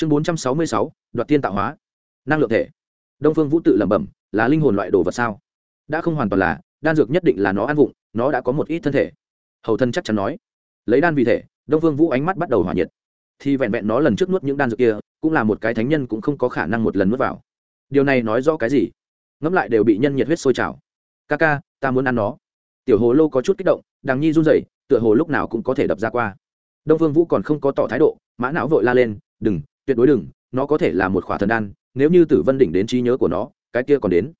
chương bốn trăm sáu mươi sáu, đoạt tiên tạo hóa. Năng lượng thể. Đông phương vũ tự lẩm bẩm, là linh hồn loại đồ vật sao? Đã không hoàn toàn là, đan dược nhất định là nó ăn vụng, nó đã có một ít thân thể. Hầu thân chắc chắn nói. Lấy đan vì thể, đông phương vũ ánh mắt bắt đầu hỏa nhiệt. Thì vẹn vẹn nó lần trước nuốt những đan dược kia, cũng là một cái thánh nhân cũng không có khả năng một lần nuốt vào. Điều này nói rõ cái gì? Ngẫm lại đều bị nhân nhiệt huyết sôi trào. Ca ca, ta muốn ăn nó. Tiểu hồ lô có chút kích động, đằng nhi run rẩy, tựa hồ lúc nào cũng có thể đập ra qua. Đông phương vũ còn không có tỏ thái độ, mã não vội la lên, đừng tuyệt đối đừng, nó có thể là một khỏa thần đan, nếu như tử vân đỉnh đến trí nhớ của nó, cái kia còn đến.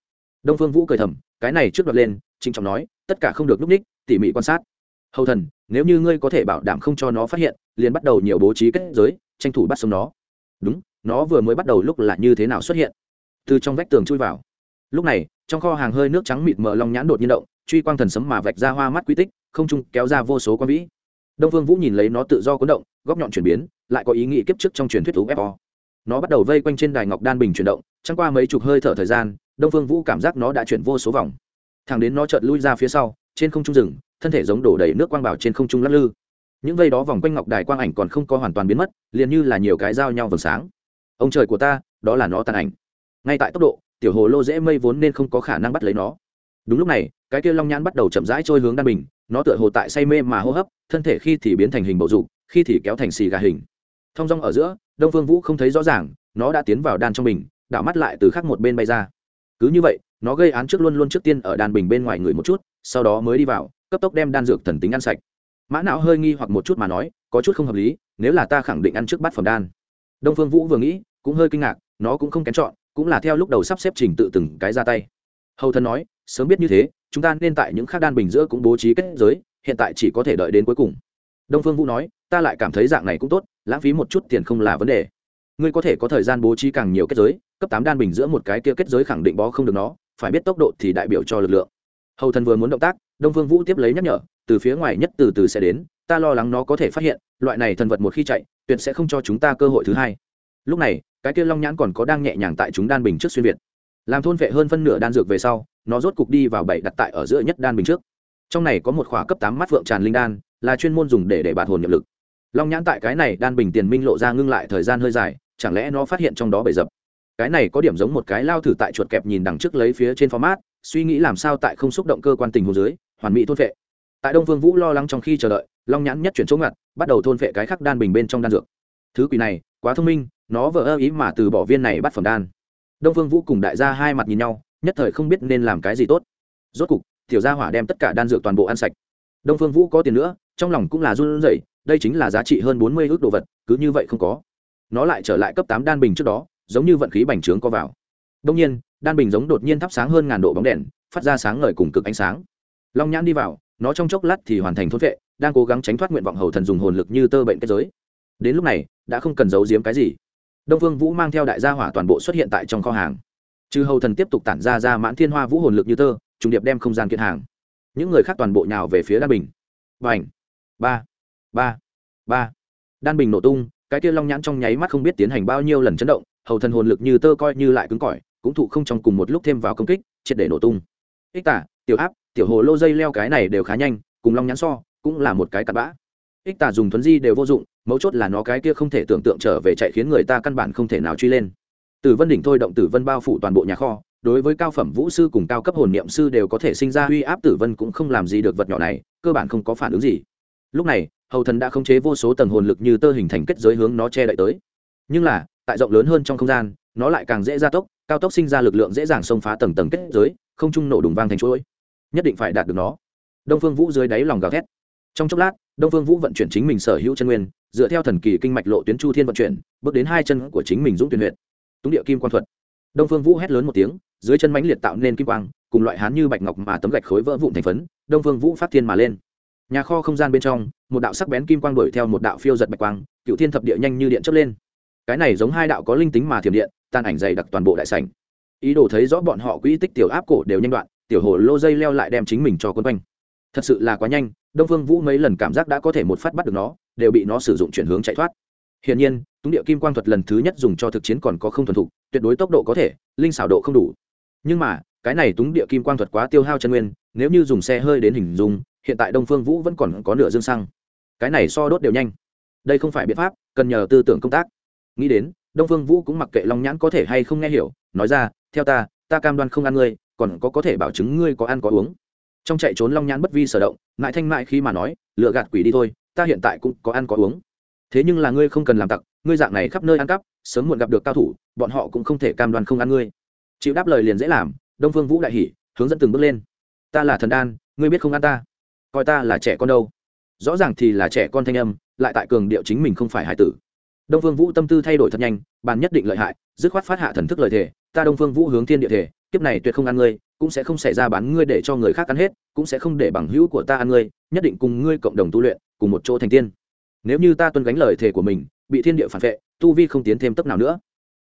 Đông phương vũ cười thầm, cái này trước đoạt lên, trịnh trọng nói, tất cả không được núp ních, tỉ mỉ quan sát. Hầu thần, nếu như ngươi có thể bảo đảm không cho nó phát hiện, liền bắt đầu nhiều bố trí kết giới, tranh thủ bắt sống nó. Đúng, nó vừa mới bắt đầu lúc là như thế nào xuất hiện? Từ trong vách tường chui vào. Lúc này, trong kho hàng hơi nước trắng mịt mờ long nhãn đột nhiên động, truy quang thần sấm mà vạch ra hoa mắt quy tích, không trung kéo ra vô số quan vĩ. Đông phương vũ nhìn lấy nó tự do cuốn động góc nhọn chuyển biến, lại có ý nghĩ kiếp trước trong truyền thuyết ufo nó bắt đầu vây quanh trên đài ngọc đan bình chuyển động Chẳng qua mấy chục hơi thở thời gian, đông phương vũ cảm giác nó đã chuyển vô số vòng. Thẳng đến nó chợt lui ra phía sau, trên không trung rừng, thân thể giống đổ đầy nước quang bảo trên không trung lắc lư. Những vây đó vòng quanh ngọc đài quang ảnh còn không có hoàn toàn biến mất, liền như là nhiều cái dao nhau vầng sáng. Ông trời của ta, đó là nó tàn ảnh. Ngay tại tốc độ, tiểu hồ lô dễ mây vốn nên không có khả năng bắt lấy nó. Đúng lúc này, cái kia long nhãn bắt đầu chậm rãi trôi hướng đan bình nó tựa hồ tại say mê mà hô hấp, thân thể khi thì biến thành hình bầu dục, khi thì kéo thành xì gà hình. Thong dong ở giữa, đông phương vũ không thấy rõ ràng, nó đã tiến vào đan trong bình, đảo mắt lại từ khác một bên bay ra. Cứ như vậy, nó gây án trước luôn luôn trước tiên ở đan bình bên ngoài người một chút, sau đó mới đi vào, cấp tốc đem đan dược thần tính ăn sạch. Mã não hơi nghi hoặc một chút mà nói, có chút không hợp lý, nếu là ta khẳng định ăn trước bát phẩm đan. Đông phương vũ vừa nghĩ, cũng hơi kinh ngạc, nó cũng không kén chọn, cũng là theo lúc đầu sắp xếp trình tự từng cái ra tay. Hầu thân nói, sớm biết như thế chúng ta nên tại những khác đan bình giữa cũng bố trí kết giới, hiện tại chỉ có thể đợi đến cuối cùng. Đông phương vũ nói, ta lại cảm thấy dạng này cũng tốt, lãng phí một chút tiền không là vấn đề. Ngươi có thể có thời gian bố trí càng nhiều kết giới, cấp tám đan bình giữa một cái kia kết giới khẳng định bó không được nó, phải biết tốc độ thì đại biểu cho lực lượng. Hầu thần vừa muốn động tác, đông phương vũ tiếp lấy nhắc nhở, từ phía ngoài nhất từ từ sẽ đến, ta lo lắng nó có thể phát hiện, loại này thần vật một khi chạy, tuyệt sẽ không cho chúng ta cơ hội thứ hai. Lúc này, cái kia long nhãn còn có đang nhẹ nhàng tại chúng đan bình trước xuyên việt. Làm thôn vệ hơn phân nửa đan dược về sau nó rốt cục đi vào bảy đặt tại ở giữa nhất đan bình trước. Trong này có một khóa cấp tám mắt vượng tràn linh đan, là chuyên môn dùng để để bạt hồn nhập lực. Long nhãn tại cái này đan bình tiền minh lộ ra ngưng lại thời gian hơi dài, chẳng lẽ nó phát hiện trong đó bể dập? Cái này có điểm giống một cái lao thử tại chuột kẹp nhìn đằng trước lấy phía trên format, suy nghĩ làm sao tại không xúc động cơ quan tình hồ dưới, hoàn mỹ thôn vệ tại đông vương vũ lo lắng trong khi chờ đợi, long nhãn nhất chuyển chỗ ngặt, bắt đầu thôn vệ cái khắc đan bình bên trong đan dược. Thứ quỷ này, quá thông minh, nó vỡ ơ ý mà từ bỏ viên này bắt phẩm đan. Đông vương vũ cùng đại gia hai mặt nhìn nhau nhất thời không biết nên làm cái gì tốt. Rốt cục, tiểu gia hỏa đem tất cả đan dược toàn bộ ăn sạch. Đông phương vũ có tiền nữa, trong lòng cũng là run rẩy, đây chính là giá trị hơn bốn mươi ước đồ vật, cứ như vậy không có. Nó lại trở lại cấp tám đan bình trước đó, giống như vận khí bành trướng có vào. Đông nhiên, đan bình giống đột nhiên thắp sáng hơn ngàn độ bóng đèn, phát ra sáng ngời cùng cực ánh sáng. Long nhãn đi vào, nó trong chốc lát thì hoàn thành thốt vệ, đang cố gắng tránh thoát nguyện vọng hầu thần dùng hồn lực như tơ bệnh kết giới. Đến lúc này, đã không cần giấu giếm cái gì. Đông phương vũ mang theo đại gia hỏa toàn bộ xuất hiện tại trong kho hàng trừ hầu thần tiếp tục tản ra ra mãn thiên hoa vũ hồn lực như tơ, trùng điệp đem không gian kiện hàng. Những người khác toàn bộ nhào về phía đan bình. Và ảnh ba! Ba! Ba! Đan bình nổ tung, cái kia long nhãn trong nháy mắt không biết tiến hành bao nhiêu lần chấn động, hầu thần hồn lực như tơ coi như lại cứng cỏi, cũng thụ không trong cùng một lúc thêm vào công kích, triệt để nổ tung. Ích tả, tiểu áp, tiểu hồ lô dây leo cái này đều khá nhanh, cùng long nhãn so, cũng là một cái cặn bã. Ích tả dùng thuấn di đều vô dụng, mấu chốt là nó cái kia không thể tưởng tượng trở về chạy khiến người ta căn bản không thể nào truy lên tử vân đỉnh thôi động tử vân bao phủ toàn bộ nhà kho, đối với cao phẩm vũ sư cùng cao cấp hồn niệm sư đều có thể sinh ra uy áp, tử vân cũng không làm gì được vật nhỏ này, cơ bản không có phản ứng gì. Lúc này, hầu thần đã khống chế vô số tầng hồn lực như tơ hình thành kết giới hướng nó che đậy tới. Nhưng là, tại rộng lớn hơn trong không gian, nó lại càng dễ gia tốc, cao tốc sinh ra lực lượng dễ dàng xông phá tầng tầng kết giới, không trung nổ đùng vang thành chuỗi. Nhất định phải đạt được nó. Đông phương vũ dưới đáy lòng gào thét. Trong chốc lát, đông phương vũ vận chuyển chính mình sở hữu chân nguyên, dựa theo thần kỳ kinh mạch lộ tuyến chu thiên vận chuyển, bước đến hai chân của chính mình dũng tuyển huyện túng địa kim quan thuật. Đông phương vũ hét lớn một tiếng, dưới chân mãnh liệt tạo nên kim quang, cùng loại hán như bạch ngọc mà tấm gạch khối vỡ vụn thành phấn, đông phương vũ phát thiên mà lên. Nhà kho không gian bên trong, một đạo sắc bén kim quang đuổi theo một đạo phiêu giật bạch quang, cựu thiên thập địa nhanh như điện chớp lên. Cái này giống hai đạo có linh tính mà thiểm điện tan ảnh dày đặc toàn bộ đại sảnh. Ý đồ thấy rõ bọn họ quỹ tích tiểu áp cổ đều nhanh đoạn, tiểu hồ lô dây leo lại đem chính mình cho quân quanh. Thật sự là quá nhanh, đông phương vũ mấy lần cảm giác đã có thể một phát bắt được nó, đều bị nó sử dụng chuyển hướng chạy thoát. Hiển nhiên túng địa kim quang thuật lần thứ nhất dùng cho thực chiến còn có không thuần thục, tuyệt đối tốc độ có thể, linh xảo độ không đủ. Nhưng mà, cái này túng địa kim quang thuật quá tiêu hao chân nguyên, nếu như dùng xe hơi đến hình dung, hiện tại đông phương vũ vẫn còn có nửa dương xăng. Cái này so đốt đều nhanh. Đây không phải biện pháp, cần nhờ tư tưởng công tác. Nghĩ đến, đông phương vũ cũng mặc kệ long nhãn có thể hay không nghe hiểu, nói ra, theo ta ta cam đoan không ăn ngươi, còn có có thể bảo chứng ngươi có ăn có uống. Trong chạy trốn long nhãn bất vi sở động mãi thanh mại khi mà nói, lựa gạt quỷ đi thôi, ta hiện tại cũng có ăn có uống. Thế nhưng là ngươi không cần làm tặc ngươi dạng này khắp nơi ăn cắp, sớm muộn gặp được cao thủ, bọn họ cũng không thể cam đoan không ăn ngươi. Chịu đáp lời liền dễ làm, đông phương vũ đại hỉ, hướng dẫn từng bước lên. Ta là thần đan, ngươi biết không ăn ta? Coi ta là trẻ con đâu? Rõ ràng thì là trẻ con thanh âm, lại tại cường điệu chính mình không phải hải tử. Đông phương vũ tâm tư thay đổi thật nhanh, bàn nhất định lợi hại, dứt khoát phát hạ thần thức lời thề, ta đông phương vũ hướng thiên địa thể kiếp này tuyệt không ăn ngươi, cũng sẽ không xảy ra bán ngươi để cho người khác ăn hết, cũng sẽ không để bằng hữu của ta ăn ngươi, nhất định cùng ngươi cộng đồng tu luyện, cùng một chỗ thành tiên nếu như ta tuân gánh lời thề của mình, bị thiên địa phản vệ, tu vi không tiến thêm tấp nào nữa.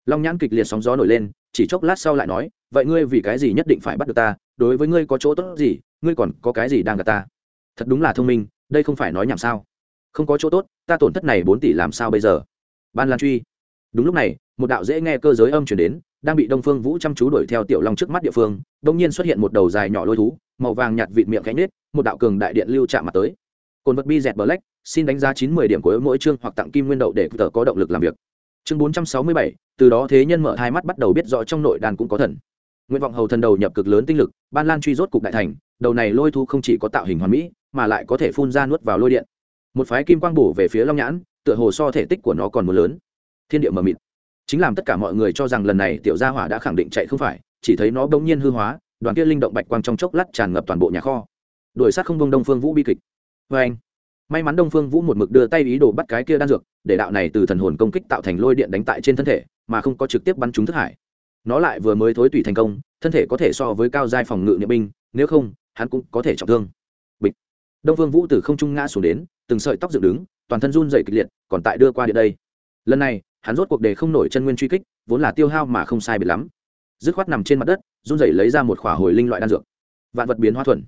Long nhãn kịch liệt sóng gió nổi lên, chỉ chốc lát sau lại nói, vậy ngươi vì cái gì nhất định phải bắt được ta? Đối với ngươi có chỗ tốt gì, ngươi còn có cái gì đang gặp ta? Thật đúng là thông minh, đây không phải nói nhảm sao? Không có chỗ tốt, ta tổn thất này bốn tỷ làm sao bây giờ? Ban lan truy. Đúng lúc này, một đạo dễ nghe cơ giới âm chuyển đến, đang bị đông phương vũ chăm chú đuổi theo tiểu long trước mắt địa phương đông nhiên xuất hiện một đầu dài nhỏ lôi thú, màu vàng nhạt vịt miệng cánh nết một đạo cường đại điện lưu chạm mặt tới cồn vật bi dẹt black, xin đánh giá chín mươi điểm của mỗi chương hoặc tặng kim nguyên đậu để tờ có động lực làm việc. Chương bốn trăm sáu mươi bảy, từ đó thế nhân mở hai mắt bắt đầu biết rõ trong nội đàn cũng có thần. Nguyện vọng hầu thần đầu nhập cực lớn tinh lực, ban lan truy rốt cục đại thành, đầu này lôi thu không chỉ có tạo hình hoàn mỹ, mà lại có thể phun ra nuốt vào lôi điện. Một phái kim quang bổ về phía long nhãn, tựa hồ so thể tích của nó còn một lớn. Thiên địa mờ mịt. Chính làm tất cả mọi người cho rằng lần này tiểu gia hỏa đã khẳng định chạy không phải, chỉ thấy nó bỗng nhiên hư hóa, đoàn kia linh động bạch quang trong chốc lát tràn ngập toàn bộ nhà kho. Đuổi sát không bông đông phương vũ bi kịch vê anh, may mắn đông phương vũ một mực đưa tay ý đồ bắt cái kia đan dược, để đạo này từ thần hồn công kích tạo thành lôi điện đánh tại trên thân thể, mà không có trực tiếp bắn trúng thức hải. Nó lại vừa mới thối tủy thành công, thân thể có thể so với cao giai phòng ngự niệm binh, nếu không, hắn cũng có thể trọng thương. Bịch. Đông phương vũ từ không trung ngã xuống đến, từng sợi tóc dựng đứng, toàn thân run dày kịch liệt, còn tại đưa qua điện đây. Lần này, hắn rốt cuộc đề không nổi chân nguyên truy kích, vốn là tiêu hao mà không sai biệt lắm. Dứt khoát nằm trên mặt đất, run dày lấy ra một khỏa hồi linh loại đan dược. Vạn vật biến hóa thuần.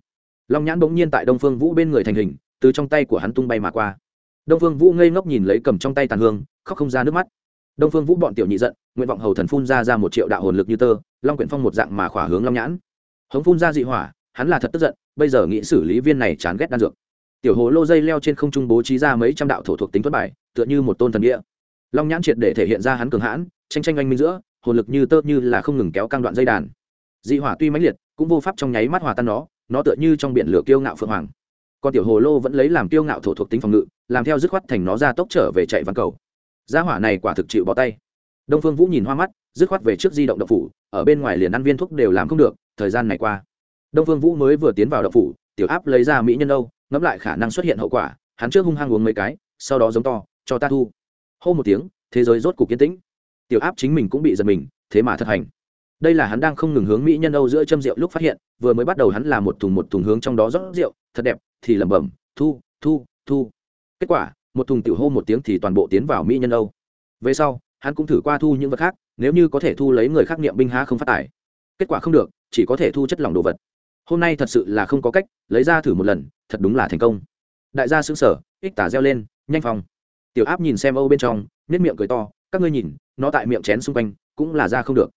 Long nhãn bỗng nhiên tại đông phương vũ bên người thành hình từ trong tay của hắn tung bay mà qua. Đông phương vũ ngây ngốc nhìn lấy cầm trong tay tàn hương, khóc không ra nước mắt. Đông phương vũ bọn tiểu nhị giận, nguyện vọng hầu thần phun ra ra một triệu đạo hồn lực như tơ, long quyển phong một dạng mà khỏa hướng long nhãn. Hống phun ra dị hỏa, hắn là thật tức giận, bây giờ nghĩ xử lý viên này chán ghét đan dược. Tiểu hồ lô dây leo trên không trung bố trí ra mấy trăm đạo thổ thuộc tính thất bài, tựa như một tôn thần địa. Long nhãn triệt để thể hiện ra hắn cường hãn, tranh tranh anh minh giữa, hồn lực như tơ như là không ngừng kéo căng đoạn dây đàn. Dị hỏa tuy mãnh liệt, cũng vô pháp trong nháy mắt hòa tan nó nó tựa như trong biển lửa kiêu ngạo phượng hoàng còn tiểu hồ lô vẫn lấy làm kiêu ngạo thổ thuộc tính phòng ngự, làm theo dứt khoát thành nó ra tốc trở về chạy văn cầu. Gia hỏa này quả thực chịu bó tay. Đông phương vũ nhìn hoa mắt, dứt khoát về trước di động đậu phủ, ở bên ngoài liền ăn viên thuốc đều làm không được, thời gian này qua. Đông phương vũ mới vừa tiến vào đậu phủ, tiểu áp lấy ra mỹ nhân âu, ngẫm lại khả năng xuất hiện hậu quả, hắn trước hung hăng uống mấy cái, sau đó giống to, cho ta thu. Hô một tiếng, thế giới rốt cục kiến tĩnh. Tiểu áp chính mình cũng bị giật mình, thế mà thật hành. Đây là hắn đang không ngừng hướng mỹ nhân âu giữa châm rượu lúc phát hiện, vừa mới bắt đầu hắn là một thùng một thùng hướng trong đó rót rượu, thật đẹp thì lẩm bẩm, thu thu thu. Kết quả, một thùng tiểu hô một tiếng thì toàn bộ tiến vào mỹ nhân âu. Về sau, hắn cũng thử qua thu những vật khác, nếu như có thể thu lấy người khác niệm binh há không phát tải. Kết quả không được, chỉ có thể thu chất lỏng đồ vật. Hôm nay thật sự là không có cách, lấy ra thử một lần, thật đúng là thành công. Đại gia xứng sở ích tả reo lên, nhanh phòng. Tiểu áp nhìn xem âu bên trong nếp miệng cười to, các ngươi nhìn, nó tại miệng chén xung quanh, cũng là ra không được.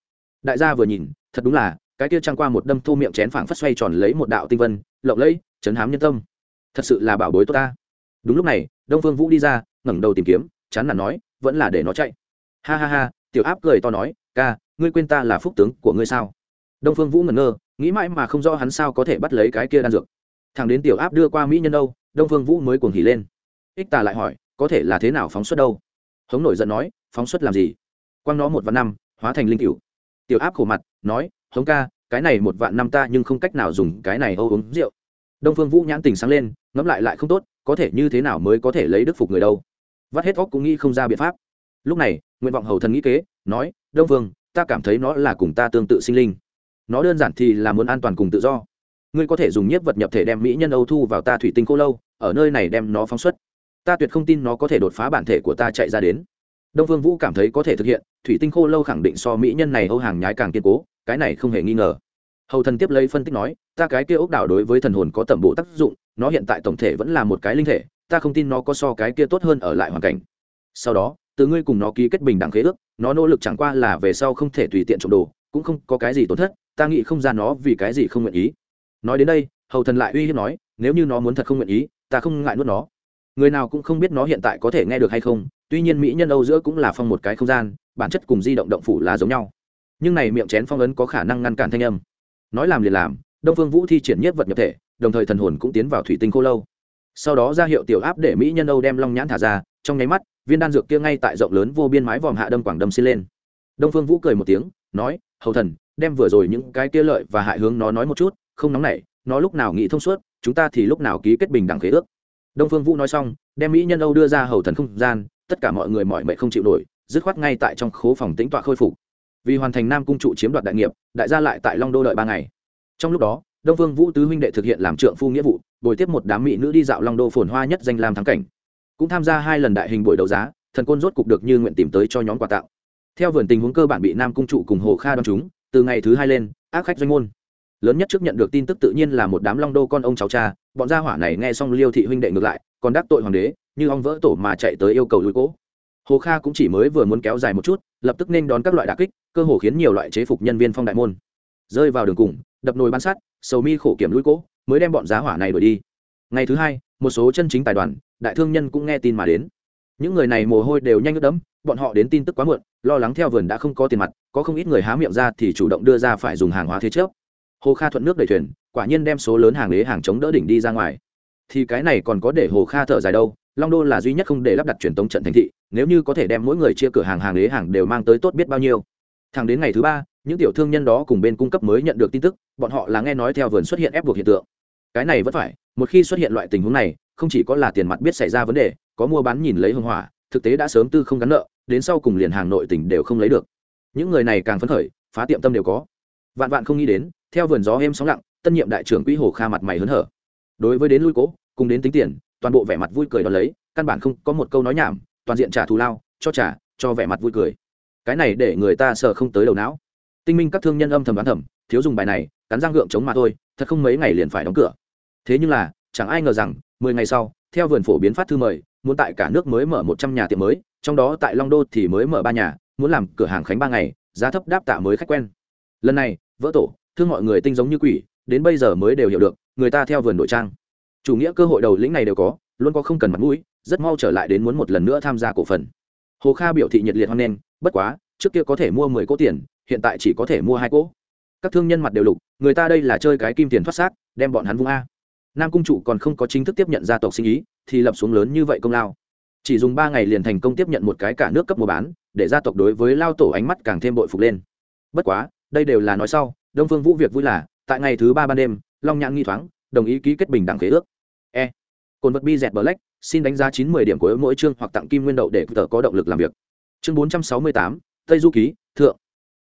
Đại gia vừa nhìn, thật đúng là, cái kia trăng qua một đâm thô miệng chén phảng phất xoay tròn lấy một đạo tinh vân, lộng lẫy, chấn hám nhân tâm thật sự là bảo bối tốt ta. Đúng lúc này, đông phương vũ đi ra, ngẩng đầu tìm kiếm, chán là nói, vẫn là để nó chạy. Ha ha ha, tiểu áp cười to nói, ca, ngươi quên ta là phúc tướng của ngươi sao? Đông phương vũ ngẩn ngơ, nghĩ mãi mà không rõ hắn sao có thể bắt lấy cái kia đan dược. Thằng đến tiểu áp đưa qua mỹ nhân đâu, đông phương vũ mới cuồng hỉ lên. Ích ta lại hỏi, có thể là thế nào phóng xuất đâu? Hống nổi giận nói, phóng xuất làm gì? Quăng nó một vạn năm, hóa thành linh cựu tiểu áp khổ mặt, nói, hống ca, cái này một vạn năm ta nhưng không cách nào dùng cái này âu uống rượu đông phương vũ nhãn tình sáng lên, ngẫm lại lại không tốt, có thể như thế nào mới có thể lấy đức phục người đâu? Vắt hết óc cũng nghĩ không ra biện pháp. Lúc này, nguyện vọng hầu thần nghĩ kế, nói, đông phương, ta cảm thấy nó là cùng ta tương tự sinh linh. Nó đơn giản thì là muốn an toàn cùng tự do. Ngươi có thể dùng nhiếp vật nhập thể đem mỹ nhân âu thu vào ta thủy tinh cô lâu, ở nơi này đem nó phóng xuất. Ta tuyệt không tin nó có thể đột phá bản thể của ta chạy ra đến. Đông Phương vũ cảm thấy có thể thực hiện, thủy tinh khô lâu khẳng định so mỹ nhân này âu hàng nhái càng kiên cố, cái này không hề nghi ngờ hầu thần tiếp lấy phân tích nói, ta cái kia ốc đảo đối với thần hồn có tầm bộ tác dụng, nó hiện tại tổng thể vẫn là một cái linh thể, ta không tin nó có so cái kia tốt hơn ở lại hoàn cảnh. Sau đó, từ ngươi cùng nó ký kết bình đẳng khế ước, nó nỗ lực chẳng qua là về sau không thể tùy tiện trộm đồ, cũng không có cái gì tổn thất, ta nghĩ không ra nó vì cái gì không nguyện ý. Nói đến đây, hầu thần lại uy hiếp nói, nếu như nó muốn thật không nguyện ý, ta không ngại nuốt nó. Người nào cũng không biết nó hiện tại có thể nghe được hay không, tuy nhiên mỹ nhân âu giữa cũng là phong một cái không gian, bản chất cùng di động động phủ là giống nhau. Nhưng này miệng chén phong ấn có khả năng ngăn cản thanh âm nói làm liền làm, đông phương vũ thi triển nhất vật nhập thể, đồng thời thần hồn cũng tiến vào thủy tinh khô lâu. Sau đó ra hiệu tiểu áp để mỹ nhân âu đem long nhãn thả ra, trong nháy mắt, viên đan dược kia ngay tại rộng lớn vô biên mái vòm hạ đâm quảng đâm xin lên. Đông phương vũ cười một tiếng, nói, hầu thần, đem vừa rồi những cái kia lợi và hại hướng nó nói một chút, không nóng nảy, nó lúc nào nghĩ thông suốt, chúng ta thì lúc nào ký kết bình đẳng khế ước. Đông phương vũ nói xong, đem mỹ nhân âu đưa ra hầu thần không gian, tất cả mọi người mọi mệnh không chịu nổi, dứt khoát ngay tại trong khố phòng tĩnh tọa khôi phục vì hoàn thành nam cung trụ chiếm đoạt đại nghiệp, đại gia lại tại long đô đợi ba ngày. Trong lúc đó, đông vương vũ tứ huynh đệ thực hiện làm trượng phu nghĩa vụ, bồi tiếp một đám mỹ nữ đi dạo long đô phồn hoa nhất danh lam thắng cảnh. Cũng tham gia hai lần đại hình buổi đấu giá, thần côn rốt cục được như nguyện tìm tới cho nhóm quà tặng. Theo vườn tình huống cơ bản bị nam cung trụ cùng hồ kha đoan chúng, từ ngày thứ hai lên, ác khách doanh môn. Lớn nhất trước nhận được tin tức tự nhiên là một đám long đô con ông cháu cha, bọn gia hỏa này nghe xong liêu thị huynh đệ ngược lại, còn đắc tội hoàng đế, như ong vỡ tổ mà chạy tới yêu cầu lùi cố hồ kha cũng chỉ mới vừa muốn kéo dài một chút, lập tức nên đón các loại đà kích, cơ hồ khiến nhiều loại chế phục nhân viên phong đại môn. Rơi vào đường cùng, đập nồi bán sát sầu mi khổ kiểm lũi cỗ, mới đem bọn giá hỏa này đuổi đi. Ngày thứ hai, một số chân chính tài đoàn, đại thương nhân cũng nghe tin mà đến. Những người này mồ hôi đều nhanh ướt đẫm bọn họ đến tin tức quá muộn, lo lắng theo vườn đã không có tiền mặt, có không ít người há miệng ra thì chủ động đưa ra phải dùng hàng hóa thế trước hồ kha thuận nước đẩy thuyền, quả nhiên đem số lớn hàng lế hàng chống đỡ đỉnh đi ra ngoài thì cái này còn có để hồ kha thở dài đâu, long đô là duy nhất không để lắp đặt truyền tống trận thành thị, nếu như có thể đem mỗi người chia cửa hàng hàng ế hàng đều mang tới tốt biết bao nhiêu. Thẳng đến ngày thứ ba, những tiểu thương nhân đó cùng bên cung cấp mới nhận được tin tức, bọn họ là nghe nói theo vườn xuất hiện ép buộc hiện tượng. Cái này vẫn phải, một khi xuất hiện loại tình huống này, không chỉ có là tiền mặt biết xảy ra vấn đề, có mua bán nhìn lấy hưng hỏa, thực tế đã sớm tư không gắn nợ, đến sau cùng liền hàng nội tỉnh đều không lấy được. Những người này càng phấn khởi, phá tiệm tâm đều có. Vạn vạn không nghĩ đến, theo vườn gió êm sóng lặng, tân nhiệm đại trưởng quỹ hồ kha mặt mày hớn hở. Đối với đến lui cố cùng đến tính tiền, toàn bộ vẻ mặt vui cười đón lấy, căn bản không có một câu nói nhảm, toàn diện trả thù lao, cho trả, cho vẻ mặt vui cười. Cái này để người ta sợ không tới đầu não. Tinh minh các thương nhân âm thầm đoán thầm, thiếu dùng bài này, cắn răng gượng chống mà thôi, thật không mấy ngày liền phải đóng cửa. Thế nhưng là, chẳng ai ngờ rằng, mười ngày sau, theo vườn phổ biến phát thư mời, muốn tại cả nước mới mở một trăm nhà tiệm mới, trong đó tại long đô thì mới mở ba nhà, muốn làm cửa hàng khánh ba ngày, giá thấp đáp tạ mới khách quen. Lần này, vỡ tổ, thương mọi người tinh giống như quỷ, đến bây giờ mới đều hiểu được, người ta theo vườn nội trang chủ nghĩa cơ hội đầu lĩnh này đều có, luôn có không cần mặt mũi, rất mau trở lại đến muốn một lần nữa tham gia cổ phần. Hồ kha biểu thị nhiệt liệt hoan nghênh, bất quá, trước kia có thể mua mười cỗ tiền, hiện tại chỉ có thể mua hai cỗ. Các thương nhân mặt đều lục, người ta đây là chơi cái kim tiền thoát xác, đem bọn hắn vung a. Nam cung chủ còn không có chính thức tiếp nhận gia tộc sinh ý, thì lập xuống lớn như vậy công lao. Chỉ dùng ba ngày liền thành công tiếp nhận một cái cả nước cấp mua bán, để gia tộc đối với lao tổ ánh mắt càng thêm bội phục lên. Bất quá, đây đều là nói sau, đông phương vũ việc vui là, tại ngày thứ ba ban đêm, long nhãn nghi thoáng, đồng ý ký kết bình đẳng khế ước cồn vật bi dẹt black, xin đánh giá chín mươi điểm của mỗi chương hoặc tặng kim nguyên đậu để tờ có động lực làm việc. Chương bốn trăm sáu mươi tám, tây du ký, thượng.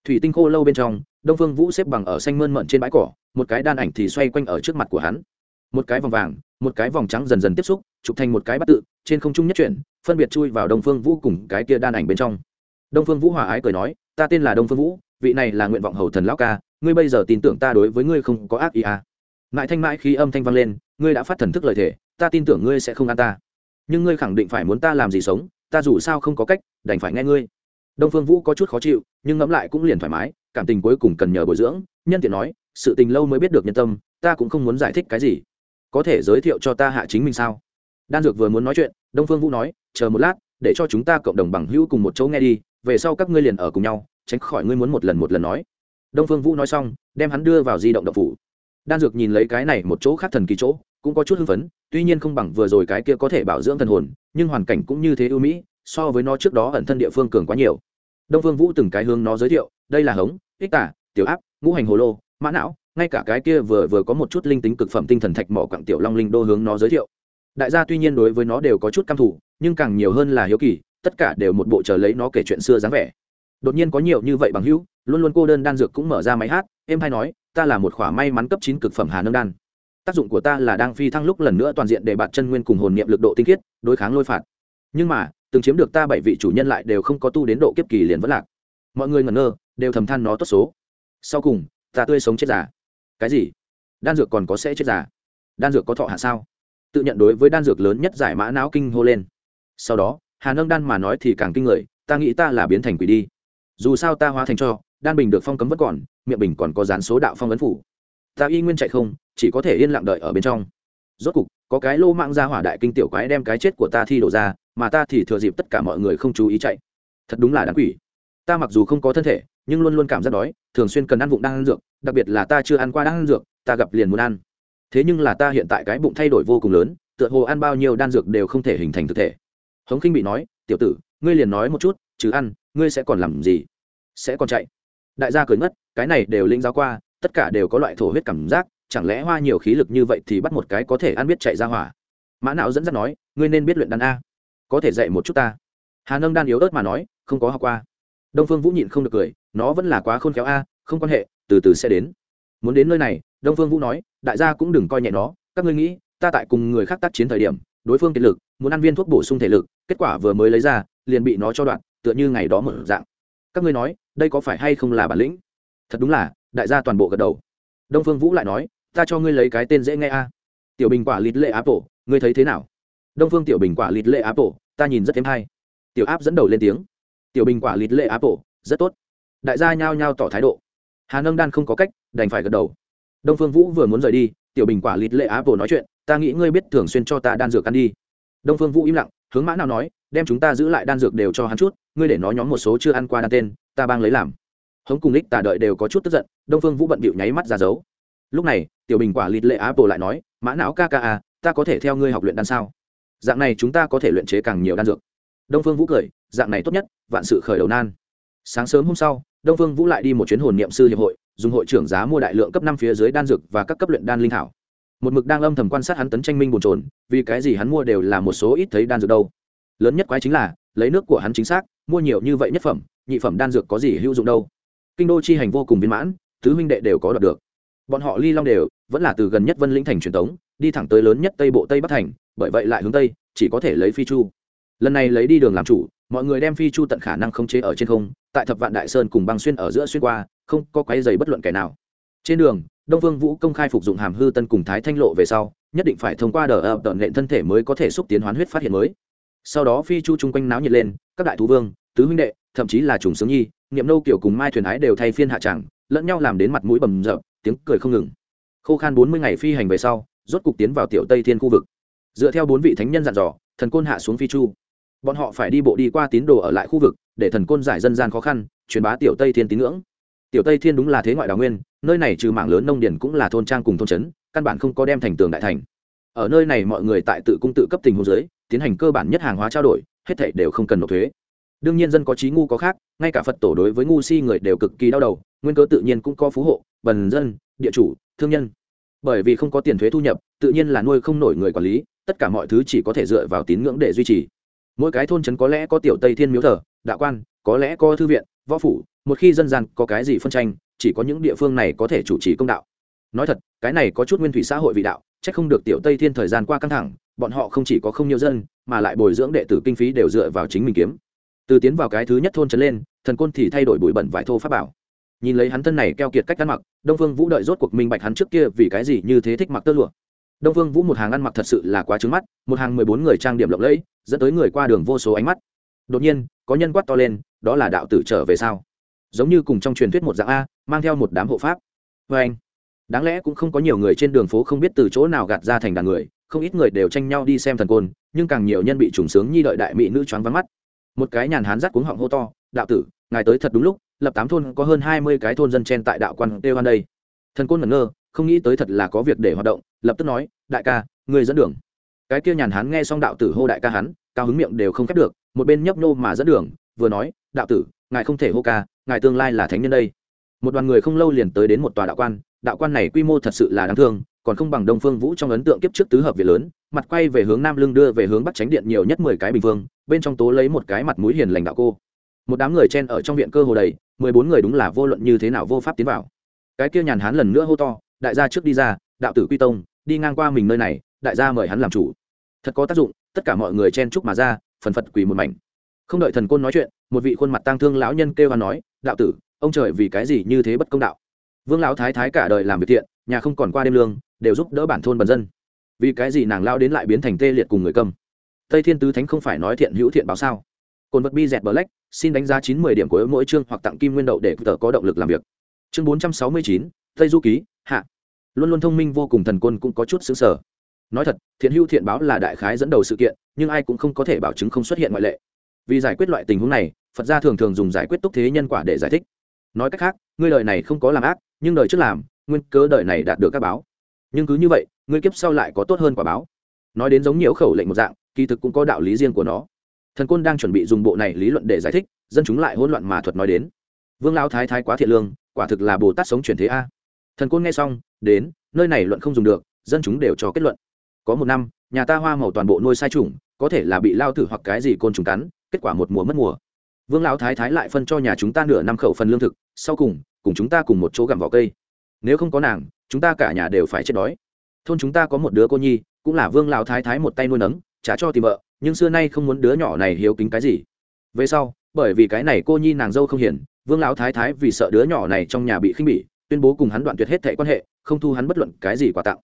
Thủy tinh khô lâu bên trong, đông phương vũ xếp bằng ở xanh mơn mận trên bãi cỏ, một cái đan ảnh thì xoay quanh ở trước mặt của hắn. Một cái vòng vàng, một cái vòng trắng dần dần tiếp xúc, chụp thành một cái bắt tự, trên không trung nhất chuyển, phân biệt chui vào đông phương vũ cùng cái kia đan ảnh bên trong. Đông phương vũ hòa ái cười nói, ta tên là đông phương vũ, vị này là nguyện vọng hầu thần lão ca, ngươi bây giờ tin tưởng ta đối với ngươi không có ác ý à. mãi thanh mãi khi âm thanh vang lên, ngươi đã phát thần thức lời thể ta tin tưởng ngươi sẽ không ăn ta. Nhưng ngươi khẳng định phải muốn ta làm gì sống, ta dù sao không có cách, đành phải nghe ngươi. Đông phương vũ có chút khó chịu, nhưng ngẫm lại cũng liền thoải mái, cảm tình cuối cùng cần nhờ bồi dưỡng. Nhân tiện nói, sự tình lâu mới biết được nhân tâm, ta cũng không muốn giải thích cái gì. Có thể giới thiệu cho ta hạ chính mình sao? Đan dược vừa muốn nói chuyện, đông phương vũ nói, chờ một lát, để cho chúng ta cộng đồng bằng hữu cùng một chỗ nghe đi, về sau các ngươi liền ở cùng nhau, tránh khỏi ngươi muốn một lần một lần nói. Đông phương vũ nói xong, đem hắn đưa vào di động đậu phủ. Đan dược nhìn lấy cái này một chỗ khác thần kỳ chỗ cũng có chút hưng phấn, tuy nhiên không bằng vừa rồi cái kia có thể bảo dưỡng thần hồn, nhưng hoàn cảnh cũng như thế ưu mỹ, so với nó trước đó ẩn thân địa phương cường quá nhiều. Đông phương vũ từng cái hướng nó giới thiệu, đây là hống, ích tả, tiểu áp, ngũ hành hồ lô, mã não, ngay cả cái kia vừa vừa có một chút linh tính cực phẩm tinh thần thạch mỏ quặng tiểu long linh đô hướng nó giới thiệu. Đại gia tuy nhiên đối với nó đều có chút căm thủ nhưng càng nhiều hơn là hiếu kỳ, tất cả đều một bộ chờ lấy nó kể chuyện xưa dáng vẻ. Đột nhiên có nhiều như vậy bằng hữu, luôn luôn cô đơn đan dược cũng mở ra máy hát em hay nói, ta là một khỏa may mắn cấp chín cực phẩm hà nâng đan tác dụng của ta là đang phi thăng lúc lần nữa toàn diện để bạt chân nguyên cùng hồn niệm lực độ tinh khiết, đối kháng lôi phạt. Nhưng mà, từng chiếm được ta bảy vị chủ nhân lại đều không có tu đến độ kiếp kỳ liền vẫn lạc. Mọi người ngẩn ngơ, đều thầm than nó tốt số. Sau cùng, ta tươi sống chết giả cái gì? Đan dược còn có sẽ chết giả đan dược có thọ hạ sao? Tự nhận đối với đan dược lớn nhất giải mã não kinh hô lên. Sau đó, hà nâng đan mà nói thì càng kinh người, ta nghĩ ta là biến thành quỷ đi. Dù sao ta hóa thành cho, đan bình được phong cấm vẫn còn, miệng bình còn có dán số đạo phong ấn phủ. Ta y nguyên chạy không chỉ có thể yên lặng đợi ở bên trong. Rốt cục, có cái lô mạng ra hỏa đại kinh tiểu quái đem cái chết của ta thi đổ ra, mà ta thì thừa dịp tất cả mọi người không chú ý chạy. Thật đúng là đáng quỷ. Ta mặc dù không có thân thể, nhưng luôn luôn cảm giác đói, thường xuyên cần ăn vụng đang ăn dược, đặc biệt là ta chưa ăn qua đang ăn dược, ta gặp liền muốn ăn. Thế nhưng là ta hiện tại cái bụng thay đổi vô cùng lớn, tựa hồ ăn bao nhiêu đan dược đều không thể hình thành thực thể. Hống khinh bị nói, tiểu tử, ngươi liền nói một chút, chứ ăn, ngươi sẽ còn làm gì? Sẽ còn chạy. Đại gia cười ngất, cái này đều linh giáo qua, tất cả đều có loại thổ huyết cảm giác chẳng lẽ hoa nhiều khí lực như vậy thì bắt một cái có thể ăn biết chạy ra hỏa? Mã não dẫn dắt nói, ngươi nên biết luyện đan a. Có thể dạy một chút ta. Hà nâng đan yếu ớt mà nói, không có học qua. Đông phương vũ nhịn không được cười, nó vẫn là quá khôn khéo a, không quan hệ, từ từ sẽ đến. Muốn đến nơi này, đông phương vũ nói, đại gia cũng đừng coi nhẹ nó. Các ngươi nghĩ, ta tại cùng người khác tác chiến thời điểm, đối phương kiệt lực, muốn ăn viên thuốc bổ sung thể lực, kết quả vừa mới lấy ra, liền bị nó cho đoạn, tựa như ngày đó mở dạng. Các ngươi nói, đây có phải hay không là bản lĩnh? Thật đúng là, đại gia toàn bộ gật đầu. Đông phương vũ lại nói ta cho ngươi lấy cái tên dễ nghe a. Tiểu bình quả lịt lệ áp tổ ngươi thấy thế nào? Đông phương tiểu bình quả lịt lệ áp tổ ta nhìn rất thêm hay. Tiểu áp dẫn đầu lên tiếng. Tiểu bình quả lịt lệ áp tổ rất tốt. Đại gia nhao nhao tỏ thái độ. Hà nâng đan không có cách, đành phải gật đầu. Đông phương vũ vừa muốn rời đi, tiểu bình quả lịt lệ áp tổ nói chuyện, ta nghĩ ngươi biết thường xuyên cho ta đan dược ăn đi. Đông phương vũ im lặng, hướng mã nào nói, đem chúng ta giữ lại đan dược đều cho hắn chút, ngươi để nó nhóm một số chưa ăn qua đan tên, ta bang lấy làm. Hống cùng lích tả đợi đều có chút tức giận, đông phương vũ bận bịu nháy mắt ra dấu lúc này, tiểu bình quả lịt lệ áp tổ lại nói, mã não ca ca à ta có thể theo ngươi học luyện đan sao? Dạng này chúng ta có thể luyện chế càng nhiều đan dược. Đông phương vũ cười, dạng này tốt nhất, vạn sự khởi đầu nan. Sáng sớm hôm sau, đông phương vũ lại đi một chuyến hồn niệm sư hiệp hội, dùng hội trưởng giá mua đại lượng cấp năm phía dưới đan dược và các cấp luyện đan linh thảo. Một mực đang âm thầm quan sát hắn tấn tranh minh bồn trồn vì cái gì hắn mua đều là một số ít thấy đan dược đâu. Lớn nhất quái chính là, lấy nước của hắn chính xác, mua nhiều như vậy nhất phẩm, nhị phẩm đan dược có gì hữu dụng đâu. Kinh đô chi hành vô cùng viên mãn tứ huynh đệ đều có đoạt được bọn họ ly long đều, vẫn là từ gần nhất vân lĩnh thành truyền tống, đi thẳng tới lớn nhất tây bộ tây bắc thành, bởi vậy lại hướng tây, chỉ có thể lấy phi chu. Lần này lấy đi đường làm chủ, mọi người đem phi chu tận khả năng không chế ở trên không, tại thập vạn đại sơn cùng băng xuyên ở giữa xuyên qua, không có quái dày bất luận kẻ nào. Trên đường, đông vương vũ công khai phục dụng hàm hư tân cùng thái thanh lộ về sau, nhất định phải thông qua đờ ập tận lệnh thân thể mới có thể xúc tiến hoán huyết phát hiện mới. Sau đó phi chu chung quanh náo nhiệt lên, các đại thú vương, tứ huynh đệ, thậm chí là trùng sướng nhi, niệm nâu kiểu cùng mai thuyền ái đều thay phiên hạ tràng, lẫn nhau làm đến mặt mũi bầm rợp tiếng cười không ngừng. Khô khan bốn mươi ngày phi hành về sau, rốt cục tiến vào tiểu tây thiên khu vực. Dựa theo bốn vị thánh nhân dặn dò, thần côn hạ xuống phi chu. Bọn họ phải đi bộ đi qua tín đồ ở lại khu vực, để thần côn giải dân gian khó khăn, truyền bá tiểu tây thiên tín ngưỡng. Tiểu tây thiên đúng là thế ngoại đào nguyên, nơi này trừ mảng lớn nông điền cũng là thôn trang cùng thôn trấn, căn bản không có đem thành tường đại thành. Ở nơi này mọi người tại tự cung tự cấp tình hồ dưới, tiến hành cơ bản nhất hàng hóa trao đổi, hết thảy đều không cần nộp thuế đương nhiên dân có trí ngu có khác, ngay cả phật tổ đối với ngu si người đều cực kỳ đau đầu, nguyên cớ tự nhiên cũng có phú hộ, bần dân, địa chủ, thương nhân. Bởi vì không có tiền thuế thu nhập, tự nhiên là nuôi không nổi người quản lý, tất cả mọi thứ chỉ có thể dựa vào tín ngưỡng để duy trì. Mỗi cái thôn trấn có lẽ có tiểu tây thiên miếu thờ, đạo quan, có lẽ có thư viện, võ phủ, một khi dân gian có cái gì phân tranh, chỉ có những địa phương này có thể chủ trì công đạo. Nói thật, cái này có chút nguyên thủy xã hội vị đạo c h ắ c không được tiểu tây thiên thời gian qua căng thẳng, bọn họ không chỉ có không nhiều dân, mà lại bồi dưỡng đệ tử kinh phí đều dựa vào chính mình kiếm từ tiến vào cái thứ nhất thôn trấn lên, thần côn thì thay đổi bụi bẩn vải thô pháp bảo. Nhìn lấy hắn thân này keo kiệt cách ăn mặc, đông phương vũ đợi rốt cuộc minh bạch hắn trước kia vì cái gì như thế thích mặc tơ lụa. Đông phương vũ một hàng ăn mặc thật sự là quá trứng mắt, một hàng mười bốn người trang điểm lộng lẫy, dẫn tới người qua đường vô số ánh mắt. Đột nhiên, có nhân quát to lên, đó là đạo tử trở về sao? Giống như cùng trong truyền thuyết một dạng a, mang theo một đám hộ pháp. Vê anh, đáng lẽ cũng không có nhiều người trên đường phố không biết từ chỗ nào gạt ra thành đàn người, không ít người đều tranh nhau đi xem thần côn, nhưng càng nhiều nhân bị trùng sướng nhi đợi đại mỹ nữ choáng vắng mắt một cái nhàn hán rắt cuống họng hô to, đạo tử, ngài tới thật đúng lúc, lập tám thôn có hơn hai mươi cái thôn dân chen tại đạo quan tê hoan đây. Thần côn ngẩn ngơ, không nghĩ tới thật là có việc để hoạt động, lập tức nói, đại ca người dẫn đường. Cái kia nhàn hán nghe xong đạo tử hô đại ca hắn, cao hứng miệng đều không khép được, một bên nhấp nô mà dẫn đường, vừa nói, đạo tử, ngài không thể hô ca, ngài tương lai là thánh nhân đây. Một đoàn người không lâu liền tới đến một tòa đạo quan đạo quan này quy mô thật sự là đáng thương, còn không bằng đông phương vũ trong ấn tượng kiếp trước tứ hợp viện lớn, mặt quay về hướng nam lưng đưa về hướng bắc tránh điện nhiều nhất mười cái bình phương bên trong tố lấy một cái mặt mũi hiền lành đạo cô. Một đám người chen ở trong viện cơ hồ đầy, mười bốn người đúng là vô luận như thế nào vô pháp tiến vào. Cái kia nhàn hán lần nữa hô to, đại gia trước đi ra, đạo tử quy tông, đi ngang qua mình nơi này, đại gia mời hắn làm chủ. Thật có tác dụng, tất cả mọi người chen chúc mà ra, phần phật quỳ một mảnh. Không đợi thần côn nói chuyện, một vị khuôn mặt tang thương lão nhân kêu hắn nói, đạo tử, ông trời vì cái gì như thế bất công đạo? Vương lão thái thái cả đời làm việc thiện, nhà không còn qua đêm lương, đều giúp đỡ bản thôn bần dân. Vì cái gì nàng lao đến lại biến thành tê liệt cùng người cầm tây thiên tứ thánh không phải nói thiện hữu thiện báo sao? Cồn vật bi dẹt black, xin đánh giá chín mươi điểm của mỗi chương hoặc tặng kim nguyên đậu để tờ có động lực làm việc. Chương bốn trăm sáu mươi chín, tây du ký, hạ. Luôn luôn thông minh vô cùng thần quân cũng có chút xứng sở. Nói thật, thiện hữu thiện báo là đại khái dẫn đầu sự kiện, nhưng ai cũng không có thể bảo chứng không xuất hiện ngoại lệ. Vì giải quyết loại tình huống này, phật gia thường thường dùng giải quyết túc thế nhân quả để giải thích. Nói cách khác, ngươi đời này không có làm ác, nhưng đời trước làm, nguyên cớ đời này đạt được các báo. Nhưng cứ như vậy, ngươi kiếp sau lại có tốt hơn quả báo. Nói đến giống nhiều khẩu lệnh một dạng kỳ thực cũng có đạo lý riêng của nó. Thần côn đang chuẩn bị dùng bộ này lý luận để giải thích, dân chúng lại hỗn loạn mà thuật nói đến. Vương lão thái thái quá thiện lương, quả thực là bồ tát sống chuyển thế a. Thần côn nghe xong, đến, nơi này luận không dùng được, dân chúng đều cho kết luận. Có một năm, nhà ta hoa màu toàn bộ nuôi sai trùng có thể là bị lao thử hoặc cái gì côn trùng cắn, kết quả một mùa mất mùa. Vương lão thái thái lại phân cho nhà chúng ta nửa năm khẩu phần lương thực, sau cùng cùng chúng ta cùng một chỗ gặm vỏ cây. Nếu không có nàng, chúng ta cả nhà đều phải chết đói. Thôn chúng ta có một đứa cô nhi, cũng là vương lão thái thái một tay nuôi nấng trả cho tìm vợ, nhưng xưa nay không muốn đứa nhỏ này hiếu kính cái gì. Về sau, bởi vì cái này cô nhi nàng dâu không hiền, vương lão thái thái vì sợ đứa nhỏ này trong nhà bị khinh bỉ, tuyên bố cùng hắn đoạn tuyệt hết thệ quan hệ, không thu hắn bất luận cái gì quà tặng.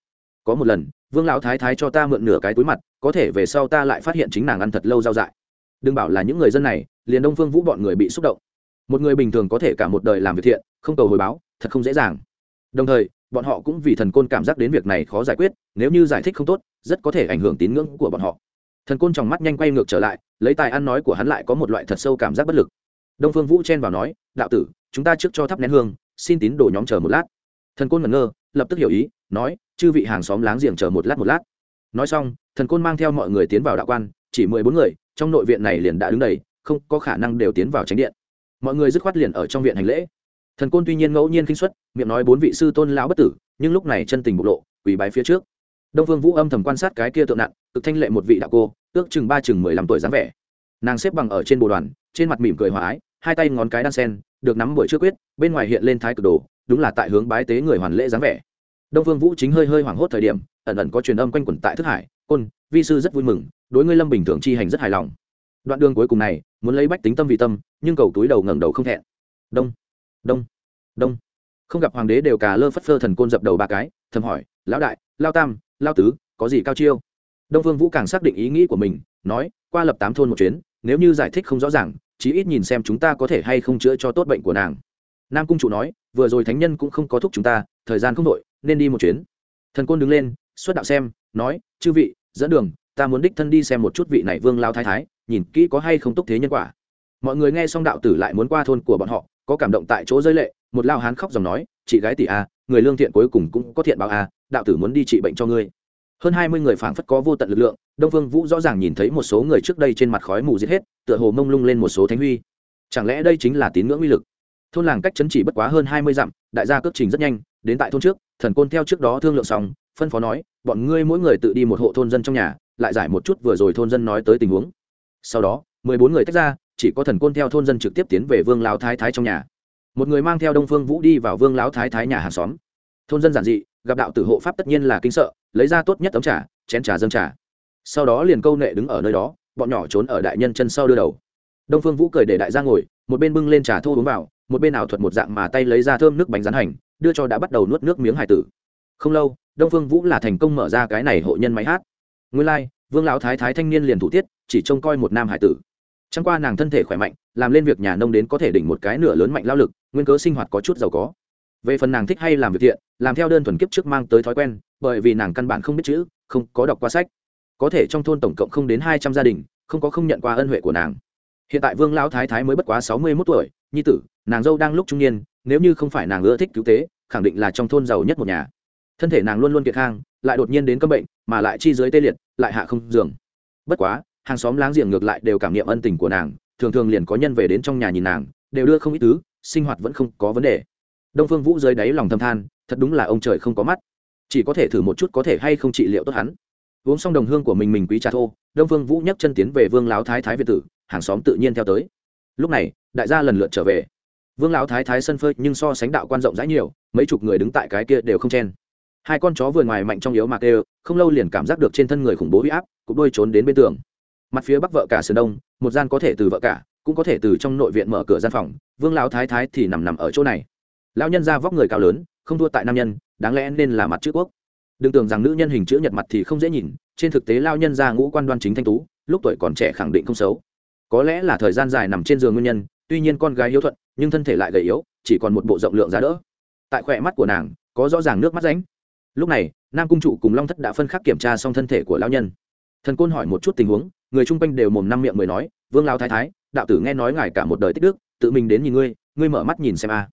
Có một lần, vương lão thái thái cho ta mượn nửa cái túi mặt, có thể về sau ta lại phát hiện chính nàng ăn thật lâu giao dại. Đừng bảo là những người dân này, liền đông phương vũ bọn người bị xúc động. Một người bình thường có thể cả một đời làm việc thiện, không cầu hồi báo, thật không dễ dàng. Đồng thời, bọn họ cũng vì thần côn cảm giác đến việc này khó giải quyết, nếu như giải thích không tốt, rất có thể ảnh hưởng tín ngưỡng của bọn họ thần côn trong mắt nhanh quay ngược trở lại, lấy tài ăn nói của hắn lại có một loại thật sâu cảm giác bất lực. Đông phương vũ chen vào nói, đạo tử, chúng ta trước cho thắp nén hương, xin tín đồ nhóm chờ một lát. Thần côn ngẩn ngơ, lập tức hiểu ý, nói, chư vị hàng xóm láng giềng chờ một lát một lát. Nói xong, thần côn mang theo mọi người tiến vào đạo quan, chỉ mười bốn người, trong nội viện này liền đã đứng đầy, không có khả năng đều tiến vào tránh điện. Mọi người dứt khoát liền ở trong viện hành lễ. Thần côn tuy nhiên ngẫu nhiên kinh xuất miệng nói bốn vị sư tôn lão bất tử, nhưng lúc này chân tình bộc lộ, quỳ bái phía trước đông phương vũ âm thầm quan sát cái kia tượng nặng, cực thanh lệ một vị đạo cô, ước chừng ba chừng mười lăm tuổi dáng vẻ. Nàng xếp bằng ở trên bồ đoàn, trên mặt mỉm cười hòa ái, hai tay ngón cái đan sen, được nắm buổi trước quyết, bên ngoài hiện lên thái cực đồ, đúng là tại hướng bái tế người hoàn lễ dáng vẻ. Đông phương vũ chính hơi hơi hoảng hốt thời điểm, ẩn ẩn có truyền âm quanh quẩn tại thức hải, côn, vi sư rất vui mừng, đối ngươi lâm bình thường chi hành rất hài lòng. Đoạn đường cuối cùng này, muốn lấy bách tính tâm vì tâm, nhưng cầu túi đầu ngẩng đầu không thẹn. Đông đông đông. Không gặp hoàng đế đều cà lơ phất phơ thần côn dập đầu ba cái, thầm hỏi, lão đại, lao tam lao tứ, có gì cao chiêu? Đông phương vũ càng xác định ý nghĩ của mình, nói, qua lập tám thôn một chuyến, nếu như giải thích không rõ ràng, chí ít nhìn xem chúng ta có thể hay không chữa cho tốt bệnh của nàng. Nam cung chủ nói, vừa rồi thánh nhân cũng không có thúc chúng ta, thời gian không đội nên đi một chuyến. Thần côn đứng lên, xuất đạo xem, nói, chư vị, dẫn đường, ta muốn đích thân đi xem một chút vị này vương lao thái thái, nhìn kỹ có hay không túc thế nhân quả. Mọi người nghe xong đạo tử lại muốn qua thôn của bọn họ, có cảm động tại chỗ rơi lệ, một lao hán khóc dòng nói, chị gái tỷ a người lương thiện cuối cùng cũng có thiện báo a, đạo tử muốn đi trị bệnh cho ngươi. Hơn hai mươi người phảng phất có vô tận lực lượng, đông vương vũ rõ ràng nhìn thấy một số người trước đây trên mặt khói mù giết hết, tựa hồ mông lung lên một số thánh huy. Chẳng lẽ đây chính là tín ngưỡng uy lực? Thôn làng cách chấn chỉ bất quá hơn hai mươi dặm, đại gia cước trình rất nhanh, đến tại thôn trước, thần côn theo trước đó thương lượng xong, phân phó nói, bọn ngươi mỗi người tự đi một hộ thôn dân trong nhà, lại giải một chút vừa rồi thôn dân nói tới tình huống. Sau đó, mười bốn người tách ra, chỉ có thần côn theo thôn dân trực tiếp tiến về vương lão thái thái trong nhà một người mang theo đông phương vũ đi vào vương lão thái thái nhà hàng xóm. Thôn dân giản dị gặp đạo tử hộ pháp tất nhiên là kinh sợ lấy ra tốt nhất tấm trà chén trà dâng trà. Sau đó liền câu nệ đứng ở nơi đó bọn nhỏ trốn ở đại nhân chân sau đưa đầu. Đông phương vũ cười để đại gia ngồi một bên bưng lên trà thô uống vào một bên ảo thuật một dạng mà tay lấy ra thơm nước bánh rán hành đưa cho đã bắt đầu nuốt nước miếng hải tử. Không lâu đông phương vũ là thành công mở ra cái này hộ nhân máy hát. Nguyên lai、like, vương lão thái thái thanh niên liền thủ tiết chỉ trông coi một nam hải tử. Chẳng qua nàng thân thể khỏe mạnh làm lên việc nhà nông đến có thể đỉnh một cái nửa lớn mạnh lao lực nguyên cớ sinh hoạt có chút giàu có. Về phần nàng thích hay làm việc thiện, làm theo đơn thuần kiếp trước mang tới thói quen, bởi vì nàng căn bản không biết chữ, không, có đọc qua sách. Có thể trong thôn tổng cộng không đến hai trăm gia đình, không có không nhận qua ân huệ của nàng. Hiện tại vương lão thái thái mới bất quá sáu mươi mốt tuổi, nhi tử, nàng dâu đang lúc trung niên, nếu như không phải nàng ưa thích cứu tế, khẳng định là trong thôn giàu nhất một nhà. Thân thể nàng luôn luôn kiệt khang lại đột nhiên đến cấm bệnh, mà lại chi dưới tê liệt, lại hạ không giường. Bất quá, hàng xóm láng giềng ngược lại đều cảm nghiệm ân tình của nàng, thường thường liền có nhân về đến trong nhà nhìn nàng, đều đưa không ít thứ sinh hoạt vẫn không có vấn đề. Đông phương vũ dưới đáy lòng thâm than, thật đúng là ông trời không có mắt. Chỉ có thể thử một chút có thể hay không trị liệu tốt hắn. Uống xong đồng hương của mình mình quý trà thô, đông phương vũ nhấc chân tiến về vương lão thái thái việt tử, hàng xóm tự nhiên theo tới. Lúc này, đại gia lần lượt trở về. Vương lão thái thái sân phơi nhưng so sánh đạo quan rộng rãi nhiều, mấy chục người đứng tại cái kia đều không chen. Hai con chó vừa ngoài mạnh trong yếu mạc đều không lâu liền cảm giác được trên thân người khủng bố huy áp, cũng đôi trốn đến bên tường. Mặt phía bắc vợ cả sườn đông, một gian có thể từ vợ cả cũng có thể từ trong nội viện mở cửa gian phòng, vương lão thái thái thì nằm nằm ở chỗ này. Lão nhân ra vóc người cao lớn, không thua tại nam nhân, đáng lẽ nên là mặt chữ quốc. Đừng tưởng rằng nữ nhân hình chữ nhật mặt thì không dễ nhìn, trên thực tế lao nhân ra ngũ quan đoan chính thanh tú, lúc tuổi còn trẻ khẳng định không xấu. Có lẽ là thời gian dài nằm trên giường nguyên nhân, tuy nhiên con gái hiếu thuận, nhưng thân thể lại gầy yếu, chỉ còn một bộ rộng lượng giá đỡ. Tại khỏe mắt của nàng, có rõ ràng nước mắt ránh lúc này, nam cung trụ cùng long thất đã phân khắc kiểm tra xong thân thể của lão nhân. Thần côn hỏi một chút tình huống, người chung quanh đều mồm năm miệng mười nói, vương lao thái thái đạo tử nghe nói ngài cả một đời tích đức, tự mình đến nhìn ngươi ngươi mở mắt nhìn xem a.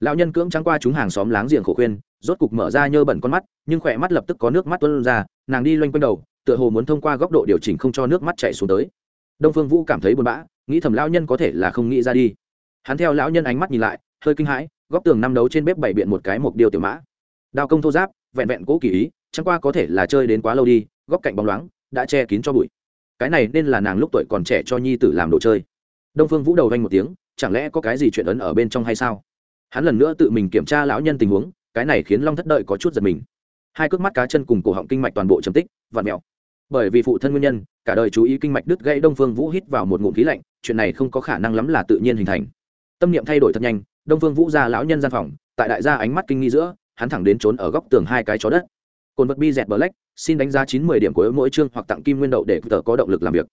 Lão nhân cưỡng trắng qua chúng hàng xóm láng giềng khổ khuyên, rốt cục mở ra nhơ bẩn con mắt, nhưng khỏe mắt lập tức có nước mắt tuôn ra, nàng đi loanh quanh đầu, tựa hồ muốn thông qua góc độ điều chỉnh không cho nước mắt chảy xuống tới. Đông phương vũ cảm thấy buồn bã, nghĩ thầm lão nhân có thể là không nghĩ ra đi. Hắn theo lão nhân ánh mắt nhìn lại, hơi kinh hãi, góc tường năm đấu trên bếp bày biện một cái mục điều tiểu mã. Đao công thô giáp, vẹn vẹn cố kỳ ý, chẳng qua có thể là chơi đến quá lâu đi, góc cạnh bóng loáng, đã che kín cho bụi. Cái này nên là nàng lúc tuổi còn trẻ cho nhi tử làm đồ chơi đông phương vũ đầu vanh một tiếng, chẳng lẽ có cái gì chuyện ấn ở bên trong hay sao? Hắn lần nữa tự mình kiểm tra lão nhân tình huống, cái này khiến long thất đợi có chút giật mình. Hai cước mắt cá chân cùng cổ họng kinh mạch toàn bộ trầm tích, vặn mẹo bởi vì phụ thân nguyên nhân, cả đời chú ý kinh mạch đứt gãy đông phương vũ hít vào một ngụm khí lạnh, chuyện này không có khả năng lắm là tự nhiên hình thành. Tâm niệm thay đổi thật nhanh, đông phương vũ ra lão nhân gian phòng, tại đại gia ánh mắt kinh nghi giữa, hắn thẳng đến trốn ở góc tường hai cái chó đất. Cồn vật bi dẹt bờ lách xin đánh giá chín mươi điểm của mỗi chương hoặc tặng kim nguyên đậu để tờ có động lực làm việc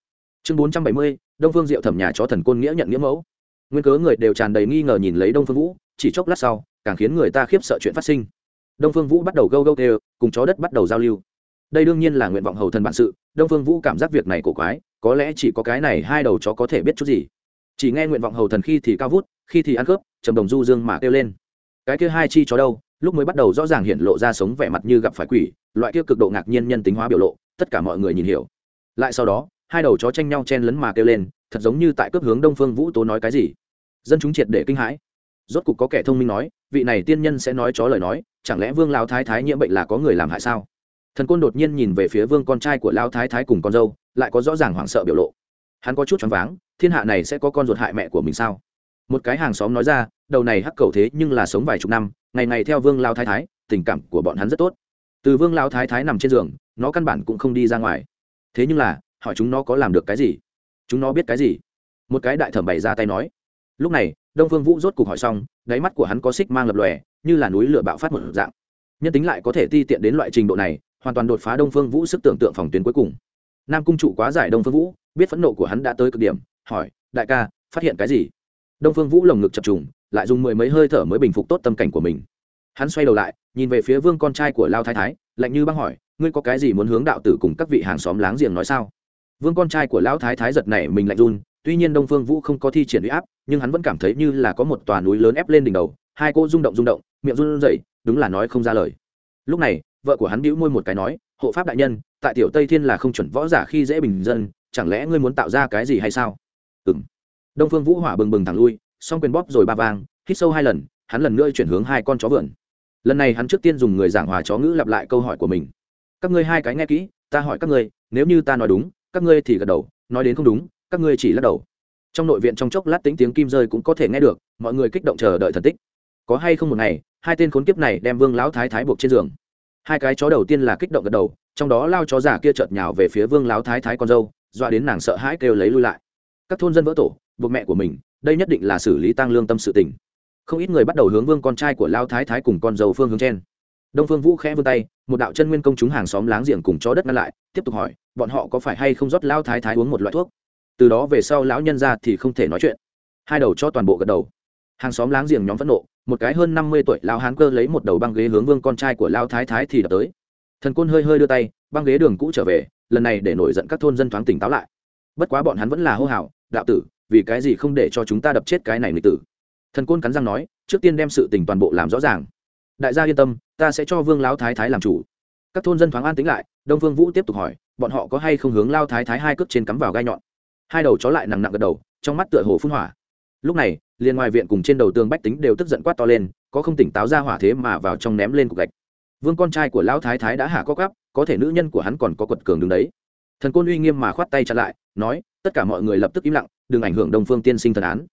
chương bốn trăm bảy mươi, đông phương diệu thẩm nhà chó thần côn nghĩa nhận nghĩa mẫu. Nguyên cớ người đều tràn đầy nghi ngờ nhìn lấy đông phương vũ, chỉ chốc lát sau, càng khiến người ta khiếp sợ chuyện phát sinh. Đông phương vũ bắt đầu gâu gâu tê cùng chó đất bắt đầu giao lưu. Đây đương nhiên là nguyện vọng hầu thần bản sự, đông phương vũ cảm giác việc này cổ quái, có lẽ chỉ có cái này hai đầu chó có thể biết chút gì. Chỉ nghe nguyện vọng hầu thần khi thì cao vút, khi thì ăn cướp trầm đồng du dương mà kêu lên. Cái kia hai chi chó đâu? Lúc mới bắt đầu rõ ràng hiện lộ ra sống vẻ mặt như gặp phải quỷ, loại kia cực độ ngạc nhiên nhân tính hóa biểu lộ, tất cả mọi người nhìn hiểu. Lại sau đó hai đầu chó tranh nhau chen lấn mà kêu lên, thật giống như tại cướp hướng đông phương vũ tố nói cái gì. Dân chúng triệt để kinh hãi. Rốt cục có kẻ thông minh nói, vị này tiên nhân sẽ nói chó lời nói, chẳng lẽ vương lao thái thái nhiễm bệnh là có người làm hại sao? Thần côn đột nhiên nhìn về phía vương con trai của lao thái thái cùng con dâu, lại có rõ ràng hoảng sợ biểu lộ. Hắn có chút choáng váng, thiên hạ này sẽ có con ruột hại mẹ của mình sao? Một cái hàng xóm nói ra, đầu này hắc cầu thế nhưng là sống vài chục năm, ngày ngày theo vương lao thái thái, tình cảm của bọn hắn rất tốt. Từ vương lao thái thái nằm trên giường, nó căn bản cũng không đi ra ngoài. Thế nhưng là hỏi chúng nó có làm được cái gì? Chúng nó biết cái gì? Một cái đại thẩm bày ra tay nói. Lúc này, đông phương vũ rốt cuộc hỏi xong, đáy mắt của hắn có xích mang lập lòe, như là núi lửa bạo phát một dạng. Nhân tính lại có thể ti tiện đến loại trình độ này, hoàn toàn đột phá đông phương vũ sức tưởng tượng phòng tuyến cuối cùng. Nam cung trụ quá giải đông phương vũ, biết phẫn nộ của hắn đã tới cực điểm, hỏi, đại ca, phát hiện cái gì? Đông phương vũ lồng ngực chập trùng, lại dùng mười mấy hơi thở mới bình phục tốt tâm cảnh của mình. Hắn xoay đầu lại, nhìn về phía vương con trai của lao thái thái, lạnh như băng hỏi, ngươi có cái gì muốn hướng đạo tử cùng các vị hàng xóm láng giềng nói sao? Vương con trai của lão thái thái giật này mình lạnh run, tuy nhiên đông phương vũ không có thi triển huy áp, nhưng hắn vẫn cảm thấy như là có một tòa núi lớn ép lên đỉnh đầu, hai cô rung động rung động, miệng run rẩy, đúng là nói không ra lời. Lúc này, vợ của hắn bĩu môi một cái nói, hộ pháp đại nhân, tại tiểu tây thiên là không chuẩn võ giả khi dễ bình dân, chẳng lẽ ngươi muốn tạo ra cái gì hay sao? Ừ m đông phương vũ hỏa bừng bừng thẳng lui xong quyền bóp rồi ba vang, hít sâu hai lần, hắn lần nữa chuyển hướng hai con chó vườn lần này hắn trước tiên dùng người giảng hòa chó ngữ lặp lại câu hỏi của mình. Các ngươi hai cái nghe kỹ, ta hỏi các ngươi, nếu như ta nói đúng các ngươi thì gật đầu, nói đến không đúng, các ngươi chỉ lắc đầu. Trong nội viện trong chốc lát tính tiếng kim rơi cũng có thể nghe được, mọi người kích động chờ đợi thần tích. Có hay không một ngày, hai tên khốn kiếp này đem vương lão thái thái buộc trên giường. Hai cái chó đầu tiên là kích động gật đầu, trong đó lao chó giả kia chợt nhào về phía vương lão thái thái con dâu, dọa đến nàng sợ hãi kêu lấy lui lại. Các thôn dân vỡ tổ, buộc mẹ của mình, đây nhất định là xử lý tăng lương tâm sự tình. Không ít người bắt đầu hướng vương con trai của lao thái thái cùng con dâu phương hướng trên đông phương vũ khẽ vươn tay, một đạo chân nguyên công chúng hàng xóm láng giềng cùng chó đất ngăn lại, tiếp tục hỏi, bọn họ có phải hay không rót lao thái thái uống một loại thuốc? Từ đó về sau lão nhân ra thì không thể nói chuyện. Hai đầu cho toàn bộ gật đầu. Hàng xóm láng giềng nhóm phẫn nộ, một cái hơn năm mươi tuổi lao hán cơ lấy một đầu băng ghế hướng vương con trai của lao thái thái thì đập tới. Thần côn hơi hơi đưa tay, băng ghế đường cũ trở về, lần này để nổi giận các thôn dân thoáng tỉnh táo lại. Bất quá bọn hắn vẫn là hô hào, đạo tử, vì cái gì không để cho chúng ta đập chết cái này nghịch tử? Thần côn cắn răng nói, trước tiên đem sự tình toàn bộ làm rõ ràng. Đại gia yên tâm ta sẽ cho vương lão thái thái làm chủ. Các thôn dân thoáng an tính lại, đông vương vũ tiếp tục hỏi, bọn họ có hay không hướng lao thái thái hai cước trên cắm vào gai nhọn? Hai đầu chó lại nặng nặng gật đầu, trong mắt tựa hồ phun hỏa. Lúc này, liền ngoài viện cùng trên đầu tường bách tính đều tức giận quát to lên, có không tỉnh táo ra hỏa thế mà vào trong ném lên cục gạch. Vương con trai của lão thái thái đã hạ có gắp có thể nữ nhân của hắn còn có quật cường đứng đấy. Thần côn uy nghiêm mà khoát tay chặn lại, nói, tất cả mọi người lập tức im lặng, đừng ảnh hưởng đông phương tiên sinh thần án.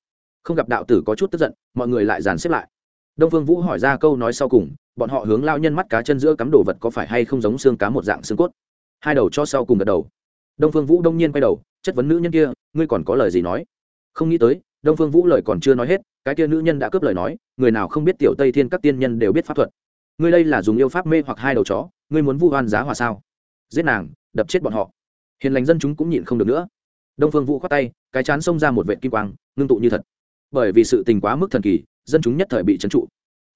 Không gặp đạo tử có chút tức giận, mọi người lại dàn xếp lại. Đông phương vũ hỏi ra câu nói sau cùng bọn họ hướng lao nhân mắt cá chân giữa cắm đồ vật có phải hay không giống xương cá một dạng xương cốt? Hai đầu cho sau cùng gật đầu. Đông phương vũ đông nhiên quay đầu, chất vấn nữ nhân kia, ngươi còn có lời gì nói? Không nghĩ tới, đông phương vũ lời còn chưa nói hết, cái kia nữ nhân đã cướp lời nói, người nào không biết tiểu tây thiên các tiên nhân đều biết pháp thuật. Ngươi đây là dùng yêu pháp mê hoặc hai đầu chó, ngươi muốn vu oan giá hòa sao? Giết nàng, đập chết bọn họ. Hiền lành dân chúng cũng nhịn không được nữa. Đông phương vũ khoát tay, cái chán xông ra một vệ kim quang, ngưng tụ như thật. Bởi vì sự tình quá mức thần kỳ, dân chúng nhất thời bị trấn trụ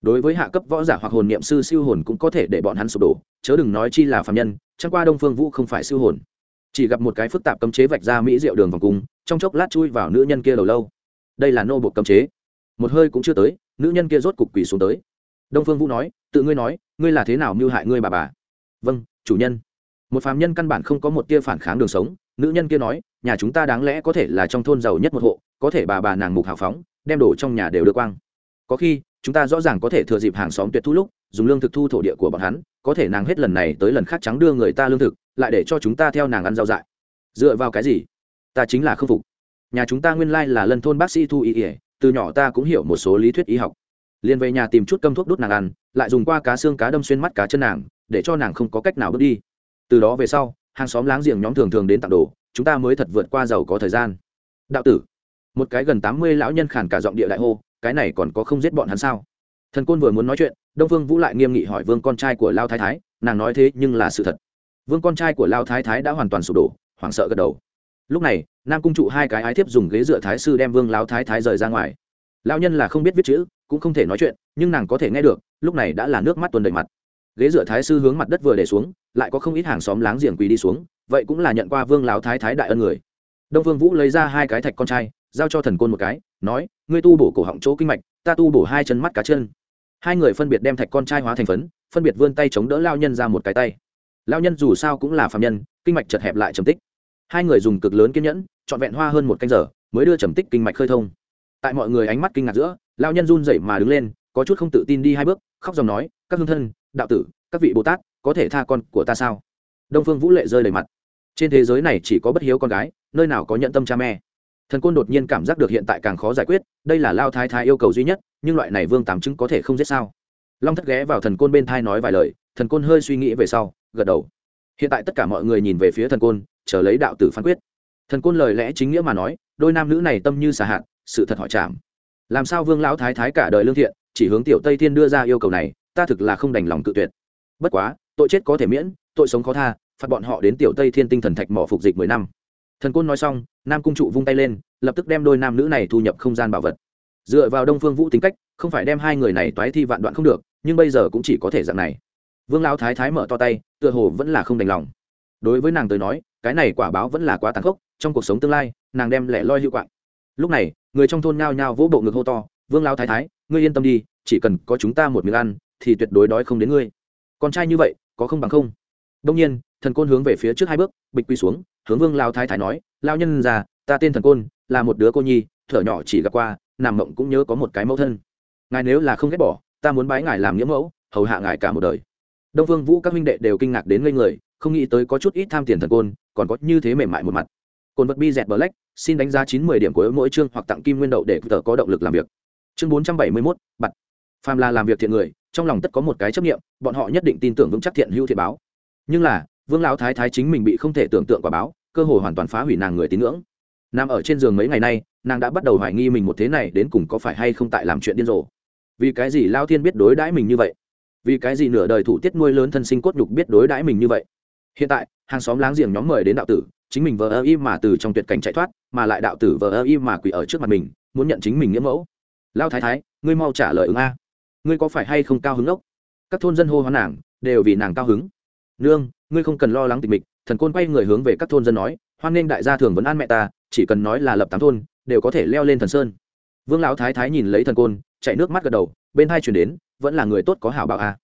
đối với hạ cấp võ giả hoặc hồn niệm sư siêu hồn cũng có thể để bọn hắn sụp đổ, chớ đừng nói chi là phạm nhân, chẳng qua đông phương vũ không phải siêu hồn. Chỉ gặp một cái phức tạp cấm chế vạch ra mỹ rượu đường vòng cung, trong chốc lát chui vào nữ nhân kia đầu lâu. Đây là nô buộc cấm chế. Một hơi cũng chưa tới, nữ nhân kia rốt cục quỳ xuống tới. Đông phương vũ nói, tự ngươi nói, ngươi là thế nào mưu hại ngươi bà bà? Vâng chủ nhân. Một phàm nhân căn bản không có một tia phản kháng đường sống, nữ nhân kia nói, nhà chúng ta đáng lẽ có thể là trong thôn giàu nhất một hộ, có thể bà bà nàng mục hào phóng, đem đồ trong nhà đều đưa quang. Có khi chúng ta rõ ràng có thể thừa dịp hàng xóm tuyệt thu lúc, dùng lương thực thu thổ địa của bọn hắn, có thể nàng hết lần này tới lần khác trắng đưa người ta lương thực, lại để cho chúng ta theo nàng ăn rau dại. Dựa vào cái gì? Ta chính là khâm phục. Nhà chúng ta nguyên lai là lân thôn bác sĩ thu y ỉa từ nhỏ ta cũng hiểu một số lý thuyết y học. Liền về nhà tìm chút cơm thuốc đút nàng ăn, lại dùng qua cá xương cá đâm xuyên mắt cá chân nàng, để cho nàng không có cách nào bước đi. Từ đó về sau, hàng xóm láng giềng nhóm thường thường đến tặng đồ, chúng ta mới thật vượt qua giàu có thời gian. Đạo tử, một cái gần tám mươi lão nhân khản cả giọng địa đại hô cái này còn có không giết bọn hắn sao? Thần côn vừa muốn nói chuyện, đông vương vũ lại nghiêm nghị hỏi vương con trai của lao thái thái, nàng nói thế nhưng là sự thật. Vương con trai của lao thái thái đã hoàn toàn sụp đổ, hoảng sợ gật đầu. Lúc này, nam cung trụ hai cái ái thiếp dùng ghế dựa thái sư đem vương lao thái thái rời ra ngoài. Lao nhân là không biết viết chữ, cũng không thể nói chuyện, nhưng nàng có thể nghe được, lúc này đã là nước mắt tuần đầy mặt. Ghế dựa thái sư hướng mặt đất vừa để xuống, lại có không ít hàng xóm láng giềng quỳ đi xuống, vậy cũng là nhận qua vương lão thái thái đại ân người. Đông vương vũ lấy ra hai cái thạch con trai giao cho thần côn một cái, nói, ngươi tu bổ cổ họng chỗ kinh mạch, ta tu bổ hai chân mắt cá chân. Hai người phân biệt đem thạch con trai hóa thành phấn, phân biệt vươn tay chống đỡ lao nhân ra một cái tay. Lao nhân dù sao cũng là phạm nhân, kinh mạch chật hẹp lại trầm tích. Hai người dùng cực lớn kiên nhẫn, trọn vẹn hoa hơn một canh giờ, mới đưa trầm tích kinh mạch khơi thông. Tại mọi người ánh mắt kinh ngạc giữa, lao nhân run rẩy mà đứng lên, có chút không tự tin đi hai bước, khóc dòng nói, các hương thân, đạo tử, các vị bồ tát, có thể tha con của ta sao? Đông phương vũ lệ rơi đầy mặt. Trên thế giới này chỉ có bất hiếu con gái, nơi nào có nhận tâm cha mẹ thần côn đột nhiên cảm giác được hiện tại càng khó giải quyết, đây là lao thái thái yêu cầu duy nhất, nhưng loại này vương tám chứng có thể không giết sao? Long thất ghé vào thần côn bên thai nói vài lời, thần côn hơi suy nghĩ về sau, gật đầu. Hiện tại tất cả mọi người nhìn về phía thần côn, chờ lấy đạo tử phán quyết. Thần côn lời lẽ chính nghĩa mà nói, đôi nam nữ này tâm như xà hạn sự thật hỏi chạm làm sao vương lão thái thái cả đời lương thiện, chỉ hướng tiểu tây thiên đưa ra yêu cầu này, ta thực là không đành lòng tự tuyệt. Bất quá, tội chết có thể miễn, tội sống khó tha, phạt bọn họ đến tiểu tây thiên tinh thần thạch mỏ phục dịch mười năm thần côn nói xong, nam cung trụ vung tay lên, lập tức đem đôi nam nữ này thu nhập không gian bảo vật. Dựa vào đông phương vũ tính cách, không phải đem hai người này toái thi vạn đoạn không được, nhưng bây giờ cũng chỉ có thể dạng này. Vương lão thái thái mở to tay, tựa hồ vẫn là không đành lòng. Đối với nàng tới nói, cái này quả báo vẫn là quá tàn khốc, trong cuộc sống tương lai, nàng đem lẻ loi hữu quạng. Lúc này, người trong thôn nhao nhao vỗ bộ ngực hô to, vương lão thái thái, ngươi yên tâm đi, chỉ cần có chúng ta một miếng ăn, thì tuyệt đối đói không đến ngươi. Con trai như vậy, có không bằng không? Đông nhiên, thần côn hướng về phía trước hai bước, bịch quy xuống hướng vương lao thái thái nói, lao nhân già, ta tên thần côn, là một đứa cô nhi, thở nhỏ chỉ gặp qua, nằm mộng cũng nhớ có một cái mẫu thân. Ngài nếu là không ghét bỏ, ta muốn bái ngài làm nghĩa mẫu, hầu hạ ngài cả một đời. Đông vương vũ các huynh đệ đều kinh ngạc đến ngây người, không nghĩ tới có chút ít tham tiền thần côn, còn có như thế mềm mại một mặt. Côn vật bi dẹt black, xin đánh giá chín mươi điểm của mỗi chương hoặc tặng kim nguyên đậu để tờ có động lực làm việc. Chương bốn trăm bảy mươi mốt, bặt. Phàm là làm việc thiện người, trong lòng tất có một cái chấp nghiệm bọn họ nhất định tin tưởng vững chắc thiện hữu thiện báo. Nhưng là vương lão thái thái chính mình bị không thể tưởng tượng quả báo, cơ hội hoàn toàn phá hủy nàng người tín ngưỡng. Nằm ở trên giường mấy ngày nay, nàng đã bắt đầu hoài nghi mình một thế này đến cùng có phải hay không tại làm chuyện điên rồ. Vì cái gì lao thiên biết đối đãi mình như vậy? Vì cái gì nửa đời thủ tiết nuôi lớn thân sinh cốt nhục biết đối đãi mình như vậy? Hiện tại, hàng xóm láng giềng nhóm mời đến đạo tử, chính mình vờ ơ y mà từ trong tuyệt cảnh chạy thoát, mà lại đạo tử vờ ơ y mà quỷ ở trước mặt mình, muốn nhận chính mình nghĩa mẫu. Lao thái thái, ngươi mau trả lời ứng a. Ngươi có phải hay không cao hứng ốc? Các thôn dân hô hoán nàng, đều vì nàng cao hứng nương, ngươi không cần lo lắng tịch mịch, thần côn quay người hướng về các thôn dân nói, hoan nghênh đại gia thường vẫn an mẹ ta, chỉ cần nói là lập tám thôn, đều có thể leo lên thần sơn. Vương lão thái thái nhìn lấy thần côn, chạy nước mắt gật đầu, bên hai chuyển đến, vẫn là người tốt có hảo bảo a.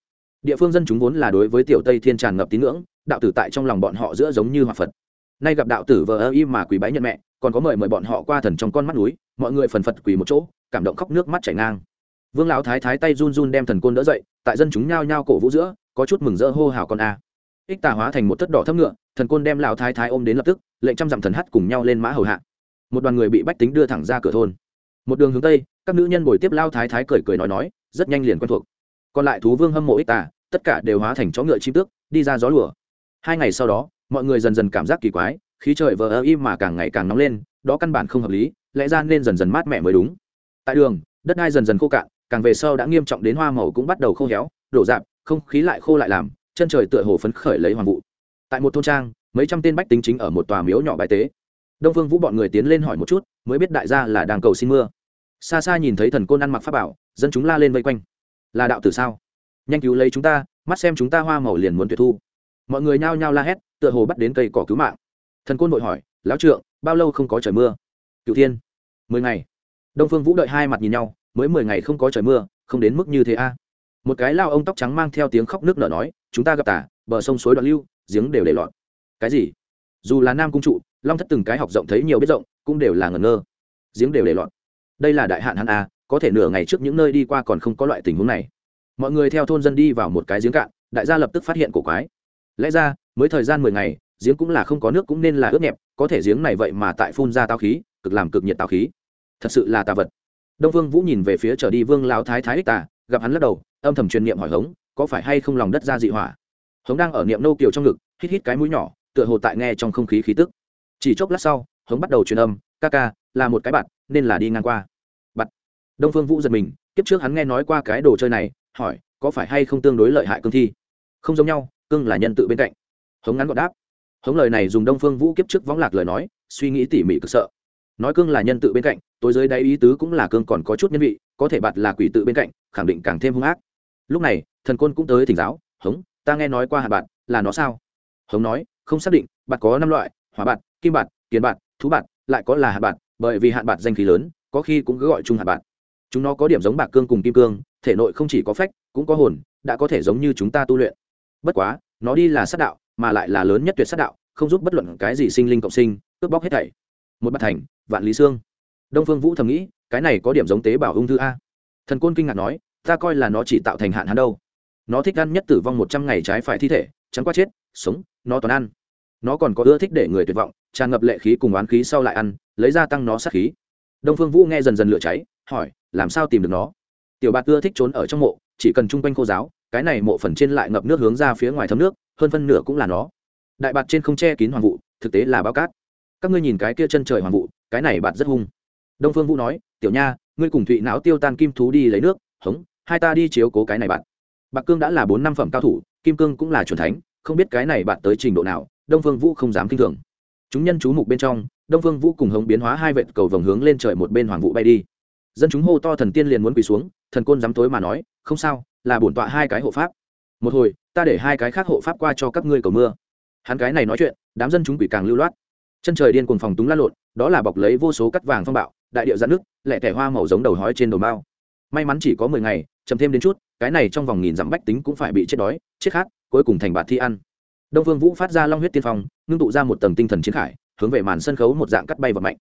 Địa phương dân chúng vốn là đối với tiểu tây thiên tràn ngập tín ngưỡng, đạo tử tại trong lòng bọn họ giữa giống như hòa phật. Nay gặp đạo tử vờ ơ y mà quỳ bái nhận mẹ, còn có mời mời bọn họ qua thần trong con mắt núi, mọi người phần phật quỳ một chỗ, cảm động khóc nước mắt chảy ngang. Vương lão thái thái tay run run đem thần côn đỡ dậy, tại dân chúng nhao nhao cổ vũ giữa, có chút mừng rỡ hô hào con a ích tà hóa thành một thất đỏ thấp ngựa, thần côn đem lão thái thái ôm đến lập tức, lệnh trăm dặm thần hắt cùng nhau lên mã hầu hạ. Một đoàn người bị bách tính đưa thẳng ra cửa thôn. Một đường hướng tây, các nữ nhân bồi tiếp lao thái thái cười cười nói nói, rất nhanh liền quen thuộc. Còn lại thú vương hâm mộ ích tà, tất cả đều hóa thành chó ngựa chim tước, đi ra gió lùa. Hai ngày sau đó, mọi người dần dần cảm giác kỳ quái, khí trời vờ ơ im mà càng ngày càng nóng lên, đó căn bản không hợp lý, lẽ ra nên dần dần mát mẻ mới đúng. Tại đường, đất đai dần dần khô cạn, càng về sau đã nghiêm trọng đến hoa màu cũng bắt đầu khô héo, đổ dạp, không khí lại khô lại làm chân trời tựa hồ phấn khởi lấy hoàng vụ. Tại một thôn trang, mấy trăm tên bách tính chính ở một tòa miếu nhỏ bài tế. Đông phương vũ bọn người tiến lên hỏi một chút, mới biết đại gia là đang cầu xin mưa. Xa xa nhìn thấy thần côn ăn mặc pháp bảo, dân chúng la lên vây quanh. Là đạo tử sao? Nhanh cứu lấy chúng ta, mắt xem chúng ta hoa màu liền muốn tuyệt thu. Mọi người nhao nhao la hét, tựa hồ bắt đến cây cỏ cứu mạng. Thần côn vội hỏi, lão trượng, bao lâu không có trời mưa? Cựu thiên. Mười ngày. Đông phương vũ đợi hai mặt nhìn nhau, mới mười ngày không có trời mưa, không đến mức như thế a. Một cái lao ông tóc trắng mang theo tiếng khóc nước nở nói chúng ta gặp tả bờ sông suối đoạn lưu, giếng đều để lọt. Cái gì? Dù là nam cung trụ, long thất từng cái học rộng thấy nhiều biết rộng, cũng đều là ngẩn ngơ. Giếng đều để lọt. Đây là đại hạn hắn a có thể nửa ngày trước những nơi đi qua còn không có loại tình huống này. Mọi người theo thôn dân đi vào một cái giếng cạn, đại gia lập tức phát hiện cổ quái. Lẽ ra, mới thời gian mười ngày, giếng cũng là không có nước cũng nên là ướt nhẹp, có thể giếng này vậy mà tại phun ra tao khí, cực làm cực nhiệt tao khí. Thật sự là tà vật. Đông vương vũ nhìn về phía trở đi vương lao thái thái ích tà, gặp hắn lắc đầu, âm thầm truyền niệm hỏi hống có phải hay không lòng đất ra dị hỏa? Hống đang ở niệm nô kiều trong ngực, hít hít cái mũi nhỏ, tựa hồ tại nghe trong không khí khí tức. Chỉ chốc lát sau, hống bắt đầu truyền âm, ca ca, là một cái bạn, nên là đi ngang qua. Bạn. Đông phương vũ giật mình, kiếp trước hắn nghe nói qua cái đồ chơi này, hỏi, có phải hay không tương đối lợi hại cương thi? Không giống nhau, cương là nhân tự bên cạnh. Hống ngắn gọn đáp. Hống lời này dùng đông phương vũ kiếp trước võng lạc lời nói, suy nghĩ tỉ mỉ cực sợ. Nói cương là nhân tự bên cạnh, tối dưới đáy ý tứ cũng là cương còn có chút nhân vị, có thể bạt là quỷ tự bên cạnh, khẳng định càng thêm hung ác lúc này, thần côn cũng tới thỉnh giáo, hống, ta nghe nói qua hạt bạt, là nó sao? Hống nói, không xác định, bạt có năm loại, hỏa bạt, kim bạt kiến bạt, thú bạt, lại có là hạt bạt, bởi vì hạt bạt danh khí lớn, có khi cũng cứ gọi chung hạt bạt. Chúng nó có điểm giống bạc cương cùng kim cương, thể nội không chỉ có phách, cũng có hồn, đã có thể giống như chúng ta tu luyện. Bất quá, nó đi là sát đạo, mà lại là lớn nhất tuyệt sát đạo, không giúp bất luận cái gì sinh linh cộng sinh, cướp bóc hết thảy. Một bát thành, vạn lý xương. Đông phương vũ thầm nghĩ, cái này có điểm giống tế bào ung thư a. Thần côn kinh ngạc nói ta coi là nó chỉ tạo thành hạn hắn đâu. Nó thích ăn nhất tử vong một trăm ngày trái phải thi thể, chẳng qua chết, sống, nó toàn ăn. Nó còn có ưa thích để người tuyệt vọng, tràn ngập lệ khí cùng oán khí sau lại ăn, lấy ra tăng nó sát khí. Đông phương vũ nghe dần dần lửa cháy, hỏi, làm sao tìm được nó? Tiểu bạt ưa thích trốn ở trong mộ, chỉ cần chung quanh khô giáo, cái này mộ phần trên lại ngập nước hướng ra phía ngoài thấm nước, hơn phân nửa cũng là nó. Đại bạt trên không che kín hoàng vụ, thực tế là bao cát. Các ngươi nhìn cái kia chân trời hoàng vụ, cái này bạt rất hung. Đông phương vũ nói, tiểu nha, ngươi cùng thụy não tiêu tan kim thú đi lấy nước hống, hai ta đi chiếu cố cái này bạn. Bạc cương đã là bốn năm phẩm cao thủ, kim cương cũng là c thánh, không biết cái này bạn tới trình độ nào, đông phương vũ không dám kinh thường. Chúng nhân chú mục bên trong, đông phương vũ cùng hống biến hóa hai vệt cầu vồng hướng lên trời một bên hoàng vũ bay đi. Dân chúng hô to thần tiên liền muốn quỳ xuống, thần côn dám tối mà nói, không sao, là bổn tọa hai cái hộ pháp. Một hồi, ta để hai cái khác hộ pháp qua cho các ngươi cầu mưa. Hắn cái này nói chuyện, đám dân chúng quỷ càng lưu loát. Chân trời điên cuồng phòng túng lăn lộn, đó là bọc lấy vô số cắt vàng phong bạo, đại điệu dạn nước lẹ tẻ hoa màu giống đầu hói trên đầu mao may mắn chỉ có mười ngày, chậm thêm đến chút, cái này trong vòng nghìn dặm bách tính cũng phải bị chết đói, chết khát, cuối cùng thành bạt thi ăn. Đông Vương vũ phát ra long huyết tiên phong, ngưng tụ ra một tầng tinh thần chiến khải, hướng về màn sân khấu một dạng cắt bay và mạnh.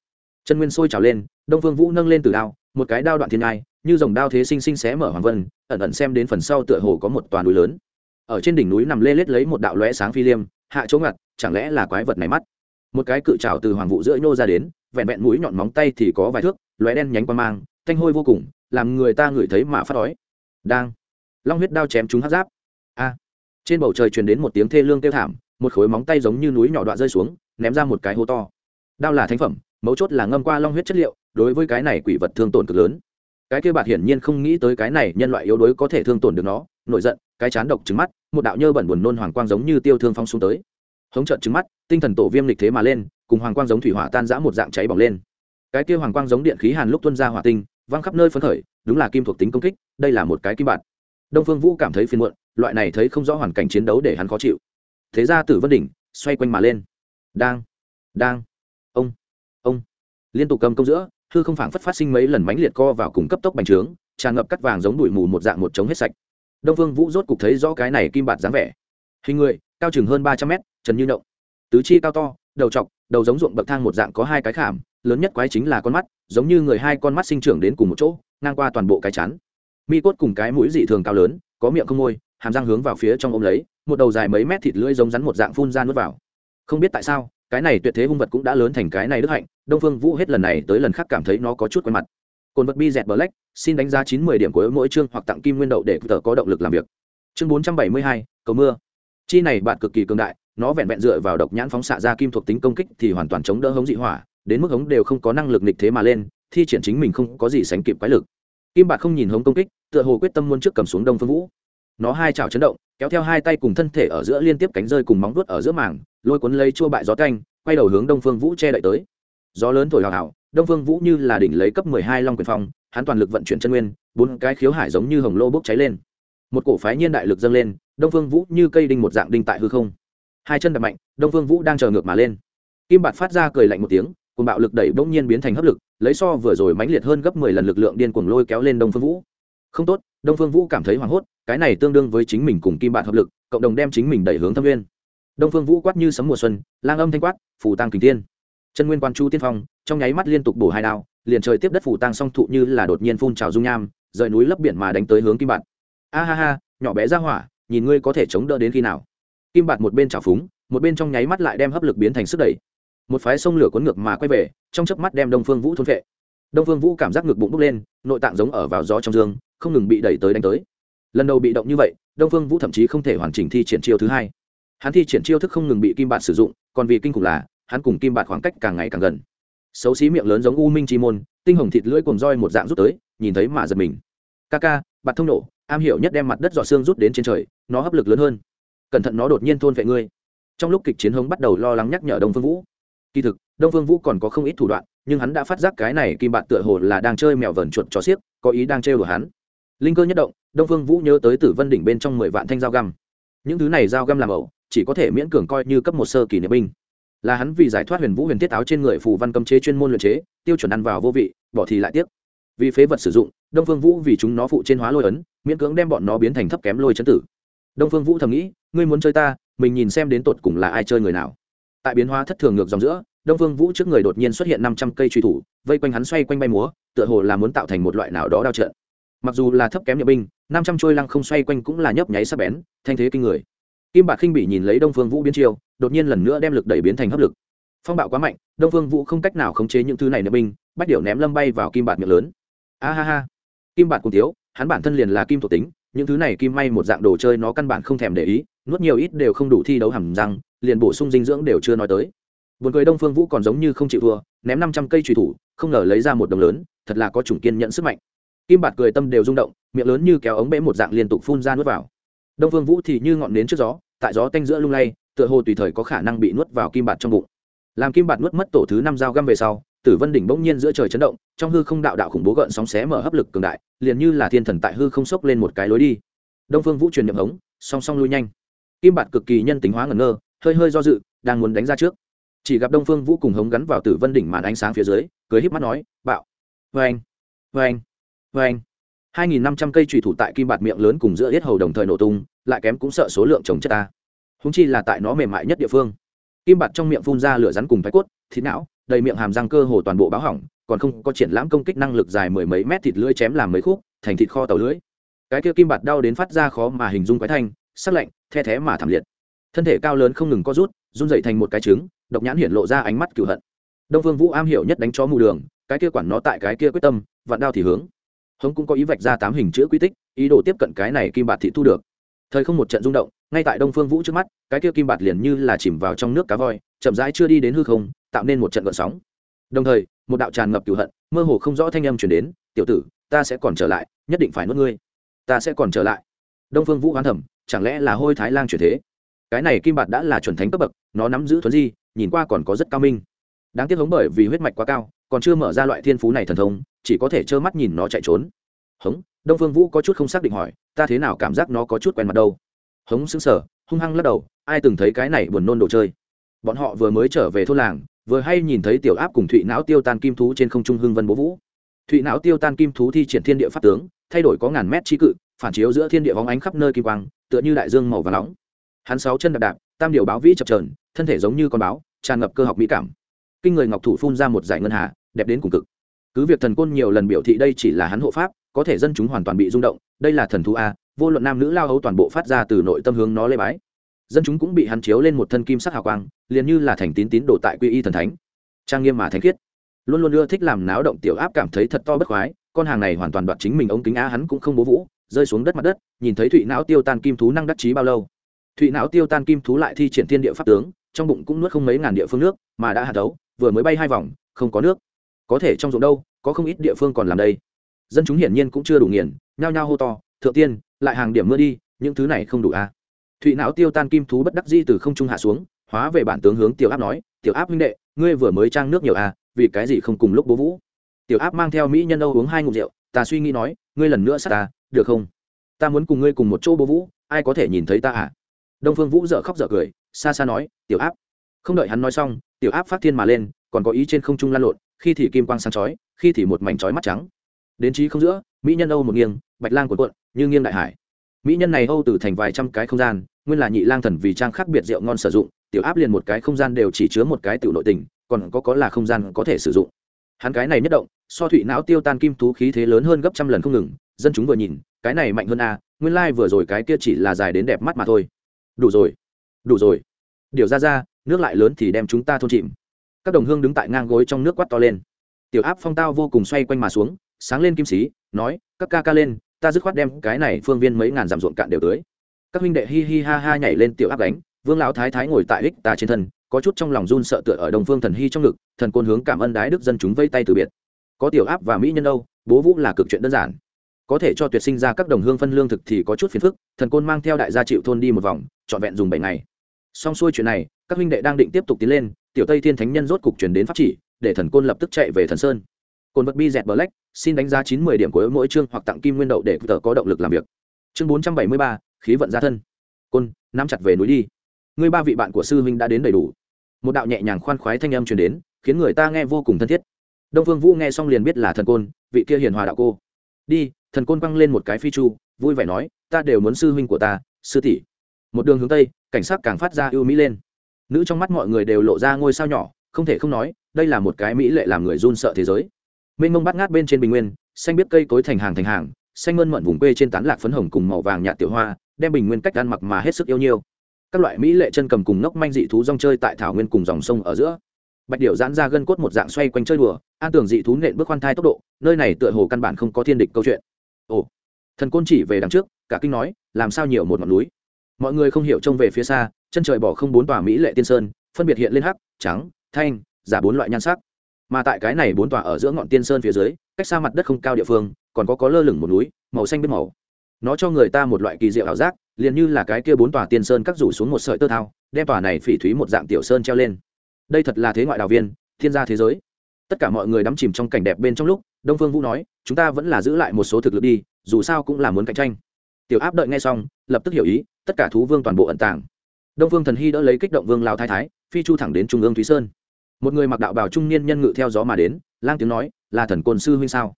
Chân nguyên sôi trào lên, đông Vương vũ nâng lên từ đao, một cái đao đoạn thiên ai như dòng đao thế sinh sinh xé mở hoàng vân, ẩn ẩn xem đến phần sau tựa hồ có một toàn núi lớn. Ở trên đỉnh núi nằm lê lết lấy một đạo lóe sáng phi liêm, hạ chỗ ngặt, chẳng lẽ là quái vật này mắt? Một cái cự trào từ hoàng vụ giữa nhô ra đến, vẹn vẹn mũi nhọn móng tay thì có vài thước, lóe đen nhánh qua mang, thanh hôi vô cùng làm người ta ngửi thấy mà phát đói. Đang. Long huyết đao chém chúng hát giáp. A. Trên bầu trời truyền đến một tiếng thê lương kêu thảm, một khối móng tay giống như núi nhỏ đoạn rơi xuống, ném ra một cái hố to. Đao là thánh phẩm, mấu chốt là ngâm qua long huyết chất liệu, đối với cái này quỷ vật thương tổn cực lớn. Cái kia bạt hiển nhiên không nghĩ tới cái này nhân loại yếu đuối có thể thương tổn được nó, nổi giận, cái chán độc trứng mắt, một đạo nhơ bẩn buồn nôn hoàng quang giống như tiêu thương phong xuống tới. Hống trợn trứng mắt, tinh thần tổ viêm lịch thế mà lên, cùng hoàng quang giống thủy hỏa tan rã một dạng cháy bỏng lên. Cái kia hoàng quang giống điện khí hàn lúc tuân ra hỏa tinh văng khắp nơi phấn khởi, đúng là kim thuộc tính công kích, đây là một cái kim bản. đông phương vũ cảm thấy phiền muộn, loại này thấy không rõ hoàn cảnh chiến đấu để hắn khó chịu. Thế ra tử vân đỉnh xoay quanh mà lên. Đang đang, ông ông. Liên tục cầm công giữa, hư không phảng phất phát sinh mấy lần mánh liệt co vào cùng cấp tốc bành trướng, tràn ngập cắt vàng giống đuổi mù một dạng một trống hết sạch. Đông phương vũ rốt cục thấy rõ cái này kim bạt dáng vẻ. Hình người, cao chừng hơn ba trăm mét, trần như động. Tứ chi cao to, đầu trọc, đầu giống ruộng bậc thang một dạng có hai cái khảm lớn nhất quái chính là con mắt, giống như người hai con mắt sinh trưởng đến cùng một chỗ, ngang qua toàn bộ cái chán. mi cốt cùng cái mũi dị thường cao lớn, có miệng không môi, hàm răng hướng vào phía trong ôm lấy, một đầu dài mấy mét thịt lưỡi giống rắn một dạng phun ra nuốt vào. Không biết tại sao, cái này tuyệt thế hung vật cũng đã lớn thành cái này đức hạnh, đông phương vũ hết lần này tới lần khác cảm thấy nó có chút quen mặt. Cồn vật bi dẹt black, xin đánh giá chín mươi điểm của mỗi chương hoặc tặng kim nguyên đậu để tờ có động lực làm việc. Chương bốn trăm bảy mươi hai, cầu mưa. Chi này bạn cực kỳ cường đại, nó vẹn vẹn dựa vào độc nhãn phóng xạ ra kim thuộc tính công kích thì hoàn toàn chống đỡ hống dị hỏa đến mức hống đều không có năng lực nịch thế mà lên, thi triển chính mình không có gì sánh kịp quái lực. Kim bạc không nhìn hống công kích, tựa hồ quyết tâm muốn trước cầm xuống đông phương vũ. Nó hai chảo chấn động, kéo theo hai tay cùng thân thể ở giữa liên tiếp cánh rơi cùng móng vuốt ở giữa mảng lôi cuốn lấy chua bại gió canh, quay đầu hướng đông phương vũ che đậy tới. Gió lớn thổi hào hào, đông phương vũ như là đỉnh lấy cấp mười hai long quyền phong, hắn toàn lực vận chuyển chân nguyên, bốn cái khiếu hải giống như hồng lô bốc cháy lên. Một cổ phái nhiên đại lực dâng lên, đông phương vũ như cây đinh một dạng đinh tại hư không. Hai chân đập mạnh, đông phương vũ đang chờ ngược mà lên. Kim bạt phát ra cười lạnh một tiếng cùng bạo lực đẩy bỗng nhiên biến thành hấp lực, lấy so vừa rồi mãnh liệt hơn gấp mười lần lực lượng điên cuồng lôi kéo lên đông phương vũ. Không tốt, đông phương vũ cảm thấy hoảng hốt, cái này tương đương với chính mình cùng kim bạt hợp lực, cộng đồng đem chính mình đẩy hướng thâm nguyên. Đông phương vũ quát như sấm mùa xuân, lang âm thanh quát, phù tăng kình tiên chân nguyên quan chu tiên phong, trong nháy mắt liên tục bổ hai đao, liền trời tiếp đất phù tăng song thụ như là đột nhiên phun trào dung nham, rời núi lấp biển mà đánh tới hướng kim bạt. A ha ha, nhỏ bé ra hỏa, nhìn ngươi có thể chống đỡ đến khi nào. Kim bạt một bên trào phúng, một bên trong nháy mắt lại đem hấp lực biến thành sức đẩy một phái sông lửa cuốn ngược mà quay về, trong chớp mắt đem đông phương vũ thôn vệ đông phương vũ cảm giác ngực bụng bốc lên, nội tạng giống ở vào gió trong dương, không ngừng bị đẩy tới đánh tới. Lần đầu bị động như vậy, đông phương vũ thậm chí không thể hoàn chỉnh thi triển chiêu thứ hai. Hắn thi triển chiêu thức không ngừng bị kim bạn sử dụng, còn vì kinh khủng là, hắn cùng kim bạn khoảng cách càng ngày càng gần. Xấu xí miệng lớn giống u minh chi môn, tinh hồng thịt lưỡi cùng roi một dạng rút tới, nhìn thấy mà giật mình. Ca ca, bạt thông nổ am hiểu nhất đem mặt đất dọ xương rút đến trên trời, nó hấp lực lớn hơn. Cẩn thận nó đột nhiên thôn vệ ngươi. Trong lúc kịch chiến hống bắt đầu lo lắng nhắc nhở đông phương vũ kỳ thực, đông phương vũ còn có không ít thủ đoạn, nhưng hắn đã phát giác cái này kim bạn tựa hồ là đang chơi mèo vờn chuột cho xiếc, có ý đang trêu đùa hắn. Linh cơ nhất động, đông phương vũ nhớ tới tử vân đỉnh bên trong mười vạn thanh dao găm. Những thứ này dao găm làm ẩu, chỉ có thể miễn cường coi như cấp một sơ kỷ niệm binh. Là hắn vì giải thoát huyền vũ huyền tiết áo trên người phù văn cấm chế chuyên môn luyện chế, tiêu chuẩn ăn vào vô vị, bỏ thì lại tiếc. Vì phế vật sử dụng, đông phương vũ vì chúng nó phụ trên hóa lôi ấn, miễn cưỡng đem bọn nó biến thành thấp kém lôi chấn tử. Đông phương vũ thầm nghĩ, ngươi muốn chơi ta, mình nhìn xem đến tột cùng là ai chơi người nào? Tại biến hóa thất thường ngược dòng giữa, đông phương vũ trước người đột nhiên xuất hiện năm trăm cây truy thủ, vây quanh hắn xoay quanh bay múa, tựa hồ là muốn tạo thành một loại nào đó đao trợn mặc dù là thấp kém nhập binh, năm trăm trôi lăng không xoay quanh cũng là nhấp nháy sắc bén, thanh thế kinh người. Kim bạc khinh bị nhìn lấy đông phương vũ biến chiêu, đột nhiên lần nữa đem lực đẩy biến thành hấp lực. Phong bạo quá mạnh, đông phương vũ không cách nào khống chế những thứ này nhập binh, bách điệu ném lâm bay vào kim bạc miệng lớn. A ha ha. Kim bạc cùng thiếu hắn bản thân liền là kim thuộc tính, những thứ này kim may một dạng đồ chơi nó căn bản không thèm để ý, nuốt nhiều ít đều không đủ thi đấu hầm răng liền bổ sung dinh dưỡng đều chưa nói tới Buồn cười Đông Phương Vũ còn giống như không chịu thua, ném năm trăm cây chùy thủ, không ngờ lấy ra một đồng lớn, thật là có chủng kiên nhận sức mạnh. Kim Bạt cười tâm đều rung động, miệng lớn như kéo ống bể một dạng liên tục phun ra nuốt vào. Đông Phương Vũ thì như ngọn nến trước gió, tại gió tanh giữa lung lay, tựa hồ tùy thời có khả năng bị nuốt vào kim bạt trong bụng. Làm kim bạt nuốt mất tổ thứ năm dao găm về sau, Tử Vân đỉnh bỗng nhiên giữa trời chấn động, trong hư không đạo đạo khủng bố gợn sóng xé mở hấp lực cường đại, liền như là thiên thần tại hư không sốc lên một cái lối đi. Đông Phương Vũ truyền niệm hống, song song lui nhanh. Kim bạt cực kỳ nhân tính hóa ngẩn ngơ, hơi hơi do dự, đang muốn đánh ra trước. Chỉ gặp đông phương vũ cùng hống gắn vào tử vân đỉnh màn ánh sáng phía dưới cười híp mắt nói bạo. Vê anh vê anh vê anh hai nghìn năm trăm cây trùy thủ tại kim bạt miệng lớn cùng giữa hết hầu đồng thời nổ tung lại kém cũng sợ số lượng trồng chất ta. Húng chi là tại nó mềm mại nhất địa phương. Kim bạt trong miệng phun ra lửa rắn cùng thái cốt thịt não đầy miệng hàm răng cơ hồ toàn bộ báo hỏng còn không có triển lãm công kích năng lực dài mười mấy mét thịt lưỡi chém làm mấy khúc thành thịt kho tàu lưỡi. Cái kia kim bạt đau đến phát ra khó mà hình dung quái thanh sắc lạnh the thé mà thảm liệt thân thể cao lớn không ngừng co rút, run dậy thành một cái trứng, độc nhãn hiển lộ ra ánh mắt cựu hận. Đông phương vũ am hiểu nhất đánh chó mù đường, cái kia quản nó tại cái kia quyết tâm, vạn đao thì hướng. Hống cũng có ý vạch ra tám hình chữ quy tích, ý đồ tiếp cận cái này kim bạt thị thu được. Thời không một trận rung động, ngay tại đông phương vũ trước mắt, cái kia kim bạt liền như là chìm vào trong nước cá voi, chậm rãi chưa đi đến hư không, tạo nên một trận gợn sóng. Đồng thời, một đạo tràn ngập cửu hận, mơ hồ không rõ thanh âm chuyển đến, tiểu tử, ta sẽ còn trở lại, nhất định phải nuốt ngươi. Ta sẽ còn trở lại. Đông phương vũ hoán thẩm chẳng lẽ là hôi thái lang chuyển thế? Cái này kim bạt đã là chuẩn thánh cấp bậc, nó nắm giữ thuấn di, nhìn qua còn có rất cao minh. Đáng tiếc hống bởi vì huyết mạch quá cao, còn chưa mở ra loại thiên phú này thần thông, chỉ có thể trơ mắt nhìn nó chạy trốn. Hống, đông phương vũ có chút không xác định hỏi, ta thế nào cảm giác nó có chút quen mặt đâu? Hống xứng sở hung hăng lắc đầu, ai từng thấy cái này buồn nôn đồ chơi? Bọn họ vừa mới trở về thôn làng, vừa hay nhìn thấy tiểu áp cùng thụy não tiêu tan kim thú trên không trung hưng vân bố vũ. Thụy não tiêu tan kim thú thi triển thiên địa pháp tướng, thay đổi có ngàn mét trí cự, phản chiếu giữa thiên địa vóng ánh khắp nơi kim quang, tựa như đại dương màu và nóng hắn sáu chân đạp đạp, tam điều báo vĩ chập trờn thân thể giống như con báo, tràn ngập cơ học mỹ cảm. Kinh người ngọc thủ phun ra một giải ngân hà, đẹp đến cùng cực. Cứ việc thần côn nhiều lần biểu thị đây chỉ là hắn hộ pháp, có thể dân chúng hoàn toàn bị rung động, đây là thần thú a, vô luận nam nữ lao hấu toàn bộ phát ra từ nội tâm hướng nó lê bái. Dân chúng cũng bị hắn chiếu lên một thân kim sắc hào quang, liền như là thành tín tín đồ tại quy y thần thánh. Trang nghiêm mà thánh khiết. Luôn luôn ưa thích làm náo động tiểu áp cảm thấy thật to bất khoái, con hàng này hoàn toàn đoạt chính mình ống kính á hắn cũng không bố vũ, rơi xuống đất mặt đất, nhìn thấy thụy não tiêu tan kim thú năng đắc chí bao lâu thụy não tiêu tan kim thú lại thi triển thiên địa pháp tướng, trong bụng cũng nuốt không mấy ngàn địa phương nước, mà đã hạt đấu vừa mới bay hai vòng, không có nước. Có thể trong ruộng đâu, có không ít địa phương còn làm đây. Dân chúng hiển nhiên cũng chưa đủ nghiền, nhao nhao hô to, thượng tiên, lại hàng điểm mưa đi, những thứ này không đủ à. thụy não tiêu tan kim thú bất đắc di từ không trung hạ xuống, hóa về bản tướng hướng tiểu áp nói, tiểu áp huynh đệ, ngươi vừa mới trang nước nhiều à vì cái gì không cùng lúc bố vũ? Tiểu áp mang theo mỹ nhân âu uống hai ngụm rượu, ta suy nghĩ nói, ngươi lần nữa sát ta, được không? Ta muốn cùng ngươi cùng một chỗ bố vũ, ai có thể nhìn thấy ta à? Đông phương vũ dợ khóc dợ cười, xa xa nói, tiểu áp. Không đợi hắn nói xong, tiểu áp phát thiên mà lên, còn có ý trên không trung lan lộn, khi thì kim quang sáng chói, khi thì một mảnh chói mắt trắng. Đến trí không giữa, mỹ nhân âu một nghiêng, bạch lang cuộn cuộn, như nghiêng đại hải. Mỹ nhân này âu từ thành vài trăm cái không gian, nguyên là nhị lang thần vì trang khác biệt rượu ngon sử dụng, tiểu áp liền một cái không gian đều chỉ chứa một cái tiểu nội tình, còn có có là không gian có thể sử dụng. Hắn cái này nhất động, so thủy não tiêu tan kim thú khí thế lớn hơn gấp trăm lần không ngừng, dân chúng vừa nhìn, cái này mạnh hơn a, nguyên lai vừa rồi cái kia chỉ là dài đến đẹp mắt mà thôi đủ rồi. Đủ rồi. Điều ra ra, nước lại lớn thì đem chúng ta thôn chìm. Các đồng hương đứng tại ngang gối trong nước quát to lên. Tiểu áp phong tao vô cùng xoay quanh mà xuống, sáng lên kim sĩ, nói, các ca ca lên, ta dứt khoát đem cái này phương viên mấy ngàn dặm ruộng cạn đều tới. Các huynh đệ hi hi ha ha nhảy lên tiểu áp đánh vương lão thái thái ngồi tại ích ta trên thân, có chút trong lòng run sợ tựa ở đồng phương thần hy trong ngực, thần côn hướng cảm ơn đái đức dân chúng vây tay từ biệt. Có tiểu áp và mỹ nhân đâu, bố vũ là cực chuyện đơn giản có thể cho tuyệt sinh ra các đồng hương phân lương thực thì có chút phiền phức, thần côn mang theo đại gia chịu thôn đi một vòng, trọn vẹn dùng bảy ngày. Xong xuôi chuyện này, các huynh đệ đang định tiếp tục tiến lên, tiểu tây thiên thánh nhân rốt cục chuyển đến pháp chỉ, để thần côn lập tức chạy về thần sơn. Côn vật bi dẹt black xin đánh giá chín mươi điểm của mỗi chương hoặc tặng kim nguyên đậu để tờ có động lực làm việc. Chương bốn trăm bảy mươi ba, khí vận gia thân. Côn, nắm chặt về núi đi. Người ba vị bạn của sư huynh đã đến đầy đủ. Một đạo nhẹ nhàng khoan khoái thanh âm truyền đến, khiến người ta nghe vô cùng thân thiết. Đông phương vũ nghe xong liền biết là thần côn, vị kia hiền hòa đạo cô. Đi thần côn quăng lên một cái phi chu, vui vẻ nói, ta đều muốn sư huynh của ta, sư tỷ. Một đường hướng tây, cảnh sát càng phát ra ưu mỹ lên. Nữ trong mắt mọi người đều lộ ra ngôi sao nhỏ, không thể không nói, đây là một cái mỹ lệ làm người run sợ thế giới. Mênh mông bắt ngát bên trên bình nguyên, xanh biết cây cối thành hàng thành hàng, xanh mơn mận vùng quê trên tán lạc phấn hồng cùng màu vàng nhạt tiểu hoa, đem bình nguyên cách ăn mặc mà hết sức yêu nhiêu các loại mỹ lệ chân cầm cùng ngốc manh dị thú rong chơi tại thảo nguyên cùng dòng sông ở giữa. Bạch điệu giãn ra gân cốt một dạng xoay quanh chơi đùa, an tưởng dị thú nện bước khoan thai tốc độ, nơi này tựa hồ căn bản không có thiên địch câu chuyện ồ, thần côn chỉ về đằng trước, cả kinh nói, làm sao nhiều một ngọn núi? Mọi người không hiểu trông về phía xa, chân trời bỏ không bốn tòa mỹ lệ tiên sơn, phân biệt hiện lên hắc, trắng, thanh, giả bốn loại nhan sắc. Mà tại cái này bốn tòa ở giữa ngọn tiên sơn phía dưới, cách xa mặt đất không cao địa phương, còn có có lơ lửng một núi, màu xanh biết màu. Nó cho người ta một loại kỳ diệu ảo giác, liền như là cái kia bốn tòa tiên sơn cắt rủ xuống một sợi tơ thao, đem tòa này phỉ thúy một dạng tiểu sơn treo lên. Đây thật là thế ngoại đào viên, thiên gia thế giới tất cả mọi người đắm chìm trong cảnh đẹp bên trong lúc, đông phương vũ nói, chúng ta vẫn là giữ lại một số thực lực đi, dù sao cũng là muốn cạnh tranh. Tiểu áp đợi ngay xong, lập tức hiểu ý, tất cả thú vương toàn bộ ẩn tàng. Đông phương thần hy đỡ lấy kích động vương lao thái thái, phi chu thẳng đến trung ương thúy sơn. Một người mặc đạo bào trung niên nhân ngự theo gió mà đến, lang tiếng nói, là thần côn sư huynh sao?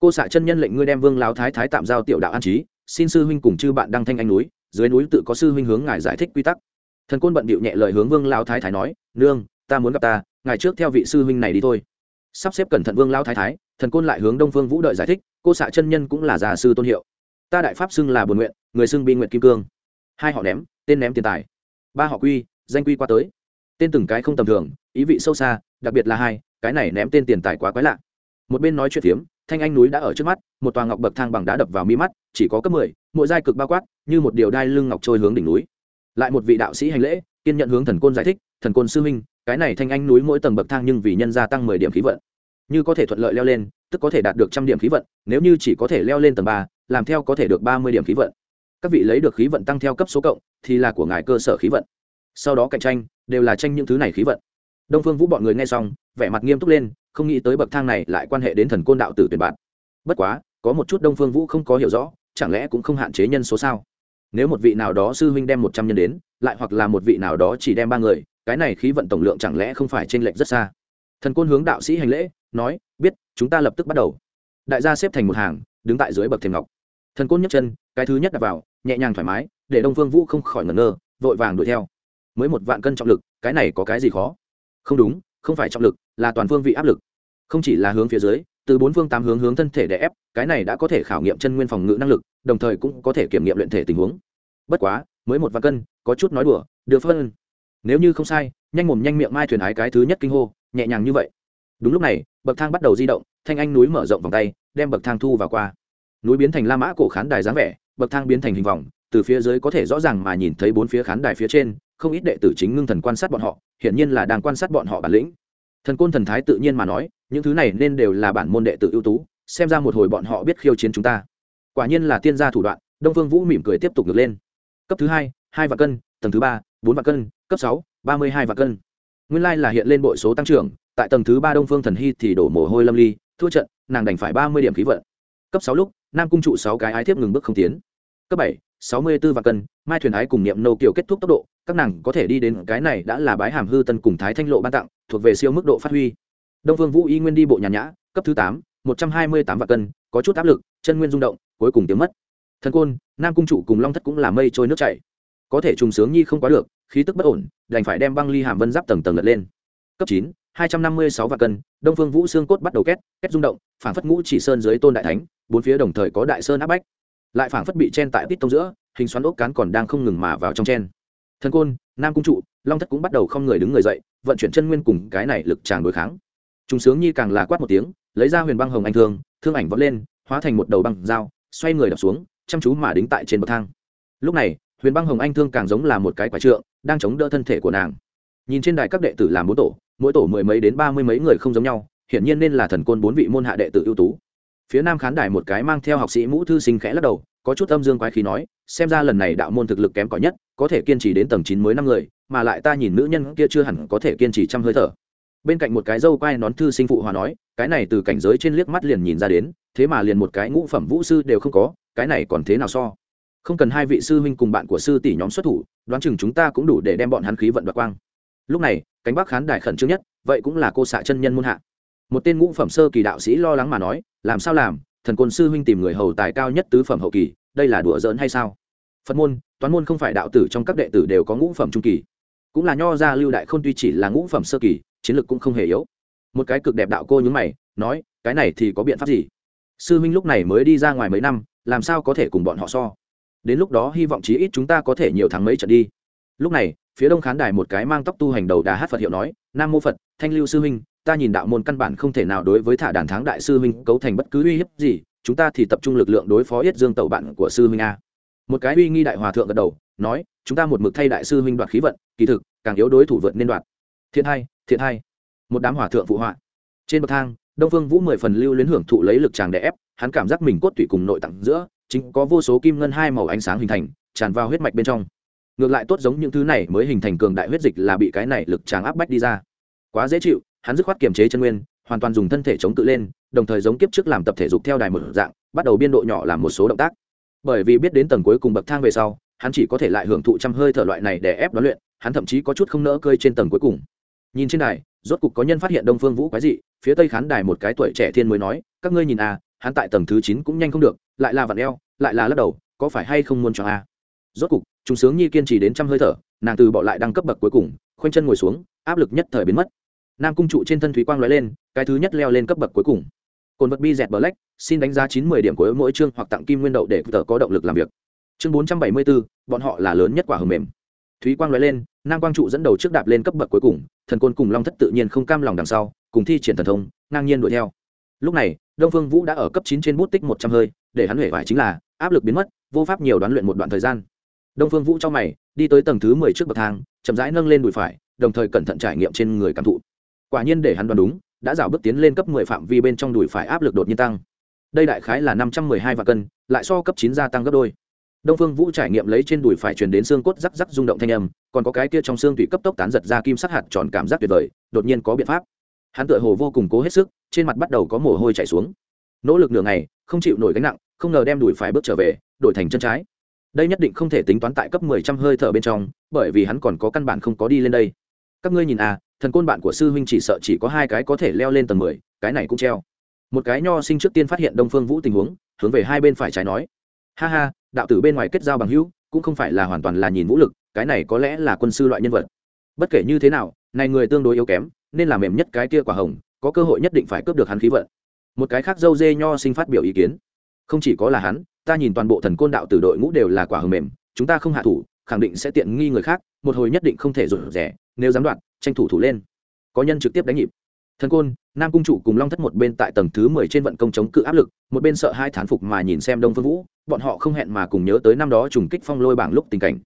Cô xạ chân nhân lệnh ngươi đem vương lao thái thái tạm giao tiểu đạo an trí, xin sư huynh cùng chư bạn đăng thanh anh núi, dưới núi tự có sư huynh hướng ngài giải thích quy tắc. Thần côn bận bịu nhẹ lời hướng vương lao thái thái nói, nương, ta muốn gặp ta, ngài trước theo vị sư huynh này đi thôi sắp xếp cẩn thận vương lao thái thái, thần côn lại hướng đông phương vũ đợi giải thích, cô xạ chân nhân cũng là già sư tôn hiệu. Ta đại pháp xưng là buồn nguyện, người xưng bi nguyện kim cương. Hai họ ném, tên ném tiền tài. Ba họ quy, danh quy qua tới. Tên từng cái không tầm thường, ý vị sâu xa, đặc biệt là hai, cái này ném tên tiền tài quá quái lạ. Một bên nói chuyện phiếm, thanh anh núi đã ở trước mắt, một tòa ngọc bậc thang bằng đá đập vào mi mắt, chỉ có cấp mười, mỗi giai cực bao quát, như một điều đai lưng ngọc trôi hướng đỉnh núi. Lại một vị đạo sĩ hành lễ, kiên nhận hướng thần côn giải thích, thần côn sư minh cái này thanh anh núi mỗi tầng bậc thang nhưng vì nhân gia tăng mười điểm khí vận. Như có thể thuận lợi leo lên, tức có thể đạt được trăm điểm khí vận, nếu như chỉ có thể leo lên tầng ba, làm theo có thể được ba mươi điểm khí vận. Các vị lấy được khí vận tăng theo cấp số cộng, thì là của ngài cơ sở khí vận. Sau đó cạnh tranh, đều là tranh những thứ này khí vận. Đông phương vũ bọn người nghe xong, vẻ mặt nghiêm túc lên, không nghĩ tới bậc thang này lại quan hệ đến thần côn đạo tử tuyển bạn. Bất quá, có một chút đông phương vũ không có hiểu rõ, chẳng lẽ cũng không hạn chế nhân số sao? Nếu một vị nào đó sư huynh đem một trăm nhân đến, lại hoặc là một vị nào đó chỉ đem ba người cái này khí vận tổng lượng chẳng lẽ không phải t r ê n lệch rất xa? Thần côn hướng đạo sĩ hành lễ, nói, biết, chúng ta lập tức bắt đầu. Đại gia xếp thành một hàng, đứng tại dưới bậc thềm ngọc. Thần côn nhấc chân, cái thứ nhất đặt vào, nhẹ nhàng thoải mái, để đông phương vũ không khỏi ngẩn ngơ, vội vàng đuổi theo. Mới một vạn cân trọng lực, cái này có cái gì khó? Không đúng, không phải trọng lực, là toàn phương vị áp lực. Không chỉ là hướng phía dưới, từ bốn phương tám hướng hướng thân thể để ép, cái này đã có thể khảo nghiệm chân nguyên phòng ngự năng lực, đồng thời cũng có thể kiểm nghiệm luyện thể tình huống. Bất quá, mới một vạn cân, có chút nói đùa, được phân nếu như không sai, nhanh mồm nhanh miệng mai thuyền ái cái thứ nhất kinh hô, nhẹ nhàng như vậy. Đúng lúc này, bậc thang bắt đầu di động, thanh anh núi mở rộng vòng tay, đem bậc thang thu vào qua. Núi biến thành la mã cổ khán đài dáng vẻ, bậc thang biến thành hình vòng, từ phía dưới có thể rõ ràng mà nhìn thấy bốn phía khán đài phía trên, không ít đệ tử chính ngưng thần quan sát bọn họ, hiển nhiên là đang quan sát bọn họ bản lĩnh. Thần côn thần thái tự nhiên mà nói, những thứ này nên đều là bản môn đệ tử ưu tú, xem ra một hồi bọn họ biết khiêu chiến chúng ta. Quả nhiên là tiên gia thủ đoạn, đông vương vũ mỉm cười tiếp tục ngược lên. Cấp thứ hai hai vạn cân tầng thứ ba, bốn vạn cân, cấp sáu, ba mươi hai vạn cân. Nguyên lai là hiện lên bội số tăng trưởng, tại tầng thứ ba đông phương thần hy thì đổ mồ hôi lâm ly, thua trận, nàng đành phải ba mươi điểm khí vận. Cấp sáu lúc, nam cung trụ sáu cái ái thiếp ngừng bước không tiến. Cấp bảy, sáu mươi 64 vạn cân, mai thuyền ái cùng niệm nô kiều kết thúc tốc độ, các nàng có thể đi đến cái này đã là bái hàm hư tân cùng thái thanh lộ ban tặng, thuộc về siêu mức độ phát huy. Đông phương vũ y nguyên đi bộ nhàn nhã, cấp thứ tám, một trăm hai mươi tám vạn cân, có chút áp lực, chân nguyên rung động, cuối cùng tiếng mất. Thần côn, nam cung trụ cùng long thất cũng là mây trôi nước chảy có thể trùng sướng nhi không quá được, khí tức bất ổn, đành phải đem băng ly hàm vân giáp tầng tầng lật lên. Cấp chín, hai trăm năm mươi sáu vạn cân, đông phương vũ xương cốt bắt đầu két két rung động, phảng phất ngũ chỉ sơn dưới tôn đại thánh, bốn phía đồng thời có đại sơn áp bách. Lại phảng phất bị chen tại tít tông giữa, hình xoắn ốc cán còn đang không ngừng mà vào trong chen. Thần côn, nam cung trụ, long thất cũng bắt đầu không người đứng người dậy, vận chuyển chân nguyên cùng cái này lực tràng đối kháng. Trùng sướng nhi càng là quát một tiếng, lấy ra huyền băng hồng anh thương thương ảnh vọt lên, hóa thành một đầu băng dao, xoay người đập xuống, chăm chú mà đính tại trên bậc thang. Lúc này huyền băng hồng anh thương càng giống là một cái quả trượng, đang chống đỡ thân thể của nàng. Nhìn trên đài các đệ tử làm bốn tổ, mỗi tổ mười mấy đến ba mươi mấy người không giống nhau, hiển nhiên nên là thần côn bốn vị môn hạ đệ tử ưu tú. Phía nam khán đài một cái mang theo học sĩ mũ thư sinh khẽ lắc đầu, có chút âm dương quái khí nói, xem ra lần này đạo môn thực lực kém cỏi nhất, có thể kiên trì đến tầng chín mới năm người, mà lại ta nhìn nữ nhân kia chưa hẳn có thể kiên trì trăm hơi thở. Bên cạnh một cái dâu quai nón thư sinh phụ hòa nói, cái này từ cảnh giới trên liếc mắt liền nhìn ra đến, thế mà liền một cái ngũ phẩm vũ sư đều không có, cái này còn thế nào so? Không cần hai vị sư huynh cùng bạn của sư tỷ nhóm xuất thủ, đoán chừng chúng ta cũng đủ để đem bọn hắn khí vận đoạt quang. Lúc này, cánh bắc khán đài khẩn trương nhất, vậy cũng là cô xạ chân nhân môn hạ. Một tên ngũ phẩm sơ kỳ đạo sĩ lo lắng mà nói, làm sao làm? Thần côn sư huynh tìm người hầu tài cao nhất tứ phẩm hậu kỳ, đây là đùa giỡn hay sao? Phật môn, toán môn không phải đạo tử trong các đệ tử đều có ngũ phẩm trung kỳ. Cũng là nho gia lưu đại khôn tuy chỉ là ngũ phẩm sơ kỳ, chiến lược cũng không hề yếu. Một cái cực đẹp đạo cô nhúng mày, nói, cái này thì có biện pháp gì? Sư huynh lúc này mới đi ra ngoài mấy năm, làm sao có thể cùng bọn họ so? Đến lúc đó hy vọng chí ít chúng ta có thể nhiều thắng mấy trận đi. Lúc này, phía đông khán đài một cái mang tóc tu hành đầu đà hát phật hiệu nói, nam mô phật, thanh lưu sư huynh, ta nhìn đạo môn căn bản không thể nào đối với thả đàn tháng đại sư huynh cấu thành bất cứ uy hiếp gì, chúng ta thì tập trung lực lượng đối phó yết dương tẩu bạn của sư huynh a. Một cái uy nghi đại hòa thượng gật đầu, nói, chúng ta một mực thay đại sư huynh đoạt khí vận, kỳ thực, càng yếu đối thủ vượt nên đoạt. Thiện hai thiện hai một đám hòa thượng phụ họa. Trên bậc thang, đông phương vũ mười phần lưu luyến hưởng thụ lấy lực tràng đè ép, hắn cảm giác mình cốt tủy cùng nội tạng giữa chính có vô số kim ngân hai màu ánh sáng hình thành, tràn vào huyết mạch bên trong. Ngược lại tốt giống những thứ này mới hình thành cường đại huyết dịch là bị cái này lực tràng áp bách đi ra. Quá dễ chịu, hắn dứt khoát kiềm chế chân nguyên, hoàn toàn dùng thân thể chống tự lên, đồng thời giống kiếp trước làm tập thể dục theo đài một dạng, bắt đầu biên độ nhỏ làm một số động tác. Bởi vì biết đến tầng cuối cùng bậc thang về sau, hắn chỉ có thể lại hưởng thụ trăm hơi thở loại này để ép đoán luyện, hắn thậm chí có chút không nỡ cơi trên tầng cuối cùng. Nhìn trên đài, rốt cục có nhân phát hiện đông phương vũ quái dị, phía tây khán đài một cái tuổi trẻ thiên mới nói, các ngươi nhìn à hắn tại tầng thứ chín cũng nhanh không được lại là vặn eo, lại là lắc đầu, có phải hay không muốn cho à rốt cục chúng sướng nhi kiên trì đến trăm hơi thở, nàng từ bỏ lại đăng cấp bậc cuối cùng, khoanh chân ngồi xuống, áp lực nhất thời biến mất. Nam cung trụ trên thân thúy quang lóe lên, cái thứ nhất leo lên cấp bậc cuối cùng. Cồn vật bi dẹt black, xin đánh giá chín mươi điểm của mỗi chương hoặc tặng kim nguyên đậu để tờ có động lực làm việc. Chương bốn trăm bảy mươi bốn bọn họ là lớn nhất quả hầm mềm. Thúy quang lóe lên, nam quang trụ dẫn đầu trước đạp lên cấp bậc cuối cùng, thần côn cùng long thất tự nhiên không cam lòng đằng sau, cùng thi triển thần thông, ngang nhiên đuổi theo. Lúc này, đông phương vũ đã ở cấp chín trên bút tích một trăm hơi để hắn huệ vải chính là, áp lực biến mất, vô pháp nhiều đoán luyện một đoạn thời gian. Đông phương vũ cho mày, đi tới tầng thứ mười trước bậc thang, chậm rãi nâng lên đùi phải, đồng thời cẩn thận trải nghiệm trên người cảm thụ. Quả nhiên để hắn đoán đúng, đã rào bước tiến lên cấp mười phạm vi bên trong đùi phải áp lực đột nhiên tăng. Đây đại khái là năm trăm mười hai vạn cân, lại so cấp chín gia tăng gấp đôi. Đông phương vũ trải nghiệm lấy trên đùi phải truyền đến xương cốt rắc rắc rung động thanh âm, còn có cái kia trong xương tủy cấp tốc tán giật ra kim sắc hạt tròn cảm giác tuyệt vời, đột nhiên có biện pháp. Hắn tựa hồ vô cùng cố hết sức, trên mặt bắt đầu có mồ hôi chảy xuống. Nỗ lực nửa ngày không chịu nổi gánh nặng, không ngờ đem đùi phải bước trở về, đổi thành chân trái. Đây nhất định không thể tính toán tại cấp mười trăm hơi thở bên trong, bởi vì hắn còn có căn bản không có đi lên đây. Các ngươi nhìn à thần côn bạn của sư huynh chỉ sợ chỉ có hai cái có thể leo lên tầng mười, cái này cũng treo. Một cái nho sinh trước tiên phát hiện đông phương vũ tình huống, hướng về hai bên phải trái nói. Ha ha, đạo tử bên ngoài kết giao bằng hữu, cũng không phải là hoàn toàn là nhìn vũ lực, cái này có lẽ là quân sư loại nhân vật. Bất kể như thế nào, này người tương đối yếu kém, nên là mềm nhất cái kia quả hồng, có cơ hội nhất định phải cướp được hắn khí vận một cái khác dâu dê nho sinh phát biểu ý kiến. Không chỉ có là hắn, ta nhìn toàn bộ thần côn đạo từ đội ngũ đều là quả hờ mềm, chúng ta không hạ thủ, khẳng định sẽ tiện nghi người khác, một hồi nhất định không thể rủi rẻ nếu dám đoạt, tranh thủ thủ lên. Có nhân trực tiếp đánh nhịp. Thần côn, nam cung chủ cùng long thất một bên tại tầng thứ mười trên vận công chống cự áp lực, một bên sợ hai thán phục mà nhìn xem đông phương vũ, bọn họ không hẹn mà cùng nhớ tới năm đó trùng kích phong lôi bảng lúc tình cảnh.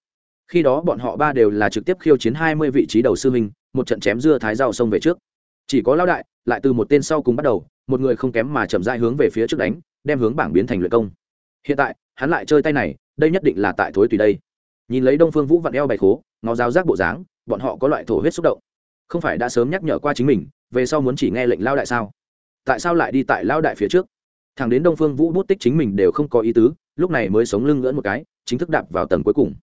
Khi đó bọn họ ba đều là trực tiếp khiêu chiến hai mươi vị trí đầu sư minh một trận chém dưa thái rau sông về trước. Chỉ có lao đại lại từ một tên sau cùng bắt đầu, một người không kém mà chậm rãi hướng về phía trước đánh, đem hướng bảng biến thành luyện công. Hiện tại, hắn lại chơi tay này, đây nhất định là tại thối tùy đây. Nhìn lấy đông phương vũ vặn eo bày khố ngó giáo giác bộ dáng, bọn họ có loại thổ huyết xúc động. Không phải đã sớm nhắc nhở qua chính mình, về sau muốn chỉ nghe lệnh lao đại sao? Tại sao lại đi tại lao đại phía trước? Thằng đến đông phương vũ bút tích chính mình đều không có ý tứ, lúc này mới sống lưng ngỡn một cái, chính thức đạp vào tầng cuối cùng.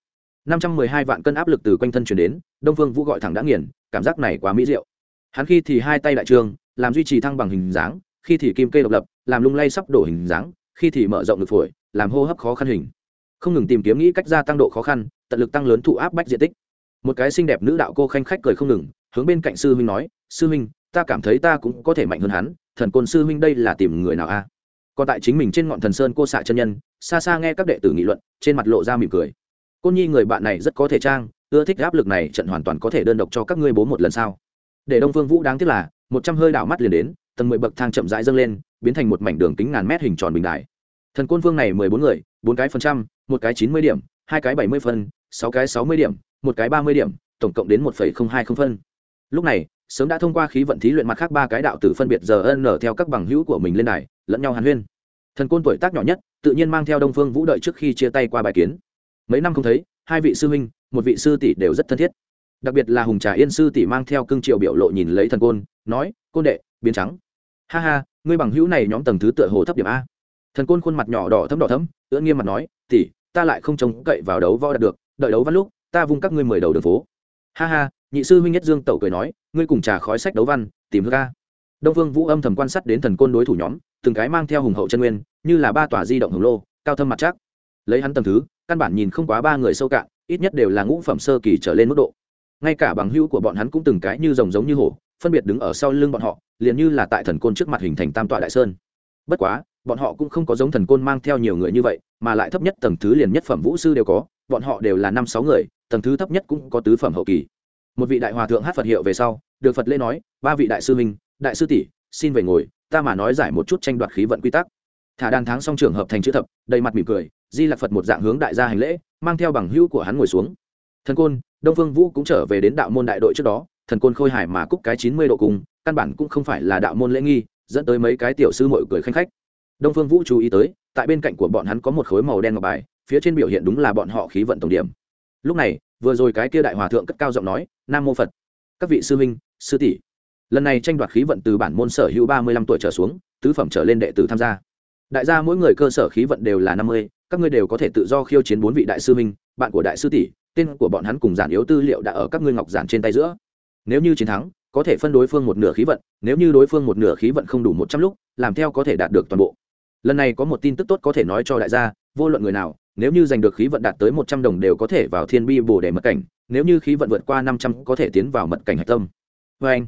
Năm trăm mười hai vạn cân áp lực từ quanh thân chuyển đến, đông phương vũ gọi thẳng đã nghiền, cảm giác này quá mỹ diệu. Hắn khi thì hai tay đại trường làm duy trì thăng bằng hình dáng, khi thì kim kê độc lập, làm lung lay sắp đổ hình dáng, khi thì mở rộng ngực phổi, làm hô hấp khó khăn hình. Không ngừng tìm kiếm nghĩ cách gia tăng độ khó khăn, tận lực tăng lớn thụ áp bách diện tích. Một cái xinh đẹp nữ đạo cô khanh khách cười không ngừng, hướng bên cạnh sư huynh nói, sư huynh, ta cảm thấy ta cũng có thể mạnh hơn hắn, thần côn sư huynh đây là tìm người nào a? Còn tại chính mình trên ngọn thần sơn cô xạ chân nhân, xa xa nghe các đệ tử nghị luận, trên mặt lộ ra mỉm cười. Côn nhi, người bạn này rất có thể trang, ưa thích áp lực này, trận hoàn toàn có thể đơn độc cho các ngươi bố một lần sau để đông phương vũ đáng tiếc là, một trăm hơi đảo mắt liền đến, tầng mười bậc thang chậm rãi dâng lên, biến thành một mảnh đường kính ngàn mét hình tròn bình đại thần côn vương này mười bốn người, bốn cái phần trăm, một cái chín mươi điểm, hai cái bảy mươi phân sáu cái sáu mươi điểm, một cái ba mươi điểm, tổng cộng đến một phẩy không hai không phân. Lúc này, sớm đã thông qua khí vận thí luyện mặt khác ba cái đạo tử phân biệt giờ ân nở theo các bằng hữu của mình lên đài, lẫn nhau hàn huyên. Thần côn tuổi tác nhỏ nhất, tự nhiên mang theo đông phương vũ đợi trước khi chia tay qua bài kiến. Mấy năm không thấy, hai vị sư huynh, một vị sư tỷ đều rất thân thiết đặc biệt là hùng trà yên sư tỷ mang theo cương triệu biểu lộ nhìn lấy thần côn, nói, côn đệ, biến trắng. Ha ha, ngươi bằng hữu này nhóm tầng thứ tựa hồ thấp điểm a. Thần côn khuôn mặt nhỏ đỏ thấm đỏ thấm ưỡn nghiêm mặt nói, tỷ, ta lại không trông cậy vào đấu võ đạt được, đợi đấu văn lúc, ta vung các ngươi mười đầu đường phố. Ha ha, nhị sư huynh nhất dương tẩu cười nói, ngươi cùng trà khói sách đấu văn tìm hư ca đông vương vũ âm thầm quan sát đến thần côn đối thủ nhóm, từng cái mang theo hùng hậu chân nguyên, như là ba tòa di động hồng lô, cao thâm mặt chắc lấy hắn tầng thứ, căn bản nhìn không quá ba người sâu cạn, ít nhất đều là ngũ phẩm sơ kỳ trở lên mức độ ngay cả bằng hữu của bọn hắn cũng từng cái như rồng giống như hổ, phân biệt đứng ở sau lưng bọn họ, liền như là tại thần côn trước mặt hình thành tam tọa đại sơn. Bất quá, bọn họ cũng không có giống thần côn mang theo nhiều người như vậy, mà lại thấp nhất tầng thứ liền nhất phẩm vũ sư đều có, bọn họ đều là năm sáu người, tầng thứ thấp nhất cũng có tứ phẩm hậu kỳ. Một vị đại hòa thượng hát phật hiệu về sau, được phật lễ nói, ba vị đại sư minh đại sư tỷ, xin về ngồi, ta mà nói giải một chút tranh đoạt khí vận quy tắc. Thả đàn tháng song trường hợp thành chữ thập, đầy mặt mỉm cười, di lạc phật một dạng hướng đại gia hành lễ, mang theo bằng hữu của hắn ngồi xuống. Thần côn đông phương vũ cũng trở về đến đạo môn đại đội trước đó, thần côn khôi hải mà cúc cái chín mươi độ cùng, căn bản cũng không phải là đạo môn lễ nghi, dẫn tới mấy cái tiểu sư mội cười khanh khách. Đông phương vũ chú ý tới, tại bên cạnh của bọn hắn có một khối màu đen ngọc bài, phía trên biểu hiện đúng là bọn họ khí vận tổng điểm. Lúc này, vừa rồi cái kia đại hòa thượng cất cao giọng nói, nam mô phật. Các vị sư huynh, sư tỷ. Lần này tranh đoạt khí vận từ bản môn sở hữu ba mươi lăm tuổi trở xuống, tứ phẩm trở lên đệ tử tham gia. Đại gia mỗi người cơ sở khí vận đều là năm mươi, các ngươi đều có thể tự do khiêu chiến bốn vị đại sư huynh, bạn của đại sư tỷ tên của bọn hắn cùng giản yếu tư liệu đã ở các ngươi ngọc giản trên tay giữa. Nếu như chiến thắng, có thể phân đối phương một nửa khí vận, nếu như đối phương một nửa khí vận không đủ một trăm lúc, làm theo có thể đạt được toàn bộ. Lần này có một tin tức tốt có thể nói cho đại gia, vô luận người nào, nếu như giành được khí vận đạt tới một trăm đồng đều có thể vào thiên bi bồ để mật cảnh, nếu như khí vận vượt qua năm trăm có thể tiến vào mật cảnh hạch tâm. Vê anh,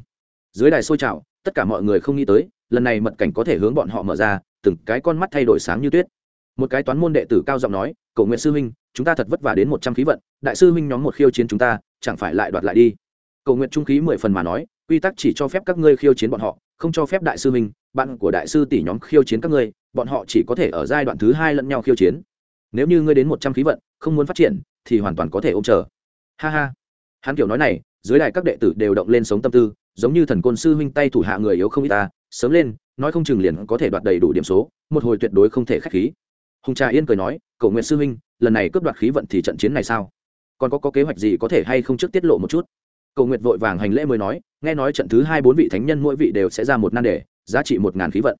dưới đài sôi trào, tất cả mọi người không nghĩ tới, lần này mật cảnh có thể hướng bọn họ mở ra, từng cái con mắt thay đổi sáng như tuyết. Một cái toán môn đệ tử cao giọng nói Cổ nguyện sư huynh, chúng ta thật vất vả đến một trăm khí vận, đại sư huynh nhóm một khiêu chiến chúng ta, chẳng phải lại đoạt lại đi? Cổ nguyện trung khí mười phần mà nói, quy tắc chỉ cho phép các ngươi khiêu chiến bọn họ, không cho phép đại sư huynh, bạn của đại sư tỷ nhóm khiêu chiến các ngươi, bọn họ chỉ có thể ở giai đoạn thứ hai lẫn nhau khiêu chiến. Nếu như ngươi đến một trăm khí vận, không muốn phát triển, thì hoàn toàn có thể ôm chờ. Ha ha. Hắn kiểu nói này, dưới đài các đệ tử đều động lên sống tâm tư, giống như thần côn sư huynh tay thủ hạ người yếu không ít ta, sớm lên, nói không chừng liền có thể đoạt đầy đủ điểm số, một hồi tuyệt đối không thể khách khí. Hùng trà yên cười nói Cậu Nguyệt sư huynh lần này cướp đoạt khí vận thì trận chiến này sao? Còn có, có kế hoạch gì có thể hay không trước tiết lộ một chút? Cậu Nguyệt vội vàng hành lễ mới nói nghe nói trận thứ hai bốn vị thánh nhân mỗi vị đều sẽ ra một nan đề giá trị một ngàn khí vận.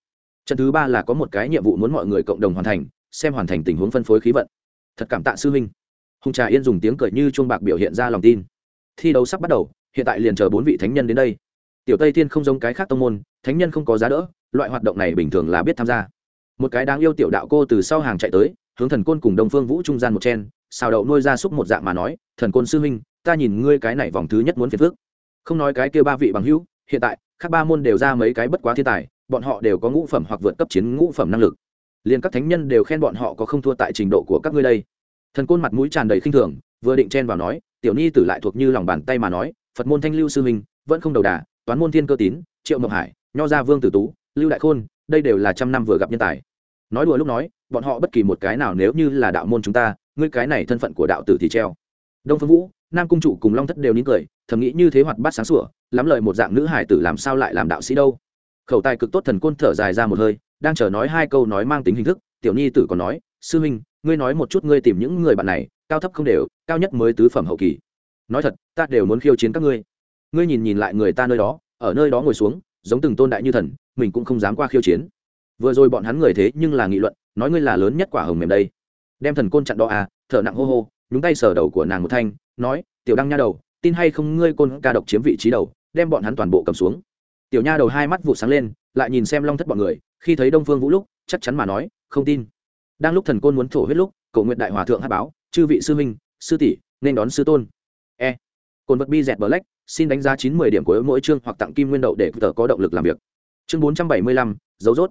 Trận thứ ba là có một cái nhiệm vụ muốn mọi người cộng đồng hoàn thành xem hoàn thành tình huống phân phối khí vận. Thật cảm tạ sư huynh. Hùng trà yên dùng tiếng cười như chuông bạc biểu hiện ra lòng tin. Thi đấu sắp bắt đầu hiện tại liền chờ bốn vị thánh nhân đến đây. Tiểu tây thiên không giống cái khác tông môn thánh nhân không có giá đỡ loại hoạt động này bình thường là biết tham gia. Một cái đáng yêu tiểu đạo cô từ sau hàng chạy tới hướng thần côn cùng đông phương vũ trung gian một chen, xào đậu nuôi ra súc một dạng mà nói, thần côn sư huynh, ta nhìn ngươi cái này vòng thứ nhất muốn phiền phước không nói cái kia ba vị bằng hữu, hiện tại các ba môn đều ra mấy cái bất quá thiên tài, bọn họ đều có ngũ phẩm hoặc vượt cấp chiến ngũ phẩm năng lực. Liền các thánh nhân đều khen bọn họ có không thua tại trình độ của các ngươi đây. Thần côn mặt mũi tràn đầy khinh thường, vừa định chen vào nói, tiểu ni tử lại thuộc như lòng bàn tay mà nói, phật môn thanh lưu sư minh vẫn không đầu đà, toán môn thiên cơ tín, triệu mộng hải, nho gia vương tử tú, lưu đại khôn, đây đều là trăm năm vừa gặp nhân tài. Nói đùa lúc nói bọn họ bất kỳ một cái nào nếu như là đạo môn chúng ta, ngươi cái này thân phận của đạo tử thì treo. Đông phương vũ, nam cung chủ cùng long thất đều nín cười, thầm nghĩ như thế hoạt bát sáng sủa, lắm lời một dạng nữ hải tử làm sao lại làm đạo sĩ đâu. Khẩu tài cực tốt thần côn thở dài ra một hơi, đang chờ nói hai câu nói mang tính hình thức, tiểu nhi tử còn nói, sư huynh, ngươi nói một chút ngươi tìm những người bạn này, cao thấp không đều, cao nhất mới tứ phẩm hậu kỳ. Nói thật, ta đều muốn khiêu chiến các ngươi. Ngươi nhìn nhìn lại người ta nơi đó, ở nơi đó ngồi xuống, giống từng tôn đại như thần, mình cũng không dám qua khiêu chiến vừa rồi bọn hắn người thế nhưng là nghị luận, nói ngươi là lớn nhất quả hồng mềm đây. Đem thần côn chặn đó à thở nặng hô hô, nhúng tay sờ đầu của nàng một thanh, nói, tiểu đăng nha đầu, tin hay không ngươi côn ca độc chiếm vị trí đầu, đem bọn hắn toàn bộ cầm xuống. Tiểu nha đầu hai mắt vụ sáng lên, lại nhìn xem long thất bọn người, khi thấy đông phương vũ lúc, chắc chắn mà nói, không tin. Đang lúc thần côn muốn thổ huyết lúc cầu nguyện đại hòa thượng hát báo, chư vị sư minh sư tỷ, nên đón sư tôn. E. Cồn vật bi dẹt black, xin đánh giá chín mươi điểm của mỗi chương hoặc tặng kim nguyên đậu để tờ có động lực làm việc. Chương bốn trăm bảy mươi lăm, dấu rốt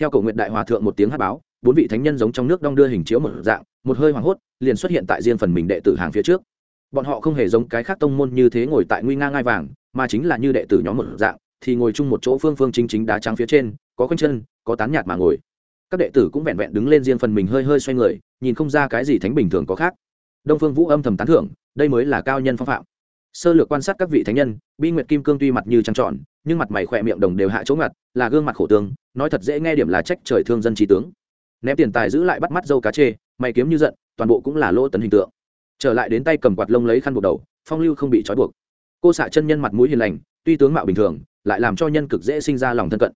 theo cầu nguyện đại hòa thượng một tiếng hát báo, bốn vị thánh nhân giống trong nước đong đưa hình chiếu một dạng, một hơi hoảng hốt, liền xuất hiện tại riêng phần mình đệ tử hàng phía trước. Bọn họ không hề giống cái khác tông môn như thế ngồi tại nguy nga ngai vàng, mà chính là như đệ tử nhóm một dạng, thì ngồi chung một chỗ phương phương chính chính đá trắng phía trên, có quanh chân, có tán nhạt mà ngồi. Các đệ tử cũng vẹn vẹn đứng lên riêng phần mình hơi hơi xoay người, nhìn không ra cái gì thánh bình thường có khác. Đông phương vũ âm thầm tán thưởng, đây mới là cao nhân phong phạm. Sơ lược quan sát các vị thánh nhân, bi nguyệt kim cương tuy mặt như trăng tròn nhưng mặt mày khỏe miệng đồng đều hạ chỗ ngặt, là gương mặt khổ tướng nói thật dễ nghe điểm là trách trời thương dân trí tướng. Ném tiền tài giữ lại bắt mắt dâu cá chê, mày kiếm như giận, toàn bộ cũng là lỗ tấn hình tượng. Trở lại đến tay cầm quạt lông lấy khăn buộc đầu, phong lưu không bị trói buộc. Cô xạ chân nhân mặt mũi hiền lành, tuy tướng mạo bình thường, lại làm cho nhân cực dễ sinh ra lòng thân cận.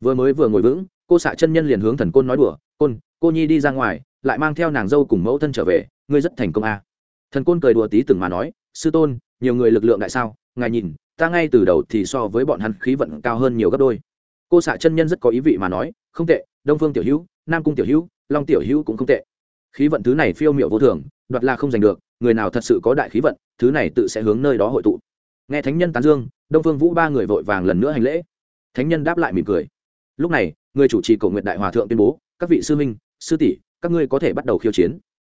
Vừa mới vừa ngồi vững, cô xạ chân nhân liền hướng thần côn nói đùa, côn, cô nhi đi ra ngoài, lại mang theo nàng dâu cùng mẫu thân trở về, ngươi rất thành công a. À. thần côn cười đùa tí từng mà nói, sư tôn, nhiều người lực lượng đại sao, ngài nhìn ta ngay từ đầu thì so với bọn hắn khí vận cao hơn nhiều gấp đôi. Cô xạ chân nhân rất có ý vị mà nói, không tệ, đông phương tiểu hữu, nam cung tiểu hữu, long tiểu hữu cũng không tệ. Khí vận thứ này phiêu m i ệ u vô thường, đoạt là không giành được, người nào thật sự có đại khí vận, thứ này tự sẽ hướng nơi đó hội tụ. Nghe thánh nhân tán dương, đông phương vũ ba người vội vàng lần nữa hành lễ. Thánh nhân đáp lại mỉm cười. Lúc này, người chủ trì cầu nguyện đại hòa thượng tuyên bố, các vị sư minh, sư tỷ, các ngươi có thể bắt đầu khiêu chiến.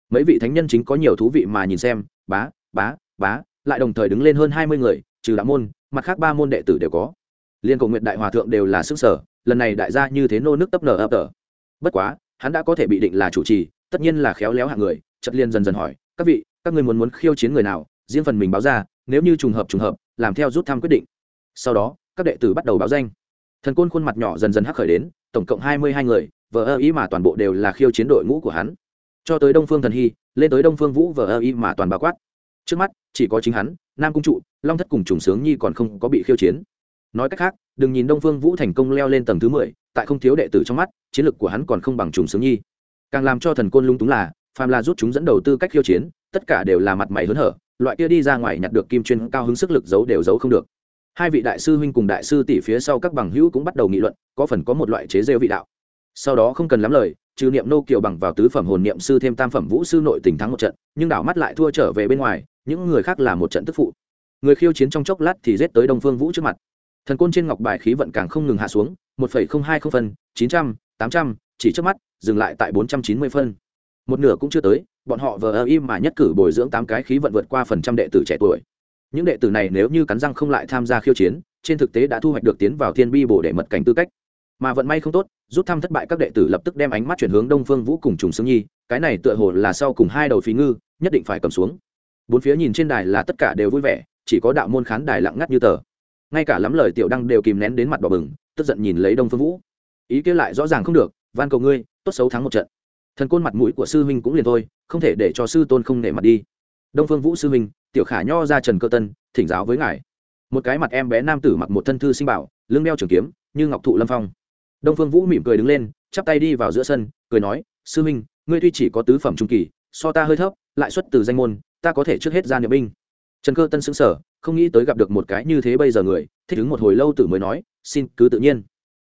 Mấy vị thánh nhân chính có nhiều thú vị mà nhìn xem, bá bá bá, lại đồng thời đứng lên hơn hai mươi người trừ đạo môn, mặt khác ba môn đệ tử đều có. Liên cầu nguyện đại hòa thượng đều là sức sở, lần này đại gia như thế nô nước tấp nở ấp tở. Bất quá, hắn đã có thể bị định là chủ trì, tất nhiên là khéo léo hạng người chất liên dần dần hỏi, các vị, các người muốn muốn khiêu chiến người nào? Riêng phần mình báo ra, nếu như trùng hợp trùng hợp, làm theo rút thăm quyết định. Sau đó, các đệ tử bắt đầu báo danh. Thần côn khuôn mặt nhỏ dần dần hắc khởi đến, tổng cộng hai mươi hai người, vờ ơ ý mà toàn bộ đều là khiêu chiến đội ngũ của hắn. Cho tới đông phương thần hy, lên tới đông phương vũ vờ ơ ý mà toàn bao quát trước mắt, chỉ có chính hắn, nam cung trụ, long thất cùng trùng sướng nhi còn không có bị khiêu chiến. Nói cách khác, đừng nhìn đông phương vũ thành công leo lên tầng thứ mười, tại không thiếu đệ tử trong mắt, chiến lược của hắn còn không bằng trùng sướng nhi. Càng làm cho thần côn lung túng là phàm là rút chúng dẫn đầu tư cách khiêu chiến, tất cả đều là mặt mày hớn hở, loại kia đi ra ngoài nhặt được kim chuyên cao hứng sức lực giấu đều giấu không được. Hai vị đại sư huynh cùng đại sư tỷ phía sau các bằng hữu cũng bắt đầu nghị luận, có phần có một loại chế rêu vị đạo. Sau đó không cần lắm lời, trừ niệm nô kiều bằng vào tứ phẩm hồn niệm sư thêm tam phẩm vũ sư nội tình thắng một trận, nhưng đảo mắt lại thua trở về bên ngoài những người khác là một trận tức phụ. Người khiêu chiến trong chốc lát thì rết tới đông phương vũ trước mặt. Thần côn trên ngọc bài khí vận càng không ngừng hạ xuống, một phẩy không hai không phân, chín trăm, tám trăm, chỉ trước mắt, dừng lại tại bốn trăm chín mươi phân. Một nửa cũng chưa tới, bọn họ vờ ơ im mà nhất cử bồi dưỡng tám cái khí vận vượt qua phần trăm đệ tử trẻ tuổi. Những đệ tử này nếu như cắn răng không lại tham gia khiêu chiến, trên thực tế đã thu hoạch được tiến vào thiên bi bổ để mật cảnh tư cách. Mà vận may không tốt, rút thăm thất bại các đệ tử lập tức đem ánh mắt chuyển hướng đông phương vũ cùng trùng sướng nhi, cái này tựa hồ là sau cùng hai đầu phí ngư, nhất định phải cầm xuống bốn phía nhìn trên đài là tất cả đều vui vẻ, chỉ có đạo môn khán đài lặng ngắt như tờ. Ngay cả lắm lời tiểu đăng đều kìm nén đến mặt đỏ bừng, tức giận nhìn lấy đông phương vũ. Ý kia lại rõ ràng không được, van cầu ngươi, tốt xấu thắng một trận. Thần côn mặt mũi của sư huynh cũng liền thôi, không thể để cho sư tôn không nể mặt đi. Đông phương vũ sư huynh, tiểu khả nho ra trần cơ tân, thỉnh giáo với ngài. Một cái mặt em bé nam tử mặc một thân thư sinh bảo, lưng đeo trường kiếm, như ngọc thụ lâm phong. Đông phương vũ mỉm cười đứng lên, chắp tay đi vào giữa sân, cười nói, sư huynh, ngươi tuy chỉ có tứ phẩm trung kỳ, so ta hơi thấp, lại xuất từ danh môn ta có thể trước hết ra niệm binh. Trần cơ tân xứng sở không nghĩ tới gặp được một cái như thế bây giờ người, thích ứng một hồi lâu tử mới nói, xin cứ tự nhiên.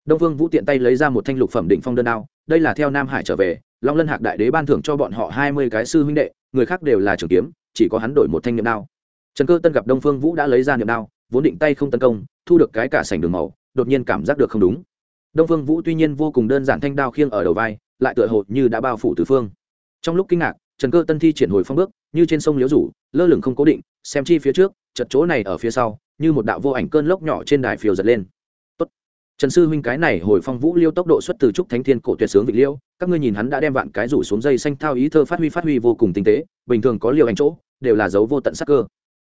Đông Vương vũ tiện tay lấy ra một thanh lục phẩm định phong đơn đao, đây là theo nam hải trở về, long lân hạc đại đế ban thưởng cho bọn họ hai mươi cái sư huynh đệ, người khác đều là trường kiếm, chỉ có hắn đổi một thanh niệm đao. Trần cơ tân gặp đông phương vũ đã lấy ra niệm đao, vốn định tay không tấn công, thu được cái cả sảnh đường màu, đột nhiên cảm giác được không đúng. Đông phương vũ tuy nhiên vô cùng đơn giản thanh đao khiêng ở đầu vai, lại tựa hồ như đã bao phủ tứ phương. Trong lúc kinh ngạc, trần cơ tân thi triển hồi phong bước như trên sông liễu rủ, lơ lửng không cố định, xem chi phía trước, chật chỗ này ở phía sau, như một đạo vô ảnh cơn lốc nhỏ trên đài phiều giật lên. Tốt. trần sư huynh cái này hồi phong vũ liêu tốc độ xuất từ trúc thánh thiên cổ tuyệt sướng vị liêu, các ngươi nhìn hắn đã đem vạn cái rủ xuống dây xanh thao ý thơ phát huy phát huy vô cùng tinh tế, bình thường có liều ảnh chỗ, đều là dấu vô tận sắc cơ.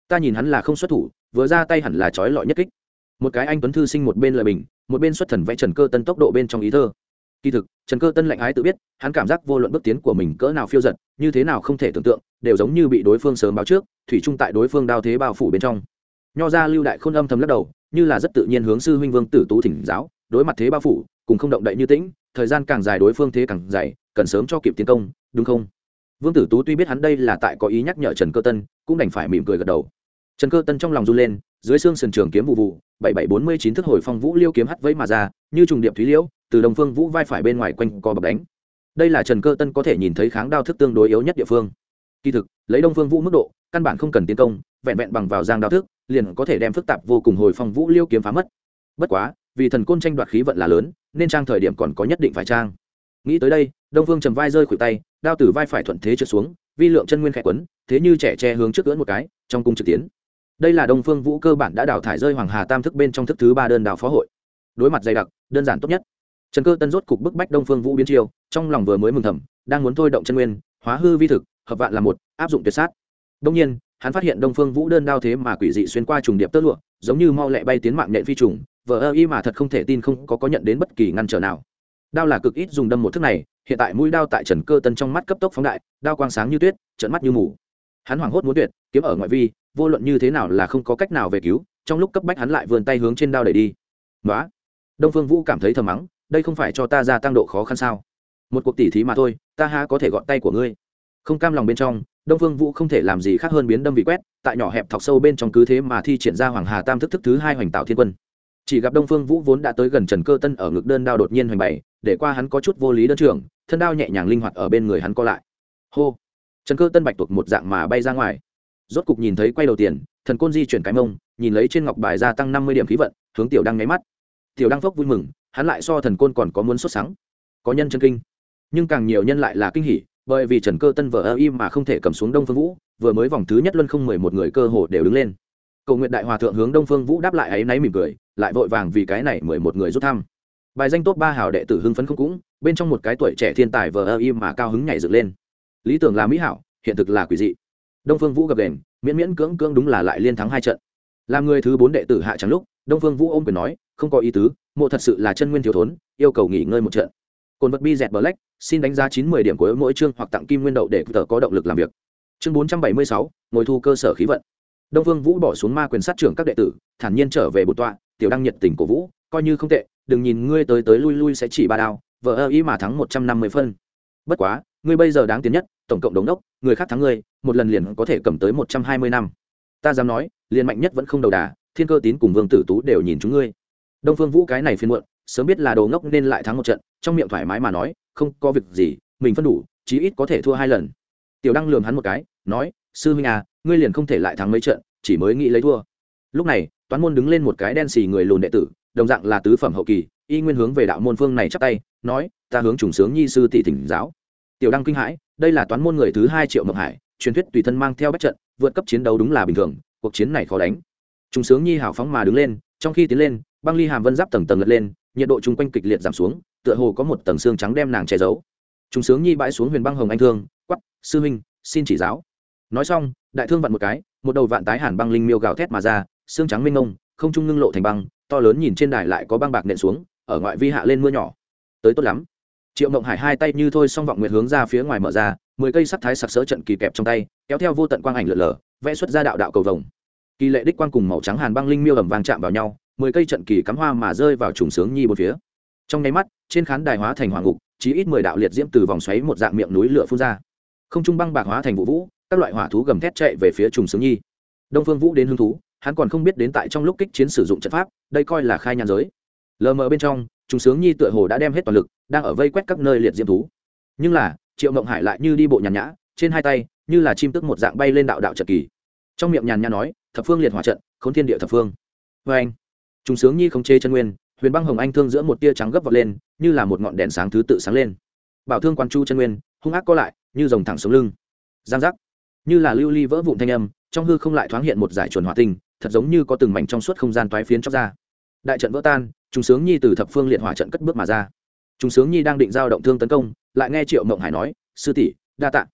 Ta nhìn hắn là không xuất thủ, vừa ra tay hẳn là trói lọi nhất kích. Một cái anh tuấn thư sinh một bên lời bình, một bên xuất thần vẽ trần cơ tân tốc độ bên trong ý thơ kỳ thực, trần cơ tân lạnh ái tự biết, hắn cảm giác vô luận bước tiến của mình cỡ nào phiêu giật, như thế nào không thể tưởng tượng, đều giống như bị đối phương sớm báo trước, thủy chung tại đối phương đao thế bao phủ bên trong. Nho ra lưu đại khôn âm thầm lắc đầu, như là rất tự nhiên hướng sư huynh vương tử tú thỉnh giáo, đối mặt thế bao phủ, cùng không động đậy như tĩnh, thời gian càng dài đối phương thế càng dày cần sớm cho kịp tiến công, đúng không? Vương tử tú tuy biết hắn đây là tại có ý nhắc nhở trần cơ tân, cũng đành phải mỉm cười gật đầu. Trần cơ tân trong lòng run lên, dưới xương sườn trường kiếm vụ vụ, bảy bảy bốn mươi chín thức hồi phong vũ liêu kiếm hắt vẫy mà ra, như trùng điệp thúy liễu từ đồng phương vũ vai phải bên ngoài quanh co bọc đánh. Đây là trần cơ tân có thể nhìn thấy kháng đao thức tương đối yếu nhất địa phương. Kỳ thực, lấy đông phương vũ mức độ, căn bản không cần tiến công, vẹn vẹn bằng vào giang đao thức, liền có thể đem phức tạp vô cùng hồi phong vũ liêu kiếm phá mất. Bất quá, vì thần côn tranh đoạt khí vận là lớn, nên trang thời điểm còn có nhất định phải trang. Nghĩ tới đây, đông phương trầm vai rơi khuỷu tay, đao từ vai phải thuận thế trượt xuống, vi lượng chân nguyên khẽ quấn, thế như trẻ tre hướng trước cưỡn một cái, trong cung trực tiến. Đây là đông phương vũ cơ bản đã đào thải rơi hoàng hà tam thức bên trong thức thứ ba đơn đào phó hội. Đối mặt dày đặc, đơn giản tốt nhất trần cơ tân rốt cục bức bách đông phương vũ biến chiêu, trong lòng vừa mới mừng thầm, đang muốn thôi động chân nguyên, hóa hư vi thực, hợp vạn là một, áp dụng tuyệt sát. Đông nhiên, hắn phát hiện đông phương vũ đơn đao thế mà quỷ dị xuyên qua trùng điệp tơ lụa, giống như mau lẹ bay tiến mạng nhện phi trùng, vờ ơ y mà thật không thể tin không có có nhận đến bất kỳ ngăn trở nào. Đao là cực ít dùng đâm một thức này, hiện tại mũi đao tại trần cơ tân trong mắt cấp tốc phóng đại, đao quang sáng như tuyết trận mắt như mù. Hắn hoảng hốt muốn tuyệt, kiếm ở ngoại vi, vô luận như thế nào là không có cách nào về cứu, trong lúc cấp bách hắn lại vươn tay hướng trên đao đẩy đi. Nói đông phương vũ cảm thấy thầm mắng đây không phải cho ta gia tăng độ khó khăn sao? Một cuộc tỉ thí mà thôi, ta há có thể gọn tay của ngươi. Không cam lòng bên trong, đông phương vũ không thể làm gì khác hơn biến đâm vị quét, tại nhỏ hẹp thọc sâu bên trong cứ thế mà thi triển ra hoàng hà tam thức thức thứ hai hoành tạo thiên quân. Chỉ gặp đông phương vũ vốn đã tới gần trần cơ tân ở ngực đơn đao đột nhiên hoành bày, để qua hắn có chút vô lý đơn trưởng, thân đao nhẹ nhàng linh hoạt ở bên người hắn co lại. Hô! Trần cơ tân bạch tuộc một dạng mà bay ra ngoài. Rốt cục nhìn thấy quay đầu tiền, thần côn di chuyển cái mông, nhìn lấy trên ngọc bài gia tăng năm mươi điểm khí vận, hướng tiểu đăng nháy mắt. Tiểu đăng phốc vui mừng hắn lại so thần côn còn có muốn xuất sáng có nhân chân kinh. Nhưng càng nhiều nhân lại là kinh hỉ, bởi vì trần cơ tân vợ ơ im mà không thể cầm xuống đông phương vũ, vừa mới vòng thứ nhất luân không mười một người cơ hồ đều đứng lên. Cầu nguyện đại hòa thượng hướng đông phương vũ đáp lại ấy náy mỉm cười, lại vội vàng vì cái này mười một người rút thăm. Bài danh tốt ba hào đệ tử hưng phấn không cũng, bên trong một cái tuổi trẻ thiên tài vờ ơ im mà cao hứng nhảy dựng lên. Lý tưởng là mỹ hảo, hiện thực là quỷ dị. Đông phương vũ gặp đền, miễn miễn cưỡng cưỡng đúng là lại liên thắng hai trận. Làm người thứ bốn đệ tử hạ trắng lúc đông phương vũ ôm quyền nói, không có ý tứ, mộ thật sự là chân nguyên thiếu thốn, yêu cầu nghỉ ngơi một trận. Cồn vật bi dẹt black, xin đánh giá chín mươi điểm của mỗi chương hoặc tặng kim nguyên đậu để tờ có động lực làm việc. Chương bốn trăm bảy mươi sáu, ngồi thu cơ sở khí vận. Đông vương vũ bỏ xuống ma quyền sát trưởng các đệ tử, thản nhiên trở về bột tọa, tiểu đăng nhiệt tình cổ vũ, coi như không tệ, đừng nhìn ngươi tới tới lui lui sẽ chỉ ba đao vợ ơ ý mà thắng một trăm năm mươi phân. Bất quá, ngươi bây giờ đáng tiến nhất, tổng cộng đống đốc, người khác thắng ngươi, một lần liền có thể cầm tới một trăm hai mươi năm. Ta dám nói, liền mạnh nhất vẫn không đầu đà thiên cơ tín cùng vương tử tú đều nhìn chúng ngươi. Đông phương vũ cái này phiên muộn, sớm biết là đồ ngốc nên lại thắng một trận, trong miệng thoải mái mà nói, không có việc gì, mình phân đủ, chí ít có thể thua hai lần. Tiểu đăng lường hắn một cái, nói, sư huynh à ngươi liền không thể lại thắng mấy trận, chỉ mới nghĩ lấy thua. Lúc này, toán môn đứng lên một cái đen xì người lùn đệ tử, đồng dạng là tứ phẩm hậu kỳ, y nguyên hướng về đạo môn phương này chắp tay, nói, ta hướng trùng sướng nhi sư tỷ thỉnh giáo. Tiểu đăng kinh hãi, đây là toán môn người thứ hai triệu mộng hải, truyền thuyết tùy thân mang theo bách trận, vượt cấp chiến đấu đúng là bình thường, cuộc chiến này khó đánh trùng sướng nhi hào phóng mà đứng lên, trong khi tiến lên, băng ly hàm vân giáp tầng tầng lật lên, nhiệt độ chung quanh kịch liệt giảm xuống, tựa hồ có một tầng xương trắng đem nàng che giấu. Trung sướng nhi bãi xuống huyền băng hồng anh thương quát sư huynh, xin chỉ giáo. Nói xong, đại thương vặn một cái, một đầu vạn tái hàn băng linh miêu gào thét mà ra, xương trắng minh ngông không trung ngưng lộ thành băng, to lớn nhìn trên đài lại có băng bạc nện xuống, ở ngoại vi hạ lên mưa nhỏ. Tới tốt lắm. Triệu mộng hải hai tay như thôi song vọng nguyệt hướng ra phía ngoài mở ra, mười cây sắt thái sặc sỡ trận kỳ kẹp trong tay, kéo theo vô tận quang ảnh lượn lờ vẽ xuất ra đạo đạo cầu vồng kỳ lệ đích quang cùng màu trắng hàn băng linh miêu ẩm vàng chạm vào nhau, mười cây trận kỳ cắm hoa mà rơi vào trùng sướng nhi một phía. Trong nháy mắt, trên khán đài hóa thành hoàng ngục chỉ ít mười đạo liệt diễm từ vòng xoáy một dạng miệng núi lửa phun ra. Không trung băng bạc hóa thành vũ vũ, các loại hỏa thú gầm thét chạy về phía trùng sướng nhi. Đông phương vũ đến hứng thú, hắn còn không biết đến tại trong lúc kích chiến sử dụng trận pháp, đây coi là khai nhàn giới. Lờ mờ bên trong, trùng sướng nhi tựa hồ đã đem hết toàn lực, đang ở vây quét các nơi liệt diễm thú. Nhưng là, triệu mộng hải lại như đi bộ nhàn nhã, trên hai tay, như là chim tức một dạng bay lên đạo đạo trận kỳ trong miệng nhàn nhã nói, thập phương liệt hỏa trận, khốn thiên địa thập phương. Vê anh. Trùng sướng nhi không chê chân nguyên, huyền băng hồng anh thương giữa một tia trắng gấp vọt lên, như là một ngọn đèn sáng thứ tự sáng lên. Bảo thương quan chu chân nguyên, hung ác co lại, như dòng thẳng sống lưng. Giang giác. Như là lưu ly vỡ vụn thanh âm, trong hư không lại thoáng hiện một giải chuẩn hòa tinh, thật giống như có từng mảnh trong suốt không gian toái phiến chóc ra. Đại trận vỡ tan chúng sướng nhi từ thập phương liệt hỏa trận cất bước mà ra. Chúng sướng nhi đang định giao động thương tấn công, lại nghe triệu mộng hải nói, sư tỷ, đa tạ.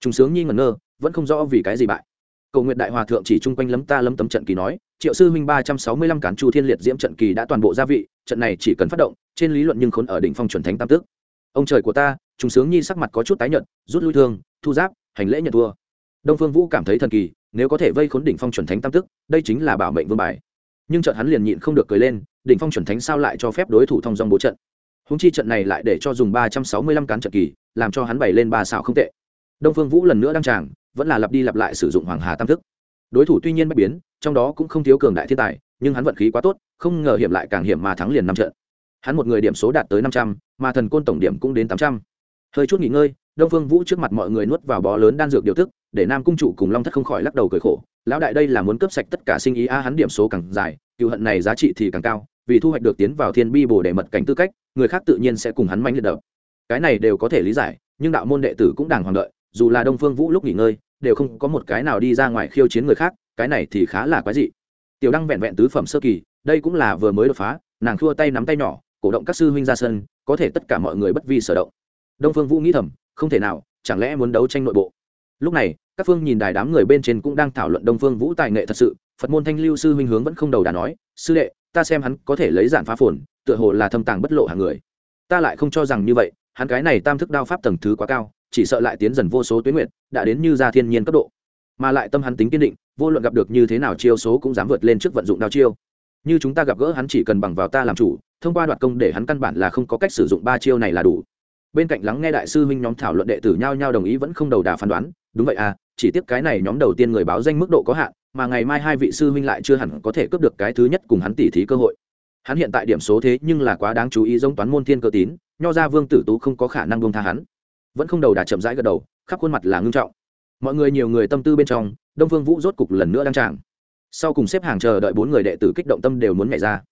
Chúng sướng nhi ngẩn ngơ, vẫn không rõ vì cái gì bại cầu nguyện đại hòa thượng chỉ chung quanh lấm ta lấm tấm trận kỳ nói, triệu sư huynh ba trăm sáu mươi lăm cán chu thiên liệt diễm trận kỳ đã toàn bộ gia vị, trận này chỉ cần phát động, trên lý luận nhưng khốn ở đỉnh phong chuẩn thánh tam tức ông trời của ta chúng sướng nhi sắc mặt có chút tái nhợt, rút lui thương, thu giáp, hành lễ nhận thua. Đông phương vũ cảm thấy thần kỳ, nếu có thể vây khốn đỉnh phong chuẩn thánh tam tức đây chính là bảo mệnh vương bài. Nhưng trận hắn liền nhịn không được cười lên, đỉnh phong chuẩn thánh sao lại cho phép đối thủ thông dong bố trận? Húng chi trận này lại để cho dùng ba trăm sáu mươi lăm cán trận kỳ, làm cho hắn bày lên ba xảo không tệ. Đông phương vũ lần nữa đăng tràng vẫn là lặp đi lặp lại sử dụng hoàng hà tam thức. Đối thủ tuy nhiên bất biến, trong đó cũng không thiếu cường đại thiên tài, nhưng hắn vận khí quá tốt, không ngờ hiểm lại càng hiểm mà thắng liền năm trận. Hắn một người điểm số đạt tới năm trăm, mà thần côn tổng điểm cũng đến tám trăm. Hơi chút nghỉ ngơi, đông phương vũ trước mặt mọi người nuốt vào bó lớn đan dược điều tức, để nam cung chủ cùng long thất không khỏi lắc đầu cười khổ. Lão đại đây là muốn cướp sạch tất cả sinh ý a, hắn điểm số càng dài, cựu hận này giá trị thì càng cao, vì thu hoạch được tiến vào thiên bi bồ để mật cảnh tư cách, người khác tự nhiên sẽ cùng hắn manh liệt đập. Cái này đều có thể lý giải, nhưng đạo môn đệ tử cũng đàng hoàng đợi, dù là đông phương vũ lúc nghỉ ngơi đều không có một cái nào đi ra ngoài khiêu chiến người khác, cái này thì khá là quái dị. Tiểu đăng vẹn vẹn tứ phẩm sơ kỳ, đây cũng là vừa mới đột phá, nàng khua tay nắm tay nhỏ, cổ động các sư huynh ra sân, có thể tất cả mọi người bất vi sở động. Đông phương vũ nghĩ thầm, không thể nào, chẳng lẽ muốn đấu tranh nội bộ? Lúc này, các phương nhìn đài đám người bên trên cũng đang thảo luận đông phương vũ tài nghệ thật sự, phật môn thanh lưu sư huynh hướng vẫn không đầu đà nói, sư đệ, ta xem hắn có thể lấy giản phá phồn, tựa hồ là thâm tàng bất lộ hàng người. Ta lại không cho rằng như vậy, hắn cái này tam thức đao pháp tầng thứ quá cao chỉ sợ lại tiến dần vô số tuyến nguyện đã đến như gia thiên nhiên cấp độ. Mà lại tâm hắn tính kiên định, vô luận gặp được như thế nào chiêu số cũng dám vượt lên trước vận dụng đao chiêu. Như chúng ta gặp gỡ hắn chỉ cần bằng vào ta làm chủ, thông qua đoạt công để hắn căn bản là không có cách sử dụng ba chiêu này là đủ. Bên cạnh lắng nghe đại sư huynh nhóm thảo luận đệ tử nhau nhau đồng ý vẫn không đầu đà phán đoán, đúng vậy à chỉ tiếp cái này nhóm đầu tiên người báo danh mức độ có hạn, mà ngày mai hai vị sư huynh lại chưa hẳn có thể cướp được cái thứ nhất cùng hắn tỉ thí cơ hội. Hắn hiện tại điểm số thế nhưng là quá đáng chú ý giống toán môn thiên cơ tín, nho ra vương tử tú không có khả năng buông tha hắn vẫn không đầu đà chậm rãi gật đầu, khắp khuôn mặt là ngưng trọng. Mọi người nhiều người tâm tư bên trong, đông phương vũ rốt cục lần nữa đăng tràng. Sau cùng xếp hàng chờ đợi bốn người đệ tử kích động tâm đều muốn nhảy ra.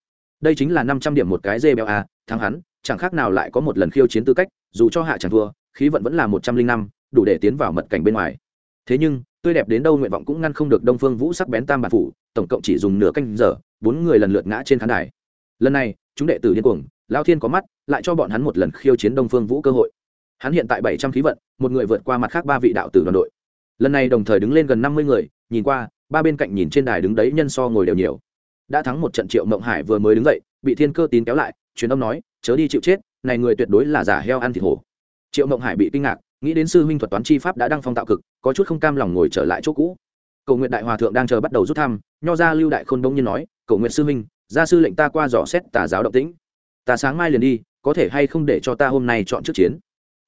Đây chính là năm trăm điểm một cái dê béo a, thắng hắn, chẳng khác nào lại có một lần khiêu chiến tư cách, dù cho hạ chẳng thua, khí vận vẫn là một trăm linh năm, đủ để tiến vào mật cảnh bên ngoài. Thế nhưng, tươi đẹp đến đâu nguyện vọng cũng ngăn không được đông phương vũ sắc bén tam bản phủ, tổng cộng chỉ dùng nửa canh giờ, bốn người lần lượt ngã trên khán đài. Lần này, chúng đệ tử điên cuồng, lao thiên có mắt, lại cho bọn hắn một lần khiêu chiến đông phương vũ cơ hội hắn hiện tại bảy trăm khí vận, một người vượt qua mặt khác ba vị đạo tử đoàn đội. Lần này đồng thời đứng lên gần năm mươi người, nhìn qua, ba bên cạnh nhìn trên đài đứng đấy nhân so ngồi đều nhiều. Đã thắng một trận triệu mộng hải vừa mới đứng dậy, bị thiên cơ tín kéo lại, truyền âm nói, chớ đi chịu chết, này người tuyệt đối là giả heo ăn thịt hổ. Triệu mộng hải bị kinh ngạc, nghĩ đến sư huynh thuật toán chi pháp đã đăng phong tạo cực, có chút không cam lòng ngồi trở lại chỗ cũ. Cầu nguyện đại hòa thượng đang chờ bắt đầu rút thăm, nho ra lưu đại khôn đông nhiên nói, cầu nguyện sư huynh, gia sư lệnh ta qua dò xét tà giáo động tĩnh. Ta sáng mai liền đi, có thể hay không để cho ta hôm nay chọn trước chiến?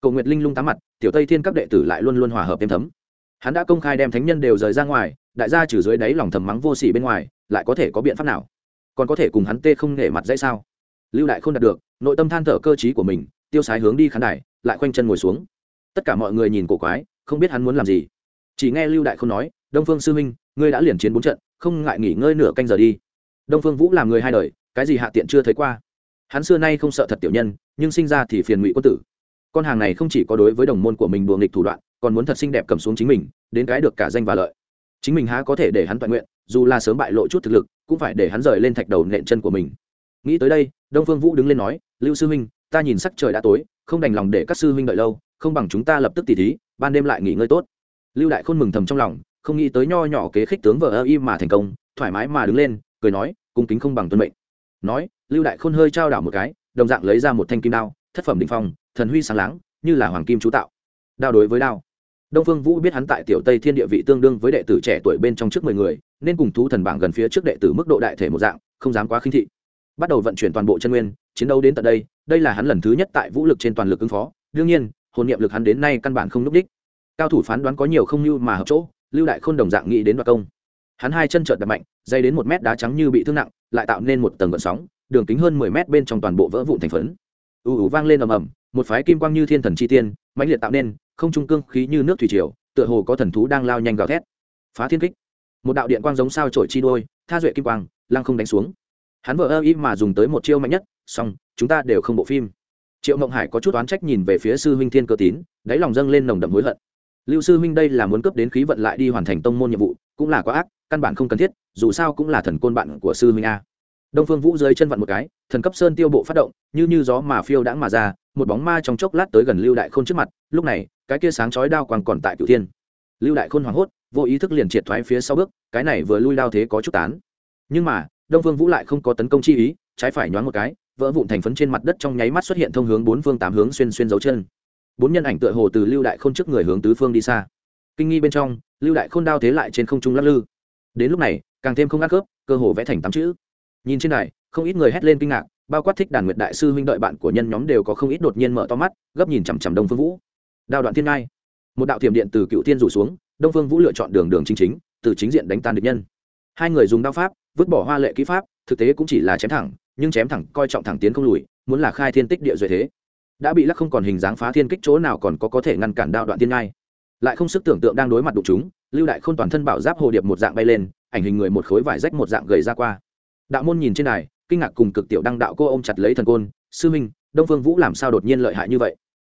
Cầu nguyện linh lung tám mặt, tiểu tây thiên các đệ tử lại luôn luôn hòa hợp êm thấm. Hắn đã công khai đem thánh nhân đều rời ra ngoài, đại gia trừ dưới đáy lòng thầm mắng vô sỉ bên ngoài, lại có thể có biện pháp nào? Còn có thể cùng hắn tê không nể mặt dãy sao? Lưu đại không đạt được, nội tâm than thở cơ t của mình, tiêu sái hướng đi khán đài, lại khoanh chân ngồi xuống. Tất cả mọi người nhìn cổ quái, không biết hắn muốn làm gì. Chỉ nghe lưu đại không nói, đông phương sư huynh, ngươi đã liền chiến bốn trận, không ngại nghỉ ngơi nửa canh giờ đi. Đông phương vũ làm người hai đời, cái gì hạ tiện chưa thấy qua. Hắn xưa nay không sợ thật tiểu nhân, nhưng sinh ra thì phiền ngụy quân tử con hàng này không chỉ có đối với đồng môn của mình đùa nghịch thủ đoạn, còn muốn thật xinh đẹp cầm xuống chính mình, đến cái được cả danh và lợi. Chính mình há có thể để hắn toàn nguyện, dù là sớm bại lộ chút thực lực, cũng phải để hắn rời lên thạch đầu nện chân của mình. Nghĩ tới đây, đông phương vũ đứng lên nói, lưu sư huynh, ta nhìn sắc trời đã tối, không đành lòng để các sư huynh đợi lâu, không bằng chúng ta lập tức tỉ thí, ban đêm lại nghỉ ngơi tốt. Lưu đại khôn mừng thầm trong lòng, không nghĩ tới nho nhỏ kế khích tướng vợ ơ y mà thành công, thoải mái mà đứng lên, cười nói, cung kính không bằng tuân mệnh. Nói, lưu đại khôn hơi trao đảo một cái, đồng dạng lấy ra một thanh kim đao thất phẩm đỉnh phong, thần huy sáng láng, như là hoàng kim chú tạo. Đao đối với đao. Đông phương vũ biết hắn tại tiểu tây thiên địa vị tương đương với đệ tử trẻ tuổi bên trong trước mười người, nên cùng thú thần bảng gần phía trước đệ tử mức độ đại thể một dạng, không dám quá khinh thị. Bắt đầu vận chuyển toàn bộ chân nguyên, chiến đấu đến tận đây đây là hắn lần thứ nhất tại vũ lực trên toàn lực ứng phó. Đương nhiên, hồn niệm lực hắn đến nay căn bản không núp đích cao thủ phán đoán có nhiều không như mà hợp chỗ, lưu đại khôn đồng dạng nghĩ đến đoạt công. Hắn hai chân trợt đập mạnh, dây đến một mét đá trắng như bị thương nặng, lại tạo nên một tầng gợn sóng, đường kính hơn mười mét bên trong toàn bộ vỡ vụn thành phấn ù ù vang lên ầm ầm, một phái kim quang như thiên thần chi tiên, mãnh liệt tạo nên, không trung cương khí như nước thủy triều, tựa hồ có thần thú đang lao nhanh gào thét. Phá thiên kích. Một đạo điện quang giống sao trổi chi đôi, tha duệ kim quang, lăng không đánh xuống. Hắn vợ ơ ý mà dùng tới một chiêu mạnh nhất song chúng ta đều không bộ phim. Triệu mộng hải có chút oán trách nhìn về phía sư huynh thiên cơ tín, đáy lòng dâng lên nồng đậm hối hận. Lưu sư huynh đây là muốn cướp đến khí vận lại đi hoàn thành tông môn nhiệm vụ, cũng là quá ác, căn bản không cần thiết, dù sao cũng là thần côn bạn của sư huynh a đông phương vũ dưới chân vặn một cái, thần cấp sơn tiêu bộ phát động, như như gió mà phiêu đãng mà ra, một bóng ma trong chốc lát tới gần lưu đại khôn trước mặt, lúc này, cái kia sáng chói đao quang còn tại cửu thiên. Lưu đại khôn hoảng hốt, vô ý thức liền triệt thoái phía sau bước, cái này vừa lui đao thế có chút tán. Nhưng mà, đông phương vũ lại không có tấn công chi ý, trái phải nhoáng một cái, vỡ vụn thành phấn trên mặt đất trong nháy mắt xuất hiện thông hướng bốn phương tám hướng xuyên xuyên dấu chân. Bốn nhân ảnh tựa hồ từ lưu đại khôn trước người hướng tứ phương đi xa. Kinh nghi bên trong, lưu đại khôn đao thế lại trên không trung lắc lư. Đến lúc này, càng thêm không ngắt khớp, cơ hồ vẽ thành tám chữ nhìn trên này không ít người hét lên kinh ngạc, bao quát thích đàn nguyệt đại sư huynh đợi bạn của nhân nhóm đều có không ít đột nhiên mở to mắt, gấp nhìn chằm chằm đông phương vũ. Đao đoạn thiên ngai. Một đạo thiểm điện từ cựu thiên rủ xuống, đông phương vũ lựa chọn đường đường chính chính, từ chính diện đánh tan địch nhân. Hai người dùng đao pháp, vứt bỏ hoa lệ kỹ pháp, thực tế cũng chỉ là chém thẳng, nhưng chém thẳng coi trọng thẳng tiến không lùi, muốn là khai thiên tích địa duy thế. Đã bị lắc không còn hình dáng phá thiên kích chỗ nào còn có có thể ngăn cản đạo đoạn thiên ngai. Lại không sức tưởng tượng đang đối mặt đụng chúng, lưu đại không toàn thân bảo giáp hồ điệp một dạng bay lên, ảnh hình người một khối vải rách một dạng gầy ra qua đạo môn nhìn trên này kinh ngạc cùng cực tiểu đăng đạo cô ôm chặt lấy thần côn, sư minh đông phương vũ làm sao đột nhiên lợi hại như vậy?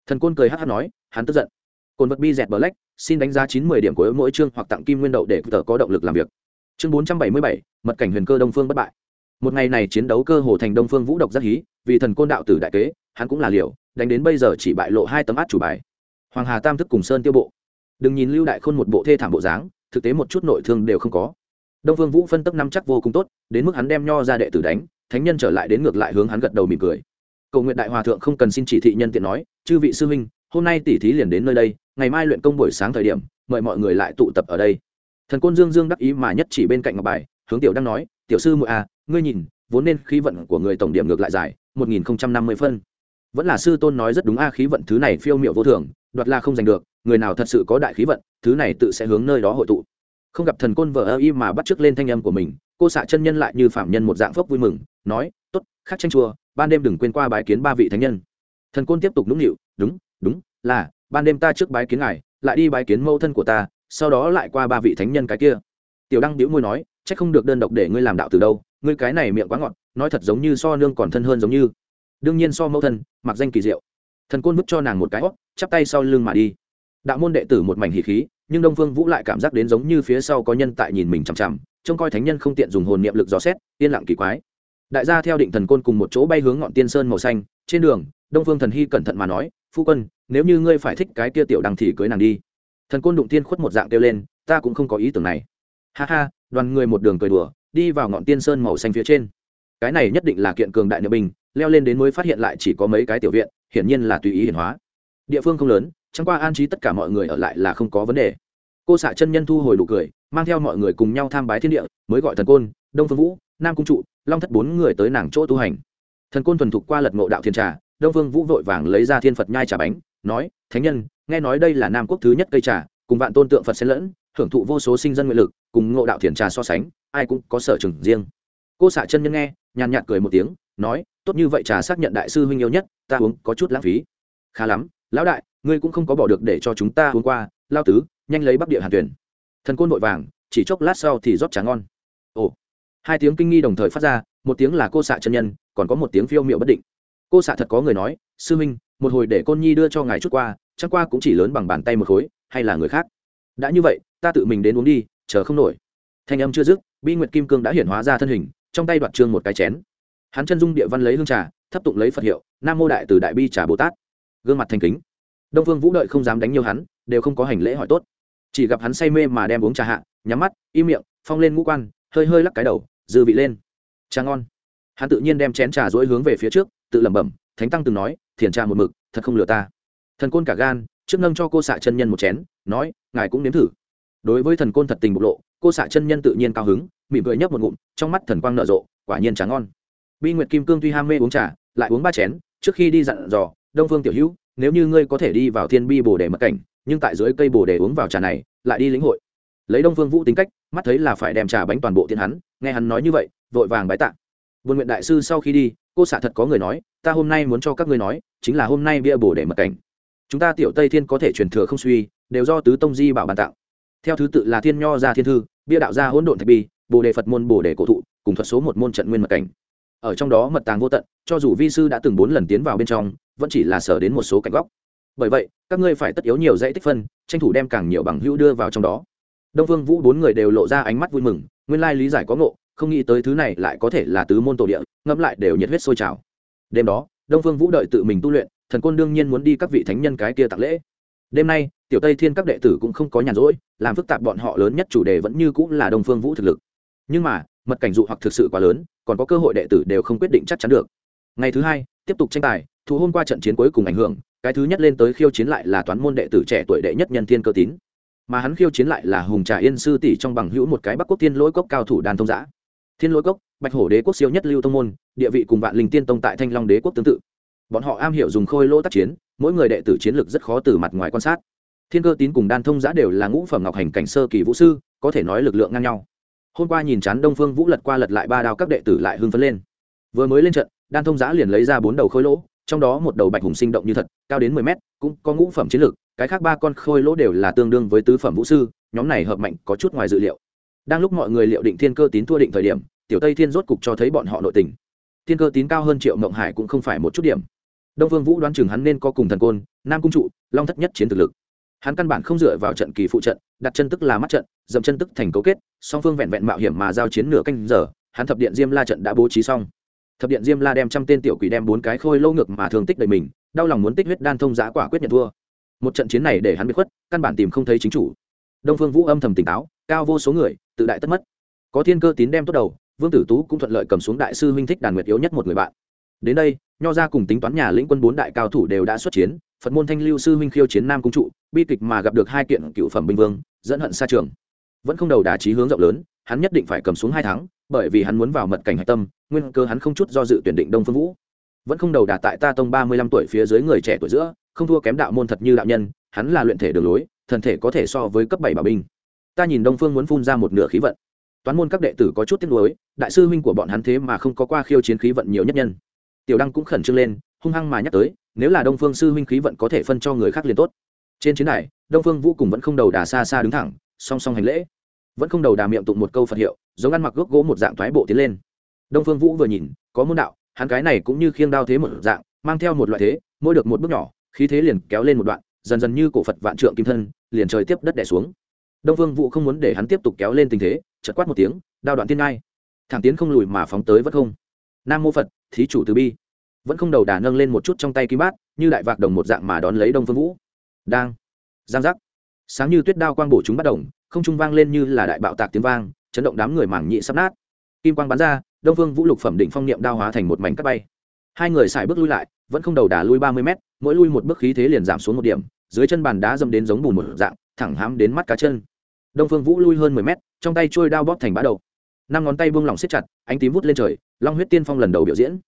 Thần côn cười hát hát nói, hắn tức giận. Cồn vật bi dẹt black, xin đánh giá chín mươi điểm của mỗi chương hoặc tặng kim nguyên đậu để tờ có động lực làm việc. Chương bốn trăm bảy mươi bảy, mật cảnh huyền cơ đông phương bất bại. Một ngày này chiến đấu cơ hồ thành đông phương vũ độc rất hí, vì thần côn đạo tử đại kế, hắn cũng là liều, đánh đến bây giờ chỉ bại lộ hai tấm át chủ bài. Hoàng hà tam thức cùng sơn tiêu bộ. Đừng nhìn lưu đại khôn một bộ thê thảm bộ dáng, thực tế một chút nội thương đều không có đông phương vũ phân tốc năm chắc vô cùng tốt đến mức hắn đem nho ra đệ tử đánh thánh nhân trở lại đến ngược lại hướng hắn gật đầu mỉm cười. Cầu nguyện đại hòa thượng không cần xin chỉ thị nhân tiện nói chư vị sư huynh hôm nay tỷ thí liền đến nơi đây ngày mai luyện công buổi sáng thời điểm mời mọi người lại tụ tập ở đây. Thần côn dương dương đắc ý mà nhất chỉ bên cạnh ngọc bài hướng tiểu đang nói tiểu sư muội à ngươi nhìn vốn nên khí vận của người tổng điểm ngược lại dài, một nghìn năm mươi phân. Vẫn là sư tôn nói rất đúng a khí vận thứ này phiêu miệu vô thường đoạt là không giành được người nào thật sự có đại khí vận thứ này tự sẽ hướng nơi đó hội tụ không gặp thần côn vợ ơ y mà bắt t lên thanh âm của mình, cô xạ chân nhân lại như phạm nhân một dạng phốc vui mừng, nói t ố t khắc tranh chùa, ban đêm đừng quên qua bái kiến ba vị thánh nhân. Thần côn tiếp tục nũng nịu, đúng đúng, là, ban đêm ta trước bái kiến ngài, lại đi bái kiến mẫu thân của ta, sau đó lại qua ba vị thánh nhân cái kia. Tiểu đăng đĩu môi nói c h ắ c không được đơn độc để ngươi làm đạo từ đâu, ngươi cái này miệng quá ngọt, nói thật giống như so nương còn thân hơn giống như. Đương nhiên so mẫu thân, mặc danh kỳ diệu. Thần côn vứt cho nàng một cái hót chắp tay sau lưng mà đi. Đạo môn đệ tử một mảnh hỉ khí nhưng đông phương vũ lại cảm giác đến giống như phía sau có nhân tại nhìn mình chằm chằm, trông coi thánh nhân không tiện dùng hồn niệm lực dò xét, yên lặng kỳ quái. Đại gia theo định thần côn cùng một chỗ bay hướng ngọn tiên sơn màu xanh, trên đường, đông phương thần hy cẩn thận mà nói, phu quân, nếu như ngươi phải thích cái kia tiểu đằng thì cưới nàng đi. Thần côn đụng tiên khuất một dạng kêu lên, ta cũng không có ý tưởng này. Ha ha, đoàn người một đường cười đùa, đi vào ngọn tiên sơn màu xanh phía trên. Cái này nhất định là kiện cường đại nữ bình, leo lên đến mới phát hiện lại chỉ có mấy cái tiểu viện, hiển nhiên là tùy ý hiển hóa. Địa phương không lớn chẳng qua an trí tất cả mọi người ở lại là không có vấn đề. Cô xạ chân nhân thu hồi nụ cười, mang theo mọi người cùng nhau tham bái thiên địa, mới gọi thần côn, đông phương vũ, nam cung trụ, long thất bốn người tới nàng chỗ tu hành. Thần côn thuần thục qua lật ngộ đạo thiên trà, đông phương vũ vội vàng lấy ra thiên phật nhai trà bánh, nói, thánh nhân, nghe nói đây là nam quốc thứ nhất cây trà, cùng vạn tôn tượng phật xen lẫn, hưởng thụ vô số sinh dân nguyện lực, cùng ngộ đạo thiền trà so sánh, ai cũng có sở trường riêng. Cô xạ chân nhân nghe, nhàn nhạt cười một tiếng, nói, tốt như vậy trà xác nhận đại sư huynh yêu nhất, ta uống có chút lãng phí. Khá lắm, lão đại ngươi cũng không có bỏ được để cho chúng ta uống qua, lao tứ, nhanh lấy bắc địa hàn tuyển thần côn vội vàng, chỉ chốc lát sau thì rót trà ngon. Ồ. Hai tiếng kinh nghi đồng thời phát ra, một tiếng là cô xạ chân nhân, còn có một tiếng phiêu miệu bất định. Cô xạ thật có người nói, sư minh, một hồi để côn nhi đưa cho ngài chút qua chắc qua cũng chỉ lớn bằng bàn tay một khối, hay là người khác? Đã như vậy, ta tự mình đến uống đi, chờ không nổi. Thanh âm chưa dứt, bi nguyệt kim cương đã hiển hóa ra thân hình, trong tay đoạt trương một cái chén. Hắn chân dung địa văn lấy hương trà, thấp tụng lấy phật hiệu, nam mô đại từ đại bi trà bồ tát. Gương mặt thành kính đông phương vũ đợi không dám đánh nhiều hắn, đều không có hành lễ hỏi tốt. Chỉ gặp hắn say mê mà đem uống trà hạ, nhắm mắt, im miệng, phong lên ngũ quan, hơi hơi lắc cái đầu, dư vị lên. Trà ngon. Hắn tự nhiên đem chén trà dỗi hướng về phía trước, tự lẩm bẩm, thánh tăng từng nói, thiền trà một mực, thật không lừa ta. Thần côn cả gan, trước nâng cho cô xạ chân nhân một chén, nói, ngài cũng nếm thử. Đối với thần côn thật tình bộc lộ, cô xạ chân nhân tự nhiên cao hứng, mỉm cười nhấp một ngụm, trong mắt thần quang nở rộ, quả nhiên trà ngon. Bi nguyệt kim cương tuy ham mê uống trà, lại uống ba chén, trước khi đi dặn dò, đông phương tiểu hữu nếu như ngươi có thể đi vào thiên bi bồ đề mật cảnh, nhưng tại dưới cây bồ đề uống vào trà này, lại đi lĩnh hội. Lấy đông phương vũ tính cách, mắt thấy là phải đem trà bánh toàn bộ thiên hắn, nghe hắn nói như vậy, vội vàng bái tạ. Vườn nguyện đại sư sau khi đi, cô xạ thật có người nói, ta hôm nay muốn cho các ngươi nói, chính là hôm nay bia bồ đề mật cảnh. Chúng ta tiểu tây thiên có thể truyền thừa không suy, đều do tứ tông di bảo bàn tạo theo thứ tự là thiên nho gia thiên thư, bia đạo gia hỗn độn thạch bi, bồ đề phật môn bồ đề cổ thụ, cùng thuật số một môn trận nguyên mật cảnh. Ở trong đó mật tàng vô tận, cho dù vi sư đã từng bốn lần tiến vào bên trong vẫn chỉ là sở đến một số cạnh góc. Bởi vậy, các ngươi phải tất yếu nhiều dãy tích phân, tranh thủ đem càng nhiều bằng hữu đưa vào trong đó. Đông vương vũ bốn người đều lộ ra ánh mắt vui mừng, nguyên lai lý giải có ngộ, không nghĩ tới thứ này lại có thể là tứ môn tổ địa, ngẫm lại đều nhiệt huyết sôi trào. Đêm đó, đông phương vũ đợi tự mình tu luyện, thần côn đương nhiên muốn đi các vị thánh nhân cái kia tặng lễ. Đêm nay, tiểu tây thiên các đệ tử cũng không có nhàn rỗi, làm phức tạp bọn họ lớn nhất chủ đề vẫn như cũng là đông phương vũ thực lực. Nhưng mà, mật cảnh dụ hoặc thực sự quá lớn, còn có cơ hội đệ tử đều không quyết định chắc chắn được. Ngày thứ hai, tiếp tục tranh tài Thủ hôm qua trận chiến cuối cùng ảnh hưởng, cái thứ nhất lên tới khiêu chiến lại là toán môn đệ tử trẻ tuổi đệ nhất nhân thiên cơ tín. Mà hắn khiêu chiến lại là hùng trà yên sư tỷ trong bằng hữu một cái bắc quốc thiên lỗi cốc cao thủ đàn thông giã. Thiên lỗi cốc, bạch hổ đế quốc siêu nhất lưu tông môn, địa vị cùng vạn linh tiên tông tại thanh long đế quốc tương tự. Bọn họ am hiểu dùng khôi lỗ tác chiến, mỗi người đệ tử chiến lược rất khó từ mặt ngoài quan sát. Thiên cơ tín cùng đan thông giã đều là ngũ phẩm ngọc hành cảnh sơ kỳ vũ sư, có thể nói lực lượng ngang nhau. Hôm qua nhìn chán đông phương vũ lật qua lật lại ba đao các đệ tử lại hưng phấn lên. Vừa mới lên trận, đan thông giã liền lấy ra bốn đầu khôi lỗ trong đó một đầu bạch hùng sinh động như thật, cao đến mười mét, cũng có ngũ phẩm chiến lược, cái khác ba con khôi lỗ đều là tương đương với tứ phẩm vũ sư, nhóm này hợp mạnh có chút ngoài dự liệu. Đang lúc mọi người liệu định thiên cơ tín thua định thời điểm, tiểu tây thiên rốt cục cho thấy bọn họ nội tình. Thiên cơ tín cao hơn triệu mộng hải cũng không phải một chút điểm. Đông vương vũ đoán chừng hắn nên có cùng thần côn, nam cung trụ, long thất nhất chiến thực lực. Hắn căn bản không dựa vào trận kỳ phụ trận, đặt chân tức là mắt trận, dậm chân tức thành cấu kết, song phương vẹn vẹn mạo hiểm mà giao chiến nửa canh giờ, hắn thập điện diêm la trận đã bố trí xong thập điện diêm la đem trăm tên tiểu quỷ đem bốn cái khôi lâu ngược mà thường tích đầy mình, đau lòng muốn tích huyết đan thông giá quả quyết nhận thua. Một trận chiến này để hắn bị khuất, căn bản tìm không thấy chính chủ. Đông phương vũ âm thầm tỉnh táo, cao vô số người, tự đại tất mất. Có thiên cơ tín đem tốt đầu, vương tử tú cũng thuận lợi cầm xuống đại sư huynh thích đàn nguyệt yếu nhất một người bạn. Đến đây, nho ra cùng tính toán nhà lĩnh quân bốn đại cao thủ đều đã xuất chiến, phật môn thanh lưu sư huynh khiêu chiến nam cung trụ, bi kịch mà gặp được hai kiện cựu phẩm binh vương, dẫn hận xa trường. Vẫn không đầu đà trí hướng rộng lớn, hắn nhất định phải cầm xuống hai tháng bởi vì hắn muốn vào mật cảnh hạch tâm, nguyên cơ hắn không chút do dự tuyển định đông phương vũ. Vẫn không đầu đà tại ta tông ba mươi lăm tuổi phía dưới người trẻ tuổi giữa, không thua kém đạo môn thật như đạo nhân, hắn là luyện thể đường lối, thần thể có thể so với cấp bảy bảo binh. Ta nhìn đông phương muốn phun ra một nửa khí vận. Toán môn các đệ tử có chút tiếc nuối, đại sư huynh của bọn hắn thế mà không có qua khiêu chiến khí vận nhiều nhất nhân. Tiểu đăng cũng khẩn trương lên, hung hăng mà nhắc tới, nếu là đông phương sư huynh khí vận có thể phân cho người khác liền tốt. Trên chiến đài, đông phương vũ cùng vẫn không đầu đà xa xa đứng thẳng, song song hành lễ vẫn không đầu đà miệng tụng một câu phật hiệu, giống ăn mặc gốc gỗ một dạng thoái bộ tiến lên. Đông phương vũ vừa nhìn, có môn đạo, hắn cái này cũng như khiêng đao thế một dạng, mang theo một loại thế, mỗi được một bước nhỏ, khí thế liền kéo lên một đoạn, dần dần như cổ phật vạn trượng kim thân, liền trời tiếp đất đẻ xuống. Đông phương vũ không muốn để hắn tiếp tục kéo lên tình thế chật quát một tiếng, đao đoạn tiên ngai. Thẳng tiến không lùi mà phóng tới vẫn không. Nam mô phật, thí chủ từ bi. Vẫn không đầu đà nâng lên một chút trong tay kim bát, như đại vạc đồng một dạng mà đón lấy đông phương vũ. Đang. Giang giác. Sáng như tuyết đao quang bổ chúng bắt đồng không trung vang lên như là đại bạo tạc tiếng vang, chấn động đám người mảng nhị sắp nát. Kim quang bắn ra, đông phương vũ lục phẩm đỉnh phong niệm đao hóa thành một mảnh cắt bay. Hai người xài bước lui lại, vẫn không đầu đà lui ba mươi mét, mỗi lui một bước khí thế liền giảm xuống một điểm, dưới chân bàn đá dâm đến giống bùn một dạng, thẳng hám đến mắt cá chân. Đông phương vũ lui hơn mười mét, trong tay trôi đao bóp thành bã đầu. Năm ngón tay buông lỏng siết chặt, ánh tím vút lên trời, long huyết tiên phong lần đầu biểu diễn.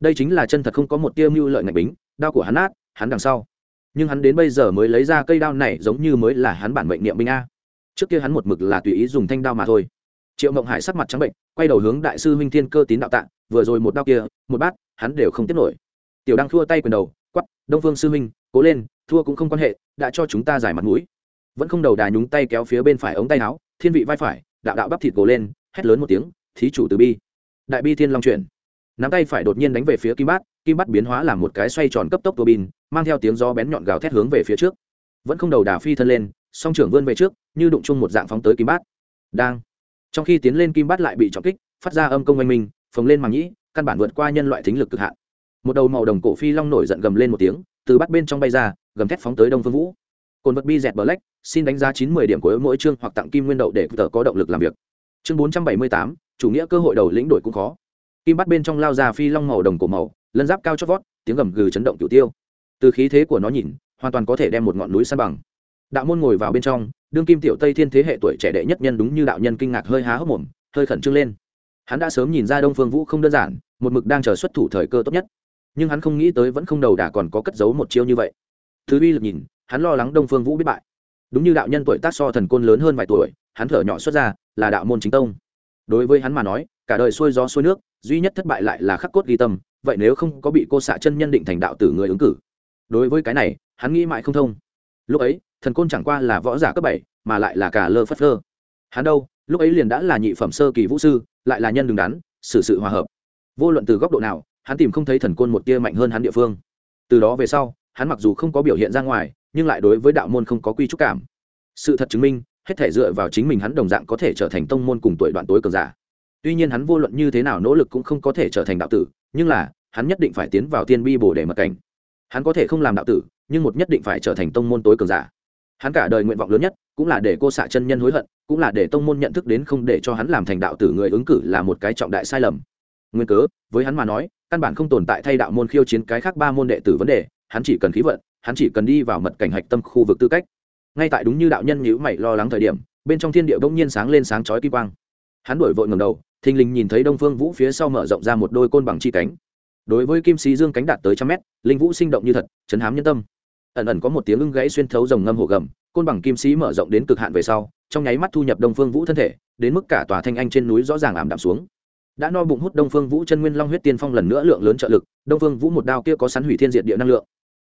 Đây chính là chân thật không có một tia mưu lợi ngạch bính, đao của hắn át hắn đằng sau. Nhưng hắn đến bây giờ mới lấy ra cây đao này giống như mới là hắn bản mệnh niệm binh a trước kia hắn một mực là tùy ý dùng thanh đao mà thôi. Triệu mộng hải sắc mặt trắng bệnh, quay đầu hướng đại sư huynh thiên cơ tín đạo tạng vừa rồi một đao kia, một bát, hắn đều không tiếp nổi. Tiểu đang thua tay quyền đầu quắp đông phương sư huynh, cố lên, thua cũng không quan hệ, đã cho chúng ta giải mặt mũi. Vẫn không đầu đà nhúng tay kéo phía bên phải ống tay áo, thiên vị vai phải, đạo đạo bắp thịt gồ lên, hét lớn một tiếng, thí chủ từ bi. Đại bi thiên long chuyển. Nắm tay phải đột nhiên đánh về phía kim bát kim bát biến hóa làm một cái xoay tròn cấp tốc tua bin, mang theo tiếng gió bén nhọn gào thét hướng về phía trước. Vẫn không đầu đà phi thân lên, song trưởng vươn về trước như đụng chung một dạng phóng tới kim bát. Đang. Trong khi tiến lên kim bát lại bị trọng kích, phát ra âm công oanh minh, phồng lên màng nhĩ, căn bản vượt qua nhân loại thính lực cực hạn. Một đầu màu đồng cổ phi long nổi giận gầm lên một tiếng, từ bắt bên trong bay ra, gầm thét phóng tới đông phương vũ. Cồn vật bi dẹt black xin đánh giá chín mươi điểm của mỗi chương hoặc tặng kim nguyên đậu để tờ có động lực làm việc. Chương bốn trăm bảy mươi tám, chủ nghĩa cơ hội đầu lĩnh đội cũng khó. Kim bắt bên trong lao ra phi long màu đồng cổ màu, lân giáp cao chót vót, tiếng gầm gừ chấn động cửu tiêu. Từ khí thế của nó nhìn, hoàn toàn có thể đem một ngọn núi san bằng. Đạo môn ngồi vào bên trong đương kim tiểu tây thiên thế hệ tuổi trẻ đệ nhất nhân đúng như đạo nhân kinh ngạc hơi há hốc mồm, hơi khẩn trương lên. Hắn đã sớm nhìn ra đông phương vũ không đơn giản, một mực đang chờ xuất thủ thời cơ tốt nhất. Nhưng hắn không nghĩ tới vẫn không đầu đà còn có cất giấu một chiêu như vậy. Thứ uy lực nhìn, hắn lo lắng đông phương vũ biết bại. Đúng như đạo nhân tuổi tác so thần côn lớn hơn vài tuổi, hắn thở nhỏ xuất ra, là đạo môn chính tông. Đối với hắn mà nói, cả đời xuôi gió xuôi nước, duy nhất thất bại lại là khắc cốt ghi tâm, vậy nếu không có bị cô xạ chân nhân định thành đạo tử người ứng cử. Đối với cái này, hắn nghĩ mãi không thông. Lúc ấy thần côn chẳng qua là võ giả cấp bảy, mà lại là cả lơ phất lơ hắn đâu, lúc ấy liền đã là nhị phẩm sơ kỳ vũ sư, lại là nhân đứng đắn, xử sự hòa hợp. Vô luận từ góc độ nào, hắn tìm không thấy thần côn một tia mạnh hơn hắn địa phương. Từ đó về sau, hắn mặc dù không có biểu hiện ra ngoài, nhưng lại đối với đạo môn không có quy trúc cảm. Sự thật chứng minh, hết thể dựa vào chính mình hắn đồng dạng có thể trở thành tông môn cùng tuổi đoạn tối cường giả. Tuy nhiên hắn vô luận như thế nào nỗ lực cũng không có thể trở thành đạo tử, nhưng là, hắn nhất định phải tiến vào tiên bi bồ để mật cảnh. Hắn có thể không làm đạo tử, nhưng một nhất định phải trở thành tông môn tối cường giả hắn cả đời nguyện vọng lớn nhất cũng là để cô xạ chân nhân hối hận, cũng là để tông môn nhận thức đến không để cho hắn làm thành đạo tử người ứng cử là một cái trọng đại sai lầm. Nguyên cớ, với hắn mà nói, căn bản không tồn tại thay đạo môn khiêu chiến cái khác ba môn đệ tử vấn đề, hắn chỉ cần khí vận, hắn chỉ cần đi vào mật cảnh hạch tâm khu vực tư cách. Ngay tại đúng như đạo nhân nhữ mày lo lắng thời điểm, bên trong thiên địa bỗng nhiên sáng lên sáng chói kim quang. Hắn đổi vội ngầm đầu, thình lình nhìn thấy đông phương vũ phía sau mở rộng ra một đôi côn bằng chi cánh. Đối với kim sĩ dương cánh đạt tới trăm mét, linh vũ sinh động như thật, chấn hám nhân tâm ẩn ẩn có một tiếng ưng gãy xuyên thấu rồng ngâm hồ gầm, côn bằng kim sĩ mở rộng đến cực hạn về sau, trong nháy mắt thu nhập đông phương vũ thân thể, đến mức cả tòa thanh anh trên núi rõ ràng ảm đạm xuống. Đã no bụng hút đông phương vũ chân nguyên long huyết tiên phong lần nữa lượng lớn trợ lực, đông phương vũ một đao kia có sắn hủy thiên diệt địa năng lượng.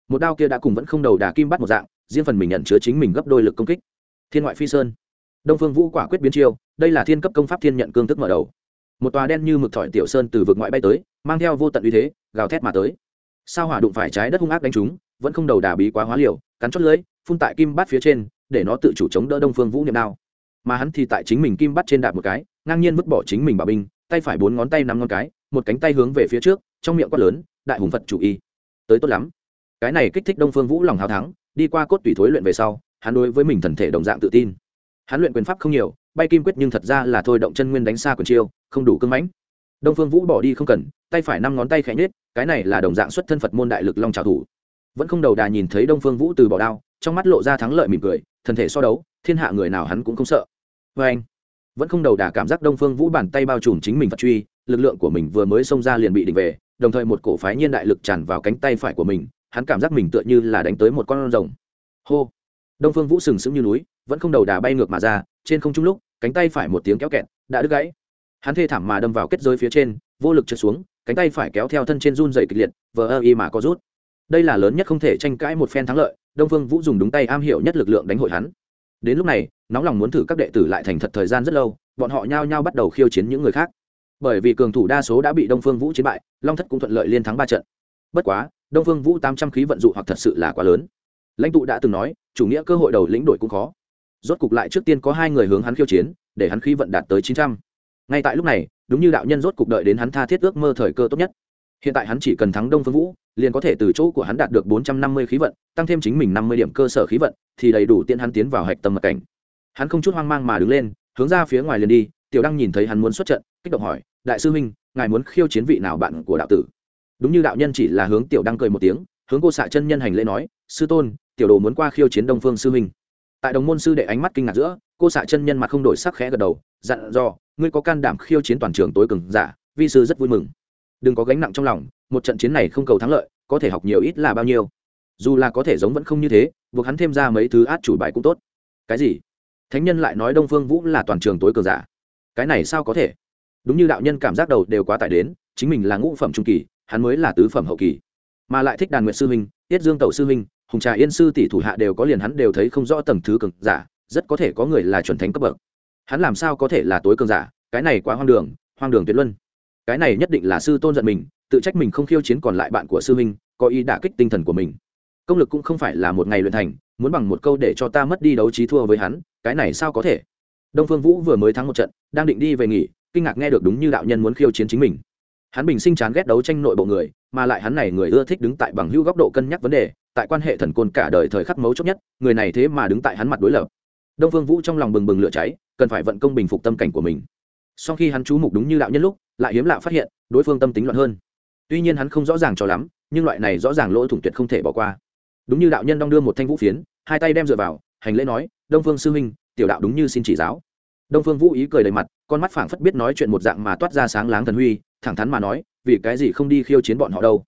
Một đao kia đã cùng vẫn không đầu đà kim bắt một dạng, riêng phần mình nhận chứa chính mình gấp đôi lực công kích. Thiên ngoại phi sơn. Đông phương vũ quả quyết biến chiêu, đây là thiên cấp công pháp thiên nhận cương thức mở đầu. Một tòa đen như mực thỏi tiểu sơn từ vực ngoại bay tới, mang theo vô tận uy thế, gào thét mà tới sao hỏa đụng phải trái đất hung ác đánh chúng, vẫn không đầu đà bí quá hóa liều, cắn chót lưới phun tại kim bát phía trên, để nó tự chủ chống đỡ đông phương vũ niệm đao. Mà hắn thì tại chính mình kim bắt trên đạp một cái, ngang nhiên vứt bỏ chính mình bảo binh, tay phải bốn ngón tay năm ngón cái, một cánh tay hướng về phía trước, trong miệng quát lớn, đại hùng phật chủ y, tới tốt lắm. Cái này kích thích đông phương vũ lòng hào thắng, đi qua cốt tùy thối luyện về sau, hắn đối với mình thần thể đồng dạng tự tin. Hắn luyện quyền pháp không nhiều, bay kim quyết nhưng thật ra là thôi động chân nguyên đánh xa quyền chiêu, không đủ cưng mãnh. Đông phương vũ bỏ đi không cần, tay phải năm ngón tay khẽ nhết cái này là đồng dạng xuất thân phật môn đại lực long trào thủ. Vẫn không đầu đà nhìn thấy đông phương vũ từ bỏ đao, trong mắt lộ ra thắng lợi mỉm cười thần thể so đấu, thiên hạ người nào hắn cũng không sợ. Vê anh, vẫn không đầu đà cảm giác đông phương vũ bàn tay bao trùm chính mình phật truy, lực lượng của mình vừa mới xông ra liền bị định về, đồng thời một cổ phái nhiên đại lực tràn vào cánh tay phải của mình, hắn cảm giác mình tựa như là đánh tới một con rồng. Hô! Đông phương vũ sừng sững như núi, vẫn không đầu đà bay ngược mà ra, trên không trung lúc, cánh tay phải một tiếng kéo kẹt, đã đứt gãy. Hắn thê thảm mà đâm vào kết giới phía trên, vô lực trượt xuống cánh tay phải kéo theo thân trên run dày kịch liệt, vờ ơ y mà có rút. Đây là lớn nhất không thể tranh cãi một phen thắng lợi, đông phương vũ dùng đúng tay am hiểu nhất lực lượng đánh hội hắn. Đến lúc này, nóng lòng muốn thử các đệ tử lại thành thật thời gian rất lâu, bọn họ nhao nhao bắt đầu khiêu chiến những người khác. Bởi vì cường thủ đa số đã bị đông phương vũ chiến bại, long thất cũng thuận lợi liên thắng ba trận. Bất quá, đông phương vũ tám trăm khí vận dụ hoặc thật sự là quá lớn. Lãnh tụ đã từng nói, chủ nghĩa cơ hội đầu lĩnh đội cũng khó. Rốt cục lại trước tiên có hai người hướng hắn khiêu chiến, để hắn khí vận đạt tới chín trăm. Ngay tại lúc này đúng như đạo nhân rốt cục đợi đến hắn tha thiết ước mơ thời cơ tốt nhất. Hiện tại hắn chỉ cần thắng đông phương vũ, liền có thể từ chỗ của hắn đạt được bốn trăm năm mươi khí vận, tăng thêm chính mình năm mươi điểm cơ sở khí vận, thì đầy đủ tiện hắn tiến vào hạch tâm mật cảnh. Hắn không chút hoang mang mà đứng lên, hướng ra phía ngoài liền đi, tiểu đăng nhìn thấy hắn muốn xuất trận, kích động hỏi, đại sư huynh, ngài muốn khiêu chiến vị nào bạn của đạo tử? Đúng như đạo nhân chỉ là hướng tiểu đăng cười một tiếng, hướng cô xạ chân nhân hành lễ nói, sư tôn, tiểu đồ muốn qua khiêu chiến đông phương sư huynh. Tại đồng môn sư đệ ánh mắt kinh ngạc giữa, cô xạ chân nhân mặt không đổi sắc khẽ gật đầu, dặn dò ngươi có can đảm khiêu chiến toàn trường tối cường giả, vi sư rất vui mừng. Đừng có gánh nặng trong lòng, một trận chiến này không cầu thắng lợi, có thể học nhiều ít là bao nhiêu. Dù là có thể giống vẫn không như thế, buộc hắn thêm ra mấy thứ át chủ bài cũng tốt. Cái gì? Thánh nhân lại nói đông phương vũ là toàn trường tối cường giả. Cái này sao có thể? Đúng như đạo nhân cảm giác đầu đều quá tải đến, chính mình là ngũ phẩm trung kỳ, hắn mới là tứ phẩm hậu kỳ. Mà lại thích đàn nguyệt sư huynh, tiết dương tẩu sư huynh, hùng trà yên sư tỷ thủ hạ đều có liền hắn đều thấy không rõ tầng thứ cường giả, rất có thể có người là chuẩn thánh cấp bậc hắn làm sao có thể là tối cường giả? Cái này quá hoang đường hoang đường tuyệt luân. Cái này nhất định là sư tôn giận mình, tự trách mình không khiêu chiến còn lại bạn của sư huynh, có ý đả kích tinh thần của mình. Công lực cũng không phải là một ngày luyện thành, muốn bằng một câu để cho ta mất đi đấu trí thua với hắn, cái này sao có thể? Đông phương vũ vừa mới thắng một trận, đang định đi về nghỉ, kinh ngạc nghe được đúng như đạo nhân muốn khiêu chiến chính mình. Hắn bình sinh chán ghét đấu tranh nội bộ người, mà lại hắn này người ưa thích đứng tại bằng hữu góc độ cân nhắc vấn đề, tại quan hệ thần côn cả đời thời khắc mấu chốt nhất, người này thế mà đứng tại hắn mặt đối lập đông phương vũ trong lòng bừng bừng lửa cháy, cần phải vận công bình phục tâm cảnh của mình. Sau khi hắn chú mục đúng như đạo nhân lúc, lại hiếm lạ phát hiện, đối phương tâm tính loạn hơn. Tuy nhiên hắn không rõ ràng cho lắm, nhưng loại này rõ ràng lỗ thủng tuyệt không thể bỏ qua. Đúng như đạo nhân đong đưa một thanh vũ phiến, hai tay đem dựa vào, hành lễ nói, đông phương sư huynh, tiểu đạo đúng như xin chỉ giáo. Đông phương vũ ý cười đầy mặt, con mắt phảng phất biết nói chuyện một dạng mà toát ra sáng láng thần huy, thẳng thắn mà nói, vì cái gì không đi khiêu chiến bọn họ đâu?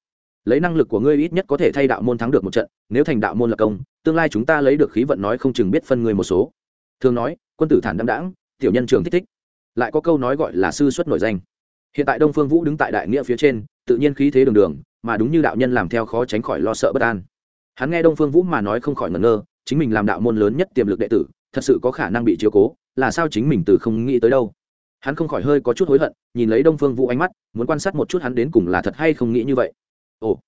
Lấy năng lực của ngươi ít nhất có thể thay đạo môn thắng được một trận, nếu thành đạo môn lập công, tương lai chúng ta lấy được khí vận nói không chừng biết phân người một số. Thường nói, quân tử thản đăng đãng, tiểu nhân trường thích thích. Lại có câu nói gọi là sư xuất nổi danh. Hiện tại đông phương vũ đứng tại đại nghĩa phía trên, tự nhiên khí thế đường đường, mà đúng như đạo nhân làm theo khó tránh khỏi lo sợ bất an. Hắn nghe đông phương vũ mà nói không khỏi ngẩn ngơ, chính mình làm đạo môn lớn nhất tiềm lực đệ tử, thật sự có khả năng bị chiếu cố, là sao chính mình từ không nghĩ tới đâu. Hắn không khỏi hơi có chút hối hận, nhìn lấy đông phương vũ ánh mắt, muốn quan sát một chút hắn đến cùng là thật hay không nghĩ như vậy ồ.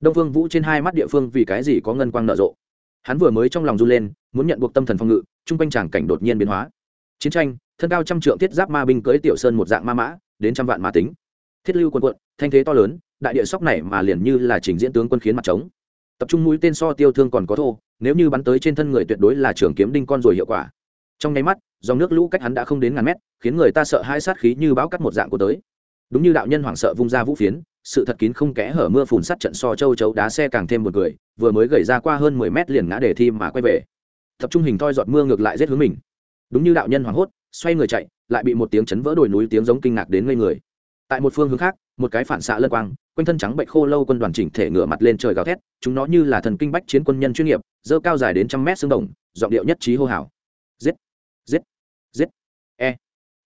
Đông phương vũ trên hai mắt địa phương vì cái gì có ngân quang nở rộ? Hắn vừa mới trong lòng run lên, muốn nhận buộc tâm thần phòng ngự, chung quanh tràng cảnh đột nhiên biến hóa. Chiến tranh, thân cao trăm trượng thiết giáp ma binh cưới tiểu sơn một dạng ma mã, đến trăm vạn ma tính. Thiết lưu quân quận, thanh thế to lớn, đại địa sóc này mà liền như là trình diễn tướng quân khiến mặt trống. Tập trung mũi tên so tiêu thương còn có thô, nếu như bắn tới trên thân người tuyệt đối là trường kiếm đinh con rồi hiệu quả. Trong nháy mắt, dòng nước lũ cách hắn đã không đến ngàn mét, khiến người ta sợ hai sát khí như bão cắt một dạng của tới. Đúng như đạo nhân hoảng sợ vung ra vũ phiến sự thật kín không kẽ hở mưa phùn sắt trận so châu chấu đá xe càng thêm một người vừa mới gầy ra qua hơn mười mét liền ngã đề thi mà quay về. Tập trung hình thoi giọt mưa ngược lại rét hướng mình. Đúng như đạo nhân hoảng hốt, xoay người chạy, lại bị một tiếng chấn vỡ đồi núi tiếng giống kinh ngạc đến ngây người. Tại một phương hướng khác, một cái phản xạ lân quang, quanh thân trắng bệnh khô lâu quân đoàn chỉnh thể ngửa mặt lên trời gào thét, chúng nó như là thần kinh bách chiến quân nhân chuyên nghiệp dơ cao dài đến trăm mét xương đồng, giọng điệu nhất trí hô hào. Giết giết giết. E.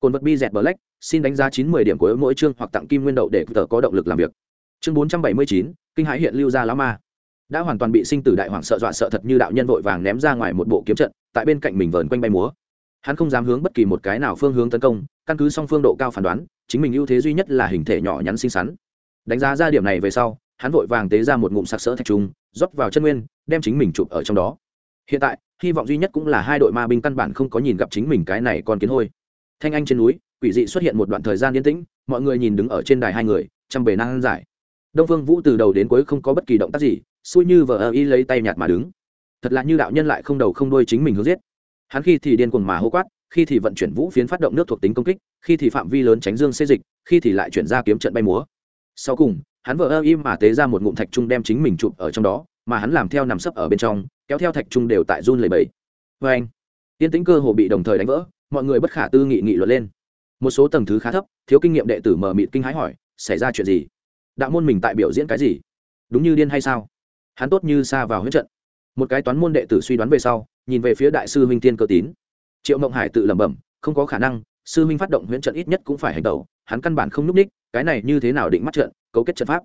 Cồn vật bi dẹt black xin đánh giá chín mươi điểm của mỗi chương hoặc tặng kim nguyên đậu để tờ có động lực làm việc. Chương bốn trăm bảy mươi chín, kinh hãi hiện lưu ra lá ma. Đã hoàn toàn bị sinh tử đại hoàng sợ dọa sợ thật như đạo nhân vội vàng ném ra ngoài một bộ kiếm trận, tại bên cạnh mình vờn quanh bay múa. Hắn không dám hướng bất kỳ một cái nào phương hướng tấn công, căn cứ song phương độ cao phán đoán, chính mình ưu thế duy nhất là hình thể nhỏ nhắn xinh xắn. Đánh giá ra điểm này về sau, hắn vội vàng tế ra một ngụm sặc sỡ thạch trung rót vào chân nguyên, đem chính mình chụp ở trong đó. Hiện tại, hy vọng duy nhất cũng là hai đội ma binh căn bản không có nhìn gặp chính mình cái này còn kiến hôi. Thanh anh trên núi quỷ dị xuất hiện một đoạn thời gian yên tĩnh, mọi người nhìn đứng ở trên đài hai người, chăm bề năng giải. Đông phương vũ từ đầu đến cuối không có bất kỳ động tác gì, xui như vờ ơ y lấy tay nhạt mà đứng. Thật là như đạo nhân lại không đầu không đuôi chính mình hướng giết. Hắn khi thì điên cuồng mà hô quát, khi thì vận chuyển vũ phiến phát động nước thuộc tính công kích, khi thì phạm vi lớn tránh dương xê dịch, khi thì lại chuyển ra kiếm trận bay múa. Sau cùng, hắn vờ ơ y mà tế ra một ngụm thạch trung đem chính mình chụp ở trong đó, mà hắn làm theo nằm sấp ở bên trong, kéo theo thạch trung đều tại run lầy bẫy vê vâng. anh yên tĩnh cơ hồ bị đồng thời đánh vỡ, mọi người bất khả tư nghị nghị luận lên một số tầng thứ khá thấp, thiếu kinh nghiệm đệ tử mờ mịt kinh hãi hỏi, xảy ra chuyện gì? Đạo môn mình tại biểu diễn cái gì? Đúng như điên hay sao? Hắn tốt như xa vào huyết trận. Một cái toán môn đệ tử suy đoán về sau, nhìn về phía đại sư huynh tiên cơ tín. Triệu mộng hải tự lẩm bẩm, không có khả năng, sư huynh phát động huyễn trận ít nhất cũng phải hành tẩu, hắn căn bản không n ú c ních cái này như thế nào định mắt trận, cấu kết trận pháp?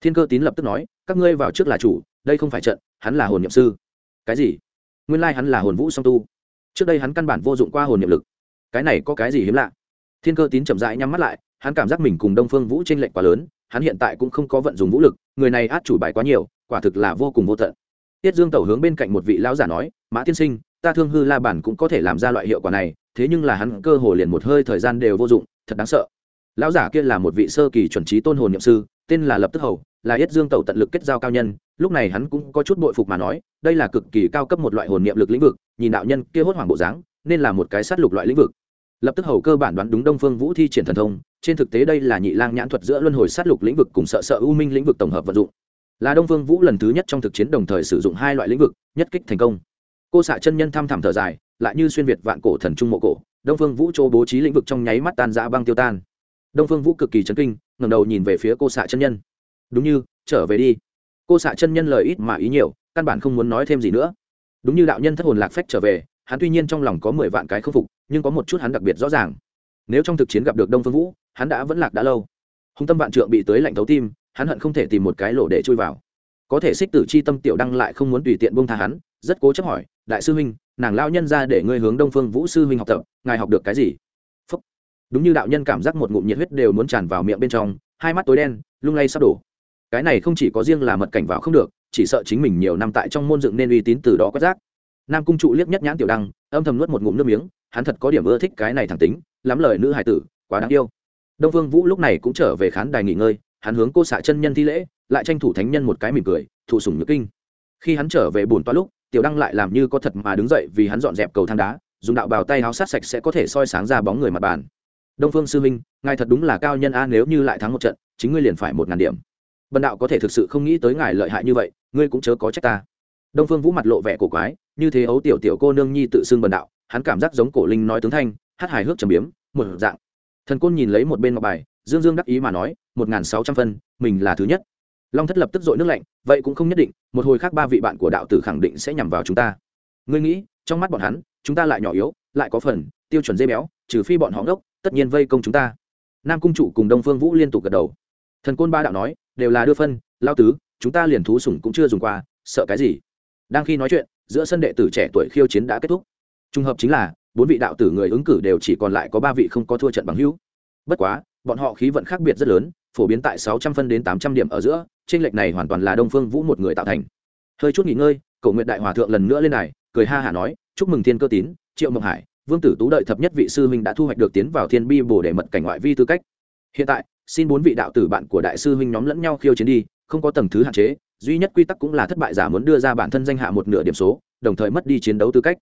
Thiên cơ tín lập tức nói, các ngươi vào trước là chủ, đây không phải trận, hắn là hồn nhậm sư. Cái gì? Nguyên lai hắn là hồn vũ song tu. Trước đây hắn căn bản vô dụng qua hồn niệm lực. Cái này có cái gì hiếm lạ? Thiên cơ tín chậm rãi nhắm mắt lại, hắn cảm giác mình cùng đông phương vũ t r ê n lệch quá lớn, hắn hiện tại cũng không có vận dùng vũ lực, người này át chủ bài quá nhiều, quả thực là vô cùng vô tận. Tiết dương tẩu hướng bên cạnh một vị lão giả nói, mã tiên sinh, ta thương hư la bản cũng có thể làm ra loại hiệu quả này, thế nhưng là hắn cơ hồ liền một hơi thời gian đều vô dụng, thật đáng sợ. Lão giả kia là một vị sơ kỳ chuẩn trí tôn hồn nhậm sư, tên là lập tức hầu, là yết dương tẩu tận lực kết giao cao nhân, lúc này hắn cũng có chút bội phục mà nói, đây là cực kỳ cao cấp một loại hồn niệm lực lĩnh vực, nhìn đạo nhân kia hốt hoảng bộ dáng, nên là một cái sát lục loại lĩnh vực lập tức hầu cơ bản đoán đúng đông phương vũ thi triển thần thông, trên thực tế đây là nhị lang nhãn thuật giữa luân hồi sát lục lĩnh vực cùng sợ sợ u minh lĩnh vực tổng hợp vận dụng. Là đông phương vũ lần thứ nhất trong thực chiến đồng thời sử dụng hai loại lĩnh vực, nhất kích thành công. Cô xạ chân nhân thăm thẳm thở dài, lại như xuyên việt vạn cổ thần trung mộ cổ, đông phương vũ châu bố trí lĩnh vực trong nháy mắt tan dã băng tiêu tan. Đông phương vũ cực kỳ chấn kinh, ngẩng đầu nhìn về phía cô xạ chân nhân. Đúng như, trở về đi. Cô xạ chân nhân lời ít mà ý nhiều, căn bản không muốn nói thêm gì nữa. Đúng như đạo nhân thất hồn lạc phách trở về hắn tuy nhiên trong lòng có mười vạn cái khâm phục, nhưng có một chút hắn đặc biệt rõ ràng. Nếu trong thực chiến gặp được đông phương vũ, hắn đã vẫn lạc đã lâu. Hùng tâm vạn trượng bị tới lạnh thấu tim, hắn hận không thể tìm một cái lỗ để chui vào. Có thể xích tử c h i tâm tiểu đăng lại không muốn tùy tiện bông tha hắn, rất cố chấp hỏi, đại sư huynh, nàng lao nhân ra để ngươi hướng đông phương vũ sư huynh học tập, ngài học được cái gì? Phúc. đúng như đạo nhân cảm giác một ngụm nhiệt huyết đều muốn tràn vào miệng bên trong, hai mắt tối đen, lung lay sắp đổ. Cái này không chỉ có riêng là mật cảnh vào không được, chỉ sợ chính mình nhiều năm tại trong môn dựng nên uy tín từ đó quét rác nam cung trụ liếc nhất nhãn tiểu đăng, âm thầm nuốt một ngụm nước miếng, hắn thật có điểm ưa thích cái này thẳng tính, lắm lời nữ hải tử, quá đáng yêu. Đông phương vũ lúc này cũng trở về khán đài nghỉ ngơi, hắn hướng cô xạ chân nhân thi lễ, lại tranh thủ thánh nhân một cái mỉm cười, thụ sủng nhược kinh. Khi hắn trở về bồn toa lúc, tiểu đăng lại làm như có thật mà đứng dậy vì hắn dọn dẹp cầu thang đá, dùng đạo bào tay áo sát sạch sẽ có thể soi sáng ra bóng người mặt bàn. Đông phương sư minh, ngài thật đúng là cao nhân a, nếu như lại thắng một trận, chính ngươi liền phải một ngàn điểm. Bần đạo có thể thực sự không nghĩ tới ngài lợi hại như vậy, ngươi cũng chớ có trách ta. Đông phương vũ mặt lộ vẻ cổ quái như thế ấu tiểu tiểu cô nương nhi tự xưng bần đạo, hắn cảm giác giống cổ linh nói tướng thanh hát hài hước trầm biếm một dạng. Thần côn nhìn lấy một bên ngọc bài, dương dương đắc ý mà nói, một n g h n sáu trăm phân, mình là thứ nhất. Long thất lập tức dội nước lạnh, vậy cũng không nhất định, một hồi khác ba vị bạn của đạo tử khẳng định sẽ nhằm vào chúng ta. Ngươi nghĩ, trong mắt bọn hắn, chúng ta lại nhỏ yếu, lại có phần, tiêu chuẩn dây béo, trừ phi bọn họ ngốc, tất nhiên vây công chúng ta. Nam cung chủ cùng đông phương vũ liên tục gật đầu. Thần côn ba đạo nói, đều là đưa phân, lao tứ, chúng ta liền thú sủng cũng chưa dùng qua, sợ cái gì? Đang khi nói chuyện giữa sân đệ tử trẻ tuổi khiêu chiến đã kết thúc. Trùng hợp chính là, bốn vị đạo tử người ứng cử đều chỉ còn lại có ba vị không có thua trận bằng hữu. Bất quá, bọn họ khí vận khác biệt rất lớn, phổ biến tại sáu trăm phân đến tám trăm điểm ở giữa tranh lệch này hoàn toàn là đông phương vũ một người tạo thành. Hơi chút nghỉ ngơi cầu nguyện đại hòa thượng lần nữa lên này cười ha hả nói, chúc mừng thiên cơ tín, triệu mộng hải, vương tử tú đợi thập nhất vị sư huynh đã thu hoạch được tiến vào thiên bi bổ để mật cảnh ngoại vi tư cách. Hiện tại, xin bốn vị đạo tử bạn của đại sư huynh nhóm lẫn nhau khiêu chiến đi, không có tầng thứ hạn chế duy nhất quy tắc cũng là thất bại giả muốn đưa ra bản thân danh hạ một nửa điểm số, đồng thời mất đi chiến đấu tư cách.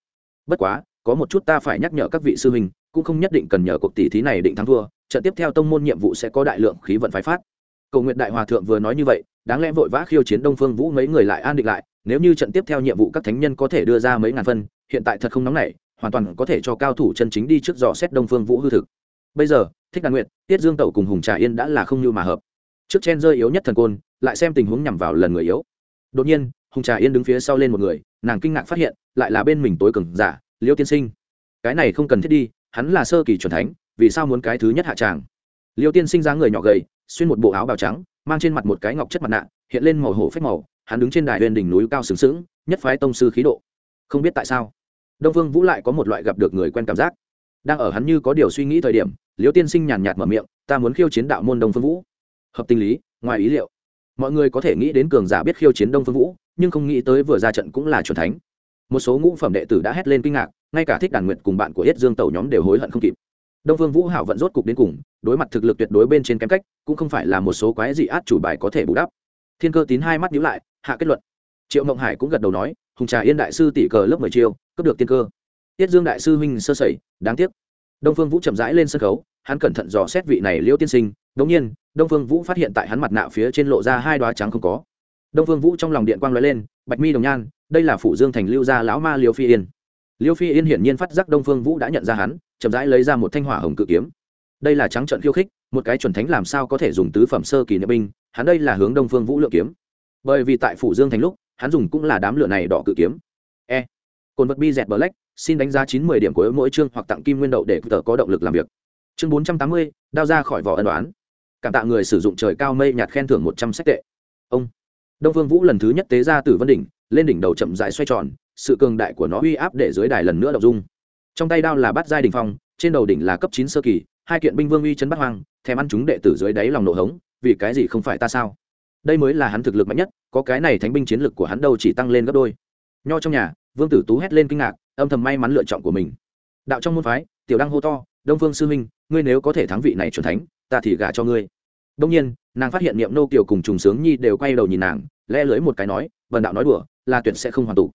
Bất quá, có một chút ta phải nhắc nhở các vị sư huynh, cũng không nhất định cần nhờ cuộc tỷ thí này định thắng thua, trận tiếp theo tông môn nhiệm vụ sẽ có đại lượng khí vận phái phát. Cầu nguyện đại hòa thượng vừa nói như vậy, đáng lẽ vội vã khiêu chiến đông phương vũ mấy người lại an định lại, nếu như trận tiếp theo nhiệm vụ các thánh nhân có thể đưa ra mấy ngàn phân, hiện tại thật không nóng nảy, hoàn toàn có thể cho cao thủ chân chính đi trước dò xét đông phương vũ hư thực. Bây giờ, thích đàn nguyện tiết dương tẩu cùng hùng trà yên đã là không như mà hợp. Trước chen rơi yếu nhất thần côn lại xem tình huống nhằm vào lần người yếu. Đột nhiên, hùng trà yên đứng phía sau lên một người, nàng kinh ngạc phát hiện, lại là bên mình tối cường giả, liêu tiên sinh. Cái này không cần thiết đi, hắn là sơ kỳ c thánh, vì sao muốn cái thứ nhất hạ tràng? Liêu tiên sinh dáng người nhỏ gầy, xuyên một bộ áo bào trắng, mang trên mặt một cái ngọc chất mặt nạ, hiện lên màu hổ phách màu, hắn đứng trên đài huyền đỉnh núi cao sừng sững, nhất phái tông sư khí độ. Không biết tại sao, đông vương vũ lại có một loại gặp được người quen cảm giác. Đang ở hắn như có điều suy nghĩ thời điểm, liêu tiên sinh nhàn nhạt mở miệng, ta muốn khiêu chiến đạo môn đông phương vũ. Hợp tình lý, ngoài ý liệu mọi người có thể nghĩ đến cường giả biết khiêu chiến đông phương vũ, nhưng không nghĩ tới vừa ra trận cũng là chuẩn thánh. Một số ngũ phẩm đệ tử đã hét lên kinh ngạc, ngay cả thích đàn nguyện cùng bạn của yết dương tẩu nhóm đều hối hận không kịp. Đông phương vũ hảo vận rốt cục đến cùng, đối mặt thực lực tuyệt đối bên trên kém cách, cũng không phải là một số quái dị át chủ bài có thể bù đắp. Thiên cơ tín hai mắt nhíu lại, hạ kết luận. Triệu mộng hải cũng gật đầu nói, hùng trà yên đại sư tỷ cờ lớp mười chiêu cấp được tiên cơ. Tiết dương đại sư huynh sơ sẩy, đáng tiếc. Đông phương vũ chậm rãi lên sân khấu, hắn cẩn thận dò xét vị này liễu tiên sinh đống nhiên, đông phương vũ phát hiện tại hắn mặt nạ phía trên lộ ra hai đóa trắng không có. Đông phương vũ trong lòng điện quang lóe lên, bạch mi đồng nhan, đây là phủ dương thành lưu gia lão ma liêu phi yên. Liêu phi yên hiển nhiên phát giác đông phương vũ đã nhận ra hắn, chậm rãi lấy ra một thanh hỏa hồng cự kiếm. Đây là trắng trận khiêu khích, một cái chuẩn thánh làm sao có thể dùng tứ phẩm sơ kỳ niệm binh, hắn đây là hướng đông phương vũ lựa kiếm. Bởi vì tại phủ dương thành lúc, hắn dùng cũng là đám lửa này đỏ cự kiếm. E. Côn vật bi dẹt black, xin đánh giá chín mươi điểm của mỗi chương hoặc tặng kim nguyên đậu để tự có động lực làm việc. Chương bốn trăm tám mươi, đao ra khỏi vỏ ân đoán cảm tạ người sử dụng trời cao mây nhạt khen thưởng một trăm sách tệ. Ông đông phương vũ lần thứ nhất tế ra từ vân đỉnh, lên đỉnh đầu chậm rãi xoay tròn, sự cường đại của nó uy áp để dưới đài lần nữa động dung. Trong tay đao là bát giai đình phong, trên đầu đỉnh là cấp chín sơ kỳ, hai kiện binh vương uy chấn bắt hoang, thèm ăn chúng đệ tử dưới đáy lòng nổ hống, vì cái gì không phải ta sao? Đây mới là hắn thực lực mạnh nhất, có cái này thánh binh chiến lực của hắn đâu chỉ tăng lên gấp đôi. Nho trong nhà, vương tử tú hét lên kinh ngạc, âm thầm may mắn lựa chọn của mình. Đạo trong môn phái, tiểu đăng hô to, đông phương sư minh, ngươi nếu có thể thắng vị này chuẩn thánh, ta thì gả cho ngươi đông nhiên, nàng phát hiện niệm nô kiều cùng trùng sướng nhi đều quay đầu nhìn nàng, le lưới một cái nói vần đạo nói đùa, là tuyển sẽ không hoàn tụ.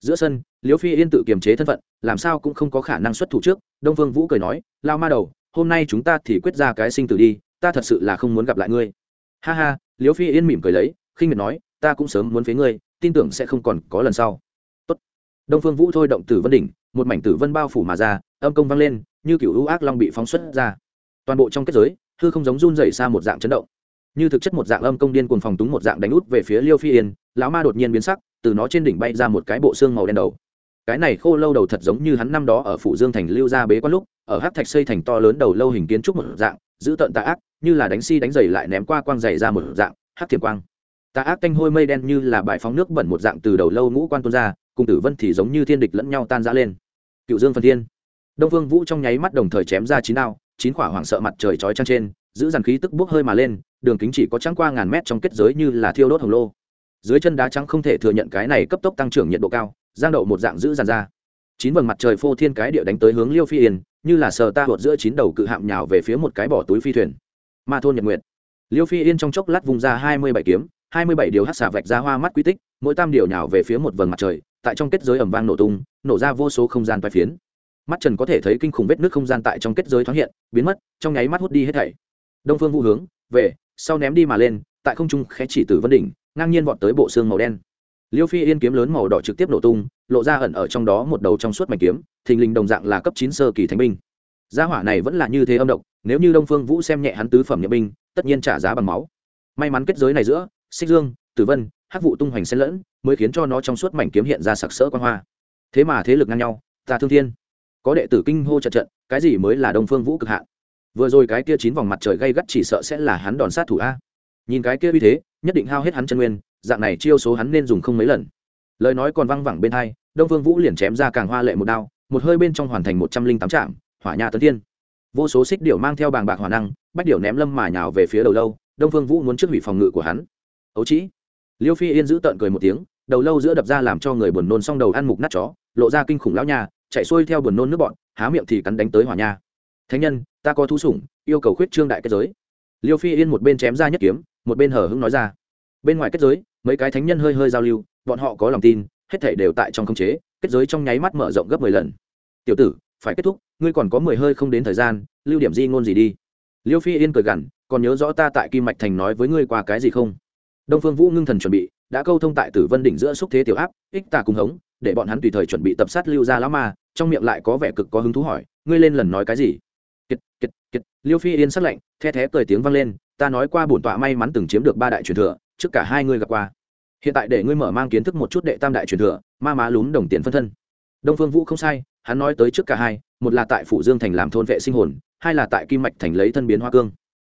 Giữa sân, liễu phi yên tự kiềm chế thân phận, làm sao cũng không có khả năng xuất thủ trước, đông vương vũ cười nói, lao ma đầu, hôm nay chúng ta thì quyết ra cái sinh tử đi, ta thật sự là không muốn gặp lại ngươi. Ha ha, liễu phi yên mỉm cười lấy, khinh miệt nói, ta cũng sớm muốn phế ngươi, tin tưởng sẽ không còn có lần sau. Tốt. đông phương vũ thôi động tử vân đỉnh, một mảnh tử vân bao phủ mà ra, âm công vang lên, như kiểu ưu ác long bị phóng xuất ra. Toàn bộ trong kết giới hư không giống run rẩy xa một dạng chấn động. Như thực chất một dạng âm công điên cuồng phòng túng một dạng đánh út về phía liêu phi yên, lão ma đột nhiên biến sắc, từ nó trên đỉnh bay ra một cái bộ xương màu đen đầu. Cái này khô lâu đầu thật giống như hắn năm đó ở phủ dương thành lưu gia bế quan lúc, ở hắc thạch xây thành to lớn đầu lâu hình kiến trúc một dạng, giữ tận tà ác, như là đánh si đánh giày lại ném qua quang giày ra một dạng, hắc thiền quang. Tà ác canh hôi mây đen như là bãi phóng nước bẩn một dạng từ đầu lâu ngũ quan tuôn ra, cùng tử vân thì giống như thiên địch lẫn nhau tan ra lên. Cựu dương phần thiên. Đông vương vũ trong nháy mắt đồng thời chém ra chín đao chín quả hoảng sợ mặt trời chói trăng trên, giữ dàn khí tức bốc hơi mà lên, đường kính chỉ có trắng qua ngàn mét trong kết giới như là thiêu đốt hồng lô. Dưới chân đá trắng không thể thừa nhận cái này cấp tốc tăng trưởng nhiệt độ cao, giang đậu một dạng giữ dàn ra. Chín vầng mặt trời phô thiên cái địa đánh tới hướng liêu phi yên, như là sờ ta hột giữa chín đầu cự hạm nhào về phía một cái bỏ túi phi thuyền. Ma thôn nhật nguyệt. Liêu phi yên trong chốc lát vùng ra hai mươi bảy kiếm, hai mươi bảy điều hát xả vạch ra hoa mắt quy tích, mỗi tam điều nhào về phía một vầng mặt trời, tại trong kết giới ẩm vang nổ tung, nổ ra vô số không gian vai phiến mắt trần có thể thấy kinh khủng vết nước không gian tại trong kết giới thoáng hiện, biến mất, trong nháy mắt hút đi hết thảy. Đông phương vũ hướng, về, sau ném đi mà lên, tại không trung khẽ chỉ tử vân đỉnh, ngang nhiên vọt tới bộ xương màu đen. Liêu phi yên kiếm lớn màu đỏ trực tiếp nổ tung, lộ ra ẩn ở trong đó một đầu trong suốt mảnh kiếm, thình lình đồng dạng là cấp chín sơ kỳ thánh binh. Gia hỏa này vẫn là như thế âm độc, nếu như đông phương vũ xem nhẹ hắn tứ phẩm nhậm binh, tất nhiên trả giá bằng máu. May mắn kết giới này giữa, xích dương, tử vân, hắc vụ tung hoành xen lẫn, mới khiến cho nó trong suốt mảnh kiếm hiện ra sặc sỡ quan hoa. Thế mà thế lực ngang nhau, ta thương thiên có đệ tử kinh hô trận trận, cái gì mới là đông phương vũ cực hạn? Vừa rồi cái kia chín vòng mặt trời gây gắt chỉ sợ sẽ là hắn đòn sát thủ a. Nhìn cái kia uy thế, nhất định hao hết hắn chân nguyên, dạng này chiêu số hắn nên dùng không mấy lần. Lời nói còn văng vẳng bên hai, đông phương vũ liền chém ra càng hoa lệ một đao, một hơi bên trong hoàn thành một trăm linh tám trạm, hỏa nhà tấn thiên. Vô số xích điệu mang theo bàng bạc hỏa năng, bách điệu ném lâm mà nhào về phía đầu lâu, đông phương vũ muốn trước hủy phòng ngự của hắn. Ấu trĩ liêu phi yên giữ tợn cười một tiếng, đầu lâu giữa đập ra làm cho người buồn nôn xong đầu ăn mục nát chó, lộ ra kinh khủng lão nha chạy xuôi theo buồn nôn nước bọn, há miệng thì cắn đánh tới hỏa nha. Thánh nhân, ta có thu sủng, yêu cầu khuyết trương đại kết giới. Liêu phi yên một bên chém ra nhất kiếm, một bên hở hững nói ra. Bên ngoài kết giới, mấy cái thánh nhân hơi hơi giao lưu, bọn họ có lòng tin, hết thể đều tại trong khống chế, kết giới trong nháy mắt mở rộng gấp mười lần. Tiểu tử, phải kết thúc, ngươi còn có mười hơi không đến thời gian, lưu điểm di ngôn gì đi. Liêu phi yên cười gằn, còn nhớ rõ ta tại kim mạch thành nói với ngươi qua cái gì không? Đông phương vũ ngưng thần chuẩn bị, đã câu thông tại tử vân đỉnh giữa xúc thế tiểu áp, ích tà cùng hống để bọn hắn tùy thời chuẩn bị tập sát lưu gia lão ma, trong miệng lại có vẻ cực có hứng thú hỏi, ngươi lên lần nói cái gì? Kiệt kiệt kiệt, liêu phi yên sắc lạnh, the thé cười tiếng vang lên, ta nói qua bổn tọa may mắn từng chiếm được ba đại truyền thừa, trước cả hai ngươi gặp qua. Hiện tại để ngươi mở mang kiến thức một chút đệ tam đại truyền thừa, ma má lún đồng tiền phân thân. Đông phương vũ không sai, hắn nói tới trước cả hai, một là tại phủ dương thành làm thôn vệ sinh hồn, hai là tại kim mạch thành lấy thân biến hoa cương.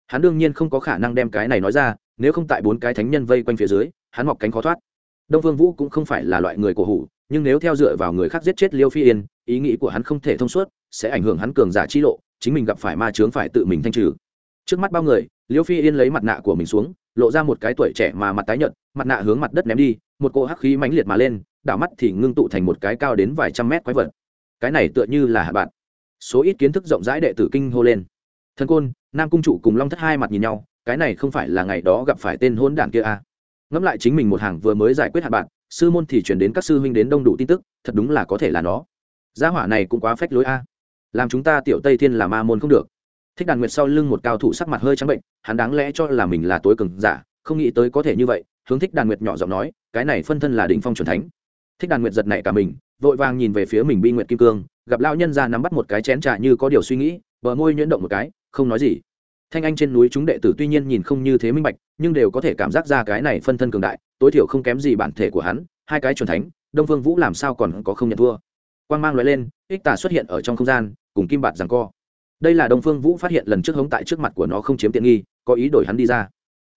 Hắn đương nhiên không có khả năng đem cái này nói ra, nếu không tại bốn cái thánh nhân vây quanh phía dưới, hắn mọc cánh khó thoát. Đông phương vũ cũng không phải là loại người cổ hủ nhưng nếu theo dựa vào người khác giết chết liêu phi yên, ý nghĩ của hắn không thể thông suốt, sẽ ảnh hưởng hắn cường giả chi lộ, chính mình gặp phải ma chướng phải tự mình thanh trừ. Trước mắt bao người, liêu phi yên lấy mặt nạ của mình xuống, lộ ra một cái tuổi trẻ mà mặt tái nhợt, mặt nạ hướng mặt đất ném đi, một cỗ hắc khí mãnh liệt mà lên, đảo mắt thì ngưng tụ thành một cái cao đến vài trăm mét quái vật. Cái này tựa như là hạ bạn. Số ít kiến thức rộng rãi đệ tử kinh hô lên. Thần côn, nam cung trụ cùng long thất hai mặt nhìn nhau, cái này không phải là ngày đó gặp phải tên hôn đản kia à. ngẫm lại chính mình một hàng vừa mới giải quyết hạ bạn sư môn thì chuyển đến các sư huynh đến đông đủ tin tức, thật đúng là có thể là nó. Gia hỏa này cũng quá phách lối a. Làm chúng ta tiểu tây thiên là ma môn không được. Thích đàn nguyệt sau lưng một cao thủ sắc mặt hơi trắng bệnh, hắn đáng lẽ cho là mình là tối cường giả, không nghĩ tới có thể như vậy, hướng thích đàn nguyệt nhỏ giọng nói, cái này phân thân là đỉnh phong c thánh. Thích đàn nguyệt giật nảy cả mình, vội vàng nhìn về phía mình bi nguyệt kim cương, gặp lão nhân ra nắm bắt một cái chén trà như có điều suy nghĩ, bờ môi nhuyễn động một cái, không nói gì thanh anh trên núi chúng đệ tử tuy nhiên nhìn không như thế minh bạch, nhưng đều có thể cảm giác ra cái này phân thân cường đại, tối thiểu không kém gì bản thể của hắn, hai cái c thánh, đông phương vũ làm sao còn có không nhận thua. Quang mang loại lên, ích tà xuất hiện ở trong không gian, cùng kim bạt rằng co. Đây là đông phương vũ phát hiện lần trước hống tại trước mặt của nó không chiếm tiện nghi, có ý đổi hắn đi ra.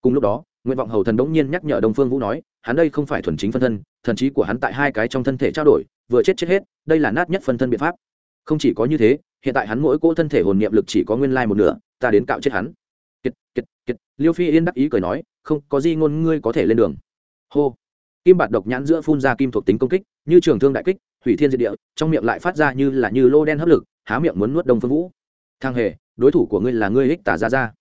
Cùng lúc đó nguyện vọng hầu thần đống nhiên nhắc nhở đông phương vũ nói, hắn đây không phải thuần chính phân thân, thần trí của hắn tại hai cái trong thân thể trao đổi, vừa chết chết hết, đây là nát nhất phân thân biện pháp. Không chỉ có như thế, hiện tại hắn mỗi cỗ thân thể hồn niệm lực chỉ có nguyên lai một nửa ta đến cạo chết hắn. Kiệt kiệt kiệt, liêu phi yên đắc ý cười nói, không, có gì ngôn ngươi có thể lên đường. Hô. Kim bạt độc nhãn giữa phun ra kim thuộc tính công kích, như trường thương đại kích, hủy thiên diệt địa, trong miệng lại phát ra như là như lô đen hấp lực, há miệng muốn nuốt đông phương vũ. Thang hề, đối thủ của ngươi là ngươi ích tả ra ra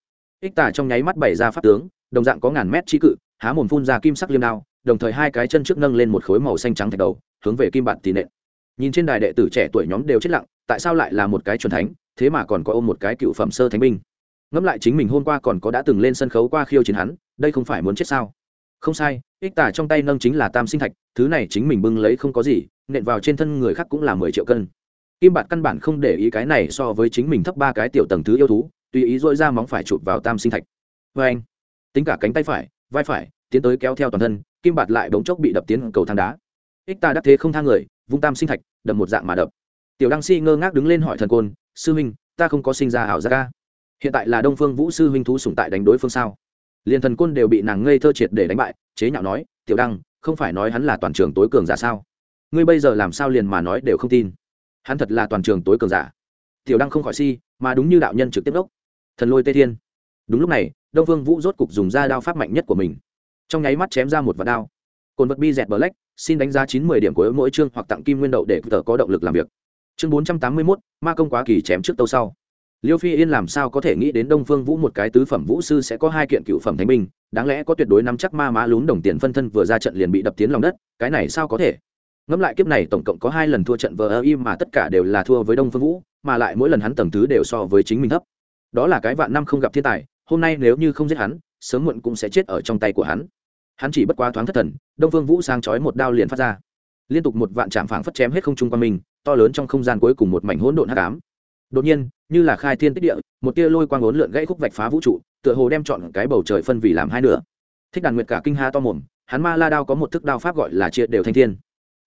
ích tả trong nháy mắt bày ra pháp tướng, đồng dạng có ngàn mét trí cự, há mồm phun ra kim sắc liêm đao, đồng thời hai cái chân trước nâng lên một khối màu xanh trắng thạch đầu, hướng về kim bạt tì nện. Nhìn trên đài đệ tử trẻ tuổi nhóm đều chết lặng, tại sao lại là một cái truyền thánh, thế mà còn có ôm một cái cựu phẩm sơ thánh binh? Ngẫm lại chính mình hôm qua còn có đã từng lên sân khấu qua khiêu chiến hắn, đây không phải muốn chết sao? Không sai, ích tả trong tay nâng chính là tam sinh thạch, thứ này chính mình bưng lấy không có gì, nện vào trên thân người khác cũng là mười triệu cân. Kim bạt căn bản không để ý cái này so với chính mình thấp ba cái tiểu tầng thứ yêu thú, tùy ý dội ra móng phải chụp vào tam sinh thạch. Vê anh, tính cả cánh tay phải, vai phải, tiến tới kéo theo toàn thân, kim bạt lại bỗng chốc bị đập tiến cầu thang đá. Ích ta đắc thế không thang người, vung tam sinh thạch, đập một dạng mà đập. Tiểu đăng si ngơ ngác đứng lên hỏi thần côn, sư huynh ta không có sinh ra ảo gia ca hiện tại là đông phương vũ sư huynh thú sủng tại đánh đối phương sao? Liền thần côn đều bị nàng ngây thơ triệt để đánh bại chế nhạo nói tiểu đăng không phải nói hắn là toàn trường tối cường giả sao? Ngươi bây giờ làm sao liền mà nói đều không tin? Hắn thật là toàn trường tối cường giả. Tiểu đăng không khỏi si mà đúng như đạo nhân trực tiếp đốc. Thần lôi tê thiên. Đúng lúc này đông phương vũ rốt cục dùng ra đao pháp mạnh nhất của mình. Trong nháy mắt chém ra một vạt đao. Cồn vật bi dẹt bờ lách, xin đánh giá chín mươi điểm của mỗi chương hoặc tặng kim nguyên đậu để tờ có động lực làm việc. Chương bốn trăm tám mươi mốt ma công quá kỳ chém trước tâu sau liêu phi yên làm sao có thể nghĩ đến đông phương vũ một cái tứ phẩm vũ sư sẽ có hai kiện cựu phẩm thánh binh, đáng lẽ có tuyệt đối nắm chắc ma má lún đồng tiền phân thân vừa ra trận liền bị đập tiến lòng đất, cái này sao có thể? Ngẫm lại kiếp này tổng cộng có hai lần thua trận vờ ơ im mà tất cả đều là thua với đông phương vũ, mà lại mỗi lần hắn tầng thứ đều so với chính mình thấp. Đó là cái vạn năm không gặp thiên tài, hôm nay nếu như không giết hắn, sớm muộn cũng sẽ chết ở trong tay của hắn. Hắn chỉ bất quá thoáng thất thần, đông phương vũ sang chói một đao liền phát ra. Liên tục một vạn chạm phảng phất chém hết không trung qua mình, to lớn trong không gian cuối cùng một mảnh hỗn độn hắc ám. Đột nhiên như là khai thiên tích địa, một tia lôi quang ốn lượn gãy khúc vạch phá vũ trụ, tựa hồ đem chọn cái bầu trời phân vì làm hai nửa. Thích đàn nguyệt cả kinh ha to mồm, hắn ma la đao có một thức đao pháp gọi là chia đều thanh thiên.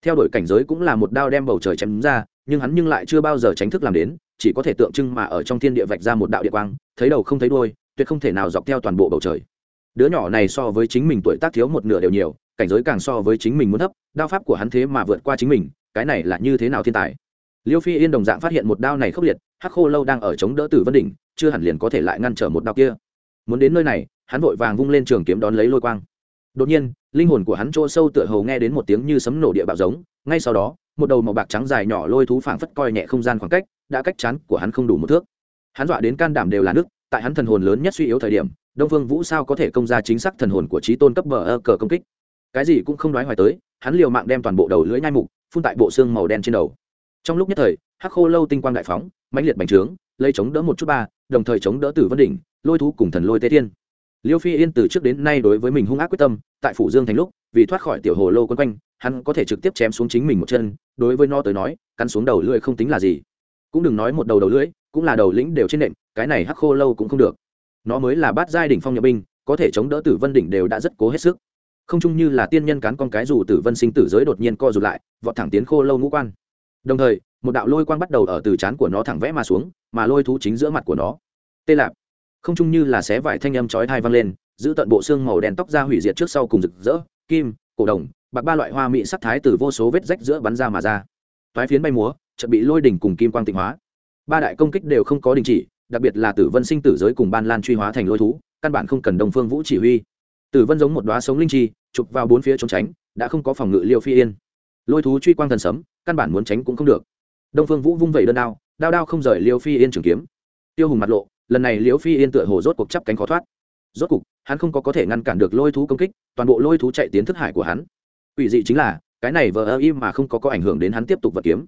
Theo đuổi cảnh giới cũng là một đao đem bầu trời chém ra, nhưng hắn nhưng lại chưa bao giờ tránh thức làm đến, chỉ có thể tượng trưng mà ở trong thiên địa vạch ra một đạo địa quang, thấy đầu không thấy đôi tuyệt không thể nào dọc theo toàn bộ bầu trời. Đứa nhỏ này so với chính mình tuổi tác thiếu một nửa đều nhiều, cảnh giới càng so với chính mình muốn thấp, đao pháp của hắn thế mà vượt qua chính mình, cái này là như thế nào thiên tài? Liêu phi yên đồng dạng phát hiện một đao này khốc liệt hắc khô lâu đang ở chống đỡ tử vân đỉnh, chưa hẳn liền có thể lại ngăn trở một đạo kia. Muốn đến nơi này, hắn vội vàng vung lên trường kiếm đón lấy lôi quang. Đột nhiên, linh hồn của hắn chỗ sâu tựa hầu nghe đến một tiếng như sấm nổ địa bạo giống, ngay sau đó, một đầu màu bạc trắng dài nhỏ lôi thú phảng phất coi nhẹ không gian khoảng cách, đã cách chắn của hắn không đủ một thước. Hắn dọa đến can đảm đều là nước tại hắn thần hồn lớn nhất suy yếu thời điểm, đông phương vũ sao có thể công ra chính xác thần hồn của trí tôn cấp bờ ơ cờ công kích? Cái gì cũng không nói hoài tới, hắn liều mạng đem toàn bộ đầu lưỡi nhai mục, phun tại bộ xương màu đen trên đầu trong lúc nhất thời, hắc khô lâu tinh quang đại phóng, mãnh liệt bành trướng, lấy chống đỡ một chút ba, đồng thời chống đỡ tử vân đỉnh, lôi thú cùng thần lôi tê thiên liêu phi yên từ trước đến nay đối với mình hung ác quyết tâm, tại phủ dương thành lúc, vì thoát khỏi tiểu hồ lô quân quanh, hắn có thể trực tiếp chém xuống chính mình một chân, đối với nó tới nói, cắn xuống đầu lưỡi không tính là gì. Cũng đừng nói một đầu đầu lưỡi, cũng là đầu lĩnh đều trên nệm cái này hắc khô lâu cũng không được. Nó mới là bát giai đỉnh phong nhập binh, có thể chống đỡ tử vân đỉnh đều đã rất cố hết sức. Không chung như là tiên nhân cán con cái dù tử vân sinh tử giới đột nhiên co rụt lại, vọt thẳng tiến khô lâu ngũ quan đồng thời, một đạo lôi quang bắt đầu ở từ trán của nó thẳng vẽ mà xuống, mà lôi thú chính giữa mặt của nó. Tê lạp. Không chung như là xé vải thanh âm chói thai vang lên, giữ tận bộ xương màu đen tóc ra hủy diệt trước sau cùng rực rỡ, kim, cổ đồng, bạc ba loại hoa mỹ sắc thái từ vô số vết rách giữa bắn ra mà ra. Toái phiến bay múa, chợt bị lôi đỉnh cùng kim quang tịnh hóa. Ba đại công kích đều không có đình chỉ, đặc biệt là tử vân sinh tử giới cùng ban lan truy hóa thành lôi thú, căn bản không cần đồng phương vũ chỉ huy. Tử vân giống một đoá sống linh chi, chụp vào bốn phía trốn tránh, đã không có phòng ngự liêu phi yên lôi thú truy quang thần sấm, căn bản muốn tránh cũng không được. Đông phương vũ vung vẩy đơn đao đao đao không rời liêu phi yên trường kiếm. Tiêu hùng mặt lộ, lần này liêu phi yên tựa hồ rốt cuộc chắp cánh khó thoát. Rốt cục, hắn không có có thể ngăn cản được lôi thú công kích, toàn bộ lôi thú chạy tiến thức hải của hắn. Ủy dị chính là, cái này vờ ơ im mà không có có ảnh hưởng đến hắn tiếp tục vật kiếm.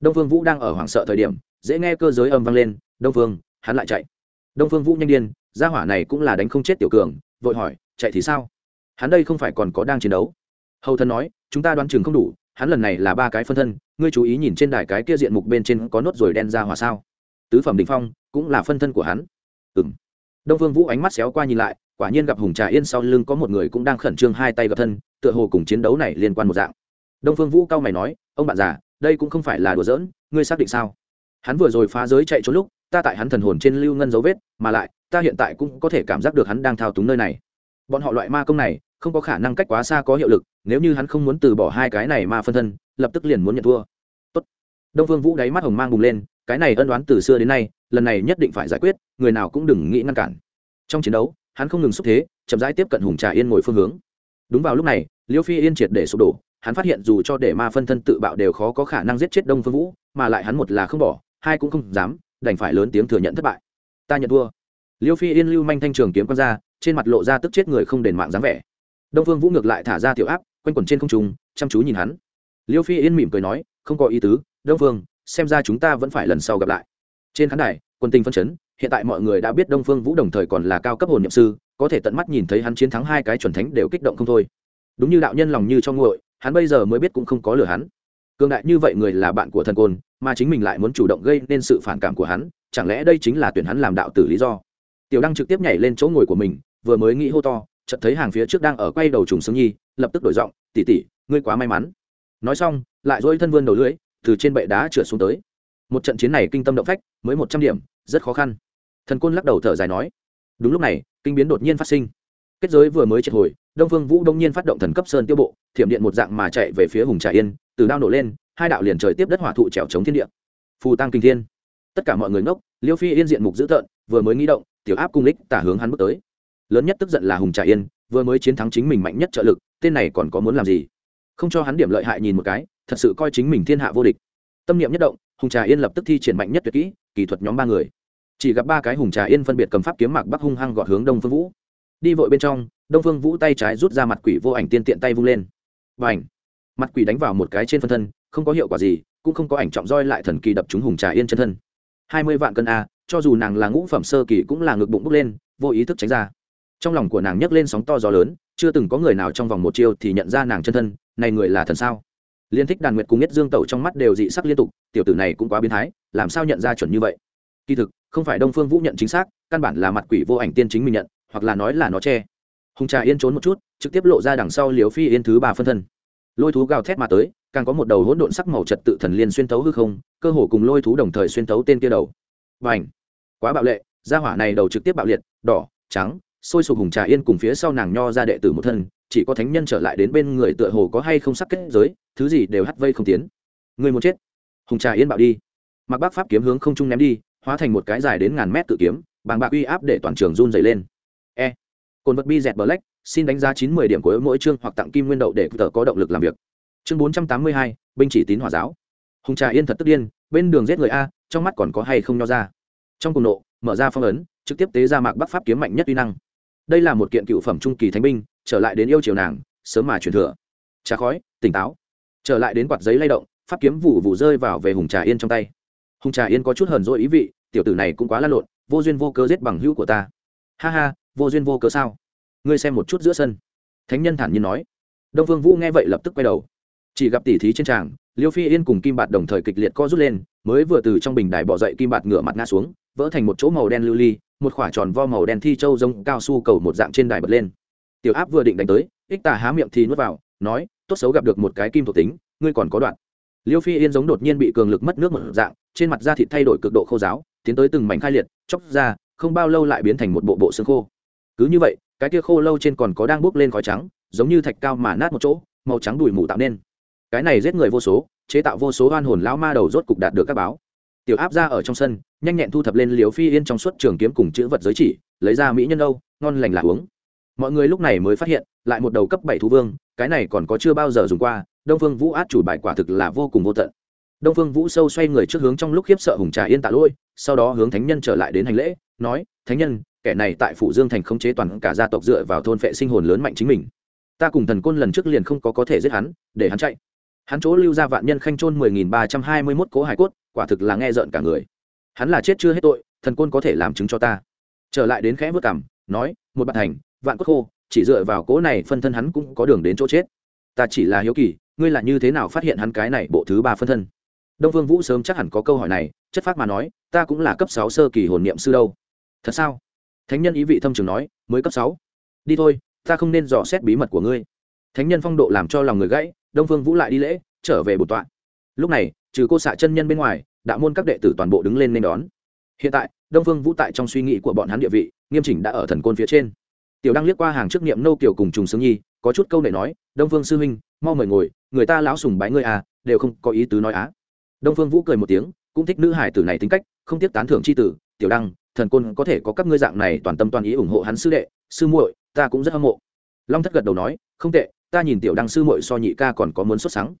Đông phương vũ đang ở hoảng sợ thời điểm, dễ nghe cơ giới âm vang lên, đông phương, hắn lại chạy. Đông phương vũ nhanh điên, gia hỏa này cũng là đánh không chết tiểu cường, vội hỏi, chạy thì sao? Hắn đây không phải còn có đang chiến đấu? Hầu thân nói, chúng ta đoán chừng không đủ hắn lần này là ba cái phân thân, ngươi chú ý nhìn trên đài cái kia diện mục bên trên có nốt rồi đen ra hỏa sao? Tứ phẩm đình phong, cũng là phân thân của hắn. Ừ m đông phương vũ ánh mắt xéo qua nhìn lại, quả nhiên gặp hùng trà yên sau lưng có một người cũng đang khẩn trương hai tay gặp thân, tựa hồ cùng chiến đấu này liên quan một dạng. Đông phương vũ cao mày nói, ông bạn già, đây cũng không phải là đùa giỡn, ngươi xác định sao? Hắn vừa rồi phá giới chạy trốn lúc, ta tại hắn thần hồn trên lưu ngân dấu vết, mà lại, ta hiện tại cũng có thể cảm giác được hắn đang thao túng nơi này. Bọn họ loại ma công này không có khả năng cách quá xa có hiệu lực, nếu như hắn không muốn từ bỏ hai cái này mà phân thân, lập tức liền muốn nhận thua. Tốt. đông phương vũ đáy mắt hồng mang bùng lên, cái này ân đoán từ xưa đến nay, lần này nhất định phải giải quyết, người nào cũng đừng nghĩ ngăn cản. Trong chiến đấu, hắn không ngừng xúc thế, chậm rãi tiếp cận hùng trà yên ngồi phương hướng. Đúng vào lúc này, liêu phi yên triệt để sụp đổ, hắn phát hiện dù cho để ma phân thân tự bạo đều khó có khả năng giết chết đông phương vũ, mà lại hắn một là không bỏ, hai cũng không dám, đành phải lớn tiếng thừa nhận thất bại. Ta nhận thua. Liêu phi yên lưu manh thanh trường kiếm q ra, trên mặt lộ ra tức chết người không đền mạng dáng vẻ đông phương vũ ngược lại thả ra tiểu áp, quanh quẩn trên không trùng chăm chú nhìn hắn. Liêu phi yên mỉm cười nói, không có ý tứ, đông phương, xem ra chúng ta vẫn phải lần sau gặp lại. Trên khán đài, quân tinh phân chấn, hiện tại mọi người đã biết đông phương vũ đồng thời còn là cao cấp hồn nhậm sư, có thể tận mắt nhìn thấy hắn chiến thắng hai cái chuẩn thánh đều kích động không thôi. Đúng như đạo nhân lòng như cho nguội, hắn bây giờ mới biết cũng không có lừa hắn. Cường đại như vậy người là bạn của thần côn, mà chính mình lại muốn chủ động gây nên sự phản cảm của hắn, chẳng lẽ đây chính là tuyển hắn làm đạo tử lý do? Tiểu đăng trực tiếp nhảy lên chỗ ngồi của mình, vừa mới nghĩ hô to chợt thấy hàng phía trước đang ở quay đầu trùng sướng nhi, lập tức đổi giọng tỉ tỉ ngươi quá may mắn. Nói xong, lại dỗi thân vươn đầu lưỡi, từ trên bệ đá trượt xuống tới. Một trận chiến này kinh tâm động phách, mới một trăm điểm, rất khó khăn. Thần côn lắc đầu thở dài nói, đúng lúc này, kinh biến đột nhiên phát sinh. Kết giới vừa mới triệt hồi, đông phương vũ đông nhiên phát động thần cấp sơn tiêu bộ, thiểm điện một dạng mà chạy về phía hùng trà yên, từ đao nổ lên, hai đạo liền trời tiếp đất hỏa thụ trèo chống thiên địa. Phù tăng kinh thiên. Tất cả mọi người ngốc, liêu phi yên diện mục dữ tợn, vừa mới nghĩ động, tiểu áp cung lích tả hướng hắn bước tới lớn nhất tức giận là hùng trà yên, vừa mới chiến thắng chính mình mạnh nhất trợ lực, tên này còn có muốn làm gì? Không cho hắn điểm lợi hại nhìn một cái, thật sự coi chính mình thiên hạ vô địch. Tâm niệm nhất động, hùng trà yên lập tức thi triển mạnh nhất tuyệt kỹ kỹ thuật nhóm ba người. Chỉ gặp ba cái hùng trà yên phân biệt cầm pháp kiếm mạc bắc hung hăng gọt hướng đông phương vũ. Đi vội bên trong, đông phương vũ tay trái rút ra mặt quỷ vô ảnh tiên tiện tay vung lên. Và ảnh mặt quỷ đánh vào một cái trên phân thân, không có hiệu quả gì, cũng không có ảnh trọng roi lại thần kỳ đập trúng hùng trà yên chân thân. Hai mươi vạn cân a, cho dù nàng là ngũ phẩm sơ kỳ cũng là ngực bụng bốc lên, vô ý thức tránh ra trong lòng của nàng nhấc lên sóng to gió lớn, chưa từng có người nào trong vòng một chiêu thì nhận ra nàng chân thân, này người là thần sao? Liên thích đàn nguyệt cùng nhất dương tẩu trong mắt đều dị sắc liên tục, tiểu tử này cũng quá biến thái, làm sao nhận ra chuẩn như vậy? Kỳ thực, không phải đông phương vũ nhận chính xác, căn bản là mặt quỷ vô ảnh tiên chính mình nhận, hoặc là nói là nó che. Hùng trà yên trốn một chút, trực tiếp lộ ra đằng sau liều phi yên thứ ba phân thân. Lôi thú gào thét mà tới, càng có một đầu hỗn độn sắc màu trật tự thần liên xuyên tấu hư không, cơ hồ cùng lôi thú đồng thời xuyên tấu tên kia đầu. Và ảnh quá bạo lệ, gia hỏa này đầu trực tiếp bạo liệt, đỏ, trắng sôi sục hùng trà yên cùng phía sau nàng nho ra đệ tử một thân, chỉ có thánh nhân trở lại đến bên người tựa hồ có hay không sắc kết giới, thứ gì đều hắt vây không tiến. Người muốn chết. Hùng trà yên bạo đi. Mặc bác pháp kiếm hướng không trung ném đi, hóa thành một cái dài đến ngàn mét tự kiếm bằng bạc uy áp để toàn trường run dày lên. E. Cồn vật bi dẹt black xin đánh giá chín mươi điểm của mỗi chương hoặc tặng kim nguyên đậu để tờ có động lực làm việc. Chương bốn trăm tám mươi hai, binh chỉ tín hỏa giáo. Hùng trà yên thật tức điên, bên đường giết người a, trong mắt còn có hay không nho ra. Trong cùng nộ, mở ra phong ấn, trực tiếp tế ra mạc bắc pháp kiếm mạnh nhất uy năng đây là một kiện cựu phẩm trung kỳ thánh binh, trở lại đến yêu chiều nàng, sớm mà truyền thừa. Trà khói, tỉnh táo. Trở lại đến quạt giấy lay động, pháp kiếm vụ vụ rơi vào về hùng trà yên trong tay. Hùng trà yên có chút hờn dỗi ý vị, tiểu tử này cũng quá lăn lộn, vô duyên vô cớ giết bằng hữu của ta. Ha ha, vô duyên vô cớ sao? Ngươi xem một chút giữa sân. Thánh nhân thản nhiên nói. Đông vương vũ nghe vậy lập tức quay đầu chỉ gặp tỷ thí trên tràng, liêu phi yên cùng kim bạt đồng thời kịch liệt co rút lên, mới vừa từ trong bình đài bỏ dậy kim bạt ngửa mặt ngã xuống, vỡ thành một chỗ màu đen lưu ly, một quả tròn vo màu đen thi châu rông cao su cầu một dạng trên đài bật lên. Tiểu áp vừa định đánh tới, ích tà há miệng thì nuốt vào, nói, tốt xấu gặp được một cái kim thuộc tính, ngươi còn có đoạn. Liêu phi yên giống đột nhiên bị cường lực mất nước một dạng, trên mặt da thịt thay đổi cực độ khô giáo, tiến tới từng mảnh khai liệt, chóc ra, không bao lâu lại biến thành một bộ bộ xương khô. Cứ như vậy, cái kia khô lâu trên còn có đang bốc lên khói trắng, giống như thạch cao mà nát một chỗ, màu trắng đùi mù tạo nên cái này giết người vô số, chế tạo vô số oan hồn lão ma đầu rốt cục đạt được các báo. Tiểu áp ra ở trong sân, nhanh nhẹn thu thập lên liều phi yên trong suốt trường kiếm cùng chữ vật giới chỉ, lấy ra mỹ nhân âu, ngon lành là uống. Mọi người lúc này mới phát hiện, lại một đầu cấp bảy thú vương, cái này còn có chưa bao giờ dùng qua, đông phương vũ át chủ bài quả thực là vô cùng vô tận. Đông phương vũ sâu xoay người trước hướng trong lúc khiếp sợ hùng trà yên tạ lôi, sau đó hướng thánh nhân trở lại đến hành lễ, nói, thánh nhân, kẻ này tại phủ dương thành khống chế toàn cả gia tộc dựa vào thôn phệ sinh hồn lớn mạnh chính mình. Ta cùng thần côn lần trước liền không có có thể giết hắn, để hắn chạy hắn chỗ lưu ra vạn nhân khanh trôn mười nghìn ba trăm hai mươi mốt cố hải cốt, quả thực là nghe rợn cả người. Hắn là chết chưa hết tội, thần côn có thể làm chứng cho ta. Trở lại đến khẽ vớt cảm nói, một bạn thành, vạn cốt khô, chỉ dựa vào cố này phân thân hắn cũng có đường đến chỗ chết. Ta chỉ là hiếu kỳ, ngươi là như thế nào phát hiện hắn cái này bộ thứ ba phân thân? Đông phương vũ sớm chắc hẳn có câu hỏi này, chất phác mà nói, ta cũng là cấp sáu sơ kỳ hồn niệm sư đâu. Thật sao? Thánh nhân ý vị thâm trường nói, mới cấp sáu. Đi thôi, ta không nên dò xét bí mật của ngươi. Thánh nhân phong độ làm cho lòng người gãy đông phương vũ lại đi lễ, trở về bột tọa. Lúc này, trừ cô xạ chân nhân bên ngoài, đạo môn các đệ tử toàn bộ đứng lên nên đón. Hiện tại, đông phương vũ tại trong suy nghĩ của bọn hắn địa vị, nghiêm chỉnh đã ở thần côn phía trên. Tiểu đăng liếc qua hàng trước niệm nâu kiểu cùng trùng sướng nhi, có chút câu này nói, đông phương sư huynh, mau mời ngồi, người ta lão sùng bái ngươi à đều không có ý tứ nói á. Đông phương vũ cười một tiếng, cũng thích nữ hải tử này tính cách, không tiếc tán thưởng c h i tử. Tiểu đăng, thần côn có thể có các ngươi dạng này toàn tâm toàn ý ủng hộ hắn sư đệ, sư muội, ta cũng rất hâm mộ. Long thất gật đầu nói, không tệ ta nhìn tiểu đăng sư muội so nhị ca còn có muốn xuất sáng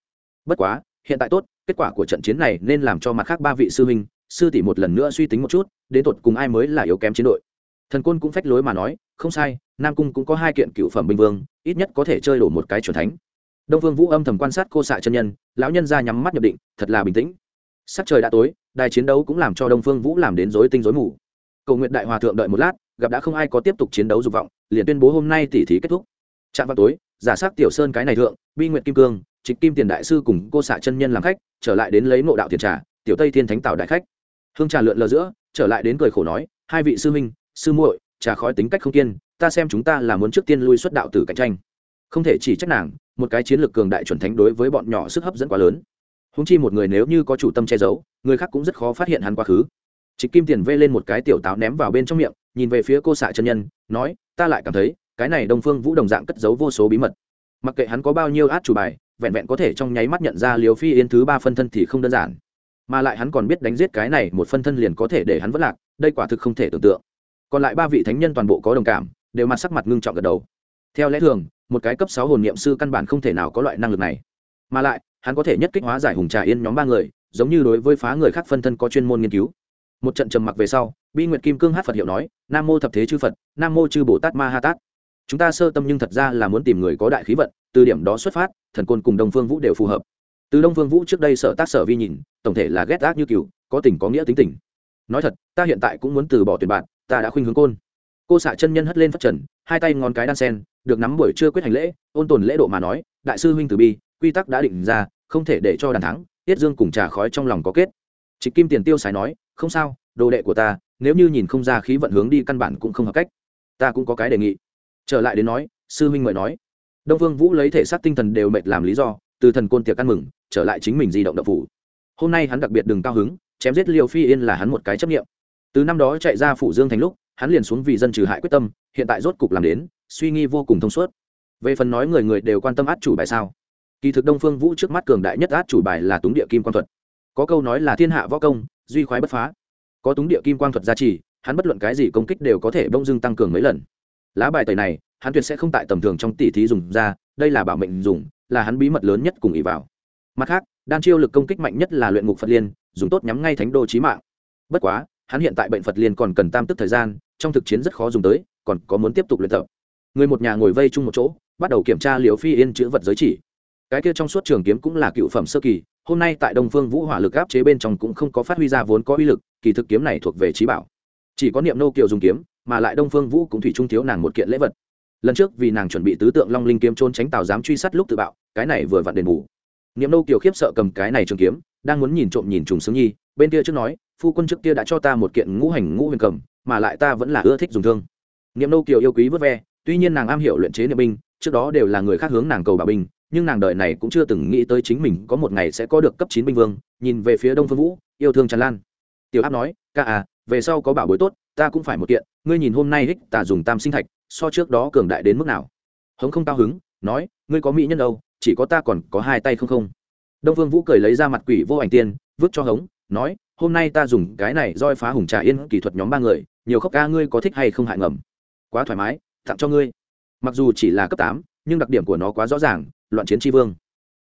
bất quá, hiện tại tốt, kết quả của trận chiến này nên làm cho mặt khác ba vị sư huynh, sư tỷ một lần nữa suy tính một chút, đến tột cùng ai mới là yếu kém chiến đội. Thần côn cũng phách lối mà nói, không sai, nam cung cũng có hai kiện cựu phẩm binh vương, ít nhất có thể chơi đổ một cái c thánh. Đông vương vũ âm thầm quan sát cô xạ chân nhân, lão nhân ra nhắm mắt nhập định, thật là bình tĩnh. Sắc trời đã tối, đài chiến đấu cũng làm cho đông phương vũ làm đến rối tinh rối mù. Cầu nguyện đại hòa thượng đợi một lát, gặp đã không ai có tiếp tục chiến đấu dục vọng, liền tuyên bố hôm nay tỉ thí kết thúc. Chạm vào tối giả sắc tiểu sơn cái này thượng, bi nguyện kim cương trịch kim tiền đại sư cùng cô xạ chân nhân làm khách, trở lại đến lấy mộ đạo tiền trà, tiểu tây thiên thánh tạo đại khách. Hương trà lượn lờ giữa, trở lại đến cười khổ nói, hai vị sư huynh, sư muội, trà khói tính cách không kiên, ta xem chúng ta là muốn trước tiên lui xuất đạo tử cạnh tranh. Không thể chỉ trách nàng, một cái chiến lược cường đại chuẩn thánh đối với bọn nhỏ sức hấp dẫn quá lớn. Húng chi một người nếu như có chủ tâm che giấu, người khác cũng rất khó phát hiện hắn quá khứ. Trịch kim tiền vê lên một cái tiểu táo ném vào bên trong miệng, nhìn về phía cô xạ chân nhân, nói, ta lại cảm thấy cái này đông phương vũ đồng dạng cất giấu vô số bí mật. Mặc kệ hắn có bao nhiêu át chủ bài, vẹn vẹn có thể trong nháy mắt nhận ra liều phi yên thứ ba phân thân thì không đơn giản. Mà lại hắn còn biết đánh giết cái này một phân thân liền có thể để hắn vất lạc, đây quả thực không thể tưởng tượng. Còn lại ba vị thánh nhân toàn bộ có đồng cảm, đều mặt sắc mặt ngưng trọng gật đầu. Theo lẽ thường, một cái cấp sáu hồn niệm sư căn bản không thể nào có loại năng lực này. Mà lại, hắn có thể nhất kích hóa giải hùng trà yên nhóm ba người, giống như đối với phá người khác phân thân có chuyên môn nghiên cứu. Một trận trầm mặc về sau, bi nguyệt kim cương hát phật hiệu nói, nam mô thập thế chư phật, nam mô chư bồ tát ma ha tát chúng ta sơ tâm nhưng thật ra là muốn tìm người có đại khí vận, từ điểm đó xuất phát, thần côn cùng đông phương vũ đều phù hợp. Từ đông phương vũ trước đây sở tác sở vi nhìn, tổng thể là ghét ác như cựu có tình có nghĩa tính tình. Nói thật, ta hiện tại cũng muốn từ bỏ tuyển bạn, ta đã khuynh hướng côn. Cô xạ chân nhân hất lên phát trần, hai tay ngón cái đan sen, được nắm buổi chưa quyết hành lễ, ôn tồn lễ độ mà nói, đại sư huynh từ bi, quy tắc đã định ra, không thể để cho đàn thắng, tiết dương cùng trà khói trong lòng có kết. Trịch kim tiền tiêu xài nói, không sao, đồ đệ của ta, nếu như nhìn không ra khí vận hướng đi căn bản cũng không hợp cách. Ta cũng có cái đề nghị trở lại đến nói, sư huynh mời nói. Đông vương vũ lấy thể xác tinh thần đều mệt làm lý do, từ thần côn tiệc ăn mừng, trở lại chính mình di động đậu phủ. Hôm nay hắn đặc biệt đừng cao hứng, chém giết liều phi yên là hắn một cái chấp nghiệm từ năm đó chạy ra phủ dương thành lúc, hắn liền xuống vì dân trừ hại quyết tâm, hiện tại rốt cục làm đến, suy nghi vô cùng thông suốt. Về phần nói người người đều quan tâm át chủ bài sao? Kỳ thực đông phương vũ trước mắt cường đại nhất át chủ bài là túng địa kim quan thuật. Có câu nói là thiên hạ võ công, duy khoái bất phá. Có túng địa kim quang thuật gia trì, hắn bất luận cái gì công kích đều có thể bông dưng tăng cường mấy lần lá bài tẩy này, hắn tuyệt sẽ không tại tầm thường trong tỷ thí dùng ra, đây là bảo mệnh dùng, là hắn bí mật lớn nhất cùng ý vào. Mặt khác, đan chiêu lực công kích mạnh nhất là luyện ngục phật liên, dùng tốt nhắm ngay thánh đô trí mạng. Bất quá, hắn hiện tại bệnh phật liên còn cần tam tức thời gian, trong thực chiến rất khó dùng tới, còn có muốn tiếp tục luyện tập. Người một nhà ngồi vây chung một chỗ, bắt đầu kiểm tra liều phi yên chữ vật giới chỉ. Cái kia trong suốt trường kiếm cũng là cựu phẩm sơ kỳ, hôm nay tại đông phương vũ hỏa lực áp chế bên trong cũng không có phát huy ra vốn có uy lực, kỳ thực kiếm này thuộc về trí bảo. Chỉ có niệm nô kiều dùng kiếm mà lại đông phương vũ cũng thủy trung thiếu nàng một kiện lễ vật. Lần trước vì nàng chuẩn bị tứ tượng long linh kiếm trôn tránh tào dám truy sát lúc tự bạo, cái này vừa vặn đền bù. Niệm nô kiều khiếp sợ cầm cái này trường kiếm, đang muốn nhìn trộm nhìn trùng sướng nhi, bên kia trước nói, phu quân trước kia đã cho ta một kiện ngũ hành ngũ huyền cầm, mà lại ta vẫn là ưa thích dùng thương. Niệm nô kiều yêu quý vớt ve, tuy nhiên nàng am hiểu luyện chế niệm binh, trước đó đều là người khác hướng nàng cầu bảo binh, nhưng nàng đời này cũng chưa từng nghĩ tới chính mình có một ngày sẽ có được cấp chín binh vương. Nhìn về phía đông phương vũ, yêu thương tràn lan. Tiểu áp nói, ca à về sau có bảo bối tốt ta cũng phải một kiện, ngươi nhìn hôm nay hích ta dùng tam sinh thạch, so trước đó cường đại đến mức nào? Hống không cao hứng, nói, ngươi có mỹ nhân đâu, chỉ có ta còn có hai tay không không. Đông phương vũ cười lấy ra mặt quỷ vô ảnh tiên, vứt cho hống, nói, hôm nay ta dùng cái này roi phá hùng trà yên kỹ thuật nhóm ba người, nhiều khóc ca ngươi có thích hay không hại ngầm? Quá thoải mái, tặng cho ngươi. Mặc dù chỉ là cấp tám, nhưng đặc điểm của nó quá rõ ràng, loạn chiến tri vương.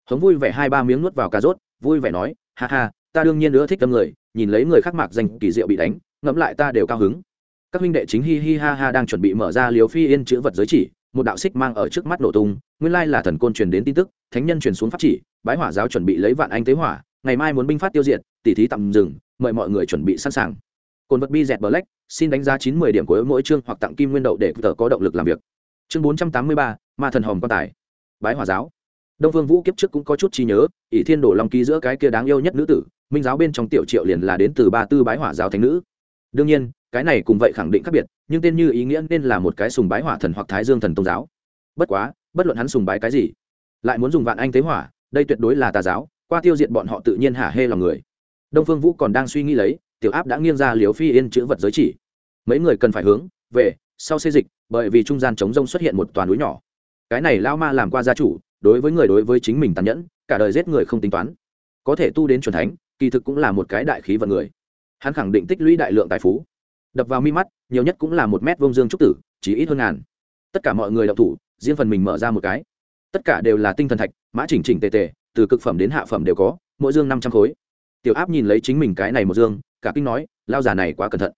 Hống vui vẻ hai ba miếng nuốt vào cà rốt, vui vẻ nói, ha ha, ta đương nhiên nữa thích tâm người, nhìn lấy người khác mạc danh kỳ diệu bị đánh, ngẫm lại ta đều cao hứng các huynh đệ chính hi hi ha ha đang chuẩn bị mở ra liều phi yên chữ vật giới chỉ, một đạo xích mang ở trước mắt nổ tung, nguyên lai là thần côn truyền đến tin tức, thánh nhân truyền xuống pháp chỉ, bái hỏa giáo chuẩn bị lấy vạn anh tế hỏa, ngày mai muốn binh phát tiêu diệt, tỉ thí tạm dừng, mời mọi người chuẩn bị sẵn sàng. Cồn vật bi dẹt black, xin đánh giá chín mươi điểm của mỗi chương hoặc tặng kim nguyên đậu để tờ có động lực làm việc. Chương bốn trăm tám mươi ba, ma thần hòm quan tài. Bái hỏa giáo. Đông vương vũ kiếp trước cũng có chút trí nhớ, ỷ thiên đổ long ký giữa cái kia đáng yêu nhất nữ tử, minh giáo bên trong tiểu triệu liền là đến từ ba tư bái hỏa giáo thánh nữ. Đương nhiên cái này cùng vậy khẳng định khác biệt, nhưng tên như ý nghĩa nên là một cái sùng bái hỏa thần hoặc thái dương thần tôn giáo. Bất quá, bất luận hắn sùng bái cái gì, lại muốn dùng vạn anh tế hỏa, đây tuyệt đối là tà giáo, qua tiêu diệt bọn họ tự nhiên hả hê lòng người. Đông phương vũ còn đang suy nghĩ lấy, tiểu áp đã nghiêng ra liều phi yên chữ vật giới chỉ. Mấy người cần phải hướng về, sau xây dịch, bởi vì trung gian chống rông xuất hiện một toàn núi nhỏ. Cái này lao ma làm qua gia chủ, đối với người đối với chính mình tàn nhẫn, cả đời giết người không tính toán. Có thể tu đến c thánh, kỳ thực cũng là một cái đại khí vận người. Hắn khẳng định tích lũy đại lượng tài phú đập vào mi mắt, nhiều nhất cũng là một mét vông dương trúc tử, chỉ ít hơn ngàn. Tất cả mọi người đậu thủ, riêng phần mình mở ra một cái. Tất cả đều là tinh thần thạch, mã chỉnh chỉnh tề tề, từ cực phẩm đến hạ phẩm đều có, mỗi dương năm trăm khối. Tiểu áp nhìn lấy chính mình cái này một dương, cả kinh nói lao già này quá cẩn thận.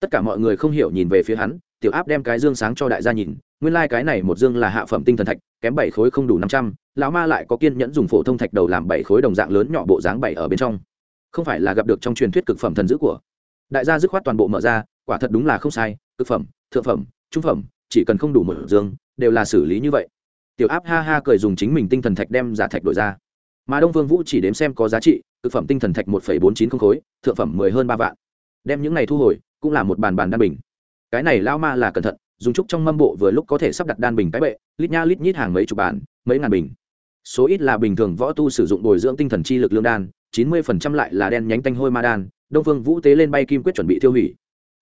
Tất cả mọi người không hiểu nhìn về phía hắn, tiểu áp đem cái dương sáng cho đại gia nhìn, nguyên lai、like、cái này một dương là hạ phẩm tinh thần thạch, kém bảy khối không đủ năm trăm, lão ma lại có kiên nhẫn dùng phổ thông thạch đầu làm bảy khối đồng dạng lớn nhỏ bộ dáng bảy ở bên trong. Không phải là gặp được trong truyền thuyết cực phẩm thần dữ của. Đại gia dứt khoát toàn bộ mở ra quả thật đúng là không sai, cực phẩm, thượng phẩm, trung phẩm, chỉ cần không đủ một dương, đều là xử lý như vậy. Tiểu áp ha ha cười dùng chính mình tinh thần thạch đem giả thạch đổi ra. Mà đông vương vũ chỉ đếm xem có giá trị, cực phẩm tinh thần thạch một bốn chín không khối, thượng phẩm mười hơn ba vạn. Đem những này thu hồi, cũng là một bàn bàn đan bình. Cái này lao ma là cẩn thận, dùng trúc trong mâm bộ vừa lúc có thể sắp đặt đan bình cái bệ, lít nha lít nhít hàng mấy chục bàn mấy ngàn bình. Số ít là bình thường võ tu sử dụng bồi dưỡng tinh thần chi lực lương đan, chín mươi phần trăm lại là đen nhánh tanh hôi ma đan. Đông phương vũ tế lên bay kim quyết chuẩn bị tiêu hủy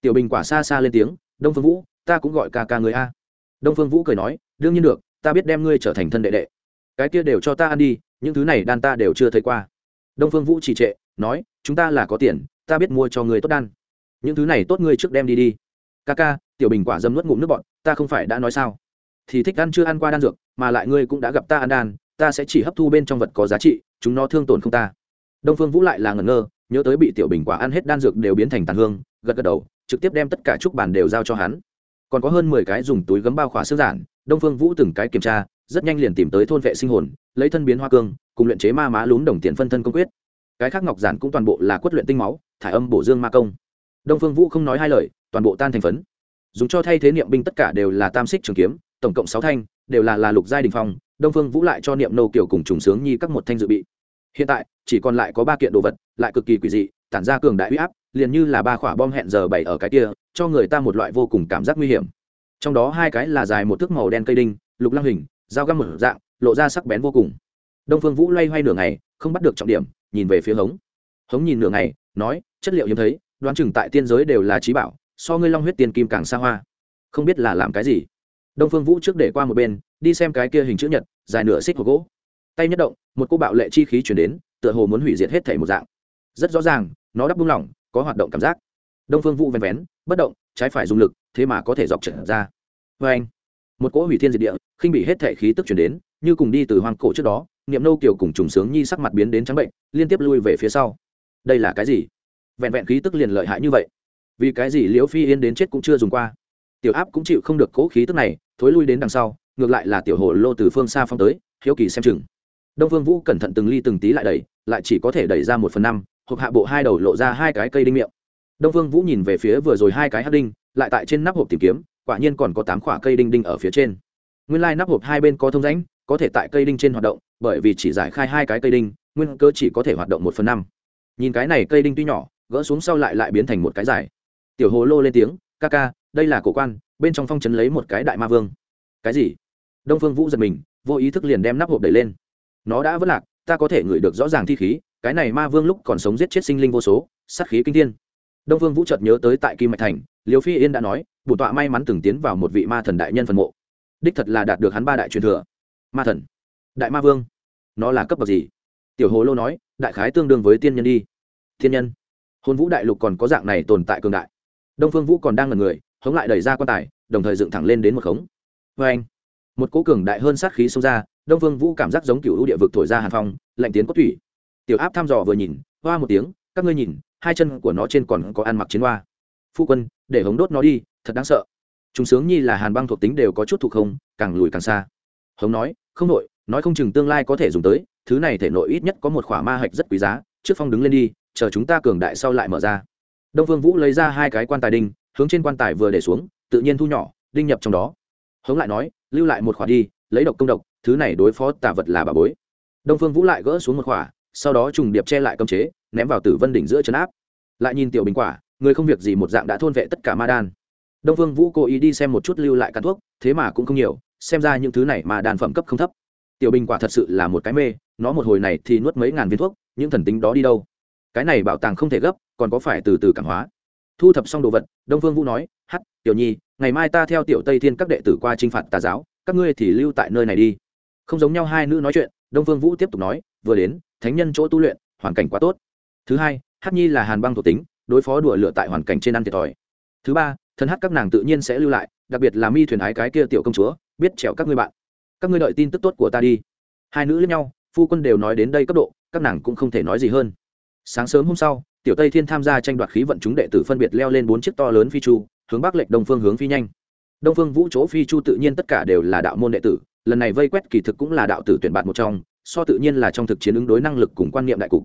tiểu bình quả xa xa lên tiếng, đông phương vũ, ta cũng gọi ca ca người a. Đông phương vũ cười nói, đương nhiên được, ta biết đem ngươi trở thành thân đệ đệ. Cái kia đều cho ta ăn đi, những thứ này đan ta đều chưa thấy qua. Đông phương vũ trì trệ, nói, chúng ta là có tiền, ta biết mua cho người tốt đan. Những thứ này tốt ngươi trước đem đi đi. Ca ca, tiểu bình quả dâm nuốt ngụm nước bọn ta không phải đã nói sao? Thì thích ăn chưa ăn qua đan dược, mà lại ngươi cũng đã gặp ta ăn đan, ta sẽ chỉ hấp thu bên trong vật có giá trị, chúng nó thương tổn không ta. Đông phương vũ lại là ngẩn ngơ, nhớ tới bị tiểu bình quả ăn hết đan dược đều biến thành tàn hương, gật gật đầu trực tiếp đem tất cả trúc bàn đều giao cho hắn. Còn có hơn mười cái dùng túi gấm bao khóa xương giản, đông phương vũ từng cái kiểm tra, rất nhanh liền tìm tới thôn vệ sinh hồn, lấy thân biến hoa cương, cùng luyện chế ma má lún đồng tiền phân thân công quyết. Cái khác ngọc giản cũng toàn bộ là quất luyện tinh máu, thải âm bổ dương ma công. Đông phương vũ không nói hai lời, toàn bộ tan thành phấn. Dùng cho thay thế niệm binh tất cả đều là tam xích trường kiếm, tổng cộng sáu thanh, đều là là lục giai đình phong, đông phương vũ lại cho niệm nô kiểu cùng trùng sướng nhi các một thanh dự bị. Hiện tại, chỉ còn lại có ba kiện đồ vật, lại cực kỳ quỷ dị, tản ra cường đại huy áp liền như là ba quả bom hẹn giờ bảy ở cái kia, cho người ta một loại vô cùng cảm giác nguy hiểm. Trong đó hai cái là dài một thước màu đen cây đinh, lục lăng hình, dao găm mở dạng, lộ ra sắc bén vô cùng. Đông phương vũ loay hoay nửa ngày, không bắt được trọng điểm, nhìn về phía hống. Hống nhìn nửa ngày, nói, chất liệu hiếm thấy, đoán chừng tại tiên giới đều là trí bảo, so ngươi long huyết tiền kim càng xa hoa. Không biết là làm cái gì. Đông phương vũ trước để qua một bên, đi xem cái kia hình chữ nhật, dài nửa xích hộp gỗ. Tay nhất động, một cô bạo lệ chi khí chuyển đến, tựa hồ muốn hủy diệt hết thảy một dạng. Rất rõ ràng, nó đắp buông lỏng có hoạt động cảm giác. Đông phương vũ ven vén, bất động, trái phải dùng lực, thế mà có thể dọc trở ra. Vê anh, một cỗ hủy thiên diệt địa, khinh bị hết thể khí tức chuyển đến, như cùng đi từ hoang cổ trước đó, niệm nâu kiều cùng trùng sướng nhi sắc mặt biến đến trắng bệnh, liên tiếp lui về phía sau. Đây là cái gì? Vẹn vẹn khí tức liền lợi hại như vậy. Vì cái gì liễu phi yên đến chết cũng chưa dùng qua. Tiểu áp cũng chịu không được cỗ khí tức này, thối lui đến đằng sau, ngược lại là tiểu hồ lô từ phương xa phong tới, hiếu kỳ xem chừng. Đông phương vũ cẩn thận từng ly từng tí lại đẩy, lại chỉ có thể đẩy ra một phần năm hộp hạ bộ hai đầu lộ ra hai cái cây đinh miệng. Đông phương vũ nhìn về phía vừa rồi hai cái hát đinh, lại tại trên nắp hộp tìm kiếm, quả nhiên còn có tám quả cây đinh đinh ở phía trên. Nguyên lai nắp hộp hai bên có thông rãnh, có thể tại cây đinh trên hoạt động, bởi vì chỉ giải khai hai cái cây đinh, nguyên cơ chỉ có thể hoạt động một phần năm. Nhìn cái này cây đinh tuy nhỏ, gỡ xuống sau lại lại biến thành một cái dài tiểu hồ lô lên tiếng, ca ca, đây là cổ quan, bên trong phong trấn lấy một cái đại ma vương. Cái gì? Đông phương vũ giật mình, vô ý thức liền đem nắp hộp đẩy lên. Nó đã vất lạc, ta có thể ngửi được rõ ràng thi khí cái này ma vương lúc còn sống giết chết sinh linh vô số, sát khí kinh thiên. Đông vương vũ chợt nhớ tới tại kim mạch thành liều phi yên đã nói, bổn tọa may mắn từng tiến vào một vị ma thần đại nhân phần mộ. Đích thật là đạt được hắn ba đại truyền thừa. Ma thần? Đại ma vương? Nó là cấp bậc gì? Tiểu hồ lô nói, đại khái tương đương với tiên nhân đi. Thiên nhân? Hôn vũ đại lục còn có dạng này tồn tại cường đại. Đông phương vũ còn đang ngần người, hống lại đẩy ra quan tài, đồng thời dựng thẳng lên đến một khống. Vê anh. Một cố cường đại hơn sát khí xông ra, đông phương vũ cảm giác giống cựu hữu địa vực thổi ra hàn phong, lạnh tiến có thủy tiểu áp thăm dò vừa nhìn, hoa một tiếng, các ngươi nhìn, hai chân của nó trên còn có ăn mặc chiến hoa. Phu quân, để hống đốt nó đi, thật đáng sợ. Chúng sướng nhi là hàn băng thuộc tính đều có chút thuộc không, càng lùi càng xa. Hống nói, không nội nói không chừng tương lai có thể dùng tới, thứ này thể nội ít nhất có một khỏa ma hạch rất quý giá, trước phong đứng lên đi, chờ chúng ta cường đại sau lại mở ra. Đông phương vũ lấy ra hai cái quan tài đinh, hướng trên quan tài vừa để xuống, tự nhiên thu nhỏ, đinh nhập trong đó. Hống lại nói, lưu lại một khỏa đi, lấy độc công độc, thứ này đối phó tà vật là bà bối. Đông phương vũ lại gỡ xuống một khỏa sau đó trùng điệp che lại cấm chế, ném vào tử vân đỉnh giữa chấn áp. Lại nhìn tiểu bình quả, người không việc gì một dạng đã thôn vệ tất cả ma đan. Đông phương vũ cố ý đi xem một chút lưu lại cắn thuốc, thế mà cũng không nhiều, xem ra những thứ này mà đàn phẩm cấp không thấp. Tiểu bình quả thật sự là một cái mê, nó một hồi này thì nuốt mấy ngàn viên thuốc, những thần tính đó đi đâu? Cái này bảo tàng không thể gấp, còn có phải từ từ cảm hóa. Thu thập xong đồ vật, đông phương vũ nói hắt tiểu nhi, ngày mai ta theo tiểu tây thiên các đệ tử qua t r i n h phạt tà giáo, các ngươi thì lưu tại nơi này đi. Không giống nhau hai nữ nói chuyện, đông phương vũ tiếp tục nói, vừa đến thánh nhân chỗ tu luyện, hoàn cảnh quá tốt. Thứ hai, hát nhi là hàn băng thuộc tính, đối phó đùa lửa tại hoàn cảnh trên ăn thiệt thòi. Thứ ba thân hát các nàng tự nhiên sẽ lưu lại, đặc biệt là mi thuyền ái cái kia tiểu công chúa, biết trèo các ngươi bạn. Các ngươi đợi tin tức tốt của ta đi. Hai nữ lẫn nhau, phu quân đều nói đến đây cấp độ, các nàng cũng không thể nói gì hơn. Sáng sớm hôm sau, tiểu tây thiên tham gia tranh đoạt khí vận chúng đệ tử phân biệt leo lên bốn chiếc to lớn phi chu, hướng bắc lệch đông phương hướng phi nhanh. Đông phương vũ chỗ phi chu tự nhiên tất cả đều là đạo môn đệ tử, lần này vây quét kỳ thực cũng là đạo tử tuyển bạn một trong so tự nhiên là trong thực chiến ứng đối năng lực cùng quan niệm đại cục.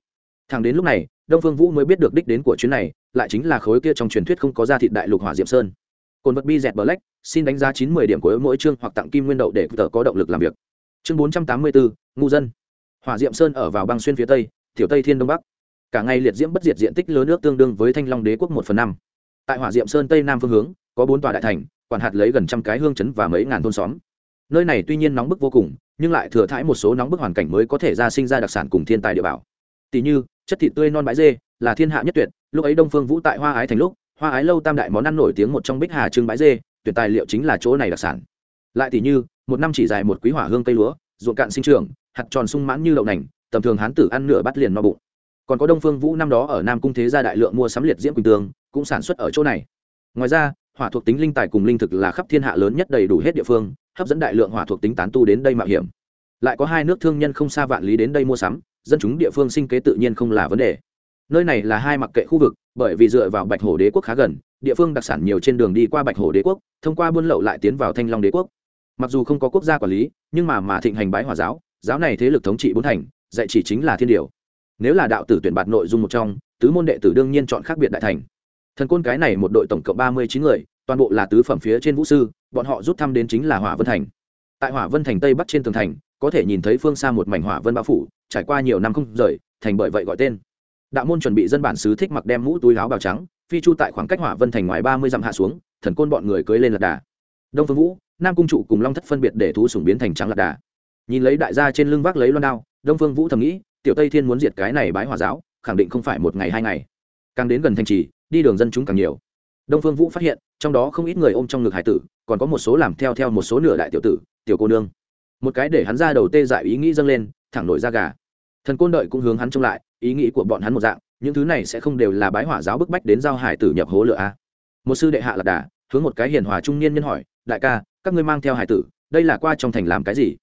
Thẳng đến lúc này, đông phương vũ mới biết được đích đến của chuyến này, lại chính là khối kia trong truyền thuyết không có ra thịt đại lục hỏa diệm sơn. Cồn vật bi dẹt black, xin đánh giá chín mươi điểm của mỗi chương hoặc tặng kim nguyên đậu để tờ có động lực làm việc. Chương bốn trăm tám mươi bốn ngu dân. Hỏa diệm sơn ở vào băng xuyên phía tây, tiểu tây thiên đông bắc. Cả ngày liệt diễm bất diệt diện tích lớn nước tương đương với thanh long đế quốc một phần năm. Tại hỏa diệm sơn tây nam phương hướng, có bốn tòa đại thành, quản hạt lấy gần trăm cái hương chấn và mấy ngàn thôn xóm. Nơi này tuy nhiên nóng bức vô cùng nhưng lại thừa thãi một số nóng bức hoàn cảnh mới có thể ra sinh ra đặc sản cùng thiên tài địa bảo. Tỷ như, chất thịt tươi non bãi dê, là thiên hạ nhất tuyệt, lúc ấy đông phương vũ tại hoa ái thành lúc, hoa ái lâu tam đại món ăn nổi tiếng một trong bích hà trưng bãi dê, tuyệt tài liệu chính là chỗ này đặc sản. Lại tỷ như, một năm chỉ dài một quý hỏa hương cây lúa, ruộng cạn sinh trường hạt tròn sung mãn như đậu nành, tầm thường hán tử ăn nửa bát liền no bụng. Còn có đông phương vũ năm đó ở nam cung thế gia đại lượng mua sắm liệt diễm quỳnh tương cũng sản xuất ở chỗ này. Ngoài ra, hỏa thuộc tính linh tài cùng linh thực là khắp thiên hạ lớn nhất đầy đủ hết địa phương hấp dẫn đại lượng hỏa thuộc tính tán tu đến đây mạo hiểm. Lại có hai nước thương nhân không xa vạn lý đến đây mua sắm, dân chúng địa phương sinh kế tự nhiên không là vấn đề. Nơi này là hai mặc kệ khu vực, bởi vì dựa vào bạch hổ đế quốc khá gần, địa phương đặc sản nhiều trên đường đi qua bạch hổ đế quốc, thông qua buôn lậu lại tiến vào thanh long đế quốc. Mặc dù không có quốc gia quản lý, nhưng mà mà thịnh hành bái hòa giáo giáo này thế lực thống trị bốn thành, dạy chỉ chính là thiên điều. Nếu là đạo tử tuyển bạt nội dung một trong, tứ môn đệ tử đương nhiên chọn khác biệt đại thành. Thần côn cái này một đội tổng cộng ba mươi chín người toàn bộ là tứ phẩm phía trên vũ sư, bọn họ rút thăm đến chính là hỏa vân thành. Tại hỏa vân thành tây bắc trên tường thành, có thể nhìn thấy phương xa một mảnh hỏa vân bao phủ, trải qua nhiều năm không rời, thành bởi vậy gọi tên. Đạo môn chuẩn bị dân bản xứ thích mặc đem mũ túi áo bào trắng, phi chu tại khoảng cách hỏa vân thành ngoài ba mươi dặm hạ xuống, thần côn bọn người cưới lên lạc đà. Đông phương vũ, nam cung trụ cùng long thất phân biệt để thú sủng biến thành trắng lạc đà. Nhìn lấy đại gia trên lưng vác lấy loan đao, đông phương vũ thầm nghĩ, tiểu tây thiên muốn diệt cái này bái hòa giáo, khẳng định không phải một ngày hai ngày. Càng đến gần thành trì, đi đường dân chúng càng nhiều. Đông phương vũ phát hiện trong đó không ít người ôm trong ngực hải tử, còn có một số làm theo theo một số nửa đại tiểu tử, tiểu cô nương. Một cái để hắn ra đầu tê dại ý nghĩ dâng lên, thẳng nổi ra gà. Thần côn đợi cũng hướng hắn trông lại, ý nghĩ của bọn hắn một dạng, những thứ này sẽ không đều là bái hỏa giáo bức bách đến giao hải tử nhập hố lửa a. Một sư đệ hạ lạc đà, hướng một cái hiền hòa trung niên nhân hỏi, đại ca, các ngươi mang theo hải tử, đây là qua trong thành làm cái gì?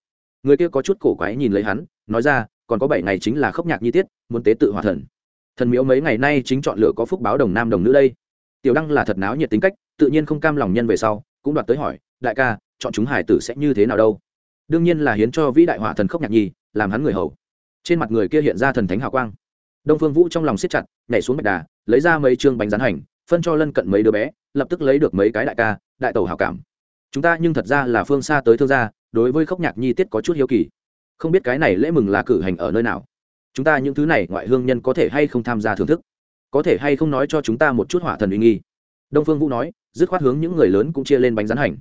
Người kia có chút cổ quái nhìn lấy hắn, nói ra, còn có bảy ngày chính là khốc nhạc nhi tiết, muốn tế tự hòa thần. Thần miếu mấy ngày nay chính chọn lựa có phúc báo đồng nam đồng nữ đây tiểu đăng là thật náo nhiệt tính cách, tự nhiên không cam lòng nhân về sau, cũng đoạt tới hỏi, đại ca, chọn chúng hải tử sẽ như thế nào đâu? Đương nhiên là hiến cho vĩ đại hỏa thần khốc nhạc nhi, làm hắn người hầu. Trên mặt người kia hiện ra thần thánh hào quang. Đông phương vũ trong lòng siết chặt, nhảy xuống bạch đà, lấy ra mấy chương bánh rán hành, phân cho lân cận mấy đứa bé, lập tức lấy được mấy cái đại ca, đại tàu hào cảm. Chúng ta nhưng thật ra là phương xa tới thương gia, đối với khốc nhạc nhi tiết có chút hiếu kỳ. Không biết cái này lễ mừng là cử hành ở nơi nào. Chúng ta những thứ này ngoại hương nhân có thể hay không tham gia thưởng thức? Có thể hay không nói cho chúng ta một chút hỏa thần uy nghi? Đông phương vũ nói, dứt khoát hướng những người lớn cũng chia lên bánh rán hành.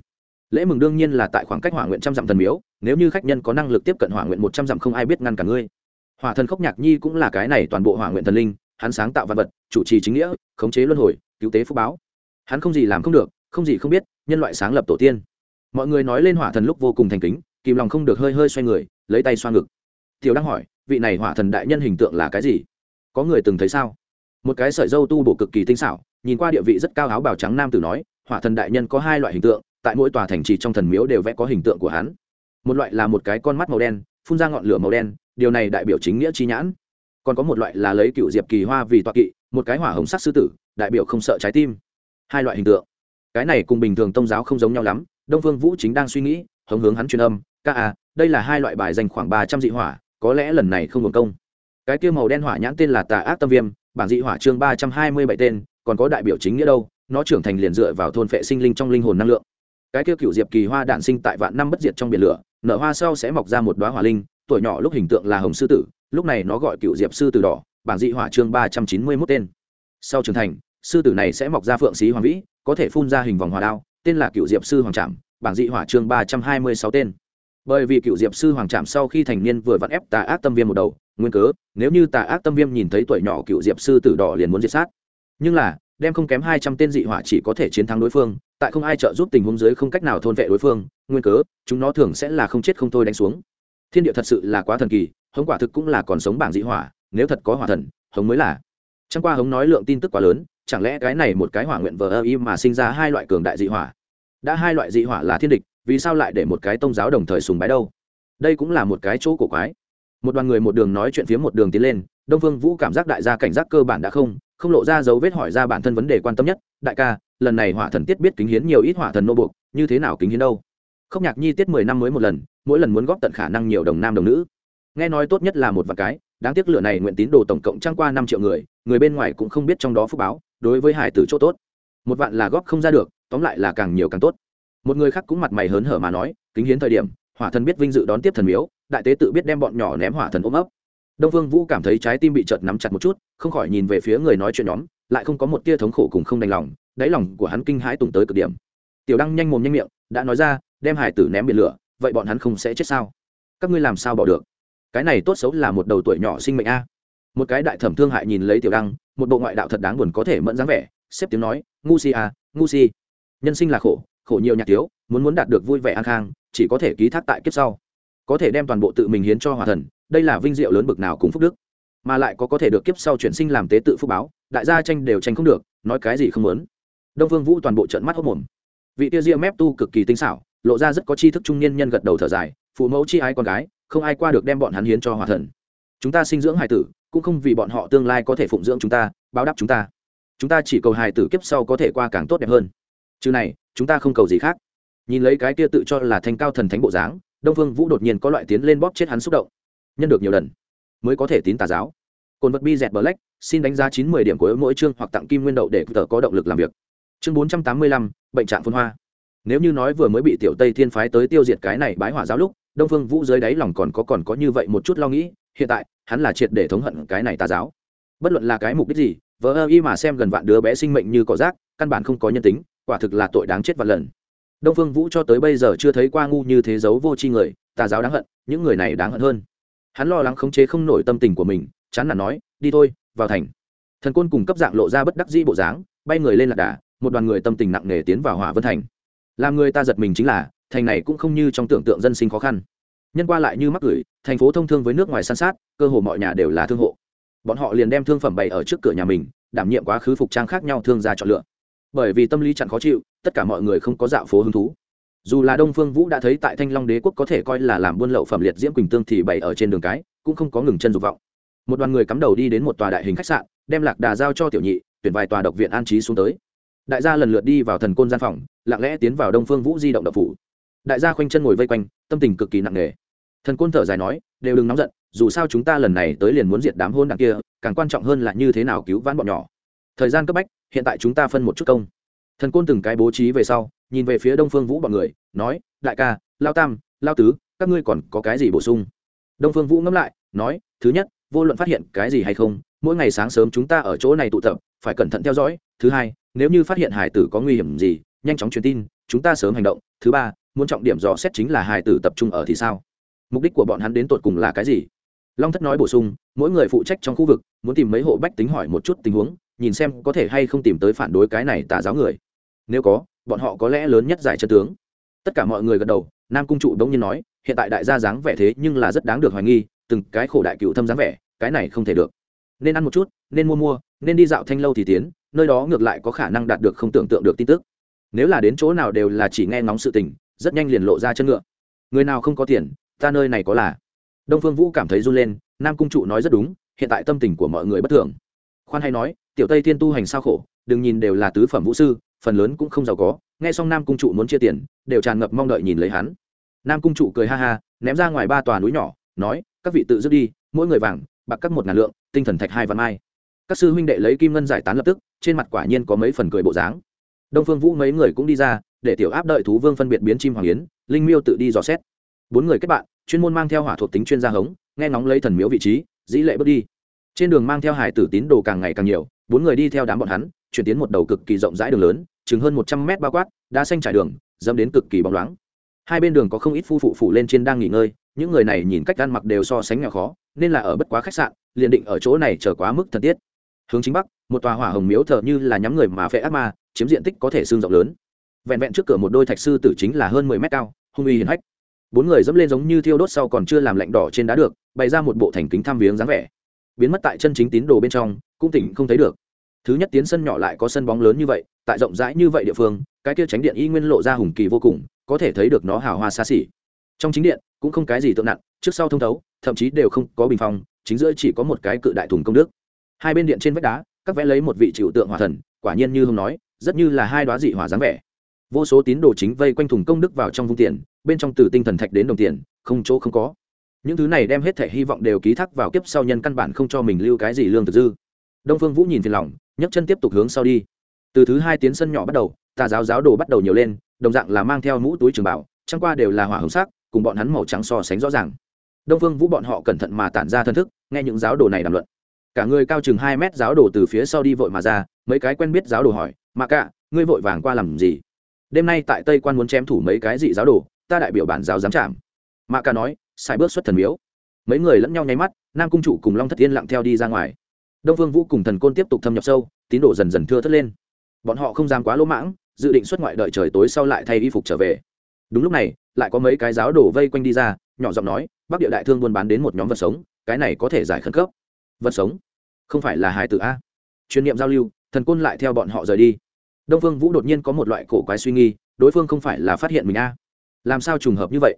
Lễ mừng đương nhiên là tại khoảng cách hỏa nguyện trăm dặm thần miếu, nếu như khách nhân có năng lực tiếp cận hỏa nguyện một trăm dặm không ai biết ngăn cả ngươi. Hỏa thần khốc nhạc nhi cũng là cái này toàn bộ hỏa nguyện thần linh, hắn sáng tạo văn vật, chủ trì chính nghĩa, khống chế luân hồi, cứu tế phúc báo. Hắn không gì làm không được, không gì không biết, nhân loại sáng lập tổ tiên. Mọi người nói lên hỏa thần lúc vô cùng thành kính, kìm lòng không được hơi hơi xoay người, lấy tay xoa ngực. Tiểu đang hỏi, vị này hỏa thần đại nhân hình tượng là cái gì? Có người từng thấy sao? Một cái sợi dâu tu bổ cực kỳ tinh xảo, nhìn qua địa vị rất cao áo bào trắng nam tử nói, hỏa thần đại nhân có hai loại hình tượng, tại mỗi tòa thành trì trong thần miếu đều vẽ có hình tượng của hắn. Một loại là một cái con mắt màu đen, phun ra ngọn lửa màu đen, điều này đại biểu chính nghĩa chi nhãn. Còn có một loại là lấy cựu diệp kỳ hoa vì toa kỵ, một cái hỏa hồng sắc sư tử, đại biểu không sợ trái tim. Hai loại hình tượng. Cái này cùng bình thường tôn giáo không giống nhau lắm, đông phương vũ chính đang suy nghĩ, hống hướng hắn truyền âm, ca à đây là hai loại bài dành khoảng ba trăm dị hỏa, có lẽ lần này không hưởng công. Cái kia màu đen hỏa nhãn tên là tà ác tâm viêm bảng dị hỏa chương ba trăm hai mươi bảy tên, còn có đại biểu chính nghĩa đâu, nó trưởng thành liền dựa vào thôn phệ sinh linh trong linh hồn năng lượng. Cái kia cựu diệp kỳ hoa đản sinh tại vạn năm bất diệt trong biển lửa, nở hoa sau sẽ mọc ra một đoá hỏa linh, tuổi nhỏ lúc hình tượng là hồng sư tử, lúc này nó gọi cựu diệp sư tử đỏ bảng dị hỏa chương ba trăm chín mươi mốt tên. Sau trưởng thành, sư tử này sẽ mọc ra phượng xí hoàng vĩ, có thể phun ra hình vòng hỏa đao, tên là cựu diệp sư hoàng trạm bảng dị hỏa chương ba trăm hai mươi sáu tên bởi vì cựu diệp sư hoàng trạm sau khi thành niên vừa vặn ép tà ác tâm viêm một đầu, nguyên cớ, nếu như tà ác tâm viêm nhìn thấy tuổi nhỏ cựu diệp sư tử đỏ liền muốn diệt sát. Nhưng là, đem không kém hai trăm tên dị hỏa chỉ có thể chiến thắng đối phương, tại không ai trợ giúp tình huống dưới không cách nào thôn vệ đối phương, nguyên cớ, chúng nó thường sẽ là không chết không thôi đánh xuống. Thiên địa thật sự là quá thần kỳ, hống quả thực cũng là còn sống bảng dị hỏa, nếu thật có hỏa thần, hống mới là. Chẳng qua hống nói lượng tin tức quá lớn, chẳng lẽ cái này một cái hỏa nguyện vờ ơ im mà sinh ra hai loại cường đại dị hỏa? Đã hai loại dị hỏa là thiên địch vì sao lại để một cái tôn giáo đồng thời sùng bái đâu? Đây cũng là một cái chỗ cổ quái. Một đoàn người một đường nói chuyện phía một đường tiến lên, đông phương vũ cảm giác đại gia cảnh giác cơ bản đã không không lộ ra dấu vết hỏi ra bản thân vấn đề quan tâm nhất, đại ca, lần này hỏa thần tiết biết kính hiến nhiều ít hỏa thần nô buộc, như thế nào kính hiến đâu? Không nhạc nhi tiết mười năm mới một lần, mỗi lần muốn góp tận khả năng nhiều đồng nam đồng nữ. Nghe nói tốt nhất là một vạn cái, đáng tiếc lửa này nguyện tín đồ tổng cộng trăng qua năm triệu người người bên ngoài cũng không biết trong đó phúc báo, đối với hải tử chỗ tốt. Một vạn là góp không ra được, tóm lại là càng nhiều càng tốt một người khác cũng mặt mày hớn hở mà nói, kính hiến thời điểm, hỏa thần biết vinh dự đón tiếp thần miếu, đại tế tự biết đem bọn nhỏ ném hỏa thần ôm ấp. Đông phương vũ cảm thấy trái tim bị chợt nắm chặt một chút, không khỏi nhìn về phía người nói chuyện nhóm, lại không có một tia thống khổ cùng không đành lòng, đáy lòng của hắn kinh hãi tùng tới cực điểm. Tiểu đăng nhanh mồm nhanh miệng, đã nói ra, đem hải tử ném biển lửa, vậy bọn hắn không sẽ chết sao? Các ngươi làm sao bỏ được? Cái này tốt xấu là một đầu tuổi nhỏ sinh mệnh a. Một cái đại thẩm thương hại nhìn lấy tiểu đăng, một bộ ngoại đạo thật đáng buồn có thể mẫn dáng vẻ, xếp tiếng nói, ngu si a ngu si. Nhân sinh là khổ khổ nhiều nhạc thiếu, muốn muốn đạt được vui vẻ an khang chỉ có thể ký thác tại kiếp sau. Có thể đem toàn bộ tự mình hiến cho hòa thần đây là vinh diệu lớn bực nào cùng phúc đức. Mà lại có có thể được kiếp sau chuyển sinh làm tế tự phúc báo đại gia tranh đều tranh không được nói cái gì không muốn. Đông phương vũ toàn bộ trận mắt hốc mồm. Vị tia ria mép tu cực kỳ tinh xảo lộ ra rất có tri thức trung niên nhân gật đầu thở dài phụ mẫu chi ai con gái không ai qua được đem bọn hắn hiến cho hòa thần. Chúng ta sinh dưỡng hài tử cũng không vì bọn họ tương lai có thể phụng dưỡng chúng ta báo đáp chúng ta. Chúng ta chỉ cầu hài tử kiếp sau có thể qua càng tốt đẹp hơn. Chứ này chúng ta không cầu gì khác. Nhìn lấy cái kia tự cho là thanh cao thần thánh bộ dáng, đông phương vũ đột nhiên có loại tiến lên bóp chết hắn xúc động. Nhân được nhiều lần, mới có thể tín tà giáo. Cồn vật bi dẹt black, xin đánh giá chín mươi điểm của mỗi chương hoặc tặng kim nguyên đậu để tờ có động lực làm việc. Chương bốn trăm tám mươi lăm, bệnh trạng phun hoa. Nếu như nói vừa mới bị tiểu tây thiên phái tới tiêu diệt cái này bái hỏa giáo lúc, đông phương vũ dưới đáy lòng còn có còn có như vậy một chút lo nghĩ, hiện tại, hắn là triệt để thống hận cái này tà giáo. Bất luận là cái mục đích gì vợ ơ y mà xem gần vạn đứa bé sinh mệnh như cỏ rác, căn bản không có nhân tính quả thực là tội đáng chết vạn lần. Đông phương vũ cho tới bây giờ chưa thấy qua ngu như thế giấu vô tri người, tà giáo đáng hận, những người này đáng hận hơn. Hắn lo lắng khống chế không nổi tâm tình của mình, chán nản nói, đi thôi, vào thành. Thần côn cùng cấp dạng lộ ra bất đắc dĩ bộ dáng, bay người lên lạc đà, một đoàn người tâm tình nặng nề tiến vào hỏa vân thành. Làm người ta giật mình chính là, thành này cũng không như trong tưởng tượng dân sinh khó khăn. Nhân qua lại như mắc gửi, thành phố thông thương với nước ngoài san sát, cơ hồ mọi nhà đều là thương hộ. Bọn họ liền đem thương phẩm bày ở trước cửa nhà mình, đảm nhiệm quá khứ phục trang khác nhau thương gia chọn lựa bởi vì tâm lý chặn khó chịu, tất cả mọi người không có dạo phố hứng thú. Dù là đông phương vũ đã thấy tại thanh long đế quốc có thể coi là làm buôn lậu phẩm liệt diễm quỳnh tương thì bày ở trên đường cái, cũng không có ngừng chân dục vọng. Một đoàn người cắm đầu đi đến một tòa đại hình khách sạn, đem lạc đà giao cho tiểu nhị, tuyển vài tòa độc viện an trí xuống tới. Đại gia lần lượt đi vào thần côn gian phòng, lặng lẽ tiến vào đông phương vũ di động độc phủ. Đại gia khoanh chân ngồi vây quanh, tâm tình cực kỳ nặng nề. Thần côn thở dài nói, đều đừng nóng giận, dù sao chúng ta lần này tới liền muốn diệt đám hôn đằng kia, càng quan trọng hơn là như thế nào cứu vãn bọn nhỏ. Thời gian cấp bách hiện tại chúng ta phân một chút công. Thần côn từng cái bố trí về sau, nhìn về phía đông phương vũ bọn người, nói, đại ca, lao tam, lao tứ, các ngươi còn có cái gì bổ sung? Đông phương vũ ngẫm lại, nói, thứ nhất, vô luận phát hiện cái gì hay không, mỗi ngày sáng sớm chúng ta ở chỗ này tụ tập, phải cẩn thận theo dõi. Thứ hai, nếu như phát hiện hải tử có nguy hiểm gì, nhanh chóng truyền tin, chúng ta sớm hành động. Thứ ba, muốn trọng điểm dò xét chính là Hải tử tập trung ở thì sao? Mục đích của bọn hắn đến tột cùng là cái gì? Long thất nói bổ sung, mỗi người phụ trách trong khu vực, muốn tìm mấy hộ bách tính hỏi một chút tình huống nhìn xem có thể hay không tìm tới phản đối cái này tà giáo người. Nếu có, bọn họ có lẽ lớn nhất giải chân tướng. Tất cả mọi người gật đầu, nam cung trụ đống nhiên nói, hiện tại đại gia dáng vẻ thế nhưng là rất đáng được hoài nghi, từng cái khổ đại cựu thâm dáng vẻ, cái này không thể được. Nên ăn một chút, nên mua mua, nên đi dạo thanh lâu thì tiến, nơi đó ngược lại có khả năng đạt được không tưởng tượng được tin tức. Nếu là đến chỗ nào đều là chỉ nghe ngóng sự tình, rất nhanh liền lộ ra chân ngựa. Người nào không có tiền, ta nơi này có là. Đông phương vũ cảm thấy run lên, nam cung trụ nói rất đúng, hiện tại tâm tình của mọi người bất thường. Khoan hay nói tiểu tây thiên tu hành sao khổ, đừng nhìn đều là tứ phẩm vũ sư, phần lớn cũng không giàu có, nghe xong nam cung trụ muốn chia tiền, đều tràn ngập mong đợi nhìn lấy hắn. Nam cung trụ cười ha ha, ném ra ngoài ba tòa núi nhỏ, nói, các vị tự dứt đi, mỗi người vàng, bạc các một ngàn lượng, tinh thần thạch hai vạn mai. Các sư huynh đệ lấy kim ngân giải tán lập tức, trên mặt quả nhiên có mấy phần cười bộ dáng. Đông phương vũ mấy người cũng đi ra, để tiểu áp đợi thú vương phân biệt biến chim hoàng yến, linh miêu tự đi dò xét. Bốn người kết bạn, chuyên môn mang theo hỏa thuộc tính chuyên gia hống, nghe ngóng lấy thần miếu vị trí, dĩ lệ bước đi. Trên đường mang theo hải tử tín đồ càng ngày càng nhiều bốn người đi theo đám bọn hắn, chuyển tiến một đầu cực kỳ rộng rãi đường lớn, chừng hơn một trăm mét bao quát, đá xanh trải đường, dẫm đến cực kỳ bóng loáng. Hai bên đường có không ít phu phụ phụ lên trên đang nghỉ ngơi, những người này nhìn cách ăn mặc đều so sánh nghèo khó, nên là ở bất quá khách sạn, liền định ở chỗ này chờ quá mức thân thiết. Hướng chính bắc, một tòa hỏa hồng miếu thờ như là nhắm người mà phệ ác ma, chiếm diện tích có thể xương rộng lớn. Vẹn vẹn trước cửa một đôi thạch sư tử chính là hơn mười mét cao, hung uy hiển hách. Bốn người dẫm lên giống như thiêu đốt sau còn chưa làm lạnh đỏ trên đá được, bày ra một bộ thành kính tham viếng dáng vẻ. Biến mất tại chân chính tín đồ bên trong cũng tỉnh không thấy được. Thứ nhất tiến sân nhỏ lại có sân bóng lớn như vậy, tại rộng rãi như vậy địa phương, cái kia tránh điện y nguyên lộ ra hùng kỳ vô cùng, có thể thấy được nó hào hoa xa xỉ. Trong chính điện, cũng không cái gì tượng nặng, trước sau thông thấu, thậm chí đều không có bình phong, chính giữa chỉ có một cái cự đại thùng công đức. Hai bên điện trên vách đá, các vẽ lấy một vị chịu tượng hòa thần, quả nhiên như hông nói, rất như là hai đoá dị hỏa dáng vẻ. Vô số tín đồ chính vây quanh thùng công đức vào trong vung tiền, bên trong từ tinh thần thạch đến đồng tiền, không chỗ không có. Những thứ này đem hết thể hy vọng đều ký thác vào kiếp sau nhân căn bản không cho mình lưu cái gì lương thực dư đông phương vũ nhìn phiền lòng, nhấc chân tiếp tục hướng sau đi. Từ thứ hai tiến sân nhỏ bắt đầu, tà giáo giáo đồ bắt đầu nhiều lên, đồng dạng là mang theo mũ túi trường bảo chẳng qua đều là hỏa hồng sắc, cùng bọn hắn màu trắng so sánh rõ ràng. Đông phương vũ bọn họ cẩn thận mà tản ra thân thức, nghe những giáo đồ này đàm luận. Cả người cao chừng hai mét giáo đồ từ phía sau đi vội mà ra, mấy cái quen biết giáo đồ hỏi mà cả ngươi vội vàng qua làm gì? Đêm nay tại tây quan muốn chém thủ mấy cái dị giáo đồ, ta đại biểu bản giáo giám chạm mạ ca nói sai bước xuất thần miếu. Mấy người lẫn nhau nháy mắt, nam cung chủ cùng long thất tiên lặng theo đi ra ngoài đông vương vũ cùng thần côn tiếp tục thâm nhập sâu, tín đồ dần dần thưa thất lên. Bọn họ không dám quá lỗ mãng, dự định xuất ngoại đợi trời tối sau lại thay y phục trở về. Đúng lúc này, lại có mấy cái giáo đổ vây quanh đi ra, nhỏ giọng nói, bắc địa đại thương buôn bán đến một nhóm vật sống, cái này có thể giải khẩn cấp. Vật sống? Không phải là hài tử a? Chuyên niệm giao lưu, thần côn lại theo bọn họ rời đi. Đông phương vũ đột nhiên có một loại cổ quái suy nghi đối phương không phải là phát hiện mình a? Làm sao trùng hợp như vậy?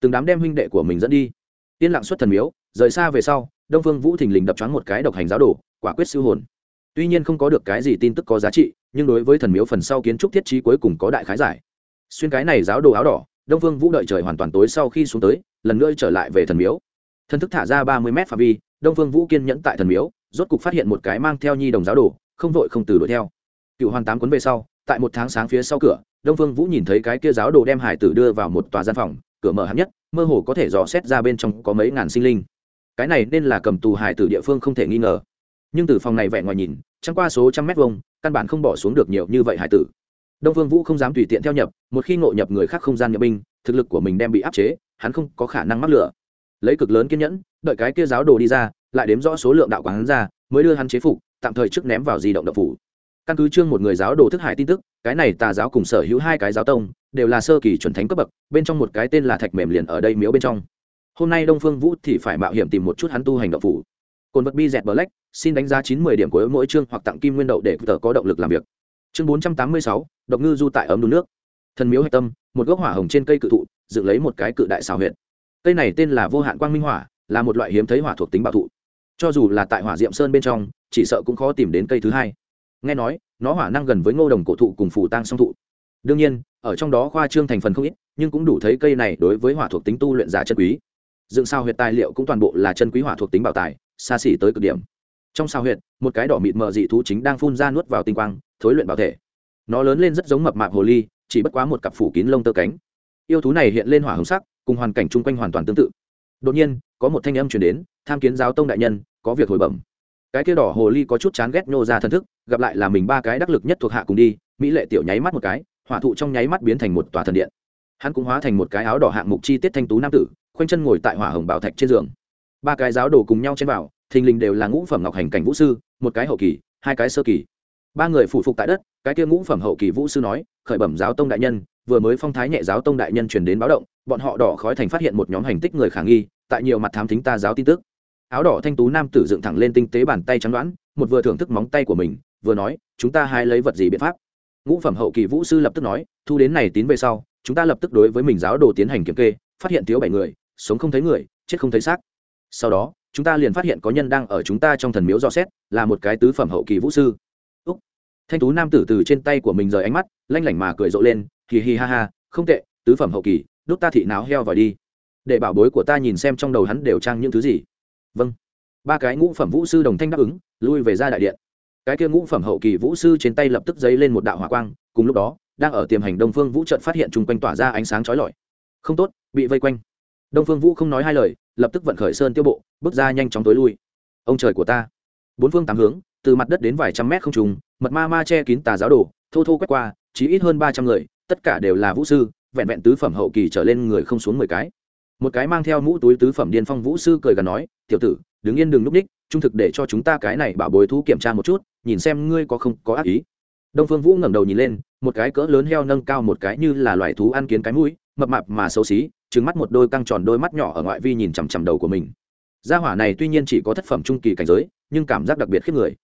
Từng đám đem huynh đệ của mình dẫn đi. Yên lặng xuất thần miếu, rời xa về sau, đông phương vũ thình lình đập choáng một cái độc hành giáo đồ quả quyết siêu hồn. Tuy nhiên không có được cái gì tin tức có giá trị, nhưng đối với thần miếu phần sau kiến trúc thiết trí cuối cùng có đại khái giải. Xuyên cái này giáo đồ áo đỏ, đông phương vũ đợi trời hoàn toàn tối sau khi xuống tới, lần nữa trở lại về thần miếu. Thần thức thả ra ba mươi m phạm vi, đông phương vũ kiên nhẫn tại thần miếu, rốt cục phát hiện một cái mang theo nhi đồng giáo đồ, không vội không từ đuổi theo. Cựu hoàn tám cuốn về sau, tại một tháng sáng phía sau cửa, đông phương vũ nhìn thấy cái kia giáo đồ đem hải tử đưa vào một tòa gian phòng, cửa mở hẳn nhất, mơ hồ có thể dò xét ra bên trong có mấy ngàn sinh linh. Cái này nên là cầm tù hải tử địa phương không thể nghi ngờ nhưng từ phòng này vẻ ngoài nhìn, chẳng qua số trăm mét vuông, căn bản không bỏ xuống được nhiều như vậy hải tử. Đông phương vũ không dám tùy tiện theo nhập, một khi ngộ nhập người khác không gian nhập binh, thực lực của mình đem bị áp chế, hắn không có khả năng mắc lửa. Lấy cực lớn kiên nhẫn, đợi cái kia giáo đồ đi ra, lại đếm rõ số lượng đạo quán ra, mới đưa hắn chế phục, tạm thời trước ném vào di động độc phủ. Căn cứ chương một người giáo đồ thức hải tin tức, cái này tà giáo cùng sở hữu hai cái giáo tông, đều là sơ kỳ chuẩn thánh cấp bậc, bên trong một cái tên là thạch mềm liền ở đây miếu bên trong. Hôm nay đông phương vũ thì phải mạo hiểm tìm một chút hắn tu hành độc phủ cồn vật bi dẹt black, xin đánh giá chín mươi điểm của mỗi chương hoặc tặng kim nguyên đậu để tờ có động lực làm việc. Chương bốn trăm tám mươi sáu, độc ngư du tại ấm đun nước. Thần miếu hạch tâm, một gốc hỏa hồng trên cây cự thụ, dựng lấy một cái cự đại xào huyện cây này tên là vô hạn quang minh hỏa, là một loại hiếm thấy hỏa thuộc tính bảo thụ. Cho dù là tại hỏa diệm sơn bên trong, chỉ sợ cũng khó tìm đến cây thứ hai. Nghe nói, nó hỏa năng gần với ngô đồng cổ thụ cùng phủ tăng song thụ. Đương nhiên, ở trong đó khoa trương thành phần không ít, nhưng cũng đủ thấy cây này đối với hỏa thuộc tính tu luyện giả chân quý. Dựng sao huyệt tài liệu cũng toàn bộ là chân quý hỏa thuộc tính bảo tài xa xỉ tới cực điểm. Trong sao huyệt, một cái đỏ mịt mờ dị thú chính đang phun ra nuốt vào tinh quang, thối luyện bảo thể. Nó lớn lên rất giống mập mạp hồ ly, chỉ bất quá một cặp phủ kín lông tơ cánh. Yêu thú này hiện lên hỏa hồng sắc, cùng hoàn cảnh chung quanh hoàn toàn tương tự. Đột nhiên, có một thanh âm chuyển đến, tham kiến giáo tông đại nhân, có việc hồi bẩm. Cái kia đỏ hồ ly có chút chán ghét nhô ra thân thức, gặp lại là mình ba cái đắc lực nhất thuộc hạ cùng đi, mỹ lệ tiểu nháy mắt một cái, hỏa thụ trong nháy mắt biến thành một tòa thần điện. Hắn cũng hóa thành một cái áo đỏ hạng mục chi tiết thanh tú nam tử, khoanh chân ngồi tại hỏa hồng bảo thạch trên giường ba cái giáo đồ cùng nhau trên bảo thình lình đều là ngũ phẩm ngọc hành cảnh vũ sư, một cái hậu kỳ, hai cái sơ kỳ. Ba người phủ phục tại đất, cái kia ngũ phẩm hậu kỳ vũ sư nói, khởi bẩm giáo tông đại nhân, vừa mới phong thái nhẹ giáo tông đại nhân truyền đến báo động, bọn họ đỏ khói thành phát hiện một nhóm hành tích người khả nghi, tại nhiều mặt thám thính ta giáo tin tức. Áo đỏ thanh tú nam tử dựng thẳng lên tinh tế bàn tay trắng đoán, một vừa thưởng thức móng tay của mình, vừa nói, chúng ta hai lấy vật gì biện pháp? Ngũ phẩm hậu kỳ vũ sư lập tức nói, thu đến này tín về sau, chúng ta lập tức đối với mình giáo đồ tiến hành kiểm kê, phát hiện thiếu bảy người, sống không thấy người, chết không thấy xác sau đó, chúng ta liền phát hiện có nhân đang ở chúng ta trong thần miếu do xét, là một cái tứ phẩm hậu kỳ vũ sư. Úc. thanh tú nam tử từ trên tay của mình rời ánh mắt, lanh lảnh mà cười rộ lên, hì hì ha ha, không tệ, tứ phẩm hậu kỳ, đốt ta thị náo heo vào đi. Để bảo bối của ta nhìn xem trong đầu hắn đều trang những thứ gì. Vâng. Ba cái ngũ phẩm vũ sư đồng thanh đáp ứng, lui về ra đại điện. Cái kia ngũ phẩm hậu kỳ vũ sư trên tay lập tức dấy lên một đạo hỏa quang, cùng lúc đó, đang ở tiềm hành đông phương vũ trận phát hiện chung quanh tỏa ra ánh sáng chói lọi. Không tốt, bị vây quanh. Đông phương vũ không nói hai lời lập tức vận khởi sơn tiêu bộ, bước ra nhanh chóng tối lui. Ông trời của ta. Bốn phương tám hướng, từ mặt đất đến vài trăm mét không trùng, mật ma ma che kín tà giáo đồ, thô thô quét qua chỉ ít hơn ba trăm người, tất cả đều là vũ sư, vẹn vẹn tứ phẩm hậu kỳ trở lên người không xuống mười cái. Một cái mang theo mũ túi tứ phẩm điên phong vũ sư cười gần nói, tiểu tử, đứng yên đừng núp ních, trung thực để cho chúng ta cái này bảo bồi thú kiểm tra một chút, nhìn xem ngươi có không có ác ý. Đông phương vũ ngẩng đầu nhìn lên một cái cỡ lớn heo nâng cao một cái như là loài thú ăn kiến cái mũi, mập mạp mà xấu xí trứng mắt một đôi căng tròn đôi mắt nhỏ ở ngoại vi nhìn chằm chằm đầu của mình. Gia hỏa này tuy nhiên chỉ có thất phẩm trung kỳ cảnh giới, nhưng cảm giác đặc biệt khiếp người.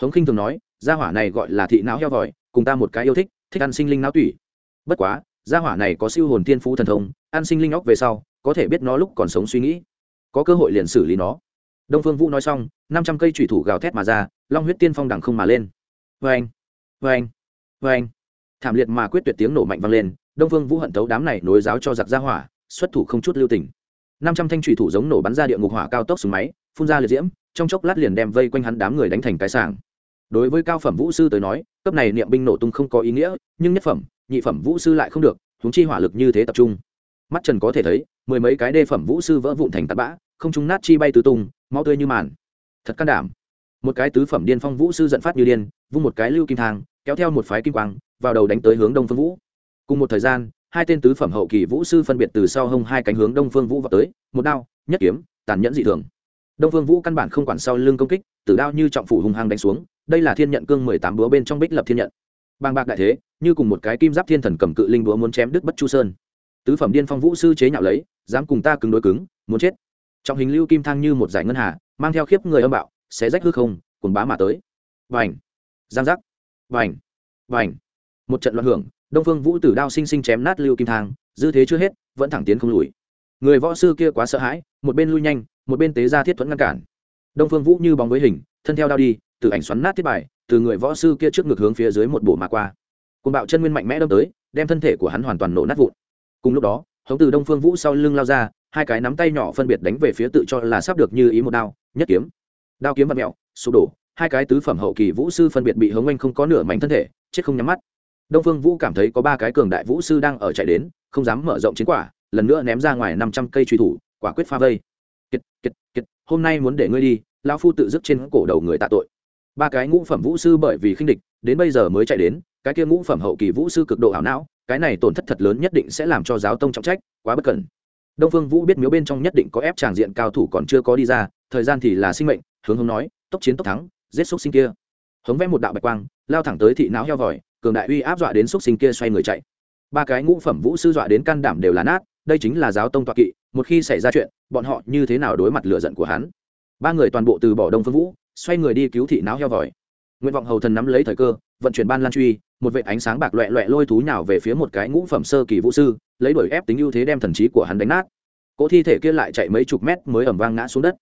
Hống khinh thường nói, gia hỏa này gọi là thị não heo vòi, cùng ta một cái yêu thích thích ăn sinh linh não tủy. Bất quá, gia hỏa này có siêu hồn tiên phú thần thông, ăn sinh linh óc về sau, có thể biết nó lúc còn sống suy nghĩ. Có cơ hội liền xử lý nó. Đông phương vũ nói xong, năm trăm cây thủy thủ gào thét mà ra, long huyết tiên phong đằng không mà lên. Vê anh vê anh vê anh thảm liệt mà quyết tuyệt tiếng nổ mạnh vang lên, đông phương vũ hận tấu đám này nối giáo cho giặc ra hỏa, xuất thủ không chút lưu tình. Năm trăm thanh thủy thủ giống nổ bắn ra địa ngục hỏa cao tốc súng máy, phun ra liệt diễm, trong chốc lát liền đem vây quanh hắn đám người đánh thành cái sàng đối với cao phẩm vũ sư tới nói, cấp này niệm binh nổ tung không có ý nghĩa, nhưng nhất phẩm, nhị phẩm vũ sư lại không được húng chi hỏa lực như thế tập trung. Mắt trần có thể thấy, mười mấy cái đê phẩm vũ sư vỡ vụn thành tạt bã, không trung nát chi bay tứ tung mau tươi như màn. Thật can đảm. Một cái tứ phẩm điên phong vũ sư giận phát như điên, vung một cái lưu kim thang, kéo theo một phái kim quang vào đầu đánh tới hướng đông phương vũ. Cùng một thời gian, hai tên tứ phẩm hậu kỳ vũ sư phân biệt từ sau hông hai cánh hướng đông phương vũ vào tới, một đao, nhất kiếm, tàn nhẫn dị thường. Đông phương vũ căn bản không quản sau lưng công kích, tử đao như trọng phủ hung hăng đánh xuống, đây là thiên nhận cương mười tám búa bên trong bích lập thiên nhận. Bàng bạc đại thế, như cùng một cái kim giáp thiên thần cầm cự linh búa muốn chém đứt bất chu sơn. Tứ phẩm điên phong vũ sư chế nhạo lấy, dám cùng ta cứng đối cứng, muốn chết. Trọng hình lưu kim thang như một giải ngân hà, mang theo khiếp người âm bạo sẽ rách hư không cuốn bá mà tới. Vành, giang giác. Vành vành một trận loạn hưởng, đông phương vũ tử đao sinh sinh chém nát lưu kim thang, dư thế chưa hết, vẫn thẳng tiến không lùi. Người võ sư kia quá sợ hãi, một bên lui nhanh, một bên tế ra thiết thuẫn ngăn cản. Đông phương vũ như bóng với hình, thân theo đao đi, từ ảnh xoắn nát thiết bài, từ người võ sư kia trước ngực hướng phía dưới một bộ mà qua. Côn bạo chân nguyên mạnh mẽ đâm tới, đem thân thể của hắn hoàn toàn nổ nát vụn. Cùng lúc đó, hống từ đông phương vũ sau lưng lao ra, hai cái nắm tay nhỏ phân biệt đánh về phía tự cho là sắp được như ý một đao, nhất kiếm. Đao kiếm vật mẹo, sụp đổ, hai cái tứ phẩm hậu kỳ vũ sư phân biệt bị hống anh không có nửa mảnh thân thể, chết không nhắm mắt đông phương vũ cảm thấy có ba cái cường đại vũ sư đang ở chạy đến, không dám mở rộng chiến quả, lần nữa ném ra ngoài năm trăm cây truy thủ, quả quyết pha vây. Kiệt kiệt kiệt, hôm nay muốn để ngươi đi, lão phu tự dứt trên cổ đầu người tạ tội. Ba cái ngũ phẩm vũ sư bởi vì khinh địch, đến bây giờ mới chạy đến, cái kia ngũ phẩm hậu kỳ vũ sư cực độ ảo não, cái này tổn thất thật lớn nhất định sẽ làm cho giáo tông trọng trách, quá bất cẩn. Đông phương vũ biết miếu bên trong nhất định có ép tràng diện cao thủ còn chưa có đi ra, thời gian thì là sinh mệnh, hướng hướng nói, tốc chiến tốc thắng, giết xúc sinh kia. Hống vẽ một đạo bạch quang, lao thẳng tới thị não heo vòi cường đại uy áp dọa đến xúc sinh kia xoay người chạy. Ba cái ngũ phẩm vũ sư dọa đến can đảm đều là nát, đây chính là giáo tông tọa kỵ, một khi xảy ra chuyện, bọn họ như thế nào đối mặt lửa giận của hắn? Ba người toàn bộ từ bỏ đông phương vũ, xoay người đi cứu thị náo heo vòi. Nguyện vọng hầu thần nắm lấy thời cơ, vận chuyển ban lan truy, một vệ ánh sáng bạc loẹ loẹ lôi thú nhào về phía một cái ngũ phẩm sơ kỳ vũ sư, lấy đuổi ép tính ưu thế đem thần trí của hắn đánh nát. Cỗ thi thể kia lại chạy mấy chục mét mới ẩm vang ngã xuống đất.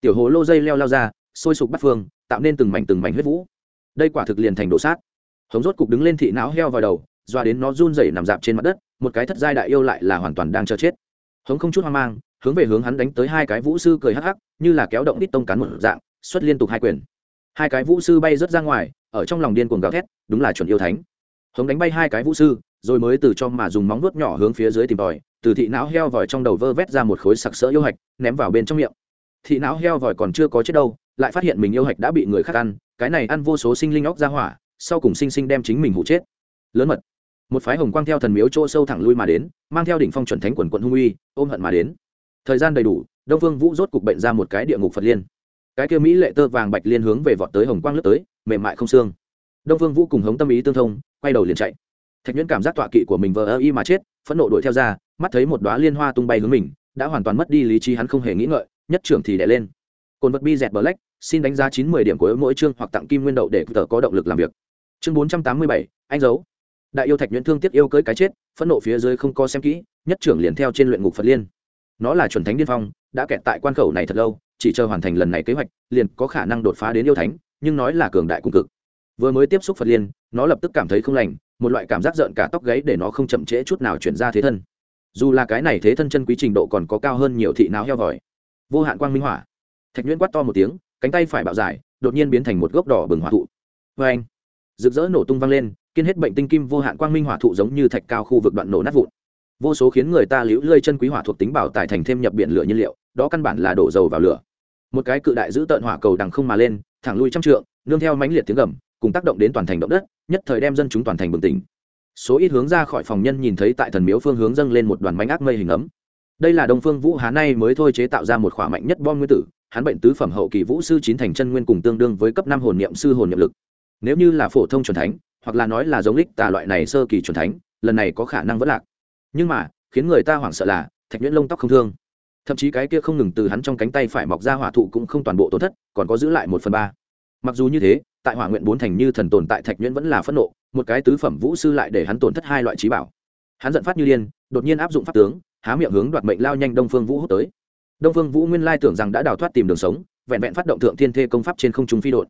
Tiểu hồ lô dây leo lao ra, sôi sục bắt phương, tạo nên từng mảnh từng mảnh huyết vũ. Đây quả thực liền thành đồ sát hống rốt cục đứng lên thị não heo vào đầu, doa đến nó run rẩy nằm dạp trên mặt đất, một cái thất giai đại yêu lại là hoàn toàn đang chờ chết. Hống không chút hoang mang, hướng về hướng hắn đánh tới hai cái vũ sư cười hắc hắc, như là kéo động ít tông cán một dạng, xuất liên tục hai quyền. Hai cái vũ sư bay rớt ra ngoài, ở trong lòng điên cuồng gào thét, đúng là chuẩn yêu thánh. Hống đánh bay hai cái vũ sư, rồi mới từ cho mà dùng móng vuốt nhỏ hướng phía dưới tìm tòi, từ thị não heo vòi trong đầu vơ vét ra một khối sặc sỡ yêu hạch, ném vào bên trong miệng. Thị não heo vòi còn chưa có chết đâu, lại phát hiện mình yêu hạch đã bị người khác ăn, cái này ăn vô số sinh linh óc ra hỏa sau cùng sinh sinh đem chính mình hụ chết. Lớn mật. Một phái hồng quang theo thần miếu chỗ sâu thẳng lui mà đến, mang theo đỉnh phong chuẩn thánh quần quận hung uy, ôm hận mà đến. Thời gian đầy đủ, đông phương vũ rốt cục bệnh ra một cái địa ngục phật liên. Cái kia mỹ lệ tơ vàng bạch liên hướng về vọt tới hồng quang lướt tới, mềm mại không xương. Đông phương vũ cùng hống tâm ý tương thông, quay đầu liền chạy. Thạch nhuyễn cảm giác tọa kỵ của mình vờ ơ y mà chết, phẫn nộ đuổi theo ra, mắt thấy một đoá liên hoa tung bay hướng mình, đã hoàn toàn mất đi lý trí hắn không hề nghĩ ngợi, nhất trưởng thì đẻ lên. Cồn vật bi dẹt bờ lách xin đánh giá chín mươi điểm của mỗi chương hoặc tặng kim nguyên đậu để tờ có động lực làm việc chương bốn trăm tám mươi bảy, anh giấu đại yêu thạch nhuyễn thương tiếc yêu cưới cái chết, phẫn nộ phía dưới không có xem kỹ, nhất trưởng liền theo trên luyện ngục phật liên. Nó là chuẩn thánh điên phong, đã kẹt tại quan khẩu này thật lâu, chỉ chờ hoàn thành lần này kế hoạch, liền có khả năng đột phá đến yêu thánh, nhưng nói là cường đại cung cực. Vừa mới tiếp xúc phật liên, nó lập tức cảm thấy không lành, một loại cảm giác rợn cả tóc gáy để nó không chậm trễ chút nào chuyển ra thế thân. Dù là cái này thế thân chân quý trình độ còn có cao hơn nhiều thị não heo vòi. Vô hạn quang minh hỏa. Thạch nhuyễn quát to một tiếng, cánh tay phải bạo dài, đột nhiên biến thành một gốc đỏ bừng hỏa thụ. Vê anh rực rỡ nổ tung vang lên, kiên hết bệnh tinh kim vô hạn quang minh hỏa thụ giống như thạch cao khu vực đoạn nổ nát vụn. Vô số khiến người ta liễu lơi chân quý hỏa thuộc tính bảo tài thành thêm nhập biển lửa nhiên liệu, đó căn bản là đổ dầu vào lửa. Một cái cự đại giữ tợn hỏa cầu đằng không mà lên, thẳng lui trăm trượng, nương theo mãnh liệt tiếng gầm, cùng tác động đến toàn thành động đất, nhất thời đem dân chúng toàn thành bừng tỉnh. Số ít hướng ra khỏi phòng nhân nhìn thấy tại thần miếu phương hướng dâng lên một đoàn mánh ác mây hình ấm. Đây là đông phương vũ há nay mới thôi chế tạo ra một khỏa mạnh nhất bom nguyên tử, hắn bệnh tứ phẩm hậu kỳ vũ sư chín thành chân nguyên cùng tương đương với cấp năm hồn niệm sư hồn niệm lực nếu như là phổ thông c thánh, hoặc là nói là giống lích tà loại này sơ kỳ c thánh, lần này có khả năng vẫn lạc. Nhưng mà, khiến người ta hoảng sợ là, thạch nhuyễn lông tóc không thương. Thậm chí cái kia không ngừng từ hắn trong cánh tay phải mọc ra hỏa thụ cũng không toàn bộ tổn thất, còn có giữ lại một phần ba. Mặc dù như thế, tại hỏa nguyện bốn thành như thần tồn tại thạch nhuyễn vẫn là phẫn nộ, một cái tứ phẩm vũ sư lại để hắn tổn thất hai loại trí bảo. Hắn giận phát như điên, đột nhiên áp dụng pháp tướng, há miệng hướng đoạt mệnh lao nhanh đông phương vũ hút tới. Đông phương vũ nguyên lai tưởng rằng đã đào thoát tìm đường sống, vẹn vẹn phát động thượng thiên thê công pháp trên không trung phi đột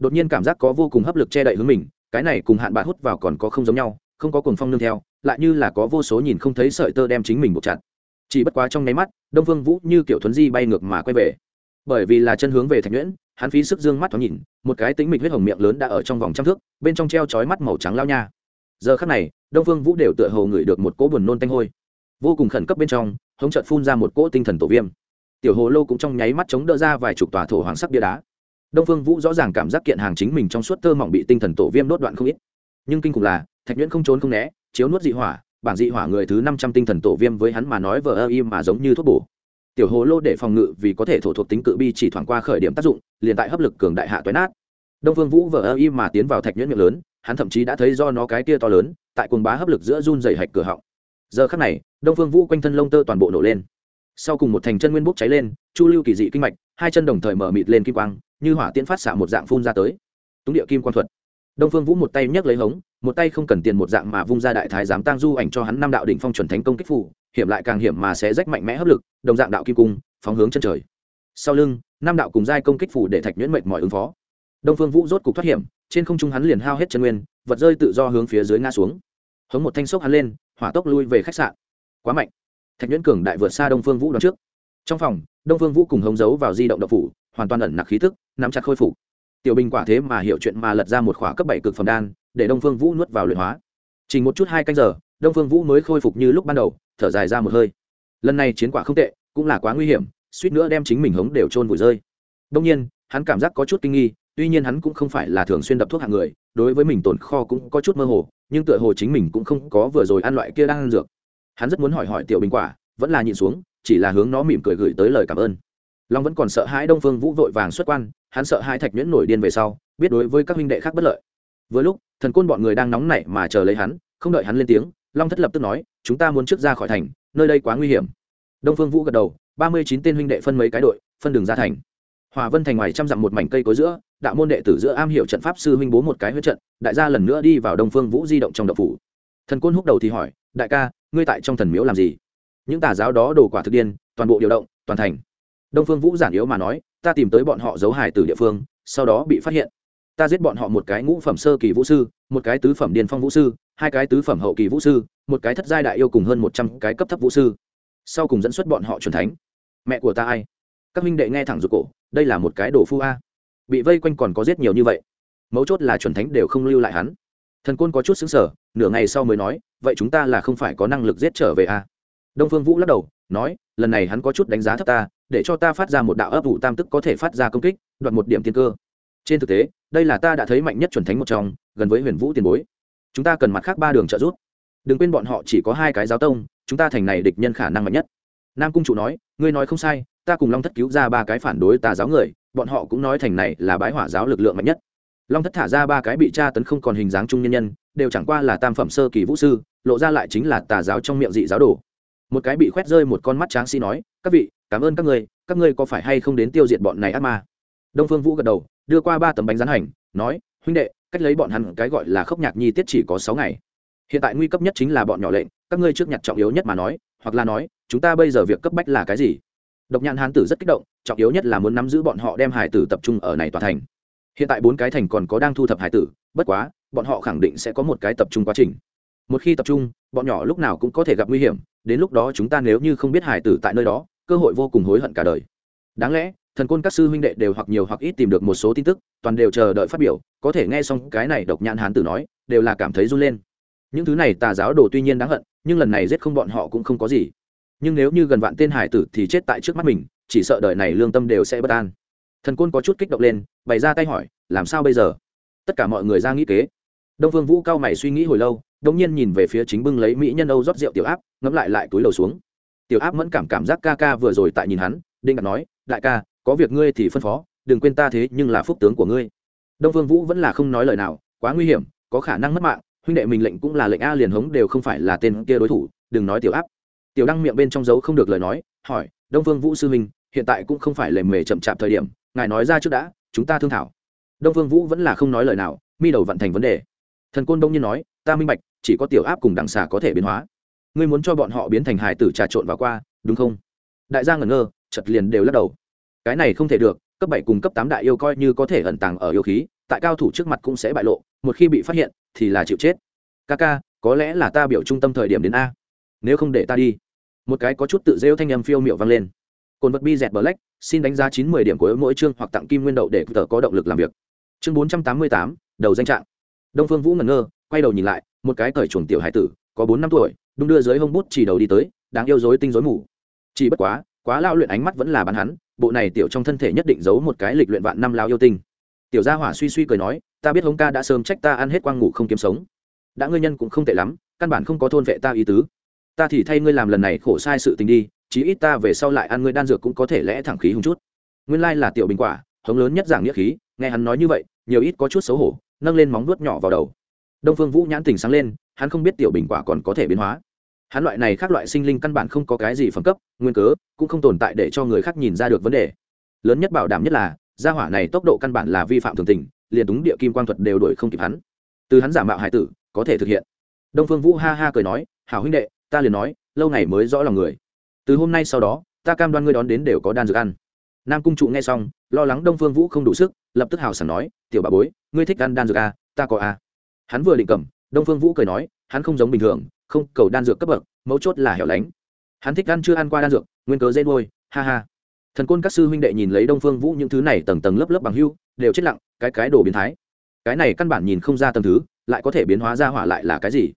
đột nhiên cảm giác có vô cùng hấp lực che đậy hướng mình, cái này cùng hạn bạc hút vào còn có không giống nhau, không có cuồng phong nương theo, lại như là có vô số nhìn không thấy sợi tơ đem chính mình buộc chặt. Chỉ bất quá trong nháy mắt, đông phương vũ như kiểu thuấn di bay ngược mà quay về. Bởi vì là chân hướng về thạch nhuyễn, hắn phí sức dương mắt thoáng nhìn, một cái tính mịch huyết hồng miệng lớn đã ở trong vòng trăm thước, bên trong treo chói mắt màu trắng lao nha. Giờ khắc này, đông phương vũ đều tựa hồ ngửi được một cỗ buồn nôn tanh hôi. Vô cùng khẩn cấp bên trong, hống trợt phun ra một cỗ tinh thần tổ viêm. Tiểu hồ lô cũng trong nháy mắt chống đỡ ra vài chục tòa thổ hoàng sắc bia đá đông phương vũ rõ ràng cảm giác kiện hàng chính mình trong suốt tơ mỏng bị tinh thần tổ viêm đốt đoạn không ít. Nhưng kinh khủng là, thạch nhuyễn không trốn không né, chiếu nuốt dị hỏa bản dị hỏa người thứ năm trăm tinh thần tổ viêm với hắn mà nói vờ ơ im mà giống như thuốc bổ. Tiểu hồ lô để phòng ngự vì có thể thổ thuộc tính cự bi chỉ thoảng qua khởi điểm tác dụng, liền tại hấp lực cường đại hạ toái nát. Đông phương vũ vờ ơ im mà tiến vào thạch nhuyễn miệng lớn, hắn thậm chí đã thấy do nó cái kia to lớn, tại cuồng bá hấp lực giữa run dày hạch cửa họng. Giờ khắc này, đông phương vũ quanh thân lông tơ toàn bộ nổ lên. Sau cùng một thành chân nguyên bốc cháy lên, chu lưu kỳ dị kinh mạch, hai chân đồng thời mở mịt lên kim quang như hỏa tiễn phát xạ một dạng phun ra tới. Túng địa kim quang thuật. Đông phương vũ một tay nhấc lấy hống, một tay không cần tiền một dạng mà vung ra đại thái giám tăng du ảnh cho hắn năm đạo đỉnh phong chuẩn thánh công kích phủ hiểm lại càng hiểm mà sẽ rách mạnh mẽ hấp lực, đồng dạng đạo kim cung, phóng hướng chân trời. Sau lưng, năm đạo cùng giai công kích phủ để thạch nhuyễn mệnh mọi ứng phó. Đông phương vũ rốt cục thoát hiểm, trên không trung hắn liền hao hết chân nguyên, vật rơi tự do hướng phía dưới ngã xuống. Hống một thanh sốc hắn lên, hỏa tốc lui về khách sạn. Quá mạnh. Thạch nhuyễn cường đại vượt xa đông phương vũ đón trước. Trong phòng, đông phương vũ cùng hống giấu vào di động độc phủ hoàn toàn ẩn nặc khí thức, nắm chặt khôi phục. Tiểu bình quả thế mà hiểu chuyện mà lật ra một khỏa cấp bảy cực phẩm đan, để đông phương vũ nuốt vào luyện hóa. Chỉ một chút hai canh giờ, đông phương vũ mới khôi phục như lúc ban đầu, thở dài ra một hơi. Lần này chiến quả không tệ, cũng là quá nguy hiểm, suýt nữa đem chính mình hống đều trôn vùi rơi. Đông nhiên, hắn cảm giác có chút kinh nghi, tuy nhiên hắn cũng không phải là thường xuyên đập thuốc hạng người, đối với mình tồn kho cũng có chút mơ hồ, nhưng tựa hồ chính mình cũng không có vừa rồi ăn loại kia đang ăn dược. Hắn rất muốn hỏi hỏi tiểu bình quả, vẫn là nhịn xuống, chỉ là hướng nó mỉm cười gửi tới lời cảm ơn long vẫn còn sợ hãi đông phương vũ vội vàng xuất quan, hắn sợ hai thạch nhuyễn nổi điên về sau, biết đối với các huynh đệ khác bất lợi. Vừa lúc, thần côn bọn người đang nóng nảy mà chờ lấy hắn, không đợi hắn lên tiếng, long thất lập tức nói, chúng ta muốn trước ra khỏi thành, nơi đây quá nguy hiểm. Đông phương vũ gật đầu, ba mươi chín tên huynh đệ phân mấy cái đội, phân đường ra thành. Hòa vân thành ngoài trăm dặm một mảnh cây cối giữa, đạo môn đệ tử giữa am hiểu trận pháp sư huynh bố một cái huyết trận, đại gia lần nữa đi vào đông phương vũ di động trong đậu phủ. Thần côn húc đầu thì hỏi, đại ca, ngươi tại trong thần miếu làm gì? Những tà giáo đó đổ quả thực điên, toàn bộ điều động, toàn thành đông phương vũ giản yếu mà nói, ta tìm tới bọn họ giấu hải từ địa phương, sau đó bị phát hiện. Ta giết bọn họ một cái ngũ phẩm sơ kỳ vũ sư, một cái tứ phẩm điền phong vũ sư, hai cái tứ phẩm hậu kỳ vũ sư, một cái thất giai đại yêu cùng hơn một trăm cái cấp thấp vũ sư. Sau cùng dẫn xuất bọn họ c thánh. Mẹ của ta ai? Các minh đệ nghe thẳng rụt cổ, đây là một cái đồ phu a. Bị vây quanh còn có giết nhiều như vậy. Mấu chốt là chuẩn thánh đều không lưu lại hắn. Thần côn có chút xứng sở nửa ngày sau mới nói, vậy chúng ta là không phải có năng lực giết trở về a? Đông phương vũ lắc đầu, nói lần này hắn có chút đánh giá thấp ta, để cho ta phát ra một đạo ấp vụ tam tức có thể phát ra công kích, đoạt một điểm tiên cơ. Trên thực tế, đây là ta đã thấy mạnh nhất chuẩn thánh một trong, gần với huyền vũ tiền bối. Chúng ta cần mặt khác ba đường trợ giúp. Đừng quên bọn họ chỉ có hai cái giáo tông, chúng ta thành này địch nhân khả năng mạnh nhất. Nam cung chủ nói, ngươi nói không sai, ta cùng long thất cứu ra ba cái phản đối tà giáo người, bọn họ cũng nói thành này là bái hỏa giáo lực lượng mạnh nhất. Long thất thả ra ba cái bị tra tấn không còn hình dáng trung nhân nhân, đều chẳng qua là tam phẩm sơ kỳ vũ sư, lộ ra lại chính là tà giáo trong miệng dị giáo đồ một cái bị khoét rơi một con mắt tráng sĩ nói, các vị, cảm ơn các người các ngươi có phải hay không đến tiêu diệt bọn này ác ma? Đông phương vũ gật đầu, đưa qua ba tấm bánh rán hành, nói, huynh đệ, cách lấy bọn hắn cái gọi là khốc nhạc nhi tiết chỉ có sáu ngày. Hiện tại nguy cấp nhất chính là bọn nhỏ lệnh, các ngươi trước nhặt trọng yếu nhất mà nói, hoặc là nói, chúng ta bây giờ việc cấp bách là cái gì? Độc nhãn hán tử rất kích động, trọng yếu nhất là muốn nắm giữ bọn họ đem hải tử tập trung ở này tòa thành. Hiện tại bốn cái thành còn có đang thu thập hải tử, bất quá, bọn họ khẳng định sẽ có một cái tập trung quá trình. Một khi tập trung, bọn nhỏ lúc nào cũng có thể gặp nguy hiểm đến lúc đó chúng ta nếu như không biết hải tử tại nơi đó, cơ hội vô cùng hối hận cả đời. Đáng lẽ, thần côn các sư huynh đệ đều hoặc nhiều hoặc ít tìm được một số tin tức, toàn đều chờ đợi phát biểu, có thể nghe xong cái này độc nhãn hán tử nói, đều là cảm thấy run lên. Những thứ này tà giáo đồ tuy nhiên đáng hận, nhưng lần này giết không bọn họ cũng không có gì. Nhưng nếu như gần vạn tên hải tử thì chết tại trước mắt mình, chỉ sợ đời này lương tâm đều sẽ bất an. Thần côn có chút kích động lên, bày ra tay hỏi, làm sao bây giờ? Tất cả mọi người ra nghĩ kế. Đông vương vũ cao mày suy nghĩ hồi lâu đông nhiên nhìn về phía chính bưng lấy mỹ nhân âu rót rượu tiểu áp ngẫm lại lại túi đầu xuống. Tiểu áp mẫn cảm cảm giác ca ca vừa rồi tại nhìn hắn đinh ngạc nói, đại ca, có việc ngươi thì phân phó, đừng quên ta thế nhưng là phúc tướng của ngươi. Đông vương vũ vẫn là không nói lời nào, quá nguy hiểm, có khả năng mất mạng, huynh đệ mình lệnh cũng là lệnh a liền hống đều không phải là tên kia đối thủ, đừng nói tiểu áp. Tiểu đăng miệng bên trong dấu không được lời nói, hỏi, đông vương vũ sư minh hiện tại cũng không phải lề mề chậm chạp thời điểm, ngài nói ra trước đã, chúng ta thương thảo. Đông vương vũ vẫn là không nói lời nào, mi đầu vận thành vấn đề. Thần côn đông nhiên nói, ta minh bạch, chỉ có tiểu áp cùng đằng xà có thể biến hóa ngươi muốn cho bọn họ biến thành hải tử trà trộn vào qua đúng không? Đại gia ngẩn ngơ chật liền đều lắc đầu. Cái này không thể được cấp bảy cùng cấp tám đại yêu coi như có thể ẩn tàng ở yêu khí tại cao thủ trước mặt cũng sẽ bại lộ một khi bị phát hiện thì là chịu chết. Ca ca có lẽ là ta biểu trung tâm thời điểm đến a. Nếu không để ta đi. Một cái có chút tự rêu thanh âm phiêu miệu vang lên. Cồn vật bi dẹt bờ lách, xin đánh giá chín mươi điểm của mỗi chương hoặc tặng kim nguyên đậu để tờ có động lực làm việc. Chương bốn trăm tám mươi tám đầu danh trạng. Đông phương vũ ngẩn ngơ quay đầu nhìn lại một cái cởi chuồng tiểu hải tử có bốn năm tuổi đung đưa dưới hông bút chỉ đầu đi tới, đáng yêu dối tinh dối mù. Chỉ bất quá quá lao luyện ánh mắt vẫn là bắn hắn, bộ này tiểu trong thân thể nhất định giấu một cái lịch luyện vạn năm lao yêu tinh. Tiểu gia hỏa suy suy cười nói, ta biết hống ca đã sớm trách ta ăn hết quang ngủ không kiếm sống. Đã ngươi nhân cũng không tệ lắm, căn bản không có thôn vệ ta ý tứ. Ta thì thay ngươi làm lần này khổ sai sự tình đi, chí ít ta về sau lại ăn ngươi đan dược cũng có thể lẽ thẳng khí hùng chút. Nguyên lai là tiểu bình quả, hống lớn nhất giảng nghĩa khí, nghe hắn nói như vậy, nhiều ít có chút xấu hổ, nâng lên móng vuốt nhỏ vào đầu. Đông phương vũ nhãn tình sáng lên, hắn không biết tiểu bình quả còn có thể biến hóa hắn loại này khác loại sinh linh căn bản không có cái gì phẩm cấp nguyên cớ cũng không tồn tại để cho người khác nhìn ra được vấn đề. Lớn nhất bảo đảm nhất là gia hỏa này tốc độ căn bản là vi phạm thường tình liền đúng địa kim quang thuật đều đổi không kịp hắn. Từ hắn giả mạo hải tử có thể thực hiện. Đông phương vũ ha ha cười nói hảo huynh đệ ta liền nói lâu ngày mới rõ lòng người. Từ hôm nay sau đó ta cam đoan ngươi đón đến đều có đan dược ăn. Nam cung trụ nghe xong lo lắng đông phương vũ không đủ sức lập tức hào sảng nói tiểu bà bối ngươi thích ăn đan dược à, ta có à. hắn vừa định cầm đông phương vũ cười nói hắn không giống bình thường không, cầu đan dược cấp bậc, mấu chốt là hẻo lánh. Hắn thích ăn chưa ăn qua đan dược, nguyên cớ dễ nuôi, ha ha. Thần côn các sư huynh đệ nhìn lấy đông phương vũ những thứ này tầng tầng lớp lớp bằng hưu, đều chết lặng, cái cái đồ biến thái. Cái này căn bản nhìn không ra tầng thứ, lại có thể biến hóa ra hỏa lại là cái gì.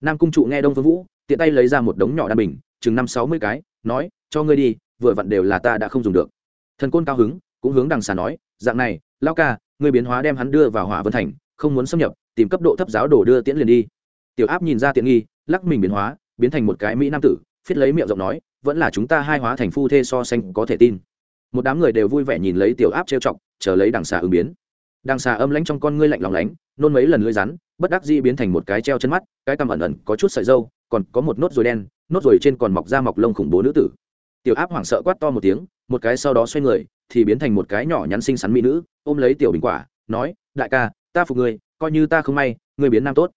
Nam cung trụ nghe đông phương vũ, tiện tay lấy ra một đống nhỏ đan bình, chừng năm sáu mươi cái, nói, cho ngươi đi, vừa vặn đều là ta đã không dùng được. Thần côn cao hứng, cũng hướng đằng xà nói, dạng này lao ca, ngươi biến hóa đem hắn đưa vào hỏa vân thành, không muốn xâm nhập, tìm cấp độ thấp giáo đồ đưa tiễn liền đi tiểu áp nhìn ra tiện nghi, lắc mình biến hóa, biến thành một cái mỹ nam tử, phiết lấy miệng rộng nói, vẫn là chúng ta hai hóa thành phu thê so sánh có thể tin. Một đám người đều vui vẻ nhìn lấy tiểu áp trêu chọc, chờ lấy đằng xà ứng biến. Đằng xà âm lãnh trong con ngươi lạnh lòng lánh, nôn mấy lần lưỡi rắn, bất đắc dĩ biến thành một cái treo chân mắt, cái cằm ẩn ẩn có chút sợi dâu còn có một nốt ruồi đen, nốt ruồi trên còn mọc ra mọc lông khủng bố nữ tử. Tiểu áp hoảng sợ quát to một tiếng, một cái sau đó xoay người, thì biến thành một cái nhỏ nhắn xinh xắn mỹ nữ, ôm lấy tiểu bình quả, nói, đại ca, ta phục ngươi, coi như ta không may, ngươi biến nam tốt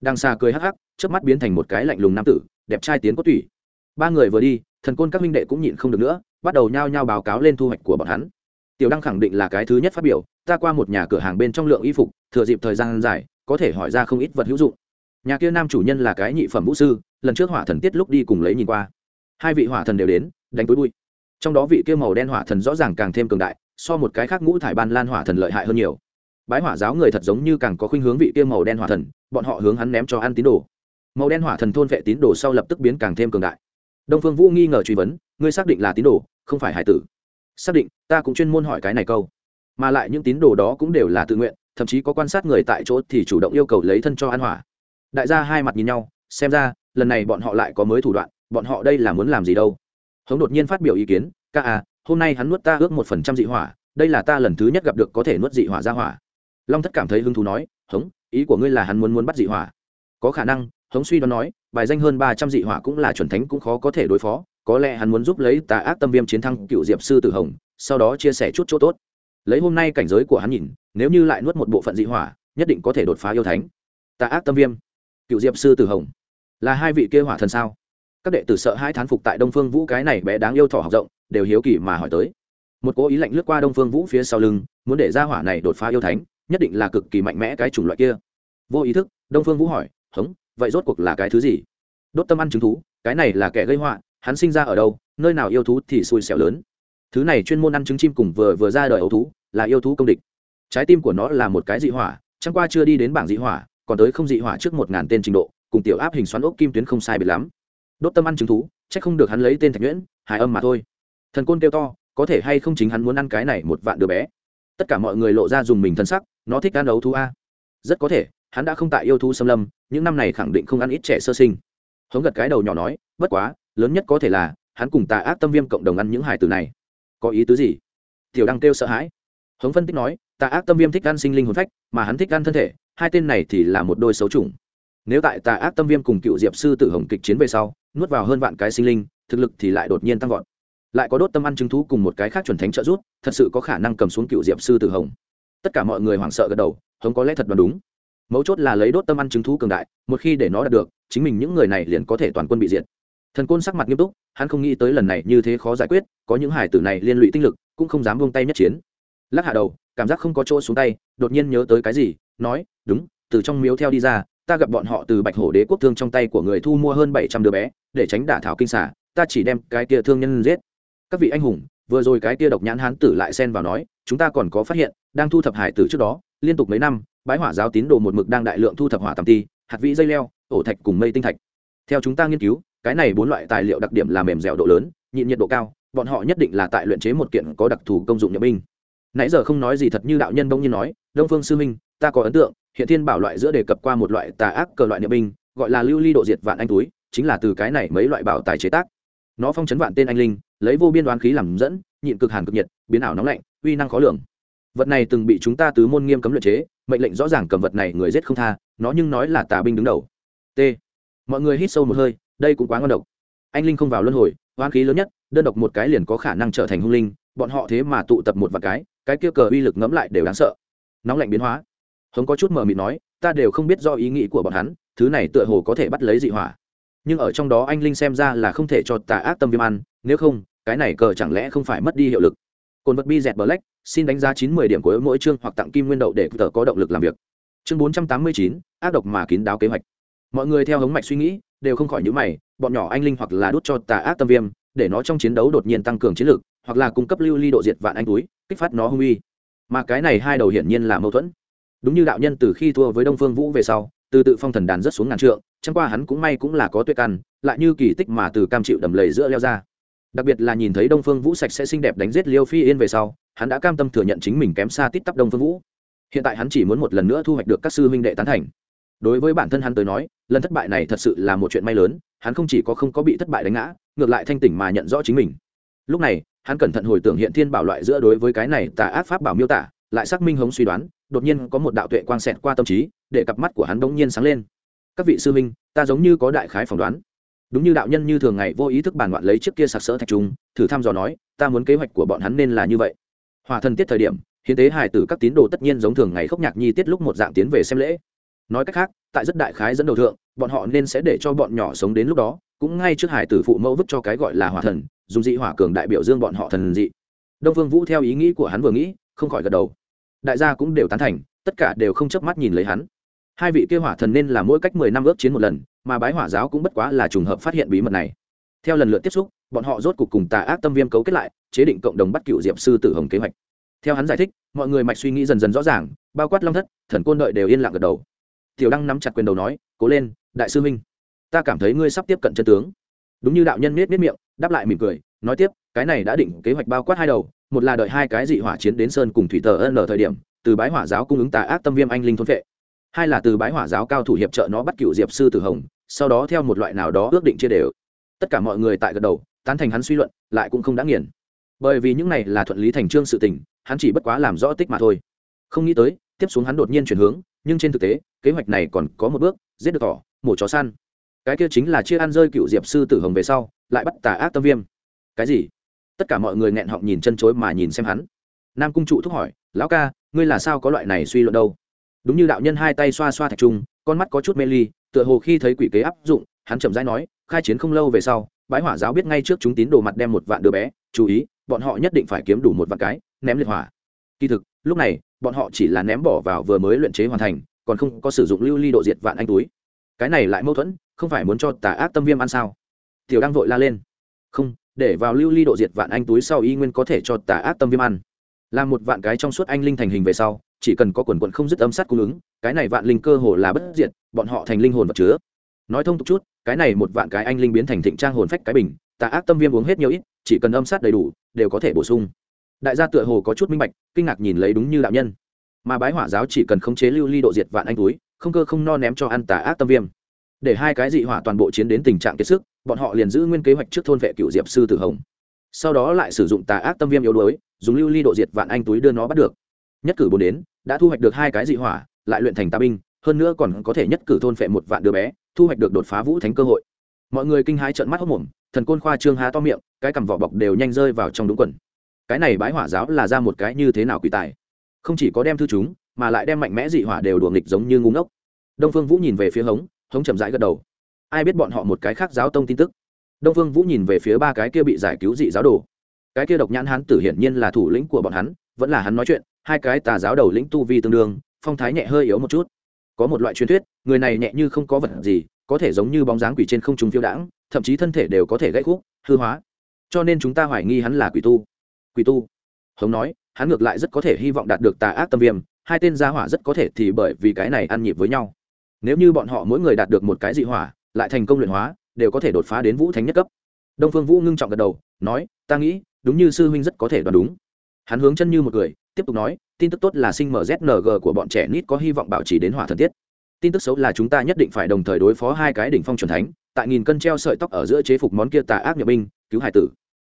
đằng xa cười hắc hắc trước mắt biến thành một cái lạnh lùng nam tử, đẹp trai tiến có tủy. Ba người vừa đi, thần côn các minh đệ cũng nhịn không được nữa, bắt đầu nhao nhao báo cáo lên thu hoạch của bọn hắn. Tiểu đăng khẳng định là cái thứ nhất phát biểu, ta qua một nhà cửa hàng bên trong lượng y phục, thừa dịp thời gian dài, có thể hỏi ra không ít vật hữu dụng. Nhà kia nam chủ nhân là cái nhị phẩm vũ sư, lần trước hỏa thần tiết lúc đi cùng lấy nhìn qua. Hai vị hỏa thần đều đến, đánh túi bụi. Trong đó vị kia màu đen hỏa thần rõ ràng càng thêm cường đại, so một cái khác ngũ thải ban lan hỏa thần lợi hại hơn nhiều bái hỏa giáo người thật giống như càng có khuynh hướng vị kia màu đen hỏa thần, bọn họ hướng hắn ném cho ăn tín đồ. Màu đen hỏa thần thôn vệ tín đồ sau lập tức biến càng thêm cường đại. Đông phương vũ nghi ngờ truy vấn, ngươi xác định là tín đồ, không phải hải tử? Xác định, ta cũng chuyên môn hỏi cái này câu. Mà lại những tín đồ đó cũng đều là tự nguyện, thậm chí có quan sát người tại chỗ thì chủ động yêu cầu lấy thân cho an hỏa. Đại gia hai mặt nhìn nhau, xem ra, lần này bọn họ lại có mới thủ đoạn, bọn họ đây là muốn làm gì đâu? Hống đột nhiên phát biểu ý kiến, ca à hôm nay hắn nuốt ta ước một phần trăm dị hỏa, đây là ta lần thứ nhất gặp được có thể nuốt dị hỏa ra hỏa long thất cảm thấy hứng thú nói, hống, ý của ngươi là hắn muốn muốn bắt dị hỏa. Có khả năng, hống suy đoán nói, bài danh hơn ba trăm dị hỏa cũng là chuẩn thánh cũng khó có thể đối phó, có lẽ hắn muốn giúp lấy tà ác tâm viêm chiến thắng cựu diệp sư tử hồng, sau đó chia sẻ chút chỗ tốt. Lấy hôm nay cảnh giới của hắn nhìn, nếu như lại nuốt một bộ phận dị hỏa, nhất định có thể đột phá yêu thánh. Tà ác tâm viêm, cựu diệp sư tử hồng, là hai vị kia hỏa thần sao? Các đệ tử sợ hai thán phục tại đông phương vũ cái này bé đáng yêu thỏ học rộng, đều hiếu kỳ mà hỏi tới. Một cố ý lạnh lướt qua đông phương vũ phía sau lưng, muốn để ra hỏa này đột phá yêu thánh nhất định là cực kỳ mạnh mẽ cái chủng loại kia. Vô ý thức, đông phương vũ hỏi, hống, vậy rốt cuộc là cái thứ gì? Đốt tâm ăn chứng thú, cái này là kẻ gây họa, hắn sinh ra ở đâu, nơi nào yêu thú thì xui xẻo lớn. Thứ này chuyên môn ăn trứng chim cùng vừa vừa ra đời ấu thú, là yêu thú công địch. Trái tim của nó là một cái dị hỏa, chẳng qua chưa đi đến bảng dị hỏa, còn tới không dị hỏa trước một ngàn tên trình độ, cùng tiểu áp hình xoắn ốc kim tuyến không sai biệt lắm. Đốt tâm ăn trứng thú, chắc không được hắn lấy tên thạch nhuyễn, hài âm mà thôi. Thần côn kêu to, có thể hay không chính hắn muốn ăn cái này một vạn đứa bé. Tất cả mọi người lộ ra dùng mình thân sắc nó thích ăn ấu thú a. Rất có thể, hắn đã không tại yêu thú xâm lâm, những năm này khẳng định không ăn ít trẻ sơ sinh. Hống gật cái đầu nhỏ nói, bất quá, lớn nhất có thể là, hắn cùng tà ác tâm viêm cộng đồng ăn những hải tử này. Có ý tứ gì? Tiểu đăng kêu sợ hãi. Hống phân tích nói, tà ác tâm viêm thích ăn sinh linh hồn phách, mà hắn thích ăn thân thể, hai tên này thì là một đôi xấu chủng. Nếu tại tà ác tâm viêm cùng cựu diệp sư tử hồng kịch chiến về sau, nuốt vào hơn vạn cái sinh linh, thực lực thì lại đột nhiên tăng vọt. Lại có đốt tâm ăn chứng thú cùng một cái khác chuẩn thánh trợ rút thật sự có khả năng cầm xuống cựu diệp sư tử hồng tất cả mọi người hoảng sợ gật đầu, hống có lẽ thật đoán đúng. Mấu chốt là lấy đốt tâm ăn chứng thú cường đại, một khi để nó đạt được, chính mình những người này liền có thể toàn quân bị diệt. Thần côn sắc mặt nghiêm túc, hắn không nghĩ tới lần này như thế khó giải quyết, có những hải tử này liên lụy tinh lực, cũng không dám buông tay nhất chiến. Lắc hạ đầu, cảm giác không có chỗ xuống tay, đột nhiên nhớ tới cái gì, nói, đúng, từ trong miếu theo đi ra, ta gặp bọn họ từ bạch hổ đế quốc thương trong tay của người thu mua hơn bảy trăm đứa bé, để tránh đả thảo kinh xả, ta chỉ đem cái kia thương nhân giết. Các vị anh hùng vừa rồi cái kia độc nhãn hán tử lại xen vào nói, chúng ta còn có phát hiện, đang thu thập hải tử trước đó, liên tục mấy năm, bái hỏa giáo tín đồ một mực đang đại lượng thu thập hỏa tầm ti, hạt vĩ dây leo, ổ thạch cùng mây tinh thạch. Theo chúng ta nghiên cứu, cái này bốn loại tài liệu đặc điểm là mềm dẻo độ lớn, nhịn nhiệt độ cao, bọn họ nhất định là tại luyện chế một kiện có đặc thù công dụng nhập binh. Nãy giờ không nói gì thật như đạo nhân đông nhiên nói, đông phương sư minh, ta có ấn tượng, hiện thiên bảo loại giữa đề cập qua một loại tà ác cờ loại niệm binh, gọi là lưu ly độ diệt vạn anh túi, chính là từ cái này mấy loại bảo tài chế tác. Nó phong chấn vạn tên anh linh lấy vô biên đoán khí làm dẫn, nhịn cực hàn cực nhiệt, biến ảo nóng lạnh, uy năng khó lường. Vật này từng bị chúng ta tứ môn nghiêm cấm luyện chế, mệnh lệnh rõ ràng cầm vật này người giết không tha, nó nhưng nói là tà binh đứng đầu. T. Mọi người hít sâu một hơi, đây cũng quá ngon độc. Anh linh không vào luân hồi hoán khí lớn nhất, đơn độc một cái liền có khả năng trở thành hung linh, bọn họ thế mà tụ tập một vài cái cái kia cờ uy lực ngẫm lại đều đáng sợ. Nóng lạnh biến hóa. Hống có chút mờ mịt nói, ta đều không biết do ý nghĩ của bọn hắn, thứ này tựa hồ có thể bắt lấy dị hỏa nhưng ở trong đó anh linh xem ra là không thể cho tà ác tâm viêm ăn, nếu không, cái này cờ chẳng lẽ không phải mất đi hiệu lực. Cồn vật bi dẹt black, xin đánh giá chín mươi điểm của mỗi chương hoặc tặng kim nguyên đậu để tờ có động lực làm việc. Chương bốn trăm tám mươi chín, ác độc mà kín đáo kế hoạch. Mọi người theo hống mạch suy nghĩ, đều không khỏi nhữ mày, bọn nhỏ anh linh hoặc là đút cho tà ác tâm viêm, để nó trong chiến đấu đột nhiên tăng cường chiến lược hoặc là cung cấp lưu ly độ diệt vạn anh túi, kích phát nó hung uy. Mà cái này hai đầu hiển nhiên là mâu thuẫn. Đúng như đạo nhân từ khi thua với đông phương vũ về sau, từ tự phong thần đàn rất xuống ngàn trượng chẳng qua hắn cũng may cũng là có tuệ căn, lại như kỳ tích mà từ cam chịu đầm lầy giữa leo ra. Đặc biệt là nhìn thấy đông phương vũ sạch sẽ xinh đẹp đánh giết liêu phi yên về sau, hắn đã cam tâm thừa nhận chính mình kém xa tít tắp đông phương vũ. Hiện tại hắn chỉ muốn một lần nữa thu hoạch được các sư huynh đệ tán thành. Đối với bản thân hắn tới nói, lần thất bại này thật sự là một chuyện may lớn, hắn không chỉ có không có bị thất bại đánh ngã, ngược lại thanh tỉnh mà nhận rõ chính mình. Lúc này, hắn cẩn thận hồi tưởng hiện thiên bảo loại giữa đối với cái này tà ác pháp bảo miêu tả, lại xác minh hống suy đoán, đột nhiên có một đạo tuệ quang xẹt qua tâm trí, để cặp mắt của hắn đống nhiên sáng lên các vị sư minh ta giống như có đại khái phỏng đoán. Đúng như đạo nhân như thường ngày vô ý thức bàn loạn lấy chiếc kia sặc sỡ thạch trung, thử thăm dò nói, ta muốn kế hoạch của bọn hắn nên là như vậy. Hòa thần tiết thời điểm, hiến tế hài tử các tín đồ tất nhiên giống thường ngày khốc nhạc nhi tiết lúc một dạng tiến về xem lễ. Nói cách khác, tại rất đại khái dẫn đầu thượng, bọn họ nên sẽ để cho bọn nhỏ sống đến lúc đó, cũng ngay trước hải tử phụ mẫu vứt cho cái gọi là hỏa thần, dùng dị hỏa cường đại biểu dương bọn họ thần dị. Đông phương vũ theo ý nghĩ của hắn vừa nghĩ, không khỏi gật đầu. Đại gia cũng đều tán thành, tất cả đều không chớp mắt nhìn lấy hắn hai vị kêu hỏa thần nên là mỗi cách mười năm ước chiến một lần, mà bái hỏa giáo cũng bất quá là trùng hợp phát hiện bí mật này. Theo lần lượt tiếp xúc, bọn họ rốt cục cùng tà ác tâm viêm cấu kết lại, chế định cộng đồng bắt cựu diệp sư tử hồng kế hoạch. Theo hắn giải thích, mọi người mạch suy nghĩ dần dần rõ ràng, bao quát long thất, thần côn đợi đều yên lặng gật đầu. Tiểu đăng nắm chặt quyền đầu nói, cố lên, đại sư minh ta cảm thấy ngươi sắp tiếp cận chân tướng. Đúng như đạo nhân miết miết miệng, đáp lại mỉm cười, nói tiếp, cái này đã định kế hoạch bao quát hai đầu, một là đợi hai cái dị hỏa chiến đến sơn cùng thủy tờ ân ở thời điểm, từ bái hỏa giáo cung ứng tà ác tâm viêm anh linh thôn vệ hai là từ bái hỏa giáo cao thủ hiệp trợ nó bắt cựu diệp sư tử hồng, sau đó theo một loại nào đó ước định chia đều. Tất cả mọi người tại gật đầu, tán thành hắn suy luận, lại cũng không đã nghiền. Bởi vì những này là thuận lý thành trương sự tình, hắn chỉ bất quá làm rõ tích mà thôi. Không nghĩ tới, tiếp xuống hắn đột nhiên chuyển hướng, nhưng trên thực tế, kế hoạch này còn có một bước, giết được thỏ, mổ chó săn. Cái kia chính là chia ăn rơi cựu diệp sư tử hồng về sau, lại bắt tà ác tâm viêm. Cái gì? Tất cả mọi người nghẹn họng nhìn chân chối mà nhìn xem hắn. Nam cung trụ thúc hỏi, lão ca, ngươi là sao có loại này suy luận đâu? Đúng như đạo nhân hai tay xoa xoa thạch trung, con mắt có chút mê ly, tựa hồ khi thấy quỷ kế áp dụng, hắn chậm rãi nói, khai chiến không lâu về sau bãi hỏa giáo biết ngay trước chúng tín đồ mặt đem một vạn đứa bé, chú ý, bọn họ nhất định phải kiếm đủ một vạn cái, ném liệt hỏa. Kỳ thực, lúc này, bọn họ chỉ là ném bỏ vào vừa mới luyện chế hoàn thành, còn không có sử dụng lưu ly độ diệt vạn anh túi. Cái này lại mâu thuẫn, không phải muốn cho tà ác tâm viêm ăn sao? Tiểu đang vội la lên. Không, để vào lưu ly độ diệt vạn anh túi sau y nguyên có thể cho tà ác tâm viêm ăn. Làm một vạn cái trong suốt anh linh thành hình về sau chỉ cần có quần quần không dứt âm sát cung ứng, cái này vạn linh cơ hồ là bất diệt, bọn họ thành linh hồn vật chứa. Nói thông tục chút, cái này một vạn cái anh linh biến thành thịnh trang hồn phách cái bình, tà ác tâm viêm uống hết nhiều ít, chỉ cần âm sát đầy đủ, đều có thể bổ sung. Đại gia tựa hồ có chút minh bạch, kinh ngạc nhìn lấy đúng như đạo nhân. Mà bái hỏa giáo chỉ cần khống chế lưu ly độ diệt vạn anh túi, không cơ không no ném cho ăn tà ác tâm viêm. Để hai cái dị hỏa toàn bộ chiến đến tình trạng kiệt sức, bọn họ liền giữ nguyên kế hoạch trước thôn vệ cựu diệp sư tử hồng. Sau đó lại sử dụng tà ác tâm viêm yếu đuối, dùng lưu ly độ diệt vạn anh túi đưa nó bắt được nhất cử bốn đến, đã thu hoạch được hai cái dị hỏa, lại luyện thành tà binh, hơn nữa còn có thể nhất cử thôn phệ một vạn đứa bé, thu hoạch được đột phá vũ thánh cơ hội. Mọi người kinh hãi trợn mắt hốc mồm, thần côn khoa trương há to miệng, cái cằm vỏ bọc đều nhanh rơi vào trong đúng quần. Cái này bái hỏa giáo là ra một cái như thế nào quỷ tài? Không chỉ có đem thư chúng, mà lại đem mạnh mẽ dị hỏa đều đùa nghịch giống như ngu ngốc. Đông phương vũ nhìn về phía hống hống chậm rãi gật đầu. Ai biết bọn họ một cái khác giáo tông tin tức? Đông phương vũ nhìn về phía ba cái kia bị giải cứu dị giáo đồ. Cái kia độc nhãn hán tử hiển nhiên là thủ lĩnh của bọn hắn, vẫn là hắn nói chuyện hai cái tà giáo đầu lĩnh tu vi tương đương, phong thái nhẹ hơi yếu một chút. Có một loại truyền thuyết, người này nhẹ như không có vật gì, có thể giống như bóng dáng quỷ trên không trung phiêu đãng, thậm chí thân thể đều có thể gãy khúc, hư hóa. Cho nên chúng ta hoài nghi hắn là quỷ tu. Quỷ tu? Hống nói, hắn ngược lại rất có thể hy vọng đạt được tà ác tâm viêm, hai tên gia hỏa rất có thể thì bởi vì cái này ăn nhịp với nhau. Nếu như bọn họ mỗi người đạt được một cái dị hỏa, lại thành công luyện hóa, đều có thể đột phá đến vũ thánh nhất cấp. Đông phương vũ ngưng trọng gật đầu, nói, ta nghĩ, đúng như sư huynh rất có thể đoán đúng. Hắn hướng chân như một người tiếp tục nói, tin tức tốt là sinh mzng của bọn trẻ nít có hy vọng bảo trì đến hỏa thần tiết. Tin tức xấu là chúng ta nhất định phải đồng thời đối phó hai cái đỉnh phong c thánh, tại nghìn cân treo sợi tóc ở giữa chế phục món kia tà ác nhập binh, cứu hải tử.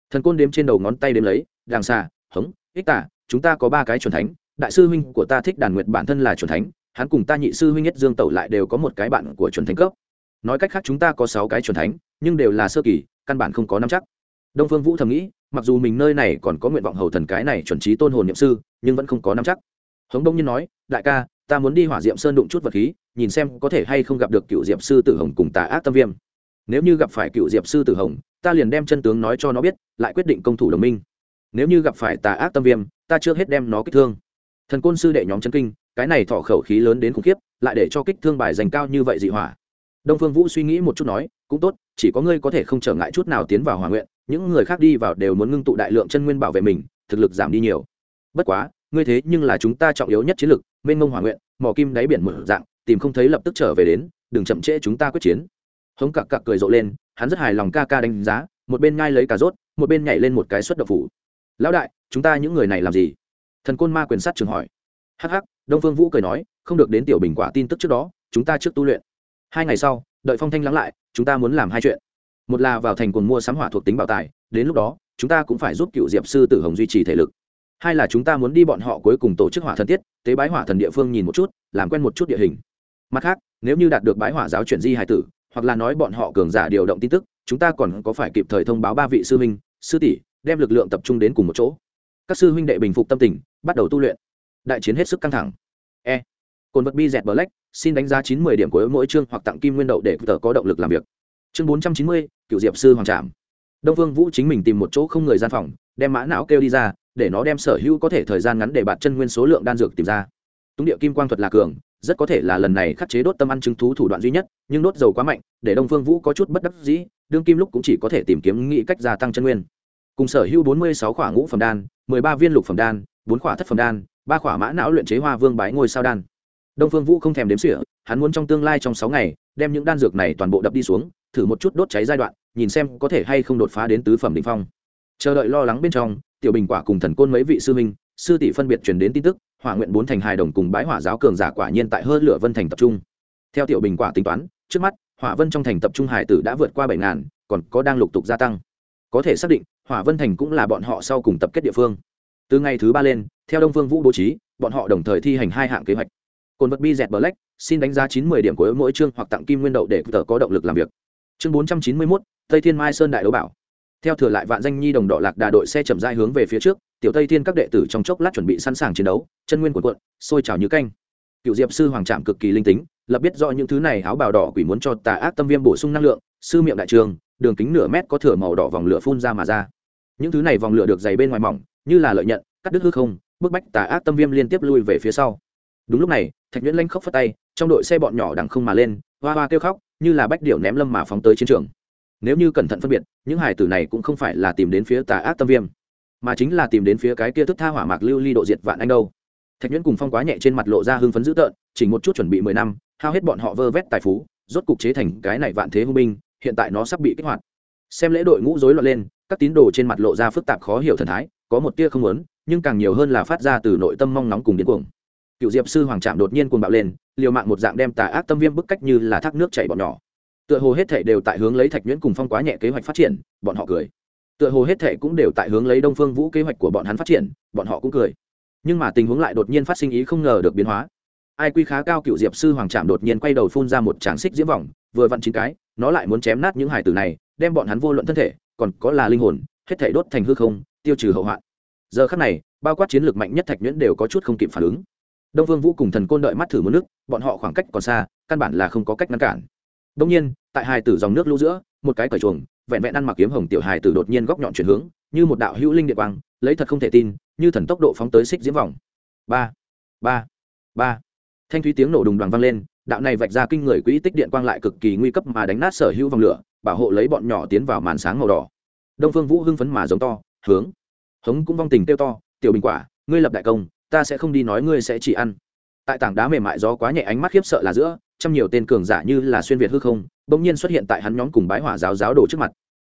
Thần côn đếm trên đầu ngón tay đếm lấy, đàng xa hống, ích tả, chúng ta có ba cái c thánh, đại sư huynh của ta thích đàn nguyệt bản thân là c thánh, hắn cùng ta nhị sư huynh nhất dương tẩu lại đều có một cái bạn của c thánh cấp. Nói cách khác chúng ta có sáu cái c thánh, nhưng đều là sơ kỳ, căn bản không có năm chắc đông phương vũ thầm nghĩ, mặc dù mình nơi này còn có nguyện vọng hầu thần cái này chuẩn trí tôn hồn nhậm sư, nhưng vẫn không có nắm chắc. Hống đông nhiên nói, đại ca, ta muốn đi hỏa diệm sơn đụng chút vật khí, nhìn xem có thể hay không gặp được cựu diệp sư tử hồng cùng tà ác tâm viêm. Nếu như gặp phải cựu diệp sư tử hồng, ta liền đem chân tướng nói cho nó biết, lại quyết định công thủ đồng minh. Nếu như gặp phải tà ác tâm viêm, ta chưa hết đem nó kích thương. Thần côn sư đệ nhóm chân kinh, cái này thọ khẩu khí lớn đến khủng khiếp, lại để cho kích thương bài dành cao như vậy dị hỏa. Đông phương vũ suy nghĩ một chút nói, cũng tốt, chỉ có ngươi có thể không trở ngại chút nào tiến vào hòa nguyện những người khác đi vào đều muốn ngưng tụ đại lượng chân nguyên bảo vệ mình, thực lực giảm đi nhiều. Bất quá, ngươi thế nhưng là chúng ta trọng yếu nhất chiến lực, mênh mông hòa nguyện, mỏ kim đáy biển mở dạng, tìm không thấy lập tức trở về đến, đừng chậm trễ chúng ta quyết chiến. Hống cặc cặc cười rộ lên, hắn rất hài lòng ca ca đánh giá, một bên ngai lấy cà rốt, một bên nhảy lên một cái xuất độc phủ. Lão đại, chúng ta những người này làm gì? Thần côn ma quyền sát trường hỏi. Hắc hắc, đông phương vũ cười nói, không được đến tiểu bình quả tin tức trước đó, chúng ta trước tu luyện. Hai ngày sau, đợi phong thanh lắng lại, chúng ta muốn làm hai chuyện một là vào thành cồn mua sắm hỏa thuộc tính bảo tài, đến lúc đó, chúng ta cũng phải giúp cựu diệp sư tử hồng duy trì thể lực. Hai là chúng ta muốn đi bọn họ cuối cùng tổ chức hỏa thần tiết, tế bái hỏa thần địa phương nhìn một chút, làm quen một chút địa hình. Mặt khác, nếu như đạt được bái hỏa giáo chuyển di hải tử, hoặc là nói bọn họ cường giả điều động tin tức, chúng ta còn có phải kịp thời thông báo ba vị sư huynh, sư tỷ, đem lực lượng tập trung đến cùng một chỗ. Các sư huynh đệ bình phục tâm tình, bắt đầu tu luyện. Đại chiến hết sức căng thẳng. E. Cồn vật bi dẹt black, xin đánh giá chín mươi điểm của mỗi chương hoặc tặng kim nguyên đậu để tờ có động lực làm việc chương bốn trăm chín mươi, cựu diệp sư hoàng trạm đông vương vũ chính mình tìm một chỗ không người gian phòng, đem mã não kêu đi ra, để nó đem sở hữu có thể thời gian ngắn để bạt chân nguyên số lượng đan dược tìm ra. Túng địa kim quang thuật là cường, rất có thể là lần này khắc chế đốt tâm ăn chứng thú thủ đoạn duy nhất, nhưng đốt dầu quá mạnh, để đông phương vũ có chút bất đắc dĩ, đương kim lúc cũng chỉ có thể tìm kiếm nghĩ cách gia tăng chân nguyên. Cùng sở hữu bốn mươi sáu khỏa ngũ phẩm đan, mười ba viên lục phẩm đan, bốn khỏa thất phẩm đan, ba khỏa mã não luyện chế hoa vương bái ngôi sao đan. Đông phương vũ không thèm đếm xỉa, hắn muốn trong tương lai trong sáu ngày, đem những đan dược này toàn bộ đập đi xuống thử một chút đốt cháy giai đoạn, nhìn xem có thể hay không đột phá đến tứ phẩm đ ỉ n h phong. Chờ đợi lo lắng bên trong, tiểu bình quả cùng thần côn mấy vị sư minh sư tỷ phân biệt truyền đến tin tức, hỏa nguyện bốn thành hài đồng cùng bái hỏa giáo cường giả quả nhiên tại hơn lửa vân thành tập trung. Theo tiểu bình quả tính toán, trước mắt, hỏa vân trong thành tập trung hải tử đã vượt qua bảy ngàn, còn có đang lục tục gia tăng. Có thể xác định, hỏa vân thành cũng là bọn họ sau cùng tập kết địa phương. Từ ngày thứ ba lên, theo đông phương vũ bố trí, bọn họ đồng thời thi hành hai hạng kế hoạch. Cồn vật bi dẹt black, xin đánh giá chín mươi điểm của mỗi chương hoặc tặng kim nguyên đậu để tờ có động lực làm việc chương bốn trăm chín mươi mốt, tây thiên mai sơn đại đấu bảo. Theo thừa lại vạn danh nhi đồng đỏ lạc đà đội xe chậm dài hướng về phía trước, tiểu tây thiên các đệ tử trong chốc lát chuẩn bị sẵn sàng chiến đấu, chân nguyên cuộn cuộn, sôi trào như canh. Cựu diệp sư hoàng trạm cực kỳ linh tính, lập biết rõ những thứ này áo bào đỏ quỷ muốn cho tà ác tâm viêm bổ sung năng lượng, sư miệng đại trường, đường kính nửa mét có thửa màu đỏ vòng lửa phun ra mà ra. Những thứ này vòng lửa được dày bên ngoài mỏng, như là lợi nhận, cắt đứt hư không, bức bách tà ác tâm viêm liên tiếp lui về phía sau. Đúng lúc này, thạch nhuyễn lanh khóc phất tay, trong đội xe bọn nhỏ đằng không mà lên, hoa hoa kêu khóc như là bách điệu ném lâm mà phóng tới chiến trường. Nếu như cẩn thận phân biệt, những hải tử này cũng không phải là tìm đến phía tà ác tâm viêm, mà chính là tìm đến phía cái kia thức tha hỏa mạc lưu ly độ diệt vạn anh đâu. Thạch nhuyễn cùng phong quá nhẹ trên mặt lộ ra hưng phấn dữ tợn, chỉ một chút chuẩn bị mười năm, hao hết bọn họ vơ vét tài phú, rốt cục chế thành cái này vạn thế hung binh, hiện tại nó sắp bị kích hoạt. Xem lễ đội ngũ rối loạn lên, các tín đồ trên mặt lộ ra phức tạp khó hiểu thần thái, có một tia không lớn nhưng càng nhiều hơn là phát ra từ nội tâm mong nóng cùng điên cuồng cựu diệp sư hoàng trạm đột nhiên cuồng bạo lên, liều mạng một dạng đem tà ác tâm viêm bức cách như là thác nước chảy bọn nhỏ. Tựa hồ hết thể đều tại hướng lấy thạch nhuyễn cùng phong quá nhẹ kế hoạch phát triển, bọn họ cười. Tựa hồ hết thể cũng đều tại hướng lấy đông phương vũ kế hoạch của bọn hắn phát triển, bọn họ cũng cười. Nhưng mà tình huống lại đột nhiên phát sinh ý không ngờ được biến hóa. Ai quy khá cao cựu diệp sư hoàng trạm đột nhiên quay đầu phun ra một tràng xích diễm vòng, vừa vặn chín cái, nó lại muốn chém nát những hải tử này, đem bọn hắn vô luận thân thể, còn có là linh hồn, hết thể đốt thành hư không, tiêu trừ hậu hoạn. Giờ khắc này, bao quát chiến lược mạnh nhất thạch nhuyễn đều có chút không kịp phản ứng đông vương vũ cùng thần côn đợi mắt thử một nước, bọn họ khoảng cách còn xa, căn bản là không có cách ngăn cản. Đông nhiên, tại hai tử dòng nước lũ giữa, một cái cởi chuồng, vẹn vẹn ăn mặc kiếm hồng tiểu hài tử đột nhiên góc nhọn chuyển hướng, như một đạo hữu linh địa quang, lấy thật không thể tin, như thần tốc độ phóng tới xích diễm vòng. Ba ba ba. Thanh thúy tiếng nổ đùng đoàn vang lên, đạo này vạch ra kinh người quỹ tích điện quang lại cực kỳ nguy cấp mà đánh nát sở hữu vòng lửa, bảo hộ lấy bọn nhỏ tiến vào màn sáng màu đỏ. Đông phương vũ hưng phấn mà giống to, hướng. Hống cũng vong tình tiêu to, tiểu bình quả, ngươi lập đại công ta sẽ không đi nói ngươi sẽ chỉ ăn. Tại tảng đá mềm mại gió quá nhẹ ánh mắt khiếp sợ là giữa, trăm nhiều tên cường giả như là xuyên việt hư không, bỗng nhiên xuất hiện tại hắn nhóm cùng bái hỏa giáo giáo đồ trước mặt.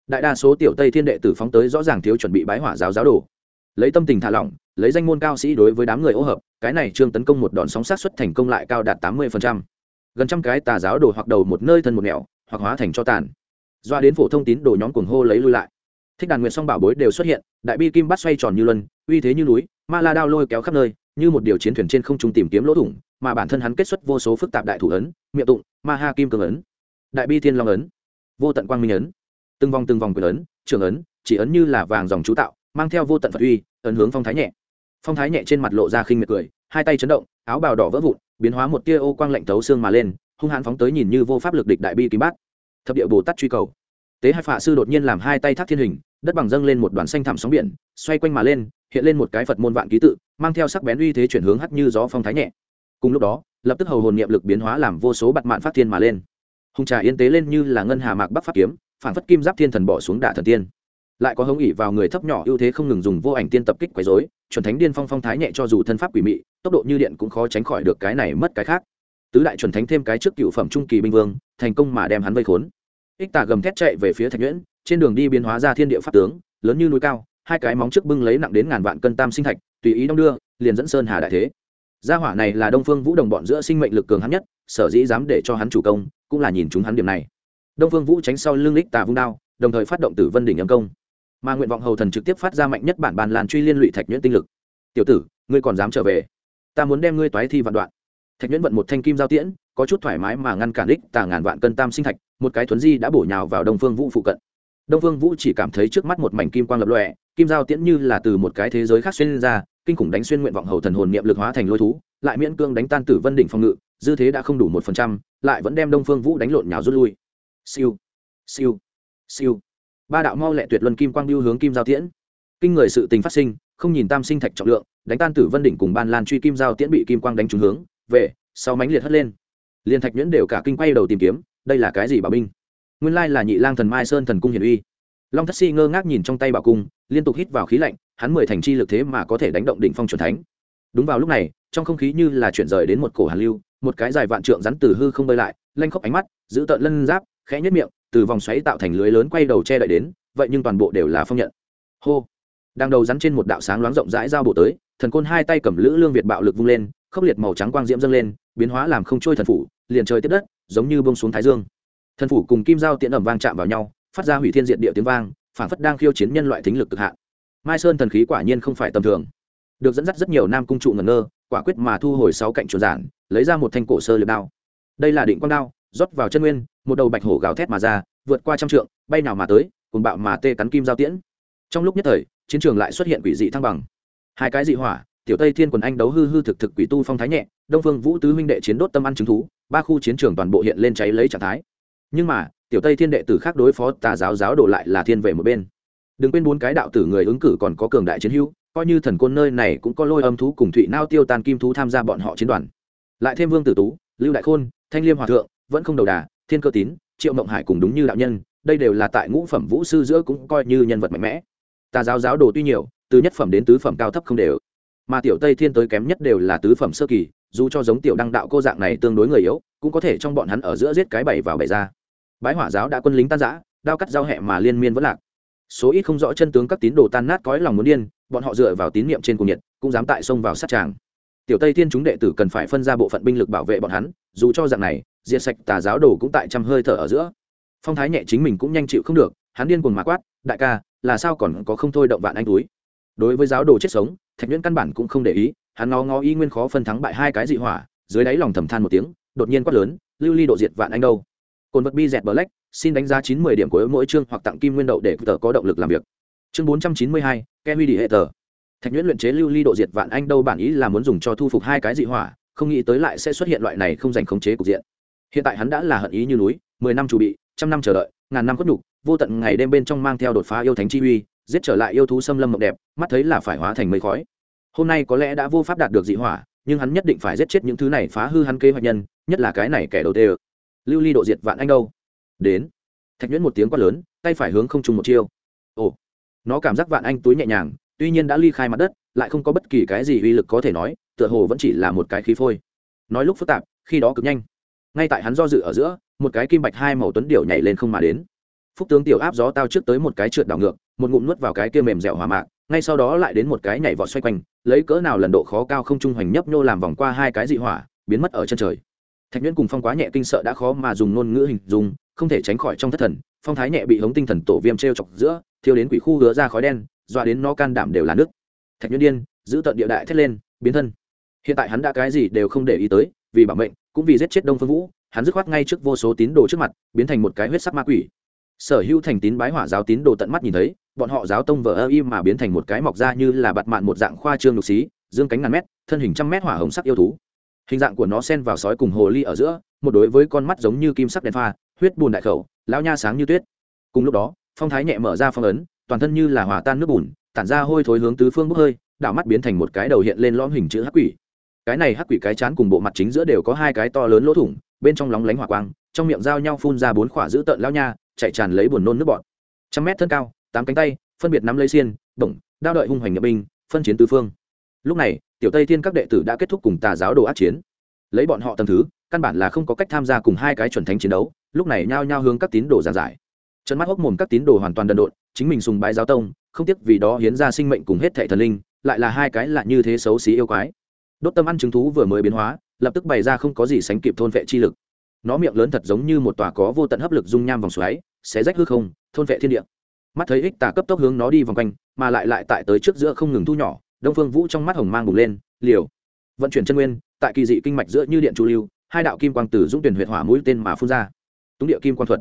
Đại đa số tiểu tây thiên đệ tử phóng tới rõ ràng thiếu chuẩn bị bái hỏa giáo giáo đồ. Lấy tâm tình thả lỏng, lấy danh môn cao sĩ đối với đám người ô hợp, cái này trương tấn công một đòn sóng sát xuất thành công lại cao đạt tám mươi gần trăm cái tà giáo đồ hoặc đầu một nơi thân một nẻo, hoặc hóa thành cho tàn. Doa đến phổ thông tín đồ nhóm cuồng hô lấy lui lại. Thích đàn nguyện song bảo bối đều xuất hiện, đại bi kim bắt xoay tròn như luân, uy thế như núi ma la đao lôi kéo khắp nơi, như một điều chiến thuyền trên không trung tìm kiếm lỗ thủng, mà bản thân hắn kết xuất vô số phức tạp đại thủ ấn, miệng tụng, ma ha kim cường ấn, đại bi thiên long ấn, vô tận quang minh ấn, từng vòng từng vòng quyền ấn trường ấn, chỉ ấn như là vàng dòng chú tạo, mang theo vô tận phật uy, ấn hướng phong thái nhẹ. Phong thái nhẹ trên mặt lộ ra khinh miệt cười, hai tay chấn động, áo bào đỏ vỡ vụn, biến hóa một tia ô quang lạnh tấu xương mà lên, hung hãn phóng tới nhìn như vô pháp lực địch đại bi kim bát. Thập địa bồ tát truy cầu. Tế hai phạ sư đột nhiên làm hai tay thác thiên hình, đất bằng dâng lên một đoàn xanh thảm sóng biển, xoay quanh mà lên hiện lên một cái phật môn vạn ký tự, mang theo sắc bén uy thế chuyển hướng hắt như gió phong thái nhẹ. Cùng lúc đó, lập tức hầu hồn niệm lực biến hóa làm vô số bặt mạn phát thiên mà lên. Hùng trà yên tế lên như là ngân hà mạc bắc pháp kiếm, phản phất kim giáp thiên thần bỏ xuống đả thần tiên. Lại có hống ỉ vào người thấp nhỏ ưu thế không ngừng dùng vô ảnh tiên tập kích quấy dối chuẩn thánh điên phong phong thái nhẹ cho dù thân pháp quỷ mị, tốc độ như điện cũng khó tránh khỏi được cái này mất cái khác. Tứ đại chuẩn thánh thêm cái trước cựu phẩm trung kỳ binh vương, thành công mà đem hắn vây khốn. Ích tà gầm thét chạy về phía thạch nhuyễn, trên đường đi biến hóa ra thiên địa pháp tướng, lớn như núi cao hai cái móng trước bưng lấy nặng đến ngàn vạn cân tam sinh thạch, tùy ý đong đưa, liền dẫn sơn hà đại thế. Gia hỏa này là đông phương vũ đồng bọn giữa sinh mệnh lực cường hắn nhất, sở dĩ dám để cho hắn chủ công, cũng là nhìn chúng hắn điểm này. Đông phương vũ tránh sau lưng lích tà vung đao, đồng thời phát động tử vân đỉnh âm công. Mà nguyện vọng hầu thần trực tiếp phát ra mạnh nhất bản bàn làn truy liên lụy thạch nhuyễn tinh lực. Tiểu tử, ngươi còn dám trở về? Ta muốn đem ngươi toái thi vạn đoạn. Thạch nhuyễn vận một thanh kim giao tiễn, có chút thoải mái mà ngăn cản đích tà ngàn vạn cân tam sinh thạch, một cái thuấn di đã bổ nhào vào đông phương vũ phụ cận đông phương vũ chỉ cảm thấy trước mắt một mảnh kim quang lập lòe, kim giao tiễn như là từ một cái thế giới khác xuyên ra, kinh khủng đánh xuyên nguyện vọng hầu thần hồn niệm lực hóa thành lôi thú, lại miễn cương đánh tan tử vân đỉnh phòng ngự, dư thế đã không đủ một phần trăm, lại vẫn đem đông phương vũ đánh lộn nhào rút lui. Siêu siêu siêu. Ba đạo mau lẹ tuyệt luân kim quang biêu hướng kim giao tiễn. Kinh người sự tình phát sinh, không nhìn tam sinh thạch trọng lượng, đánh tan tử vân đỉnh cùng ban lan truy kim giao tiễn bị kim quang đánh trúng hướng, về, sau mánh liệt hất lên. Liên thạch nhuyễn đều cả kinh quay đầu tìm kiếm, đây là cái gì bảo binh? Nguyên lai là nhị lang thần mai sơn thần cung hiển uy. Long thất si ngơ ngác nhìn trong tay bảo cung, liên tục hít vào khí lạnh, hắn mười thành chi lực thế mà có thể đánh động đỉnh phong c thánh. Đúng vào lúc này, trong không khí như là chuyển rời đến một cổ hàn lưu, một cái dài vạn trượng rắn từ hư không bơi lại, lanh khóc ánh mắt, giữ tợn lân giáp, khẽ nhất miệng, từ vòng xoáy tạo thành lưới lớn quay đầu che đậy đến, vậy nhưng toàn bộ đều là phong nhận. Hô! Đang đầu rắn trên một đạo sáng loáng rộng rãi giao bổ tới, thần côn hai tay cầm lữ lương việt bạo lực vung lên, khốc liệt màu trắng quang diễm dâng lên, biến hóa làm không trôi thần phủ, liền trời tiếp đất, giống như bông xuống thái dương thần phủ cùng kim giao tiễn ẩm vang chạm vào nhau, phát ra hủy thiên diện địa tiếng vang phản phất đang khiêu chiến nhân loại thính lực cực hạn. Mai sơn thần khí quả nhiên không phải tầm thường. Được dẫn dắt rất nhiều nam cung trụ ngẩn ngơ, quả quyết mà thu hồi sáu cạnh chuột giản, lấy ra một thanh cổ sơ liệp đao. Đây là định quang đao, rót vào chân nguyên, một đầu bạch hổ gào thét mà ra, vượt qua trăm trượng, bay nào mà tới cùng bạo mà tê cắn kim giao tiễn. Trong lúc nhất thời, chiến trường lại xuất hiện quỷ dị thăng bằng. Hai cái dị hỏa, tiểu tây thiên quần anh đấu hư hư thực thực quỷ tu phong thái nhẹ, đông phương vũ tứ huynh đệ chiến đốt tâm ăn chứng thú, ba khu chiến trường toàn bộ hiện lên cháy lấy trạng thái nhưng mà, tiểu tây thiên đệ tử khác đối phó tà giáo giáo đổ lại là thiên về một bên. Đừng quên bốn cái đạo tử người ứng cử còn có cường đại chiến hữu, coi như thần côn nơi này cũng có lôi âm thú cùng thụy nao tiêu tàn kim thú tham gia bọn họ chiến đoàn. Lại thêm vương tử tú, lưu đại khôn, thanh liêm hòa thượng, vẫn không đầu đà, thiên cơ tín, triệu mộng hải cùng đúng như đạo nhân, đây đều là tại ngũ phẩm vũ sư giữa cũng coi như nhân vật mạnh mẽ. Tà giáo giáo đồ tuy nhiều, từ nhất phẩm đến tứ phẩm cao thấp không đều. Mà tiểu tây thiên tới kém nhất đều là tứ phẩm sơ kỳ, dù cho giống tiểu đăng đạo cô dạng này tương đối người yếu, cũng có thể trong bọn hắn ở giữa giết cái bảy vào bảy ra bái hỏa giáo đã quân lính tan giã đao cắt giao hẹ mà liên miên vẫn lạc. Số ít không rõ chân tướng các tín đồ tan nát cõi lòng muốn điên, bọn họ dựa vào tín nhiệm trên cung nhiệt, cũng dám tại sông vào sát tràng. Tiểu tây thiên chúng đệ tử cần phải phân ra bộ phận binh lực bảo vệ bọn hắn, dù cho dạng này, diệt sạch tà giáo đồ cũng tại trăm hơi thở ở giữa. Phong thái nhẹ chính mình cũng nhanh chịu không được, hắn điên cuồng mà quát, đại ca, là sao còn có không thôi động vạn anh túi? Đối với giáo đồ chết sống, thạch nhuyễn căn bản cũng không để ý, hắn ngó ngó y nguyên khó phân thắng bại hai cái dị hỏa, dưới đáy lòng thầm than một tiếng, đột nhiên quát lớn, lưu ly độ diệt vạn anh đâu? Cồn vật bi dẹt black, xin đánh giá chín mươi điểm của mỗi chương hoặc tặng kim nguyên đậu để tờ có động lực làm việc. Chương bốn trăm chín mươi hai ke huy đi hệ tờ. Thạch nhuyễn luyện chế lưu ly độ diệt vạn anh đâu bản ý là muốn dùng cho thu phục hai cái dị hỏa, không nghĩ tới lại sẽ xuất hiện loại này không giành khống chế cục diện. Hiện tại hắn đã là hận ý như núi, mười năm chuẩn bị, trăm năm chờ đợi, ngàn năm khuất nhục, vô tận ngày đêm bên trong mang theo đột phá yêu thánh chi uy, giết trở lại yêu thú xâm lâm mộng đẹp, mắt thấy là phải hóa thành mây khói. Hôm nay có lẽ đã vô pháp đạt được dị hỏa, nhưng hắn nhất định phải giết chết những thứ này phá hư hắn kế hoạch nhân, nhất là cái này kẻ đầu tê lưu ly độ diệt vạn anh đâu? Đến. Thạch nhuyễn một tiếng quát lớn, tay phải hướng không trùng một chiêu. Ồ. Nó cảm giác vạn anh túi nhẹ nhàng, tuy nhiên đã ly khai mặt đất, lại không có bất kỳ cái gì uy lực có thể nói, tựa hồ vẫn chỉ là một cái khí phôi. Nói lúc phức tạp, khi đó cực nhanh. Ngay tại hắn do dự ở giữa, một cái kim bạch hai màu tuấn điệu nhảy lên không mà đến. Phúc tướng tiểu áp gió tao trước tới một cái trượt đảo ngược, một ngụm nuốt vào cái kia mềm dẻo hòa mạc, ngay sau đó lại đến một cái nhảy vọt xoay quanh, lấy cỡ nào lần độ khó cao không trung hoành nhấp nhô làm vòng qua hai cái dị hỏa, biến mất ở chân trời thạch nhuyễn cùng phong quá nhẹ kinh sợ đã khó mà dùng ngôn ngữ hình dung, không thể tránh khỏi trong thất thần. Phong thái nhẹ bị hống tinh thần tổ viêm t r e o chọc giữa, thiêu đến quỷ khu hứa ra khói đen, dọa đến nó can đảm đều là nước. Thạch nhuyễn điên, giữ tận địa đại thét lên, biến thân. Hiện tại hắn đã cái gì đều không để ý tới, vì bảo mệnh, cũng vì giết chết đông phương vũ, hắn dứt khoát ngay trước vô số tín đồ trước mặt, biến thành một cái huyết sắc ma quỷ. Sở hữu thành tín bái hỏa giáo tín đồ tận mắt nhìn thấy, bọn họ giáo tông vờ ơ im mà biến thành một cái mọc ra như là bạt mạn một dạng khoa trương lục xí, dương cánh ngàn mét, thân hình trăm mét hỏa hồng sắc yêu thú hình dạng của nó xen vào sói cùng hồ ly ở giữa, một đối với con mắt giống như kim sắc đèn pha, huyết bùn đại khẩu, lão nha sáng như tuyết. Cùng lúc đó, phong thái nhẹ mở ra phong ấn, toàn thân như là hòa tan nước bùn, tản ra hôi thối hướng tứ phương bốc hơi đảo mắt biến thành một cái đầu hiện lên lõm hình chữ hắc quỷ. Cái này hắc quỷ cái chán cùng bộ mặt chính giữa đều có hai cái to lớn lỗ thủng, bên trong lóng lánh hỏa quang, trong miệng dao nhau phun ra bốn khỏa dữ tợn lao nha, chạy tràn lấy buồn nôn nước bọt. Trăm mét thân cao, tám cánh tay, phân biệt nắm lấy xiên bổng đao đợi hung hoành nhập binh, phân chiến tứ phương. Lúc này tiểu tây thiên các đệ tử đã kết thúc cùng tà giáo đồ ác chiến lấy bọn họ tầm thứ căn bản là không có cách tham gia cùng hai cái chuẩn thánh chiến đấu lúc này nhao nhao hướng các tín đồ giàn giải trận mắt hốc mồm các tín đồ hoàn toàn đần độn chính mình sùng bái giáo tông không tiếc vì đó hiến ra sinh mệnh cùng hết thệ thần linh lại là hai cái lạ như thế xấu xí yêu quái đốt tâm ăn chứng thú vừa mới biến hóa lập tức bày ra không có gì sánh kịp thôn vệ chi lực nó miệng lớn thật giống như một tòa có vô tận hấp lực dung nham vòng xoáy sẽ rách hư không thôn vệ thiên địa mắt thấy ích tà cấp tốc hướng nó đi vòng quanh mà lại lại tại tới trước giữa không ngừng thu nhỏ đông phương vũ trong mắt hồng mang bùng lên, liều. Vận chuyển chân nguyên, tại kỳ dị kinh mạch giữa như điện chu lưu, hai đạo kim quang tử dũng tuyển huyện hỏa mũi tên mà phun ra. Túng địa kim quang thuật.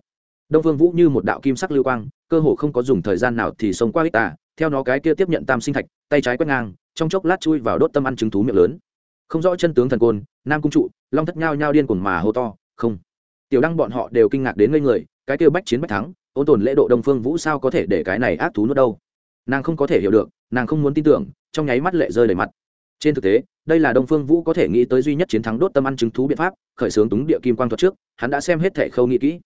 Đông phương vũ như một đạo kim sắc lưu quang, cơ hồ không có dùng thời gian nào thì xông qua ít tà, theo nó cái kia tiếp nhận tam sinh thạch, tay trái quét ngang, trong chốc lát chui vào đốt tâm ăn trứng thú miệng lớn. Không rõ chân tướng thần côn, nam cung trụ, long thất nhao nhao điên cuồng mà hô to, không. Tiểu đăng bọn họ đều kinh ngạc đến ngây người, cái kia bách chiến bách thắng, ôn tồn lễ độ đông phương vũ sao có thể để cái này ác thú nuốt đâu? Nàng không có thể hiểu được, nàng không muốn tin tưởng trong nháy mắt lệ rơi đầy mặt. Trên thực tế, đây là đông phương vũ có thể nghĩ tới duy nhất chiến thắng đốt tâm ăn chứng thú biện pháp, khởi xướng túng địa kim quang thuật trước, hắn đã xem hết thẻ khâu nghĩ kỹ.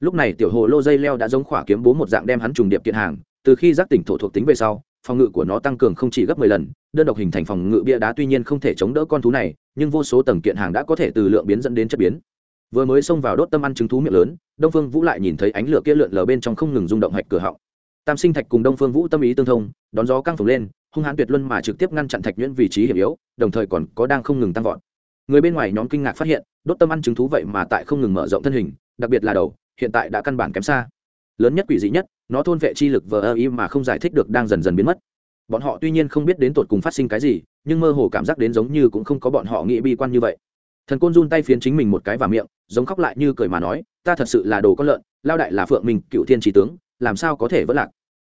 Lúc này tiểu hồ lô dây leo đã giống khỏa kiếm bố một dạng đem hắn trùng điệp kiện hàng, từ khi giác tỉnh thổ thuộc tính về sau, phòng ngự của nó tăng cường không chỉ gấp mười lần, đơn độc hình thành phòng ngự bia đá tuy nhiên không thể chống đỡ con thú này, nhưng vô số tầng kiện hàng đã có thể từ lượng biến dẫn đến chất biến. Vừa mới xông vào đốt tâm ăn trứng thú miệng lớn, đông phương vũ lại nhìn thấy ánh lửa kia lượn lờ bên trong không ngừng rung động hạch cửa họng. Tam sinh thạch cùng đông phương vũ tâm ý tương thông, đón gió căng phồng lên hung hãn tuyệt luân mà trực tiếp ngăn chặn thạch nhuyễn vị trí hiểm yếu, đồng thời còn có đang không ngừng tăng vọt. Người bên ngoài nhóm kinh ngạc phát hiện, đốt tâm ăn trứng thú vậy mà tại không ngừng mở rộng thân hình, đặc biệt là đầu, hiện tại đã căn bản kém xa. Lớn nhất quỷ dị nhất, nó thôn vệ chi lực vờ ơ y mà không giải thích được đang dần dần biến mất. Bọn họ tuy nhiên không biết đến tột cùng phát sinh cái gì, nhưng mơ hồ cảm giác đến giống như cũng không có bọn họ nghĩ bi quan như vậy. Thần côn run tay phiến chính mình một cái và miệng, giống khóc lại như cười mà nói, ta thật sự là đồ con lợn, lao đại là phượng mình cựu thiên trí tướng, làm sao có thể vất lạc?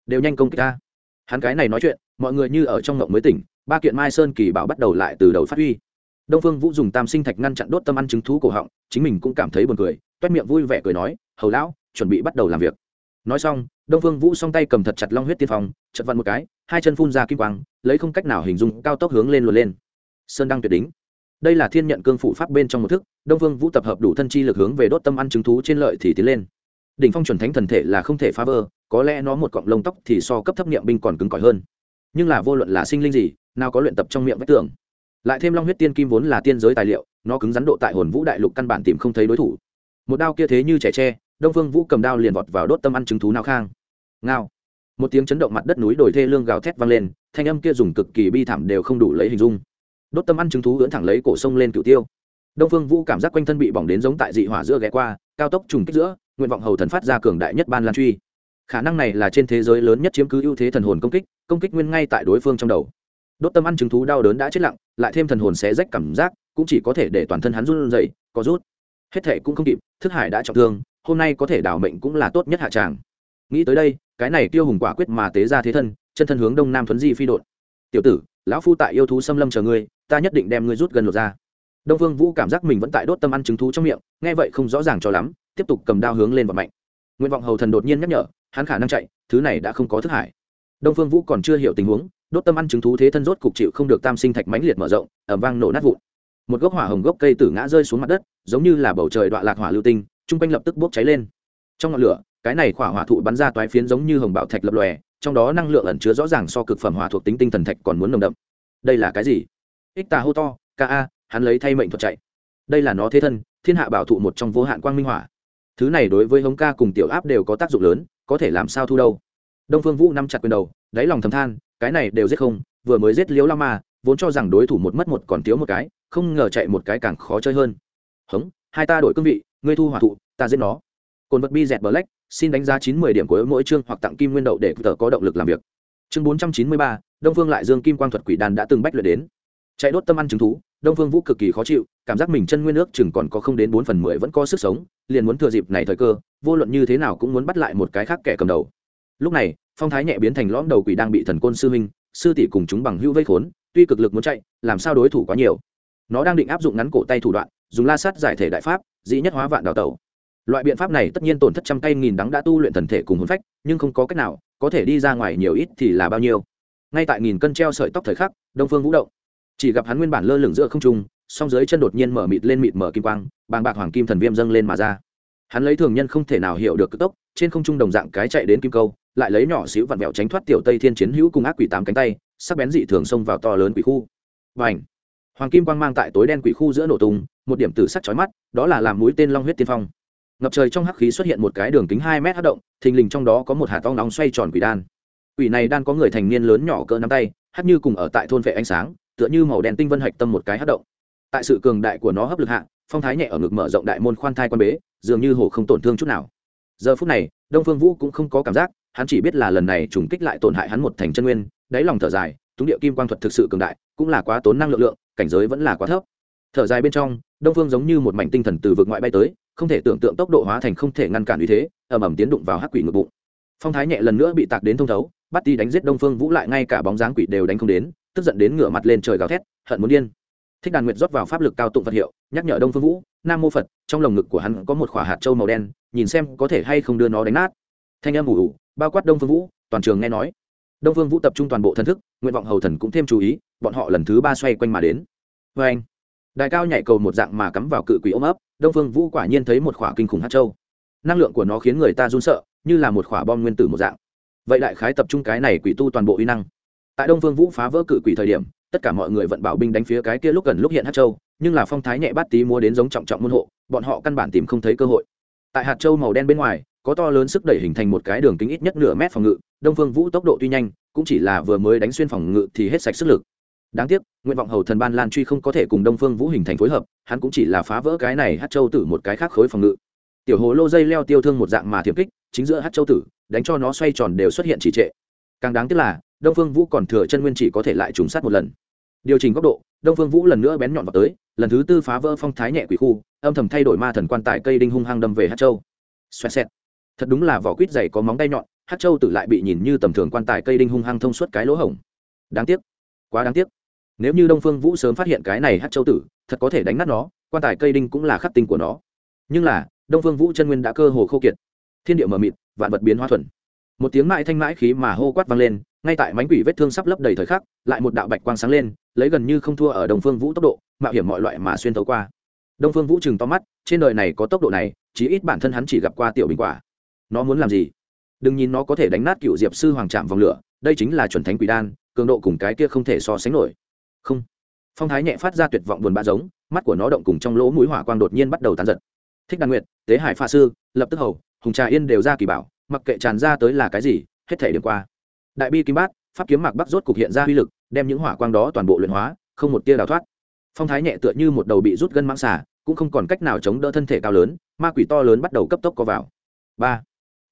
Đều nhanh công kích ta. Hắn cái này nói chuyện mọi người như ở trong ngộng mới tỉnh, ba kiện mai sơn kỳ bảo bắt đầu lại từ đầu phát huy. Đông phương vũ dùng tam sinh thạch ngăn chặn đốt tâm ăn chứng thú cổ họng, chính mình cũng cảm thấy buồn cười, toét miệng vui vẻ cười nói, hầu lão, chuẩn bị bắt đầu làm việc. Nói xong, đông phương vũ song tay cầm thật chặt long huyết tiên phong chật vặn một cái, hai chân phun ra kim quang, lấy không cách nào hình dung cao tốc hướng lên luồn lên. Sơn đăng tuyệt đính đây là thiên nhận cương phụ pháp bên trong một thức, đông phương vũ tập hợp đủ thân chi lực hướng về đốt tâm ăn chứng thú trên lợi thì tiến lên. Đỉnh phong chuẩn thánh thần thể là không thể phá vỡ, có lẽ nó một cọng lông tóc thì so cấp thấp niệm binh còn cứng cỏi hơn nhưng là vô luận là sinh linh gì, nào có luyện tập trong miệng vách tường. Lại thêm long huyết tiên kim vốn là tiên giới tài liệu, nó cứng rắn độ tại hồn vũ đại lục căn bản tìm không thấy đối thủ. Một đao kia thế như trẻ tre, đông phương vũ cầm đao liền vọt vào đốt tâm ăn chứng thú nào khang. Ngao. Một tiếng chấn động mặt đất núi đồi thê lương gào thét vang lên, thanh âm kia dùng cực kỳ bi thảm đều không đủ lấy hình dung. Đốt tâm ăn chứng thú ưỡn thẳng lấy cổ sông lên cựu tiêu. Đông phương vũ cảm giác quanh thân bị bỏng đến giống tại dị hỏa giữa ghé qua, cao tốc trùng kích giữa, nguyện vọng hầu thần phát ra cường đại nhất ban lan truy. Khả năng này là trên thế giới lớn nhất chiếm cứ ưu thế thần hồn công kích công kích nguyên ngay tại đối phương trong đầu. Đốt tâm ăn chứng thú đau đớn đã chết lặng, lại thêm thần hồn xé rách cảm giác, cũng chỉ có thể để toàn thân hắn run dậy có rút. Hết thể cũng không kịp, thức hải đã trọng thương, hôm nay có thể đảo mệnh cũng là tốt nhất hạ tràng. Nghĩ tới đây, cái này tiêu hùng quả quyết mà tế ra thế thân, chân thân hướng đông nam thuấn di phi đột tiểu tử, lão phu tại yêu thú xâm lâm chờ ngươi, ta nhất định đem ngươi rút gần lột ra. Đông vương vũ cảm giác mình vẫn tại đốt tâm ăn trứng thú trong miệng, nghe vậy không rõ ràng cho lắm, tiếp tục cầm đao hướng lên và mạnh. Nguyện vọng hầu thần đột nhiên nhắc nhở, hắn khả năng chạy, thứ này đã không có thức hải đông phương vũ còn chưa hiểu tình huống, đốt tâm ăn trứng thú thế thân rốt cục chịu không được tam sinh thạch mãnh liệt mở rộng ẩm vang nổ nát vụn. Một gốc hỏa hồng gốc cây tử ngã rơi xuống mặt đất, giống như là bầu trời đoạn lạc hỏa lưu tinh, chung quanh lập tức bốc cháy lên. Trong ngọn lửa, cái này hỏa hỏa thụ bắn ra toái phiến giống như hồng bạo thạch lập lòe, trong đó năng lượng ẩn chứa rõ ràng so cực phẩm hỏa thuộc tính tinh thần thạch còn muốn nồng đậm. Đây là cái gì? Ích tà hô to, ca a, hắn lấy thay mệnh thuật chạy. Đây là nó thế thân, thiên hạ bảo thụ một trong vô hạn quang minh hỏa. Thứ này đối với hống ca cùng tiểu áp đều có tác dụng lớn, có thể làm sao thu đâu? Đông phương vũ nắm chặt quyền đầu, đáy lòng thầm than, cái này đều giết không, vừa mới giết liễu la ma, vốn cho rằng đối thủ một mất một còn thiếu một cái, không ngờ chạy một cái càng khó chơi hơn. Hống, hai ta đổi cương vị, ngươi thu hỏa thụ, ta giết nó. Cồn vật bi dẹt bờ lách xin đánh giá chín mươi điểm của mỗi chương hoặc tặng kim nguyên đậu để tờ có động lực làm việc. Chương bốn trăm chín mươi ba, đông phương lại dương kim quang thuật quỷ đàn đã từng bách luyện đến. Chạy đốt tâm ăn chứng thú, đông phương vũ cực kỳ khó chịu, cảm giác mình chân nguyên nước chừng còn có không đến bốn phần mười vẫn có sức sống, liền muốn thừa dịp này thời cơ, vô luận như thế nào cũng muốn bắt lại một cái khác kẻ cầm đầu lúc này, phong thái nhẹ biến thành lõm đầu quỷ đang bị thần côn sư huynh, sư tỷ cùng chúng bằng hữu vây khốn, tuy cực lực muốn chạy, làm sao đối thủ quá nhiều. Nó đang định áp dụng ngắn cổ tay thủ đoạn, dùng la sát giải thể đại pháp, dĩ nhất hóa vạn đào tẩu. Loại biện pháp này tất nhiên tổn thất trăm cây nghìn đắng đã tu luyện thần thể cùng hồn phách, nhưng không có cách nào, có thể đi ra ngoài nhiều ít thì là bao nhiêu. Ngay tại nghìn cân treo sợi tóc thời khắc, đông phương vũ động. Chỉ gặp hắn nguyên bản lơ lửng giữa không trung, song dưới chân đột nhiên mở mịt lên mịt mở kim quang, bàng bạc hoàng kim thần viêm dâng lên mà ra. Hắn lấy thường nhân không thể nào hiểu được cực tốc, trên không trung đồng dạng cái chạy đến kim câu lại lấy nhỏ xíu vặn vẹo tránh thoát tiểu tây thiên chiến hữu cùng ác quỷ tám cánh tay, sắc bén dị thường xông vào to lớn quỷ khu. Và ảnh hoàng kim quang mang tại tối đen quỷ khu giữa nổ tung, một điểm tử sắc chói mắt, đó là làm mũi tên long huyết tiên phong. Ngập trời trong hắc khí xuất hiện một cái đường kính hai mét hát động, thình lình trong đó có một hạt to nóng xoay tròn quỷ đan. Quỷ này đan có người thành niên lớn nhỏ cỡ nắm tay hát như cùng ở tại thôn vệ ánh sáng, tựa như màu đen tinh vân hạch tâm một cái hát động. Tại sự cường đại của nó hấp lực hạ, phong thái nhẹ ở ngực mở rộng đại môn khoan thai quan bế, dường như hồ không tổn thương chút nào. Giờ phút này, đông phương vũ cũng không có cảm giác hắn chỉ biết là lần này trùng kích lại tổn hại hắn một thành chân nguyên, đáy lòng thở dài, túng địa kim quang thuật thực sự cường đại, cũng là quá tốn năng lượng lượng, cảnh giới vẫn là quá thấp. Thở dài bên trong, đông phương giống như một mảnh tinh thần từ vực ngoại bay tới, không thể tưởng tượng tốc độ hóa thành không thể ngăn cản uy thế, ầm ầm tiến đụng vào hắc quỷ ngực bụng. Phong thái nhẹ lần nữa bị tạc đến thông thấu, bắt đi đánh giết đông phương vũ lại ngay cả bóng dáng quỷ đều đánh không đến, tức giận đến ngửa mặt lên trời gào thét, hận muốn điên. Thích đàn nguyệt rót vào pháp lực cao tụng phật hiệu, nhắc nhở đông phương vũ, nam mô phật, trong lồng ngực của hắn có một khỏa hạt trâu màu đen, nhìn xem có thể hay không đưa nó đánh nát. Thanh âm ủ ủ bao quát đông phương vũ, toàn trường nghe nói. Đông phương vũ tập trung toàn bộ thần thức, nguyện vọng hầu thần cũng thêm chú ý, bọn họ lần thứ ba xoay quanh mà đến. Vê anh, đài cao nhảy cầu một dạng mà cắm vào cự quỷ ôm ấp, đông phương vũ quả nhiên thấy một khỏa kinh khủng hát châu. Năng lượng của nó khiến người ta run sợ, như là một khỏa bom nguyên tử một dạng. Vậy đại khái tập trung cái này quỷ tu toàn bộ uy năng. Tại đông phương vũ phá vỡ cự quỷ thời điểm, tất cả mọi người vận bảo binh đánh phía cái kia lúc gần lúc hiện hát châu, nhưng là phong thái nhẹ bát tí mua đến giống trọng trọng môn hộ, bọn họ căn bản tìm không thấy cơ hội. Tại hạt châu màu đen bên ngoài có to lớn sức đẩy hình thành một cái đường kính ít nhất nửa mét phòng ngự, đông phương vũ tốc độ tuy nhanh, cũng chỉ là vừa mới đánh xuyên phòng ngự thì hết sạch sức lực. Đáng tiếc, nguyện vọng hầu thần ban lan truy không có thể cùng đông phương vũ hình thành phối hợp, hắn cũng chỉ là phá vỡ cái này hát châu Tử một cái khác khối phòng ngự. Tiểu hồ lô dây leo tiêu thương một dạng mà thiểm kích, chính giữa hát châu tử, đánh cho nó xoay tròn đều xuất hiện trì trệ. Càng đáng tiếc là, đông phương vũ còn thừa chân nguyên chỉ có thể lại trùng sát một lần. Điều chỉnh góc độ, đông phương vũ lần nữa bén nhọn vào tới, lần thứ tư phá vỡ phong thái nhẹ quỷ khu, âm thầm thay đổi ma thần quan tài cây đinh hung hăng đâm về hát châu. Xoẹt xẹt thật đúng là vỏ quýt dày có móng tay nhọn, hát châu tử lại bị nhìn như tầm thường quan tài cây đinh hung hăng thông suốt cái lỗ hổng. Đáng tiếc, quá đáng tiếc. Nếu như đông phương vũ sớm phát hiện cái này hát châu tử, thật có thể đánh nát nó, quan tài cây đinh cũng là khắc tinh của nó. Nhưng là, đông phương vũ chân nguyên đã cơ hồ khô kiệt. Thiên địa mờ mịt, vạn vật biến hóa thuần. Một tiếng mãi thanh mãi khí mà hô quát vang lên, ngay tại mánh quỷ vết thương sắp lấp đầy thời khắc, lại một đạo bạch quang sáng lên, lấy gần như không thua ở đông phương vũ tốc độ, mạo hiểm mọi loại mà xuyên thấu qua. Đông phương vũ chừng to mắt, trên đời này có tốc độ này, chí ít bản thân hắn chỉ gặp qua tiểu bình quả nó muốn làm gì? Đừng nhìn nó có thể đánh nát cựu diệp sư hoàng trạm vòng lửa, đây chính là chuẩn thánh quỷ đan, cường độ cùng cái kia không thể so sánh nổi. Không. Phong thái nhẹ phát ra tuyệt vọng buồn bã giống, mắt của nó động cùng trong lỗ mũi hỏa quang đột nhiên bắt đầu tán giật. Thích đàn nguyệt, tế hải pha sư, lập tức hầu, hùng trà yên đều ra kỳ bảo, mặc kệ tràn ra tới là cái gì, hết thể điểm qua. Đại bi kim bát, pháp kiếm mạc bắc rốt cục hiện ra uy lực, đem những hỏa quang đó toàn bộ luyện hóa, không một tia đào thoát. Phong thái nhẹ tựa như một đầu bị rút gân mãng xả cũng không còn cách nào chống đỡ thân thể cao lớn, ma quỷ to lớn bắt đầu cấp tốc co vào. Ba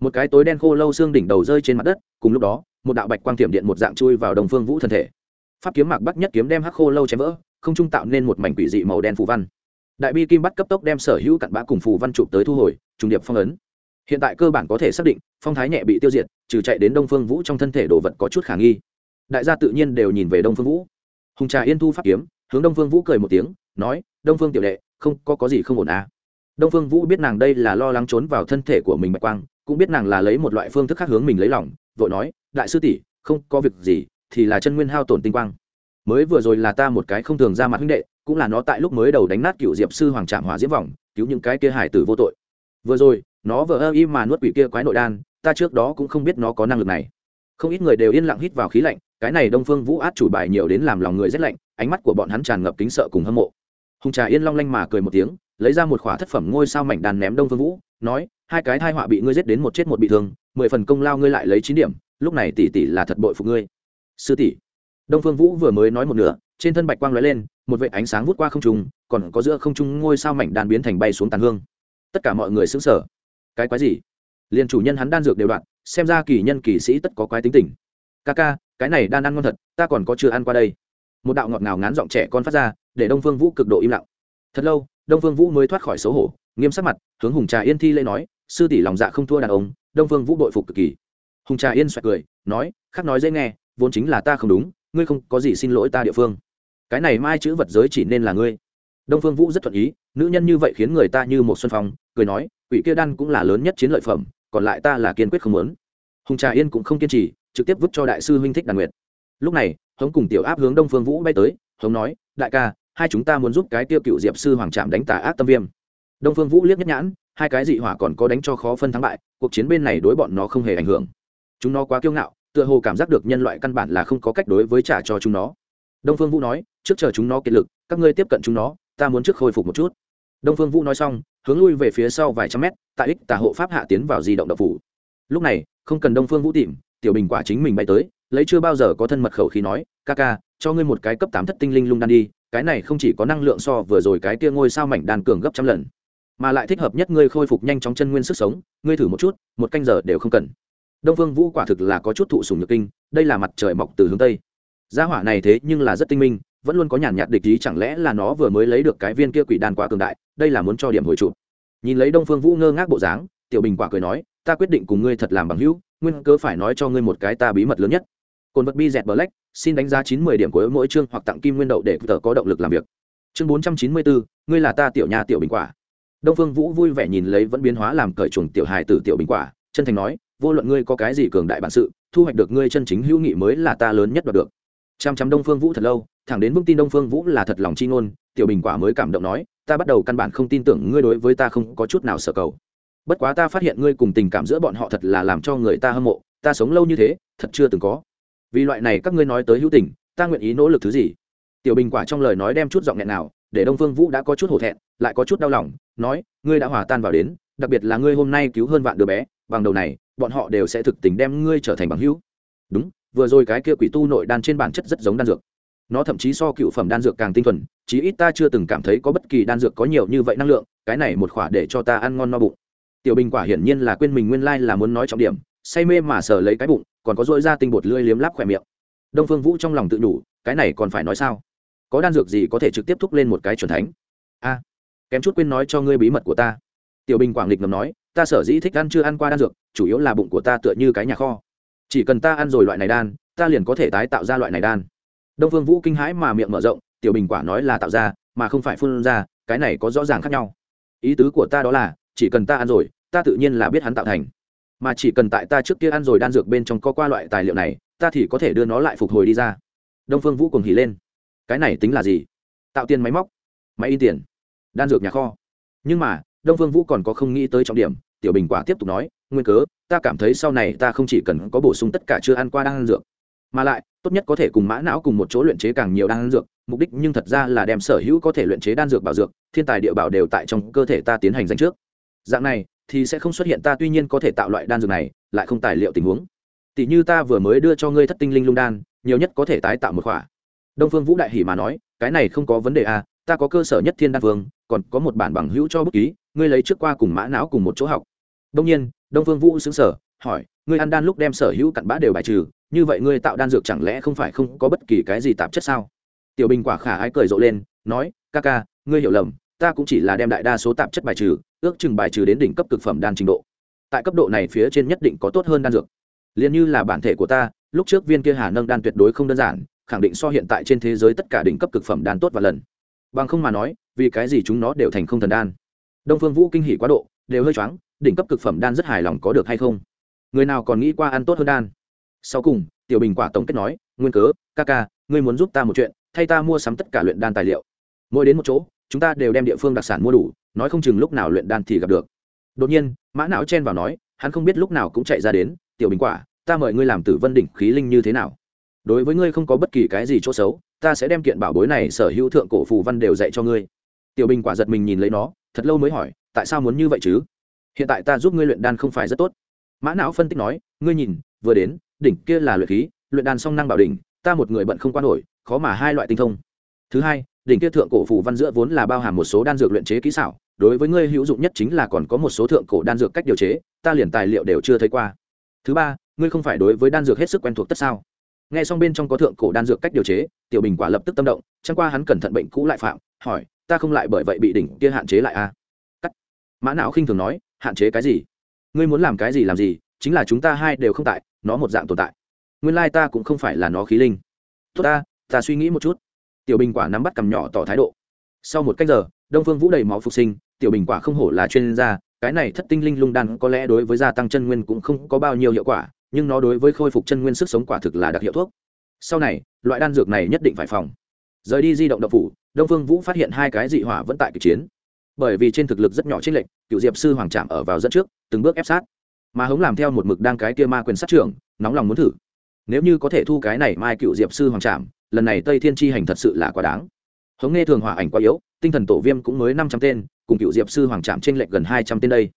một cái tối đen khô lâu xương đỉnh đầu rơi trên mặt đất, cùng lúc đó, một đạo bạch quang tiệm điện một dạng chui vào đồng phương vũ thân thể. Pháp kiếm mạc bắc nhất kiếm đem hắc khô lâu chém vỡ, không trung tạo nên một mảnh quỷ dị màu đen phù văn. Đại bi kim bắt cấp tốc đem sở hữu cặn bã cùng phù văn chụp tới thu hồi, trùng điệp phong ấn. Hiện tại cơ bản có thể xác định, phong thái nhẹ bị tiêu diệt, trừ chạy đến đông phương vũ trong thân thể đồ vật có chút khả nghi. Đại gia tự nhiên đều nhìn về đông phương vũ. Hùng trà yên thu pháp kiếm, hướng đông phương vũ cười một tiếng, nói, đông phương tiểu đệ, không, có có gì không ổn à? Đông phương vũ biết nàng đây là lo lắng trốn vào thân thể của mình bạch quang cũng biết nàng là lấy một loại phương thức khác hướng mình lấy lòng, vội nói, đại sư tỷ, không có việc gì, thì là chân nguyên hao tổn tinh quang. Mới vừa rồi là ta một cái không thường ra mặt huynh đệ, cũng là nó tại lúc mới đầu đánh nát cựu diệp sư hoàng trạm hỏa diễm vòng cứu những cái kia hải tử vô tội. Vừa rồi, nó vờ ơ y mà nuốt quỷ kia quái nội đan, ta trước đó cũng không biết nó có năng lực này. Không ít người đều yên lặng hít vào khí lạnh, cái này đông phương vũ át chủ bài nhiều đến làm lòng người rét lạnh, ánh mắt của bọn hắn tràn ngập kính sợ cùng hâm mộ. Hùng trà yên long lanh mà cười một tiếng lấy ra một khỏa thất phẩm ngôi sao mảnh đàn ném đông phương vũ, nói, hai cái thai họa bị ngươi giết đến một chết một bị thương, mười phần công lao ngươi lại lấy chín điểm, lúc này tỷ tỷ là thật bội phục ngươi. Sư tỷ. Đông phương vũ vừa mới nói một nửa, trên thân bạch quang lóe lên, một vệ ánh sáng vút qua không trung, còn có giữa không trung ngôi sao mảnh đàn biến thành bay xuống tàn hương. Tất cả mọi người xứng sở cái quái gì? Liền chủ nhân hắn đan dược đều đoạn, xem ra kỳ nhân kỳ sĩ tất có quái tính tình. Ca ca, cái này đan ăn ngon thật, ta còn có chưa ăn qua đây. Một đạo ngọt ngào ngán giọng trẻ con phát ra, để đông phương vũ cực độ im lặng. Thật lâu đông phương vũ mới thoát khỏi xấu hổ, nghiêm sắc mặt, hướng hùng trà yên thi lễ nói, sư tỷ lòng dạ không thua đàn ông, đông phương vũ đội phục cực kỳ. Hùng trà yên xoẹt cười, nói khác nói dễ nghe, vốn chính là ta không đúng, ngươi không có gì xin lỗi ta địa phương. Cái này mai chữ vật giới chỉ nên là ngươi. Đông phương vũ rất thuận ý, nữ nhân như vậy khiến người ta như một xuân phong, cười nói, quỷ kia đan cũng là lớn nhất chiến lợi phẩm, còn lại ta là kiên quyết không muốn. Hùng trà yên cũng không kiên trì, trực tiếp vứt cho đại sư huynh thích đàn nguyệt. Lúc này, hống cùng tiểu áp hướng đông phương vũ bay tới, hống nói, đại ca hai chúng ta muốn giúp cái tiêu cựu diệp sư hoàng trạm đánh tà ác tâm viêm. Đông phương vũ liếc nhất nhãn, hai cái dị hỏa còn có đánh cho khó phân thắng bại, cuộc chiến bên này đối bọn nó không hề ảnh hưởng. Chúng nó quá kiêu ngạo, tựa hồ cảm giác được nhân loại căn bản là không có cách đối với trả cho chúng nó. Đông phương vũ nói, trước chờ chúng nó kiệt lực, các ngươi tiếp cận chúng nó, ta muốn trước khôi phục một chút. Đông phương vũ nói xong, hướng lui về phía sau vài trăm mét, tại ích tà hộ pháp hạ tiến vào di động đập phủ. Lúc này, không cần đông phương vũ tìm, tiểu bình quả chính mình bay tới, lấy chưa bao giờ có thân mật khẩu khí nói, ca ca, cho ngươi một cái cấp tám thất tinh linh lung đan đi cái này không chỉ có năng lượng so vừa rồi cái kia ngôi sao mảnh đan cường gấp trăm lần, mà lại thích hợp nhất ngươi khôi phục nhanh chóng chân nguyên sức sống, ngươi thử một chút, một canh giờ đều không cần. Đông phương vũ quả thực là có chút thụ sùng nhược kinh, đây là mặt trời mọc từ hướng tây. Gia hỏa này thế nhưng là rất tinh minh, vẫn luôn có nhàn nhạt địch ý, chẳng lẽ là nó vừa mới lấy được cái viên kia quỷ đan quá cường đại, đây là muốn cho điểm hồi trụ. Nhìn lấy đông phương vũ ngơ ngác bộ dáng, tiểu bình quả cười nói, ta quyết định cùng ngươi thật làm bằng hữu, nguyên cớ phải nói cho ngươi một cái ta bí mật lớn nhất cồn vật bi dẹt black, xin đánh giá chín mươi điểm của mỗi chương hoặc tặng kim nguyên đậu để tờ có động lực làm việc. Chương bốn trăm chín mươi bốn ngươi là ta tiểu nhà tiểu bình quả. Đông phương vũ vui vẻ nhìn lấy vẫn biến hóa làm cởi chuồng tiểu hài tử tiểu bình quả, chân thành nói, vô luận ngươi có cái gì cường đại bản sự, thu hoạch được ngươi chân chính hữu nghị mới là ta lớn nhất đoạt được. Chăm chăm đông phương vũ thật lâu, thẳng đến vững tin đông phương vũ là thật lòng chi ngôn, tiểu bình quả mới cảm động nói, ta bắt đầu căn bản không tin tưởng ngươi đối với ta không có chút nào sợ cầu. Bất quá ta phát hiện ngươi cùng tình cảm giữa bọn họ thật là làm cho người ta hâm mộ, ta sống lâu như thế, thật chưa từng có vì loại này các ngươi nói tới hữu tình, ta nguyện ý nỗ lực thứ gì? Tiểu bình quả trong lời nói đem chút giọng nghẹn nào, để đông phương vũ đã có chút hổ thẹn, lại có chút đau lòng, nói, ngươi đã hòa tan vào đến, đặc biệt là ngươi hôm nay cứu hơn vạn đứa bé, bằng đầu này, bọn họ đều sẽ thực tình đem ngươi trở thành bằng hữu. Đúng, vừa rồi cái kia quỷ tu nội đan trên bản chất rất giống đan dược. Nó thậm chí so cựu phẩm đan dược càng tinh thuần, chí ít ta chưa từng cảm thấy có bất kỳ đan dược có nhiều như vậy năng lượng, cái này một khỏa để cho ta ăn ngon no bụng. Tiểu bình quả hiển nhiên là quên mình nguyên lai là muốn nói trọng điểm, say mê mà sờ lấy cái bụng còn có dội ra tinh bột lưỡi liếm láp khỏe miệng. Đông phương vũ trong lòng tự đủ cái này còn phải nói sao? Có đan dược gì có thể trực tiếp thúc lên một cái chuẩn thánh? A, kém chút quên nói cho ngươi bí mật của ta. Tiểu bình quảng lịch ngầm nói, ta sở dĩ thích ăn chưa ăn qua đan dược, chủ yếu là bụng của ta tựa như cái nhà kho. Chỉ cần ta ăn rồi loại này đan, ta liền có thể tái tạo ra loại này đan. Đông phương vũ kinh hãi mà miệng mở rộng, tiểu bình quả nói là tạo ra, mà không phải phun ra, cái này có rõ ràng khác nhau. Ý tứ của ta đó là, chỉ cần ta ăn rồi, ta tự nhiên là biết hắn tạo thành mà chỉ cần tại ta trước kia ăn rồi đan dược bên trong có qua loại tài liệu này, ta thì có thể đưa nó lại phục hồi đi ra. Đông phương vũ cùng hỉ lên. Cái này tính là gì? Tạo tiền máy móc, máy in tiền, đan dược nhà kho. Nhưng mà, đông phương vũ còn có không nghĩ tới trọng điểm, tiểu bình quả tiếp tục nói, nguyên cớ, ta cảm thấy sau này ta không chỉ cần có bổ sung tất cả chưa ăn qua đan dược, mà lại, tốt nhất có thể cùng mã não cùng một chỗ luyện chế càng nhiều đan dược, mục đích nhưng thật ra là đem sở hữu có thể luyện chế đan dược bảo dược, thiên tài địa bảo đều tại trong cơ thể ta tiến hành danh trước. Dạng này thì sẽ không xuất hiện ta tuy nhiên có thể tạo loại đan dược này, lại không tài liệu tình huống. Tỷ như ta vừa mới đưa cho ngươi thất tinh linh lung đan, nhiều nhất có thể tái tạo một khỏa. Đông phương vũ đại hỉ mà nói, cái này không có vấn đề à ta có cơ sở nhất thiên đan phương còn có một bản bằng hữu cho bút ký, ngươi lấy trước qua cùng mã não cùng một chỗ học. Đông nhiên, đông phương vũ xứng sở hỏi, ngươi ăn đan lúc đem sở hữu cặn bã đều bài trừ, như vậy ngươi tạo đan dược chẳng lẽ không phải không có bất kỳ cái gì tạp chất sao? Tiểu bình quả khả ái cười rộ lên, nói, ca ca, ngươi hiểu lầm, ta cũng chỉ là đem đại đa số tạp chất bài trừ ước chừng bài trừ đến đỉnh cấp cực phẩm đan trình độ. Tại cấp độ này phía trên nhất định có tốt hơn đan dược. Liền như là bản thể của ta, lúc trước viên kia hà nâng đan tuyệt đối không đơn giản, khẳng định so hiện tại trên thế giới tất cả đỉnh cấp cực phẩm đan tốt và lần. Bằng không mà nói, vì cái gì chúng nó đều thành không thần đan? Đông phương vũ kinh hỉ quá độ, đều hơi choáng, đỉnh cấp cực phẩm đan rất hài lòng có được hay không? Người nào còn nghĩ qua ăn tốt hơn đan? Sau cùng, tiểu bình quả tổng kết nói, nguyên cớ, ca ca, ngươi muốn giúp ta một chuyện, thay ta mua sắm tất cả luyện đan tài liệu. Mỗi đến một chỗ, chúng ta đều đem địa phương đặc sản mua đủ nói không chừng lúc nào luyện đan thì gặp được. Đột nhiên, mã não chen vào nói, hắn không biết lúc nào cũng chạy ra đến, tiểu bình quả, ta mời ngươi làm tử vân đỉnh khí linh như thế nào? Đối với ngươi không có bất kỳ cái gì chỗ xấu, ta sẽ đem kiện bảo bối này sở hữu thượng cổ phù văn đều dạy cho ngươi. Tiểu bình quả giật mình nhìn lấy nó, thật lâu mới hỏi, tại sao muốn như vậy chứ? Hiện tại ta giúp ngươi luyện đan không phải rất tốt. Mã não phân tích nói, ngươi nhìn, vừa đến, đỉnh kia là luyện khí, luyện đan song năng bảo đỉnh, ta một người bận không quan nổi, khó mà hai loại tinh thông. Thứ hai đỉnh kia thượng cổ phù văn giữa vốn là bao hàm một số đan dược luyện chế kỹ xảo, đối với ngươi hữu dụng nhất chính là còn có một số thượng cổ đan dược cách điều chế, ta liền tài liệu đều chưa thấy qua. Thứ ba, ngươi không phải đối với đan dược hết sức quen thuộc tất sao? Nghe xong bên trong có thượng cổ đan dược cách điều chế, tiểu bình quả lập tức tâm động, chẳng qua hắn cẩn thận bệnh cũ lại phạm, hỏi, ta không lại bởi vậy bị đỉnh kia hạn chế lại à? Cắt. Mã não khinh thường nói, hạn chế cái gì? Ngươi muốn làm cái gì làm gì, chính là chúng ta hai đều không tại, nó một dạng tồn tại. Nguyên lai ta cũng không phải là nó khí linh. Tốt ta ta suy nghĩ một chút tiểu bình quả nắm bắt cầm nhỏ tỏ thái độ. Sau một cách giờ, đông phương vũ đầy máu phục sinh, tiểu bình quả không hổ là chuyên gia, cái này thất tinh linh lung đan có lẽ đối với gia tăng chân nguyên cũng không có bao nhiêu hiệu quả, nhưng nó đối với khôi phục chân nguyên sức sống quả thực là đặc hiệu thuốc. Sau này, loại đan dược này nhất định phải phòng. Rời đi di động độc phủ, đông phương vũ phát hiện hai cái dị hỏa vẫn tại kịch chiến. Bởi vì trên thực lực rất nhỏ trên lệnh cựu diệp sư hoàng trạm ở vào dẫn trước, từng bước ép sát. Mà hống làm theo một mực đang cái kia ma quyền sát trưởng, nóng lòng muốn thử. Nếu như có thể thu cái này mai cựu diệp sư hoàng trạm lần này tây thiên tri hành thật sự là quá đáng. Hống nghe thường hỏa ảnh quá yếu, tinh thần tổ viêm cũng mới năm trăm tên, cùng cựu diệp sư hoàng trạm trên lệnh gần hai trăm tên đây.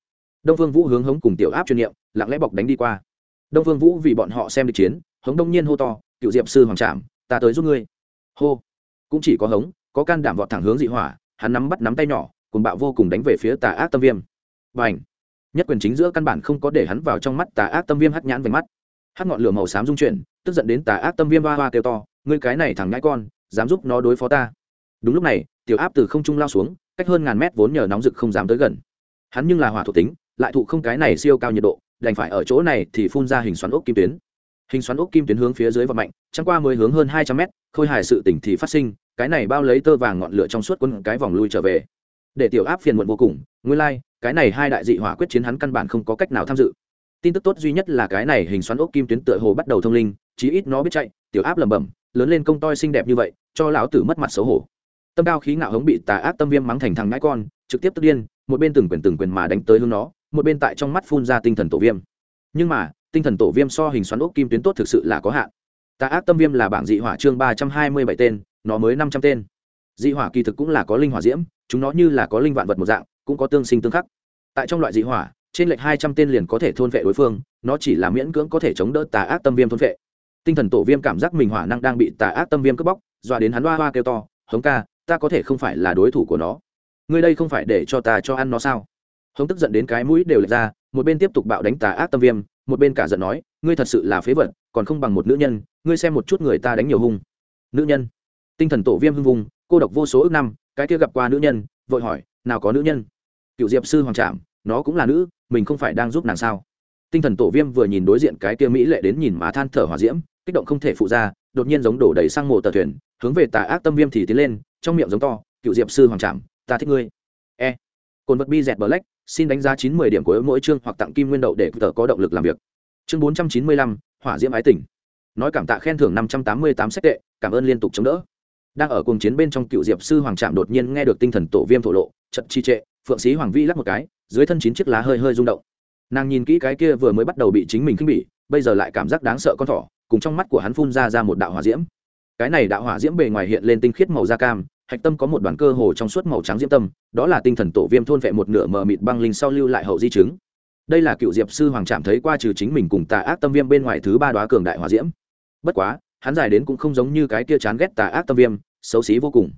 Đông phương vũ hướng hống cùng tiểu áp chuyên niệm, lặng lẽ bọc đánh đi qua. Đông phương vũ vì bọn họ xem địch chiến, hống đông nhiên hô to, cựu diệp sư hoàng trạm ta tới giúp ngươi. Hô. Cũng chỉ có hống, có can đảm vọt thẳng hướng dị hỏa, hắn nắm bắt nắm tay nhỏ cùng bạo vô cùng đánh về phía tà ác tâm viêm. Và ảnh nhất quyền chính giữa căn bản không có để hắn vào trong mắt tà ác tâm viêm hắt nhãn về mắt hát ngọn lửa màu xám dung chuyển tức giận đến tà ác tâm viêm hoa hoa kêu to ngươi cái này thẳng ngãi con dám giúp nó đối phó ta. Đúng lúc này tiểu áp từ không trung lao xuống cách hơn ngàn mét vốn nhờ nóng rực không dám tới gần. Hắn nhưng là hỏa thuộc tính lại thụ không cái này siêu cao nhiệt độ đành phải ở chỗ này thì phun ra hình xoắn ốc kim tuyến. Hình xoắn ốc kim tuyến hướng phía dưới và mạnh chẳng qua mới hướng hơn hai trăm mét khôi hài sự tỉnh thì phát sinh cái này bao lấy tơ vàng ngọn lửa trong suốt quân cái vòng lui trở về. Để tiểu áp phiền muộn vô cùng nguyên lai、like, cái này hai đại dị hỏa quyết chiến hắn căn bản không có cách nào tham dự tin tức tốt duy nhất là cái này hình xoắn ốc kim tuyến tựa hồ bắt đầu thông linh, chí ít nó biết chạy, tiểu áp lẩm bẩm, lớn lên công toi xinh đẹp như vậy, cho lão tử mất mặt xấu hổ. Tâm cao khí ngạo hống bị tà ác tâm viêm mắng thành thằng ngãi con, trực tiếp tức điên, một bên từng quyền từng quyền mà đánh tới hướng nó, một bên tại trong mắt phun ra tinh thần tổ viêm. Nhưng mà, tinh thần tổ viêm so hình xoắn ốc kim tuyến tốt thực sự là có hạn. Tà ác tâm viêm là bảng dị hỏa chương ba trăm hai mươi bảy tên, nó mới năm trăm tên. Dị hỏa kỳ thực cũng là có linh hỏa diễm, chúng nó như là có linh vạn vật một dạng, cũng có tương sinh tương khắc. Tại trong loại dị hỏa trên lệch hai trăm tên liền có thể thôn vệ đối phương, nó chỉ là miễn cưỡng có thể chống đỡ tà ác tâm viêm thôn vệ. Tinh thần tổ viêm cảm giác mình hỏa năng đang bị tà ác tâm viêm cướp bóc, dọa đến hắn hoa hoa kêu to, hống ca, ta có thể không phải là đối thủ của nó. Ngươi đây không phải để cho ta cho ăn nó sao? Hống tức giận đến cái mũi đều lệch ra, một bên tiếp tục bạo đánh tà ác tâm viêm, một bên cả giận nói, ngươi thật sự là phế vật, còn không bằng một nữ nhân, ngươi xem một chút người ta đánh nhiều hung. Nữ nhân. Tinh thần tổ viêm hưng vùng cô độc vô số ước năm, cái kia gặp qua nữ nhân, vội hỏi, nào có nữ nhân? Cựu diệp sư hoàng trạm nó cũng là nữ, mình không phải đang giúp nàng sao? Tinh thần tổ viêm vừa nhìn đối diện cái kia mỹ lệ đến nhìn mà than thở hòa diễm, kích động không thể phụ ra, đột nhiên giống đổ đầy sang mộ tờ thuyền, hướng về tà ác tâm viêm thì tiến lên, trong miệng giống to, cựu diệp sư hoàng trạm ta thích ngươi. E. Cồn vật bi dẹt black, xin đánh giá chín mươi điểm của mỗi chương hoặc tặng kim nguyên đậu để tờ có động lực làm việc. Chương bốn trăm chín mươi lăm, hỏa diễm ái tỉnh nói cảm tạ khen thưởng năm trăm tám mươi tám sách tệ, cảm ơn liên tục chống đỡ. Đang ở cùng chiến bên trong cựu diệp sư hoàng trạm đột nhiên nghe được tinh thần tổ viêm thổ lộ, chật chi trệ, phượng sĩ hoàng vi lắc một cái dưới thân chín chiếc lá hơi hơi rung động. Nàng nhìn kỹ cái kia vừa mới bắt đầu bị chính mình khinh bỉ, bây giờ lại cảm giác đáng sợ con thỏ, cùng trong mắt của hắn phun ra ra một đạo hỏa diễm. Cái này đạo hỏa diễm bề ngoài hiện lên tinh khiết màu da cam, hạch tâm có một đoàn cơ hồ trong suốt màu trắng diễm tâm, đó là tinh thần tổ viêm thôn vệ một nửa mờ mịt băng linh sau lưu lại hậu di chứng. Đây là cựu diệp sư hoàng trạm thấy qua trừ chính mình cùng tà ác tâm viêm bên ngoài thứ ba đoá cường đại hỏa diễm. Bất quá, hắn dài đến cũng không giống như cái kia chán ghét tà ác tâm viêm, xấu xí vô cùng.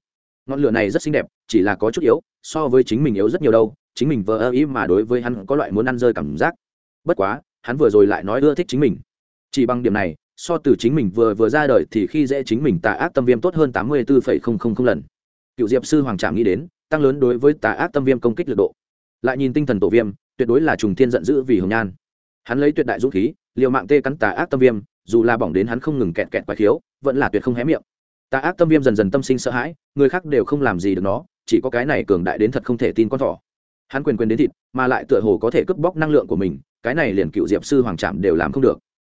Ngọn lửa này rất xinh đẹp, chỉ là có chút yếu, so với chính mình yếu rất nhiều đâu chính mình vờ ơ ý mà đối với hắn có loại muốn ăn rơi cảm giác. Bất quá, hắn vừa rồi lại nói ưa thích chính mình. Chỉ bằng điểm này, so từ chính mình vừa vừa ra đời thì khi dễ chính mình tà ác tâm viêm tốt hơn tám mươi bốn lần. Cựu diệp sư hoàng trạm nghĩ đến, tăng lớn đối với tà ác tâm viêm công kích lực độ. Lại nhìn tinh thần tổ viêm, tuyệt đối là trùng thiên giận dữ vì hồng nhan. Hắn lấy tuyệt đại dũng khí, liều mạng tê cắn tà ác tâm viêm, dù là bỏng đến hắn không ngừng kẹt kẹt quái khiếu, vẫn là tuyệt không hé miệng. Tà ác tâm viêm dần dần tâm sinh sợ hãi, người khác đều không làm gì được nó, chỉ có cái này cường đại đến thật không thể tin con thỏ hắn quyền quyền đến thịt, mà lại tựa hồ có thể cướp bóc năng lượng của mình, cái này liền cựu diệp sư hoàng trạm đều làm không được.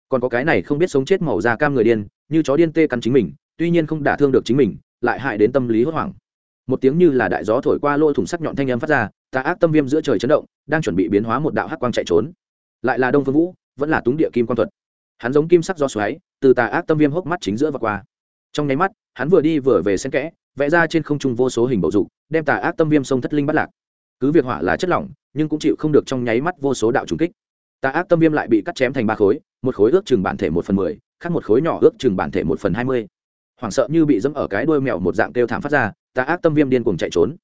Còn có cái này không biết sống chết màu da cam người điên, như chó điên tê cắn chính mình, tuy nhiên không đả thương được chính mình, lại hại đến tâm lý hốt hoảng. Một tiếng như là đại gió thổi qua lôi thủng sắc nhọn thanh âm phát ra, tà ác tâm viêm giữa trời chấn động, đang chuẩn bị biến hóa một đạo hắc quang chạy trốn. Lại là đông phương vũ, vẫn là túng địa kim quan thuật. Hắn giống kim sắc do xoáy, từ tà ác tâm viêm hốc mắt chính giữa và qua. Trong nháy mắt, hắn vừa đi vừa về xen kẽ, vẽ ra trên không trung vô số hình bầu dục, đem tà ác tâm viêm sông thất linh bắt lạc cứ việc hỏa là chất lỏng, nhưng cũng chịu không được trong nháy mắt vô số đạo trùng kích. Tà ác tâm viêm lại bị cắt chém thành ba khối, một khối ước chừng bản thể một phần mười, khác một khối nhỏ ước chừng bản thể một phần hai mươi. Hoảng sợ như bị dẫm ở cái đuôi mèo một dạng kêu thảm phát ra, tà ác tâm viêm điên cuồng chạy trốn.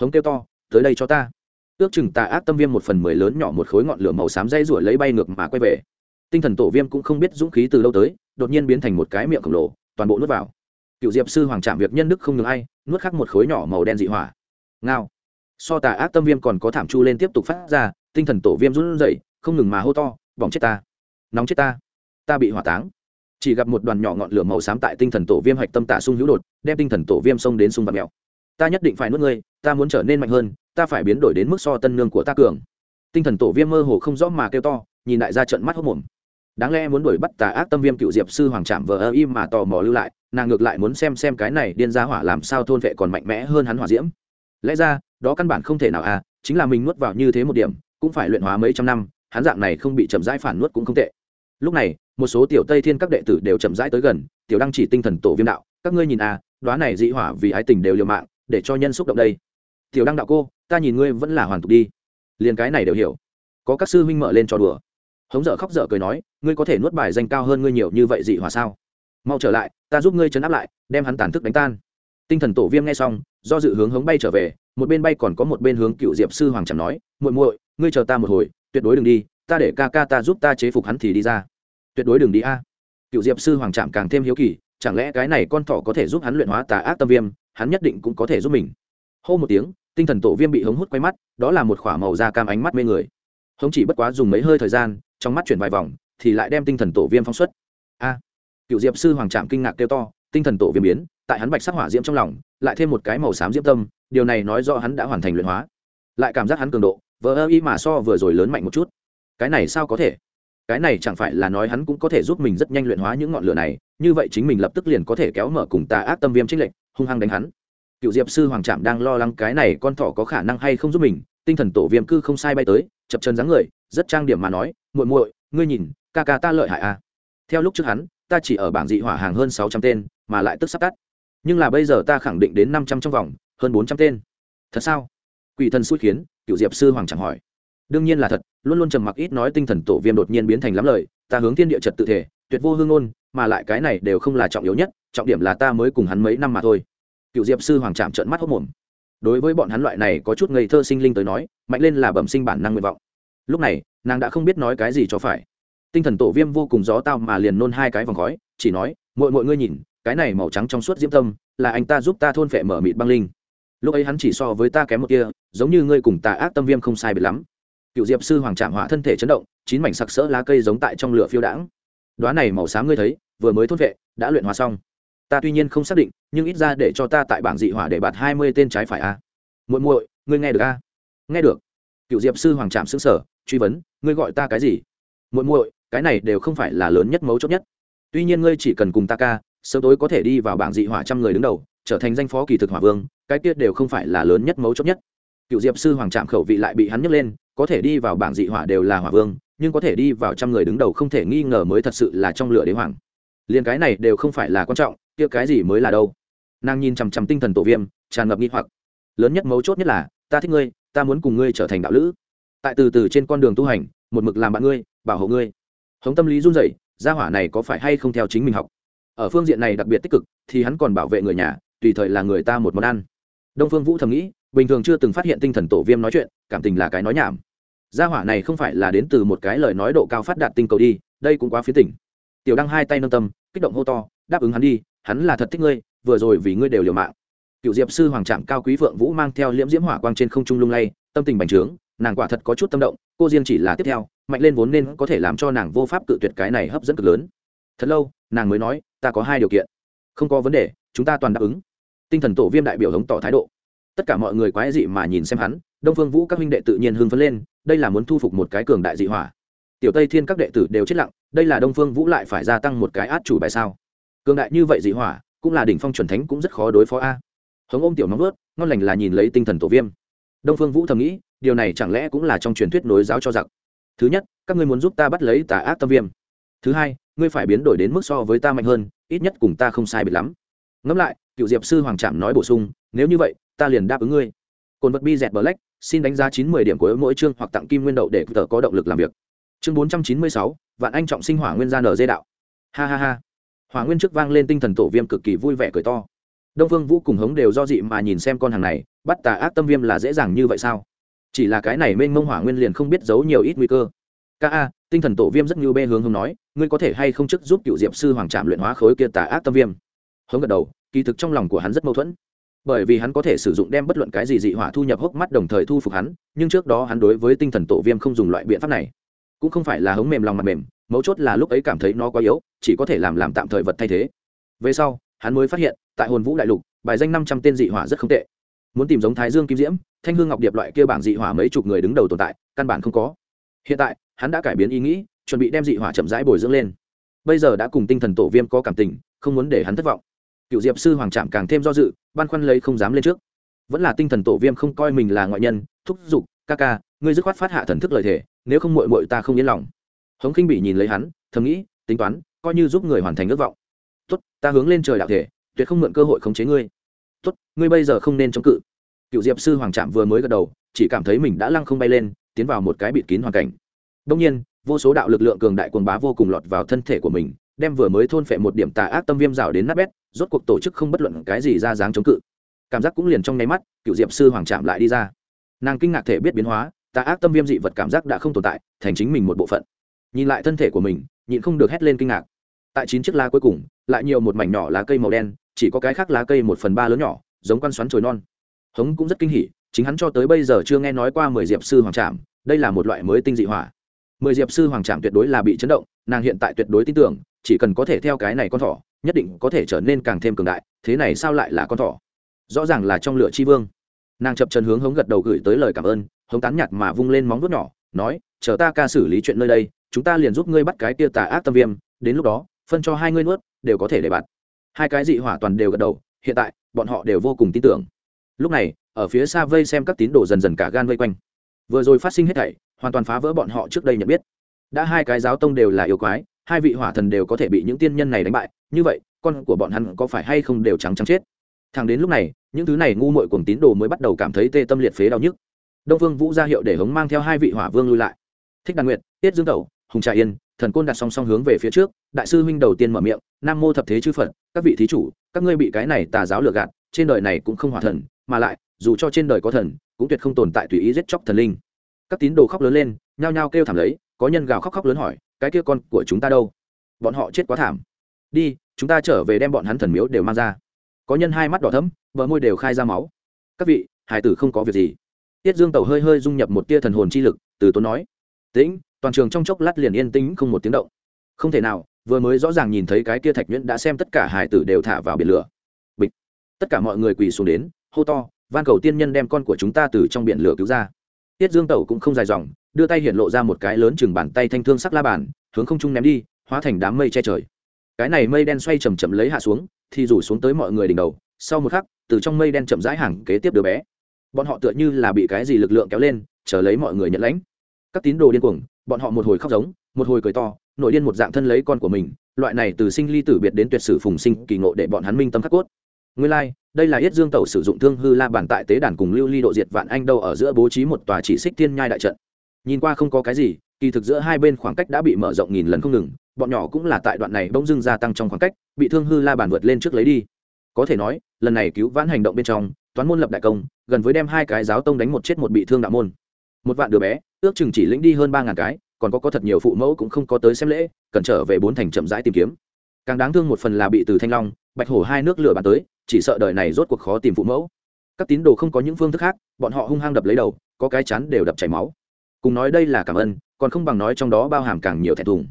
Hống kêu to, tới đây cho ta. Ước chừng tà ác tâm viêm một phần mười lớn nhỏ một khối ngọn lửa màu xám dây ruổi lấy bay ngược mà quay về. Tinh thần tổ viêm cũng không biết dũng khí từ lâu tới, đột nhiên biến thành một cái miệng khổng lồ, toàn bộ nuốt vào. Cựu diệp sư hoàng trạm việc nhân đức không ngừng ai, nuốt khắc một khối nhỏ màu đen dị hỏa. Ngao so tà ác tâm viêm còn có thảm chu lên tiếp tục phát ra, tinh thần tổ viêm run rẩy, không ngừng mà hô to, bỏng chết ta! Nóng chết ta! Ta bị hỏa táng! Chỉ gặp một đoàn nhỏ ngọn lửa màu xám tại tinh thần tổ viêm hạch tâm tả sung hữu đột, đem tinh thần tổ viêm xông đến sung vật mèo. Ta nhất định phải nuốt ngươi, ta muốn trở nên mạnh hơn, ta phải biến đổi đến mức so tân nương của ta cường. Tinh thần tổ viêm mơ hồ không rõ mà kêu to, nhìn đại ra trận mắt hốc mồm. Đáng lẽ muốn đuổi bắt tà ác tâm viêm cựu diệp sư hoàng trạm vờ ơ im mà tò mò lưu lại, nàng ngược lại muốn xem xem cái này điên ra hỏa làm sao thôn vệ còn mạnh mẽ hơn hắn hỏa diễm lẽ ra, đó căn bản không thể nào à chính là mình nuốt vào như thế một điểm, cũng phải luyện hóa mấy trăm năm, hắn dạng này không bị chậm rãi phản nuốt cũng không tệ. Lúc này, một số tiểu tây thiên các đệ tử đều chậm rãi tới gần, tiểu đăng chỉ tinh thần tổ viêm đạo, các ngươi nhìn à đoá này dị hỏa vì ái tình đều liều mạng, để cho nhân xúc động đây. Tiểu đăng đạo cô, ta nhìn ngươi vẫn là hoàn tục đi. Liền cái này đều hiểu. Có các sư huynh mở lên cho đùa. Hống dở khóc dở cười nói, ngươi có thể nuốt bài danh cao hơn ngươi nhiều như vậy dị hỏa sao? Mau trở lại, ta giúp ngươi chấn áp lại, đem hắn tàn thức đánh tan tinh thần tổ viêm nghe xong, do dự hướng hống bay trở về, một bên bay còn có một bên hướng cựu diệp sư hoàng chẳng nói, muội muội, ngươi chờ ta một hồi, tuyệt đối đừng đi, ta để ca ca ta giúp ta chế phục hắn thì đi ra. Tuyệt đối đừng đi a. Cựu diệp sư hoàng trạm càng thêm hiếu kỳ, chẳng lẽ cái này con thỏ có thể giúp hắn luyện hóa tà ác tâm viêm, hắn nhất định cũng có thể giúp mình. Hô một tiếng, tinh thần tổ viêm bị hống hút quay mắt, đó là một k h ỏ a màu da cam ánh mắt mê người. Hống chỉ bất quá dùng mấy hơi thời gian, trong mắt chuyển vài vòng, thì lại đem tinh thần tổ viêm phóng xuất. A! Cựu diệp sư hoàng trạm kinh ngạc kêu to tinh thần tổ viêm biến, tại hắn bạch sắc hỏa diễm trong lòng, lại thêm một cái màu xám diễm tâm, điều này nói do hắn đã hoàn thành luyện hóa. Lại cảm giác hắn cường độ vỡ ơ y mà so vừa rồi lớn mạnh một chút. Cái này sao có thể? Cái này chẳng phải là nói hắn cũng có thể giúp mình rất nhanh luyện hóa những ngọn lửa này, như vậy chính mình lập tức liền có thể kéo mở cùng tà ác tâm viêm trích lệnh hung hăng đánh hắn. Cựu diệp sư hoàng trạm đang lo lắng cái này con thỏ có khả năng hay không giúp mình, tinh thần tổ viêm cư không sai bay tới, chập chân dáng người, rất trang điểm mà nói, muội muội, ngươi nhìn, ca ca ta lợi hại à. Theo lúc trước hắn, ta chỉ ở bảng dị hỏa hàng hơn sáu trăm tên mà lại tức sắp tắt. Nhưng là bây giờ ta khẳng định đến năm trăm trong vòng, hơn bốn trăm tên. Thật sao? Quỷ thần xui khiến cựu diệp sư hoàng chẳng hỏi. Đương nhiên là thật, luôn luôn trầm mặc ít nói tinh thần tổ viêm đột nhiên biến thành lắm lời, ta hướng thiên địa trật tự thể, tuyệt vô hương ngôn, mà lại cái này đều không là trọng yếu nhất, trọng điểm là ta mới cùng hắn mấy năm mà thôi. Cựu diệp sư hoàng trạm trợn mắt hốc mồm. Đối với bọn hắn loại này có chút ngây thơ sinh linh tới nói, mạnh lên là bẩm sinh bản năng nguyện vọng. Lúc này, nàng đã không biết nói cái gì cho phải. Tinh thần tổ viêm vô cùng gió tao mà liền nôn hai cái vòng khói, chỉ nói mọi mọi ngươi nhìn cái này màu trắng trong suốt diễm tâm, là anh ta giúp ta thôn phệ mở mịt băng linh. Lúc ấy hắn chỉ so với ta kém một kia, giống như ngươi cùng tà ác tâm viêm không sai biệt lắm. Cựu diệp sư hoàng trạm hỏa thân thể chấn động, chín mảnh sặc sỡ lá cây giống tại trong lửa phiêu đãng. Đoá này màu xám ngươi thấy, vừa mới thôn vệ đã luyện hóa xong. Ta tuy nhiên không xác định, nhưng ít ra để cho ta tại bảng dị hỏa để bạt hai mươi tên trái phải a. À. muội muội, ngươi nghe được a? Nghe được. Cựu diệp sư hoàng trạm xứng sở truy vấn, ngươi gọi ta cái gì? Muội muội, cái này đều không phải là lớn nhất mấu chốt nhất. Tuy nhiên ngươi chỉ cần cùng ta ca sớm tối có thể đi vào bảng dị hỏa trăm người đứng đầu, trở thành danh phó kỳ thực hỏa vương, cái tiết đều không phải là lớn nhất mấu chốt nhất. Cựu diệp sư hoàng trạm khẩu vị lại bị hắn nhấc lên, có thể đi vào bảng dị hỏa đều là hỏa vương, nhưng có thể đi vào trăm người đứng đầu không thể nghi ngờ mới thật sự là trong lửa đế hoàng. Liền cái này đều không phải là quan trọng, kia cái gì mới là đâu? Nàng nhìn chằm chằm tinh thần tổ viêm, tràn ngập nghi hoặc. Lớn nhất mấu chốt nhất là, ta thích ngươi, ta muốn cùng ngươi trở thành đạo lữ. Tại từ từ trên con đường tu hành, một mực làm bạn ngươi, bảo hộ ngươi. Hống tâm lý run rẩy, gia hỏa này có phải hay không theo chính mình học? Ở phương diện này đặc biệt tích cực, thì hắn còn bảo vệ người nhà, tùy thời là người ta một món ăn. Đông phương vũ thầm nghĩ, bình thường chưa từng phát hiện tinh thần tổ viêm nói chuyện, cảm tình là cái nói nhảm. Gia hỏa này không phải là đến từ một cái lời nói độ cao phát đạt tinh cầu đi, đây cũng quá phía tỉnh. Tiểu đăng hai tay nâng tâm, kích động hô to, đáp ứng hắn đi, hắn là thật thích ngươi, vừa rồi vì ngươi đều liều mạng. Cựu diệp sư hoàng trạm cao quý phượng vũ mang theo liễm diễm hỏa quang trên không trung lung lay, tâm tình bành trướng, nàng quả thật có chút tâm động, cô riêng chỉ là tiếp theo, mạnh lên vốn nên có thể làm cho nàng vô pháp cự tuyệt cái này hấp dẫn cực lớn. Thật lâu nàng mới nói, ta có hai điều kiện. Không có vấn đề, chúng ta toàn đáp ứng. Tinh thần tổ viêm đại biểu hống tỏ thái độ. Tất cả mọi người quái dị mà nhìn xem hắn, đông phương vũ các huynh đệ tự nhiên hưng phấn lên, đây là muốn thu phục một cái cường đại dị hỏa. Tiểu tây thiên các đệ tử đều chết lặng, đây là đông phương vũ lại phải gia tăng một cái át chủ bài sao? Cường đại như vậy dị hỏa, cũng là đỉnh phong chuẩn thánh cũng rất khó đối phó a. Hống ôm tiểu nóng ướt ngon lành là nhìn lấy tinh thần tổ viêm. Đông phương vũ thầm nghĩ, điều này chẳng lẽ cũng là trong truyền thuyết nối giáo cho giặc? Thứ nhất, các ngươi muốn giúp ta bắt lấy tà ác tâm viêm. Thứ hai ngươi phải biến đổi đến mức so với ta mạnh hơn, ít nhất cùng ta không sai biệt lắm. Ngẫm lại, cựu diệp sư hoàng trạm nói bổ sung, nếu như vậy, ta liền đáp ứng ngươi. Cồn vật bi dẹt black, xin đánh giá chín mươi điểm của mỗi chương hoặc tặng kim nguyên đậu để tờ có động lực làm việc. Chương bốn trăm chín mươi sáu, vạn anh trọng sinh hỏa nguyên gia nở dây đạo. Ha ha ha. Hỏa nguyên trước vang lên tinh thần tổ viêm cực kỳ vui vẻ cười to. Đông vương vũ cùng hống đều do dị mà nhìn xem con hàng này, bắt tà ác tâm viêm là dễ dàng như vậy sao? Chỉ là cái này mênh mông hỏa nguyên liền không biết giấu nhiều ít nguy cơ. Ca a tinh thần tổ viêm rất như bê hướng hướng nói, ngươi có thể hay không chức giúp cựu diệp sư hoàng trạm luyện hóa khối kia tà ác tâm viêm? Hống gật đầu, kỳ thực trong lòng của hắn rất mâu thuẫn. Bởi vì hắn có thể sử dụng đem bất luận cái gì dị hỏa thu nhập hốc mắt đồng thời thu phục hắn, nhưng trước đó hắn đối với tinh thần tổ viêm không dùng loại biện pháp này. Cũng không phải là hống mềm lòng mặt mềm, mấu chốt là lúc ấy cảm thấy nó quá yếu, chỉ có thể làm làm tạm thời vật thay thế. Về sau, hắn mới phát hiện, tại hồn vũ đại lục, bài danh năm trăm tên dị hỏa rất không tệ. Muốn tìm giống thái dương kim diễm, thanh hương ngọc điệp loại kia bảng dị hỏa mấy chục người đứng đầu tồn tại, căn bản không có. Hiện tại hắn đã cải biến ý nghĩ, chuẩn bị đem dị hỏa chậm rãi bồi dưỡng lên. Bây giờ đã cùng tinh thần tổ viêm có cảm tình, không muốn để hắn thất vọng. Cựu diệp sư hoàng trạm càng thêm do dự, băn khoăn lấy không dám lên trước. Vẫn là tinh thần tổ viêm không coi mình là ngoại nhân, thúc giục, ca ca, ngươi dứt khoát phát hạ thần thức lời thể nếu không mội mội ta không yên lòng. Hống khinh bị nhìn lấy hắn, thầm nghĩ, tính toán, coi như giúp người hoàn thành ước vọng. Tốt, ta hướng lên trời đạo thể tuyệt không mượn cơ hội khống chế ngươi. Tốt, ngươi bây giờ không nên chống cự. Cựu diệp sư hoàng trạm vừa mới gật đầu, chỉ cảm thấy mình đã lăng không bay lên, tiến vào một cái bịt kín hoàn cảnh đông nhiên, vô số đạo lực lượng cường đại cuồng bá vô cùng lọt vào thân thể của mình, đem vừa mới thôn phệ một điểm tà ác tâm viêm rào đến nát bét, rốt cuộc tổ chức không bất luận cái gì ra dáng chống cự. Cảm giác cũng liền trong nháy mắt cựu diệp sư hoàng trạm lại đi ra. Nàng kinh ngạc thể biết biến hóa, tà ác tâm viêm dị vật cảm giác đã không tồn tại, thành chính mình một bộ phận. Nhìn lại thân thể của mình, nhịn không được hét lên kinh ngạc. Tại chín chiếc lá cuối cùng, lại nhiều một mảnh nhỏ lá cây màu đen, chỉ có cái khác lá cây một phần ba lớn nhỏ, giống quan xoắn chồi non. Hống cũng rất kinh hỉ, chính hắn cho tới bây giờ chưa nghe nói qua mười diệp sư hoàng trạm đây là một loại mới tinh dị hỏa mười diệp sư hoàng trạm tuyệt đối là bị chấn động, nàng hiện tại tuyệt đối tin tưởng, chỉ cần có thể theo cái này con thỏ, nhất định có thể trở nên càng thêm cường đại, thế này sao lại là con thỏ? Rõ ràng là trong lửa chi vương. Nàng chập chân hướng hống gật đầu gửi tới lời cảm ơn, hống tán nhạt mà vung lên móng vuốt nhỏ, nói, chờ ta ca xử lý chuyện nơi đây, chúng ta liền giúp ngươi bắt cái tia tà ác tâm viêm, đến lúc đó, phân cho hai ngươi nuốt, đều có thể để bạn. Hai cái dị hỏa toàn đều gật đầu, hiện tại, bọn họ đều vô cùng tin tưởng. Lúc này, ở phía xa vây xem các tín đồ dần dần cả gan vây quanh. Vừa rồi phát sinh hết thảy hoàn toàn phá vỡ bọn họ trước đây nhận biết. Đã hai cái giáo tông đều là yêu quái, hai vị hỏa thần đều có thể bị những tiên nhân này đánh bại, như vậy, con của bọn hắn có phải hay không đều trắng trắng chết? Thẳng đến lúc này, những thứ này ngu muội cùng tín đồ mới bắt đầu cảm thấy tê tâm liệt phế đau nhức. Đông vương vũ ra hiệu để hống mang theo hai vị hỏa vương lui lại. Thích đàn nguyệt, tiết dương tẩu, hùng trà yên, thần côn đặt song song hướng về phía trước, đại sư huynh đầu tiên mở miệng, nam mô thập thế chư phật, các vị thí chủ, các ngươi bị cái này tà giáo lừa gạt, trên đời này cũng không hỏa thần, mà lại, dù cho trên đời có thần, cũng tuyệt không tồn tại tùy ý giết chóc thần linh các tín đồ khóc lớn lên, nhao nhao kêu thảm lấy, có nhân gào khóc khóc lớn hỏi, cái kia con của chúng ta đâu? Bọn họ chết quá thảm. Đi, chúng ta trở về đem bọn hắn thần miếu đều mang ra. Có nhân hai mắt đỏ thấm vợ môi đều khai ra máu. Các vị, hải tử không có việc gì. Tiết dương tẩu hơi hơi dung nhập một tia thần hồn chi lực, từ tốn nói, tĩnh. Toàn trường trong chốc lát liền yên tĩnh không một tiếng động. Không thể nào, vừa mới rõ ràng nhìn thấy cái kia thạch nhuyễn đã xem tất cả hải tử đều thả vào biển lửa. Bịch. Tất cả mọi người quỳ xuống đến, hô to, van cầu tiên nhân đem con của chúng ta từ trong biển lửa cứu ra tiết dương tẩu cũng không dài dòng, đưa tay hiện lộ ra một cái lớn chừng bàn tay thanh thương sắc la bàn, hướng không trung ném đi, hóa thành đám mây che trời. Cái này mây đen xoay chầm chậm lấy hạ xuống, thì rủ xuống tới mọi người đỉnh đầu, sau một khắc, từ trong mây đen chậm rãi hàng kế tiếp đứa bé. Bọn họ tựa như là bị cái gì lực lượng kéo lên, chờ lấy mọi người nhận lãnh. Các tín đồ điên cuồng, bọn họ một hồi khóc giống, một hồi cười to, nội điên một dạng thân lấy con của mình, loại này từ sinh ly tử biệt đến tuyệt sử phùng sinh kỳ ngộ để bọn hắn minh tâm khắc cốt nguyên lai、like, đây là yết dương tẩu sử dụng thương hư la bàn tại tế đàn cùng lưu ly độ diệt vạn anh đâu ở giữa bố trí một tòa chỉ xích thiên nhai đại trận. Nhìn qua không có cái gì kỳ thực giữa hai bên khoảng cách đã bị mở rộng nghìn lần không ngừng bọn nhỏ cũng là tại đoạn này bỗng dưng gia tăng trong khoảng cách bị thương hư la bàn vượt lên trước lấy đi. Có thể nói lần này cứu vãn hành động bên trong toán môn lập đại công gần với đem hai cái giáo tông đánh một chết một bị thương đạo môn. Một vạn đứa bé ước chừng chỉ lĩnh đi hơn ba ngàn cái còn có có thật nhiều phụ mẫu cũng không có tới xem lễ cần trở về bốn thành chậm rãi tìm kiếm. Càng đáng thương một phần là bị từ thanh long bạch hổ hai nước lửa bàn tới chỉ sợ đời này rốt cuộc khó tìm phụ mẫu. Các tín đồ không có những phương thức khác, bọn họ hung hăng đập lấy đầu, có cái chán đều đập chảy máu. Cùng nói đây là cảm ơn, còn không bằng nói trong đó bao hàm càng nhiều thẹn thùng.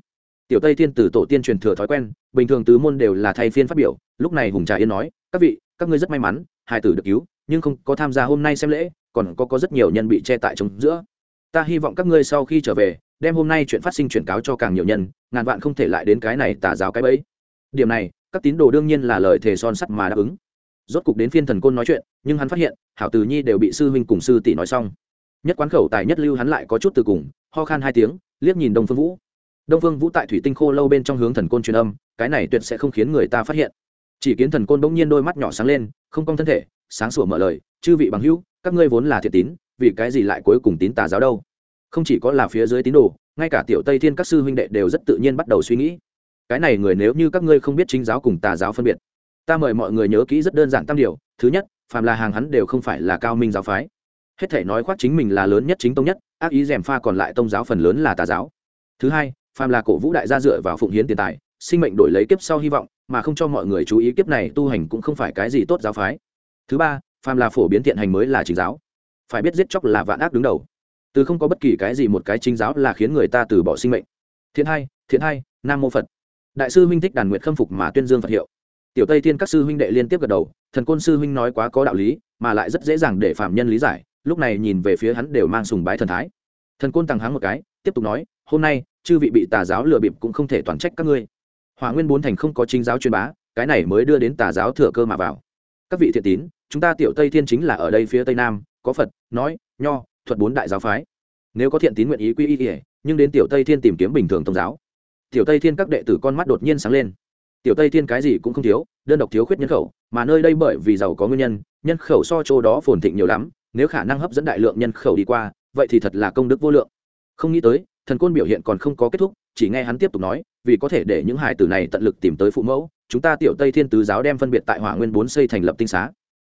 Tiểu tây thiên từ tổ tiên truyền thừa thói quen, bình thường tứ môn đều là thay phiên phát biểu, lúc này hùng trà yên nói, các vị, các ngươi rất may mắn, hai tử được cứu, nhưng không có tham gia hôm nay xem lễ, còn có có rất nhiều nhân bị che tại trong giữa. Ta hy vọng các ngươi sau khi trở về, đem hôm nay chuyện phát sinh chuyển cáo cho càng nhiều nhân, ngàn vạn không thể lại đến cái này tà giáo cái bẫy. Điểm này, các tín đồ đương nhiên là lời thề son sắt mà đáp ứng rốt cục đến phiên thần côn nói chuyện, nhưng hắn phát hiện, hảo từ nhi đều bị sư huynh cùng sư tỷ nói xong. Nhất quán khẩu tài nhất lưu hắn lại có chút từ cùng, ho khan hai tiếng, liếc nhìn đông phương vũ. Đông phương vũ tại thủy tinh khô lâu bên trong hướng thần côn truyền âm, cái này tuyệt sẽ không khiến người ta phát hiện. Chỉ kiến thần côn bỗng nhiên đôi mắt nhỏ sáng lên, không cong thân thể, sáng sủa mở lời, chư vị bằng hữu, các ngươi vốn là thiệt tín, vì cái gì lại cuối cùng tín tà giáo đâu? Không chỉ có là phía dưới tín đồ, ngay cả tiểu tây thiên các sư huynh đệ đều rất tự nhiên bắt đầu suy nghĩ. Cái này người nếu như các ngươi không biết chính giáo cùng tà giáo phân biệt ta mời mọi người nhớ kỹ rất đơn giản tam điều, thứ nhất, phàm là hàng hắn đều không phải là cao minh giáo phái. Hết thể nói khoác chính mình là lớn nhất chính tông nhất, ác ý dèm pha còn lại tông giáo phần lớn là tà giáo. Thứ hai, phàm là cổ vũ đại gia dựa vào phụng hiến tiền tài, sinh mệnh đổi lấy kiếp sau hy vọng, mà không cho mọi người chú ý kiếp này tu hành cũng không phải cái gì tốt giáo phái. Thứ ba, phàm là phổ biến thiện hành mới là chính giáo. Phải biết giết chóc là vạn ác đứng đầu. Từ không có bất kỳ cái gì một cái chính giáo là khiến người ta từ bỏ sinh mệnh. Thiện hai thiện hai nam mô phật. Đại sư minh thích đàn nguyện khâm phục mà tuyên dương phật hiệu tiểu tây thiên các sư huynh đệ liên tiếp gật đầu, thần côn sư huynh nói quá có đạo lý, mà lại rất dễ dàng để phạm nhân lý giải, lúc này nhìn về phía hắn đều mang sùng bái thần thái. Thần côn tăng hắng một cái, tiếp tục nói, hôm nay, chư vị bị tà giáo lừa bịp cũng không thể toàn trách các ngươi. Hòa nguyên bốn thành không có chính giáo truyền bá, cái này mới đưa đến tà giáo thừa cơ mà vào. Các vị thiện tín, chúng ta tiểu tây thiên chính là ở đây phía tây nam, có phật, nói, nho, thuật bốn đại giáo phái. Nếu có thiện tín nguyện ý quy y nhưng đến tiểu tây thiên tìm kiếm bình thường tôn giáo. Tiểu tây thiên các đệ tử con mắt đột nhiên sáng lên tiểu tây thiên cái gì cũng không thiếu, đơn độc thiếu khuyết nhân khẩu, mà nơi đây bởi vì giàu có nguyên nhân nhân khẩu so chỗ đó phồn thịnh nhiều lắm, nếu khả năng hấp dẫn đại lượng nhân khẩu đi qua, vậy thì thật là công đức vô lượng. Không nghĩ tới, thần côn biểu hiện còn không có kết thúc, chỉ nghe hắn tiếp tục nói, vì có thể để những hải tử này tận lực tìm tới phụ mẫu, chúng ta tiểu tây thiên tứ giáo đem phân biệt tại hỏa nguyên bốn xây thành lập tinh xá.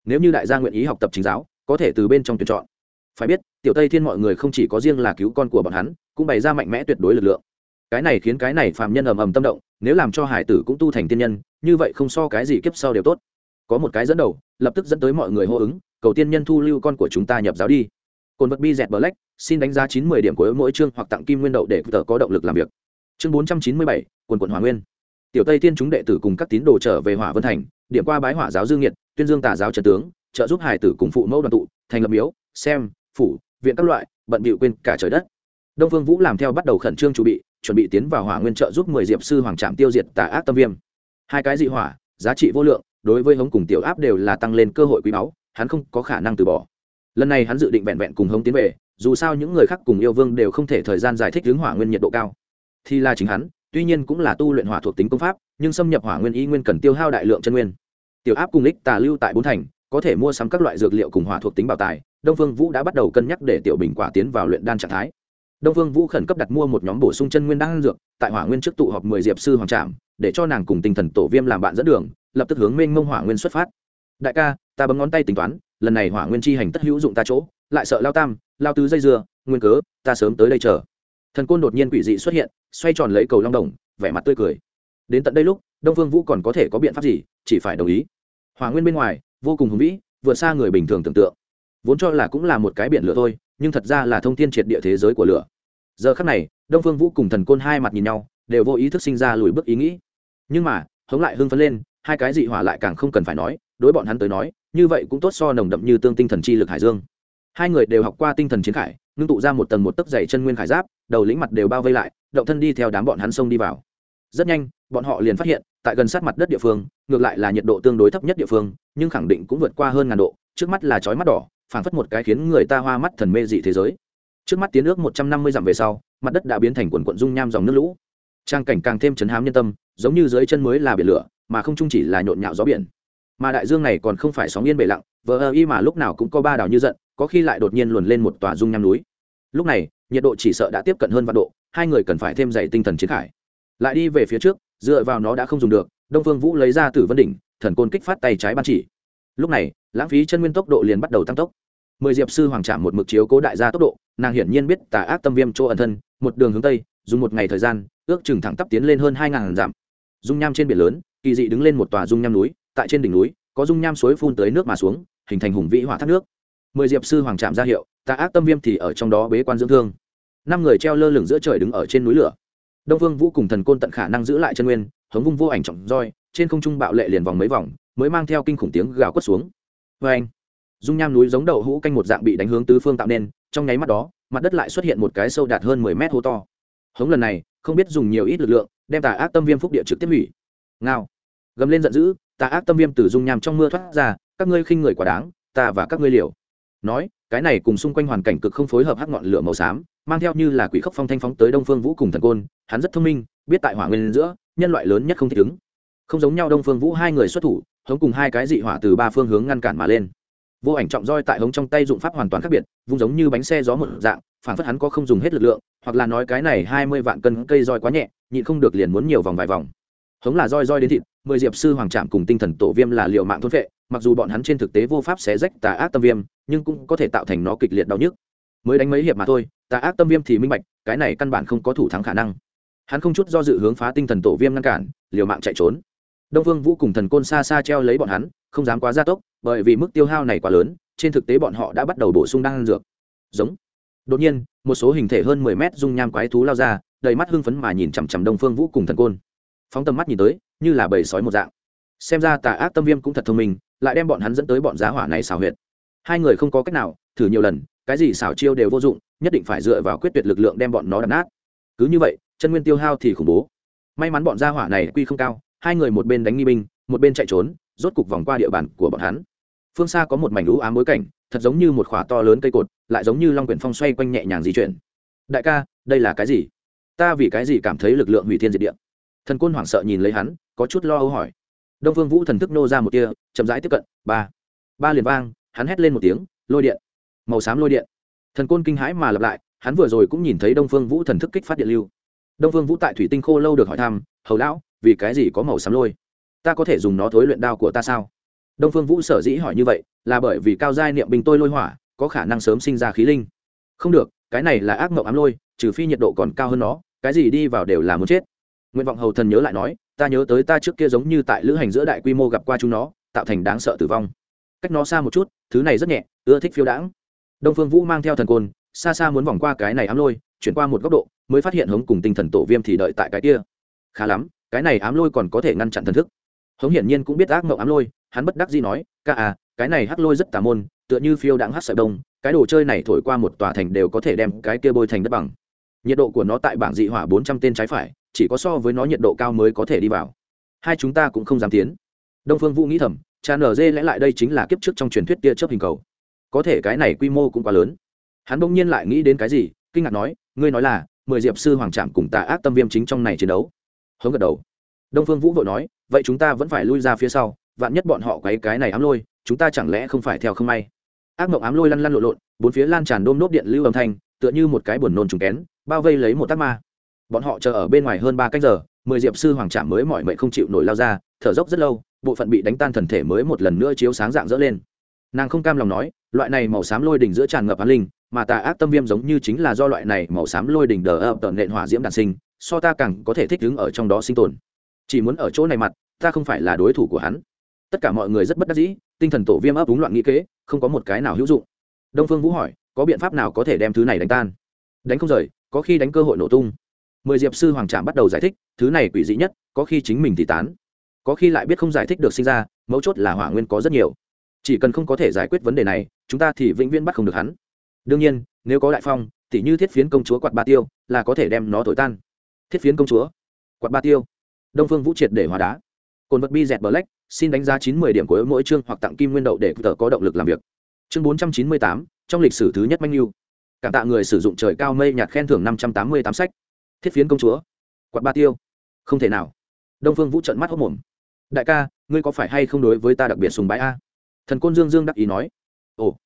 Nếu như đại gia nguyện ý học tập chính giáo, có thể từ bên trong tuyển chọn. Phải biết, tiểu tây thiên mọi người không chỉ có riêng là cứu con của bọn hắn, cũng bày ra mạnh mẽ tuyệt đối lực lượng cái này khiến cái này phạm nhân ầm ầm tâm động, nếu làm cho hải tử cũng tu thành tiên nhân, như vậy không so cái gì kiếp sau đều tốt. Có một cái dẫn đầu, lập tức dẫn tới mọi người hô ứng, cầu tiên nhân thu lưu con của chúng ta nhập giáo đi. Cồn vật bi dẹt black, xin đánh giá chín mươi điểm của mỗi chương hoặc tặng kim nguyên đậu để tờ có động lực làm việc. Chương bốn trăm chín mươi bảy, quần quận hòa nguyên. Tiểu tây tiên chúng đệ tử cùng các tín đồ trở về hỏa vân thành, điểm qua bái hỏa giáo dương nhiệt tuyên dương tà giáo trần tướng, trợ giúp hải tử cùng phụ mẫu đoàn tụ, thành lập miếu, xem, phủ, viện các loại, bận bịu quên cả trời đất. Đông phương vũ làm theo bắt đầu khẩn trương chuẩn bị chuẩn bị tiến vào hỏa nguyên trợ giúp mười diệp sư hoàng trạm tiêu diệt tà ác tâm viêm. Hai cái dị hỏa, giá trị vô lượng, đối với hống cùng tiểu áp đều là tăng lên cơ hội quý báu, hắn không có khả năng từ bỏ. Lần này hắn dự định vẹn vẹn cùng hống tiến về, dù sao những người khác cùng yêu vương đều không thể thời gian giải thích hướng hỏa nguyên nhiệt độ cao. Thì là chính hắn, tuy nhiên cũng là tu luyện hỏa thuộc tính công pháp, nhưng xâm nhập hỏa nguyên y nguyên cần tiêu hao đại lượng chân nguyên. Tiểu áp cùng lích tà lưu tại bốn thành, có thể mua sắm các loại dược liệu cùng hỏa thuộc tính bảo tài, đông phương vũ đã bắt đầu cân nhắc để tiểu bình quả tiến vào luyện đan trạng thái đông phương vũ khẩn cấp đặt mua một nhóm bổ sung chân nguyên đan dược, tại hỏa nguyên trước tụ họp mười diệp sư hoàng trạm để cho nàng cùng tinh thần tổ viêm làm bạn dẫn đường, lập tức hướng mênh mông hỏa nguyên xuất phát. Đại ca, ta bấm ngón tay tính toán, lần này hỏa nguyên chi hành tất hữu dụng ta chỗ, lại sợ lao tam, lao tứ dây dưa, nguyên cớ, ta sớm tới đây chờ. Thần côn đột nhiên quỷ dị xuất hiện, xoay tròn lấy cầu long đồng, vẻ mặt tươi cười. Đến tận đây lúc, đông phương vũ còn có thể có biện pháp gì, chỉ phải đồng ý. Hỏa nguyên bên ngoài, vô cùng hùng vĩ, vượt xa người bình thường tưởng tượng. Vốn cho là cũng là một cái biển lửa thôi, nhưng thật ra là thông tin triệt địa thế giới của lửa giờ khắc này, đông phương vũ cùng thần côn hai mặt nhìn nhau, đều vô ý thức sinh ra lùi bước ý nghĩ. Nhưng mà, hống lại hưng phấn lên, hai cái dị hỏa lại càng không cần phải nói, đối bọn hắn tới nói, như vậy cũng tốt so nồng đậm như tương tinh thần chi lực hải dương. Hai người đều học qua tinh thần chiến khải, ngưng tụ ra một tầng một tấc dày chân nguyên khải giáp, đầu lĩnh mặt đều bao vây lại, động thân đi theo đám bọn hắn sông đi vào. Rất nhanh, bọn họ liền phát hiện, tại gần sát mặt đất địa phương, ngược lại là nhiệt độ tương đối thấp nhất địa phương, nhưng khẳng định cũng vượt qua hơn ngàn độ, trước mắt là chói mắt đỏ, phảng phất một cái khiến người ta hoa mắt thần mê dị thế giới trước mắt tiến nước một trăm năm mươi dặm về sau, mặt đất đã biến thành quần quận dung nham dòng nước lũ. Trang cảnh càng thêm chấn hám nhân tâm, giống như dưới chân mới là biển lửa, mà không chung chỉ là nhộn nhạo gió biển. Mà đại dương này còn không phải sóng yên bể lặng, vờ ơ y mà lúc nào cũng có ba đảo như giận, có khi lại đột nhiên luồn lên một tòa dung nham núi. Lúc này, nhiệt độ chỉ sợ đã tiếp cận hơn vạn độ, hai người cần phải thêm dày tinh thần chiến khải. Lại đi về phía trước, dựa vào nó đã không dùng được, đông phương vũ lấy ra Tử vân đỉnh, thần côn kích phát tay trái ban chỉ. Lúc này, lãng phí chân nguyên tốc độ liền bắt đầu tăng tốc. Mười diệp sư hoàng trạm một mực chiếu cố đại gia tốc độ nàng hiển nhiên biết tà ác tâm viêm chỗ ẩn thân, một đường hướng tây, dùng một ngày thời gian, ước chừng thẳng tắp tiến lên hơn hai ngàn dặm. Dung nham trên biển lớn, kỳ dị đứng lên một tòa dung nham núi, tại trên đỉnh núi, có dung nham suối phun tới nước mà xuống, hình thành hùng vĩ hỏa thác nước. Mười diệp sư hoàng trạm ra hiệu, tà ác tâm viêm thì ở trong đó bế quan dưỡng thương. Năm người treo lơ lửng giữa trời đứng ở trên núi lửa. Đông vương vũ cùng thần côn tận khả năng giữ lại chân nguyên, hống vung vô ảnh trọng roi, trên không trung bạo lệ liền vòng mấy vòng, mới mang theo kinh khủng tiếng gào quất xuống. Vê anh dung nham núi giống đậu hũ canh một dạng bị đánh hướng tứ phương tạo nên trong nháy mắt đó, mặt đất lại xuất hiện một cái sâu đạt hơn mười mét hố to. Hống lần này, không biết dùng nhiều ít lực lượng, đem tà ác tâm viêm phúc địa trực tiếp hủy. Ngao. Gầm lên giận dữ, tà ác tâm viêm từ dung nham trong mưa thoát ra, các ngươi khinh người quả đáng, ta và các ngươi liều. Nói, cái này cùng xung quanh hoàn cảnh cực không phối hợp hắc ngọn lửa màu xám, mang theo như là quỷ khốc phong thanh phóng tới đông phương vũ cùng thần côn, hắn rất thông minh, biết tại hỏa nguyên giữa, nhân loại lớn nhất không thể ứng. Không giống nhau đông phương vũ hai người xuất thủ, hống cùng hai cái dị hỏa từ ba phương hướng ngăn cản mà lên vô ảnh trọng roi tại hống trong tay dụng pháp hoàn toàn khác biệt, vung giống như bánh xe gió một dạng phản phất hắn có không dùng hết lực lượng, hoặc là nói cái này hai mươi vạn cân cây roi quá nhẹ, nhịn không được liền muốn nhiều vòng vài vòng. Hống là roi roi đến thịt, mười diệp sư hoàng trạm cùng tinh thần tổ viêm là liệu mạng thôn vệ mặc dù bọn hắn trên thực tế vô pháp xé rách tà ác tâm viêm, nhưng cũng có thể tạo thành nó kịch liệt đau nhức. Mới đánh mấy hiệp mà thôi, tà ác tâm viêm thì minh bạch, cái này căn bản không có thủ thắng khả năng. Hắn không chút do dự hướng phá tinh thần tổ viêm ngăn cản, liều mạng chạy trốn. Đông vương vũ cùng thần côn xa xa treo lấy bọn hắn không dám quá gia tốc, bởi vì mức tiêu hao này quá lớn, trên thực tế bọn họ đã bắt đầu bổ sung đan dược. Giống. Đột nhiên, một số hình thể hơn mười mét dung nham quái thú lao ra, đầy mắt hưng phấn mà nhìn chằm chằm đông phương vũ cùng thần côn. Phóng tầm mắt nhìn tới, như là bầy sói một dạng. Xem ra tà ác tâm viêm cũng thật thông minh, lại đem bọn hắn dẫn tới bọn giá hỏa này xảo huyệt. Hai người không có cách nào, thử nhiều lần, cái gì xảo chiêu đều vô dụng, nhất định phải dựa vào quyết tuyệt lực lượng đem bọn nó đập nát. Cứ như vậy, chân nguyên tiêu hao thì khủng bố. May mắn bọn gia hỏa này quy không cao, hai người một bên đánh nghi binh, một bên chạy trốn rốt cục vòng qua địa bàn của bọn hắn. Phương xa có một mảnh lũ ám bối cảnh, thật giống như một khỏa to lớn cây cột, lại giống như long quyển phong xoay quanh nhẹ nhàng di chuyển. Đại ca, đây là cái gì? Ta vì cái gì cảm thấy lực lượng hủy thiên diệt địa? Thần côn hoảng sợ nhìn lấy hắn, có chút lo âu hỏi. Đông phương vũ thần thức nô ra một tia, chậm rãi tiếp cận, ba. Ba liền vang, hắn hét lên một tiếng, lôi điện. Màu xám lôi điện. Thần côn kinh hãi mà lặp lại, hắn vừa rồi cũng nhìn thấy đông phương vũ thần thức kích phát điện lưu. Đông phương vũ tại thủy tinh khô lâu được hỏi thăm, hầu lão, vì cái gì có màu xám lôi? Ta có thể dùng nó thối luyện đao của ta sao? Đông phương vũ sở dĩ hỏi như vậy là bởi vì cao giai niệm bình tôi lôi hỏa, có khả năng sớm sinh ra khí linh. Không được, cái này là ác mộng ám lôi, trừ phi nhiệt độ còn cao hơn nó, cái gì đi vào đều là muốn chết. Nguyện vọng hầu thần nhớ lại nói, ta nhớ tới ta trước kia giống như tại lữ hành giữa đại quy mô gặp qua chúng nó, tạo thành đáng sợ tử vong. Cách nó xa một chút, thứ này rất nhẹ, ưa thích phiêu đãng. Đông phương vũ mang theo thần côn, xa xa muốn vòng qua cái này ám lôi, chuyển qua một góc độ, mới phát hiện hống cùng tinh thần tổ viêm thì đợi tại cái kia. Khá lắm, cái này ám lôi còn có thể ngăn chặn thần thức hống hiển nhiên cũng biết ác mộng ám lôi, hắn bất đắc dĩ nói, ca à cái này hắc lôi rất tà môn, tựa như phiêu đãng hắc sợi đông cái đồ chơi này thổi qua một tòa thành đều có thể đem cái kia bôi thành đất bằng. Nhiệt độ của nó tại bảng dị hỏa bốn trăm tên trái phải, chỉ có so với nó nhiệt độ cao mới có thể đi vào. Hai chúng ta cũng không dám tiến. Đông phương vũ nghĩ thầm, cha nở dê lẽ lại đây chính là kiếp trước trong truyền thuyết tia chớp hình cầu. Có thể cái này quy mô cũng quá lớn. Hắn bỗng nhiên lại nghĩ đến cái gì, kinh ngạc nói, ngươi nói là mười diệp sư hoàng trạm cùng tà ác tâm viêm chính trong này chiến đấu. Hướng gật đầu. Đông phương vũ vội nói vậy chúng ta vẫn phải lui ra phía sau, vạn nhất bọn họ quấy cái này ám lôi, chúng ta chẳng lẽ không phải theo không may? Ác mộng ám lôi lăn lăn lộn lộn, bốn phía lan tràn đôm nốt điện lưu âm thanh, tựa như một cái buồn nôn trùng kén, bao vây lấy một tác ma. Bọn họ chờ ở bên ngoài hơn ba cách giờ, mười diệp sư hoàng trạm mới mọi mệnh không chịu nổi lao ra, thở dốc rất lâu, bộ phận bị đánh tan thần thể mới một lần nữa chiếu sáng dạng dỡ lên. Nàng không cam lòng nói, loại này màu xám lôi đỉnh giữa tràn ngập an linh, mà tà ác tâm viêm giống như chính là do loại này màu xám lôi đỉnh đờ ập tận nện hỏa diễm đàn sinh, so ta càng có thể thích ứng ở trong đó sinh tồn chỉ muốn ở chỗ này mặt, ta không phải là đối thủ của hắn. Tất cả mọi người rất bất đắc dĩ, tinh thần tổ viêm ấp úng loạn nghĩ kế, không có một cái nào hữu dụng. Đông phương vũ hỏi, có biện pháp nào có thể đem thứ này đánh tan? Đánh không rời, có khi đánh cơ hội nổ tung. Mười diệp sư hoàng trạm bắt đầu giải thích, thứ này quỷ dị nhất, có khi chính mình thì tán. Có khi lại biết không giải thích được sinh ra, mấu chốt là hỏa nguyên có rất nhiều. Chỉ cần không có thể giải quyết vấn đề này, chúng ta thì vĩnh viễn bắt không được hắn. Đương nhiên, nếu có đại phong thì như thiết phiến công chúa quạt ba tiêu, là có thể đem nó thổi tan. Thiết phiến công chúa, quạt ba tiêu đông phương vũ triệt để hóa đá. Cồn vật bi dẹt black xin đánh giá chín mươi điểm của mỗi chương hoặc tặng kim nguyên đậu để tờ có động lực làm việc. Chương bốn trăm chín mươi tám, trong lịch sử thứ nhất manh yêu cảm tạ người sử dụng trời cao mây nhạt khen thưởng năm trăm tám mươi tám sách. Thiết phiến công chúa. Quạt ba tiêu. Không thể nào. Đông phương vũ trận mắt hốc mồm đại ca, ngươi có phải hay không đối với ta đặc biệt sùng bái a? Thần côn dương dương đắc ý nói. Ồ,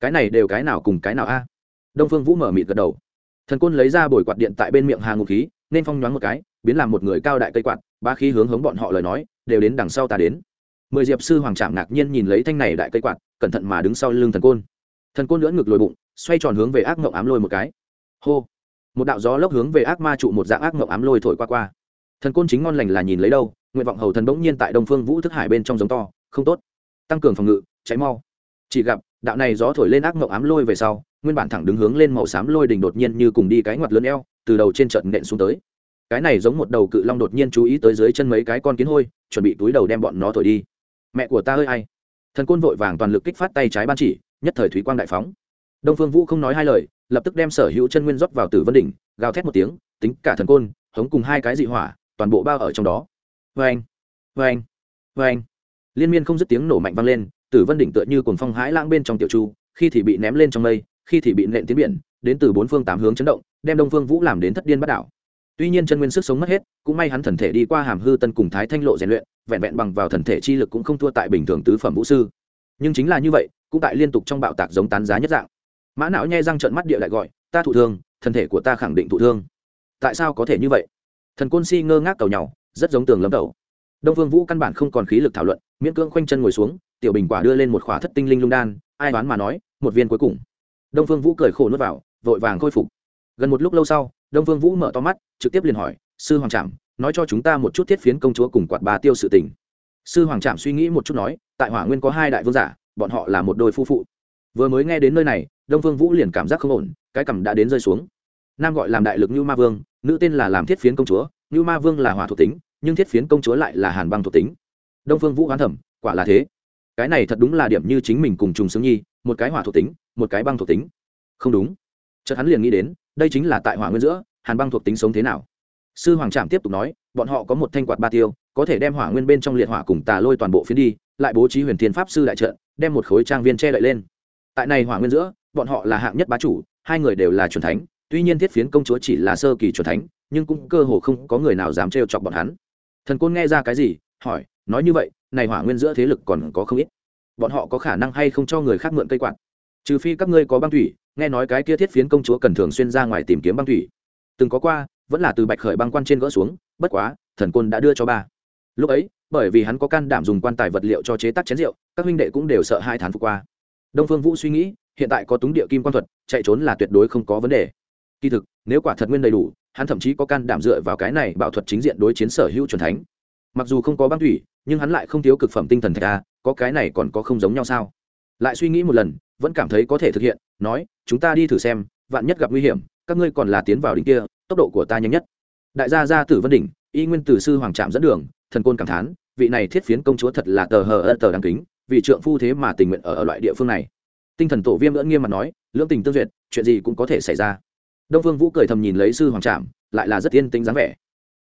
cái này đều cái nào cùng cái nào a? Đông phương vũ mở mịt gật đầu. Thần côn lấy ra bồi quạt điện tại bên miệng hà ngục khí, nên phong nhoáng một cái biến làm một người cao đại cây quạt ba khí hướng hướng bọn họ lời nói, đều đến đằng sau ta đến. Mười diệp sư hoàng trạm ngạc nhiên nhìn lấy thanh này đại cây quạt, cẩn thận mà đứng sau lưng thần côn. Thần côn lưỡn ngực lồi bụng, xoay tròn hướng về ác mộng ám lôi một cái. Hô! Một đạo gió lốc hướng về ác ma trụ một dạng ác mộng ám lôi thổi qua qua. Thần côn chính ngon lành là nhìn lấy đâu, nguyện vọng hầu thần bỗng nhiên tại đông phương vũ thức hải bên trong giống to, không tốt. Tăng cường phòng ngự, cháy mau. Chỉ gặp, đạo này gió thổi lên ác mộng ám lôi về sau, nguyên bản thẳng đứng hướng lên màu xám lôi đỉnh đột nhiên như cùng đi cái ngoặt lớn eo, từ đầu trên trận nện xuống tới cái này giống một đầu cự long đột nhiên chú ý tới dưới chân mấy cái con kiến hôi, chuẩn bị túi đầu đem bọn nó thổi đi. Mẹ của ta ơi, ai? Thần côn vội vàng toàn lực kích phát tay trái ban chỉ, nhất thời thủy quang đại phóng. Đông phương vũ không nói hai lời, lập tức đem sở hữu chân nguyên rót vào tử vân đỉnh, gào thét một tiếng, tính cả thần côn, hống cùng hai cái dị hỏa, toàn bộ bao ở trong đó. Vê anh vê anh vê anh liên miên không dứt tiếng nổ mạnh vang lên, tử vân đỉnh tựa như cồn phong hãi lãng bên trong tiểu chu, khi thì bị ném lên trong mây, khi thì bị nện tiến biển, đến từ bốn phương tám hướng chấn động, đem đông phương vũ làm đến thất điên bắt đảo tuy nhiên chân nguyên sức sống mất hết, cũng may hắn thần thể đi qua hàm hư tân cùng thái thanh lộ rèn luyện, vẹn vẹn bằng vào thần thể chi lực cũng không thua tại bình thường tứ phẩm vũ sư. Nhưng chính là như vậy, cũng tại liên tục trong bạo tạc giống tán giá nhất dạng. Mã não nhai răng trợn mắt địa lại gọi, ta thụ thương thân thể của ta khẳng định thụ thương. Tại sao có thể như vậy? Thần côn si ngơ ngác cầu nhau rất giống tường lâm đầu. Đông vương vũ căn bản không còn khí lực thảo luận, miễn cưỡng khoanh chân ngồi xuống, tiểu bình quả đưa lên một khỏa thất tinh linh lung đan, ai đoán mà nói, một viên cuối cùng. Đông phương vũ cười khổ nuốt vào, vội vàng khôi phục. Gần một lúc lâu sau đông Vương vũ mở to mắt, trực tiếp liền hỏi, sư hoàng trạm nói cho chúng ta một chút thiết phiến công chúa cùng quạt bà tiêu sự tình. Sư hoàng trạm suy nghĩ một chút nói, tại hỏa nguyên có hai đại vương giả, bọn họ là một đôi phu phụ. Vừa mới nghe đến nơi này, đông Vương vũ liền cảm giác không ổn, cái cằm đã đến rơi xuống. Nam gọi làm đại lực như ma vương, nữ tên là làm thiết phiến công chúa như ma vương là hỏa thuộc tính, nhưng thiết phiến công chúa lại là hàn băng thuộc tính. Đông phương vũ hoán thẩm, quả là thế. Cái này thật đúng là điểm như chính mình cùng trùng xứng nhi, một cái hỏa thuộc tính, một cái băng thuộc tính. Không đúng. Chợt hắn liền nghĩ đến đây chính là tại hỏa nguyên giữa, hàn băng thuộc tính sống thế nào? Sư hoàng trạm tiếp tục nói, bọn họ có một thanh quạt ba tiêu, có thể đem hỏa nguyên bên trong liệt hỏa cùng tà lôi toàn bộ phiến đi, lại bố trí huyền thiên pháp sư đại trận, đem một khối trang viên che đậy lên. Tại này hỏa nguyên giữa, bọn họ là hạng nhất bá chủ, hai người đều là c thánh, tuy nhiên thiết phiến công chúa chỉ là sơ kỳ c thánh, nhưng cũng cơ hồ không có người nào dám trêu chọc bọn hắn. Thần côn nghe ra cái gì, hỏi, nói như vậy, này hỏa nguyên giữa thế lực còn có không ít. Bọn họ có khả năng hay không cho người khác mượn cây quạt? Trừ phi các ngươi có băng thủy nghe nói cái kia thiết phiến công chúa cần thường xuyên ra ngoài tìm kiếm băng thủy. Từng có qua, vẫn là từ bạch khởi băng quan trên gỡ xuống, bất quá, thần côn đã đưa cho ba. Lúc ấy, bởi vì hắn có can đảm dùng quan tài vật liệu cho chế tác chén rượu, các huynh đệ cũng đều sợ hai thán phục qua. Đông phương vũ suy nghĩ, hiện tại có túng địa kim quan thuật, chạy trốn là tuyệt đối không có vấn đề. Kỳ thực, nếu quả thật nguyên đầy đủ, hắn thậm chí có can đảm dựa vào cái này bảo thuật chính diện đối chiến sở hữu truyền thánh. Mặc dù không có băng thủy, nhưng hắn lại không thiếu cực phẩm tinh thần thạch a, có cái này còn có không giống nhau sao? Lại suy nghĩ một lần, vẫn cảm thấy có thể thực hiện, nói chúng ta đi thử xem vạn nhất gặp nguy hiểm các ngươi còn là tiến vào đỉnh kia tốc độ của ta nhanh nhất. Đại gia gia tử vân đỉnh y nguyên tử sư hoàng trạm dẫn đường thần côn cảm thán vị này thiết phiến công chúa thật là tờ hờ ân tờ đáng kính vì trượng phu thế mà tình nguyện ở, ở loại địa phương này. Tinh thần tổ viêm lưỡng nghiêm mặt nói lưỡng tình tương duyệt chuyện gì cũng có thể xảy ra. Đông phương vũ cười thầm nhìn lấy sư hoàng trạm lại là rất yên tĩnh dáng vẻ.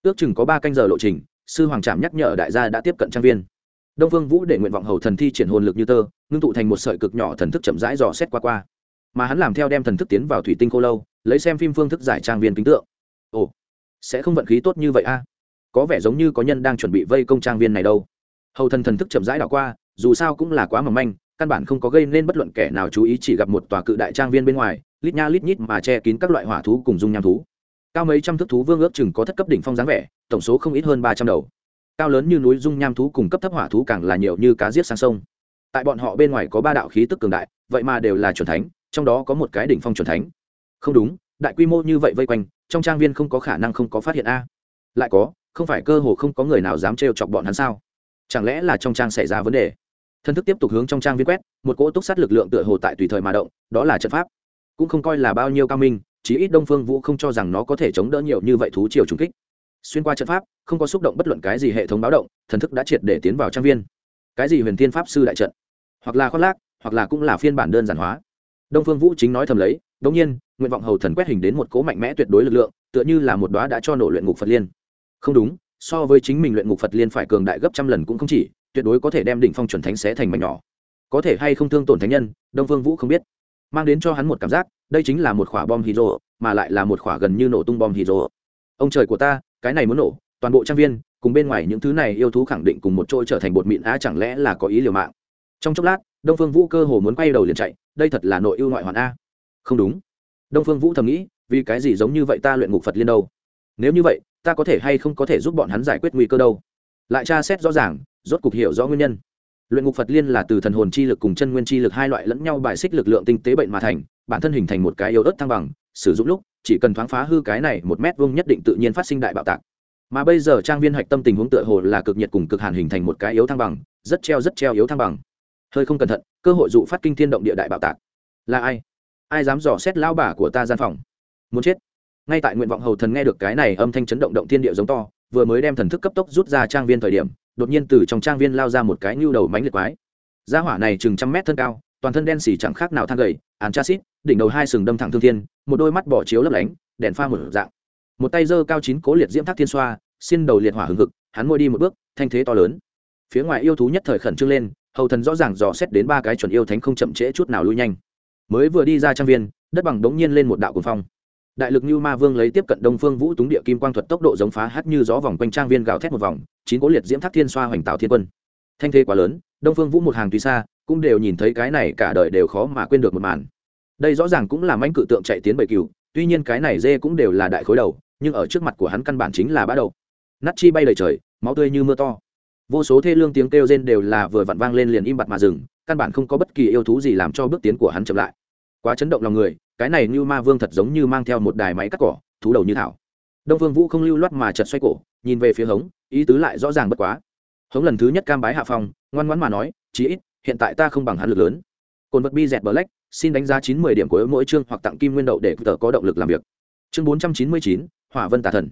Ước chừng có ba canh giờ lộ trình sư hoàng trạm nhắc nhở đại gia đã tiếp cận trang viên. Đông phương vũ để nguyện vọng hầu thần thi triển hồn lực như tơ ngưng tụ thành một sợi cực nhỏ thần thức chậm rãi dò xét qua qua mà hắn làm theo đem thần thức tiến vào thủy tinh cô lâu, lấy xem phim phương thức giải trang viên kính tượng. Ồ, sẽ không vận khí tốt như vậy a? À? Có vẻ giống như có nhân đang chuẩn bị vây công trang viên này đâu. Hầu thần thần thức chậm rãi đảo qua, dù sao cũng là quá mỏng manh, căn bản không có gây nên bất luận kẻ nào chú ý, chỉ gặp một tòa cự đại trang viên bên ngoài, lít nha lít nhít mà che kín các loại hỏa thú cùng dung nham thú. Cao mấy trăm thước thú vương ước chừng có thất cấp đỉnh phong dáng vẻ, tổng số không ít hơn ba trăm đầu. Cao lớn như núi dung nham thú cùng cấp thấp hỏa thú càng là nhiều như cá giết sang sông. Tại bọn họ bên ngoài có ba đạo khí tức cường đại, vậy mà đều là chuẩn thánh trong đó có một cái đỉnh phong chuẩn thánh. Không đúng, đại quy mô như vậy vây quanh, trong trang viên không có khả năng không có phát hiện a. Lại có, không phải cơ hồ không có người nào dám trêu chọc bọn hắn sao? Chẳng lẽ là trong trang xảy ra vấn đề? Thân thức tiếp tục hướng trong trang viên quét, một cỗ túc sát lực lượng tựa hồ tại tùy thời mà động, đó là trận pháp. Cũng không coi là bao nhiêu cao minh, chí ít đông phương vũ không cho rằng nó có thể chống đỡ nhiều như vậy thú chiều trùng kích. Xuyên qua trận pháp, không có xúc động bất luận cái gì hệ thống báo động, thần thức đã triệt để tiến vào trang viên. Cái gì huyền thiên pháp sư đại trận? Hoặc là khoác lác, hoặc là cũng là phiên bản đơn giản hóa đông phương vũ chính nói thầm lấy đ ỗ n g nhiên, nguyện vọng hầu thần quét hình đến một cố mạnh mẽ tuyệt đối lực lượng, tựa như là một đoá đã cho nổ luyện ngục phật liên. Không đúng, so với chính mình luyện ngục phật liên phải cường đại gấp trăm lần cũng không chỉ, tuyệt đối có thể đem đỉnh phong chuẩn thánh xé thành mảnh nhỏ. Có thể hay không thương tổn thánh nhân, đông phương vũ không biết. Mang đến cho hắn một cảm giác, đây chính là một quả bom hydro, mà lại là một quả gần như nổ tung bom hydro. Ông trời của ta, cái này muốn nổ, toàn bộ trang viên, cùng bên ngoài những thứ này yêu thú khẳng định cùng một chỗ trở thành bột mịn á, chẳng lẽ là có ý liều mạng? Trong chốc lát đông phương vũ cơ hồ muốn quay đầu liền chạy, đây thật là nội ưu ngoại hoàn a. Không đúng. Đông phương vũ thầm nghĩ, vì cái gì giống như vậy ta luyện ngục phật liên đâu? Nếu như vậy, ta có thể hay không có thể giúp bọn hắn giải quyết nguy cơ đâu? Lại tra xét rõ ràng, rốt cục hiểu rõ nguyên nhân. Luyện ngục phật liên là từ thần hồn chi lực cùng chân nguyên chi lực hai loại lẫn nhau bài xích lực lượng tinh tế bệnh mà thành, bản thân hình thành một cái yếu ớt thăng bằng, sử dụng lúc, chỉ cần thoáng phá hư cái này một mét vuông nhất định tự nhiên phát sinh đại bạo tạc. Mà bây giờ trang viên hạch tâm tình huống tựa hồ là cực nhiệt cùng cực hàn hình thành một cái yếu thăng bằng, rất treo rất treo yếu thăng bằng hơi không cẩn thận, cơ hội dụ phát kinh thiên động địa đại bạo tạc. Là ai? Ai dám dò xét lao bà của ta gian phòng? Muốn chết. Ngay tại nguyện vọng hầu thần nghe được cái này âm thanh chấn động động thiên địa giống to, vừa mới đem thần thức cấp tốc rút ra trang viên thời điểm, đột nhiên từ trong trang viên lao ra một cái nhu đầu mánh liệt quái. Gia hỏa này chừng trăm mét thân cao, toàn thân đen xì chẳng khác nào than gầy án cha xít đỉnh đầu hai sừng đâm thẳng thương thiên, một đôi mắt bỏ chiếu lấp lánh, đèn pha một dạng. Một tay giơ cao chín cố liệt diễm thác thiên xoa, xin đầu liệt hỏa hừng hực, hắn môi đi một bước, thanh thế to lớn. Phía ngoài yêu thú nhất thời khẩn trương lên hầu thần rõ ràng dò xét đến ba cái chuẩn yêu thánh không chậm trễ chút nào lui nhanh. Mới vừa đi ra trang viên, đất bằng đống nhiên lên một đạo cuồng phong. Đại lực như ma vương lấy tiếp cận đông phương vũ túng địa kim quang thuật tốc độ giống phá hát như gió vòng quanh trang viên gào thét một vòng, chín cố liệt diễm thác thiên xoa hoành tạo thiên quân. Thanh thế quá lớn, đông phương vũ một hàng tùy xa, cũng đều nhìn thấy cái này cả đời đều khó mà quên được một màn. Đây rõ ràng cũng là manh cự tượng chạy tiến bầy cừu tuy nhiên cái này dê cũng đều là đại khối đầu, nhưng ở trước mặt của hắn căn bản chính là bã đầu. Nát chi bay lời trời, máu tươi như mưa to vô số thê lương tiếng kêu rên đều là vừa vặn vang lên liền im bặt mà dừng, căn bản không có bất kỳ yêu thú gì làm cho bước tiến của hắn chậm lại. Quá chấn động lòng người, cái này như ma vương thật giống như mang theo một đài máy cắt cỏ, thú đầu như thảo. Đông vương vũ không lưu loát mà chật xoay cổ, nhìn về phía hống, ý tứ lại rõ ràng bất quá. Hống lần thứ nhất cam bái hạ phong, ngoan ngoãn mà nói, chí ít, hiện tại ta không bằng hắn lực lớn. Cồn vật bi dẹt black, xin đánh giá chín mươi điểm của mỗi chương hoặc tặng kim nguyên đậu để tờ có động lực làm việc. Chương bốn trăm chín mươi chín, hỏa vân tà thần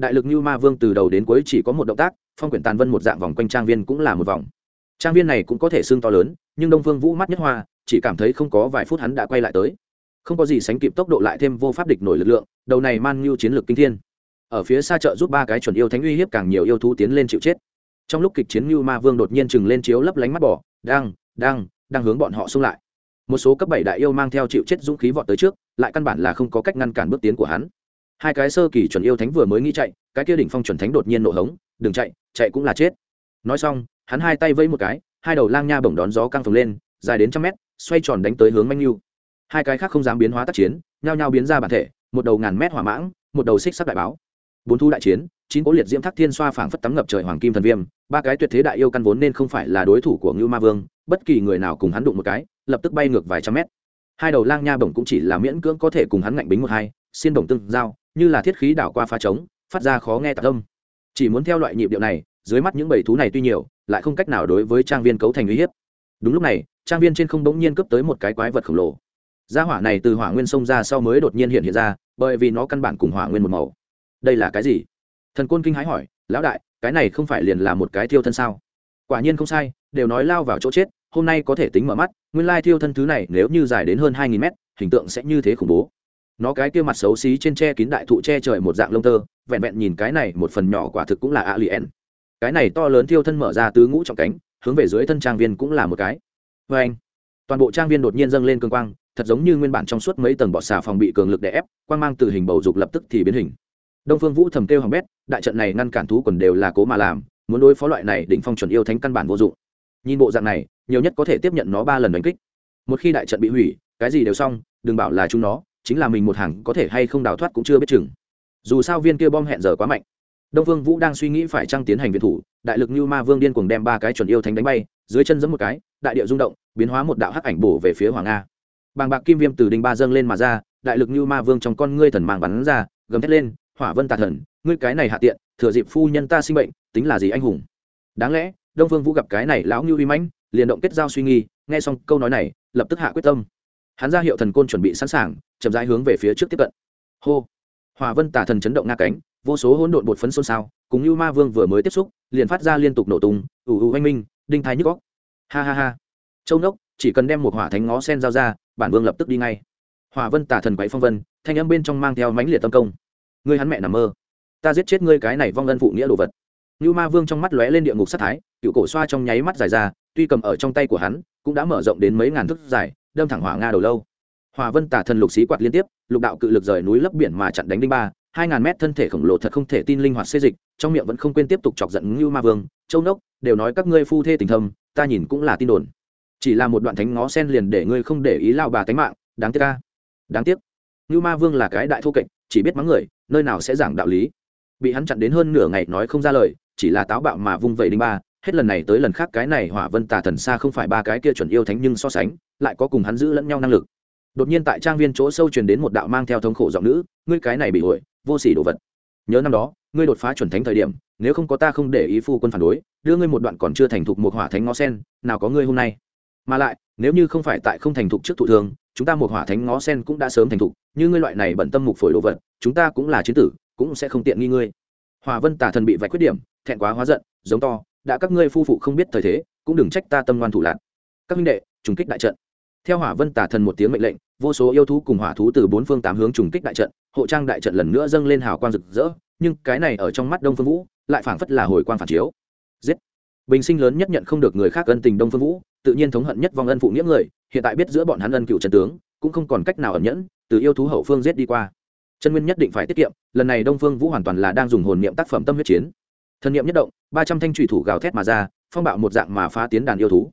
đại lực như ma vương từ đầu đến cuối chỉ có một động tác, phong quyển tàn vân một dạng vòng quanh trang viên cũng là một vòng. Trang viên này cũng có thể xương to lớn, nhưng đông phương vũ mắt nhất hoa, chỉ cảm thấy không có vài phút hắn đã quay lại tới. Không có gì sánh kịp tốc độ lại thêm vô pháp địch nổi lực lượng, đầu này man như chiến lược kinh thiên. Ở phía xa chợ giúp ba cái chuẩn yêu thánh uy hiếp càng nhiều yêu thú tiến lên chịu chết. Trong lúc kịch chiến như ma vương đột nhiên chừng lên chiếu lấp lánh mắt bỏ, đang đang đang hướng bọn họ xung lại. Một số cấp bảy đại yêu mang theo chịu chết dũng khí vọt tới trước, lại căn bản là không có cách ngăn cản bước tiến của hắn hai cái sơ kỳ chuẩn yêu thánh vừa mới nghĩ chạy, cái kia đỉnh phong chuẩn thánh đột nhiên nổ hống, đừng chạy chạy cũng là chết. Nói xong, hắn hai tay vẫy một cái, hai đầu lang nha bổng đón gió căng phồng lên, dài đến trăm mét, xoay tròn đánh tới hướng manh lưu hai cái khác không dám biến hóa tác chiến, nhao nhao biến ra bản thể, một đầu ngàn mét hỏa mãng, một đầu xích sắc đại báo. Bốn thu đại chiến, chín cố liệt diễm thác thiên xoa phảng phất tắm ngập trời hoàng kim thần viêm, ba cái tuyệt thế đại yêu căn vốn nên không phải là đối thủ của ngưu ma vương, bất kỳ người nào cùng hắn đụng một cái, lập tức bay ngược vài trăm mét. Hai đầu lang nha bổng cũng chỉ là miễn cưỡng có thể cùng hắn ngạnh bính một hai, xiên bổng tương giao như là thiết khí đảo qua phá trống, phát ra khó nghe tạc âm. Chỉ muốn theo loại nhịp điệu này, dưới mắt những bầy thú này tuy nhiều, lại không cách nào đối với trang viên cấu thành uy hiếp. Đúng lúc này, trang viên trên không bỗng nhiên cướp tới một cái quái vật khổng lồ. Gia hỏa này từ hỏa nguyên sông ra sau mới đột nhiên hiện hiện ra, bởi vì nó căn bản cùng hỏa nguyên một màu. Đây là cái gì? Thần côn kinh hãi hỏi, lão đại, cái này không phải liền là một cái thiêu thân sao? Quả nhiên không sai, đều nói lao vào chỗ chết, hôm nay có thể tính mở mắt, nguyên lai thiêu thân thứ này nếu như dài đến hơn hai nghìn mét, hình tượng sẽ như thế khủng bố nó cái kia mặt xấu xí trên tre kín đại thụ che trời một dạng lông tơ, vẹn vẹn nhìn cái này một phần nhỏ quả thực cũng là a liền cái này to lớn thiêu thân mở ra tứ ngũ trọng cánh, hướng về dưới thân trang viên cũng là một cái. Vê anh, toàn bộ trang viên đột nhiên dâng lên cương quang, thật giống như nguyên bản trong suốt mấy tầng bọt xà phòng bị cường lực đè ép, quang mang từ hình bầu dục lập tức thì biến hình. Đông phương vũ thầm kêu hỏng bét, đại trận này ngăn cản thú quần đều là cố mà làm, muốn đối phó loại này định phong chuẩn yêu thánh căn bản vô dụng. Nhìn bộ dạng này, nhiều nhất có thể tiếp nhận nó ba lần đánh kích. Một khi đại trận bị hủy, cái gì đều xong, đừng bảo là chúng nó chính là mình một hàng có thể hay không đào thoát cũng chưa biết chừng. Dù sao viên kia bom hẹn giờ quá mạnh. Đông vương vũ đang suy nghĩ phải trăng tiến hành viện thủ, đại lực như ma vương điên cuồng đem ba cái chuẩn yêu thánh đánh bay, dưới chân giẫm một cái, đại địa rung động, biến hóa một đạo hắc ảnh bổ về phía hoàng nga bàng bạc kim viêm từ đinh ba dâng lên mà ra, đại lực như ma vương trong con ngươi thần màng bắn ra, gầm thét lên, hỏa vân tà thần, ngươi cái này hạ tiện, thừa dịp phu nhân ta sinh bệnh, tính là gì anh hùng? Đáng lẽ, đông vương vũ gặp cái này lão như uy mãnh, liền động kết giao suy nghi nghe xong câu nói này, lập tức hạ quyết tâm. Hắn ra hiệu thần côn chuẩn bị sẵn sàng chậm rãi hướng về phía trước tiếp cận. Hô. Hỏa vân tà thần chấn động nga cánh, vô số hỗn độn bột phấn xôn xao, cùng như ma vương vừa mới tiếp xúc, liền phát ra liên tục nổ tung ủ ủ oanh minh, đinh thái nhức góc ha ha ha. Châu nốc chỉ cần đem một hỏa thánh ngó sen giao ra, bản vương lập tức đi ngay. Hỏa vân tà thần quậy phong vân, thanh âm bên trong mang theo mãnh liệt tâm công. Ngươi hắn mẹ nằm mơ. Ta giết chết ngươi cái này vong ân phụ nghĩa đồ vật. Như ma vương trong mắt lóe lên địa ngục sát thái, cựu cổ xoa trong nháy mắt dài ra, tuy cầm ở trong tay của hắn, cũng đã mở rộng đến mấy ngàn thước dài, đâm thẳng hỏa nga đầu lâu hòa vân tả thần lục xí quạt liên tiếp, lục đạo cự lực rời núi lấp biển mà chặn đánh đinh ba, hai ngàn mét thân thể khổng lồ thật không thể tin linh hoạt xê dịch, trong miệng vẫn không quên tiếp tục chọc giận như ma vương, châu nốc, đều nói các ngươi phu thê tình thâm, ta nhìn cũng là tin đồn. Chỉ là một đoạn thánh ngó sen liền để ngươi không để ý lao bà tánh mạng, đáng tiếc ca đáng tiếc. Như ma vương là cái đại thô kệch, chỉ biết mắng người, nơi nào sẽ giảng đạo lý. Bị hắn chặn đến hơn nửa ngày nói không ra lời, chỉ là táo bạo mà vung vẩy đinh ba, hết lần này tới lần khác cái này hỏa vân tà thần xa không phải ba cái kia chuẩn yêu thánh nhưng so sánh, lại có cùng hắn giữ lẫn nhau năng lực đột nhiên tại trang viên chỗ sâu truyền đến một đạo mang theo thống khổ giọng nữ, ngươi cái này bị hội vô sỉ đồ vật. Nhớ năm đó, ngươi đột phá chuẩn thánh thời điểm, nếu không có ta không để ý phu quân phản đối, đưa ngươi một đoạn còn chưa thành thục một hỏa thánh ngó sen, nào có ngươi hôm nay. Mà lại, nếu như không phải tại không thành thục trước thụ thường, chúng ta một hỏa thánh ngó sen cũng đã sớm thành thục, như ngươi loại này bận tâm mục phổi đồ vật, chúng ta cũng là chiến tử, cũng sẽ không tiện nghi ngươi. Hòa vân tả thần bị vạch khuyết điểm, thẹn quá hóa giận, giống to, đã các ngươi phu phụ không biết thời thế, cũng đừng trách ta tâm ngoan thủ lạc. Các minh đệ, trùng kích đại trận theo hỏa vân tả thần một tiếng mệnh lệnh, vô số yêu thú cùng hỏa thú từ bốn phương tám hướng trùng kích đại trận, hộ trang đại trận lần nữa dâng lên hào quang rực rỡ, nhưng cái này ở trong mắt đông phương vũ, lại phảng phất là hồi quang phản chiếu. Giết! Bình sinh lớn nhất nhận không được người khác ân tình đông phương vũ, tự nhiên thống hận nhất vong ân phụ nghĩa người, hiện tại biết giữa bọn hắn ân cựu trần tướng, cũng không còn cách nào ẩn nhẫn, từ yêu thú hậu phương giết đi qua. Chân nguyên nhất định phải tiết kiệm, lần này đông phương vũ hoàn toàn là đang dùng hồn niệm tác phẩm tâm huyết chiến. Thần niệm nhất động, ba trăm thanh trùy thủ gào thét mà ra, phong bạo một dạng mà phá tiến đàn yêu thú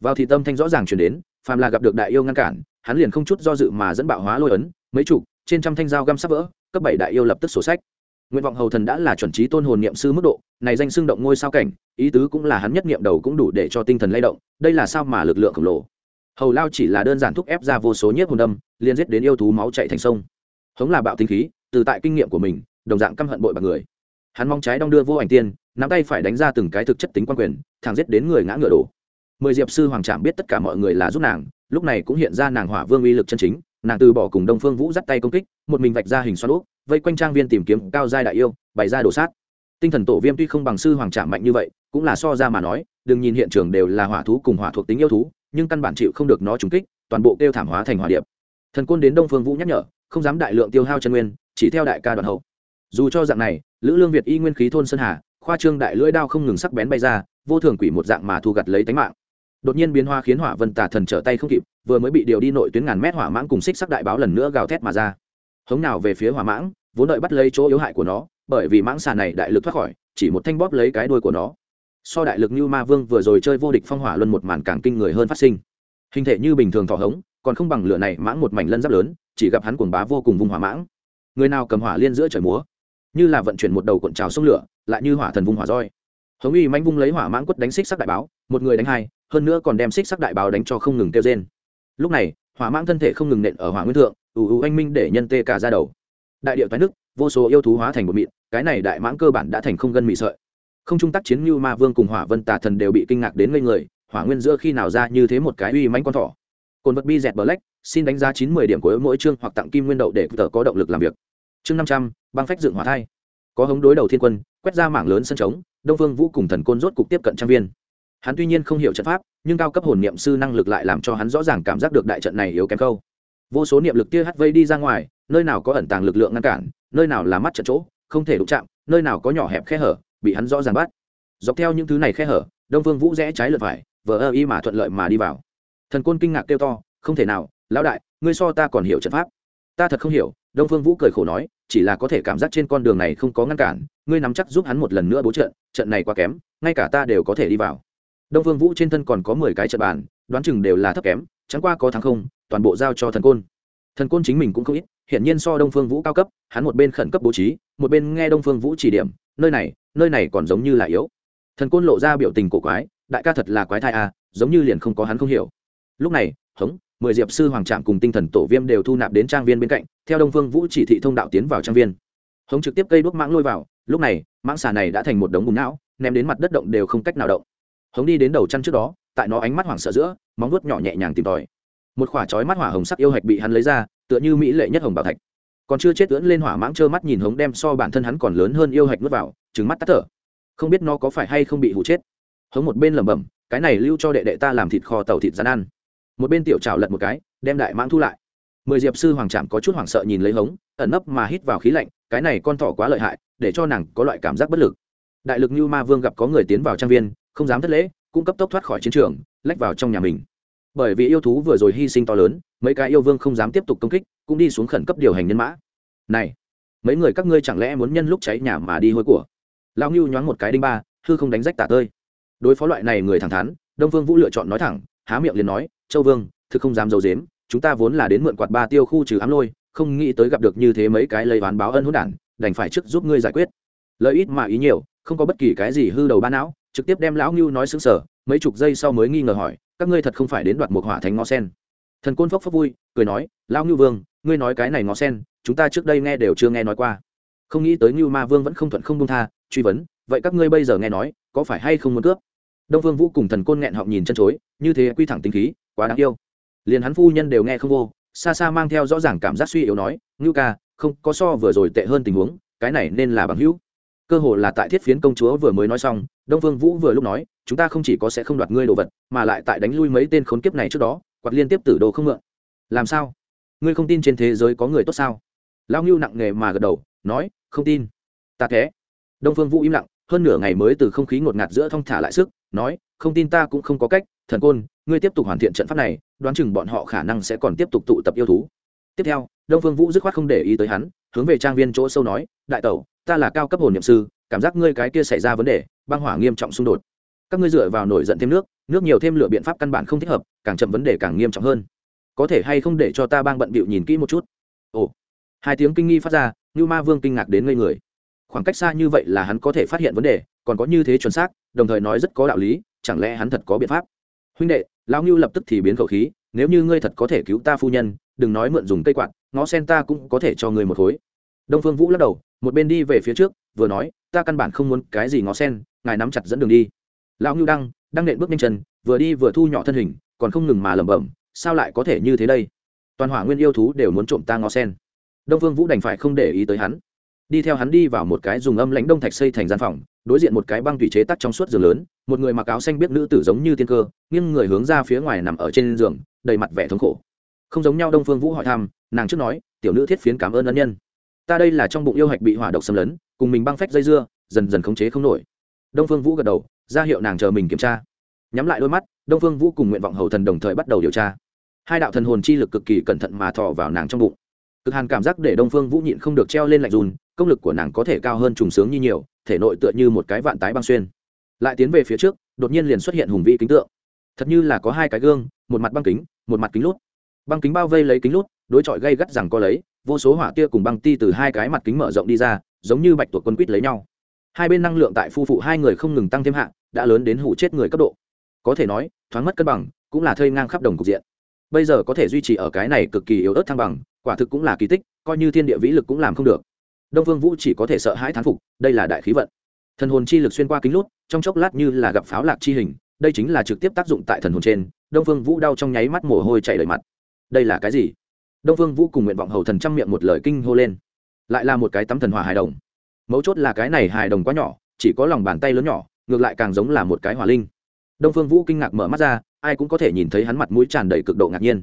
vào thì tâm thanh rõ ràng chuyển đến phàm là gặp được đại yêu ngăn cản, hắn liền không chút do dự mà dẫn bạo hóa lôi ấn, mấy chục, trên trăm thanh dao găm sắp vỡ, cấp bảy đại yêu lập tức sổ sách. Nguyện vọng hầu thần đã là chuẩn trí tôn hồn niệm sư mức độ, này danh xưng động ngôi sao cảnh, ý tứ cũng là hắn nhất niệm đầu cũng đủ để cho tinh thần lay động, đây là sao mà lực lượng khổng lồ. Hầu lao chỉ là đơn giản thúc ép ra vô số nhiếp hồn đâm liên giết đến yêu thú máu chạy thành sông. Hống là bạo tinh khí, từ tại kinh nghiệm của mình, đồng dạng căm hận bội bạc người. Hắn mong trái đong đưa vô ảnh tiên, nắm tay phải đánh ra từng cái thực chất tính quan quyền, thẳng giết đến người ngã ngựa đổ mười diệp sư hoàng trạm biết tất cả mọi người là giúp nàng, lúc này cũng hiện ra nàng hỏa vương uy lực chân chính, nàng từ bỏ cùng đông phương vũ dắt tay công kích, một mình vạch ra hình xoắn úp vây quanh trang viên tìm kiếm cao giai đại yêu, bày ra đổ sát. Tinh thần tổ viêm tuy không bằng sư hoàng trạm mạnh như vậy, cũng là so ra mà nói, đừng nhìn hiện trường đều là hỏa thú cùng hỏa thuộc tính yêu thú, nhưng căn bản chịu không được nó trúng kích, toàn bộ kêu thảm hóa thành hỏa điệp. Thần côn đến đông phương vũ nhắc nhở, không dám đại lượng tiêu hao chân nguyên, chỉ theo đại ca đoàn hậu. Dù cho dạng này, lữ lương việt y nguyên khí thôn sơn hà, khoa trương đại lưỡi đao không ngừng sắc bén bay ra, vô thường quỷ một dạng mà thu gặt lấy tánh mạng đột nhiên biến hoa khiến hỏa vân tà thần trở tay không kịp, vừa mới bị điều đi nội tuyến ngàn mét hỏa mãng cùng xích sắc đại báo lần nữa gào thét mà ra. Hống nào về phía hỏa mãng, vốn đợi bắt lấy chỗ yếu hại của nó, bởi vì mãng xà này đại lực thoát khỏi, chỉ một thanh bóp lấy cái đuôi của nó. So đại lực như ma vương vừa rồi chơi vô địch phong hỏa luân một màn càng kinh người hơn phát sinh. Hình thể như bình thường thỏ hống, còn không bằng lửa này mãng một mảnh lân giáp lớn, chỉ gặp hắn cuồng bá vô cùng vung hỏa mãng. Người nào cầm hỏa liên giữa trời múa? Như là vận chuyển một đầu cuộn trào sông lửa, lại như hỏa thần vung hỏa roi. Hống uy manh vung lấy hỏa mãng quất đánh xích sắc đại báo, một người đánh hai hơn nữa còn đem xích sắc đại báo đánh cho không ngừng kêu trên lúc này, hỏa mãng thân thể không ngừng nện ở hỏa nguyên thượng, ù ù anh minh để nhân tê cả ra đầu. Đại điệu toái nước vô số yêu thú hóa thành một mịn, cái này đại mãng cơ bản đã thành không gân mị sợi. Không trung tác chiến như ma vương cùng hỏa vân tà thần đều bị kinh ngạc đến ngây người, hỏa nguyên giữa khi nào ra như thế một cái uy mãnh con thỏ. Cồn vật bi dẹt black xin đánh giá chín mươi điểm của mỗi chương hoặc tặng kim nguyên đậu để tờ có động lực làm việc. Chương năm trăm, băng phách dựng hỏa thai. Có hống đối đầu thiên quân, quét ra mảng lớn sân trống, đông vương vũ cùng thần côn rốt cục tiếp cận trang viên hắn tuy nhiên không hiểu trận pháp, nhưng cao cấp hồn niệm sư năng lực lại làm cho hắn rõ ràng cảm giác được đại trận này yếu kém câu vô số niệm lực tia hắt vây đi ra ngoài, nơi nào có ẩn tàng lực lượng ngăn cản, nơi nào là mắt trận chỗ, không thể đụng chạm, nơi nào có nhỏ hẹp khe hở, bị hắn rõ ràng bắt. Dọc theo những thứ này khe hở, đông vương vũ rẽ trái lượt phải, vờ ơ y mà thuận lợi mà đi vào. Thần côn kinh ngạc kêu to, không thể nào, lão đại, ngươi so ta còn hiểu trận pháp. Ta thật không hiểu, đông phương vũ cười khổ nói, chỉ là có thể cảm giác trên con đường này không có ngăn cản, ngươi nắm chắc giúp hắn một lần nữa bố trận trận này quá kém, ngay cả ta đều có thể đi vào đông phương vũ trên thân còn có mười cái trận bàn, đoán chừng đều là thấp kém, chẳng qua có thắng không, toàn bộ giao cho thần côn. Thần côn chính mình cũng không ít hiện nhiên so đông phương vũ cao cấp, hắn một bên khẩn cấp bố trí, một bên nghe đông phương vũ chỉ điểm, nơi này nơi này còn giống như là yếu. Thần côn lộ ra biểu tình cổ quái, đại ca thật là quái thai à giống như liền không có hắn không hiểu. Lúc này, hống, mười diệp sư hoàng trạm cùng tinh thần tổ viêm đều thu nạp đến trang viên bên cạnh, theo đông phương vũ chỉ thị thông đạo tiến vào trang viên. Hống trực tiếp cây đuốc mãng lôi vào, lúc này, mãng xà này đã thành một đống bùn não, ném đến mặt đất động đều không cách nào động hống đi đến đầu chăn trước đó, tại nó ánh mắt hoảng sợ giữa, móng vuốt nhỏ nhẹ nhàng tìm tòi. Một khỏa chói mắt hỏa hồng sắc yêu hạch bị hắn lấy ra, tựa như mỹ lệ nhất hồng bảo thạch. Còn chưa chết ưỡn lên hỏa mãng trơ mắt nhìn hống đem so bản thân hắn còn lớn hơn yêu hạch nuốt vào trứng mắt tắt thở. Không biết nó có phải hay không bị hụ chết. Hống một bên lẩm bẩm, cái này lưu cho đệ đệ ta làm thịt kho tàu thịt rán ăn. Một bên tiểu trào lật một cái, đem đại mãng thu lại. Mười diệp sư hoàng trạm có chút hoảng sợ nhìn lấy hống, ẩn nấp mà hít vào khí lạnh, cái này con thỏ quá lợi hại, để cho nàng có loại cảm giác bất lực. Đại lực như ma vương gặp có người tiến vào trang viên không dám thất lễ, cũng cấp tốc thoát khỏi chiến trường, lách vào trong nhà mình. Bởi vì yêu thú vừa rồi hy sinh to lớn, mấy cái yêu vương không dám tiếp tục công kích, cũng đi xuống khẩn cấp điều hành nhân mã. Này, mấy người các ngươi chẳng lẽ muốn nhân lúc cháy nhà mà đi hôi của? Lão ngưu nhoáng một cái đinh ba, hư không đánh rách tả tơi. Đối phó loại này người thẳng thắn, đông vương vũ lựa chọn nói thẳng, há miệng liền nói, châu vương, thực không dám d i dếm chúng ta vốn là đến mượn quạt ba tiêu khu trừ ám lôi, không nghĩ tới gặp được như thế mấy cái lấy ván báo ân hữu đản, đành phải trước giúp ngươi giải quyết. Lợi ít mà ý nhiều, không có bất kỳ cái gì hư đầu ba não trực tiếp đem lão ngưu nói xứng sở mấy chục giây sau mới nghi ngờ hỏi, các ngươi thật không phải đến đoạt một hỏa thánh ngó sen? Thần côn phốc phốc vui, cười nói, lão ngưu vương, ngươi nói cái này ngó sen, chúng ta trước đây nghe đều chưa nghe nói qua. Không nghĩ tới ngưu ma vương vẫn không thuận không đông tha, truy vấn, vậy các ngươi bây giờ nghe nói, có phải hay không muốn cướp? Đông vương vũ cùng thần côn nghẹn họng nhìn chân chối, như thế quy thẳng tính khí, quá đáng yêu. Liền hắn phu nhân đều nghe không vô, xa xa mang theo rõ ràng cảm giác suy yếu nói, ngưu ca, không, có so vừa rồi tệ hơn tình huống, cái này nên là bằng hữu cơ hồ là tại thiết phiến công chúa vừa mới nói xong, đông vương vũ vừa lúc nói, chúng ta không chỉ có sẽ không đoạt ngươi đồ vật, mà lại tại đánh lui mấy tên khốn kiếp này trước đó, quạt liên tiếp tử đồ không mượn. Làm sao? Ngươi không tin trên thế giới có người tốt sao? Lao ngưu nặng nghề mà gật đầu, nói, không tin. Ta thế. Đông phương vũ im lặng, hơn nửa ngày mới từ không khí ngột ngạt giữa thong thả lại sức, nói, không tin ta cũng không có cách, thần côn, ngươi tiếp tục hoàn thiện trận pháp này, đoán chừng bọn họ khả năng sẽ còn tiếp tục tụ tập yêu thú. Tiếp theo, đông phương vũ dứt khoát không để ý tới hắn, hướng về trang viên chỗ sâu nói, đại tẩu ta là cao cấp hồn nhậm sư, cảm giác ngươi cái kia xảy ra vấn đề, băng hỏa nghiêm trọng xung đột. Các ngươi dựa vào nổi giận thêm nước nước nhiều thêm lửa biện pháp căn bản không thích hợp, càng chậm vấn đề càng nghiêm trọng hơn. Có thể hay không để cho ta bang bận bịu nhìn kỹ một chút? Ồ. Hai tiếng kinh nghi phát ra như ma vương kinh ngạc đến ngây người. Khoảng cách xa như vậy là hắn có thể phát hiện vấn đề, còn có như thế chuẩn xác, đồng thời nói rất có đạo lý, chẳng lẽ hắn thật có biện pháp? Huynh đệ, lão ngưu lập tức thì biến khẩu khí, nếu như ngươi thật có thể cứu ta phu nhân, đừng nói mượn dùng cây quạt, ngó sen ta cũng có thể cho ngươi một khối đông phương vũ lắc đầu một bên đi về phía trước, vừa nói, ta căn bản không muốn cái gì ngó sen, ngài nắm chặt dẫn đường đi. Lão ngưu đăng đang nện bước nhanh chân, vừa đi vừa thu nhỏ thân hình, còn không ngừng mà lẩm bẩm, sao lại có thể như thế đây? Toàn hỏa nguyên yêu thú đều muốn trộm ta ngó sen. Đông phương vũ đành phải không để ý tới hắn. Đi theo hắn đi vào một cái dùng âm lãnh đông thạch xây thành gian phòng, đối diện một cái băng thủy chế tắt trong suốt giường lớn, một người mặc áo xanh biết nữ tử giống như tiên cơ nhưng người hướng ra phía ngoài nằm ở trên giường, đầy mặt vẻ thống khổ. Không giống nhau, đông phương vũ hỏi thăm, nàng trước nói, tiểu nữ thiết phiến cảm ơn ân nhân ta đây là trong bụng yêu hạch bị hỏa độc xâm lấn, cùng mình băng phách dây dưa, dần dần khống chế không nổi. Đông phương vũ gật đầu, ra hiệu nàng chờ mình kiểm tra. Nhắm lại đôi mắt, đông phương vũ cùng nguyện vọng hầu thần đồng thời bắt đầu điều tra. Hai đạo thần hồn chi lực cực kỳ cẩn thận mà thọ vào nàng trong bụng. Cực hàn cảm giác để đông phương vũ nhịn không được treo lên lạnh dùn công lực của nàng có thể cao hơn trùng sướng như nhiều, thể nội tựa như một cái vạn tái băng xuyên. Lại tiến về phía trước, đột nhiên liền xuất hiện hùng vĩ kính tượng. Thật như là có hai cái gương, một mặt băng kính, một mặt kính lút. Băng kính bao vây lấy kính lút, đối chọi gây gắt rằng có lấy vô số hỏa tia cùng băng ti từ hai cái mặt kính mở rộng đi ra, giống như bạch tuộc quân quýt lấy nhau. Hai bên năng lượng tại phu phụ hai người không ngừng tăng thêm hạng đã lớn đến hủ chết người cấp độ. Có thể nói, thoáng mất cân bằng, cũng là thơi ngang khắp đồng cục diện. Bây giờ có thể duy trì ở cái này cực kỳ yếu ớt thăng bằng, quả thực cũng là kỳ tích, coi như thiên địa vĩ lực cũng làm không được. Đông phương vũ chỉ có thể sợ hãi thán phục, đây là đại khí vận. Thần hồn chi lực xuyên qua kính lút, trong chốc lát như là gặp pháo lạc chi hình, đây chính là trực tiếp tác dụng tại thần hồn trên. Đông phương vũ đau trong nháy mắt mồ hôi chảy đầy mặt. Đây là cái gì? Đông phương vũ cùng nguyện vọng hầu thần trăm miệng một lời kinh hô lên. Lại là một cái tắm thần hỏa hài đồng. Mấu chốt là cái này hài đồng quá nhỏ, chỉ có lòng bàn tay lớn nhỏ, ngược lại càng giống là một cái hỏa linh. Đông phương vũ kinh ngạc mở mắt ra, ai cũng có thể nhìn thấy hắn mặt mũi tràn đầy cực độ ngạc nhiên.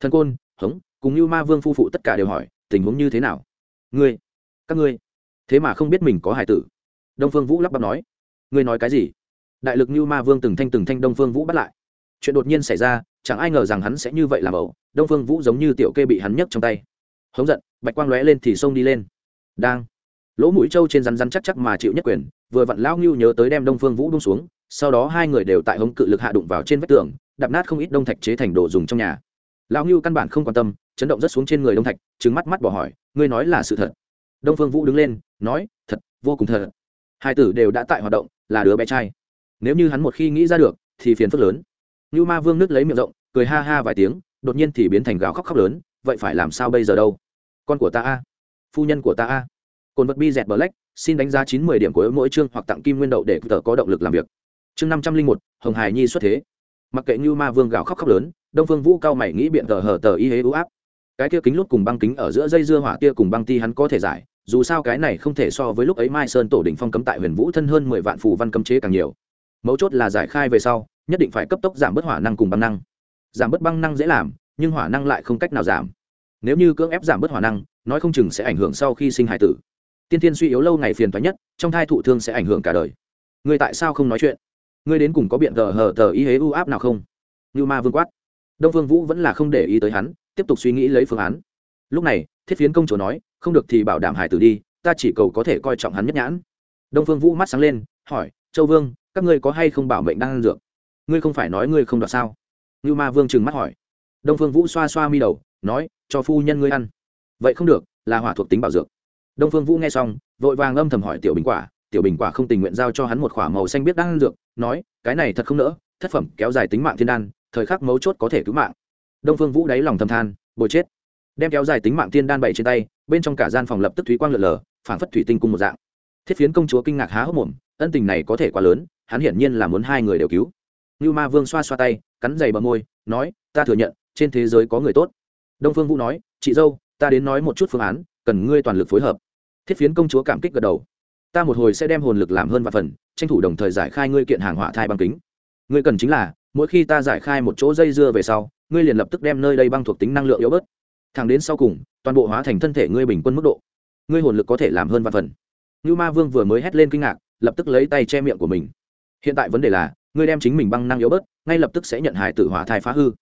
Thần côn, hống, cùng như ma vương phu phụ tất cả đều hỏi, tình huống như thế nào? Ngươi, các ngươi. Thế mà không biết mình có hải tử. Đông phương vũ lắp bắp nói, ngươi nói cái gì? Đại lực như ma vương từng thanh từng thanh đông phương vũ bắt lại. Chuyện đột nhiên xảy ra chẳng ai ngờ rằng hắn sẽ như vậy làm ẩu. Đông phương vũ giống như tiểu kê bị hắn nhấc trong tay. Hống giận, bạch quang lóe lên thì xông đi lên. Đang, lỗ mũi trâu trên rắn rắn chắc chắc mà chịu nhất quyền, vừa vặn Lão ngưu nhớ tới đem đông phương vũ bung xuống, sau đó hai người đều tại hống cự lực hạ đụng vào trên vách tường, đạp nát không ít đông thạch chế thành đồ dùng trong nhà. Lão ngưu căn bản không quan tâm, chấn động rất xuống trên người đông thạch trứng mắt mắt bỏ hỏi, ngươi nói là sự thật? Đông phương vũ đứng lên, nói, thật, vô cùng thật. Hai tử đều đã tại hoạt động, là đứa bé trai. Nếu như hắn một khi nghĩ ra được, thì phiền phức lớn. Nưu ma vương nước lấy miệng rộng, cười ha ha vài tiếng, đột nhiên thì biến thành gào khóc khóc lớn, vậy phải làm sao bây giờ đâu? Con của ta a, phu nhân của ta a. Cồn vật bi dẹt black, xin đánh giá chín mươi điểm của mỗi chương hoặc tặng kim nguyên đậu để tự có động lực làm việc. Chương năm trăm linh một, hồng hải nhi xuất thế. Mặc kệ Nưu ma vương gào khóc khóc lớn, đông phương vũ cao mày nghĩ biện tờ hở tờ y hế u áp. Cái kia kính lút cùng băng kính ở giữa dây dưa hỏa kia cùng băng ti hắn có thể giải, dù sao cái này không thể so với lúc ấy mai sơn tổ đỉnh phong cấm tại huyền vũ thân hơn mười vạn phù văn cấm chế càng nhiều. Mấu chốt là giải khai về sau nhất định phải cấp tốc giảm bớt hỏa năng cùng băng năng. Giảm bớt băng năng dễ làm, nhưng hỏa năng lại không cách nào giảm. Nếu như cưỡng ép giảm bớt hỏa năng, nói không chừng sẽ ảnh hưởng sau khi sinh hải tử. Tiên tiên suy yếu lâu ngày phiền thoái nhất, trong thai thụ thương sẽ ảnh hưởng cả đời. Người tại sao không nói chuyện? Ngươi đến cùng có biện tờ hờ tờ y hế u áp nào không? Như ma vương quát. Đông vương vũ vẫn là không để ý tới hắn, tiếp tục suy nghĩ lấy phương án. Lúc này, thiết phiến công chúa nói, không được thì bảo đảm hải tử đi, ta chỉ cầu có thể coi trọng hắn nhất nhãn. Đông phương vũ mắt sáng lên, hỏi, châu vương, các ngươi có hay không bảo mệnh đang ăn dược? Ngươi không phải nói ngươi không đoạt sao? Ngưu ma vương trừng mắt hỏi. Đông phương vũ xoa xoa mi đầu, nói, cho phu nhân ngươi ăn. Vậy không được, là hỏa thuộc tính bảo dược. Đông phương vũ nghe xong, vội vàng âm thầm hỏi tiểu bình quả. Tiểu bình quả không tình nguyện giao cho hắn một k h ỏ a màu xanh biết đang ăn dược, nói, cái này thật không nỡ, thất phẩm kéo dài tính mạng thiên đan, thời khắc mấu chốt có thể cứu mạng. Đông phương vũ đáy lòng thầm than, bồi chết. Đem kéo dài tính mạng thiên đan bậy trên tay, bên trong cả gian phòng lập tức thúy quang lượn lờ, phảng phất thủy tinh cung một dạng. Thiết phiến công chúa kinh ngạc há hốc mồm, ân tình này có thể quá lớn, hắn hiển nhiên là muốn hai người đều cứu như ma vương xoa xoa tay, cắn dày bờ môi, nói, ta thừa nhận, trên thế giới có người tốt. Đông phương vũ nói, chị dâu, ta đến nói một chút phương án, cần ngươi toàn lực phối hợp. Thiết phiến công chúa cảm kích gật đầu. Ta một hồi sẽ đem hồn lực làm hơn vạn phần, tranh thủ đồng thời giải khai ngươi kiện hàng hỏa thai băng kính. Ngươi cần chính là, mỗi khi ta giải khai một chỗ dây dưa về sau, ngươi liền lập tức đem nơi đây băng thuộc tính năng lượng yếu bớt. Thẳng đến sau cùng, toàn bộ hóa thành thân thể ngươi bình quân mức độ. Ngươi hồn lực có thể làm hơn vạn phần. Như ma vương vừa mới hét lên kinh ngạc, lập tức lấy tay che miệng của mình. Hiện tại vấn đề là ngươi đem chính mình băng năng yếu bớt, ngay lập tức sẽ nhận hải tử hỏa thai phá hư.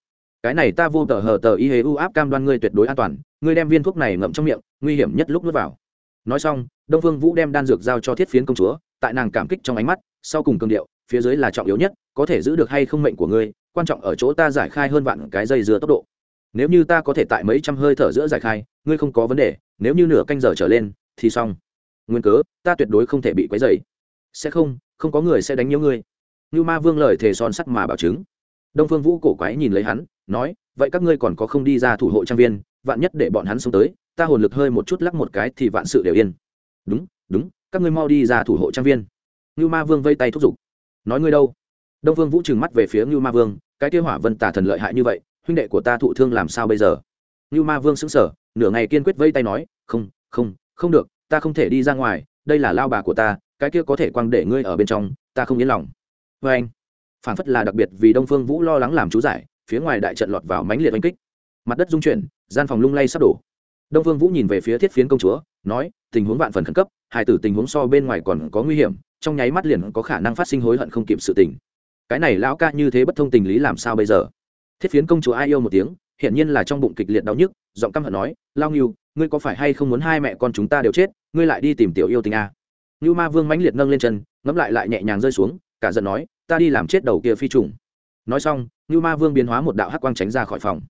Cái này ta vô tờ hờ tờ y hế u áp cam đoan ngươi tuyệt đối an toàn, ngươi đem viên thuốc này ngậm trong miệng, nguy hiểm nhất lúc nuốt vào. Nói xong, đông phương vũ đem đan dược giao cho thiết phiến công chúa, tại nàng cảm kích trong ánh mắt, sau cùng cương điệu, phía dưới là trọng yếu nhất, có thể giữ được hay không mệnh của ngươi, quan trọng ở chỗ ta giải khai hơn vạn cái dây dưa tốc độ. Nếu như ta có thể tại mấy trăm hơi thở giữa giải khai, ngươi không có vấn đề, nếu như nửa canh giờ trở lên, thì xong. Nguyên cớ, ta tuyệt đối không thể bị quấy dày sẽ không không có người sẽ đánh nhiều ngươi như ma vương lời thề son sắt mà bảo chứng. Đông phương vũ cổ quái nhìn lấy hắn, nói, vậy các ngươi còn có không đi ra thủ hộ trang viên, vạn nhất để bọn hắn sống tới, ta hồn lực hơi một chút lắc một cái thì vạn sự đều yên. Đúng đúng, các ngươi mau đi ra thủ hộ trang viên. Như ma vương vây tay thúc giục. Nói ngươi đâu? Đông phương vũ trừng mắt về phía như ma vương, cái kia hỏa vân tà thần lợi hại như vậy, huynh đệ của ta thụ thương làm sao bây giờ? Như ma vương xứng sở nửa ngày kiên quyết vây tay nói, không không không được, ta không thể đi ra ngoài, đây là lao bà của ta, cái kia có thể quăng để ngươi ở bên trong, ta không yên lòng vê anh. Phản phất là đặc biệt vì đông phương vũ lo lắng làm chú giải, phía ngoài đại trận lọt vào mánh liệt oanh kích. Mặt đất rung chuyển, gian phòng lung lay sắp đổ. Đông phương vũ nhìn về phía thiết phiến công chúa, nói, tình huống vạn phần khẩn cấp hải tử tình huống so bên ngoài còn có nguy hiểm, trong nháy mắt liền có khả năng phát sinh hối hận không kịp sự tình. Cái này lão ca như thế bất thông tình lý làm sao bây giờ? Thiết phiến công chúa ai yêu một tiếng hiện nhiên là trong bụng kịch liệt đau nhức, giọng căm hận nói, lao nghiêu ngươi có phải hay không muốn hai mẹ con chúng ta đều chết, ngươi lại đi tìm tiểu yêu tình a. À? ngưu ma vương mãnh liệt nâng lên chân, ngẫm lại lại nhẹ nhàng rơi xuống cả giận nói, ta đi làm chết đầu kia phi trùng. Nói xong, ngưu ma vương biến hóa một đạo hắc quang tránh ra khỏi phòng.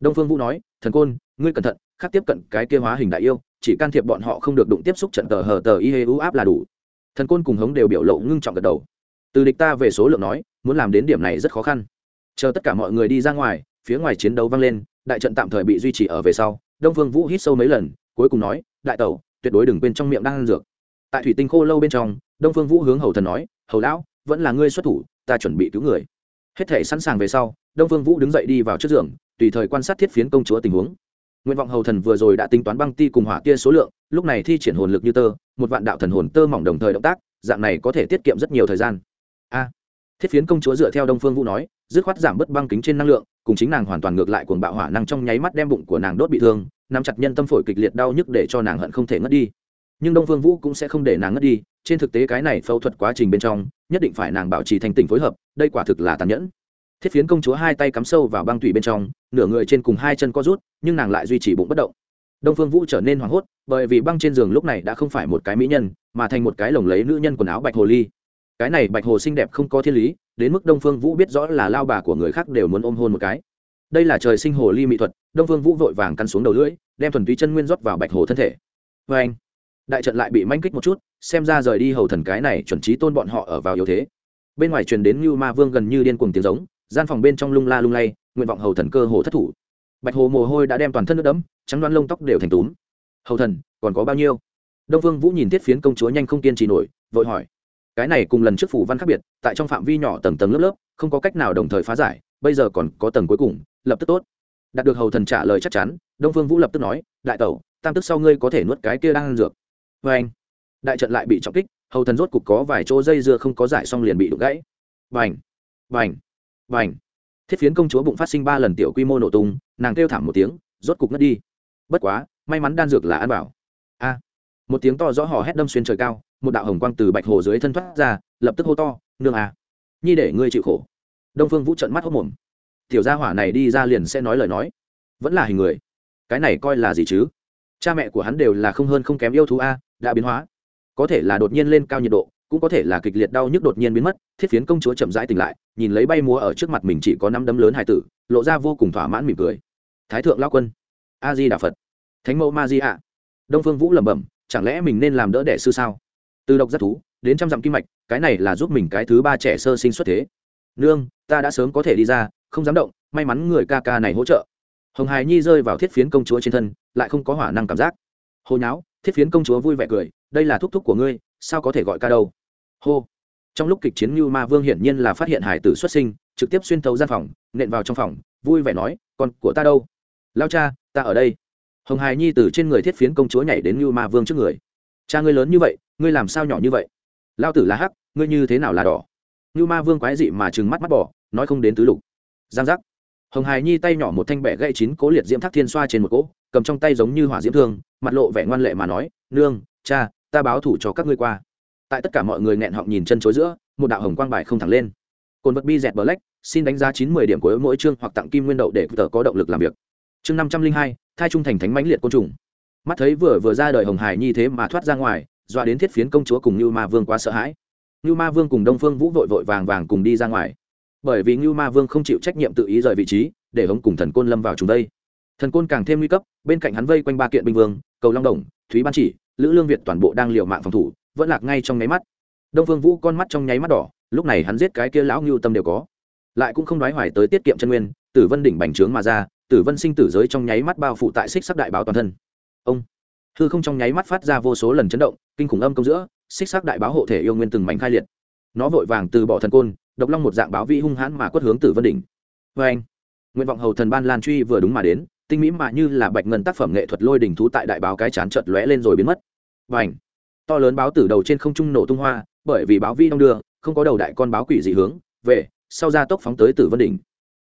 Đông phương vũ nói, thần côn, ngươi cẩn thận khắc tiếp cận cái kia hóa hình đại yêu, chỉ can thiệp bọn họ không được đụng tiếp xúc trận tờ hờ tờ y hê u áp là đủ. Thần côn cùng hống đều biểu lộ ngưng trọng gật đầu. Từ địch ta về số lượng nói, muốn làm đến điểm này rất khó khăn. Chờ tất cả mọi người đi ra ngoài, phía ngoài chiến đấu vang lên, đại trận tạm thời bị duy trì ở về sau, đông phương vũ hít sâu mấy lần, cuối cùng nói, đại tẩu, tuyệt đối đừng quên trong miệng đang ăn dược. Tại thủy tinh khô lâu bên trong, đông phương vũ hướng hầu thần nói, hầu lão vẫn là ngươi xuất thủ, ta chuẩn bị cứu người. Hết thể sẵn sàng về sau, đông phương vũ đứng dậy đi vào trước giường, tùy thời quan sát thiết phiến công chúa tình huống. Nguyện vọng hầu thần vừa rồi đã tính toán băng ti cùng hỏa kia số lượng, lúc này thi triển hồn lực như tơ, một vạn đạo thần hồn tơ mỏng đồng thời động tác, dạng này có thể tiết kiệm rất nhiều thời gian. A. Thiết phiến công chúa dựa theo đông phương vũ nói, dứt khoát giảm bớt băng kính trên năng lượng, cùng chính nàng hoàn toàn ngược lại cuồng bạo hỏa năng trong nháy mắt đem bụng của nàng đốt bị thương, nắm chặt nhân tâm phổi kịch liệt đau nhức để cho nàng hận không thể ngất đi. Nhưng đông phương vũ cũng sẽ không để nàng ngất đi, trên thực tế cái này phẫu thuật quá trình bên trong nhất định phải nàng bảo trì thành tỉnh phối hợp, đây quả thực là tàn nhẫn. Thiết phiến công chúa hai tay cắm sâu vào băng tủy bên trong, nửa người trên cùng hai chân co rút, nhưng nàng lại duy trì bụng bất động. Đông phương vũ trở nên hoảng hốt, bởi vì băng trên giường lúc này đã không phải một cái mỹ nhân, mà thành một cái lồng lấy nữ nhân quần áo bạch hồ ly. Cái này bạch hồ xinh đẹp không có thiên lý, đến mức đông phương vũ biết rõ là lao bà của người khác đều muốn ôm hôn một cái. Đây là trời sinh hồ ly mỹ thuật, đông phương vũ vội vàng căn xuống đầu lưỡi, đem thuần túy chân nguyên rót vào bạch hồ thân thể. Vê anh đại trận lại bị manh kích một chút, xem ra rời đi hầu thần cái này chuẩn trí tôn bọn họ ở vào yếu thế. Bên ngoài truyền đến như ma vương gần như điên cuồng tiếng giống, gian phòng bên trong lung la lung lay, nguyện vọng hầu thần cơ hồ thất thủ. Bạch hồ mồ hôi đã đem toàn thân nước đẫm, trắng đoán lông tóc đều thành túm. Hầu thần, còn có bao nhiêu? Đông vương vũ nhìn thiết phiến công chúa nhanh không kiên trì nổi, vội hỏi. Cái này cùng lần trước phủ văn khác biệt, tại trong phạm vi nhỏ tầng tầng lớp lớp, không có cách nào đồng thời phá giải, bây giờ còn có tầng cuối cùng, lập tức tốt. Đạt được hầu thần trả lời chắc chắn, đông vương vũ lập tức nói, đại tẩu, tam tức sau ngươi có thể nuốt cái kia đang ăn dược vê anh, đại trận lại bị trọng kích, hầu thần rốt cục có vài chỗ dây dưa không có giải xong liền bị đục gãy. Vành vành vành thiết phiến công chúa bụng phát sinh ba lần tiểu quy mô nổ tung, nàng kêu thảm một tiếng, rốt cục ngất đi. Bất quá, may mắn đan dược là ăn bảo. A, một tiếng to rõ hò hét đâm xuyên trời cao, một đạo hồng quang từ bạch hồ dưới thân thoát ra, lập tức hô to, nương a, nhi để ngươi chịu khổ. Đông phương vũ trận mắt hốc mồm tiểu gia hỏa này đi ra liền sẽ nói lời nói. Vẫn là hình người. Cái này coi là gì chứ? Cha mẹ của hắn đều là không hơn không kém yêu thú a đã biến hóa. Có thể là đột nhiên lên cao nhiệt độ, cũng có thể là kịch liệt đau nhức đột nhiên biến mất, thiết phiến công chúa chậm rãi tỉnh lại, nhìn lấy bay múa ở trước mặt mình chỉ có năm đấm lớn hải tử, lộ ra vô cùng thỏa mãn mỉm cười. Thái thượng lao quân a di đà phật, thánh mẫu ma di ạ đông phương vũ lẩm bẩm, chẳng lẽ mình nên làm đỡ đẻ sư sao? Từ độc giác thú, đến trăm dặm kim mạch, cái này là giúp mình cái thứ ba trẻ sơ sinh xuất thế. Nương, ta đã sớm có thể đi ra, không dám động, may mắn người ca ca này hỗ trợ. Hồng hài nhi rơi vào thiết phiến công chúa trên thân, lại không có hỏa năng cảm giác. Hồi nháo thiết phiến công chúa vui vẻ cười, đây là thúc thúc của ngươi, sao có thể gọi ca đâu? Hô. Trong lúc kịch chiến như ma vương hiển nhiên là phát hiện hải tử xuất sinh, trực tiếp xuyên thấu gian phòng, nện vào trong phòng, vui vẻ nói, con của ta đâu? Lao cha, ta ở đây. Hồng hài nhi từ trên người thiết phiến công chúa nhảy đến như ma vương trước người. Cha ngươi lớn như vậy, ngươi làm sao nhỏ như vậy? Lao tử là hắc, ngươi như thế nào là đỏ? Như ma vương quái dị mà trừng mắt mắt bỏ, nói không đến tứ lục. Giang giác. Hồng hài nhi tay nhỏ một thanh bẻ gậy chín cố liệt diễm thác thiên xoa trên một cỗ cầm trong tay giống như hỏa diễm thương, mặt lộ vẻ ngoan lệ mà nói, nương, cha, ta báo thủ cho các ngươi qua. Tại tất cả mọi người nghẹn họng nhìn chân chối giữa, một đạo hồng quang bài không thẳng lên. Cồn vật bi dẹt black, xin đánh giá chín mươi điểm của mỗi chương hoặc tặng kim nguyên đậu để tờ có động lực làm việc. Chương năm trăm linh hai, thai trung thành thánh mãnh liệt côn trùng. Mắt thấy vừa vừa ra đời hồng hải nhi thế mà thoát ra ngoài, dọa đến thiết phiến công chúa cùng như ma vương quá sợ hãi. Như ma vương cùng đông phương vũ vội vội vàng vàng cùng đi ra ngoài. Bởi vì như ma vương không chịu trách nhiệm tự ý rời vị trí, để hống cùng thần côn lâm vào chúng đây thần côn càng thêm nguy cấp, bên cạnh hắn vây quanh ba kiện binh vương, cầu long đồng, thúy ban chỉ, lữ lương việt toàn bộ đang liều mạng phòng thủ, vẫn lạc ngay trong nháy mắt. Đông phương vũ con mắt trong nháy mắt đỏ, lúc này hắn giết cái kia lão ngưu tâm đều có. Lại cũng không nói hoài tới tiết kiệm chân nguyên, tử vân đỉnh bành trướng mà ra, tử vân sinh tử giới trong nháy mắt bao phủ tại xích sắc đại báo toàn thân. Ông! Hư không trong nháy mắt phát ra vô số lần chấn động, kinh khủng âm công giữa xích sắc đại báo hộ thể yêu nguyên từng mảnh khai liệt. Nó vội vàng từ bỏ thần côn, độc long một dạng báo vĩ hung hãn mà quất hướng tử vân đỉnh. Vê anh nguyện vọng hầu thần ban lan truy vừa đúng mà đến tinh mỹ mà như là bạch ngân tác phẩm nghệ thuật lôi đỉnh thú tại đại báo cái chán chợt lóe lên rồi biến mất. Và ảnh to lớn báo tử đầu trên không trung nổ tung hoa, bởi vì báo vi đong đưa, không có đầu đại con báo quỷ dị hướng, về, sau ra tốc phóng tới tử vân đỉnh.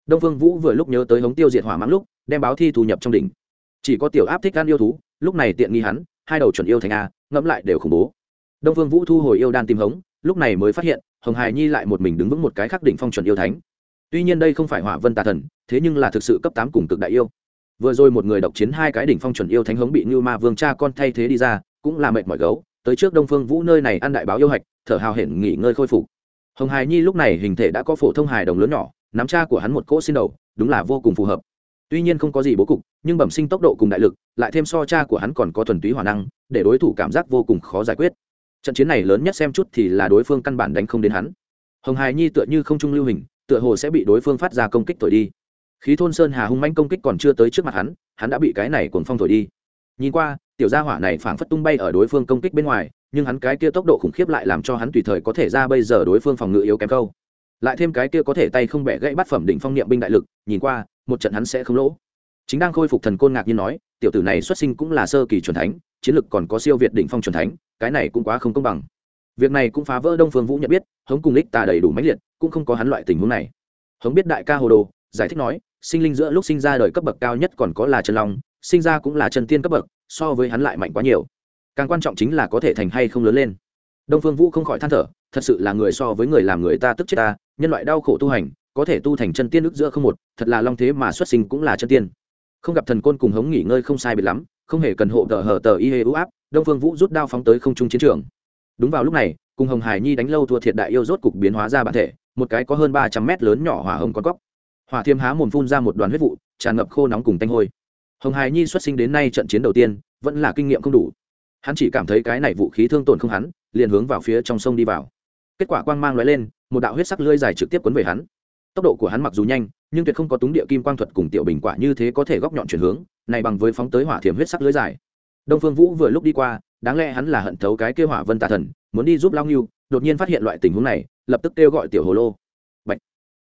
Đông phương vũ vừa lúc nhớ tới hống tiêu diệt hỏa mãng lúc, đem báo thi thu nhập trong đỉnh. Chỉ có tiểu áp thích ăn yêu thú, lúc này tiện nghi hắn, hai đầu chuẩn yêu thành a, ngẫm lại đều khủng bố. Đông phương vũ thu hồi yêu đan tìm hống, lúc này mới phát hiện, hồng hài nhi lại một mình đứng vững một cái khắc đỉnh phong chuẩn yêu thánh. Tuy nhiên đây không phải hỏa vân tà thần, thế nhưng là thực sự cấp tám cùng cực đại yêu vừa rồi một người độc chiến hai cái đỉnh phong chuẩn yêu thánh hống bị như ma vương cha con thay thế đi ra, cũng là mệt mỏi gấu. Tới trước đông phương vũ nơi này ăn đại báo yêu hạch, thở hào hển nghỉ ngơi khôi phục. Hồng hài nhi lúc này hình thể đã có phổ thông hài đồng lớn nhỏ, nắm cha của hắn một cỗ xin đầu, đúng là vô cùng phù hợp. Tuy nhiên không có gì bố cục, nhưng bẩm sinh tốc độ cùng đại lực, lại thêm so cha của hắn còn có thuần túy hỏa năng, để đối thủ cảm giác vô cùng khó giải quyết. Trận chiến này lớn nhất xem chút thì là đối phương căn bản đánh không đến hắn. Hồng hài nhi tựa như không trung lưu hình, tựa hồ sẽ bị đối phương phát ra công kích thổi đi khí thôn sơn hà hung manh công kích còn chưa tới trước mặt hắn hắn đã bị cái này cuồng phong thổi đi. Nhìn qua, tiểu gia hỏa này phảng phất tung bay ở đối phương công kích bên ngoài, nhưng hắn cái kia tốc độ khủng khiếp lại làm cho hắn tùy thời có thể ra bây giờ đối phương phòng ngự yếu kém câu. Lại thêm cái kia có thể tay không bẻ gãy bắt phẩm đỉnh phong niệm binh đại lực, nhìn qua, một trận hắn sẽ không lỗ. Chính đang khôi phục thần côn ngạc nhiên nói, tiểu tử này xuất sinh cũng là sơ kỳ truyền thánh, chiến lực còn có siêu việt đỉnh phong truyền thánh, cái này cũng quá không công bằng. Việc này cũng phá vỡ đông phương vũ nhận biết, hống cùng lích tà đầy đủ mãnh liệt, cũng không có hắn loại tình huống này. Hống biết đại ca hồ đồ, giải thích nói sinh linh giữa lúc sinh ra đời cấp bậc cao nhất còn có là chân long, sinh ra cũng là chân tiên cấp bậc, so với hắn lại mạnh quá nhiều. Càng quan trọng chính là có thể thành hay không lớn lên. Đông phương vũ không khỏi than thở, thật sự là người so với người làm người ta tức chết ta, nhân loại đau khổ tu hành, có thể tu thành chân tiên ức giữa không một, thật là long thế mà xuất sinh cũng là chân tiên. Không gặp thần côn cùng hống nghỉ ngơi không sai biệt lắm, không hề cần hộ tờ hờ tờ y hê ưu áp, đông phương vũ rút đao phóng tới không trung chiến trường. Đúng vào lúc này, cùng hồng hải nhi đánh lâu thua thiệt đại yêu rốt cục biến hóa ra bản thể, một cái có hơn ba trăm mét lớn nhỏ hỏa hồng con cóc hỏa thiêm há mồm phun ra một đoàn huyết vụ, tràn ngập khô nóng cùng tanh hôi. Hồng hải nhi xuất sinh đến nay trận chiến đầu tiên, vẫn là kinh nghiệm không đủ. Hắn chỉ cảm thấy cái này vũ khí thương tổn không hắn, liền hướng vào phía trong sông đi vào. Kết quả quang mang l lên, một đạo huyết sắc lưỡi dài trực tiếp quấn về hắn. Tốc độ của hắn mặc dù nhanh, nhưng tuyệt không có túng địa kim quang thuật cùng tiểu bình quả như thế có thể góc nhọn chuyển hướng, này bằng với phóng tới hỏa thiểm huyết sắc lưới dài. Đông phương vũ vừa lúc đi qua, đáng lẽ hắn là hận thấu cái kêu hỏa vân tà thần, muốn đi giúp lao nghiêu đột nhiên phát hiện loại tình huống này, lập tức kêu gọi tiểu hồ lô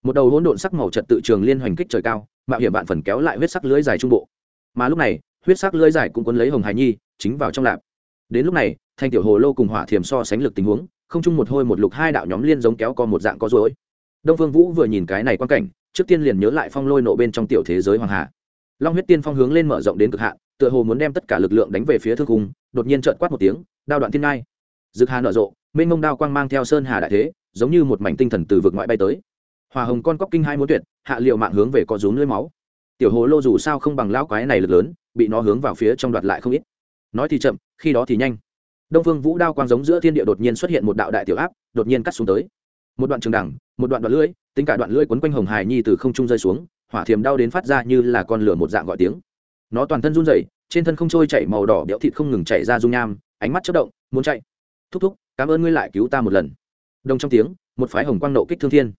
một đầu hỗn độn sắc màu trật tự trường liên hoành kích trời cao, mạo hiểm vạn phần kéo lại huyết sắc lưới dài trung bộ. Mà lúc này, huyết sắc lưới dài cũng cuốn lấy hồng hải nhi, chính vào trong lạp. Đến lúc này, thanh tiểu hồ lô cùng hỏa thiềm so sánh lực tình huống, không chung một hôi một lục hai đạo nhóm liên giống kéo co một dạng có rối. Đông phương vũ vừa nhìn cái này quan cảnh, trước tiên liền nhớ lại phong lôi nộ bên trong tiểu thế giới hoàng hà long huyết tiên phong hướng lên mở rộng đến cực hạn, tựa hồ muốn đem tất cả lực lượng đánh về phía thương cung, đột nhiên trợn quát một tiếng, đao đoạn thiên ngai. Dực hà nở rộ, mênh mông đao quang mang theo sơn hà đại thế, giống như một mảnh tinh thần từ vực ngoại bay tới hòa hồng con cóc kinh hai muốn tuyệt, hạ liệu mạng hướng về có rúm lưới máu. Tiểu hồ lô dù sao không bằng lão quái này lực lớn, bị nó hướng vào phía trong đoạt lại không ít. Nói thì chậm, khi đó thì nhanh. Đông phương vũ đao quang giống giữa thiên địa đột nhiên xuất hiện một đạo đại tiểu áp, đột nhiên cắt xuống tới. Một đoạn trường đẳng, một đoạn đoạn lưỡi, tính cả đoạn lưỡi quấn quanh hồng hài nhi từ không trung rơi xuống, hỏa thiềm đau đến phát ra như là con lửa một dạng gọi tiếng. Nó toàn thân run rẩy, trên thân không trôi chảy màu đỏ béo thịt không ngừng chảy ra dung nham, ánh mắt chất động, muốn chạy. Thúc thúc, cảm ơn ngươi lại cứu ta một lần. Đông trong tiếng, một phái hồng quang nộ kích thương thiên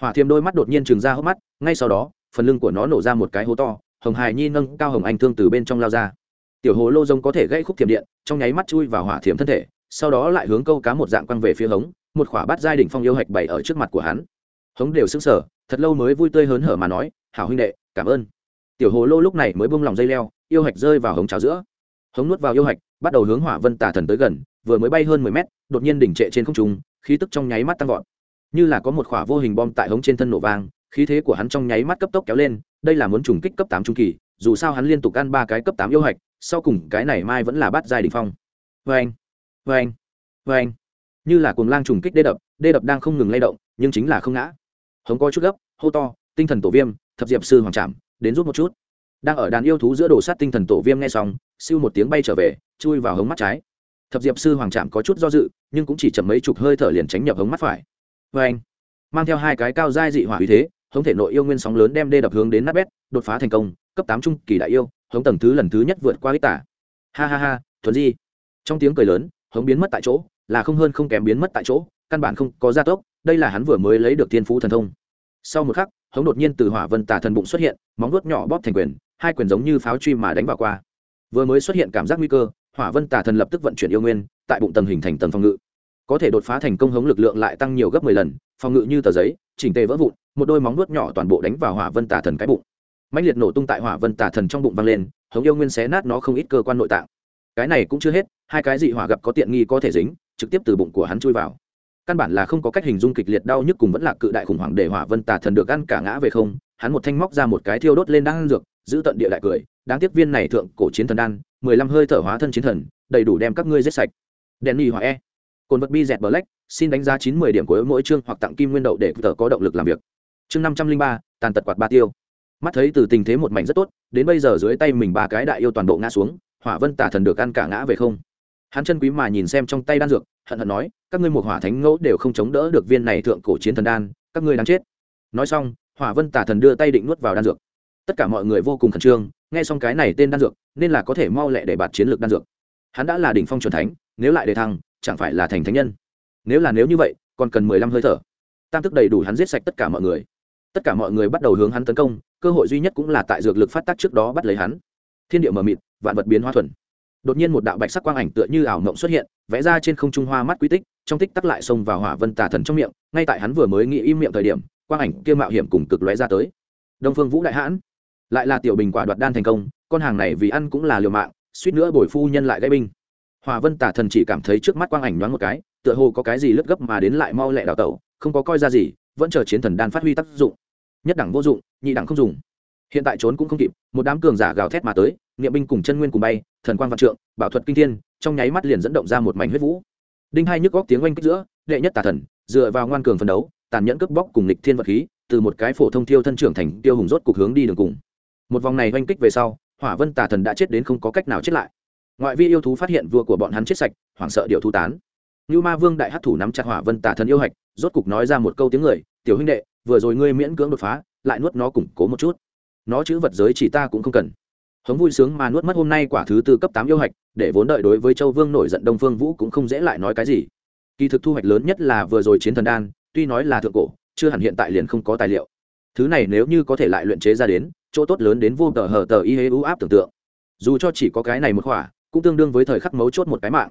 hỏa thiềm đôi mắt đột nhiên trừng ra hốc mắt, ngay sau đó, phần lưng của nó nổ ra một cái hố to, hồng hài nhi nâng cao hồng anh thương từ bên trong lao ra. Tiểu hồ lô rông có thể gãy khúc thiểm điện, trong nháy mắt chui vào hỏa thiềm thân thể, sau đó lại hướng câu cá một dạng quăng về phía hống, một khỏa bát giai đỉnh phong yêu hạch bày ở trước mặt của hắn. Hống đều sững sờ, thật lâu mới vui tươi hớn hở mà nói, hảo huynh đệ, cảm ơn. Tiểu hồ lô lúc này mới buông lòng dây leo, yêu hạch rơi vào hống cháo giữa. Hống nuốt vào yêu hạch, bắt đầu hướng hỏa vân tà thần tới gần, vừa mới bay hơn mười mét, đột nhiên đỉnh trệ trên không trung, khí tức trong nháy mắt tăng vọt như là có một khỏa vô hình bom tại hống trên thân nổ vang, khí thế của hắn trong nháy mắt cấp tốc kéo lên, đây là muốn trùng kích cấp tám trung kỳ, dù sao hắn liên tục ăn ba cái cấp tám yêu hạch, sau cùng cái này mai vẫn là bát giai đỉnh phong. Vê anh vê anh vê anh như là cuồng lang trùng kích đê đập đê đập đang không ngừng lay động, nhưng chính là không ngã. Hống có chút gấp, hô to, tinh thần tổ viêm, thập diệp sư hoàng trạm đến rút một chút. Đang ở đàn yêu thú giữa đồ sát tinh thần tổ viêm nghe xong, siêu một tiếng bay trở về, chui vào hống mắt trái. Thập diệp sư hoàng trạm có chút do dự, nhưng cũng chỉ chậm mấy chục hơi thở liền tránh nhập hống mắt phải vê anh, mang theo hai cái cao giai dị hỏa uy thế, hống thể nội yêu nguyên sóng lớn đem đê đập hướng đến nát bét, đột phá thành công, cấp tám trung kỳ đại yêu, hống tầng thứ lần thứ nhất vượt qua ích tả. Ha ha ha, thuần di. Trong tiếng cười lớn, hống biến mất tại chỗ, là không hơn không kém biến mất tại chỗ, căn bản không có gia tốc, đây là hắn vừa mới lấy được thiên phú thần thông. Sau một khắc, hống đột nhiên từ hỏa vân tả thần bụng xuất hiện, móng vuốt nhỏ bóp thành quyền, hai quyền giống như pháo truy mà đánh vào qua. Vừa mới xuất hiện cảm giác nguy cơ, hỏa vân tả thần lập tức vận chuyển yêu nguyên, tại bụng tầng hình thành tầng phòng ngự có thể đột phá thành công hống lực lượng lại tăng nhiều gấp mười lần, phòng ngự như tờ giấy, chỉnh tề vỡ vụn, một đôi móng vuốt nhỏ toàn bộ đánh vào hỏa vân tà thần cái bụng. Mạnh liệt nổ tung tại hỏa vân tà thần trong bụng vang lên, hống yêu nguyên xé nát nó không ít cơ quan nội tạng. Cái này cũng chưa hết, hai cái dị hỏa gặp có tiện nghi có thể dính, trực tiếp từ bụng của hắn chui vào. Căn bản là không có cách hình dung kịch liệt đau nhức cùng vẫn là cự đại khủng hoảng để hỏa vân tà thần được ăn cả ngã về không, hắn một thanh móc ra một cái thiêu đốt lên đang dược, giữ tận địa đại cười, đáng tiếc viên này thượng cổ chiến thần đan, mười lăm hơi thở hóa thân chiến thần, đầy đủ đem các ngươi giết sạch. Đèn nhì hỏa e cồn vật bi dẹt black, xin đánh giá chín mươi điểm của mỗi chương hoặc tặng kim nguyên đậu để tờ có động lực làm việc. Chương năm trăm linh ba, tàn tật quạt ba tiêu. Mắt thấy từ tình thế một mảnh rất tốt, đến bây giờ dưới tay mình ba cái đại yêu toàn bộ ngã xuống, hỏa vân tả thần được ăn cả ngã về không. Hắn chân quý mà nhìn xem trong tay đan dược, hận hận nói, các ngươi một hỏa thánh ngẫu đều không chống đỡ được viên này thượng cổ chiến thần đan, các ngươi đáng chết. Nói xong, hỏa vân tả thần đưa tay định nuốt vào đan dược. Tất cả mọi người vô cùng khẩn trương, nghe xong cái này tên đan dược, nên là có thể mau lẹ để bạt chiến lược đan dược. Hắn đã là đỉnh phong c thánh, nếu lại để thăng chẳng phải là thành thánh nhân. Nếu là nếu như vậy, còn cần mười lăm hơi thở. Tam tức đầy đủ hắn giết sạch tất cả mọi người. Tất cả mọi người bắt đầu hướng hắn tấn công, cơ hội duy nhất cũng là tại dược lực phát tác trước đó bắt lấy hắn. Thiên địa mờ mịt, vạn vật biến hoa thuần. Đột nhiên một đạo bạch sắc quang ảnh tựa như ảo mộng xuất hiện, vẽ ra trên không trung hoa mắt quy tích, trong tích tắc lại xông vào hỏa vân tà thần trong miệng, ngay tại hắn vừa mới nghĩ im miệng thời điểm, quang ảnh kia mạo hiểm cùng cực lóe ra tới. Đông phương vũ đại hãn. Lại là tiểu bình quả đoạt đan thành công, con hàng này vì ăn cũng là liều mạng, suýt nữa bồi phu nhân lại gây binh hòa vân tả thần chỉ cảm thấy trước mắt quang ảnh nhoáng một cái, tựa hồ có cái gì lướt gấp mà đến lại mau lẹ đào tẩu, không có coi ra gì, vẫn chờ chiến thần đan phát huy tác dụng. Nhất đẳng vô dụng, nhị đẳng không dùng. Hiện tại trốn cũng không kịp, một đám cường giả gào thét mà tới, niệm binh cùng chân nguyên cùng bay, thần quang vạn trượng, bảo thuật kinh thiên, trong nháy mắt liền dẫn động ra một mảnh huyết vũ. Đinh hai nhức góc tiếng oanh kích giữa, đệ nhất tà thần, dựa vào ngoan cường phân đấu, tàn nhẫn cướp bóc cùng lịch thiên vật khí, từ một cái phổ thông thiêu thân trưởng thành, tiêu hùng rốt cục hướng đi đường cùng. Một vòng này oanh kích về sau, hỏa vân tà thần đã chết đến không có cách nào chết lại ngoại vi yêu thú phát hiện vua của bọn hắn chết sạch, hoảng sợ điệu thú tán. Như ma vương đại hát thủ nắm chặt hỏa vân tà thần yêu hạch, rốt cục nói ra một câu tiếng người, tiểu huynh đệ, vừa rồi ngươi miễn cưỡng đột phá, lại nuốt nó củng cố một chút. Nó chữ vật giới chỉ ta cũng không cần. Hống vui sướng mà nuốt mất hôm nay quả thứ tư cấp tám yêu hạch, để vốn đợi đối với châu vương nổi giận đông phương vũ cũng không dễ lại nói cái gì. Kỳ thực thu hoạch lớn nhất là vừa rồi chiến thần đan, tuy nói là thượng cổ, chưa hẳn hiện tại liền không có tài liệu. Thứ này nếu như có thể lại luyện chế ra đến, chỗ tốt lớn đến vô tờ hờ tờ y hê ưu áp tưởng tượng. Dù cho chỉ có cái này một khỏa cũng tương đương với thời khắc mấu chốt một cái mạng.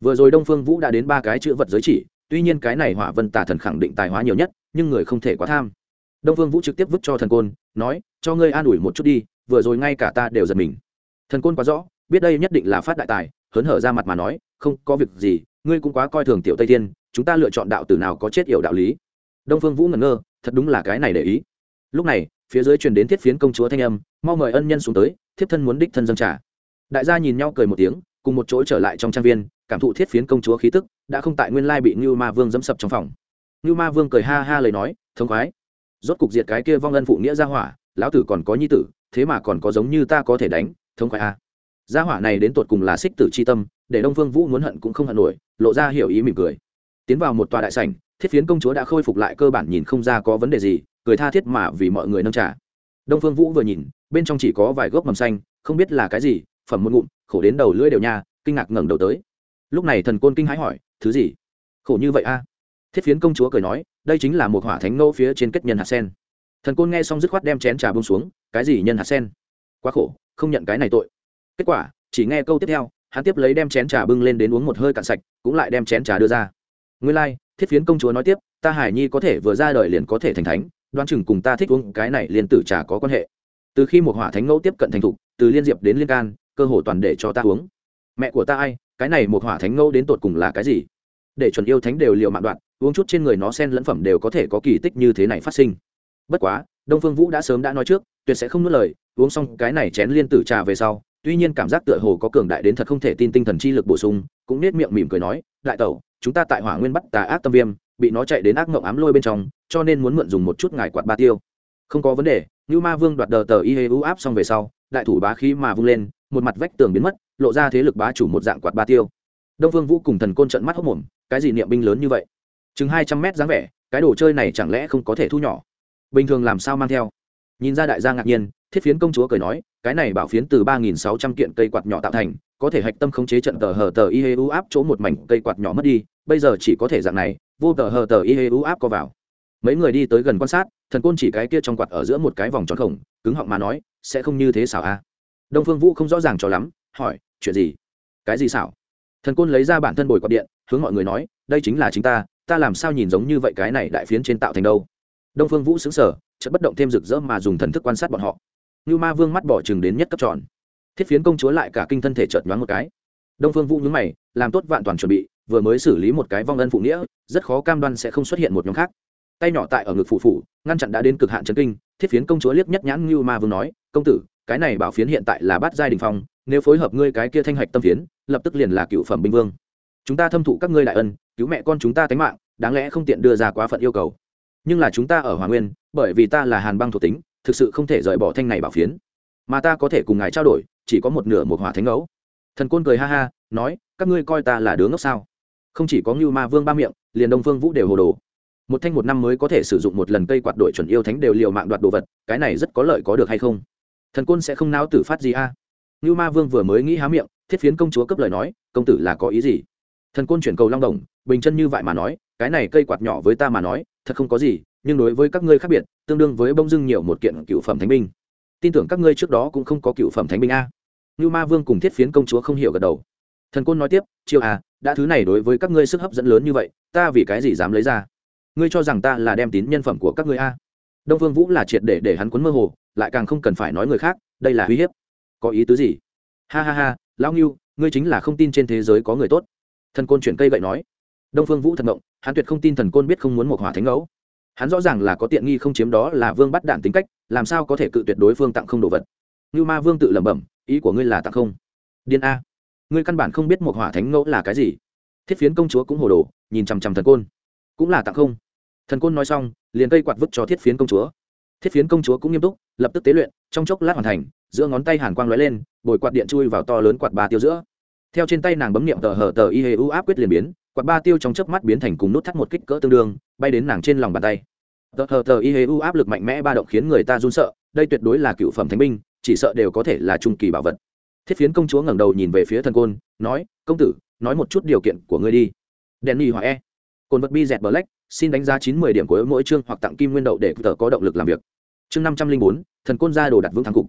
Vừa rồi đông phương vũ đã đến ba cái chữ vật giới chỉ, tuy nhiên cái này hỏa vân tà thần khẳng định tài hóa nhiều nhất, nhưng người không thể quá tham. Đông phương vũ trực tiếp vứt cho thần côn, nói, cho ngươi an ủi một chút đi, vừa rồi ngay cả ta đều giật mình. Thần côn quá rõ, biết đây nhất định là phát đại tài, hớn hở ra mặt mà nói, không có việc gì, ngươi cũng quá coi thường tiểu tây thiên, chúng ta lựa chọn đạo tử nào có chết yểu đạo lý. Đông phương vũ ngẩn ngơ, thật đúng là cái này để ý. Lúc này, phía dưới truyền đến thiết phiến công chúa thanh âm, mau mời ân nhân xuống tới, thiếp thân muốn đích thân dân trả đại gia nhìn nhau cười một tiếng, cùng một chỗ trở lại trong trang viên, cảm thụ thiết phiến công chúa khí tức, đã không tại nguyên lai bị như ma vương dẫm sập trong phòng. Như ma vương cười ha ha lời nói, thống khoái. Rốt cục diệt cái kia vong ân phụ nghĩa gia hỏa, lão tử còn có nhi tử, thế mà còn có giống như ta có thể đánh, thống khoái a. À. gia hỏa này đến tột cùng là xích tử c h i tâm, để đông vương vũ muốn hận cũng không hận nổi, lộ ra hiểu ý mỉm cười. Tiến vào một tòa đại sảnh, thiết phiến công chúa đã khôi phục lại cơ bản nhìn không ra có vấn đề gì, cười tha thiết mà vì mọi người nâng trả đông phương vũ vừa nhìn, bên trong chỉ có vài gốc mầm xanh, không biết là cái gì phẩm một ngụm khổ đến đầu lưỡi đều nha kinh ngạc ngẩng đầu tới. Lúc này thần côn kinh hãi hỏi thứ gì? Khổ như vậy a? Thiết phiến công chúa cười nói đây chính là một hỏa thánh ngô phía trên kết nhân hạt sen. Thần côn nghe xong dứt khoát đem chén trà bông xuống cái gì nhân hạt sen? Quá khổ không nhận cái này tội. Kết quả chỉ nghe câu tiếp theo hắn tiếp lấy đem chén trà bưng lên đến uống một hơi cạn sạch cũng lại đem chén trà đưa ra. Nguyên lai、like, thiết phiến công chúa nói tiếp ta hải nhi có thể vừa ra đời liền có thể thành thánh đoán chừng cùng ta thích uống cái này liền tử trà có quan hệ. Từ khi một hỏa thánh ngẫu tiếp cận thành thục từ liên diệp đến liên can cơ hồ toàn để cho ta uống. Mẹ của ta ai, cái này một hỏa thánh ngẫu đến tột cùng là cái gì? Để chuẩn yêu thánh đều liều mạng đoạn, uống chút trên người nó sen lẫn phẩm đều có thể có kỳ tích như thế này phát sinh. Bất quá, đông phương vũ đã sớm đã nói trước, tuyệt sẽ không nuốt lời, uống xong cái này chén liên tử trà về sau, tuy nhiên cảm giác tựa hồ có cường đại đến thật không thể tin tinh thần chi lực bổ sung, cũng nết miệng mỉm cười nói, đại tẩu, chúng ta tại hỏa nguyên bắt tà ác tâm viêm, bị nó chạy đến ác mộng ám lôi bên trong, cho nên muốn mượn dùng một chút ngài quạt ba tiêu. Không có vấn đề. Như ma vương đoạt đờ tờ y hê u áp xong về sau, đại thủ bá khí mà vung lên một mặt vách tường biến mất, lộ ra thế lực bá chủ một dạng quạt ba tiêu. Đông vương vũ cùng thần côn trận mắt hốc mồm, cái gì niệm binh lớn như vậy? Chừng hai trăm mét dáng vẻ, cái đồ chơi này chẳng lẽ không có thể thu nhỏ? Bình thường làm sao mang theo? Nhìn ra đại gia ngạc nhiên, thiết phiến công chúa cười nói, cái này bảo phiến từ ba nghìn sáu trăm kiện cây quạt nhỏ tạo thành, có thể hạch tâm khống chế trận tờ hờ tờ y hê u áp chỗ một mảnh cây quạt nhỏ mất đi, bây giờ chỉ có thể dạng này, vô tờ hờ tờ y hê u áp co vào. Mấy người đi tới gần quan sát, thần côn chỉ cái kia trong quạt ở giữa một cái vòng tròn khổng, cứng họng mà nói, sẽ không như thế xảo a à? Đông phương vũ không rõ ràng cho lắm, hỏi, chuyện gì? Cái gì xảo? Thần côn lấy ra bản thân bồi quạt điện, hướng mọi người nói, đây chính là chính ta ta làm sao nhìn giống như vậy cái này đại phiến trên tạo thành đâu? Đông phương vũ xứng sở chợt bất động thêm rực rỡ mà dùng thần thức quan sát bọn họ. Như ma vương mắt bỏ chừng đến nhất cấp tròn. Thiết phiến công chúa lại cả kinh thân thể chợt nhoáng một cái. Đông phương vũ nhướng mày, làm tốt vạn toàn chuẩn bị, vừa mới xử lý một cái vong ân phụ nghĩa, rất khó cam đoan sẽ không xuất hiện một nhóm khác. Tay nhỏ tại ở ngực phủ phủ, ngăn chặn đã đến cực hạn chấn kinh, thiết phiến công chúa liếc nhất nhãn như ma vương nói công tử, cái này bảo phiến hiện tại là bát giai đình phong, nếu phối hợp ngươi cái kia thanh hạch tâm phiến, lập tức liền là cựu phẩm binh vương. Chúng ta thâm thụ các ngươi đại ân, cứu mẹ con chúng ta tánh mạng, đáng lẽ không tiện đưa ra quá phận yêu cầu. Nhưng là chúng ta ở hòa nguyên, bởi vì ta là hàn băng thuộc tính, thực sự không thể rời bỏ thanh này bảo phiến. Mà ta có thể cùng ngài trao đổi, chỉ có một nửa một hỏa thánh ngẫu thần côn cười ha ha, nói, các ngươi coi ta là đứa ngốc sao? Không chỉ có ngưu ma vương ba miệng, liền đông phương vũ đều hồ đồ. Một thanh một năm mới có thể sử dụng một lần cây quạt đội chuẩn yêu thánh đều liều mạng đoạt đồ vật, cái này rất có lợi có được hay không? Thần côn sẽ không nao tử phát gì a? À? ma vương vừa mới nghĩ há miệng, thiết phiến công chúa cấp lời nói, công tử là có ý gì? Thần côn chuyển cầu long đồng, bình chân như vậy mà nói, cái này cây quạt nhỏ với ta mà nói, thật không có gì, nhưng đối với các ngươi khác biệt, tương đương với bông dưng nhiều một kiện cựu phẩm thánh binh. Tin tưởng các ngươi trước đó cũng không có cựu phẩm thánh binh a. Như ma vương cùng thiết phiến công chúa không hiểu gật đầu. Thần côn nói tiếp chiêu à đã thứ này đối với các ngươi sức hấp dẫn lớn như vậy, ta vì cái gì dám lấy ra? Ngươi cho rằng ta là đem tín nhân phẩm của các ngươi a? Đông phương vũ là triệt để để hắn quấn mơ hồ lại càng không cần phải nói người khác, đây là uy hiếp. Có ý tứ gì? Ha ha ha, lão ngưu, ngươi chính là không tin trên thế giới có người tốt. Thần côn chuyển cây gậy nói. Đông phương vũ thần động hắn tuyệt không tin thần côn biết không muốn một hỏa thánh ngẫu. Hắn rõ ràng là có tiện nghi không chiếm đó là vương bắt đạn tính cách, làm sao có thể cự tuyệt đối phương tặng không đồ vật. Như ma vương tự lẩm bẩm, ý của ngươi là tặng không? Điên a. Ngươi căn bản không biết một hỏa thánh ngẫu là cái gì. Thiết phiến công chúa cũng hồ đồ, nhìn chằm chằm thần côn. Cũng là tặng không. Thần côn nói xong, liền cây quạt vứt cho thiết phiến công chúa thiết phiến công chúa cũng nghiêm túc, lập tức tế luyện, trong chốc lát hoàn thành, giữa ngón tay hàn quang lóe lên, bồi quạt điện chui vào to lớn quạt ba tiêu giữa. Theo trên tay nàng bấm niệm tờ hở tờ y hê u áp quyết liền biến, quạt ba tiêu trong chớp mắt biến thành cùng nút thắt một kích cỡ tương đương, bay đến nàng trên lòng bàn tay. Tờ hờ tờ y hê u áp lực mạnh mẽ ba động khiến người ta run sợ, đây tuyệt đối là cựu phẩm thánh binh, chỉ sợ đều có thể là trung kỳ bảo vật. Thiết phiến công chúa ngẩng đầu nhìn về phía thần côn, nói, công tử, nói một chút điều kiện của ngươi đi. Đèn nhì hỏa e cồn vật bi dẹt black, xin đánh giá chín mươi điểm của mỗi chương hoặc tặng kim nguyên đậu để tờ có động lực làm việc chương năm trăm linh bốn, thần côn gia đồ đặt vững thắng cục.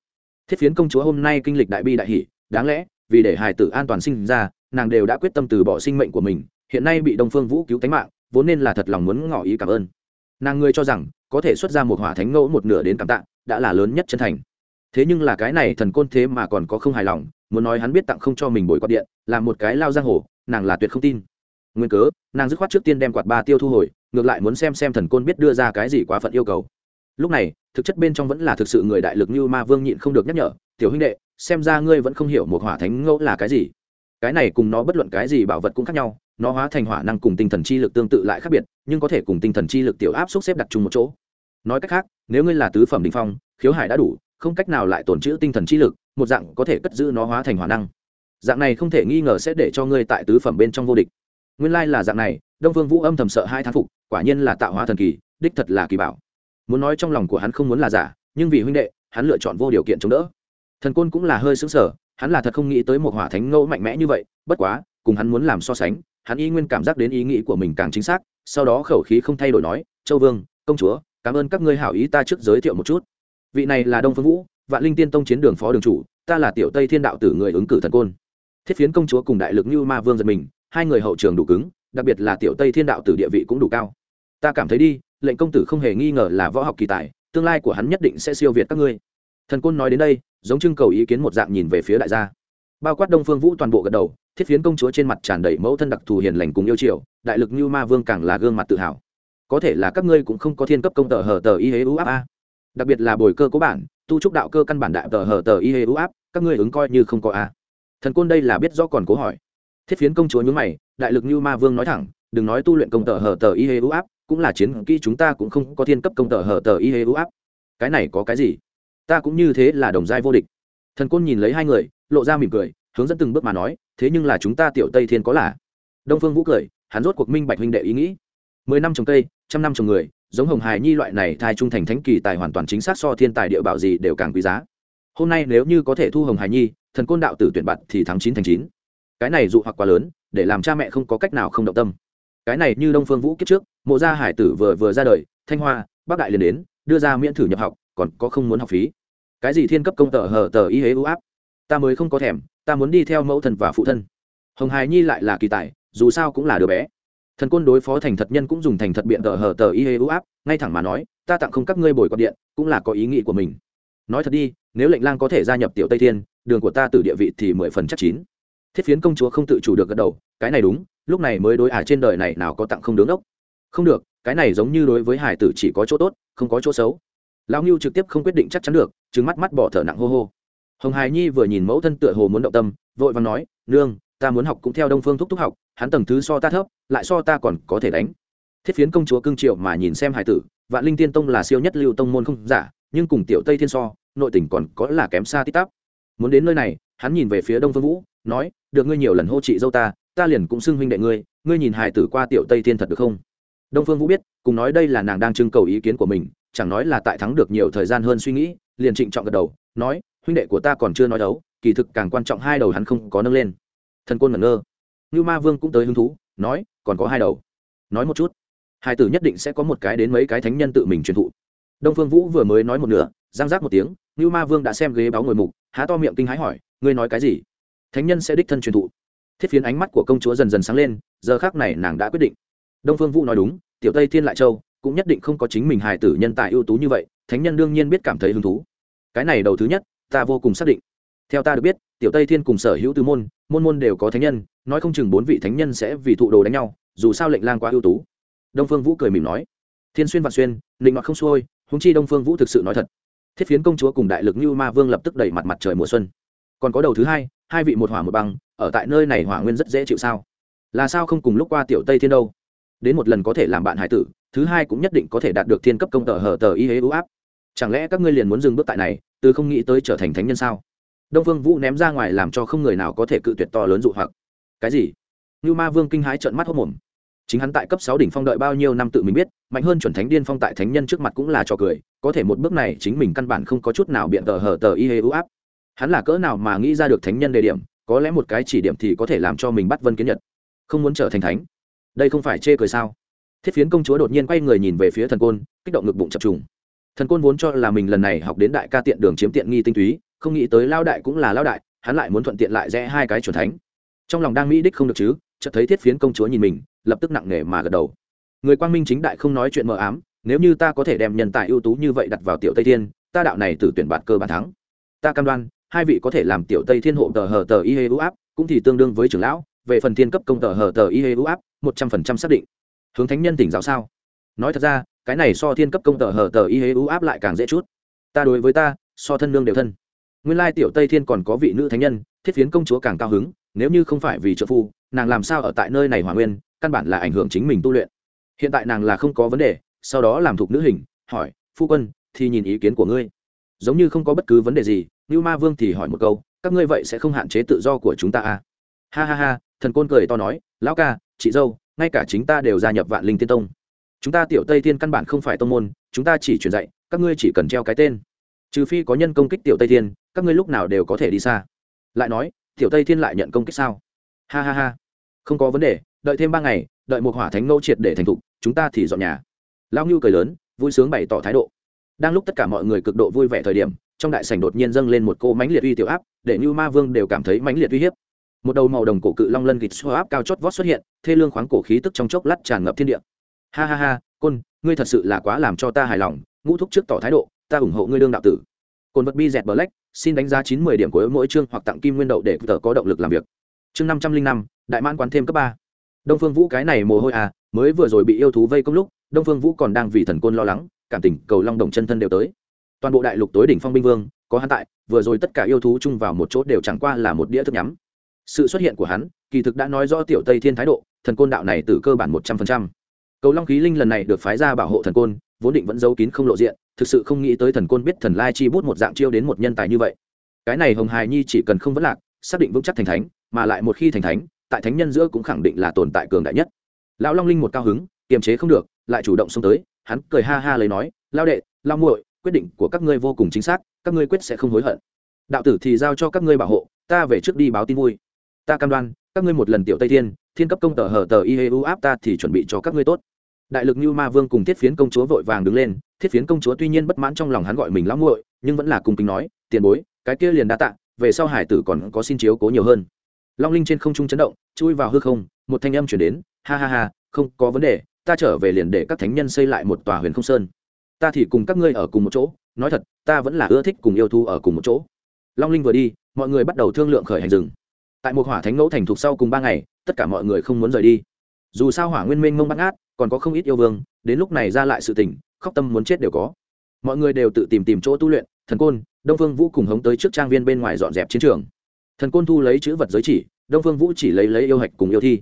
Thiết phiến công chúa hôm nay kinh lịch đại bi đại hỷ, đáng lẽ, vì để hài tử an toàn sinh ra, nàng đều đã quyết tâm từ bỏ sinh mệnh của mình, hiện nay bị đông phương vũ cứu tánh mạng, vốn nên là thật lòng muốn ngỏ ý cảm ơn. Nàng ngươi cho rằng, có thể xuất ra một hỏa thánh ngẫu một nửa đến cảm tạ, đã là lớn nhất chân thành. Thế nhưng là cái này thần côn thế mà còn có không hài lòng, muốn nói hắn biết tặng không cho mình bồi quạt điện, là một cái lao giang hồ, nàng là tuyệt không tin. Nguyên cớ, nàng dứt khoát trước tiên đem quạt ba tiêu thu hồi, ngược lại muốn xem xem thần côn biết đưa ra cái gì quá phận yêu cầu lúc này, thực chất bên trong vẫn là thực sự người đại lực như ma vương nhịn không được nhắc nhở, tiểu huynh đệ, xem ra ngươi vẫn không hiểu một hỏa thánh ngẫu là cái gì. Cái này cùng nó bất luận cái gì bảo vật cũng khác nhau, nó hóa thành hỏa năng cùng tinh thần chi lực tương tự lại khác biệt, nhưng có thể cùng tinh thần chi lực tiểu áp xúc xếp đặt chung một chỗ. Nói cách khác, nếu ngươi là tứ phẩm đình phong, khiếu hải đã đủ, không cách nào lại tổn trữ tinh thần chi lực, một dạng có thể cất giữ nó hóa thành hỏa năng. Dạng này không thể nghi ngờ sẽ để cho ngươi tại tứ phẩm bên trong vô địch. Nguyên lai là dạng này, đông vương vũ âm thầm sợ hai thán phục, quả nhiên là tạo hóa thần kỳ, đích thật là kỳ bảo muốn nói trong lòng của hắn không muốn là giả, nhưng vì huynh đệ, hắn lựa chọn vô điều kiện chống đỡ. Thần côn cũng là hơi xứng sở hắn là thật không nghĩ tới một hỏa thánh ngẫu mạnh mẽ như vậy, bất quá, cùng hắn muốn làm so sánh, hắn y nguyên cảm giác đến ý nghĩ của mình càng chính xác, sau đó khẩu khí không thay đổi nói, châu vương, công chúa, cảm ơn các ngươi hảo ý ta trước giới thiệu một chút. Vị này là đông phương vũ, vạn linh tiên tông chiến đường phó đường chủ, ta là tiểu tây thiên đạo tử người ứng cử thần côn. Thiết phiến công chúa cùng đại lực như ma vương giật mình, hai người hậu trường đủ cứng, đặc biệt là tiểu tây thiên đạo tử địa vị cũng đủ cao. Ta cảm thấy đi lệnh công tử không hề nghi ngờ là võ học kỳ tài tương lai của hắn nhất định sẽ siêu việt các ngươi. Thần côn nói đến đây giống trưng cầu ý kiến một dạng nhìn về phía đại gia. Bao quát đông phương vũ toàn bộ gật đầu thiết phiến công chúa trên mặt tràn đầy mẫu thân đặc thù hiền lành cùng yêu triều, đại lực như ma vương càng là gương mặt tự hào. Có thể là các ngươi cũng không có thiên cấp công tờ hờ tờ y hế ưu áp a. Đặc biệt là bồi cơ cố bản tu trúc đạo cơ căn bản đại tờ hờ tờ y hế ưu áp các ngươi ứng coi như không có a. Thần côn đây là biết rõ còn cố hỏi. Thiết phiến công chúa nhúng mày đại lực như ma vương nói thẳng đừng nói tu luyện công tờ hờ tờ y hế ưu áp cũng là chiến kỹ chúng ta cũng không có thiên cấp công tờ hở tờ y hê ưu áp. Cái này có cái gì? Ta cũng như thế là đồng giai vô địch. Thần côn nhìn lấy hai người, lộ ra mỉm cười, hướng dẫn từng bước mà nói, thế nhưng là chúng ta tiểu tây thiên có là? Đông phương vũ cười, hắn rốt cuộc minh bạch huynh đệ ý nghĩ. Mười năm trồng cây, trăm năm trồng người, giống hồng hài nhi loại này thai trung thành thánh kỳ tài hoàn toàn chính xác so thiên tài địa bảo gì đều càng quý giá. Hôm nay nếu như có thể thu hồng hài nhi, thần côn đạo tử tuyển bạt thì thắng chín thành chín. Cái này dụ hoặc quá lớn, để làm cha mẹ không có cách nào không động tâm. Cái này như đông phương vũ kiếp trước mộ gia hải tử vừa vừa ra đời, thanh hoa bắc đại liền đến, đưa ra miễn thử nhập học, còn có không muốn học phí. Cái gì thiên cấp công tờ hờ tờ y hế ưu áp? Ta mới không có thèm, ta muốn đi theo mẫu thần và phụ thân. Hồng hài nhi lại là kỳ tài, dù sao cũng là đứa bé. Thần côn đối phó thành thật nhân cũng dùng thành thật biện tờ hờ tờ y hế ưu áp, ngay thẳng mà nói, ta tặng không các ngươi bồi quạt điện, cũng là có ý nghĩ của mình. Nói thật đi, nếu lệnh lang có thể gia nhập tiểu tây thiên, đường của ta từ địa vị thì mười phần chắc chín. Thiết phiến công chúa không tự chủ được gật đầu, cái này đúng, lúc này mới đối ả trên đời này nào có tặng không đứng ốc không được, cái này giống như đối với hải tử chỉ có chỗ tốt, không có chỗ xấu. Lão ngưu trực tiếp không quyết định chắc chắn được trứng mắt mắt bỏ thở nặng hô hô. Hồng Hải nhi vừa nhìn mẫu thân tựa hồ muốn động tâm, vội và nói, nương, ta muốn học cũng theo đông phương thúc thúc học, hắn tầng thứ so ta thấp, lại so ta còn có thể đánh. Thiết phiến công chúa cưng triệu mà nhìn xem hải tử, vạn linh tiên tông là siêu nhất lưu tông môn không giả, nhưng cùng tiểu tây thiên so, nội tình còn có là kém xa tít tắp. Muốn đến nơi này, hắn nhìn về phía đông phương vũ, nói, được ngươi nhiều lần hô chị dâu ta ta liền cũng xưng huynh đệ ngươi ngươi nhìn hải tử qua tiểu tây thiên thật được không? Đông phương vũ biết, cùng nói đây là nàng đang trưng cầu ý kiến của mình, chẳng nói là tại thắng được nhiều thời gian hơn suy nghĩ, liền trịnh trọng gật đầu, nói, huynh đệ của ta còn chưa nói đấu, kỳ thực càng quan trọng hai đầu hắn không có nâng lên. Thần côn ngẩn ngơ. Như ma vương cũng tới hứng thú, nói, còn có hai đầu. Nói một chút. Hai tử nhất định sẽ có một cái đến mấy cái thánh nhân tự mình truyền thụ. Đông phương vũ vừa mới nói một nửa, giang giác một tiếng như ma vương đã xem ghế báo ngồi mục, há to miệng kinh hái hỏi, ngươi nói cái gì? Thánh nhân sẽ đích thân truyền thụ. Thiết phiến ánh mắt của công chúa dần dần sáng lên, giờ khác này nàng đã quyết định đông phương vũ nói đúng, tiểu tây thiên lại châu cũng nhất định không có chính mình hài tử nhân tài ưu tú như vậy, thánh nhân đương nhiên biết cảm thấy hứng thú. Cái này đầu thứ nhất, ta vô cùng xác định. Theo ta được biết, tiểu tây thiên cùng sở hữu tứ môn môn môn đều có thánh nhân, nói không chừng bốn vị thánh nhân sẽ vì thụ đồ đánh nhau, dù sao lệnh lang quá ưu tú. Đông phương vũ cười mỉm nói. Thiên xuyên vạn xuyên định mặc không xuôi húng chi đông phương vũ thực sự nói thật. Thiết phiến công chúa cùng đại lực như ma vương lập tức đẩy mặt mặt trời mùa xuân. Còn có đầu thứ hai hai vị một hỏa một băng, ở tại nơi này hỏa nguyên rất dễ chịu sao? Là sao không cùng lúc qua tiểu tây thiên đâu? Đến một lần có thể làm bạn hải tử, thứ hai cũng nhất định có thể đạt được thiên cấp công tờ hở tờ y hế ưu áp. Chẳng lẽ các ngươi liền muốn dừng bước tại này, từ không nghĩ tới trở thành thánh nhân sao? Đông phương vũ ném ra ngoài làm cho không người nào có thể cự tuyệt to lớn dụ hoặc. Cái gì? Như ma vương kinh hãi trợn mắt hốc mồm. Chính hắn tại cấp sáu đỉnh phong đợi bao nhiêu năm tự mình biết, mạnh hơn chuẩn thánh điên phong tại thánh nhân trước mặt cũng là trò cười, có thể một bước này chính mình căn bản không có chút nào biện tờ hở tờ y hế ưu áp. Hắn là cỡ nào mà nghĩ ra được thánh nhân đề điểm, có lẽ một cái chỉ điểm thì có thể làm cho mình bắt vân kiến nhật. Không muốn trở thành thánh đây không phải chê cười sao? Thiết phiến công chúa đột nhiên quay người nhìn về phía thần côn, kích động ngực bụng chập trùng. Thần côn vốn cho là mình lần này học đến đại ca tiện đường chiếm tiện nghi tinh túy, không nghĩ tới lao đại cũng là lao đại, hắn lại muốn thuận tiện lại rẽ hai cái chuẩn thánh. Trong lòng đang mỹ đích không được chứ, chợt thấy thiết phiến công chúa nhìn mình, lập tức nặng nề mà gật đầu. Người quang minh chính đại không nói chuyện mờ ám, nếu như ta có thể đem nhân tài ưu tú như vậy đặt vào tiểu tây thiên, ta đạo này từ tuyển bạt cơ bản thắng. Ta cam đoan, hai vị có thể làm tiểu tây thiên hộ tờ hờ tờ y hê u áp, cũng thì tương đương với trưởng lão, về phần thiên cấp công tờ hờ tờ y hê u áp một trăm phần trăm xác định. Hướng thánh nhân tỉnh giáo sao? Nói thật ra, cái này so thiên cấp công tờ hờ tờ y hế ưu áp lại càng dễ chút. Ta đối với ta, so thân lương đều thân. Nguyên lai tiểu tây thiên còn có vị nữ thánh nhân, thiết phiến công chúa càng cao hứng, nếu như không phải vì trợ phu, nàng làm sao ở tại nơi này hòa nguyên, căn bản là ảnh hưởng chính mình tu luyện. Hiện tại nàng là không có vấn đề, sau đó làm thục nữ hình, hỏi, phu quân, thì nhìn ý kiến của ngươi. Giống như không có bất cứ vấn đề gì như ma vương thì hỏi một câu, các ngươi vậy sẽ không hạn chế tự do của chúng ta à? Ha ha ha, thần côn cười to nói, lão ca chị dâu, ngay cả chính ta đều gia nhập vạn linh tiên tông. Chúng ta tiểu tây thiên căn bản không phải tông môn, chúng ta chỉ truyền dạy, các ngươi chỉ cần treo cái tên. Trừ phi có nhân công kích tiểu tây thiên, các ngươi lúc nào đều có thể đi xa. Lại nói, tiểu tây thiên lại nhận công kích sao? Ha ha ha. Không có vấn đề, đợi thêm ba ngày, đợi một hỏa thánh ngẫu triệt để thành thục, chúng ta thì dọn nhà. Lao ngưu cười lớn, vui sướng bày tỏ thái độ. Đang lúc tất cả mọi người cực độ vui vẻ thời điểm, trong đại sảnh đột nhiên dâng lên một cô mánh liệt uy tiểu áp, để như ma vương đều cảm thấy mánh liệt uy hiếp một đầu màu đồng cổ cự long lân gịt xô áp cao chót vót xuất hiện, thê lương khoáng cổ khí tức trong chốc lát tràn ngập thiên địa. Ha ha ha, côn, ngươi thật sự là quá làm cho ta hài lòng, ngũ thúc trước tỏ thái độ, ta ủng hộ ngươi đương đạo tử. Côn vật bi dẹt black, xin đánh giá chín mươi điểm của mỗi chương hoặc tặng kim nguyên đậu để tờ có động lực làm việc. Chương năm trăm linh năm, đại mãn quán thêm cấp ba. Đông phương vũ cái này mồ hôi à mới vừa rồi bị yêu thú vây công lúc, đông phương vũ còn đang vì thần côn lo lắng, cảm tình cầu long đồng chân thân đều tới. Toàn bộ đại lục tối đỉnh phong binh vương, có hắn tại, vừa rồi tất cả yêu thú chung vào một chỗ đều chẳng qua là một đĩa thức nhắm sự xuất hiện của hắn, kỳ thực đã nói rõ tiểu tây thiên thái độ, thần côn đạo này từ cơ bản một trăm phần trăm. Cầu long khí linh lần này được phái ra bảo hộ thần côn, vốn định vẫn giấu kín không lộ diện, thực sự không nghĩ tới thần côn biết thần lai chi bút một dạng chiêu đến một nhân tài như vậy. Cái này hồng hài nhi chỉ cần không vấn lạc, xác định vững chắc thành thánh, mà lại một khi thành thánh, tại thánh nhân giữa cũng khẳng định là tồn tại cường đại nhất. Lão long linh một cao hứng, kiềm chế không được, lại chủ động xông tới, hắn cười ha ha lấy nói lao đệ lao muội, quyết định của các ngươi vô cùng chính xác, các ngươi quyết sẽ không hối hận. Đạo tử thì giao cho các ngươi bảo hộ, ta về trước đi báo tin vui ta cam đoan, các ngươi một lần tiểu tây thiên thiên cấp công tờ hở tờ iheu áp ta thì chuẩn bị cho các ngươi tốt. Đại lực như ma vương cùng thiết phiến công chúa vội vàng đứng lên, thiết phiến công chúa tuy nhiên bất mãn trong lòng hắn gọi mình lão muội, nhưng vẫn là cung kính nói, tiền bối, cái kia liền đa tạ, về sau hải tử còn có xin chiếu cố nhiều hơn. Long linh trên không trung chấn động, chui vào hư không, một thanh âm chuyển đến, ha ha ha, không có vấn đề, ta trở về liền để các thánh nhân xây lại một tòa huyền không sơn. Ta thì cùng các ngươi ở cùng một chỗ, nói thật, ta vẫn là ưa thích cùng yêu thu ở cùng một chỗ. Long linh vừa đi, mọi người bắt đầu thương lượng khởi hành rừng tại một hỏa thánh ngẫu thành thục sau cùng ba ngày, tất cả mọi người không muốn rời đi. Dù sao hỏa nguyên minh mông bắt ngát, còn có không ít yêu vương, đến lúc này ra lại sự tình, khóc tâm muốn chết đều có. Mọi người đều tự tìm tìm chỗ tu luyện, thần côn, đông phương vũ cùng hống tới trước trang viên bên ngoài dọn dẹp chiến trường. Thần côn thu lấy chữ vật giới chỉ, đông phương vũ chỉ lấy lấy yêu hạch cùng yêu thi.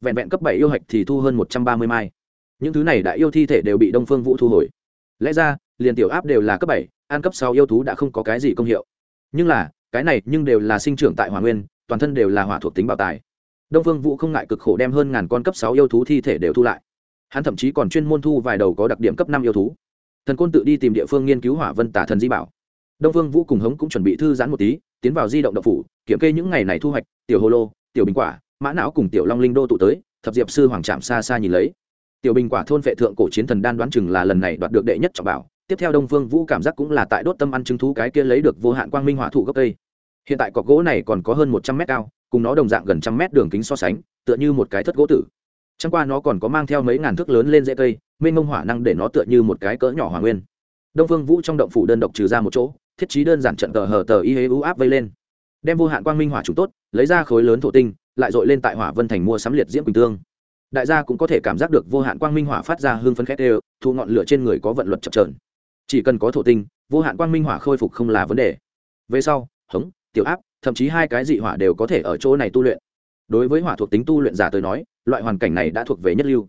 Vẹn vẹn cấp bảy yêu hạch thì thu hơn một trăm ba mươi mai. Những thứ này đại yêu thi thể đều bị đông phương vũ thu hồi. Lẽ ra, liền tiểu áp đều là cấp bảy an cấp sáu yêu thú đã không có cái gì công hiệu. Nhưng là, cái này nhưng đều là sinh trưởng tại hỏa nguyên toàn thân đều là hỏa thuộc tính bảo tài. Đông phương vũ không ngại cực khổ đem hơn ngàn con cấp sáu yêu thú thi thể đều thu lại. Hắn thậm chí còn chuyên môn thu vài đầu có đặc điểm cấp năm yêu thú. Thần côn tự đi tìm địa phương nghiên cứu hỏa vân tả thần di bảo. Đông phương vũ cùng hống cũng chuẩn bị thư giãn một tí, tiến vào di động đậu phủ, kiểm kê những ngày này thu hoạch, tiểu hồ lô, tiểu bình quả, mã não cùng tiểu long linh đô tụ tới, thập diệp sư hoàng trạm xa xa nhìn lấy. Tiểu bình quả thôn vệ thượng cổ chiến thần đan đoán chừng là lần này đoạt được đệ nhất trọng bảo, tiếp theo đông phương vũ cảm giác cũng là tại đốt tâm ăn chứng thú cái kia lấy được vô hạn quang minh hỏa thụ gốc cây hiện tại cọc gỗ này còn có hơn một trăm mét cao, cùng nó đồng dạng gần trăm mét đường kính so sánh, tựa như một cái thất gỗ tử. Chẳng qua nó còn có mang theo mấy ngàn thước lớn lên dễ cây, mênh mông hỏa năng để nó tựa như một cái cỡ nhỏ hỏa nguyên. Đông phương vũ trong động phủ đơn độc trừ ra một chỗ, thiết trí đơn giản trận tờ hờ tờ y hế ưu áp vây lên. Đem vô hạn quang minh hỏa chủ tốt, lấy ra khối lớn thổ tinh, lại dội lên tại hỏa vân thành mua sắm liệt diễm quỳnh tương. Đại gia cũng có thể cảm giác được vô hạn quang minh hỏa phát ra hương phấn khét đều, thu ngọn lửa trên người có vận luật chập trờn chỉ cần có thổ tinh, vô hạn quang minh hỏa khôi phục không là vấn đề. Về sau, hống tiểu áp, thậm chí hai cái dị hỏa đều có thể ở chỗ này tu luyện. Đối với hỏa thuộc tính tu luyện giả tới nói, loại hoàn cảnh này đã thuộc về nhất lưu.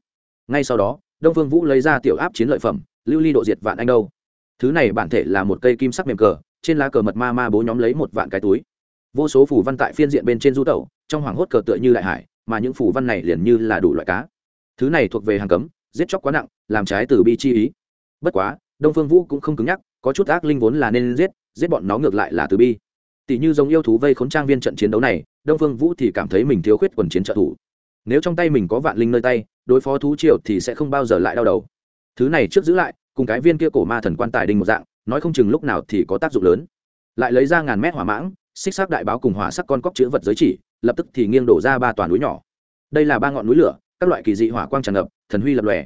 Ngay sau đó, đông phương vũ lấy ra tiểu áp chiến lợi phẩm, lưu ly độ diệt vạn anh đâu. Thứ này bản thể là một cây kim sắc mềm cờ, trên lá cờ mật ma ma bố nhóm lấy một vạn cái túi. Vô số phủ văn tại phiên diện bên trên du tẩu, trong hoàng hốt cờ tựa như đại hải, mà những phủ văn này liền như là đủ loại cá. Thứ này thuộc về hàng cấm, giết chóc quá nặng, làm trái từ bi chi ý. Bất quá, đông phương vũ cũng không cứng nhắc, có chút ác linh vốn là nên giết giết bọn nó ngược lại là từ bi tỷ như giống yêu thú vây khốn trang viên trận chiến đấu này, đông phương vũ thì cảm thấy mình thiếu khuyết quần chiến trợ thủ. Nếu trong tay mình có vạn linh nơi tay, đối phó thú triều thì sẽ không bao giờ lại đau đầu. Thứ này trước giữ lại, cùng cái viên kia cổ ma thần quan tài đình một dạng, nói không chừng lúc nào thì có tác dụng lớn. Lại lấy ra ngàn mét hỏa mãng, xích xác đại báo cùng hỏa sắc con cóc chữ vật giới chỉ, lập tức thì nghiêng đổ ra ba toàn núi nhỏ. Đây là ba ngọn núi lửa, các loại kỳ dị hỏa quang tràn ngập, thần huy lập lòe.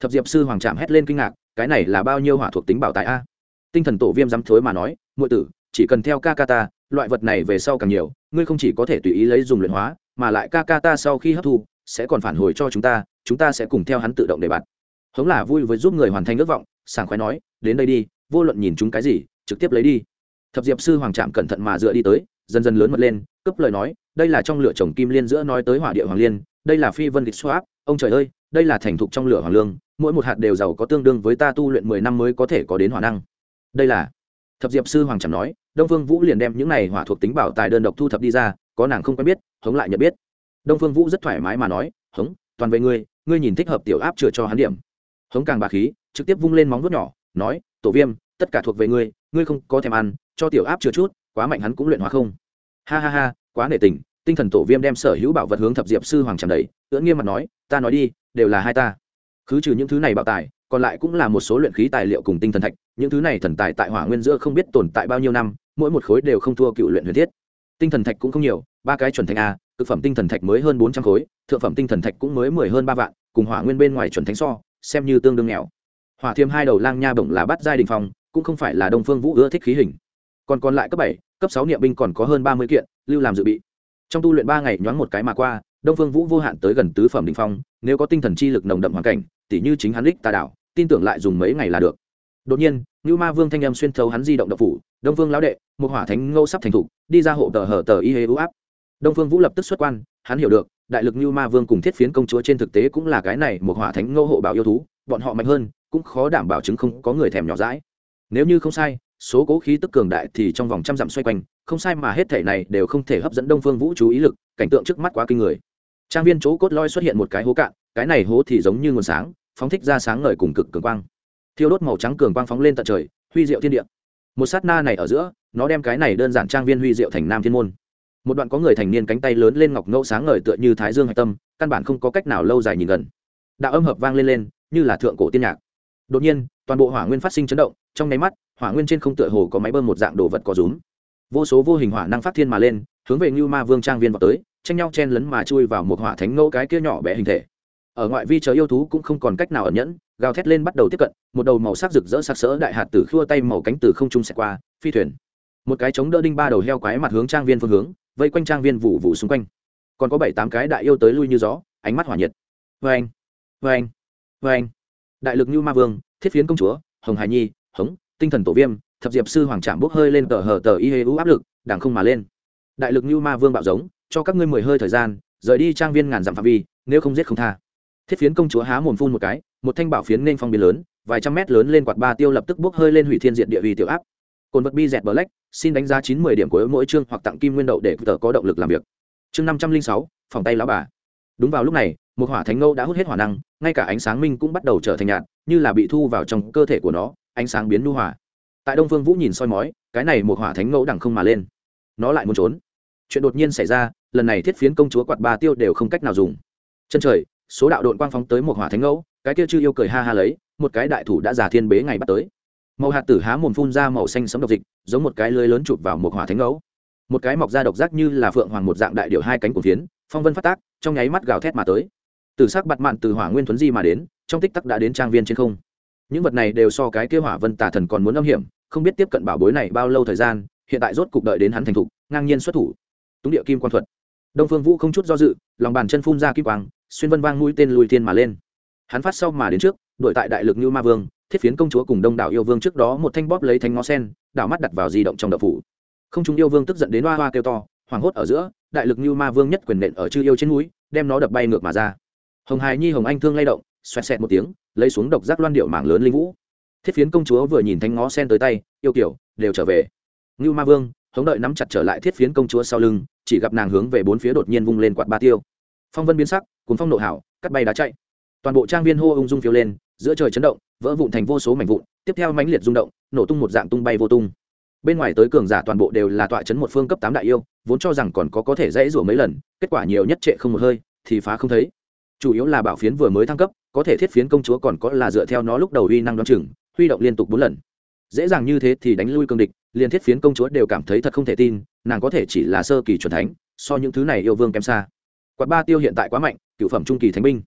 Thập diệp sư hoàng trạm hét lên kinh ngạc, cái này là bao nhiêu hỏa thuộc tính bảo tại a? Tinh thần tổ viêm dám thối mà nói ngụy tử, chỉ cần theo ca ca ta loại vật này về sau càng nhiều, ngươi không chỉ có thể tùy ý lấy dùng luyện hóa, mà lại ca ca ta sau khi hấp thu, sẽ còn phản hồi cho chúng ta chúng ta sẽ cùng theo hắn tự động để bạn hống là vui với giúp người hoàn thành ước vọng, sảng khoái nói, đến đây đi, vô luận nhìn chúng cái gì, trực tiếp lấy đi. Thập diệp sư hoàng trạm cẩn thận mà dựa đi tới, dần dần lớn mật lên, cướp lời nói, đây là trong lửa trồng kim liên giữa nói tới hỏa địa hoàng liên, đây là phi vân địch swap ông trời ơi, đây là thành thục trong lửa hoàng lương, mỗi một hạt đều giàu có tương đương với ta tu luyện mười năm mới có thể có đến hỏa năng. Đây là thập diệp sư hoàng trạm nói, đông phương vũ liền đem những này hỏa thuộc tính bảo tài đơn độc thu thập đi ra, có nàng không quen biết, hống lại nhận biết. Đông phương vũ rất thoải mái mà nói, hống, toàn về ngươi ngươi nhìn thích hợp tiểu áp chừa cho hắn điểm. Hống càng bà khí, trực tiếp vung lên móng vuốt nhỏ, nói, tổ viêm, tất cả thuộc về ngươi ngươi không có thèm ăn, cho tiểu áp chừa chút, quá mạnh hắn cũng luyện hóa không. Ha ha ha, quá nể tình, tinh thần tổ viêm đem sở hữu bảo vật hướng thập diệp sư hoàng tràn đầy, ưỡn nghiêm mặt nói, ta nói đi, đều là hai ta. Cứ trừ những thứ này bảo tài, còn lại cũng là một số luyện khí tài liệu cùng tinh thần thạch những thứ này thần tài tại hỏa nguyên giữa không biết tồn tại bao nhiêu năm, mỗi một khối đều không thua cựu luyện huyền thiết. Tinh thần thạch cũng không nhiều, ba cái chuẩn thạch a thực phẩm tinh thần thạch mới hơn bốn trăm khối, thượng phẩm tinh thần thạch cũng mới mười hơn ba vạn, cùng hỏa nguyên bên ngoài chuẩn thánh so, xem như tương đương nghèo. Hỏa thiêm hai đầu lang nha bổng là bắt giai đình phong, cũng không phải là đông phương vũ ưa thích khí hình. Còn còn lại cấp bảy, cấp sáu niệm binh còn có hơn ba mươi kiện, lưu làm dự bị. Trong tu luyện ba ngày nhoáng một cái mà qua, đông phương vũ vô hạn tới gần tứ phẩm đình phong, nếu có tinh thần chi lực nồng đậm hoàn cảnh, tỉ như chính hắn đích tà đạo, tin tưởng lại dùng mấy ngày là được. Đột nhiên Nưu ma vương thanh âm xuyên thấu hắn di động độc phủ đông Vương lão đệ một hỏa thánh ngô sắp thành thủ, đi ra hộ tờ hở tờ y hê u áp. Đông phương vũ lập tức xuất quan hắn hiểu được đại lực Nưu ma vương cùng thiết phiến công chúa trên thực tế cũng là cái này một hỏa thánh ngô hộ bảo yêu thú bọn họ mạnh hơn cũng khó đảm bảo chứng không có người thèm nhỏ dãi. nếu như không sai số cố khí tức cường đại thì trong vòng trăm dặm xoay quanh không sai mà hết thể này đều không thể hấp dẫn đông phương vũ chú ý lực cảnh tượng trước mắt quá kinh người. Trang viên chỗ cốt lõi xuất hiện một cái hố cạn cái này hố thì giống như nguồn sáng phóng thích ra sáng ngời cùng cực cường quang thiêu đốt màu trắng cường quang phóng lên tận trời, huy diệu thiên địa. Một sát na này ở giữa, nó đem cái này đơn giản trang viên huy diệu thành nam thiên môn. Một đoạn có người thành niên cánh tay lớn lên ngọc ngẫu sáng ngời tựa như thái dương hạch tâm, căn bản không có cách nào lâu dài nhìn gần. Đạo âm hợp vang lên lên, như là thượng cổ tiên nhạc. Đột nhiên, toàn bộ hỏa nguyên phát sinh chấn động, trong nháy mắt, hỏa nguyên trên không tựa hồ có máy bơm một dạng đồ vật có rúm. Vô số vô hình hỏa năng phát thiên mà lên, hướng về như ma vương trang viên vào tới, tranh nhau chen lấn mà chui vào một hỏa thánh ngẫu cái kia nhỏ bé hình thể ở ngoại vi chờ yêu thú cũng không còn cách nào ẩn nhẫn, gào thét lên bắt đầu tiếp cận, một đầu màu sắc rực rỡ sặc sỡ đại hạt tử khua tay màu cánh từ không trung xẹt qua, phi thuyền. Một cái chống đỡ đinh ba đầu heo quái mặt hướng trang viên phương hướng, vây quanh trang viên vụ vụ xung quanh. Còn có bảy tám cái đại yêu tới lui như gió, ánh mắt hỏa nhiệt. Vê anh vê anh vê anh đại lực như ma vương, thiết phiến công chúa, hồng hải nhi, hống, tinh thần tổ viêm, thập diệp sư hoàng trạm bốc hơi lên tờ hờ tờ y hê u áp lực đảng không mà lên. Đại lực như ma vương bạo giống, cho các ngươi mười hơi thời gian, rời đi trang viên ngàn dặm phạm vi, nếu không giết không tha thiết phiến công chúa há mồm phun một cái, một thanh bảo phiến nên phong biến lớn, vài trăm mét lớn lên quạt ba tiêu lập tức bốc hơi lên hủy thiên diện địa vì tiểu áp. Cồn vật bi dẹt bờ lách xin đánh giá chín mươi điểm của mỗi chương hoặc tặng kim nguyên đậu để tờ có động lực làm việc. Chương năm trăm linh sáu, phòng tay lão bà. Đúng vào lúc này, một hỏa thánh ngâu đã hút hết hỏa năng, ngay cả ánh sáng minh cũng bắt đầu trở thành nhạt, như là bị thu vào trong cơ thể của nó, ánh sáng biến nu hỏa tại đông phương vũ nhìn soi mói, cái này một hỏa thánh ngẫu đằng không mà lên. Nó lại muốn trốn. Chuyện đột nhiên xảy ra, lần này thiết phiến công chúa quạt ba tiêu đều không cách nào dùng. Chân trời số đạo đội quang phóng tới một hỏa thánh ngẫu, cái kia chưa yêu cười ha ha lấy, một cái đại thủ đã giả thiên bế ngày bắt tới. Màu hạt tử há mồm phun ra màu xanh sấm độc dịch, giống một cái lưới lớn chụp vào một hỏa thánh ngẫu. Một cái mọc ra độc giác như là phượng hoàng một dạng đại điệu hai cánh của phiến, phong vân phát tác, trong nháy mắt gào thét mà tới. Từ sắc bặt mạn từ hỏa nguyên thuấn di mà đến, trong tích tắc đã đến trang viên trên không. Những vật này đều so cái kia hỏa vân tà thần còn muốn âm hiểm, không biết tiếp cận bảo bối này bao lâu thời gian, hiện tại rốt cục đợi đến hắn thành thục, ngang nhiên xuất thủ. Túng địa kim quan thuật. Đông phương vũ không chút do dự, lòng bàn chân phun ra kim quang xuyên vân vang mũi tên lùi thiên mà lên. Hắn phát sau mà đến trước đội tại đại lực như ma vương, thiết phiến công chúa cùng đông đảo yêu vương trước đó một thanh bóp lấy thanh ngó sen, đảo mắt đặt vào di động trong đậu phủ. Không chúng yêu vương tức giận đến hoa hoa kêu to, hoảng hốt ở giữa, đại lực như ma vương nhất quyền nện ở chư yêu trên núi, đem nó đập bay ngược mà ra. Hồng hài nhi, hồng anh thương lay động, xoẹt xẹt một tiếng, lấy xuống độc giác loan điệu mảng lớn linh vũ. Thiết phiến công chúa vừa nhìn thanh ngó sen tới tay, yêu kiểu, đều trở về. Ngưu ma vương, hống đợi nắm chặt trở lại thiết phiến công chúa sau lưng, chỉ gặp nàng hướng về bốn phía đột nhiên vung lên quạt ba tiêu. Phong vân biến sắc cuốn phong nộ hảo, cắt bay đá chạy. Toàn bộ trang viên hô ung dung phiêu lên, giữa trời chấn động, vỡ vụn thành vô số mảnh vụn, tiếp theo mãnh liệt rung động, nổ tung một dạng tung bay vô tung. Bên ngoài tới cường giả toàn bộ đều là tọa chấn một phương cấp tám đại yêu, vốn cho rằng còn có có thể dễ rủa mấy lần, kết quả nhiều nhất trệ không một hơi, thì phá không thấy. Chủ yếu là bảo phiến vừa mới thăng cấp, có thể thiết phiến công chúa còn có là dựa theo nó lúc đầu uy năng đ o á n chừng, huy động liên tục bốn lần. Dễ dàng như thế thì đánh lui cương địch, liền thiết phiến công chúa đều cảm thấy thật không thể tin, nàng có thể chỉ là sơ kỳ c thánh, so những thứ này yêu vương kém xa quạt ba tiêu hiện tại quá mạnh, cựu phẩm trung kỳ thánh binh.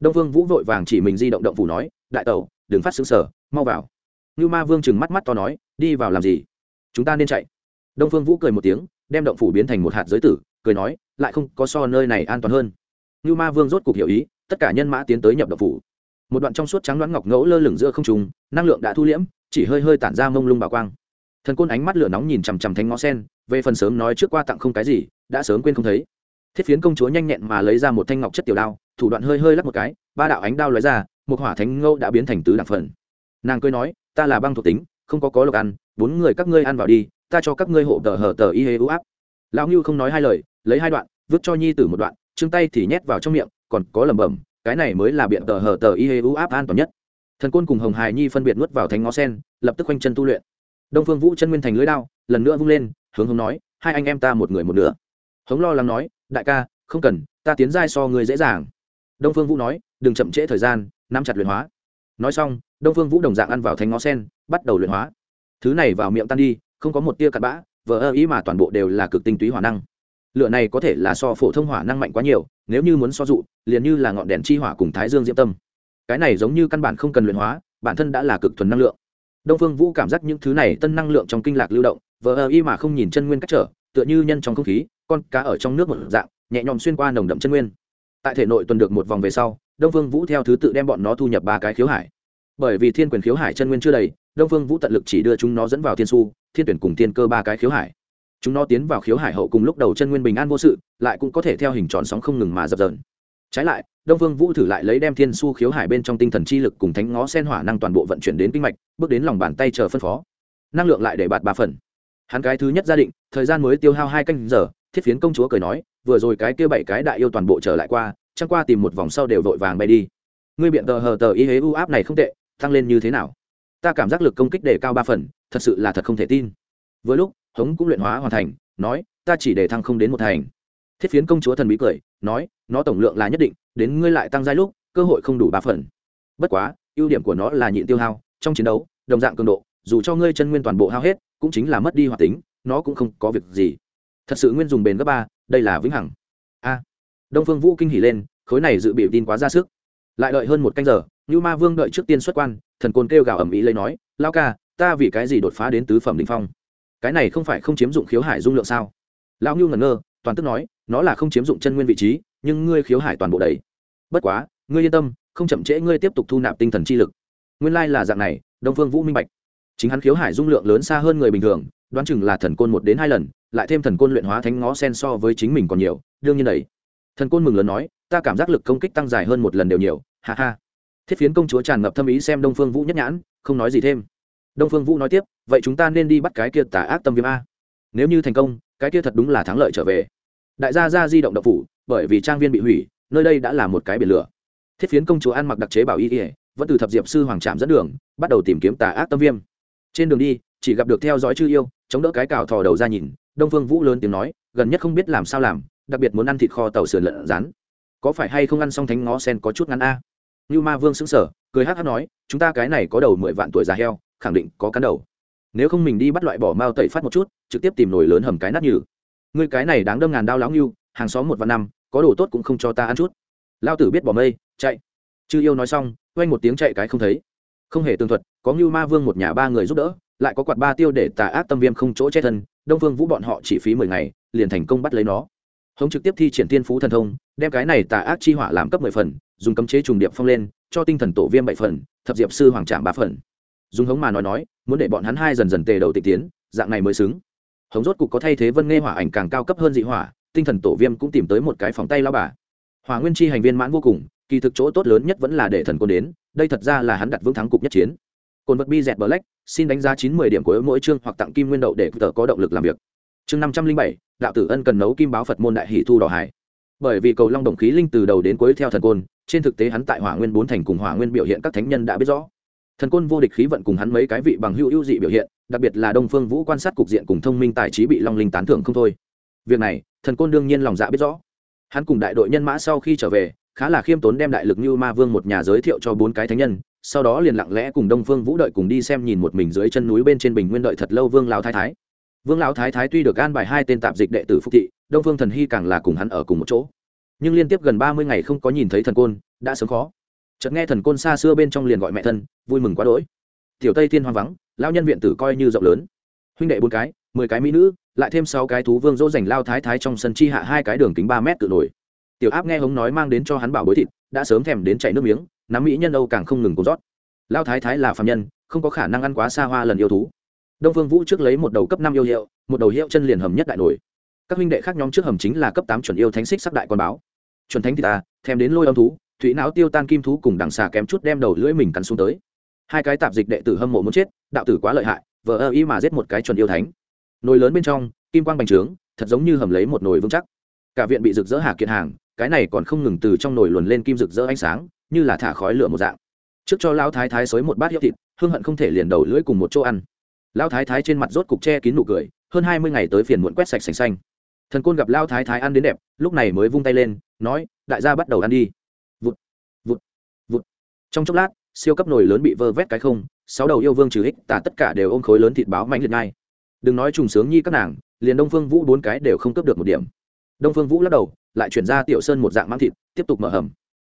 Đông vương vũ vội vàng chỉ mình di động động phủ nói, đại tẩu, đừng phát xứng sở mau vào. Như ma vương chừng mắt mắt to nói, đi vào làm gì? Chúng ta nên chạy. Đông phương vũ cười một tiếng, đem động phủ biến thành một hạt giới tử, cười nói, lại không có so nơi này an toàn hơn. Như ma vương rốt cục hiểu ý, tất cả nhân mã tiến tới nhập động phủ. Một đoạn trong suốt trắng đoán ngọc ngẫu lơ lửng giữa không trùng năng lượng đã thu liễm, chỉ hơi hơi tản ra mông lung bảo quang. Thần côn ánh mắt lửa nóng nhìn chằm chằm thánh ngõ sen, về phần sớm nói trước qua tặng không cái gì, đã sớm quên không thấy thiết phiến công chúa nhanh nhẹn mà lấy ra một thanh ngọc chất tiểu đao, thủ đoạn hơi hơi lắc một cái, ba đạo ánh đao lóe ra, một hỏa thánh ngâu đã biến thành tứ đặc phần. Nàng cười nói, ta là băng thuộc tính, không có có lộc ăn, bốn người các ngươi ăn vào đi, ta cho các ngươi hộ tờ hở tờ y hê ưu áp. Lão ngưu không nói hai lời, lấy hai đoạn, vứt cho nhi tử một đoạn chương tay thì nhét vào trong miệng, còn có lẩm bẩm, cái này mới là biện tờ hở tờ y hê u áp an toàn nhất. Thần côn cùng hồng hài nhi phân biệt nuốt vào thánh ngó sen, lập tức quanh chân tu luyện. Đông phương vũ chân nguyên thành lưới đao, lần nữa vung lên, hướng hồng nói, hai anh em ta một người một nửa. Hống lo lắng nói đại ca, không cần, ta tiến giai so người dễ dàng. Đông phương vũ nói, đừng chậm trễ thời gian, nắm chặt luyện hóa. Nói xong, đông phương vũ đồng dạng ăn vào thánh ngó sen, bắt đầu luyện hóa. Thứ này vào miệng tan đi, không có một tia cặn bã vỡ ơ ý mà toàn bộ đều là cực tinh túy hỏa năng. Lửa này có thể là so phổ thông hỏa năng mạnh quá nhiều, nếu như muốn so dụ, liền như là ngọn đèn chi hỏa cùng thái dương diễm tâm. Cái này giống như căn bản không cần luyện hóa, bản thân đã là cực thuần năng lượng. Đông phương vũ cảm giác những thứ này tân năng lượng trong kinh lạc lưu động, vờ ơ y mà không nhìn chân nguyên cách trở, tựa như nhân trong không khí con cá ở trong nước một dạng, nhẹ nhõm xuyên qua nồng đậm chân nguyên. Tại thể nội tuần được một vòng về sau, đông phương vũ theo thứ tự đem bọn nó thu nhập ba cái khiếu hải. Bởi vì thiên quyền khiếu hải chân nguyên chưa đầy, đông phương vũ tận lực chỉ đưa chúng nó dẫn vào thiên su, thiên tuyển cùng thiên cơ ba cái khiếu hải. Chúng nó tiến vào khiếu hải hậu cùng lúc đầu chân nguyên bình an vô sự, lại cũng có thể theo hình tròn sóng không ngừng mà dập dờn. Trái lại, đông phương vũ thử lại lấy đem thiên su khiếu hải bên trong tinh thần chi lực cùng thánh ngó sen hỏa năng toàn bộ vận chuyển đến kinh mạch, bước đến lòng bàn tay chờ phân phó. Năng lượng lại để bạt ba phần. Hắn cái thứ nhất gia định, thời gian mới tiêu hao hai canh giờ thiết phiến công chúa cười nói, vừa rồi cái kia bảy cái đại yêu toàn bộ trở lại qua, chẳng qua tìm một vòng sau đều vội vàng bay đi. Ngươi biện tờ hờ tờ y hế u áp này không tệ, tăng lên như thế nào? Ta cảm giác lực công kích đề cao ba phần, thật sự là thật không thể tin. Với lúc, hống cũng luyện hóa hoàn thành, nói, ta chỉ để thăng không đến một thành. Thiết phiến công chúa thần bí cười, nói, nó tổng lượng là nhất định, đến ngươi lại tăng giai lúc, cơ hội không đủ ba phần. Bất quá, ưu điểm của nó là nhịn tiêu hao, trong chiến đấu, đồng dạng cường độ, dù cho ngươi chân nguyên toàn bộ hao hết, cũng chính là mất đi hoạt tính, nó cũng không có việc gì thật sự nguyên dùng bền gấp ba, đây là vĩnh hằng. A. Đông phương vũ kinh hỉ lên, khối này dự bị tin quá ra sức. Lại đợi hơn một canh giờ như ma vương đợi trước tiên xuất quan, thần côn kêu gào ẩm ý lấy nói lao ca, ta vì cái gì đột phá đến tứ phẩm đình phong? Cái này không phải không chiếm dụng khiếu hải dung lượng sao? Lão ngưu ngẩn ngơ, toàn tức nói, nó là không chiếm dụng chân nguyên vị trí, nhưng ngươi khiếu hải toàn bộ đấy. bất quá, ngươi yên tâm, không chậm trễ ngươi tiếp tục thu nạp tinh thần chi lực. Nguyên lai là dạng này, đông phương vũ minh bạch. Chính hắn khiếu hải dung lượng lớn xa hơn người bình thường, đoán chừng là thần côn một đến hai lần lại thêm thần côn luyện hóa thánh ngó sen so với chính mình còn nhiều, đương nhiên đấy. thần côn mừng lớn nói, ta cảm giác lực công kích tăng dài hơn một lần đều nhiều, ha ha. Thiết phiến công chúa tràn ngập thâm ý xem đông phương vũ nhất nhãn, không nói gì thêm. Đông phương vũ nói tiếp, vậy chúng ta nên đi bắt cái kia tà ác tâm viêm a. Nếu như thành công, cái kia thật đúng là thắng lợi trở về. Đại gia ra di động đậu phủ, bởi vì trang viên bị hủy, nơi đây đã là một cái biển lửa. Thiết phiến công chúa ăn mặc đặc chế bảo y ỉa vẫn từ thập diệp sư hoàng trạm dẫn đường, bắt đầu tìm kiếm tà ác tâm viêm. Trên đường đi, chỉ gặp được theo dõi chư yêu, chống đỡ cái cào thò đầu ra nhìn đông phương vũ lớn tiếng nói, gần nhất không biết làm sao làm, đặc biệt muốn ăn thịt kho tàu sườn lợn rán. Có phải hay không ăn xong thánh ngó sen có chút ngắn a? Như ma vương xứng sở cười hát hát nói, chúng ta cái này có đầu mười vạn tuổi già heo, khẳng định có cắn đầu. Nếu không mình đi bắt loại bỏ mao tẩy phát một chút, trực tiếp tìm nồi lớn hầm cái nát nhừ. Ngươi cái này đáng đâm ngàn đao lão như hàng xóm một vạn năm, có đồ tốt cũng không cho ta ăn chút. Lao tử biết bỏ mây, chạy. Chư yêu nói xong quanh một tiếng chạy cái không thấy. Không hề tường thuật, có như ma vương một nhà ba người giúp đỡ, lại có quạt ba tiêu để tà ác tâm viêm không chỗ che thân đông phương vũ bọn họ chỉ phí mười ngày, liền thành công bắt lấy nó. Hống trực tiếp thi triển tiên phú thần thông, đem cái này tà ác chi hỏa làm cấp mười phần, dùng cấm chế trùng điệp phong lên, cho tinh thần tổ viêm bảy phần, thập diệp sư hoàng trạm ba phần. Dùng hống mà nói nói, muốn để bọn hắn hai dần dần tề đầu tịch tiến, dạng này mới xứng. Hống rốt cục có thay thế vân nghe hỏa ảnh càng cao cấp hơn dị hỏa, tinh thần tổ viêm cũng tìm tới một cái phòng tay lao bà. Hỏa nguyên chi hành viên mãn vô cùng, kỳ thực chỗ tốt lớn nhất vẫn là để thần côn đến, đây thật ra là hắn đặt vững thắng cục nhất chiến. Cồn vật bi dẹt black xin đánh giá chín mươi điểm của mỗi chương hoặc tặng kim nguyên đậu để tờ có động lực làm việc. Chương năm trăm linh bảy, đạo tử ân cần nấu kim báo phật môn đại hỷ thu đỏ hải bởi vì cầu long đồng khí linh từ đầu đến cuối theo thần côn, trên thực tế hắn tại hỏa nguyên bốn thành cùng hỏa nguyên biểu hiện các thánh nhân đã biết rõ. Thần côn vô địch khí vận cùng hắn mấy cái vị bằng hữu ưu dị biểu hiện, đặc biệt là đông phương vũ quan sát cục diện cùng thông minh tài trí bị long linh tán thưởng không thôi. Việc này, thần côn đương nhiên lòng dạ biết rõ. Hắn cùng đại đội nhân mã sau khi trở về, khá là khiêm tốn đem đại lực như ma vương một nhà giới thiệu cho bốn cái thánh nhân sau đó liền lặng lẽ cùng đông phương vũ đợi cùng đi xem nhìn một mình dưới chân núi bên trên bình nguyên đợi thật lâu vương lão thái thái. Vương lão thái thái tuy được an bài hai tên tạp dịch đệ tử phúc thị, đông phương thần hy càng là cùng hắn ở cùng một chỗ. Nhưng liên tiếp gần ba mươi ngày không có nhìn thấy thần côn, đã sớm khó. Chợt nghe thần côn xa xưa bên trong liền gọi mẹ thân, vui mừng quá đỗi. Tiểu tây thiên hoang vắng lao nhân viện tử coi như rộng lớn. Huynh đệ bốn cái, mười cái mỹ nữ, lại thêm sáu cái thú vương dỗ dành lao thái thái trong sân chi hạ hai cái đường kính ba mét tự nổi. Tiểu áp nghe hống nói mang đến cho hắn bảo bối thịt, đã sớm thèm đến chảy nước miếng nắm mỹ nhân âu càng không ngừng cố rót. Lao thái thái là phạm nhân, không có khả năng ăn quá xa hoa lần yêu thú. Đông phương vũ trước lấy một đầu cấp năm yêu hiệu, một đầu hiệu chân liền hầm nhất đại nổi. Các huynh đệ khác nhóm trước hầm chính là cấp tám chuẩn yêu thánh xích sắc đại con báo. Chuẩn thánh thì ta, thèm đến lôi âm thú, thủy não tiêu tan kim thú cùng đằng xà kém chút đem đầu lưỡi mình cắn xuống tới. Hai cái tạp dịch đệ tử hâm mộ muốn chết, đạo tử quá lợi hại vợ ơ y mà giết một cái chuẩn yêu thánh. Nồi lớn bên trong, kim quang bành trướng, thật giống như hầm lấy một nồi vững chắc. Cả viện bị rực rỡ hạ kiện hàng, cái này còn không ngừng từ trong nồi luồn lên kim rực rỡ ánh sáng như là thả khói lửa một dạng. Trước cho lão thái thái xới một bát hiệu thịt, hương hận không thể liền đầu lưỡi cùng một chỗ ăn. Lão thái thái trên mặt rốt cục che kín nụ cười, hơn hai mươi ngày tới phiền muộn quét sạch sành xanh. Thần côn gặp lão thái thái ăn đến đẹp, lúc này mới vung tay lên, nói, đại gia bắt đầu ăn đi. Vụt vụt vụt. Trong chốc lát, siêu cấp nồi lớn bị vơ vét cái không, sáu đầu yêu vương trừ ích tả tất cả đều ôm khối lớn thịt báo mạnh liệt ngay. Đừng nói trùng sướng nhi các nàng, liền đông phương vũ bốn cái đều không cướp được một điểm. Đông phương vũ lắc đầu, lại chuyển ra tiểu sơn một dạng mang thịt, tiếp tục mở hầm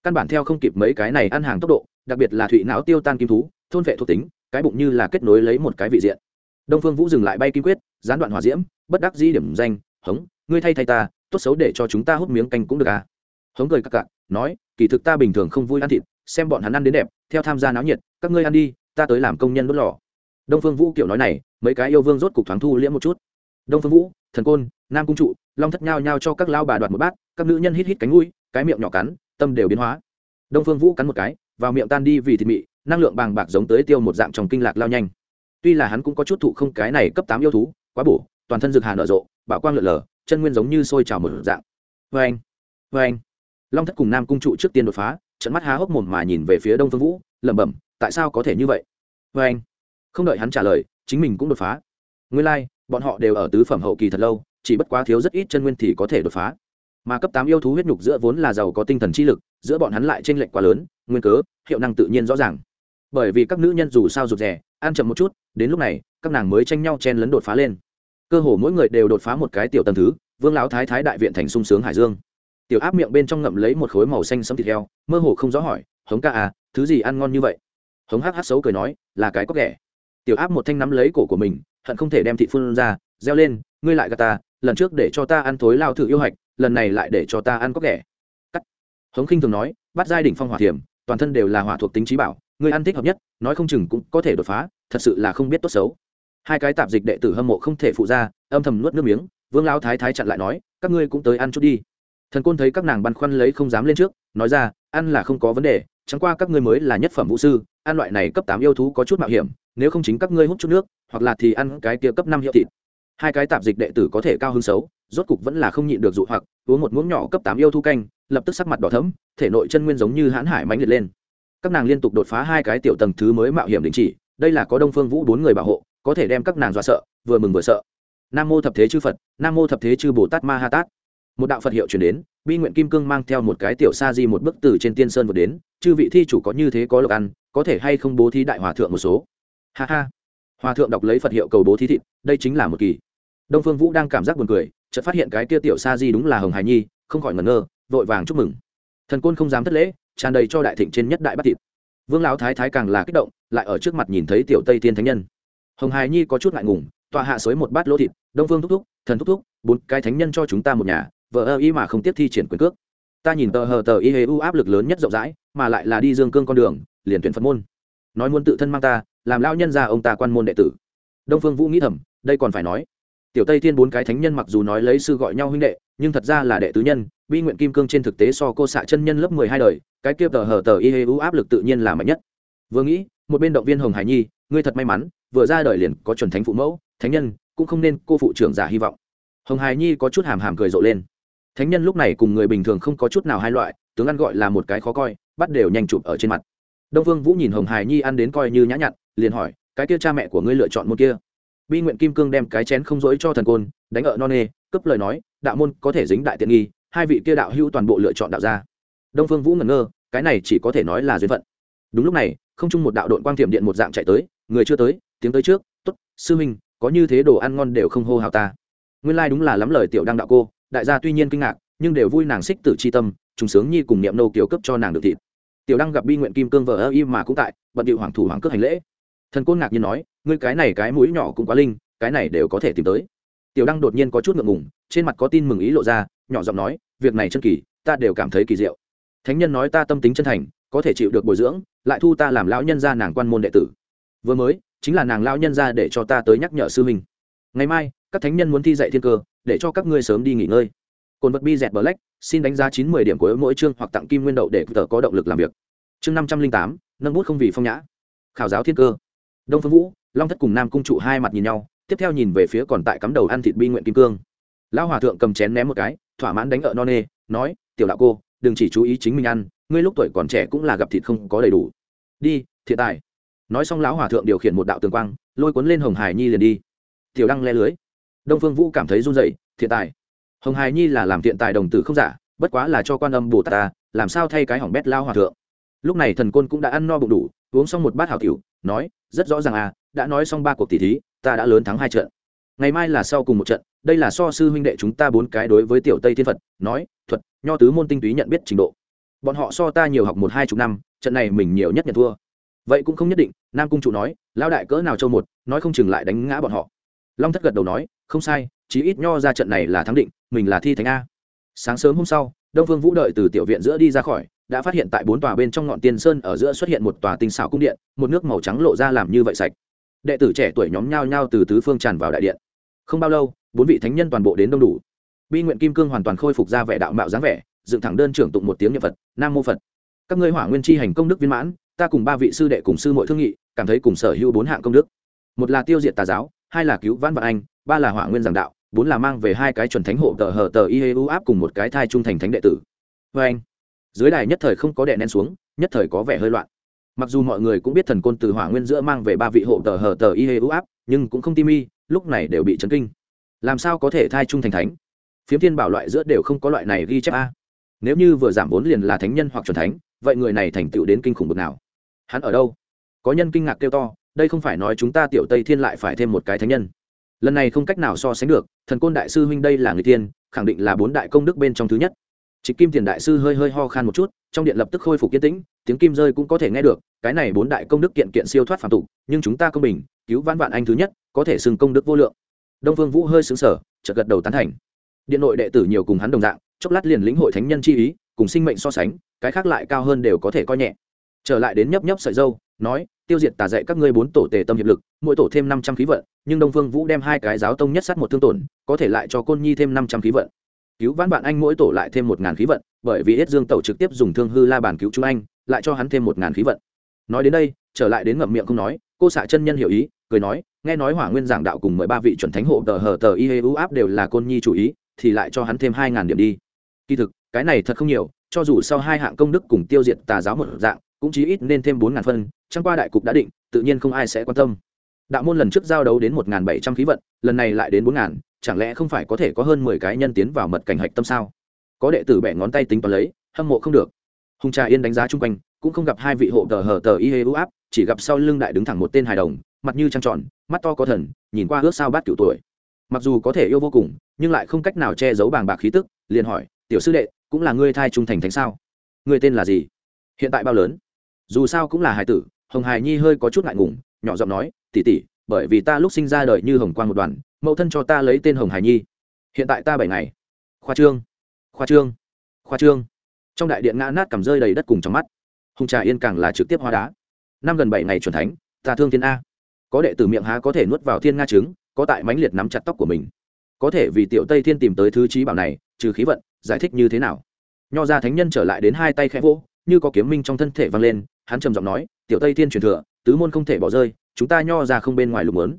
căn bản theo không kịp mấy cái này ăn hàng tốc độ, đặc biệt là thụy não tiêu tan kim thú, thôn vệ thuộc tính, cái bụng như là kết nối lấy một cái vị diện. Đông phương vũ dừng lại bay kim quyết, gián đoạn hòa diễm, bất đắc dĩ điểm danh, hống, ngươi thay thay ta, tốt xấu để cho chúng ta hút miếng canh cũng được à? Hống cười các cạn nói, kỳ thực ta bình thường không vui ăn thịt, xem bọn hắn ăn đến đẹp, theo tham gia náo nhiệt, các ngươi ăn đi, ta tới làm công nhân đốt lò. Đông phương vũ kiểu nói này, mấy cái yêu vương rốt cục thoáng thu liễm một chút. Đông phương vũ, thần côn, nam cung trụ, long thất nhao nhao cho các lao bà đoạt một bát, các nữ nhân hít hít cánh mũi, cái miệng nhỏ cắn tâm đều biến hóa. Đông phương vũ cắn một cái vào miệng tan đi vì thịt mị năng lượng bàng bạc giống tới tiêu một dạng trong kinh lạc lao nhanh. Tuy là hắn cũng có chút thụ không cái này cấp tám yêu thú quá bổ toàn thân rực hà nở rộ bảo quang lượn lờ chân nguyên giống như sôi trào một dạng. Vê anh vê anh. Long thất cùng nam cung trụ trước tiên đột phá trận mắt há hốc mồm mà nhìn về phía đông phương vũ lẩm bẩm tại sao có thể như vậy? Vê anh. Không đợi hắn trả lời chính mình cũng đột phá. Nguyên lai、like, bọn họ đều ở tứ phẩm hậu kỳ thật lâu chỉ bất quá thiếu rất ít chân nguyên thì có thể đột phá mà cấp tám yêu thú huyết nhục giữa vốn là giàu có tinh thần chi lực, giữa bọn hắn lại t r ê n lệch quá lớn, nguyên cớ, hiệu năng tự nhiên rõ ràng. Bởi vì các nữ nhân dù sao rụt rè, ăn chậm một chút, đến lúc này, các nàng mới tranh nhau chen lấn đột phá lên. Cơ hồ mỗi người đều đột phá một cái tiểu tầng thứ, vương lão thái thái đại viện thành sung sướng hải dương. Tiểu áp miệng bên trong ngậm lấy một khối màu xanh sẫm thịt heo, mơ hồ không rõ hỏi, hống ca à thứ gì ăn ngon như vậy? Hống hắc hắc xấu cười nói, là cái có ghẻ. Tiểu áp một thanh nắm lấy cổ của mình, hận không thể đem thị phun ra, reo lên, ngươi lại gà ta, lần trước để cho ta ăn thối lao thử yêu hạch lần này lại để cho ta ăn có ghẻ. Cắt. Hống khinh thường nói, bắt giai đỉnh phong hỏa thiểm, toàn thân đều là hỏa thuộc tính trí bảo, người ăn thích hợp nhất, nói không chừng cũng có thể đột phá, thật sự là không biết tốt xấu. Hai cái tạp dịch đệ tử hâm mộ không thể phụ ra, âm thầm nuốt nước miếng, vương lão thái thái chặn lại nói, các ngươi cũng tới ăn chút đi. Thần côn thấy các nàng băn khoăn lấy không dám lên trước, nói ra, ăn là không có vấn đề, chẳng qua các ngươi mới là nhất phẩm vũ sư, ăn loại này cấp tám yêu thú có chút mạo hiểm, nếu không chính các ngươi hút chút nước, hoặc là thì ăn cái kia cấp năm hiệu thịt hai cái tạp dịch đệ tử có thể cao hứng xấu, rốt cục vẫn là không nhịn được dụ hoặc, uống một muỗng nhỏ cấp tám yêu thu canh, lập tức sắc mặt đỏ thấm thể nội chân nguyên giống như hãn hải mãnh liệt lên. Các nàng liên tục đột phá hai cái tiểu tầng thứ mới mạo hiểm đình chỉ, đây là có đông phương vũ bốn người bảo hộ, có thể đem các nàng dọa sợ, vừa mừng vừa sợ. Nam mô thập thế chư phật, nam mô thập thế chư bồ tát ma ha tát một đạo phật hiệu chuyển đến, bi nguyện kim cương mang theo một cái tiểu sa di một bức từ trên tiên sơn vượt đến, chư vị thi chủ có như thế có lộc ăn, có thể hay không bố thí đại hòa thượng một số? Ha ha hòa thượng đọc lấy phật hiệu cầu bố thí thịt, đây chính là một kỳ. Đông phương vũ đang cảm giác buồn cười, chợt phát hiện cái kia tiểu sa di đúng là hồng hải nhi, không khỏi ngẩn ngơ, vội vàng chúc mừng. Thần côn không dám thất lễ, tràn đầy cho đại thịnh trên nhất đại bắt thịt. Vương lão thái thái càng là kích động, lại ở trước mặt nhìn thấy tiểu tây thiên thánh nhân. Hồng hải nhi có chút ngại ngùng, tọa hạ xới một bát lỗ thịt, đông phương thúc thúc, thần thúc thúc, bốn cái thánh nhân cho chúng ta một nhà, vợ ơ ý mà không tiếp thi triển quyền cước. Ta nhìn tờ hờ tờ y hê u áp lực lớn nhất rộng rãi, mà lại là đi dương cương con đường, liền tuyển phật môn. Nói muốn tự thân mang ta làm lao nhân ra ông ta quan môn đệ tử. Đông phương vũ nghĩ thầm, đây còn phải nói. Tiểu tây thiên bốn cái thánh nhân mặc dù nói lấy sư gọi nhau huynh đệ, nhưng thật ra là đệ tứ nhân, bi nguyện kim cương trên thực tế so cô xạ chân nhân lớp mười hai đời, cái kia tờ hờ tờ y hê u áp lực tự nhiên là mạnh nhất. Vừa nghĩ, một bên động viên hồng hải nhi, ngươi thật may mắn, vừa ra đời liền có chuẩn thánh phụ mẫu, thánh nhân, cũng không nên cô phụ trưởng giả hy vọng. Hồng hải nhi có chút hàm hàm cười rộ lên. Thánh nhân lúc này cùng người bình thường không có chút nào hai loại, tướng ăn gọi là một cái khó coi, bắt đều nhanh chụp ở trên mặt. Đông vương vũ nhìn hồng hải nhi ăn đến coi như nhã nhặn liền hỏi, cái kia cha mẹ của ngươi lựa chọn một kia? Bi nguyện kim cương đem cái chén không dối cho thần côn, đánh ở non nê cấp lời nói, đạo môn có thể dính đại tiện nghi, hai vị kia đạo hữu toàn bộ lựa chọn đạo gia. Đông phương vũ ngẩn ngơ, cái này chỉ có thể nói là duyên phận. Đúng lúc này, không chung một đạo đội quang tiệm điện một dạng chạy tới, người chưa tới, tiếng tới trước t ố t sư minh có như thế đồ ăn ngon đều không hô hào ta. Nguyên lai、like、đúng là lắm lời tiểu đăng đạo cô, đại gia tuy nhiên kinh ngạc, nhưng đều vui nàng xích tử c h i tâm, trùng sướng nhi cùng niệm nâu kiểu cấp cho nàng được thịt. Tiểu đăng gặp bi nguyện kim cương vợ ơ y mà cũng tại, bận điệu hoàng thủ hoàng cước hành lễ thần côn ngạc nhiên nói, ngươi cái này cái mũi nhỏ cũng quá linh, cái này đều có thể tìm tới. Tiểu đăng đột nhiên có chút ngượng ngùng, trên mặt có tin mừng ý lộ ra, nhỏ giọng nói, việc này chân kỳ, ta đều cảm thấy kỳ diệu. Thánh nhân nói ta tâm tính chân thành, có thể chịu được bồi dưỡng, lại thu ta làm lão nhân gia nàng quan môn đệ tử. Vừa mới, chính là nàng lão nhân gia để cho ta tới nhắc nhở sư huynh. Ngày mai, các thánh nhân muốn thi dạy thiên cơ, để cho các ngươi sớm đi nghỉ ngơi. Cồn vật bi dẹt black, xin đánh giá chín mươi điểm của mỗi chương hoặc tặng kim nguyên đậu để tờ có động lực làm việc. Chương năm trăm linh tám, nâng bút không vì phong nhã. Khảo giáo thiên cơ đông phương vũ, long thất cùng nam cung trụ hai mặt nhìn nhau, tiếp theo nhìn về phía còn tại cắm đầu ăn thịt bi nguyện kim cương. Lão hòa thượng cầm chén ném một cái, thỏa mãn đánh ở non nê, nói, tiểu đạo cô, đừng chỉ chú ý chính mình ăn, ngươi lúc tuổi còn trẻ cũng là gặp thịt không có đầy đủ. Đi, thiện tài. Nói xong lão hòa thượng điều khiển một đạo tường quang, lôi cuốn lên hồng hải nhi liền đi. Tiểu đăng le lưới. Đông phương vũ cảm thấy run dậy thiện tài. Hồng hải nhi là làm thiện tài đồng tử không giả, bất quá là cho quan âm bồ tát ta, làm sao thay cái hỏng bét lao hòa thượng. Lúc này thần côn cũng đã ăn no bụng đủ uống xong một bát hảo tiểu, nói rất rõ ràng à đã nói xong ba cuộc tỷ thí ta đã lớn thắng hai trận. Ngày mai là sau cùng một trận đây là so sư huynh đệ chúng ta bốn cái đối với tiểu tây thiên phật nói thuật nho tứ môn tinh túy nhận biết trình độ. Bọn họ so ta nhiều học một hai chục năm trận này mình nhiều nhất nhận thua. Vậy cũng không nhất định nam cung chủ nói lao đại cỡ nào châu một nói không chừng lại đánh ngã bọn họ. Long thất gật đầu nói không sai chí ít nho ra trận này là thắng định mình là thi thánh a. Sáng sớm hôm sau đông vương vũ đợi từ tiểu viện giữa đi ra khỏi đã phát hiện tại bốn tòa bên trong ngọn tiên sơn ở giữa xuất hiện một tòa tinh xảo cung điện, một nước màu trắng lộ ra làm như vậy sạch. Đệ tử trẻ tuổi nhóm nhao nhao từ tứ phương tràn vào đại điện. Không bao lâu, bốn vị thánh nhân toàn bộ đến đông đủ. Bi nguyện kim cương hoàn toàn khôi phục ra vẻ đạo mạo dáng vẻ, dựng thẳng đơn trưởng tụng một tiếng niệm phật, nam mô phật. Các ngươi hỏa nguyên chi hành công đức viên mãn, ta cùng ba vị sư đệ cùng sư muội thương nghị, cảm thấy cùng sở hữu bốn hạng công đức. Một là tiêu diệt tà giáo, hai là cứu vãn vạn anh, ba là hỏa nguyên giảng đạo, bốn là mang về hai cái chuẩn thánh hộ tờ hờ tờ y hê u áp cùng một cái thai trung thành thánh đệ tử. Vê anh dưới đài nhất thời không có đệ nén xuống, nhất thời có vẻ hơi loạn. Mặc dù mọi người cũng biết thần côn từ hỏa nguyên giữa mang về ba vị hộ tờ hờ tờ y hê u áp, nhưng cũng không tim y lúc này đều bị chấn kinh. Làm sao có thể thai trung thành thánh? Phiếm thiên bảo loại giữa đều không có loại này ghi chép a. Nếu như vừa giảm vốn liền là thánh nhân hoặc c thánh, vậy người này thành tựu đến kinh khủng bực nào? Hắn ở đâu? Có nhân kinh ngạc kêu to, đây không phải nói chúng ta tiểu tây thiên lại phải thêm một cái thánh nhân. Lần này không cách nào so sánh được, thần côn đại sư huynh đây là người tiên, khẳng định là bốn đại công đức bên trong thứ nhất trịch kim tiền đại sư hơi hơi ho khan một chút, trong điện lập tức khôi phục yên tĩnh, tiếng kim rơi cũng có thể nghe được, cái này bốn đại công đức kiện kiện siêu thoát phàm tục, nhưng chúng ta công bình, cứu vãn vạn anh thứ nhất, có thể xưng công đức vô lượng. Đông vương vũ hơi sững sở chợt gật đầu tán thành. Điện nội đệ tử nhiều cùng hắn đồng dạng, chốc lát liền lĩnh hội thánh nhân chi ý, cùng sinh mệnh so sánh, cái khác lại cao hơn đều có thể coi nhẹ. Trở lại đến nhấp nhấp sợi dâu, nói, tiêu diệt tà dạy các ngươi bốn tổ tề tâm hiệp lực, mỗi tổ thêm năm trăm khí vận, nhưng đông phương vũ đem hai cái giáo tông nhất sát một thương tổn, có thể lại cho côn nhi thêm năm trăm khí vận cứu vãn bạn anh mỗi tổ lại thêm một ngàn khí vận, bởi vì yết dương tẩu trực tiếp dùng thương hư la bàn cứu chúng anh, lại cho hắn thêm một ngàn khí vận. Nói đến đây, trở lại đến ngậm miệng không nói, cô xạ chân nhân hiểu ý, cười nói, nghe nói hỏa nguyên giảng đạo cùng mười ba vị chuẩn thánh hộ tờ hờ tờ y hê u áp đều là côn nhi chủ ý, thì lại cho hắn thêm hai ngàn điểm đi. Kỳ thực, cái này thật không nhiều, cho dù sau hai hạng công đức cùng tiêu diệt tà giáo một dạng, cũng chí ít nên thêm bốn ngàn phân, chẳng qua đại cục đã định, tự nhiên không ai sẽ quan tâm. Đạo môn lần trước giao đấu đến một ngàn bảy trăm khí vận, lần này lại đến bốn ngàn chẳng lẽ không phải có thể có hơn mười cái nhân tiến vào mật cảnh hạch tâm sao? Có đệ tử bẻ ngón tay tính toán lấy, hâm mộ không được. Hùng trà yên đánh giá chung quanh, cũng không gặp hai vị hộ tờ hờ tờ y hê áp, chỉ gặp sau lưng đại đứng thẳng một tên hài đồng, mặt như trăng tròn, mắt to có thần, nhìn qua ước sao bát cửu tuổi. Mặc dù có thể yêu vô cùng, nhưng lại không cách nào che giấu bàng bạc khí tức, liền hỏi, tiểu sư đệ, cũng là ngươi thai trung thành thánh sao? Ngươi tên là gì? Hiện tại bao lớn? Dù sao cũng là hài tử, hồng hài nhi hơi có chút ngại ngùng, nhỏ giọng nói tỉ tỉ bởi vì ta lúc sinh ra đời như hồng quang một đoàn mẫu thân cho ta lấy tên hồng Hải nhi. Hiện tại ta bảy ngày. Khoa trương khoa trương khoa trương. Trong đại điện ngã nát cầm rơi đầy đất cùng trong mắt. Hùng trà yên càng là trực tiếp hoa đá. Năm gần bảy ngày chuẩn thánh, ta thương thiên a. Có đệ tử miệng há có thể nuốt vào thiên nga trứng, có tại mãnh liệt nắm chặt tóc của mình. Có thể vì tiểu tây thiên tìm tới thứ trí bảo này, trừ khí vận, giải thích như thế nào? Nho ra thánh nhân trở lại đến hai tay khẽ vỗ, như có kiếm minh trong thân thể vang lên, hắn trầm giọng nói, tiểu tây thiên truyền thừa, tứ môn không thể bỏ rơi, chúng ta nho ra không bên ngoài lục lớn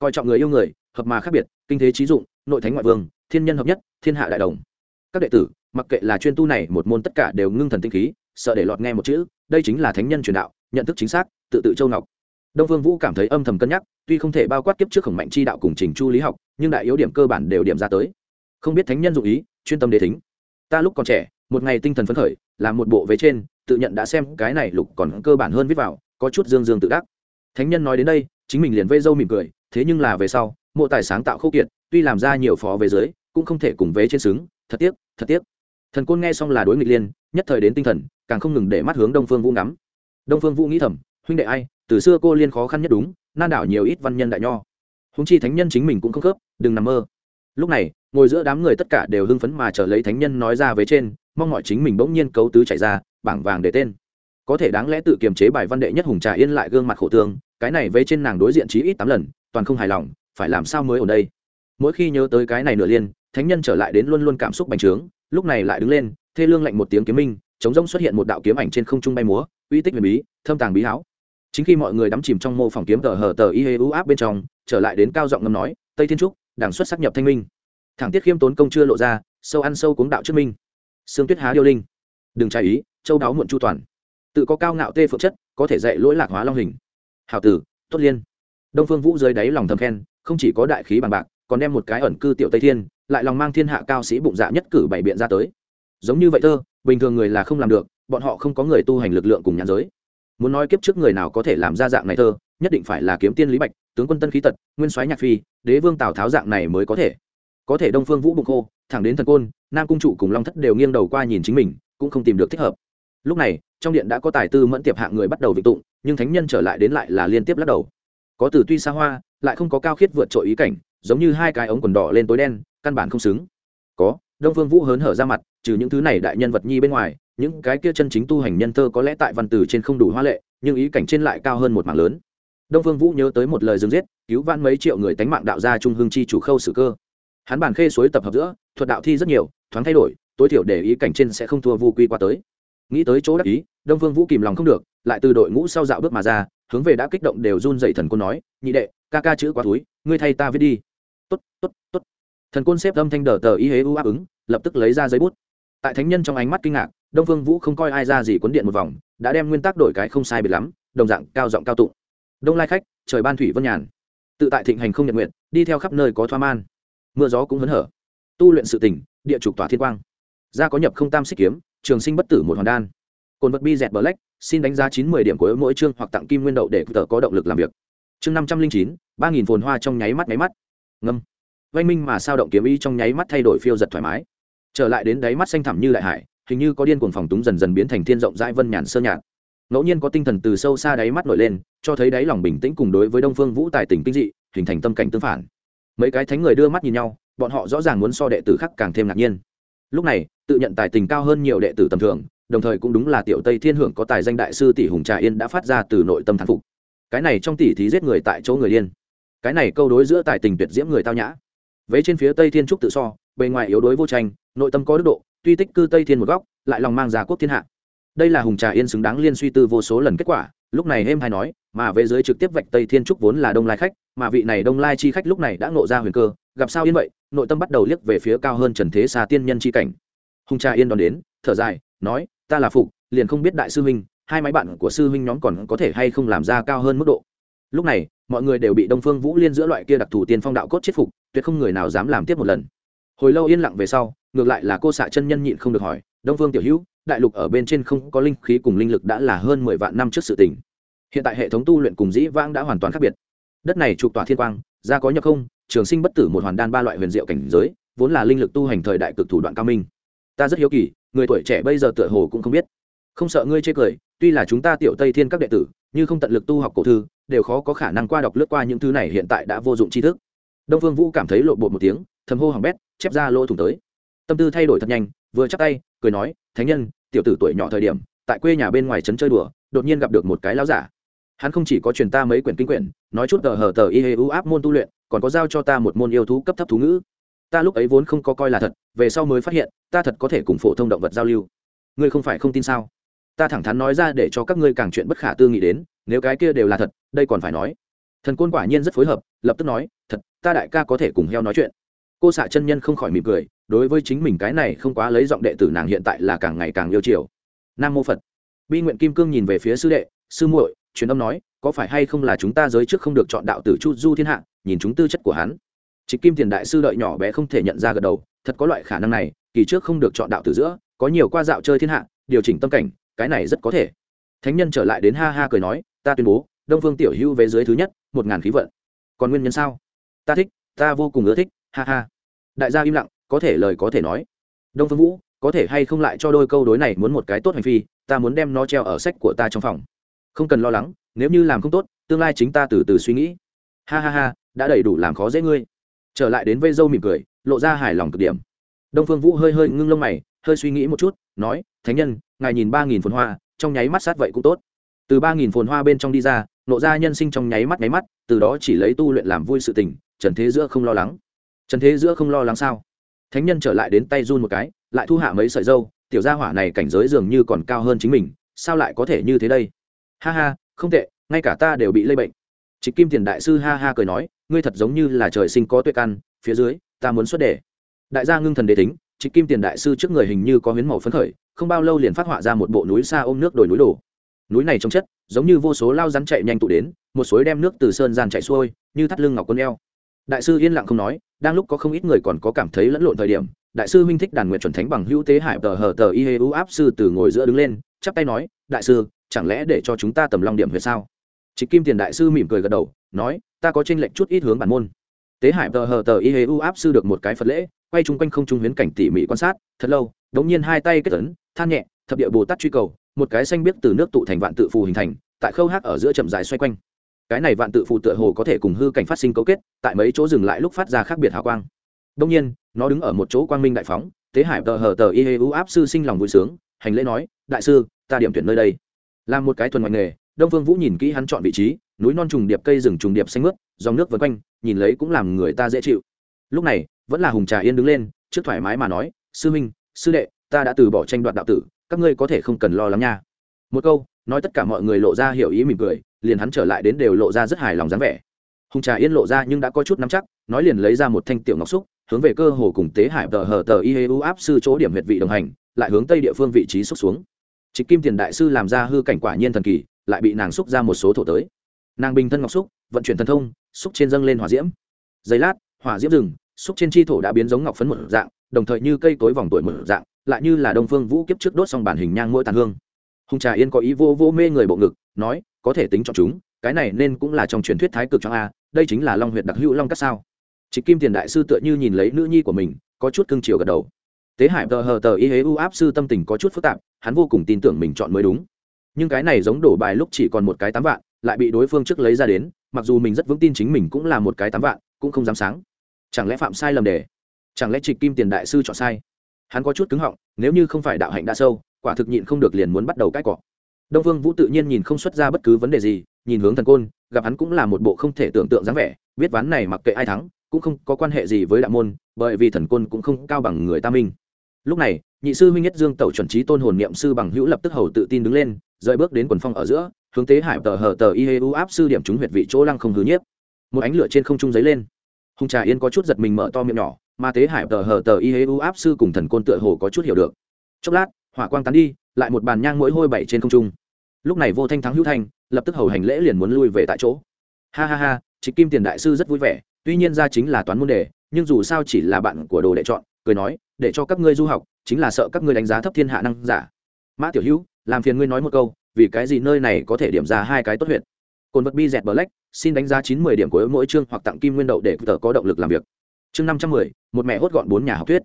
coi trọng người yêu người hợp mà khác biệt, kinh thế trí dụng, nội thánh ngoại vương, thiên nhân hợp nhất, thiên hạ đại đồng. Các đệ tử, mặc kệ là chuyên tu này, một môn tất cả đều ngưng thần tinh khí, sợ để lọt nghe một chữ, đây chính là thánh nhân truyền đạo, nhận thức chính xác, tự tự châu ngọc. Đông vương vũ cảm thấy âm thầm cân nhắc, tuy không thể bao quát kiếp trước khổng mạnh chi đạo cùng trình chu lý học, nhưng đại yếu điểm cơ bản đều điểm ra tới. Không biết thánh nhân dụng ý, chuyên tâm đề thính. Ta lúc còn trẻ, một ngày tinh thần phấn khởi, làm một bộ vế trên, tự nhận đã xem cái này lục còn cơ bản hơn viết vào, có chút dương dương tự đắc. Thánh nhân nói đến đây, chính mình liền vây dâu mỉm cười, thế nhưng là về sau mộ tài sáng tạo khâu kiệt, tuy làm ra nhiều phó về dưới cũng không thể cùng vế trên xứng, thật tiếc thật tiếc. Thần côn nghe xong là đối nghịch liên, nhất thời đến tinh thần, càng không ngừng để mắt hướng đông phương vũ ngắm. Đông phương vũ nghĩ thầm, huynh đệ ai, từ xưa cô liên khó khăn nhất đúng, nan đảo nhiều ít văn nhân đại nho. Húng chi thánh nhân chính mình cũng không khớp, đừng nằm mơ. Lúc này, ngồi giữa đám người tất cả đều hưng phấn mà chờ lấy thánh nhân nói ra với trên, mong mọi chính mình bỗng nhiên cấu tứ chạy ra, bảng vàng để tên. Có thể đáng lẽ tự kiềm chế bài văn đệ nhất hùng trà yên lại gương mặt khổ tương, cái này vây trên nàng đối diện chí ít tám lần, toàn không hài lòng phải làm sao mới ở đây? Mỗi khi nhớ tới cái này nửa liên, thánh nhân trở lại đến luôn luôn cảm xúc bành trướng, lúc này lại đứng lên, thê lương lạnh một tiếng kiếm minh, chống rông xuất hiện một đạo kiếm ảnh trên không trung bay múa, uy tích huyền bí, thâm tàng bí háo chính khi mọi người đắm chìm trong mô phỏng kiếm tờ hờ tờ y hê u áp bên trong, trở lại đến cao giọng ngâm nói, tây thiên trúc, đảng xuất sắc nhập thanh minh. Thẳng tiết khiêm tốn công chưa lộ ra, sâu ăn sâu cuống đạo trước minh. Sương tuyết há điêu linh. Đừng trái ý, châu đáo muộn chu toàn. Tự có cao ngạo tê phượng chất, có thể dạy lỗi lạc hóa long hình. Hào tử, tốt liên. Đông phương vũ dưới đáy lòng thầm khen không chỉ có đại khí bằng bạc, còn đem một cái ẩn cư tiểu tây thiên, lại lòng mang thiên hạ cao sĩ bụng dạ nhất cử bảy biện ra tới. Giống như vậy thơ, bình thường người là không làm được, bọn họ không có người tu hành lực lượng cùng nhãn giới. Muốn nói kiếp trước người nào có thể làm ra dạng này thơ, nhất định phải là kiếm tiên lý bạch, tướng quân tân khí tật, nguyên soái nhạc phi, đế vương tào tháo dạng này mới có thể. Có thể đông phương vũ bụng khô, thẳng đến thần côn, nam cung trụ cùng long thất đều nghiêng đầu qua nhìn chính mình, cũng không tìm được thích hợp. Lúc này, trong điện đã có tài tư mẫn tiệp hạng người bắt đầu vị tụng, nhưng thánh nhân trở lại đến lại là liên tiếp lắc đầu. Có từ tuy xa hoa lại không có cao khiết vượt trội ý cảnh, giống như hai cái ống quần đỏ lên tối đen, căn bản không xứng. Có, đông phương vũ hớn hở ra mặt, trừ những thứ này đại nhân vật nhi bên ngoài, những cái kia chân chính tu hành nhân thơ có lẽ tại văn từ trên không đủ hoa lệ, nhưng ý cảnh trên lại cao hơn một mảng lớn. Đông phương vũ nhớ tới một lời dương giết, cứu vãn mấy triệu người tánh mạng đạo gia trung hương chi chủ khâu sử cơ. Hắn bản khê suối tập hợp giữa, thuật đạo thi rất nhiều, thoáng thay đổi, tối thiểu để ý cảnh trên sẽ không thua vu quy qua tới. Nghĩ tới chỗ đắc ý, đông phương vũ kìm lòng không được, lại từ đội ngũ sau dạo bước mà ra, hướng về đã kích động đều run dậy thần côn nói, nhị đệ ca ca chữ quá túi ngươi thay ta viết đi. Tốt tốt tốt. Thần côn xếp âm thanh đờ tờ y hế u áp ứng, lập tức lấy ra giấy bút. Tại thánh nhân trong ánh mắt kinh ngạc, đông phương vũ không coi ai ra gì cuốn điện một vòng, đã đem nguyên tắc đổi cái không sai biệt lắm, đồng dạng cao giọng cao tụng. Đông lai khách, trời ban thủy vân nhàn. Tự tại thịnh hành không nhật nguyện, đi theo khắp nơi có thoa man. Mưa gió cũng hớn hở. Tu luyện sự tỉnh, địa trục tỏa thiên quang. Gia có nhập không tam xích kiếm, trường sinh bất tử một hoàn đan. Cồn vật bi dẹt bờ lách xin đánh giá chín mươi điểm của mỗi chương hoặc tặng kim nguyên đậu để tờ có động lực làm việc chương năm trăm linh chín, ba nghìn phồn hoa trong nháy mắt nháy mắt. Ngâm. Oanh minh mà sao động kiếm ý trong nháy mắt thay đổi phiêu giật thoải mái. Trở lại đến đáy mắt xanh thẳm như đại hải, hình như có điên cuồng phòng túng dần dần biến thành thiên rộng rãi vân nhàn sơ nhạt. Ngẫu nhiên có tinh thần từ sâu xa đáy mắt nổi lên, cho thấy đáy lòng bình tĩnh cùng đối với đông phương vũ tài tình kinh dị, hình thành tâm cảnh tương phản. Mấy cái thánh người đưa mắt nhìn nhau, bọn họ rõ ràng muốn so đệ tử khác càng thêm ngạc nhiên. Lúc này, tự nhận tài tình cao hơn nhiều đệ tử tầm thường, đồng thời cũng đúng là tiểu tây thiên hưởng có tài danh đại sư tỷ hùng trà yên đã phát ra từ nội tâm thán phục cái này trong tỷ thí giết người tại chỗ người điên. Cái này câu đối giữa tài tình tuyệt diễm người tao nhã. Vế trên phía tây thiên trúc tự so, bề ngoài yếu đối vô tranh, nội tâm có đức độ, tuy tích cư tây thiên một góc, lại lòng mang gia quốc thiên hạ. Đây là hùng trà yên xứng đáng liên suy tư vô số lần kết quả, lúc này êm hay nói, mà về dưới trực tiếp vạch tây thiên trúc vốn là đông lai khách, mà vị này đông lai chi khách lúc này đã nộ ra huyền cơ, gặp sao yên vậy, nội tâm bắt đầu liếc về phía cao hơn trần thế xa tiên nhân chi cảnh. Hùng trà yên đón đến, thở dài, nói, ta là phục, liền không biết đại sư huynh hai máy bạn của sư huynh nhóm còn có thể hay không làm ra cao hơn mức độ. Lúc này, mọi người đều bị đông phương vũ liên giữa loại kia đặc thù tiên phong đạo cốt chết phục, tuyệt không người nào dám làm tiếp một lần. Hồi lâu yên lặng về sau, ngược lại là cô xạ chân nhân nhịn không được hỏi, đông phương tiểu hữu, đại lục ở bên trên không có linh khí cùng linh lực đã là hơn mười vạn năm trước sự tình. Hiện tại hệ thống tu luyện cùng dĩ vãng đã hoàn toàn khác biệt. Đất này trục tỏa thiên quang ra có nhập không, trường sinh bất tử một hoàn đan ba loại huyền diệu cảnh giới, vốn là linh lực tu hành thời đại cực thủ đoạn cao minh. Ta rất hiếu kỳ, người tuổi trẻ bây giờ tựa hồ cũng không biết không sợ ngươi chê cười, tuy là chúng ta tiểu tây thiên các đệ tử, như không tận lực tu học cổ thư, đều khó có khả năng qua đọc lướt qua những thứ này hiện tại đã vô dụng tri thức. Đông phương vũ cảm thấy lộ bột một tiếng, thầm hô hỏng bét, chép ra lỗ thủng tới. Tâm tư thay đổi thật nhanh, vừa chắc tay, cười nói, thánh nhân, tiểu tử tuổi nhỏ thời điểm, tại quê nhà bên ngoài trấn chơi đùa, đột nhiên gặp được một cái lão giả. Hắn không chỉ có truyền ta mấy quyển kinh quyển, nói chút tờ hờ tờ y hê u áp môn tu luyện, còn có giao cho ta một môn yêu thú cấp thấp thú ngữ. Ta lúc ấy vốn không có coi là thật, về sau mới phát hiện, ta thật có thể cùng phổ thông động vật giao lưu. Ngươi không phải không tin sao? Ta thẳng thắn nói ra để cho các ngươi càng chuyện bất khả tư nghị đến, nếu cái kia đều là thật, đây còn phải nói. Thần côn quả nhiên rất phối hợp, lập tức nói, thật, ta đại ca có thể cùng heo nói chuyện. Cô xạ chân nhân không khỏi mỉm cười, đối với chính mình cái này không quá lấy giọng đệ tử nàng hiện tại là càng ngày càng yêu chiều. Nam mô phật. Bi nguyện kim cương nhìn về phía sư đệ, sư muội, truyền âm nói, có phải hay không là chúng ta giới trước không được chọn đạo tử chu du thiên hạ, nhìn chúng tư chất của hắn? Trịch kim tiền đại sư đợi nhỏ bé không thể nhận ra gật đầu, thật có loại khả năng này, kỳ trước không được chọn đạo tử giữa, có nhiều qua dạo chơi thiên hạ, điều chỉnh tâm cảnh cái này rất có thể. Thánh nhân trở lại đến ha ha cười nói, ta tuyên bố, đông phương tiểu hưu về dưới thứ nhất, một ngàn khí vận. Còn nguyên nhân sao? Ta thích, ta vô cùng ưa thích. Ha ha. Đại gia im lặng, có thể lời có thể nói. Đông phương vũ, có thể hay không lại cho đôi câu đối này muốn một cái tốt hành phi, ta muốn đem nó treo ở sách của ta trong phòng. Không cần lo lắng, nếu như làm không tốt, tương lai chính ta từ từ suy nghĩ. Ha ha ha, đã đầy đủ làm khó dễ ngươi. Trở lại đến vây dâu mỉm cười, lộ ra hài lòng cực điểm đông phương vũ hơi hơi ngưng lông mày, hơi suy nghĩ một chút, nói, thánh nhân, ngài nhìn ba nghìn phồn hoa, trong nháy mắt sát vậy cũng tốt. Từ ba nghìn phồn hoa bên trong đi ra, nộ ra nhân sinh trong nháy mắt nháy mắt, từ đó chỉ lấy tu luyện làm vui sự tình, trần thế giữa không lo lắng. Trần thế giữa không lo lắng sao? Thánh nhân trở lại đến tay run một cái, lại thu hạ mấy sợi dâu, tiểu gia hỏa này cảnh giới dường như còn cao hơn chính mình, sao lại có thể như thế đây? Ha ha, không tệ, ngay cả ta đều bị lây bệnh. Trịch kim tiền đại sư ha ha cười nói, ngươi thật giống như là trời sinh có tuệ căn, phía dưới, ta muốn xuất đề đại gia ngưng thần đế tính trịnh kim tiền đại sư trước người hình như có huyến màu phấn khởi, không bao lâu liền phát họa ra một bộ núi xa ôm nước đồi núi đổ. Núi này trong chất, giống như vô số lao rắn chạy nhanh tụ đến, một suối đem nước từ sơn gian chạy xuôi, như thắt lưng ngọc quân eo. Đại sư yên lặng không nói, đang lúc có không ít người còn có cảm thấy lẫn lộn thời điểm, đại sư huynh thích đàn nguyện chuẩn thánh bằng hữu tế hải tờ hờ tờ y hê u áp sư từ ngồi giữa đứng lên, chắp tay nói, đại sư, chẳng lẽ để cho chúng ta tầm long điểm huyệt sao? Trịch kim tiền đại sư mỉm cười gật đầu, nói, ta có tranh lệnh chút ít hướng bản môn tế hải tờ hờ tờ y hê u áp sư được một cái phật lễ, quay chung quanh không trung huyến cảnh tỉ mỉ quan sát, thật lâu, đống nhiên hai tay kết tấn than nhẹ, thập địa bồ tát truy cầu, một cái xanh biết từ nước tụ thành vạn tự phù hình thành, tại khâu hát ở giữa chậm dài xoay quanh. Cái này vạn tự phù tựa hồ có thể cùng hư cảnh phát sinh cấu kết, tại mấy chỗ dừng lại lúc phát ra khác biệt hào quang. Đông nhiên, nó đứng ở một chỗ quang minh đại phóng, tế hải tờ hờ tờ y hê u áp sư sinh lòng vui sướng, hành lễ nói, đại sư, ta điểm tuyển nơi đây. Là một cái thuần ngoại nghề, đông phương vũ nhìn kỹ hắn chọn vị trí, núi non trùng điệp, cây rừng trùng điệp xanh mướt dòng nước vân quanh, nhìn lấy cũng làm người ta dễ chịu. Lúc này, vẫn là hùng trà yên đứng lên, trước thoải mái mà nói, sư minh, sư đệ, ta đã từ bỏ tranh đoạt đạo tử, các ngươi có thể không cần lo lắng nha. Một câu, nói tất cả mọi người lộ ra hiểu ý mỉm cười, liền hắn trở lại đến đều lộ ra rất hài lòng dáng vẻ. Hùng trà yên lộ ra nhưng đã có chút nắm chắc, nói liền lấy ra một thanh tiểu ngọc xúc, hướng về cơ hồ cùng tế hải tờ hờ tờ y hê u áp sư chỗ điểm huyệt vị đồng hành, lại hướng tây địa phương vị trí xúc xuống. Trịch kim tiền đại sư làm ra hư cảnh quả nhiên thần kỳ, lại bị nàng xúc ra một số thổ tới. Nàng bình thân ngọc xúc vận chuyển thần thông, xúc trên dâng lên hỏa diễm. Giây lát, hỏa diễm rừng xúc trên chi thổ đã biến giống ngọc phấn một dạng, đồng thời như cây tối vòng tuổi một dạng, lại như là đông phương vũ kiếp trước đốt xong bản hình nhang mỗi tàn hương. Hùng trà yên có ý vô vô mê người bộ ngực, nói, có thể tính chọn chúng, cái này nên cũng là trong truyền thuyết thái cực cho a, đây chính là long huyện đặc hữu long cắt sao? Trịch kim tiền đại sư tựa như nhìn lấy nữ nhi của mình, có chút cưng chiều gật đầu. Tế hải tờ hờ tờ y hế u áp sư tâm tình có chút phức tạp, hắn vô cùng tin tưởng mình chọn mới đúng. Nhưng cái này giống đổ bài lúc chỉ còn một cái tám vạn, lại bị đối phương trước lấy ra đến mặc dù mình rất vững tin chính mình cũng là một cái tám vạn, cũng không dám sáng. Chẳng lẽ phạm sai lầm đề chẳng lẽ trịch kim tiền đại sư chọn sai? Hắn có chút cứng họng, nếu như không phải đạo hạnh đã sâu, quả thực nhịn không được liền muốn bắt đầu cãi cọ. Đông vương vũ tự nhiên nhìn không xuất ra bất cứ vấn đề gì, nhìn hướng thần côn, gặp hắn cũng là một bộ không thể tưởng tượng dáng vẻ, biết ván này mặc kệ ai thắng, cũng không có quan hệ gì với đạo môn, bởi vì thần côn cũng không cao bằng người ta minh lúc này, nhị sư huynh nhất dương tẩu chuẩn trí tôn hồn niệm sư bằng hữu lập tức hầu tự tin đứng lên rời bước đến quần phong ở giữa, hướng tế hải tờ hờ tờ y hê u áp sư điểm trúng huyệt vị chỗ lăng không hứa nhiếp. Một ánh lửa trên không trung dấy lên. Hùng trà yên có chút giật mình mở to miệng nhỏ, mà tế hải tờ hờ tờ y hê u áp sư cùng thần côn tựa hồ có chút hiểu được. Chốc lát, hỏa quang tán đi, lại một bàn nhang mỗi hôi bảy trên không trung. Lúc này vô thanh thắng hữu thanh, lập tức hầu hành lễ liền muốn lui về tại chỗ. Ha ha ha trịch kim tiền đại sư rất vui vẻ, tuy nhiên ra chính là toán môn đề, nhưng dù sao chỉ là bạn của đồ đệ chọn, cười nói, để cho các ngươi du học, chính là sợ các ngươi đánh giá thấp thiên hạ năng giả. Mã tiểu hữu làm phiền ngươi nói một câu, vì cái gì nơi này có thể điểm ra hai cái tốt huyện cồn vật bi dẹt black, xin đánh giá chín mươi điểm của mỗi chương hoặc tặng kim nguyên đậu để tờ có động lực làm việc. Chương năm trăm mười, một mẹ hốt gọn bốn nhà học thuyết.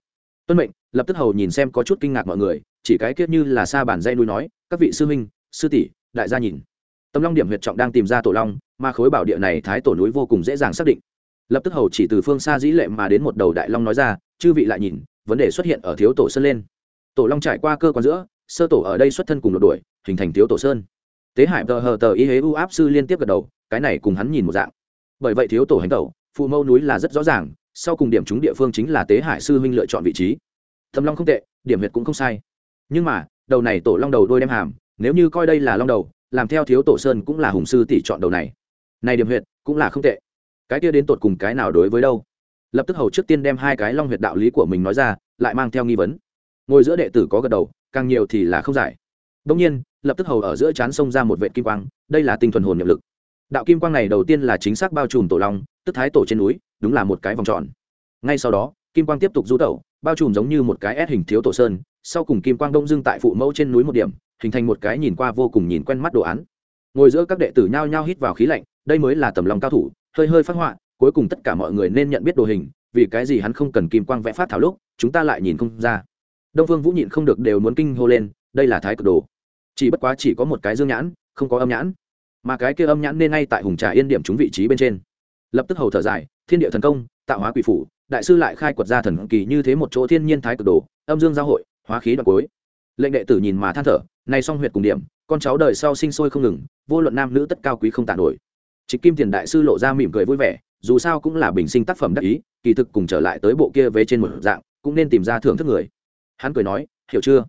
Tuân mệnh, lập tức hầu nhìn xem có chút kinh ngạc mọi người, chỉ cái kiết như là xa bản dây núi nói, các vị sư huynh, sư tỷ, đại gia nhìn. Tâm long điểm huyệt trọng đang tìm ra tổ long, mà khối bảo địa này thái tổ núi vô cùng dễ dàng xác định. Lập tức hầu chỉ từ phương xa dĩ lệ mà đến một đầu đại long nói ra, chư vị lại nhìn, vấn đề xuất hiện ở thiếu tổ sơn lên. Tổ long trải qua cơ quan giữa sơ tổ ở đây xuất thân cùng lột đuổi, hình thành thiếu tổ sơn. Tế hải tờ hờ tờ y hế u áp sư liên tiếp gật đầu, cái này cùng hắn nhìn một dạng. Bởi vậy thiếu tổ hành tẩu, phụ mâu núi là rất rõ ràng, sau cùng điểm trúng địa phương chính là tế hải sư huynh lựa chọn vị trí. Thầm long không tệ, điểm huyệt cũng không sai. Nhưng mà, đầu này tổ long đầu đôi đem hàm, nếu như coi đây là long đầu, làm theo thiếu tổ sơn cũng là hùng sư tỷ chọn đầu này. Này điểm huyệt cũng là không tệ. Cái kia đến tột cùng cái nào đối với đâu? Lập tức hầu trước tiên đem hai cái long huyệt đạo lý của mình nói ra, lại mang theo nghi vấn. Ngồi giữa đệ tử có gật đầu càng nhiều thì là không giải. Đông nhiên, lập tức hầu ở giữa chán sông ra một vệ kim quang, đây là tinh thuần hồn niệm lực. Đạo kim quang này đầu tiên là chính xác bao trùm tổ long, tức thái tổ trên núi, đúng là một cái vòng tròn. Ngay sau đó, kim quang tiếp tục du tẩu, bao trùm giống như một cái s hình thiếu tổ sơn, sau cùng kim quang đông dưng tại phụ mẫu trên núi một điểm, hình thành một cái nhìn qua vô cùng nhìn quen mắt đồ án. Ngồi giữa các đệ tử nhao nhao hít vào khí lạnh, đây mới là tầm lòng cao thủ, hơi hơi phát họa, cuối cùng tất cả mọi người nên nhận biết đồ hình, vì cái gì hắn không cần kim quang vẽ phát thảo lúc, chúng ta lại nhìn không ra đông phương vũ nhịn không được đều muốn kinh hô lên, đây là thái cực đồ. Chỉ bất quá chỉ có một cái dương nhãn, không có âm nhãn. Mà cái kia âm nhãn nên ngay tại hùng trà yên điểm chúng vị trí bên trên. Lập tức hầu thở dài, thiên địa thần công, tạo hóa quỷ phủ, đại sư lại khai quật ra thần kỳ như thế một chỗ thiên nhiên thái cực đồ, âm dương giao hội, hóa khí đoạn cuối. Lệnh đệ tử nhìn mà than thở, nay song huyệt cùng điểm, con cháu đời sau sinh sôi không ngừng, vô luận nam nữ tất cao quý không tàn nổi. Trịch kim tiền đại sư lộ ra mỉm cười vui vẻ, dù sao cũng là bình sinh tác phẩm đắc ý, kỳ thực cùng trở lại tới bộ kia về trên một dạng, cũng nên tìm ra thưởng thức người hắn cười nói, hiểu chưa?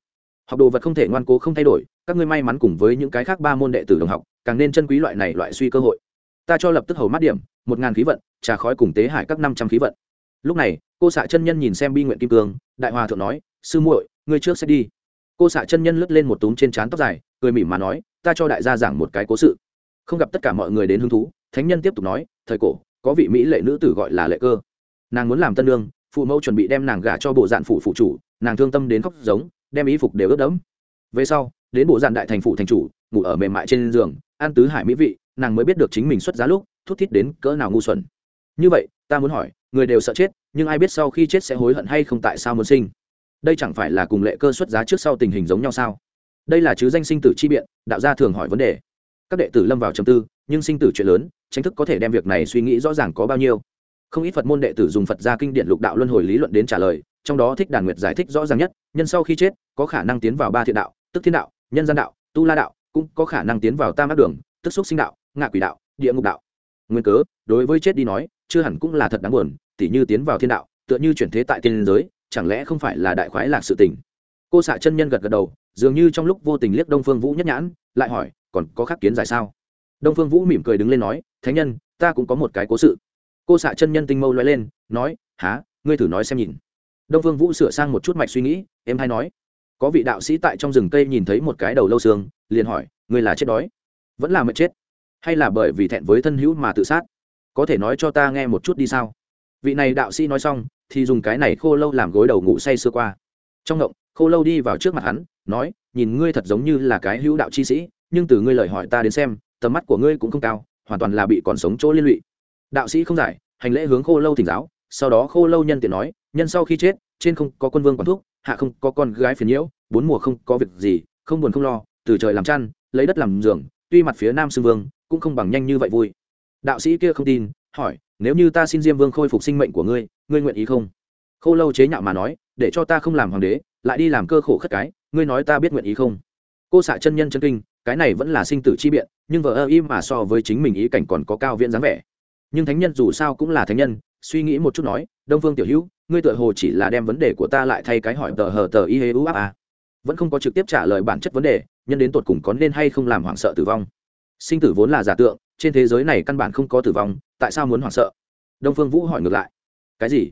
Học đồ vật không thể ngoan cố không thay đổi, các ngươi may mắn cùng với những cái khác ba môn đệ tử đồng học, càng nên chân quý loại này loại suy cơ hội. Ta cho lập tức hầu mát điểm, một ngàn khí vận, trà khói cùng tế hải các năm trăm khí vận. Lúc này, cô xạ chân nhân nhìn xem bi nguyện kim cương, đại hòa thượng nói, sư muội, ngươi trước sẽ đi. Cô xạ chân nhân lướt lên một túm trên trán tóc dài, cười mỉm mà nói, ta cho đại gia giảng một cái cố sự. Không gặp tất cả mọi người đến hứng thú, thánh nhân tiếp tục nói, thời cổ, có vị mỹ lệ nữ tử gọi là lệ cơ. Nàng muốn làm tân lương phụ mẫu chuẩn bị đem nàng gả cho bộ dạn phủ phụ chủ, nàng thương tâm đến khóc giống, đem ý phục đều ướt đẫm. Về sau, đến bộ dạn đại thành phủ thành chủ, ngủ ở mềm mại trên giường ăn tứ hải mỹ vị, nàng mới biết được chính mình xuất giá lúc, thút thít đến cỡ nào ngu xuẩn. Như vậy, ta muốn hỏi, người đều sợ chết, nhưng ai biết sau khi chết sẽ hối hận hay không tại sao muốn sinh? Đây chẳng phải là cùng lệ cơ xuất giá trước sau tình hình giống nhau sao? Đây là chứ danh sinh tử chi biện, đạo gia thường hỏi vấn đề. Các đệ tử lâm vào trầm tư, nhưng sinh tử chuyện lớn tranh thức có thể đem việc này suy nghĩ rõ ràng có bao nhiêu không ít phật môn đệ tử dùng phật gia kinh điển lục đạo luân hồi lý luận đến trả lời, trong đó thích đàn nguyệt giải thích rõ ràng nhất, nhân sau khi chết, có khả năng tiến vào ba thiện đạo, tức thiên đạo, nhân gian đạo, tu la đạo, cũng có khả năng tiến vào tam ác đường, tức xúc sinh đạo, ngạ quỷ đạo, địa ngục đạo. Nguyên cớ, đối với chết đi nói, chưa hẳn cũng là thật đáng buồn, tỉ như tiến vào thiên đạo, tựa như chuyển thế tại tiên giới, chẳng lẽ không phải là đại khoái lạc sự tình? Cô xạ chân nhân gật gật đầu, dường như trong lúc vô tình liếc đông phương vũ nhất nhãn, lại hỏi, còn có khắc kiến giải sao? Đông phương vũ mỉm cười đứng lên nói, thánh nhân, ta cũng có một cái cố sự cô xạ chân nhân tinh mâu loay lên, nói há ngươi thử nói xem nhìn. Đông phương vũ sửa sang một chút mạch suy nghĩ, em hay nói. Có vị đạo sĩ tại trong rừng cây nhìn thấy một cái đầu lâu xương, liền hỏi, ngươi là chết đói? Vẫn là mệt chết. Hay là bởi vì thẹn với thân hữu mà tự sát? Có thể nói cho ta nghe một chút đi sao? Vị này đạo sĩ nói xong, thì dùng cái này khô lâu làm gối đầu ngủ say sưa qua. Trong ngộng, khô lâu đi vào trước mặt hắn, nói, nhìn ngươi thật giống như là cái hữu đạo chi sĩ, nhưng từ ngươi lời hỏi ta đến xem, tầm mắt của ngươi cũng không cao, hoàn toàn là bị còn sống chỗ liên lụy đạo sĩ không giải, hành lễ hướng khô lâu thỉnh giáo, sau đó khô lâu nhân tiện nói, nhân sau khi chết, trên không có quân vương quản thúc, hạ không có con gái phiền nhiễu, bốn mùa không có việc gì, không buồn không lo, từ trời làm chăn, lấy đất làm giường, tuy mặt phía nam xưng vương, cũng không bằng nhanh như vậy vui. Đạo sĩ kia không tin, hỏi, nếu như ta xin diêm vương khôi phục sinh mệnh của ngươi ngươi nguyện ý không? Khô lâu chế nhạo mà nói, để cho ta không làm hoàng đế, lại đi làm cơ khổ khất cái, ngươi nói ta biết nguyện ý không? Cô xạ chân nhân chân kinh, cái này vẫn là sinh tử chi biện, nhưng vợ ơ im mà so với chính mình ý cảnh còn có cao viễn dáng vẻ nhưng thánh nhân dù sao cũng là thánh nhân, suy nghĩ một chút nói, đông phương tiểu hữu, ngươi tựa hồ chỉ là đem vấn đề của ta lại thay cái hỏi tờ hờ tờ y hê u áp à. vẫn không có trực tiếp trả lời bản chất vấn đề, nhân đến tột cùng có nên hay không làm hoảng sợ tử vong. Sinh tử vốn là giả tượng, trên thế giới này căn bản không có tử vong, tại sao muốn hoảng sợ? Đông phương vũ hỏi ngược lại. Cái gì?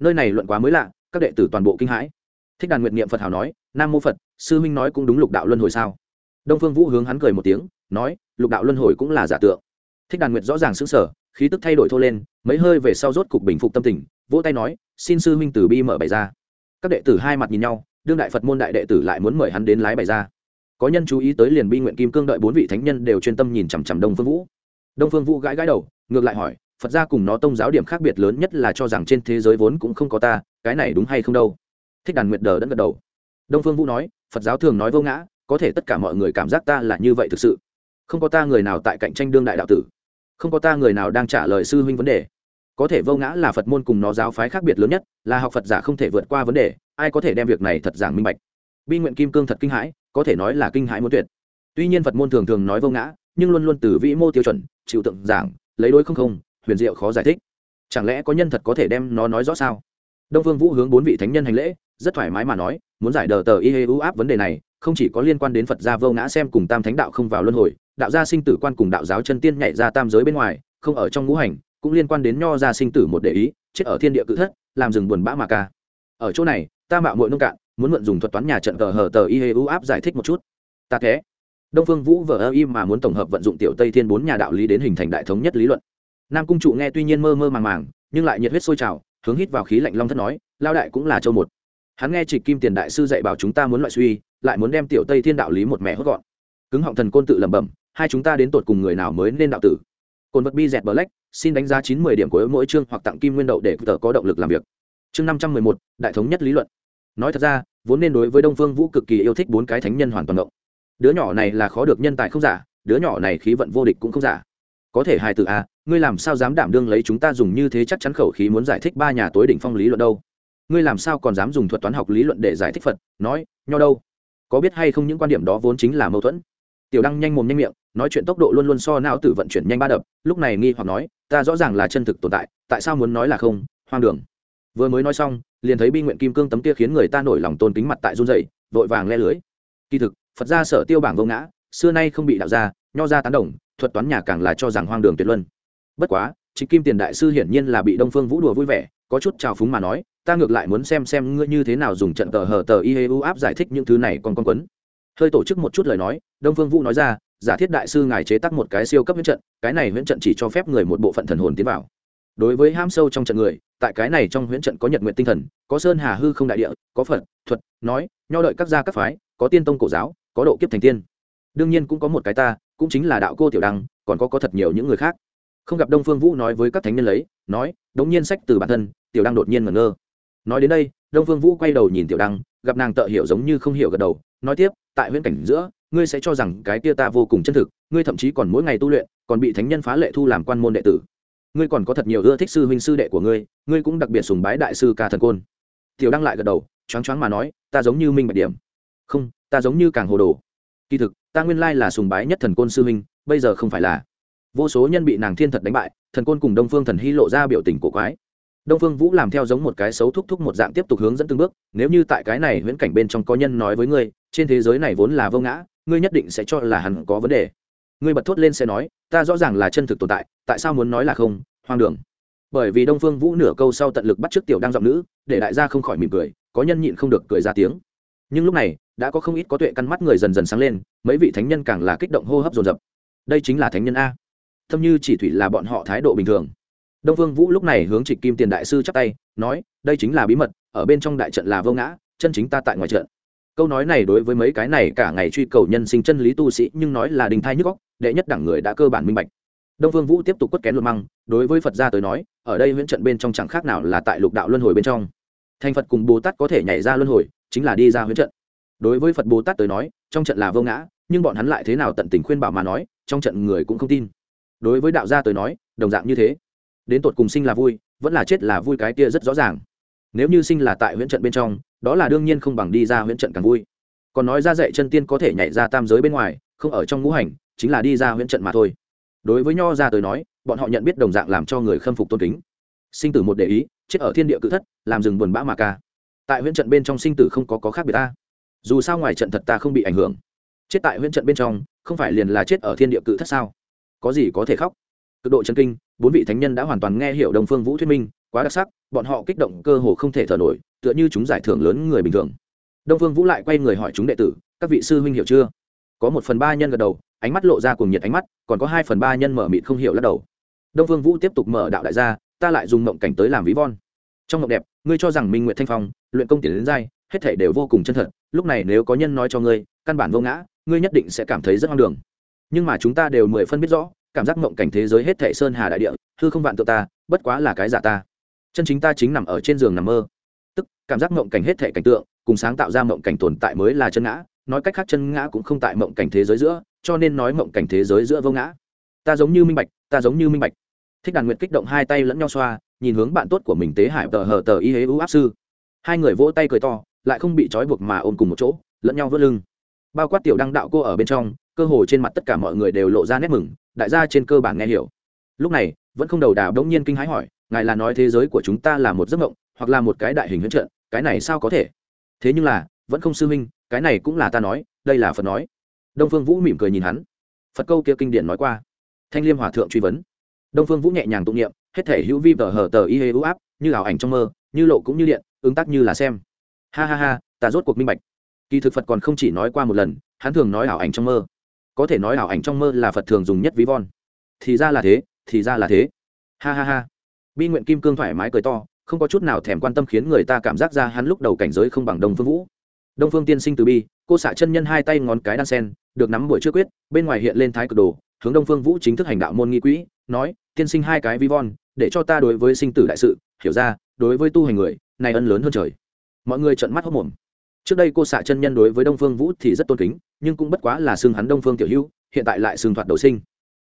Nơi này luận quá mới lạ, các đệ tử toàn bộ kinh hãi. Thích đàn nguyện niệm phật hào nói, nam mô phật, sư minh nói cũng đúng lục đạo luân hồi sao? Đông phương vũ hướng hắn cười một tiếng, nói, lục đạo luân hồi cũng là giả tượng. Thích đàn nguyệt rõ ràng xứng sở khí tức thay đổi thô lên, mấy hơi về sau rốt cục bình phục tâm tình, vỗ tay nói, xin sư minh từ bi mở bày ra. Các đệ tử hai mặt nhìn nhau, đương đại phật môn đại đệ tử lại muốn mời hắn đến lái bày ra. Có nhân chú ý tới liền bi nguyện kim cương đợi bốn vị thánh nhân đều chuyên tâm nhìn chằm chằm đông phương vũ. Đông phương vũ gãi gãi đầu, ngược lại hỏi, phật gia cùng nó tông giáo điểm khác biệt lớn nhất là cho rằng trên thế giới vốn cũng không có ta, cái này đúng hay không đâu? Thích đàn nguyệt đờ đất gật đầu. Đông phương vũ nói, phật giáo thường nói vô ngã, có thể tất cả mọi người cảm giác ta là như vậy thực sự. Không có ta người nào tại cạnh tranh đương đại đạo tử không có ta người nào đang trả lời sư huynh vấn đề. Có thể vô ngã là phật môn cùng nó giáo phái khác biệt lớn nhất, là học phật giả không thể vượt qua vấn đề, ai có thể đem việc này thật giảng minh bạch? Bi nguyện kim cương thật kinh hãi, có thể nói là kinh hãi muốn tuyệt. Tuy nhiên phật môn thường thường nói vô ngã, nhưng luôn luôn từ vĩ mô tiêu chuẩn, chịu tượng giảng, lấy đối không không, huyền diệu khó giải thích. Chẳng lẽ có nhân thật có thể đem nó nói rõ sao? Đông vương vũ hướng bốn vị thánh nhân hành lễ, rất thoải mái mà nói, muốn giải đờ tờ y hê ưu áp vấn đề này, không chỉ có liên quan đến phật gia vô ngã xem cùng tam thánh đạo không vào luân hồi đạo gia sinh tử quan cùng đạo giáo chân tiên nhảy ra tam giới bên ngoài, không ở trong ngũ hành, cũng liên quan đến nho gia sinh tử một để ý, chết ở thiên địa cự thất, làm rừng buồn bã mà ca. Ở chỗ này, ta mạo muội nông cạn, muốn mượn dùng thuật toán nhà trận tờ hờ tờ y hê u áp giải thích một chút. Ta thế. Đông phương vũ vờ ơ im mà muốn tổng hợp vận dụng tiểu tây thiên bốn nhà đạo lý đến hình thành đại thống nhất lý luận. Nam cung trụ nghe tuy nhiên mơ mơ màng màng, nhưng lại nhiệt huyết sôi trào, hướng hít vào khí lạnh long thất nói lao đại cũng là châu một. Hắn nghe trịch kim tiền đại sư dạy bảo chúng ta muốn loại suy, lại muốn đem tiểu tây thiên đạo lý một mẹ hốt gọn. Cứng họng thần côn tự lẩm bẩm hai chúng ta đến tột cùng người nào mới nên đạo tử? Cồn vật bi dẹt black xin đánh giá chín mươi điểm của mỗi chương hoặc tặng kim nguyên đậu để tờ có động lực làm việc. Chương năm trăm mười một đại thống nhất lý luận. Nói thật ra vốn nên đối với đông phương vũ cực kỳ yêu thích bốn cái thánh nhân hoàn toàn động đứa nhỏ này là khó được nhân tài không giả đứa nhỏ này khí vận vô địch cũng không giả. Có thể hài tử a à, ngươi làm sao dám đảm đương lấy chúng ta dùng như thế chắc chắn khẩu khí muốn giải thích ba nhà tối đỉnh phong lý luận đâu? Ngươi làm sao còn dám dùng thuật toán học lý luận để giải thích phật? Nói nho đâu? Có biết hay không những quan điểm đó vốn chính là mâu thuẫn? Tiểu đăng nhanh mồm nhanh miệng, nói chuyện tốc độ luôn luôn so não tử vận chuyển nhanh ba đập, lúc này nghi hoặc nói, ta rõ ràng là chân thực tồn tại tại sao muốn nói là không? Hoang đường. Vừa mới nói xong, liền thấy bi nguyện kim cương tấm kia khiến người ta nổi lòng tôn kính mặt tại run dậy vội vàng le lưới. Kỳ thực, phật gia sở tiêu bảng vô ngã, xưa nay không bị đạo gia, nho gia tán đồng, thuật toán nhà càng là cho rằng hoang đường tuyệt luân. Bất quá chính kim tiền đại sư hiển nhiên là bị đông phương vũ đùa vui vẻ, có chút trào phúng mà nói, ta ngược lại muốn xem xem ngươi như thế nào dùng trận tờ hờ tờ iheu áp giải thích những thứ này còn con quấn hơi tổ chức một chút lời nói, đông phương vũ nói ra, giả thiết đại sư ngài chế tác một cái siêu cấp huyễn trận, cái này huyễn trận chỉ cho phép người một bộ phận thần hồn tiến vào. Đối với ham sâu trong trận người, tại cái này trong huyễn trận có nhật nguyện tinh thần, có sơn hà hư không đại địa, có phật, thuật, nói, nho đợi các gia các phái, có tiên tông cổ giáo, có độ kiếp thành tiên. Đương nhiên cũng có một cái ta, cũng chính là đạo cô tiểu đăng, còn có có thật nhiều những người khác. Không gặp đông phương vũ nói với các thánh nhân lấy, nói, đống nhiên sách từ bản thân, tiểu đăng đột nhiên ngẩn ngơ. Nói đến đây, đông phương vũ quay đầu nhìn tiểu đăng, gặp nàng tợ hiểu giống như không hiểu gật đầu, nói tiếp tại huyễn cảnh giữa, ngươi sẽ cho rằng cái kia ta vô cùng chân thực, ngươi thậm chí còn mỗi ngày tu luyện, còn bị thánh nhân phá lệ thu làm quan môn đệ tử. Ngươi còn có thật nhiều ưa thích sư huynh sư đệ của ngươi ngươi cũng đặc biệt sùng bái đại sư ca thần côn. Tiểu đăng lại gật đầu, choáng choáng mà nói, ta giống như minh bạch điểm. Không, ta giống như càng hồ đồ. Kỳ thực, ta nguyên lai là sùng bái nhất thần côn sư huynh, bây giờ không phải là. Vô số nhân bị nàng thiên thật đánh bại, thần côn cùng đông phương thần hy lộ ra biểu tình cổ quái. Đông phương vũ làm theo giống một cái xấu thúc thúc một dạng tiếp tục hướng dẫn từng bước, nếu như tại cái này huyễn cảnh bên trong có nhân nói với ngươi trên thế giới này vốn là vô ngã, ngươi nhất định sẽ cho là hắn có vấn đề. Ngươi bật thốt lên sẽ nói, ta rõ ràng là chân thực tồn tại tại sao muốn nói là không? Hoang đường. Bởi vì đông phương vũ nửa câu sau tận lực bắt t r ư ớ c tiểu đang giọng nữ, để đại gia không khỏi mỉm cười, có nhân nhịn không được cười ra tiếng. Nhưng lúc này, đã có không ít có tuệ căn mắt người dần dần sáng lên, mấy vị thánh nhân càng là kích động hô hấp dồn dập. Đây chính là thánh nhân a. Thâm như chỉ thủy là bọn họ thái độ bình thường. Đông phương vũ lúc này hướng trịch kim tiền đại sư chắp tay, nói, đây chính là bí mật, ở bên trong đại trận là vô ngã, chân chính ta tại ngoài trận câu nói này đối với mấy cái này cả ngày truy cầu nhân sinh chân lý tu sĩ, nhưng nói là đình thai nhức góc đệ nhất đẳng người đã cơ bản minh bạch. Đông vương vũ tiếp tục quất kén luật măng, đối với phật gia tới nói, ở đây huyễn trận bên trong chẳng khác nào là tại lục đạo luân hồi bên trong. Thành phật cùng bồ tát có thể nhảy ra luân hồi, chính là đi ra huyễn trận. Đối với phật bồ tát tới nói, trong trận là vô ngã, nhưng bọn hắn lại thế nào tận tình khuyên bảo mà nói, trong trận người cũng không tin. Đối với đạo gia tới nói, đồng dạng như thế. Đến tột cùng sinh là vui, vẫn là chết là vui cái kia rất rõ ràng nếu như sinh là tại huyễn trận bên trong đó là đương nhiên không bằng đi ra huyễn trận càng vui. Còn nói ra dạy chân tiên có thể nhảy ra tam giới bên ngoài không ở trong ngũ hành chính là đi ra huyễn trận mà thôi. Đối với nho ra tới nói bọn họ nhận biết đồng dạng làm cho người khâm phục tôn kính. Sinh tử một để ý chết ở thiên địa cự thất làm rừng buồn bã mà ca. Tại huyễn trận bên trong sinh tử không có, có khác biệt ta. Dù sao ngoài trận thật ta không bị ảnh hưởng. Chết tại huyễn trận bên trong không phải liền là chết ở thiên địa cự thất sao? Có gì có thể khóc? Cực độ chân kinh bốn vị thánh nhân đã hoàn toàn nghe hiểu đồng phương vũ thuyết minh quá đặc sắc, bọn họ kích động cơ hồ không thể thở nổi, tựa như chúng giải thưởng lớn người bình thường. Đông phương vũ lại quay người hỏi chúng đệ tử, các vị sư huynh hiểu chưa? Có một phần ba nhân gật đầu, ánh mắt lộ ra cùng nhiệt ánh mắt, còn có hai phần ba nhân mở mịt không hiểu lắc đầu. Đông phương vũ tiếp tục mở đạo đại gia, ta lại dùng mộng cảnh tới làm ví von. Trong mộng đẹp, ngươi cho rằng minh nguyện thanh phong, luyện công tiền đến giai hết thể đều vô cùng chân thật, lúc này nếu có nhân nói cho ngươi, căn bản vô ngã, ngươi nhất định sẽ cảm thấy rất hoang đường. Nhưng mà chúng ta đều mười phân biết rõ, cảm giác mộng cảnh thế giới hết thể sơn hà đại địa, hư không vạn tự ta, bất quá là cái giả ta chân chính ta chính nằm ở trên giường nằm mơ. Tức, cảm giác mộng cảnh hết thể cảnh tượng, cùng sáng tạo ra mộng cảnh tồn tại mới là chân ngã. Nói cách khác chân ngã cũng không tại mộng cảnh thế giới giữa, cho nên nói mộng cảnh thế giới giữa vô ngã. Ta giống như minh bạch, ta giống như minh bạch. Thích đàn nguyện kích động hai tay lẫn nhau xoa, nhìn hướng bạn tốt của mình tế hải tờ hờ tờ y hế ưu áp sư. Hai người vỗ tay cười to, lại không bị trói buộc mà ôm cùng một chỗ, lẫn nhau vớt lưng. Bao quát tiểu đăng đạo cô ở bên trong, cơ hồ trên mặt tất cả mọi người đều lộ ra nét mừng, đại gia trên cơ bản nghe hiểu. Lúc này, vẫn không đầu đào đống nhiên kinh hãi hỏi ngài là nói thế giới của chúng ta là một giấc mộng, hoặc là một cái đại hình huyễn trận, cái này sao có thể? Thế nhưng là, vẫn không sư minh, cái này cũng là ta nói, đây là phật nói. Đông phương vũ mỉm cười nhìn hắn. Phật câu kia kinh điển nói qua. Thanh liêm hòa thượng truy vấn. Đông phương vũ nhẹ nhàng tụng niệm, hết thể hữu vi tờ hờ tờ y hê ưu áp, như ảo ảnh trong mơ, như lộ cũng như điện, ứng tác như là xem. Ha ha ha, ta rốt cuộc minh bạch. Kỳ thực phật còn không chỉ nói qua một lần, hắn thường nói ảo ảnh trong mơ. Có thể nói ảo ảnh trong mơ là phật thường dùng nhất ví von. Thì ra là thế, thì ra là thế. Ha ha ha bi nguyện kim cương thoải mái cười to, không có chút nào thèm quan tâm khiến người ta cảm giác ra hắn lúc đầu cảnh giới không bằng đông phương vũ. Đông phương tiên sinh từ bi, cô xạ chân nhân hai tay ngón cái đan sen, được nắm buổi trước quyết, bên ngoài hiện lên thái cực đồ, hướng đông phương vũ chính thức hành đạo môn nghi quỹ, nói, tiên sinh hai cái vi von, để cho ta đối với sinh tử đại sự, hiểu ra, đối với tu hành người, này ân lớn hơn trời. Mọi người trợn mắt hốc mồm trước đây cô xạ chân nhân đối với đông phương vũ thì rất tôn kính, nhưng cũng bất quá là xưng hắn đông phương tiểu hữu, hiện tại lại xưng thoạt đầu sinh.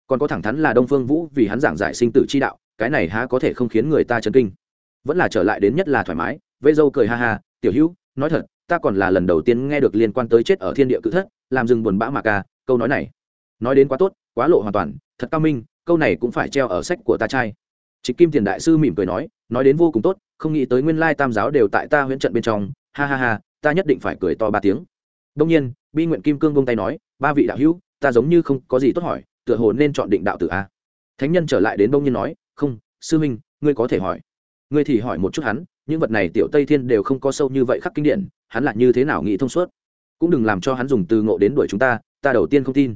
Còn có thẳng thắn là đông phương vũ vì hắn giảng giải sinh tử chi đạo cái này há có thể không khiến người ta chấn kinh. Vẫn là trở lại đến nhất là thoải mái vây dâu cười ha ha, tiểu hữu, nói thật, ta còn là lần đầu tiên nghe được liên quan tới chết ở thiên địa cự thất, làm rừng buồn bã mà ca, câu nói này. Nói đến quá tốt, quá lộ hoàn toàn, thật cao minh, câu này cũng phải treo ở sách của ta trai. Trịch kim tiền đại sư mỉm cười nói nói đến vô cùng tốt, không nghĩ tới nguyên lai tam giáo đều tại ta huyễn trận bên trong, ha ha ha, ta nhất định phải cười to ba tiếng. Đông nhiên, bi nguyện kim cương bông tay nói, ba vị đạo hữu, ta giống như không có gì tốt hỏi, tựa hồ nên chọn định đạo tử a. Thánh nhân trở lại đến đông nhiên nói không, sư minh ngươi có thể hỏi. Ngươi thì hỏi một chút hắn, những vật này tiểu tây thiên đều không có sâu như vậy khắc kinh điển, hắn lại như thế nào nghĩ thông suốt? Cũng đừng làm cho hắn dùng từ ngộ đến đuổi chúng ta ta đầu tiên không tin.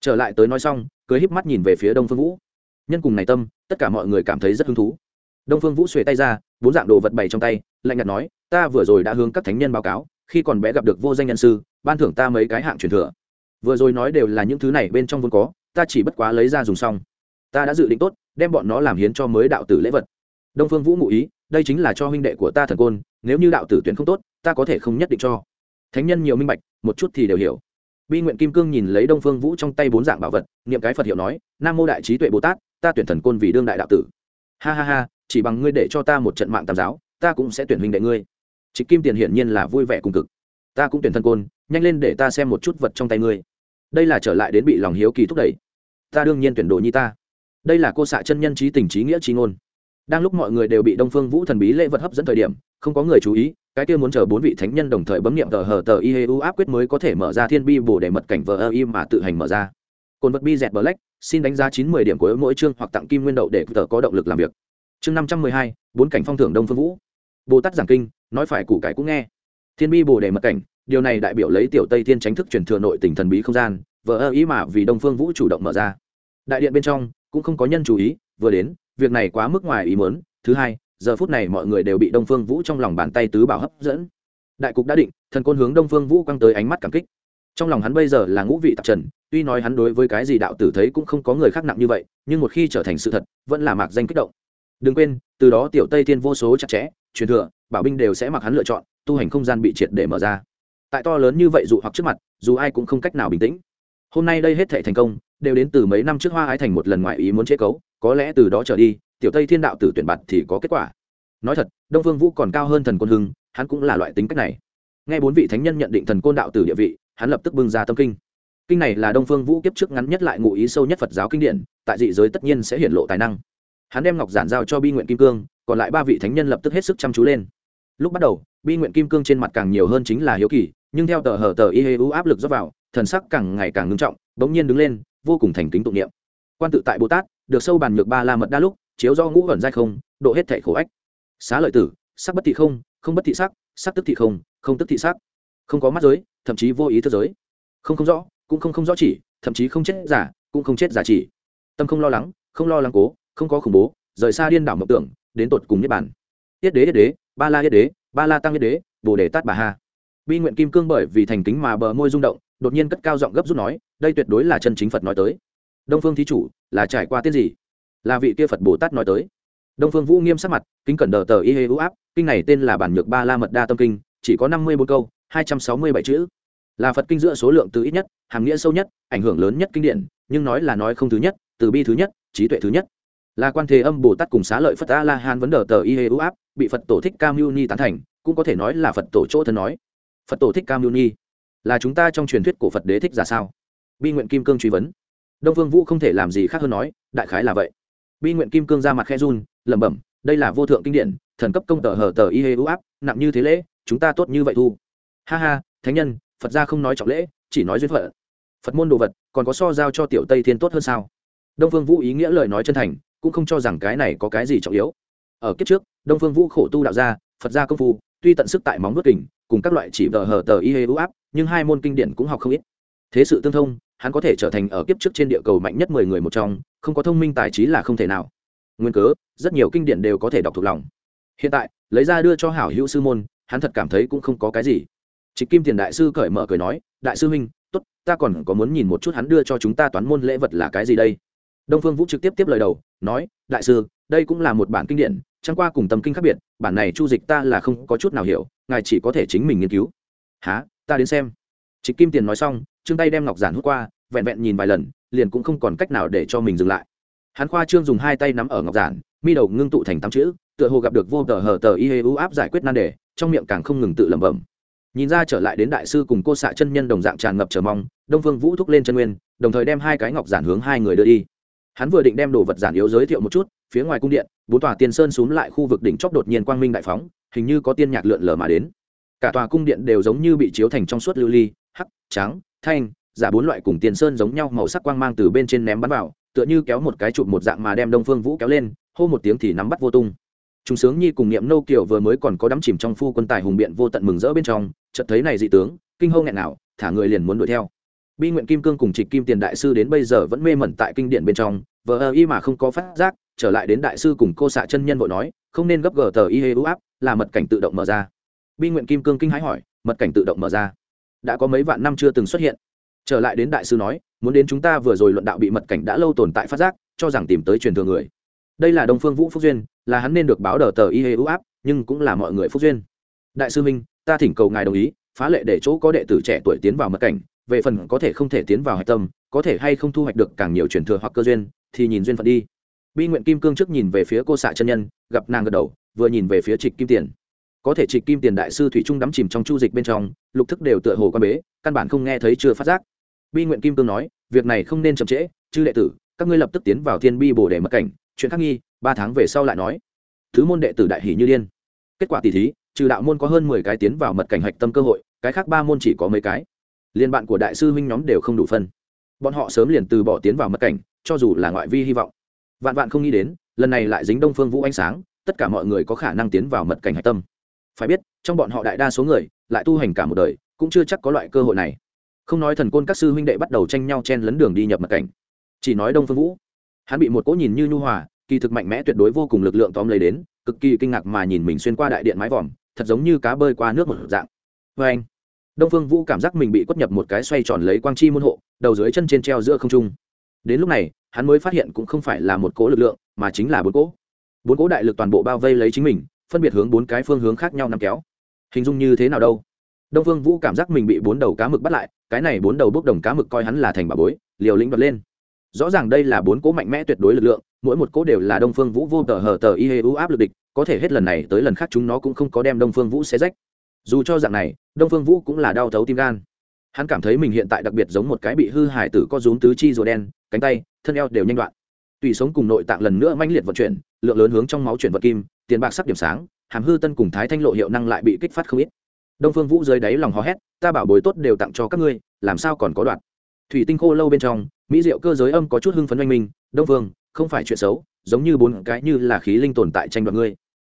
Trở lại tới nói xong, cưới híp mắt nhìn về phía đông phương vũ. Nhân cùng này tâm, tất cả mọi người cảm thấy rất hứng thú. Đông phương vũ xuề tay ra, bốn dạng đồ vật bày trong tay, lạnh nhạt nói, ta vừa rồi đã hướng các thánh nhân báo cáo, khi còn bé gặp được vô danh nhân sư, ban thưởng ta mấy cái hạng truyền thừa. Vừa rồi nói đều là những thứ này bên trong vốn có, ta chỉ bất quá lấy ra dùng xong. Ta đã dự định tốt đem bọn nó làm hiến cho mới đạo tử lễ vật. Đông phương vũ ngụ ý, đây chính là cho huynh đệ của ta thần côn, nếu như đạo tử tuyển không tốt, ta có thể không nhất định cho. Thánh nhân nhiều minh bạch, một chút thì đều hiểu. Bi nguyện kim cương nhìn lấy đông phương vũ trong tay bốn dạng bảo vật, niệm cái phật hiệu nói, nam mô đại trí tuệ bồ tát, ta tuyển thần côn vì đương đại đạo tử. Ha ha ha, chỉ bằng ngươi để cho ta một trận mạng tam giáo, ta cũng sẽ tuyển huynh đệ ngươi. Trịch kim tiền hiển nhiên là vui vẻ cùng cực. Ta cũng tuyển thần côn, nhanh lên để ta xem một chút vật trong tay ngươi. Đây là trở lại đến bị lòng hiếu kỳ thúc đẩy. Ta đương nhiên tuyển đồ như ta đây là cô xạ chân nhân trí tình trí nghĩa trí ngôn. Đang lúc mọi người đều bị đông phương vũ thần bí lễ vật hấp dẫn thời điểm, không có người chú ý, cái kia muốn chờ bốn vị thánh nhân đồng thời bấm nghiệm tờ hờ tờ y hê u áp quyết mới có thể mở ra thiên bi bồ để mật cảnh vờ ơ y mà tự hành mở ra. Cồn vật bi dẹt black, xin đánh giá chín mươi điểm của mỗi chương hoặc tặng kim nguyên đậu để tờ có động lực làm việc. Chương năm trăm mười hai, bốn cảnh phong thưởng đông phương vũ. Bồ tát giảng kinh, nói phải củ cải cũng nghe. Thiên bi bồ đề mật cảnh, điều này đại biểu lấy tiểu tây thiên tránh thức truyền thừa nội tỉnh thần bí không gian, vờ ơ ý mà vì đông phương vũ chủ động mở ra. Đại điện bên trong cũng không có nhân chú ý, vừa đến, việc này quá mức ngoài ý mớn thứ hai, giờ phút này mọi người đều bị đông phương vũ trong lòng bàn tay tứ bảo hấp dẫn. Đại cục đã định, thần côn hướng đông phương vũ quăng tới ánh mắt cảm kích. Trong lòng hắn bây giờ là ngũ vị tạp trần, tuy nói hắn đối với cái gì đạo tử thấy cũng không có người khác nặng như vậy, nhưng một khi trở thành sự thật, vẫn là mạc danh kích động. Đừng quên, từ đó tiểu tây thiên vô số chặt chẽ, truyền thừa, bảo binh đều sẽ mặc hắn lựa chọn, tu hành không gian bị triệt để mở ra. Tại to lớn như vậy dụ hoặc trước mặt, dù ai cũng không cách nào bình tĩnh. Hôm nay đây hết thể thành công đều đến từ mấy năm trước hoa ái thành một lần ngoại ý muốn chế cấu, có lẽ từ đó trở đi, tiểu tây thiên đạo tử tuyển bạt thì có kết quả. Nói thật, đông phương vũ còn cao hơn thần côn hưng, hắn cũng là loại tính cách này. Nghe bốn vị thánh nhân nhận định thần côn đạo tử địa vị, hắn lập tức bưng ra tâm kinh. Kinh này là đông phương vũ kiếp trước ngắn nhất lại ngụ ý sâu nhất phật giáo kinh điển, tại dị giới tất nhiên sẽ hiển lộ tài năng. Hắn đem ngọc giản giao cho bi nguyện kim cương, còn lại ba vị thánh nhân lập tức hết sức chăm chú lên. Lúc bắt đầu, bi nguyện kim cương trên mặt càng nhiều hơn chính là hiếu kỳ, nhưng theo tờ hở tờ y hê u áp lực dốc vào, thần sắc càng ngày càng ngưng trọng, bỗng nhiên đứng lên vô cùng thành kính tụng niệm. Quan tự tại bồ tát, được sâu bàn nhược ba la mật đa lúc, chiếu do ngũ ẩn dai không, độ hết thể khổ ách. Xá lợi tử, sắc bất thị không không bất thị sắc sắc tức thị không không tức thị sắc. Không có mắt giới, thậm chí vô ý thức giới. Không không rõ, cũng không không rõ chỉ, thậm chí không chết giả, cũng không chết giả chỉ. Tâm không lo lắng, không lo lắng cố, không có khủng bố, rời xa điên đảo mộng tưởng, đến tột cùng niết bản yết đế yết đế, ba la yết đế, ba la tăng yết đế, bồ đề tát bà ha bi nguyện kim cương bởi vì thành kính mà bờ môi rung động, đột nhiên cất cao giọng gấp rút nói, đây tuyệt đối là chân chính phật nói tới. Đông phương thí chủ, là trải qua tiết gì? Là vị kia phật bồ tát nói tới. Đông phương vũ nghiêm sắc mặt, kính cẩn đờ tờ y hê u áp, kinh này tên là bản nhược ba la mật đa tâm kinh, chỉ có năm mươi bốn câu, hai trăm sáu mươi bảy chữ. Là phật kinh giữa số lượng từ ít nhất, hàm nghĩa sâu nhất, ảnh hưởng lớn nhất kinh điển, nhưng nói là nói không thứ nhất, từ bi thứ nhất, trí tuệ thứ nhất. Là quan thế âm bồ tát cùng xá lợi phật a la hán vấn đờ tờ y hê u áp, bị phật tổ thích cam mưu ni tán thành, cũng có thể nói là phật tổ chỗ thân nói phật tổ thích cam lưu nhi là chúng ta trong truyền thuyết của phật đế thích giả sao? Bi nguyện kim cương truy vấn. Đông phương vũ không thể làm gì khác hơn nói, đại khái là vậy. Bi nguyện kim cương ra mặt khe run, lẩm bẩm, đây là vô thượng kinh điển, thần cấp công tờ hờ tờ y hê ưu áp, nặng như thế lễ, chúng ta tốt như vậy thu. Ha ha, thánh nhân, phật gia không nói trọng lễ, chỉ nói duyên phận. Phật môn đồ vật, còn có so giao cho tiểu tây thiên tốt hơn sao? Đông phương vũ ý nghĩa lời nói chân thành, cũng không cho rằng cái này có cái gì trọng yếu. Ở kiếp trước, đông phương vũ khổ tu đạo gia, phật gia công phu tuy tận sức tại móng nuốt kình, cùng các loại chỉ vờ hờ tờ y hê u áp, nhưng hai môn kinh điển cũng học không ít. Thế sự tương thông, hắn có thể trở thành ở kiếp trước trên địa cầu mạnh nhất mười người một trong, không có thông minh tài trí là không thể nào. Nguyên cớ, rất nhiều kinh điển đều có thể đọc thuộc lòng. Hiện tại, lấy ra đưa cho hảo hữu sư môn, hắn thật cảm thấy cũng không có cái gì. Trịch kim tiền đại sư cởi mở cười nói, đại sư huynh, tốt, ta còn có muốn nhìn một chút hắn đưa cho chúng ta toán môn lễ vật là cái gì đây? Đông phương vũ trực tiếp tiếp lời đầu, nói, đại sư, đây cũng là một bản kinh điển chẳng qua cùng tâm kinh khác biệt, bản này chu dịch ta là không có chút nào hiểu, ngài chỉ có thể chính mình nghiên cứu. Há ta đến xem. Trịch kim tiền nói xong, trương tay đem ngọc giản hút qua, vẹn vẹn nhìn vài lần, liền cũng không còn cách nào để cho mình dừng lại. Hắn khoa trương dùng hai tay nắm ở ngọc giản, mi đầu ngưng tụ thành tám chữ, tựa hồ gặp được vô tờ hờ tờ y hê e u áp giải quyết nan đề, trong miệng càng không ngừng tự lẩm bẩm. Nhìn ra trở lại đến đại sư cùng cô xạ chân nhân đồng dạng tràn ngập chờ mong, đông phương vũ thúc lên chân nguyên, đồng thời đem hai cái ngọc giản hướng hai người đưa đi hắn vừa định đem đồ vật giản yếu giới thiệu một chút, phía ngoài cung điện, bốn tòa tiên sơn xuống lại khu vực đỉnh chóp đột nhiên quang minh đại phóng, hình như có tiên nhạc lượn lờ mà đến. Cả tòa cung điện đều giống như bị chiếu thành trong suốt lưu ly, hắc, trắng, thanh, giả bốn loại cùng tiền sơn giống nhau màu sắc quang mang từ bên trên ném bắn vào, tựa như kéo một cái chụp một dạng mà đem đông phương vũ kéo lên, hô một tiếng thì nắm bắt vô tung. Chúng sướng nhi cùng niệm nâu kiều vừa mới còn có đắm chìm trong phu quân tài hùng biện vô tận mừng rỡ bên trong, chợt thấy này dị tướng, kinh hô nghẹn nào, thả người liền muốn đuổi theo. Bi nguyện kim cương cùng trịch kim tiền đại sư đến bây giờ vẫn mê mẩn tại kinh điện bên trong vờ ơ y mà không có phát giác, trở lại đến đại sư cùng cô xạ chân nhân vội nói, không nên gấp gờ tờ y hê u áp, là mật cảnh tự động mở ra. Bi nguyện kim cương kinh hãi hỏi, mật cảnh tự động mở ra? Đã có mấy vạn năm chưa từng xuất hiện. Trở lại đến đại sư nói, muốn đến chúng ta vừa rồi luận đạo bị mật cảnh đã lâu tồn tại phát giác, cho rằng tìm tới truyền thừa người. Đây là đồng phương vũ phúc duyên, là hắn nên được báo đờ tờ y hê u áp, nhưng cũng là mọi người phúc duyên. Đại sư minh, ta thỉnh cầu ngài đồng ý, phá lệ để chỗ có đệ tử trẻ tuổi tiến vào mật cảnh về phần có thể không thể tiến vào hạch tâm, có thể hay không thu hoạch được càng nhiều truyền thừa hoặc cơ duyên, thì nhìn duyên phận đi. Bi nguyện kim cương trước nhìn về phía cô xạ chân nhân, gặp nàng gật đầu, vừa nhìn về phía trịch kim tiền. Có thể trịch kim tiền đại sư thủy trung đắm chìm trong chu dịch bên trong, lục thức đều tựa hồ quan bế, căn bản không nghe thấy chưa phát giác. Bi nguyện kim cương nói, việc này không nên chậm trễ, chư đệ tử, các ngươi lập tức tiến vào thiên bi bồ để mật cảnh, chuyện khắc nghi, ba tháng về sau lại nói. Thứ môn đệ tử đại hỷ như điên. Kết quả tỷ thí, trừ đạo môn có hơn mười cái tiến vào mật cảnh hạch tâm cơ hội, cái khác ba môn chỉ có mấy cái liên bạn của đại sư huynh nhóm đều không đủ phân. Bọn họ sớm liền từ bỏ tiến vào mật cảnh, cho dù là ngoại vi hy vọng. Vạn vạn không nghĩ đến, lần này lại dính đông phương vũ ánh sáng, tất cả mọi người có khả năng tiến vào mật cảnh hạch tâm. Phải biết, trong bọn họ đại đa số người, lại tu hành cả một đời, cũng chưa chắc có loại cơ hội này. Không nói thần côn các sư huynh đệ bắt đầu tranh nhau chen lấn đường đi nhập mật cảnh. Chỉ nói đông phương vũ. Hắn bị một cỗ nhìn như nhu hòa, kỳ thực mạnh mẽ tuyệt đối vô cùng lực lượng tóm lấy đến, cực kỳ kinh ngạc mà nhìn mình xuyên qua đại điện mái vòm, thật giống như cá bơi qua nước một dạng. Vê anh đông phương vũ cảm giác mình bị quất nhập một cái xoay tròn lấy quang chi môn hộ, đầu dưới chân trên treo giữa không trung. Đến lúc này, hắn mới phát hiện cũng không phải là một cỗ lực lượng, mà chính là bốn cỗ. Bốn cỗ đại lực toàn bộ bao vây lấy chính mình, phân biệt hướng bốn cái phương hướng khác nhau nằm kéo. Hình dung như thế nào đâu? Đông phương vũ cảm giác mình bị bốn đầu cá mực bắt lại, cái này bốn đầu bốc đồng cá mực coi hắn là thành bà bối, liều lĩnh bật lên. Rõ ràng đây là bốn cỗ mạnh mẽ tuyệt đối lực lượng, mỗi một cỗ đều là đông phương vũ vô tờ hờ tờ y hê áp lực địch, có thể hết lần này tới lần khác chúng nó cũng không có đem đông phương vũ xé rách dù cho dạng này, đông phương vũ cũng là đau thấu tim gan. Hắn cảm thấy mình hiện tại đặc biệt giống một cái bị hư hải tử có rúm tứ chi rùa đen, cánh tay, thân eo đều nhanh đoạn. Tùy sống cùng nội tạng lần nữa manh liệt vận chuyển, lượng lớn hướng trong máu chuyển vật kim, tiền bạc sắc điểm sáng, hàm hư tân cùng thái thanh lộ hiệu năng lại bị kích phát không ít. Đông phương vũ dưới đáy lòng hò hét, ta bảo bối tốt đều tặng cho các ngươi, làm sao còn có đoạn? Thủy tinh khô lâu bên trong, mỹ diệu cơ giới âm có chút hưng phấn oanh minh, đông phương, không phải chuyện xấu, giống như bốn cái như là khí linh tồn tại tranh đoạt ngươi.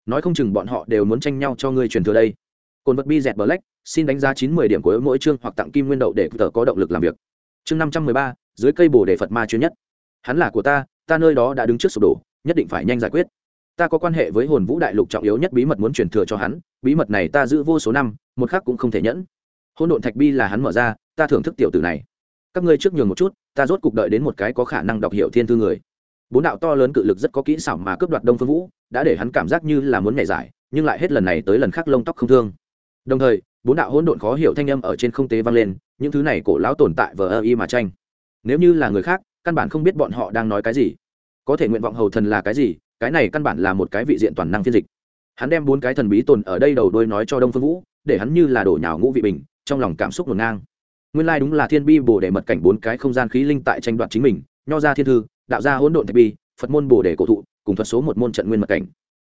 Nói không chừng bọn họ đều muốn tranh nhau cho ngươi truyền thừa đây cồn vật bi dẹt black, xin đánh giá chín mươi điểm của mỗi chương hoặc tặng kim nguyên đậu để tờ có động lực làm việc. Chương năm trăm mười ba, dưới cây bồ đề phật ma chuyên nhất. Hắn là của ta ta nơi đó đã đứng trước sụp đổ, nhất định phải nhanh giải quyết. Ta có quan hệ với hồn vũ đại lục trọng yếu nhất bí mật muốn truyền thừa cho hắn, bí mật này ta giữ vô số năm, một khác cũng không thể nhẫn. Hôn độn thạch bi là hắn mở ra, ta thưởng thức tiểu tử này. Các ngươi trước nhường một chút, ta rốt cục đợi đến một cái có khả năng đọc hiểu thiên thư người. Bốn đạo to lớn cự lực rất có kỹ xảo mà cướp đoạt đông phương vũ, đã để hắn cảm giác như là muốn nhảy giải, nhưng lại hết lần này tới lần khác lông tóc không thương đồng thời, bốn đạo hỗn độn khó hiểu thanh âm ở trên không tế vang lên, những thứ này cổ lão tồn tại vờ ơ y mà tranh. Nếu như là người khác, căn bản không biết bọn họ đang nói cái gì. Có thể nguyện vọng hầu thần là cái gì, cái này căn bản là một cái vị diện toàn năng phiên dịch. Hắn đem bốn cái thần bí tồn ở đây đầu đôi nói cho đông phương vũ, để hắn như là đổ nhào ngũ vị bình, trong lòng cảm xúc ngổn ngang. Nguyên lai、like、đúng là thiên bi bồ để mật cảnh bốn cái không gian khí linh tại tranh đoạt chính mình, nho ra thiên thư, đạo gia hỗn độn thạch bi, phật môn bồ để cổ thụ, cùng thuật số một môn trận nguyên mật cảnh.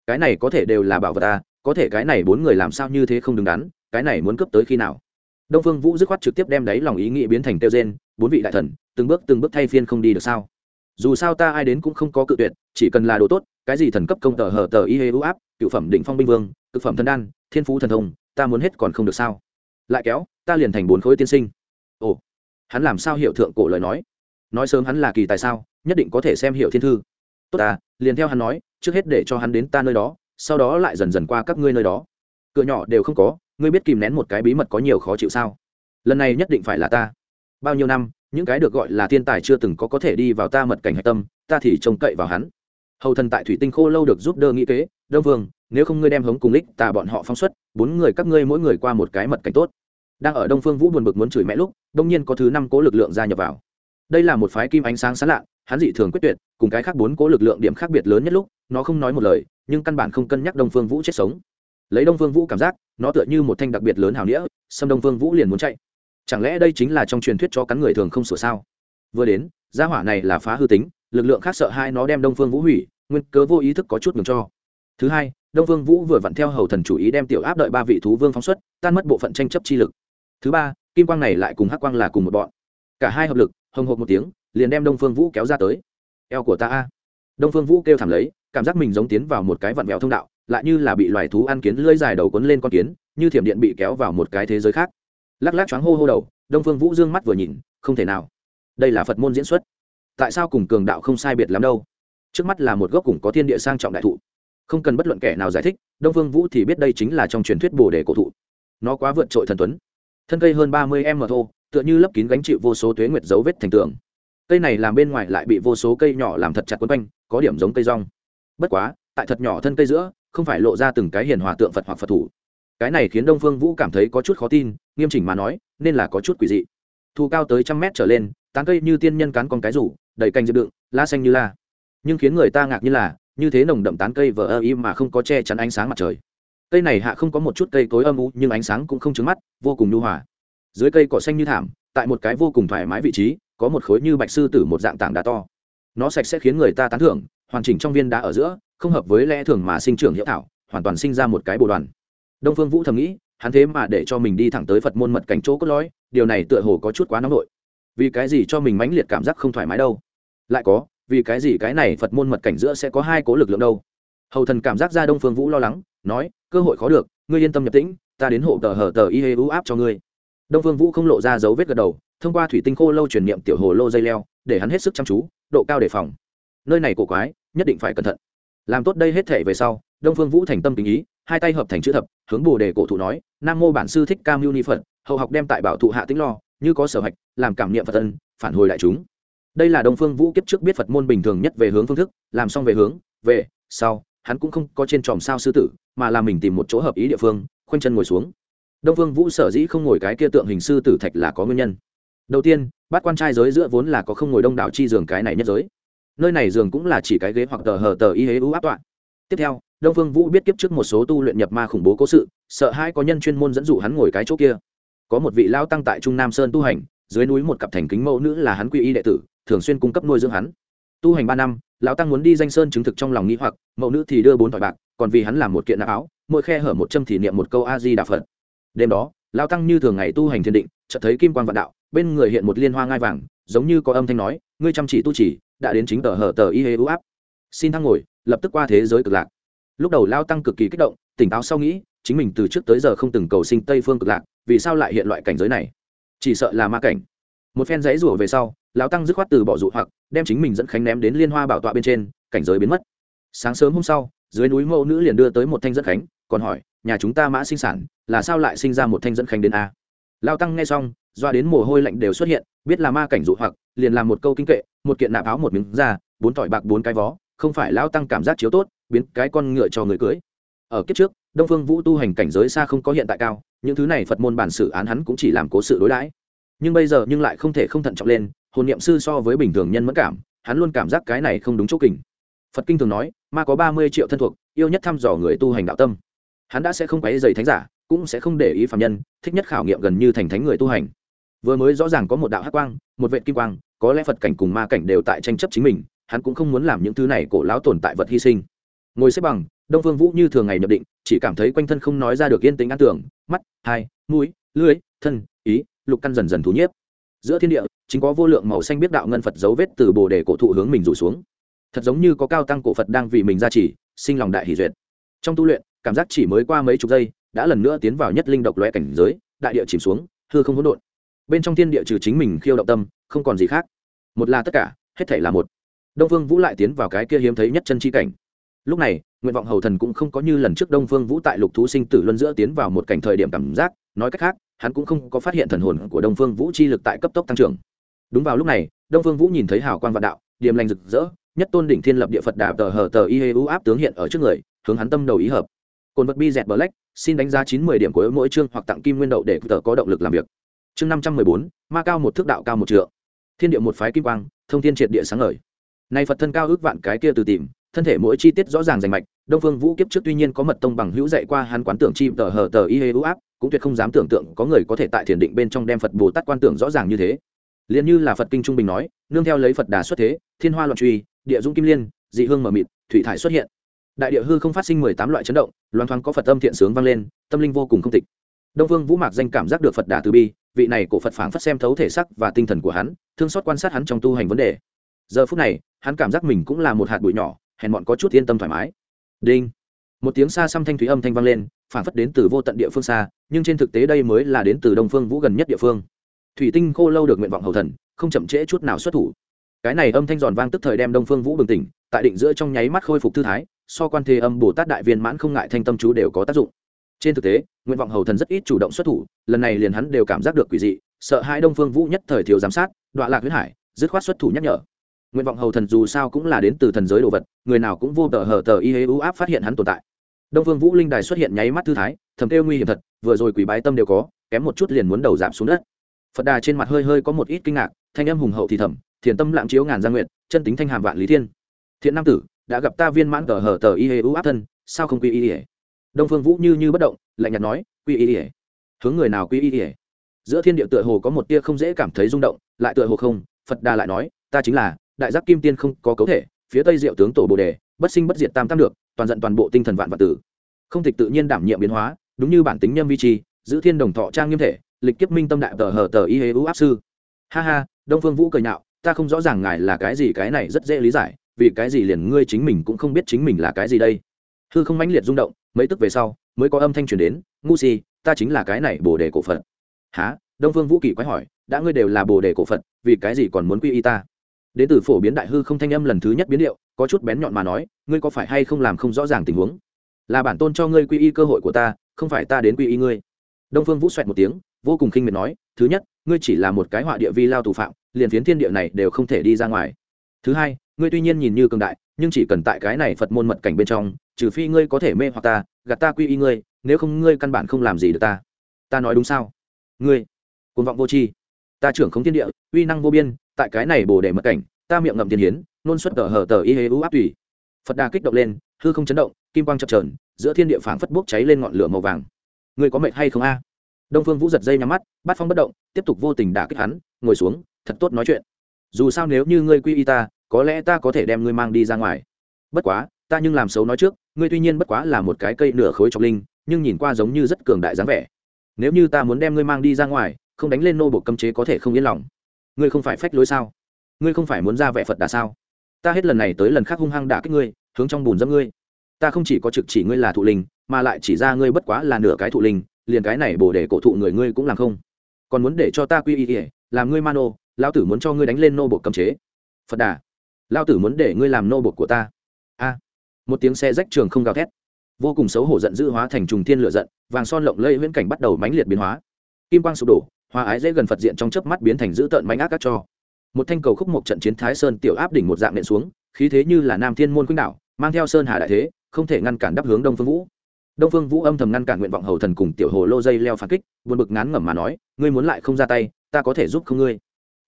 Cái này có thể đều là bảo vật ta có thể cái này bốn người làm sao như thế không đứng đắn, cái này muốn cấp tới khi nào? Đông phương vũ dứt khoát trực tiếp đem đấy lòng ý nghĩ biến thành tiêu gen bốn vị đại thần, từng bước từng bước thay phiên không đi được sao? Dù sao ta ai đến cũng không có cự tuyệt, chỉ cần là đồ tốt, cái gì thần cấp công tờ hở tờ y hê u áp, cựu phẩm định phong binh vương, cực phẩm thần đan, thiên phú thần thông, ta muốn hết còn không được sao? Lại kéo, ta liền thành bốn khối tiên sinh. Ồ, hắn làm sao hiểu thượng cổ lời nói? Nói sớm hắn là kỳ tại sao, nhất định có thể xem hiểu thiên thư. Tốt à liền theo hắn nói, trước hết để cho hắn đến ta nơi đó sau đó lại dần dần qua các ngươi nơi đó. Cửa nhỏ đều không có, ngươi biết kìm nén một cái bí mật có nhiều khó chịu sao? Lần này nhất định phải là ta. Bao nhiêu năm, những cái được gọi là thiên tài chưa từng có có thể đi vào ta mật cảnh hạch tâm, ta thì trông cậy vào hắn. Hầu thần tại thủy tinh khô lâu được giúp đỡ nghĩ kế, đông vương, nếu không ngươi đem hống cùng lích tà bọn họ phóng xuất, bốn người các ngươi mỗi người qua một cái mật cảnh tốt. Đang ở đông phương vũ buồn bực muốn chửi mẹ lúc, đông nhiên có thứ năm cố lực lượng gia nhập vào. Đây là một phái kim ánh sáng sáng lạ, hắn dị thường quyết tuyệt, cùng cái khác bốn cố lực lượng điểm khác biệt lớn nhất lúc nó không nói một lời, nhưng căn bản không cân nhắc đông phương vũ chết sống. Lấy đông phương vũ cảm giác, nó tựa như một thanh đặc biệt lớn hào nghĩa xâm đông phương vũ liền muốn chạy. Chẳng lẽ đây chính là trong truyền thuyết cho cắn người thường không sửa sao? Vừa đến, gia hỏa này là phá hư tính, lực lượng khác sợ hai nó đem đông phương vũ hủy, nguyên cớ vô ý thức có chút ngừng cho. Thứ hai, đông phương vũ vừa vặn theo hầu thần chủ ý đem tiểu áp đợi ba vị thú vương phóng xuất, tan mất bộ phận tranh chấp chi lực. Thứ ba, kim quang này lại cùng hắc quang là cùng một bọn. Cả hai hợp lực, hồng hộp một tiếng, liền đem đông phương vũ kéo ra tới. Eo của ta a. Đông phương vũ kêu thảm lấy cảm giác mình giống tiến vào một cái vặn vẹo thông đạo, lại như là bị loài thú ăn kiến lưỡi dài đầu quấn lên con kiến, như thiểm điện bị kéo vào một cái thế giới khác. Lắc lắc choáng hô hô đầu, đông phương vũ dương mắt vừa nhìn, không thể nào. Đây là phật môn diễn xuất. Tại sao cùng cường đạo không sai biệt lắm đâu? Trước mắt là một gốc cùng có thiên địa sang trọng đại thụ. Không cần bất luận kẻ nào giải thích, đông phương vũ thì biết đây chính là trong truyền thuyết bồ đề cổ thụ. Nó quá vượt trội thần tuấn. Thân cây hơn ba mươi m thô, tựa như lấp kín gánh chịu vô số tuế nguyệt dấu vết thành tường. Cây này làm bên ngoài lại bị vô số cây nhỏ làm thật chặt quấn quanh, có điểm giống cây rong bất quá, tại thật nhỏ thân cây giữa, không phải lộ ra từng cái hiền hòa tượng phật hoặc phật thủ. Cái này khiến đông phương vũ cảm thấy có chút khó tin, nghiêm chỉnh mà nói, nên là có chút quỷ dị. Thu cao tới trăm mét trở lên, tán cây như tiên nhân cán con cái rủ, đầy cành diệp đựng, lá xanh như la. Nhưng khiến người ta ngạc như là, như thế nồng đậm tán cây vờ ơ im mà không có che chắn ánh sáng mặt trời. Cây này hạ không có một chút cây cối âm u, nhưng ánh sáng cũng không trứng mắt, vô cùng nhu hòa. Dưới cây cỏ xanh như thảm, tại một cái vô cùng thoải mái vị trí, có một khối như bạch sư tử một dạng tảng đá to. Nó sạch sẽ khiến người ta tán thưởng hoàn chỉnh trong viên đá ở giữa, không hợp với lẽ thường mà sinh trưởng hiệu thảo, hoàn toàn sinh ra một cái bồ đoàn. Đông phương vũ thầm nghĩ, hắn thế mà để cho mình đi thẳng tới phật môn mật cảnh chỗ cốt lõi, điều này tựa hồ có chút quá nóng nổi vì cái gì cho mình mãnh liệt cảm giác không thoải mái đâu? Lại có, vì cái gì cái này phật môn mật cảnh giữa sẽ có hai cố lực lượng đâu? Hầu thần cảm giác ra đông phương vũ lo lắng, nói, cơ hội khó được, ngươi yên tâm nhập tĩnh, ta đến hộ tờ hở tờ y hê u áp cho ngươi. Đông phương vũ không lộ ra dấu vết gật đầu, thông qua thủy tinh khô lâu truyền niệm tiểu hồ lô dây leo, để hắn hết sức chăm chú, độ cao đề phòng nơi này cổ quái, nhất định phải cẩn thận. Làm tốt đây hết thể về sau, đông phương vũ thành tâm tình ý, hai tay hợp thành chữ thập, hướng bồ đề cổ thụ nói, nam mô bản sư thích cam mưu ni phật, hậu học đem tại bảo thụ hạ tính lo, như có sở hạch làm cảm niệm phật tân phản hồi đại chúng. Đây là đông phương vũ kiếp trước biết phật môn bình thường nhất về hướng phương thức, làm xong về hướng, về, sau, hắn cũng không có trên tròm sao sư tử, mà là mình tìm một chỗ hợp ý địa phương, khoanh chân ngồi xuống. Đông phương vũ sở dĩ không ngồi cái kia tượng hình sư tử thạch là có nguyên nhân. Đầu tiên, bát quan trai giới giữa vốn là có không ngồi đông đảo chi giường cái này nhất giới nơi này giường cũng là chỉ cái ghế hoặc tờ hờ tờ y hế ưu áp tọa. Tiếp theo, đông phương vũ biết kiếp trước một số tu luyện nhập ma khủng bố cố sự, sợ hai có nhân chuyên môn dẫn dụ hắn ngồi cái chỗ kia. Có một vị lao tăng tại trung nam sơn tu hành, dưới núi một cặp thành kính mẫu nữ là hắn quy y đệ tử, thường xuyên cung cấp nuôi dưỡng hắn. Tu hành ba năm, lão tăng muốn đi danh sơn chứng thực trong lòng nghĩ hoặc, mẫu nữ thì đưa bốn thỏi bạc, còn vì hắn làm một kiện nạp áo, mỗi khe hở một châm thì niệm một câu a di đà phật. Đêm đó, lão tăng như thường ngày tu hành thiên định, chợt thấy kim quan vạn đạo, bên người hiện một liên hoa ngai vàng, giống như có âm thanh nói, ngươi chăm chỉ tu chỉ đã đến chính tờ hở tờ y hê u áp. Xin thăng ngồi, lập tức qua thế giới cực lạc. Lúc đầu lao tăng cực kỳ kích động, tỉnh táo sau nghĩ, chính mình từ trước tới giờ không từng cầu sinh tây phương cực lạc, vì sao lại hiện loại cảnh giới này? Chỉ sợ là ma cảnh. Một phen giấy rủa về sau lão tăng dứt khoát từ bỏ dụ hoặc, đem chính mình dẫn khánh ném đến liên hoa bảo tọa bên trên, cảnh giới biến mất. Sáng sớm hôm sau, dưới núi mẫu nữ liền đưa tới một thanh dẫn khánh, còn hỏi, nhà chúng ta mã sinh sản, là sao lại sinh ra một thanh dẫn khánh đến a? Lao tăng nghe xong, doa đến mồ hôi lạnh đều xuất hiện, biết là ma cảnh dụ hoặc, liền làm một câu kinh kệ một kiện nạp áo một miếng da, bốn tỏi bạc bốn cái vó, không phải lao tăng cảm giác chiếu tốt, biến cái con ngựa cho người cưới. Ở kiếp trước, đông phương vũ tu hành cảnh giới xa không có hiện tại cao, những thứ này phật môn bản sự án hắn cũng chỉ làm cố sự đối đãi. Nhưng bây giờ nhưng lại không thể không thận trọng lên, hồn niệm sư so với bình thường nhân mất cảm, hắn luôn cảm giác cái này không đúng chỗ kình. Phật kinh thường nói, ma có ba mươi triệu thân thuộc, yêu nhất thăm dò người tu hành đạo tâm. Hắn đã sẽ không quấy dày thánh giả, cũng sẽ không để ý phạm nhân, thích nhất khảo nghiệm gần như thành thánh người tu hành. Vừa mới rõ ràng có một đạo hắc quang, một vệ kim quang có lẽ phật cảnh cùng ma cảnh đều tại tranh chấp chính mình, hắn cũng không muốn làm những thứ này cổ lão tồn tại vật hy sinh. Ngồi xếp bằng, đông phương vũ như thường ngày nhập định, chỉ cảm thấy quanh thân không nói ra được yên tĩnh an tưởng, mắt, hai, mũi, lưỡi, thân, ý, lục căn dần dần thú nhiếp. Giữa thiên địa, chính có vô lượng màu xanh biết đạo ngân phật dấu vết từ bồ đề cổ thụ hướng mình rủ xuống. Thật giống như có cao tăng cổ phật đang vì mình ra chỉ sinh lòng đại hỷ duyệt. Trong tu luyện, cảm giác chỉ mới qua mấy chục giây, đã lần nữa tiến vào nhất linh độc loe cảnh giới, đại địa chìm xuống thưa không hỗn độn bên trong thiên địa trừ chính mình khiêu động tâm, không còn gì khác. Một là tất cả, hết thể là một. Đông phương vũ lại tiến vào cái kia hiếm thấy nhất chân chi cảnh. Lúc này, nguyện vọng hầu thần cũng không có như lần trước đông phương vũ tại lục thú sinh tử luân giữa tiến vào một cảnh thời điểm cảm giác, nói cách khác, hắn cũng không có phát hiện thần hồn của đông phương vũ chi lực tại cấp tốc tăng trưởng. Đúng vào lúc này, đông phương vũ nhìn thấy hào quang vạn đạo điềm lành rực rỡ, nhất tôn đỉnh thiên lập địa phật đạp tờ hờ tờ y hê u áp tướng hiện ở trước người, hướng hắn tâm đầu ý hợp. Cồn vật bi dẹt bờ lách xin đánh giá chín mươi điểm của mỗi chương hoặc tặng kim nguyên đậu để tờ có động lực làm việc chương năm trăm mười bốn, ma cao một thước đạo cao một trượng. Thiên địa một phái kim quang, thông thiên triệt địa sáng ngời. Nay phật thân cao ước vạn cái kia từ tìm, thân thể mỗi chi tiết rõ ràng rành mạch, đông phương vũ kiếp trước tuy nhiên có mật tông bằng hữu dạy qua hắn quán tưởng chi tờ hờ tờ y hê u áp, cũng tuyệt không dám tưởng tượng có người có thể tại thiền định bên trong đem phật bồ tát quan tưởng rõ ràng như thế. Liền như là phật kinh trung bình nói, nương theo lấy phật đà xuất thế, thiên hoa loạn truy, địa dung kim liên, dị hương mờ mịt, thủy thải xuất hiện. Đại địa hư không phát sinh mười tám loại chấn động loan thoáng có phật âm thiện sướng vang lên, tâm linh vô cùng không tịch. Đông vương vũ mạc danh cảm giác được phật đà từ bi vị này cổ phật phảng phất xem thấu thể sắc và tinh thần của hắn, thương xót quan sát hắn trong tu hành vấn đề. Giờ phút này, hắn cảm giác mình cũng là một hạt bụi nhỏ, hèn bọn có chút yên tâm thoải mái. Đinh. Một tiếng xa xăm thanh thúy âm thanh vang lên, phảng phất đến từ vô tận địa phương xa, nhưng trên thực tế đây mới là đến từ đông phương vũ gần nhất địa phương. Thủy tinh khô lâu được nguyện vọng hầu thần, không chậm trễ chút nào xuất thủ. Cái này âm thanh giòn vang tức thời đem đông phương vũ bừng tỉnh, tại định giữa trong nháy mắt khôi phục thư thái, so quan thế âm bồ tát đại viên mãn không ngại thanh tâm chú đều có tác dụng trên thực tế nguyện vọng hầu thần rất ít chủ động xuất thủ, lần này liền hắn đều cảm giác được quỷ dị, sợ hai đông phương vũ nhất thời thiếu giám sát đoạn lạc huyết hải, dứt khoát xuất thủ nhắc nhở. Nguyện vọng hầu thần dù sao cũng là đến từ thần giới đồ vật, người nào cũng vô tờ hờ tờ y hê u áp phát hiện hắn tồn tại. Đông phương vũ linh đài xuất hiện nháy mắt thư thái, thầm kêu nguy hiểm thật, vừa rồi quỷ bái tâm đều có, kém một chút liền muốn đầu giảm xuống đất. Phật đà trên mặt hơi hơi có một ít kinh ngạc, thanh âm hùng hậu thì thầm, thiền tâm lạm chiếu ngàn gia nguyện chân tính thanh hàm vạn lý thiên. Thiện nam tử, đã gặp ta viên mãn tờ hờ tờ y hê u áp thân, sao không quy y ỉa đông phương vũ như như bất động, lạnh nhạt nói, quy y ỉa hướng người nào quy y ỉa giữa thiên địa tựa hồ có một tia không dễ cảm thấy rung động, lại tựa hồ không, phật đà lại nói, ta chính là, đại giác kim tiên không có cấu thể, phía tây diệu tướng tổ bồ đề, bất sinh bất diệt tam tam được, toàn giận toàn bộ tinh thần vạn vật tử. Không tịch tự nhiên đảm nhiệm biến hóa, đúng như bản tính nhâm vi trì, giữ thiên đồng thọ trang nghiêm thể, lịch kiếp minh tâm đại tờ hờ tờ y hê u áp sư. Ha ha, đông phương vũ cười nhạo, ta không rõ ràng ngài là cái gì, cái này rất dễ lý giải, vì cái gì liền ngươi chính mình cũng không biết chính mình là cái gì đây? Hư không mãnh liệt rung động mấy tức về sau, mới có âm thanh truyền đến, ngu si, ta chính là cái này bồ đề cổ phật. Há đông phương vũ kỳ quái hỏi, đã ngươi đều là bồ đề cổ phật, vì cái gì còn muốn quy y ta? Đến từ phổ biến đại hư không thanh âm lần thứ nhất biến điệu, có chút bén nhọn mà nói, ngươi có phải hay không làm không rõ ràng tình huống? Là bản tôn cho ngươi quy y cơ hội của ta, không phải ta đến quy y ngươi. Đông phương vũ xoẹt một tiếng, vô cùng khinh miệt nói, thứ nhất, ngươi chỉ là một cái họa địa vi lao tù phạm, liền phiến thiên địa này đều không thể đi ra ngoài. Thứ hai, ngươi tuy nhiên nhìn như cường đại nhưng chỉ cần tại cái này phật môn mật cảnh bên trong, trừ phi ngươi có thể mê hoặc ta, gạt ta quy y ngươi, nếu không ngươi căn bản không làm gì được ta. Ta nói đúng sao? Ngươi côn vọng vô tri. Ta trưởng không thiên địa, uy năng vô biên, tại cái này bồ đề mật cảnh, ta miệng ngậm tiền hiến, nôn xuất tờ hờ tờ y hê u áp tùy. Phật đà kích động lên, hư không chấn động, kim quang chập trờn giữa thiên địa phảng phất bốc cháy lên ngọn lửa màu vàng. Ngươi có mệt hay không a? Đông phương vũ giật dây nhắm mắt, bát phong bất động, tiếp tục vô tình đả kích hắn, ngồi xuống, thật tốt nói chuyện. Dù sao nếu như ngươi quy y ta có lẽ ta có thể đem ngươi mang đi ra ngoài. Bất quá, ta nhưng làm xấu nói trước, ngươi tuy nhiên bất quá là một cái cây nửa khối trọng linh, nhưng nhìn qua giống như rất cường đại dáng vẻ. Nếu như ta muốn đem ngươi mang đi ra ngoài, không đánh lên nô bộ cấm chế có thể không yên lòng. Ngươi không phải phách lối sao? Ngươi không phải muốn ra vẻ phật đà sao? Ta hết lần này tới lần khác hung hăng đả kích ngươi, hướng trong bùn dâm ngươi. Ta không chỉ có trực chỉ ngươi là thụ linh, mà lại chỉ ra ngươi bất quá là nửa cái thụ linh, liền cái này bổ để cổ thụ người ngươi cũng làm không. Còn muốn để cho ta quy y ỉa làm ngươi mano, lão tử muốn cho ngươi đánh lên nô bộ cấm chế. Phật đà lao tử muốn để ngươi làm nô bột của ta. A. Một tiếng xe rách trường không gào thét. Vô cùng xấu hổ giận dữ hóa thành trùng thiên lửa giận, vàng son lộng lây huyễn cảnh bắt đầu mãnh liệt biến hóa. Kim quang sụp đổ hoa ái dễ gần phật diện trong chớp mắt biến thành dữ tợn mãnh ác các cho. Một thanh cầu khúc một trận chiến thái sơn tiểu áp đỉnh một dạng nện xuống, khí thế như là nam thiên môn khuynh đảo, mang theo sơn hà đại thế, không thể ngăn cản đắp hướng đông phương vũ. Đông phương vũ âm thầm ngăn cản nguyện vọng hầu thần cùng tiểu hồ lô dây leo phản kích, buồn bực ngán ngẩm mà nói, ngươi muốn lại không ra tay, ta có thể giúp không ngươi.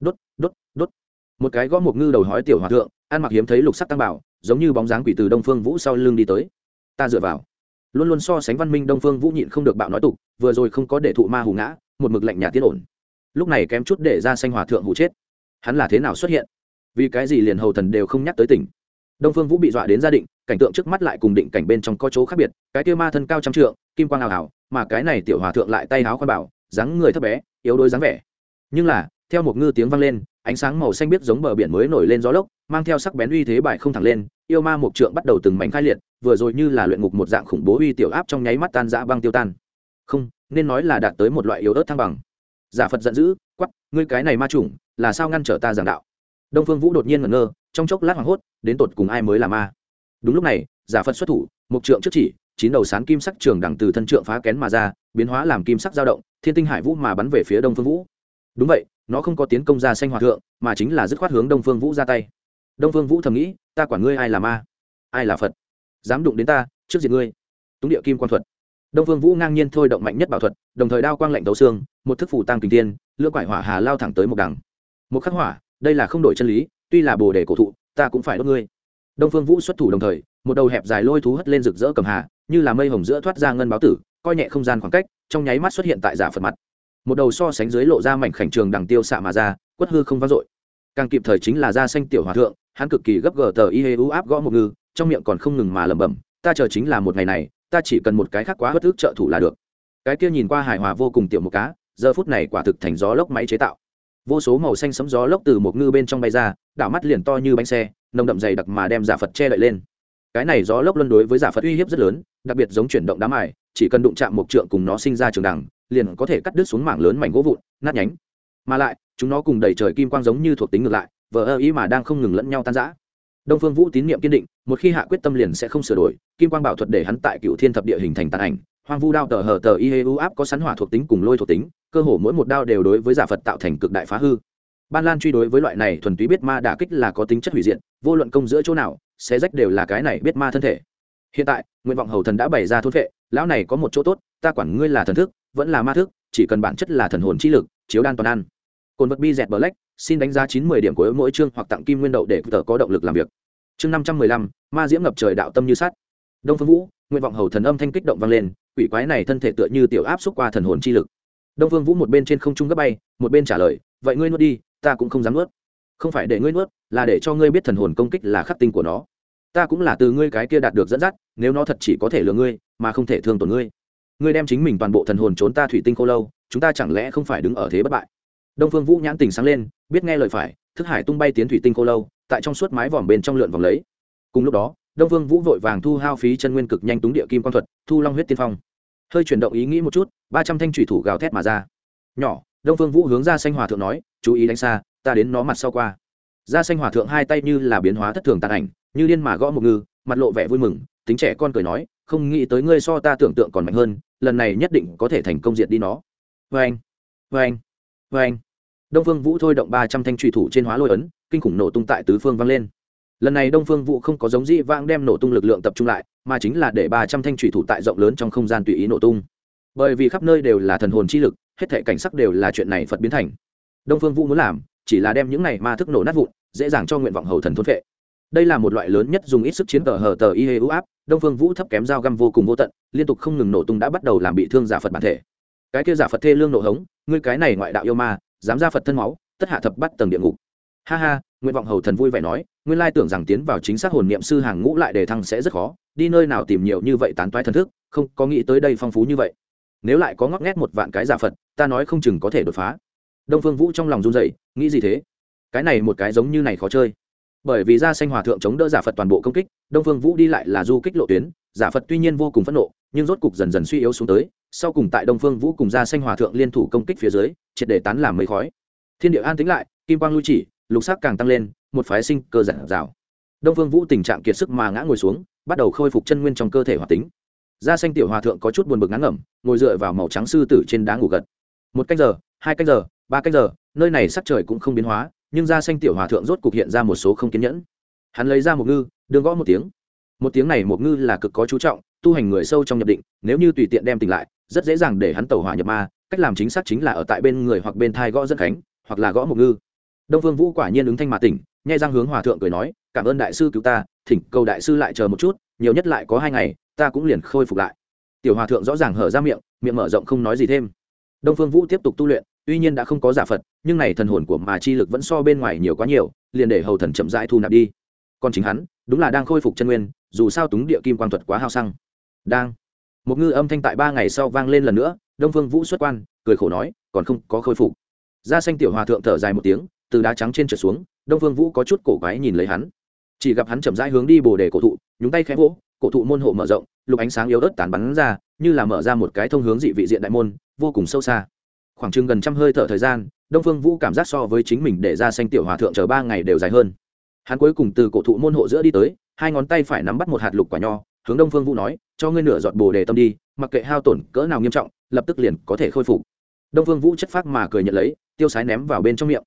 Đốt đốt đốt một cái gõ một ngư đầu hói tiểu hòa thượng, ăn mặc hiếm thấy lục sắc tăng bảo, giống như bóng dáng quỷ từ đông phương vũ sau lưng đi tới. Ta dựa vào. Luôn luôn so sánh văn minh đông phương vũ nhịn không được bạo nói tục, vừa rồi không có để thụ ma hù ngã, một mực lạnh nhà tiết ổn. Lúc này kém chút để ra xanh hòa thượng hụ chết. Hắn là thế nào xuất hiện? Vì cái gì liền hầu thần đều không nhắc tới tỉnh? Đông phương vũ bị dọa đến gia định, cảnh tượng trước mắt lại cùng định cảnh bên trong có chỗ khác biệt, cái kia ma thân cao trăm trượng, kim quang ảo ảo, mà cái này tiểu hòa thượng lại tay háo khoan bảo, dáng người thấp bé, yếu đuối dáng vẻ. Nhưng là theo một ngư tiếng vang lên, ánh sáng màu xanh biết giống bờ biển mới nổi lên gió lốc, mang theo sắc bén uy thế bài không thẳng lên, yêu ma mục trượng bắt đầu từng mảnh khai liệt, vừa rồi như là luyện ngục một dạng khủng bố uy tiểu áp trong nháy mắt tan dã băng tiêu tan. Không, nên nói là đạt tới một loại yếu ớt thăng bằng. Giả phật giận dữ quắp ngươi cái này ma chủng, là sao ngăn trở ta giảng đạo? Đông phương vũ đột nhiên ngẩn ngơ, trong chốc lát hoảng hốt, đến tột cùng ai mới là ma? Đúng lúc này, giả phật xuất thủ mục trượng trước chỉ, chín đầu sán kim sắc trường đẳng từ thân trượng phá kén mà ra, biến hóa làm kim sắc dao động, thiên tinh hải vũ mà bắn về phía đông phương vũ. Đúng vậy nó không có tiến công ra xanh hòa thượng, mà chính là dứt khoát hướng đông phương vũ ra tay. Đông phương vũ thầm nghĩ, ta quản ngươi ai là ma, ai là phật, dám đụng đến ta, trước diệt ngươi. Túng địa kim quan thuật. Đông phương vũ ngang nhiên thôi động mạnh nhất bảo thuật, đồng thời đao quang lạnh tấu xương, một thức phủ tăng kình tiên lưỡng quải hỏa hà lao thẳng tới một đằng. Một khắc hỏa, đây là không đổi chân lý, tuy là bồ đề cổ thụ, ta cũng phải đốt ngươi. Đông phương vũ xuất thủ đồng thời, một đầu hẹp dài lôi thú hất lên rực rỡ cầm hà, như là mây hồng giữa thoát ra ngân báo tử, coi nhẹ không gian khoảng cách, trong nháy mắt xuất hiện tại giả phật mặt một đầu so sánh dưới lộ ra mảnh khảnh trường đằng tiêu xạ mà ra, quất hư không vang dội. Càng kịp thời chính là da xanh tiểu hòa thượng, hắn cực kỳ gấp gờ tờ y hê u áp gõ một ngư, trong miệng còn không ngừng mà lẩm bẩm, ta chờ chính là một ngày này, ta chỉ cần một cái khác quá bất ức trợ thủ là được. Cái kia nhìn qua hài hòa vô cùng tiểu một cá, giờ phút này quả thực thành gió lốc máy chế tạo. Vô số màu xanh sấm gió lốc từ một ngư bên trong bay ra, đảo mắt liền to như bánh xe, nồng đậm dày đặc mà đem giả phật che đậy lên cái này gió lốc luân đối với giả phật uy hiếp rất lớn, đặc biệt giống chuyển động đám ải chỉ cần đụng chạm một trượng cùng nó sinh ra trường đẳng liền có thể cắt đứt xuống mảng lớn mảnh gỗ vụn, nát nhánh. Mà lại, chúng nó cùng đầy trời kim quang giống như thuộc tính ngược lại, vờ ơ ý mà đang không ngừng lẫn nhau tan rã. Đông phương vũ tín nhiệm kiên định, một khi hạ quyết tâm liền sẽ không sửa đổi, kim quang bảo thuật để hắn tại cựu thiên thập địa hình thành tàn ảnh, hoang vu đao tờ hờ tờ y hê u áp có sắn hỏa thuộc tính cùng lôi thuộc tính, cơ hồ mỗi một đao đều đối với giả phật tạo thành cực đại phá hư. Ban lan truy đối với loại này thuần túy biết ma đả kích là có tính chất hủy diện vô luận công giữa chỗ nào xé rách đều là cái này biết ma thân thể. Hiện tại, nguyện vọng hầu thần đã bày ra thôn vệ lão này có một chỗ tốt, ta quản ngươi là thần thức, vẫn là ma thức, chỉ cần bản chất là thần hồn chi lực, chiếu đan toàn ăn. Cồn vật bi dẹt black, xin đánh giá chín mươi điểm của mỗi chương hoặc tặng kim nguyên đậu để tờ có động lực làm việc. Chương năm trăm mười lăm, ma diễm ngập trời đạo tâm như sắt. Đông phương vũ, nguyện vọng hầu thần âm thanh kích động vang lên, quỷ quái này thân thể tựa như tiểu áp xúc qua thần hồn chi lực. Đông phương vũ một bên trên không trung gấp bay, một bên trả lời, vậy ngươi nuốt đi, ta cũng không dám nuốt không phải để ngươi nuốt, là để cho ngươi biết thần hồn công kích là khắc tinh của nó. Ta cũng là từ ngươi cái kia đạt được dẫn dắt, nếu nó thật chỉ có thể lừa ngươi, mà không thể thương tổn ngươi. Ngươi đem chính mình toàn bộ thần hồn trốn ta thủy tinh khô lâu, chúng ta chẳng lẽ không phải đứng ở thế bất bại? Đông phương vũ nhãn tình sáng lên, biết nghe lời phải, thức hải tung bay tiến thủy tinh khô lâu, tại trong suốt mái vòm bên trong lượn vòng lấy. Cùng lúc đó, đông phương vũ vội vàng thu hao phí chân nguyên cực nhanh túng địa kim quang thuật, thu long huyết tiên phong. Hơi chuyển động ý nghĩ một chút, ba trăm thanh thủy thủ gào thét mà ra. Nhỏ, đông phương vũ hướng ra xanh hòa thượng nói, chú ý đánh xa ta đến nó mặt sau qua. Ra xanh hòa thượng hai tay như là biến hóa thất thường tàn ảnh, như điên mà gõ một ngư, mặt lộ vẻ vui mừng, tính trẻ con cười nói, không nghĩ tới ngươi so ta tưởng tượng còn mạnh hơn, lần này nhất định có thể thành công diệt đi nó. Vê anh vê anh vê anh đông phương vũ thôi động ba trăm thanh trùy thủ trên hóa lôi ấn, kinh khủng nổ tung tại tứ phương vang lên. Lần này đông phương vũ không có giống dĩ vãng đem nổ tung lực lượng tập trung lại, mà chính là để ba trăm thanh trùy thủ tại rộng lớn trong không gian tùy ý nổ tung. Bởi vì khắp nơi đều là thần hồn chi lực, hết thể cảnh sắc đều là chuyện này phật biến thành. Đông phương vũ muốn làm chỉ là đem những này ma thức nổ nát vụn, dễ dàng cho nguyện vọng hầu thần thôn vệ. Đây là một loại lớn nhất dùng ít sức chiến tờ hờ tờ y hê ưu áp, đông phương vũ thấp kém dao găm vô cùng vô tận, liên tục không ngừng nổ tung đã bắt đầu làm bị thương giả phật bản thể. Cái kia giả phật thê lương nổ hống, ngươi cái này ngoại đạo yêu ma, dám ra phật thân máu, tất hạ thập bắt tầng địa ngục. Ha ha, nguyện vọng hầu thần vui vẻ nói, nguyên lai tưởng rằng tiến vào chính xác hồn niệm sư hàng ngũ lại đề thăng sẽ rất khó, đi nơi nào tìm nhiều như vậy tán toái thần thức, không có nghĩ tới đây phong phú như vậy. Nếu lại có ngóc ngét một vạn cái giả phật, ta nói không chừng có thể đột phá đông phương vũ trong lòng run dậy nghĩ gì thế? Cái này một cái giống như này khó chơi. Bởi vì ra xanh hòa thượng chống đỡ giả phật toàn bộ công kích, đông phương vũ đi lại là du kích lộ tuyến, giả phật tuy nhiên vô cùng phẫn nộ, nhưng rốt cục dần dần suy yếu xuống tới, sau cùng tại đông phương vũ cùng ra xanh hòa thượng liên thủ công kích phía dưới, triệt để tán làm mấy khói. Thiên địa an tính lại, kim quang lui chỉ, lục sắc càng tăng lên, một phái sinh cơ giản rào. Đông phương vũ tình trạng kiệt sức mà ngã ngồi xuống, bắt đầu khôi phục chân nguyên trong cơ thể hoạt tính. Da xanh tiểu hòa thượng có chút buồn bực ngắn ngẩm, ngồi dựa vào màu trắng sư tử trên đá ngủ gật. Một canh giờ, hai canh giờ ba cách giờ, nơi này sắc trời cũng không biến hóa, nhưng da xanh tiểu hòa thượng rốt cục hiện ra một số không kiên nhẫn. Hắn lấy ra một ngư đương gõ một tiếng. Một tiếng này một ngư là cực có chú trọng, tu hành người sâu trong nhập định, nếu như tùy tiện đem tỉnh lại, rất dễ dàng để hắn tẩu hỏa nhập ma, cách làm chính xác chính là ở tại bên người hoặc bên thai gõ dân khánh, hoặc là gõ một ngư. Đông phương vũ quả nhiên ứng thanh mà tỉnh, nhai răng hướng hòa thượng cười nói, cảm ơn đại sư cứu ta, thỉnh cầu đại sư lại chờ một chút, nhiều nhất lại có hai ngày, ta cũng liền khôi phục lại. Tiểu hòa thượng rõ ràng hở ra miệng miệng mở rộng không nói gì thêm. Đông phương vũ tiếp tục tu luyện tuy nhiên đã không có giả phật, nhưng này thần hồn của mà chi lực vẫn so bên ngoài nhiều quá nhiều, liền để hầu thần chậm rãi thu nạp đi. Còn chính hắn, đúng là đang khôi phục chân nguyên, dù sao túng địa kim quan thuật quá hao xăng. Đang. Một ngư âm thanh tại ba ngày sau vang lên lần nữa, đông phương vũ xuất quan, cười khổ nói, còn không có khôi phục. Da xanh tiểu hòa thượng thở dài một tiếng, từ đá trắng trên trượt xuống, đông phương vũ có chút cổ quái nhìn lấy hắn. Chỉ gặp hắn chậm rãi hướng đi bồ đề cổ thụ, nhúng tay khẽ vỗ, cổ thụ môn hộ mở rộng, lục ánh sáng yếu ớt tán bắn ra, như là mở ra một cái thông hướng dị vị diện đại môn, vô cùng sâu xa khoảng chừng gần trăm hơi thở thời gian, đông phương vũ cảm giác so với chính mình để ra xanh tiểu hòa thượng chờ ba ngày đều dài hơn. Hắn cuối cùng từ cổ thụ môn hộ giữa đi tới, hai ngón tay phải nắm bắt một hạt lục quả nho, hướng đông phương vũ nói, cho ngươi nửa giọt bồ đề tâm đi, mặc kệ hao tổn cỡ nào nghiêm trọng, lập tức liền có thể khôi phục. Đông phương vũ chất phác mà cười nhận lấy, tiêu sái ném vào bên trong miệng.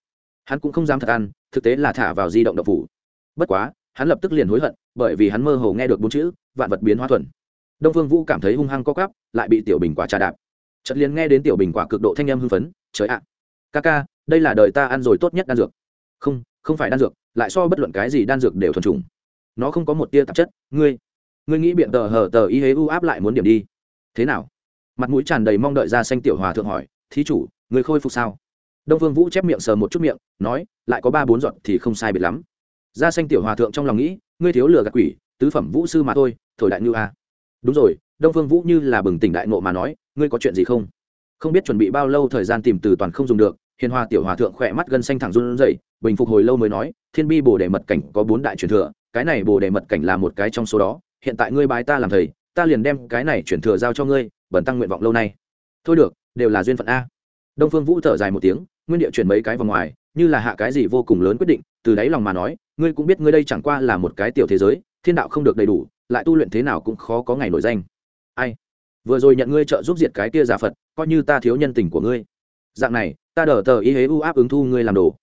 Hắn cũng không dám thật ăn, thực tế là thả vào di động độc phủ. Bất quá, hắn lập tức liền hối hận, bởi vì hắn mơ hồ nghe được bốn chữ, vạn vật biến hóa thuần. Đông phương vũ cảm thấy hung hăng co cắp lại bị tiểu bình quả trà đạp chợt liền nghe đến tiểu bình quả cực độ thanh âm hưng phấn, trời ạ, ca ca, đây là đời ta ăn rồi tốt nhất đan dược. Không không phải đan dược, lại so bất luận cái gì đan dược đều thuần trùng nó không có một tia tạp chất. Ngươi ngươi nghĩ biện tờ hở tờ y hế u áp lại muốn điểm đi. Thế nào? Mặt mũi tràn đầy mong đợi ra xanh tiểu hòa thượng hỏi, thí chủ người khôi phục sao? Đông vương vũ chép miệng sờ một chút miệng, nói, lại có ba bốn giọt thì không sai biệt lắm. Ra xanh tiểu hòa thượng trong lòng nghĩ, ngươi thiếu lừa gạt quỷ, tứ phẩm vũ sư mà thôi, thổi đại như a. Đúng rồi đông phương vũ như là bừng tỉnh đại nộ mà nói, ngươi có chuyện gì không? Không biết chuẩn bị bao lâu thời gian tìm từ toàn không dùng được. Hiền hòa tiểu hòa thượng khỏe mắt gân xanh thẳng run rẩy, bình phục hồi lâu mới nói, thiên bi bồ đề mật cảnh có bốn đại truyền thừa, cái này bồ đề mật cảnh là một cái trong số đó. Hiện tại ngươi bái ta làm thầy, ta liền đem cái này chuyển thừa giao cho ngươi bẩn tăng nguyện vọng lâu nay. Thôi được, đều là duyên phận a. Đông phương vũ thở dài một tiếng, nguyên địa chuyển mấy cái vào ngoài, như là hạ cái gì vô cùng lớn quyết định, từ đáy lòng mà nói, ngươi cũng biết ngươi đây chẳng qua là một cái tiểu thế giới, thiên đạo không được đầy đủ, lại tu luyện thế nào cũng khó có ngày nổi danh ai? Vừa rồi nhận ngươi trợ giúp diệt cái kia giả phật, coi như ta thiếu nhân tình của ngươi. Dạng này, ta đỡ tờ ý hế u áp ứng thu ngươi làm đồ.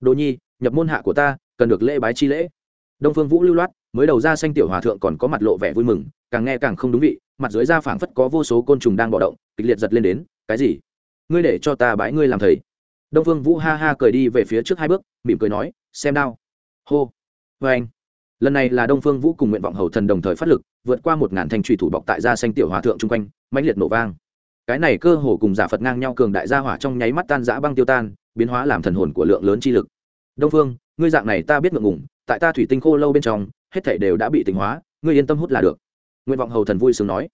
Đồ nhi, nhập môn hạ của ta, cần được lễ bái chi lễ. Đông phương vũ lưu loát, mới đầu ra xanh tiểu hòa thượng còn có mặt lộ vẻ vui mừng, càng nghe càng không đúng vị, mặt dưới da phảng phất có vô số côn trùng đang bỏ động, kịch liệt giật lên đến, cái gì? Ngươi để cho ta bái ngươi làm thầy. Đông phương vũ ha ha cười đi về phía trước hai bước, mỉm cười nói, xem đao. Hô. Vê anh lần này là đông phương vũ cùng nguyện vọng hầu thần đồng thời phát lực, vượt qua một ngàn thanh trùy thủ bọc tại gia xanh tiểu hòa thượng chung quanh, mãnh liệt nổ vang. Cái này cơ hồ cùng giả phật ngang nhau cường đại gia hỏa trong nháy mắt tan giã băng tiêu tan, biến hóa làm thần hồn của lượng lớn chi lực. Đông phương, ngươi dạng này ta biết ngượng ngủng tại ta thủy tinh khô lâu bên trong, hết thảy đều đã bị tỉnh hóa, ngươi yên tâm hút là được. Nguyện vọng hầu thần vui sướng nói.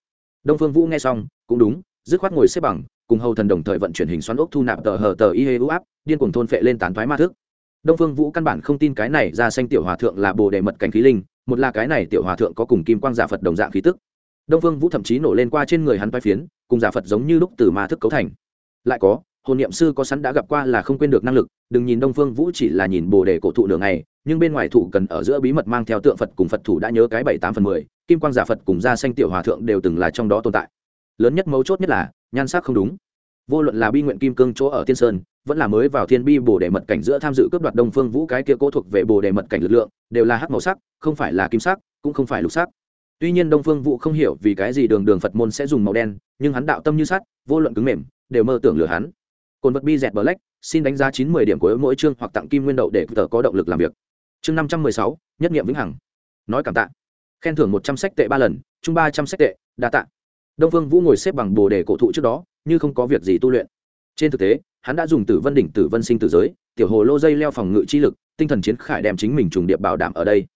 Đông phương vũ nghe xong, cũng đúng, dứt khoát ngồi xếp bằng, cùng hầu thần đồng thời vận chuyển hình xoắn ốc thu nạp tờ hờ tờ y hê u áp, điên cuồng thôn phệ lên tán thoái ma thức đông phương vũ căn bản không tin cái này ra xanh tiểu hòa thượng là bồ đề mật cảnh khí linh, một là cái này tiểu hòa thượng có cùng kim quang giả phật đồng dạng khí tức. Đông phương vũ thậm chí nổ lên qua trên người hắn vai phiến, cùng giả phật giống như lúc từ ma thức cấu thành. Lại có, hồn niệm sư có sẵn đã gặp qua là không quên được năng lực, đừng nhìn đông phương vũ chỉ là nhìn bồ đề cổ thụ nửa ngày, nhưng bên ngoài thủ cần ở giữa bí mật mang theo tượng phật cùng phật thủ đã nhớ cái bảy tám phần mười, kim quang giả phật cùng gia xanh tiểu hòa thượng đều từng là trong đó tồn tại. Lớn nhất mấu chốt nhất là, nhan sắc không đúng. Vô luận là bi nguyện kim cương chỗ ở tiên sơn vẫn là mới vào thiên bi bồ đề mật cảnh giữa tham dự cướp đoạt đông phương vũ cái kia cố thuộc về bồ đề mật cảnh lực lượng, đều là hắc màu sắc, không phải là kim sắc, cũng không phải lục sắc. Tuy nhiên đông phương vũ không hiểu vì cái gì đường đường phật môn sẽ dùng màu đen, nhưng hắn đạo tâm như sắt, vô luận cứng mềm, đều mơ tưởng lừa hắn. Cồn vật bi dẹt black, xin đánh giá chín mươi điểm của mỗi chương hoặc tặng kim nguyên đậu để tờ có động lực làm việc. Chương năm trăm mười sáu, nhất nghiệm vĩnh hằng. Nói cảm tạ. Khen thưởng một trăm sách tệ ba lần, chung ba trăm sách tệ, đa tạ. Đông phương vũ ngồi xếp bằng bồ đề cổ thụ trước đó, như không có việc gì tu luyện. Trên thực tế hắn đã dùng tử vân đỉnh tử vân sinh tử giới, tiểu hồ lô dây leo phòng ngự chi lực, tinh thần chiến khải đem chính mình trùng điệp bảo đảm ở đây.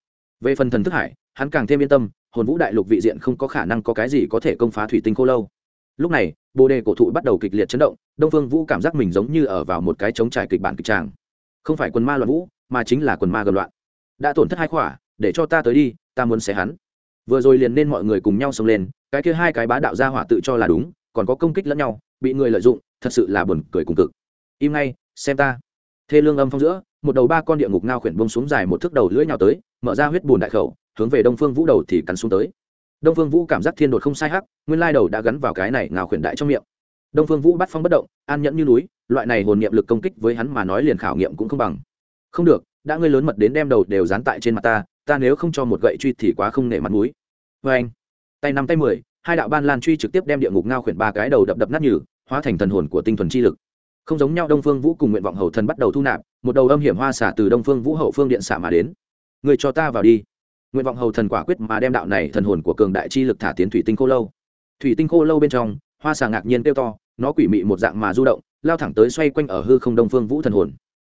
Về phần thần thức hải, hắn càng thêm yên tâm, hồn vũ đại lục vị diện không có khả năng có cái gì có thể công phá thủy tinh khô lâu. Lúc này, bồ đề cổ thụ bắt đầu kịch liệt chấn động, đông phương vũ cảm giác mình giống như ở vào một cái chống trải kịch bản kịch tràng. Không phải quần ma loạn vũ, mà chính là quần ma gần loạn. Đã tổn thất hai khỏa, để cho ta tới đi, ta muốn xé hắn. Vừa rồi liền nên mọi người cùng nhau xông lên, cái kia hai cái bá đạo gia hỏa tự cho là đúng, còn có công kích lẫn nhau, bị người lợi dụng thật sự là buồn cười cùng cực. Im ngay, xem ta. Thê lương âm phong giữa, một đầu ba con địa ngục ngao khuyển bông xuống dài một thước đầu lưỡi nhào tới, mở ra huyết bùn đại khẩu, hướng về đông phương vũ đầu thì cắn xuống tới. Đông phương vũ cảm giác thiên đột không sai hắc, nguyên lai đầu đã gắn vào cái này ngao khuyển đại trong miệng. Đông phương vũ bắt phong bất động, an nhẫn như núi, loại này hồn niệm lực công kích với hắn mà nói liền khảo nghiệm cũng không bằng. Không được, đã ngươi lớn mật đến đem đầu đều dán tại trên mặt ta ta nếu không cho một gậy truy thì quá không nể mặt mũi. Vê anh. Tay năm tay mười, hai đạo ban lan truy trực tiếp đem địa ngục ngao khuyển ba cái đầu đập đập nát nhừ hóa thành thần hồn của tinh thuần chi lực. Không giống nhau, đông phương vũ cùng nguyện vọng hầu thần bắt đầu thu nạp, một đầu âm hiểm hoa xả từ đông phương vũ hậu phương điện xả mà đến. Người cho ta vào đi. Nguyện vọng hầu thần quả quyết mà đem đạo này thần hồn của cường đại chi lực thả tiến thủy tinh khô lâu. Thủy tinh khô lâu bên trong, hoa xà ngạc nhiên kêu to, nó quỷ mị một dạng mà du động, lao thẳng tới xoay quanh ở hư không đông phương vũ thần hồn.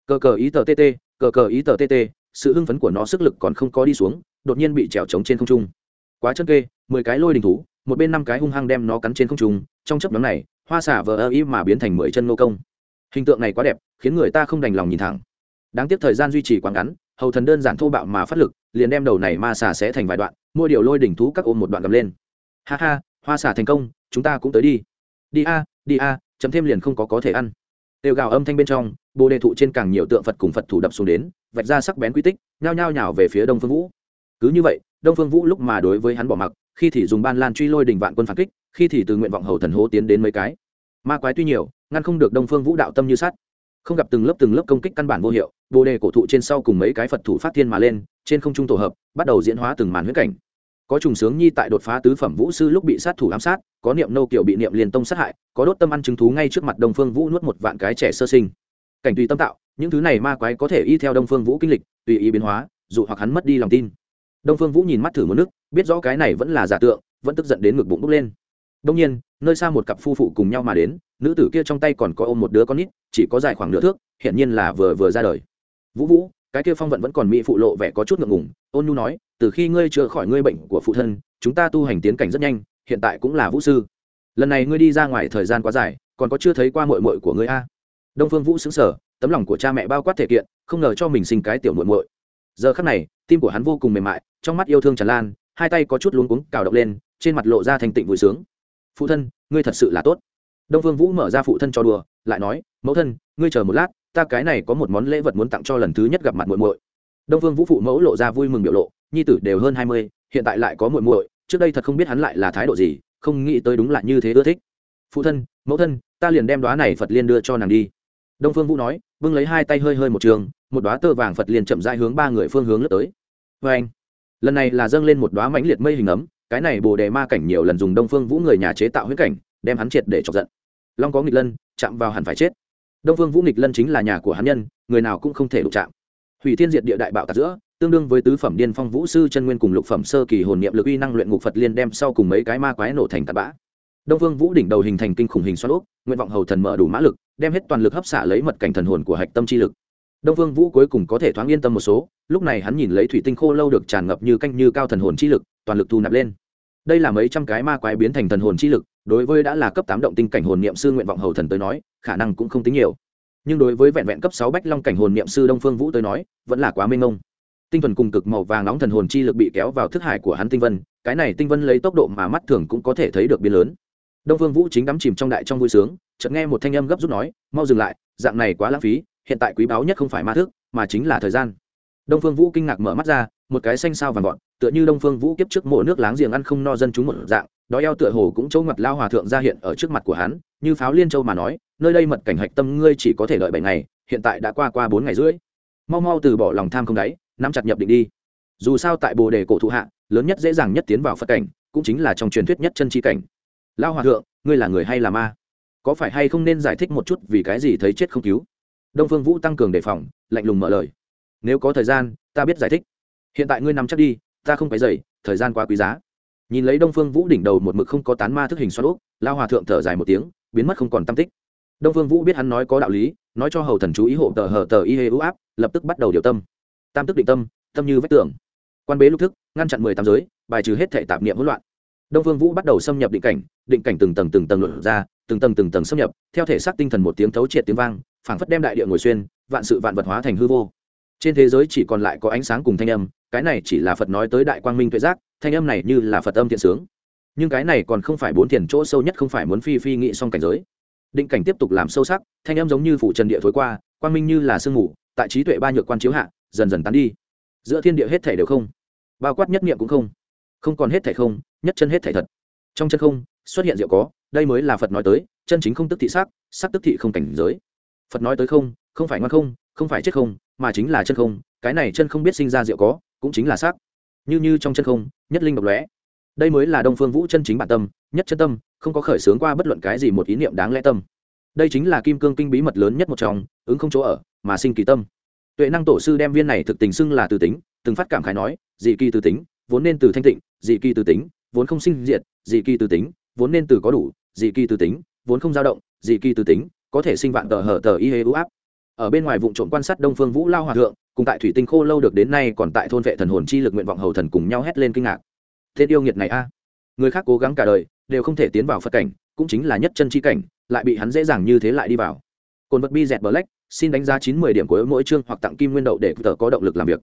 Cờ cờ ý tờ tt cờ cờ ý tờ tt sự hưng phấn của nó sức lực còn không có đi xuống, đột nhiên bị trèo trống trên không trung. Quá chân kê, mười cái lôi đình thú, một bên năm cái hung hăng đem nó cắn trên không trung, trong chấp nhóm này hoa xả vờ ơ y mà biến thành mười chân nô công. Hình tượng này quá đẹp, khiến người ta không đành lòng nhìn thẳng. Đáng tiếc thời gian duy trì quá ngắn, hầu thần đơn giản thô bạo mà phát lực, liền đem đầu này ma xả sẽ thành vài đoạn, mỗi điều lôi đỉnh thú các ôm một đoạn gầm lên. Ha ha, hoa xả thành công, chúng ta cũng tới đi. Đi a đi a, chấm thêm liền không có có thể ăn. Tiêu gào âm thanh bên trong, bồ đề thụ trên càng nhiều tượng phật cùng phật thủ đập xuống đến, vạch ra sắc bén quy tích, nhao nhao nhào về phía đông phương vũ. Cứ như vậy, đông phương vũ lúc mà đối với hắn bỏ mặc, khi thì dùng ban lan truy lôi đình vạn quân phản kích khi thì từ nguyện vọng hầu thần hố tiến đến mấy cái. Ma quái tuy nhiều, ngăn không được đông phương vũ đạo tâm như sắt. Không gặp từng lớp từng lớp công kích căn bản vô hiệu, bồ đề cổ thụ trên sau cùng mấy cái phật thủ phát thiên mà lên, trên không trung tổ hợp, bắt đầu diễn hóa từng màn huyết cảnh. Có trùng sướng nhi tại đột phá tứ phẩm vũ sư lúc bị sát thủ ám sát, có niệm nâu kiểu bị niệm liền tông sát hại, có đốt tâm ăn chứng thú ngay trước mặt đông phương vũ nuốt một vạn cái trẻ sơ sinh. Cảnh tùy tâm tạo, những thứ này ma quái có thể y theo đông phương vũ kinh lịch, tùy ý biến hóa, dù hoặc hắn mất đi lòng tin. Đông phương vũ nhìn mắt thử một nước, biết rõ cái này vẫn là giả tượng, vẫn tức giận đến ngực bụng bốc lên đông nhiên, nơi xa một cặp phu phụ cùng nhau mà đến, nữ tử kia trong tay còn có ôm một đứa con nít, chỉ có dài khoảng nửa thước, hiển nhiên là vừa vừa ra đời. Vũ vũ, cái kia phong vận vẫn còn mỹ phụ lộ vẻ có chút ngượng ngùng, ôn nhu nói, từ khi ngươi chữa khỏi ngươi bệnh của phụ thân, chúng ta tu hành tiến cảnh rất nhanh, hiện tại cũng là vũ sư. Lần này ngươi đi ra ngoài thời gian quá dài, còn có chưa thấy qua muội muội của ngươi a? Đông phương vũ sững sở tấm lòng của cha mẹ bao quát thể kiện, không ngờ cho mình sinh cái tiểu muội muội. giờ khắc này, tim của hắn vô cùng mềm mại, trong mắt yêu thương tràn lan, hai tay có chút luống cuống cào động lên, trên mặt lộ ra thành tịnh vui sướng phụ thân, ngươi thật sự là tốt. Đông phương vũ mở ra phụ thân cho đùa, lại nói, mẫu thân, ngươi chờ một lát, ta cái này có một món lễ vật muốn tặng cho lần thứ nhất gặp mặt muội muội. Đông phương vũ phụ mẫu lộ ra vui mừng biểu lộ, nhi tử đều hơn hai mươi, hiện tại lại có muội muội, trước đây thật không biết hắn lại là thái độ gì, không nghĩ tới đúng là như thế ưa thích. Phụ thân, mẫu thân, ta liền đem đoá này phật liên đưa cho nàng đi. Đông phương vũ nói, bưng lấy hai tay hơi hơi một trường, một đoá tơ vàng phật liên chậm rãi hướng ba người phương hướng lướt tới. Vê anh lần này là dâng lên một đoá mãnh liệt mây hình ấm cái này bồ đề ma cảnh nhiều lần dùng đông phương vũ người nhà chế tạo huyết cảnh, đem hắn triệt để chọc giận. Long có nghịch lân, chạm vào hẳn phải chết. Đông phương vũ nghịch lân chính là nhà của hắn nhân, người nào cũng không thể đụng chạm. Hủy thiên diệt địa đại bạo tạc giữa, tương đương với tứ phẩm điên phong vũ sư chân nguyên cùng lục phẩm sơ kỳ hồn niệm lực uy năng luyện ngục phật liên đem sau cùng mấy cái ma quái nổ thành tạt bã. Đông phương vũ đỉnh đầu hình thành kinh khủng hình xoắn úp nguyện vọng hầu thần mở đủ mã lực, đem hết toàn lực hấp xả lấy mật cảnh thần hồn của hạch tâm chi lực. Đông phương vũ cuối cùng có thể thoáng yên tâm một số, lúc này hắn nhìn lấy thủy tinh khô lâu được tràn ngập như canh như cao thần hồn chi lực toàn lực thu nạp lên. Đây là mấy trăm cái ma quái biến thành thần hồn chi lực, đối với đã là cấp tám động tinh cảnh hồn niệm sư nguyện vọng hầu thần tới nói, khả năng cũng không tính nhiều. Nhưng đối với vẹn vẹn cấp sáu bách long cảnh hồn niệm sư đông phương vũ tới nói, vẫn là quá mênh mông. Tinh thần cùng cực màu vàng nóng thần hồn chi lực bị kéo vào thức hải của hắn tinh vân, cái này tinh vân lấy tốc độ mà mắt thường cũng có thể thấy được biến lớn. Đông phương vũ chính đắm chìm trong đại trong vui sướng, chợt nghe một thanh âm gấp rút nói, mau dừng lại, dạng này quá lãng phí, hiện tại quý báu nhất không phải ma thức, mà chính là thời gian. Đông phương vũ kinh ngạc mở mắt ra một cái xanh sao vàng vọt tựa như đông phương vũ kiếp trước mộ nước láng giềng ăn không no dân chúng một dạng, đó eo tựa hồ cũng chỗ ngặt lao hòa thượng ra hiện ở trước mặt của hắn, như pháo liên châu mà nói, nơi đây mật cảnh hạch tâm ngươi chỉ có thể đợi bảy ngày, hiện tại đã qua qua bốn ngày rưỡi. Mau mau từ bỏ lòng tham không đáy, nắm chặt nhập định đi. Dù sao tại bồ đề cổ thụ hạ, lớn nhất dễ dàng nhất tiến vào phật cảnh, cũng chính là trong truyền thuyết nhất chân chi cảnh. Lao hòa thượng, ngươi là người hay là ma? Có phải hay không nên giải thích một chút vì cái gì thấy chết không cứu? Đông phương vũ tăng cường đề phòng, lạnh lùng mở lời. Nếu có thời gian, ta biết giải thích hiện tại ngươi nằm chắc đi, ta không phải dậy thời gian quá quý giá. Nhìn lấy đông phương vũ đỉnh đầu một mực không có tán ma thức hình xoắn úp lao hòa thượng thở dài một tiếng, biến mất không còn tam tích. Đông phương vũ biết hắn nói có đạo lý, nói cho hầu thần chú ý hộ tờ hờ tờ y hê ưu áp, lập tức bắt đầu điều tâm. Tam tức định tâm tâm như vách tường. Quan bế lúc thức, ngăn chặn mười tám giới, bài trừ hết thể tạp niệm hỗn loạn. Đông phương vũ bắt đầu xâm nhập định cảnh định cảnh từng tầng từng tầng luận ra, từng tầng từng tầng xâm nhập, theo thể xác tinh thần một tiếng thấu triệt tiếng vang, phảng phất đem đại địa ngồi xuyên, vạn sự vạn vật hóa thành hư vô. Trên thế giới chỉ còn lại có ánh sáng cùng thanh âm cái này chỉ là phật nói tới đại quang minh tuệ giác, thanh âm này như là phật âm thiện sướng. Nhưng cái này còn không phải bốn thiền chỗ sâu nhất, không phải muốn phi phi nghị xong cảnh giới. Định cảnh tiếp tục làm sâu sắc, thanh âm giống như phủ trần địa thối qua, quang minh như là sương mù, tại trí tuệ ba nhược quan chiếu hạ, dần dần tán đi. Giữa thiên địa hết thể đều không. Bao quát nhất niệm cũng không. Không còn hết thể không, nhất chân hết thể thật. Trong chân không, xuất hiện diệu có, đây mới là phật nói tới, chân chính không tức thị xác sắc tức thị không cảnh giới. Phật nói tới không không phải ngoan không không phải chết không, mà chính là chân không, cái này chân không biết sinh ra diệu có cũng chính là sắc như như trong chân không, nhất linh độc lóe. Đây mới là đông phương vũ chân chính bản tâm, nhất chân tâm, không có khởi xướng qua bất luận cái gì một ý niệm đáng lẽ tâm. Đây chính là kim cương kinh bí mật lớn nhất một trong, ứng không chỗ ở, mà sinh kỳ tâm. Tuệ năng tổ sư đem viên này thực tình xưng là từ tính, từng phát cảm khái nói, dị kỳ từ tính, vốn nên từ thanh tịnh, dị kỳ từ tính, vốn không sinh diệt, dị kỳ từ tính, vốn nên từ có đủ, dị kỳ từ tính, vốn không dao động, dị kỳ từ tính, có thể sinh vạn tờ hở tờ y hê ưu áp. Ở bên ngoài vụ trộm quan sát đông phương vũ lao hòa thượng cùng tại thủy tinh khô lâu được đến nay còn tại thôn vệ thần hồn chi lực nguyện vọng hầu thần cùng nhau hét lên kinh ngạc. Thế yêu nghiệt này a. Người khác cố gắng cả đời, đều không thể tiến vào phật cảnh, cũng chính là nhất chân chi cảnh, lại bị hắn dễ dàng như thế lại đi vào. Cồn vật bi dẹt black, xin đánh giá chín mươi điểm của mỗi chương hoặc tặng kim nguyên đậu để tờ có động lực làm việc.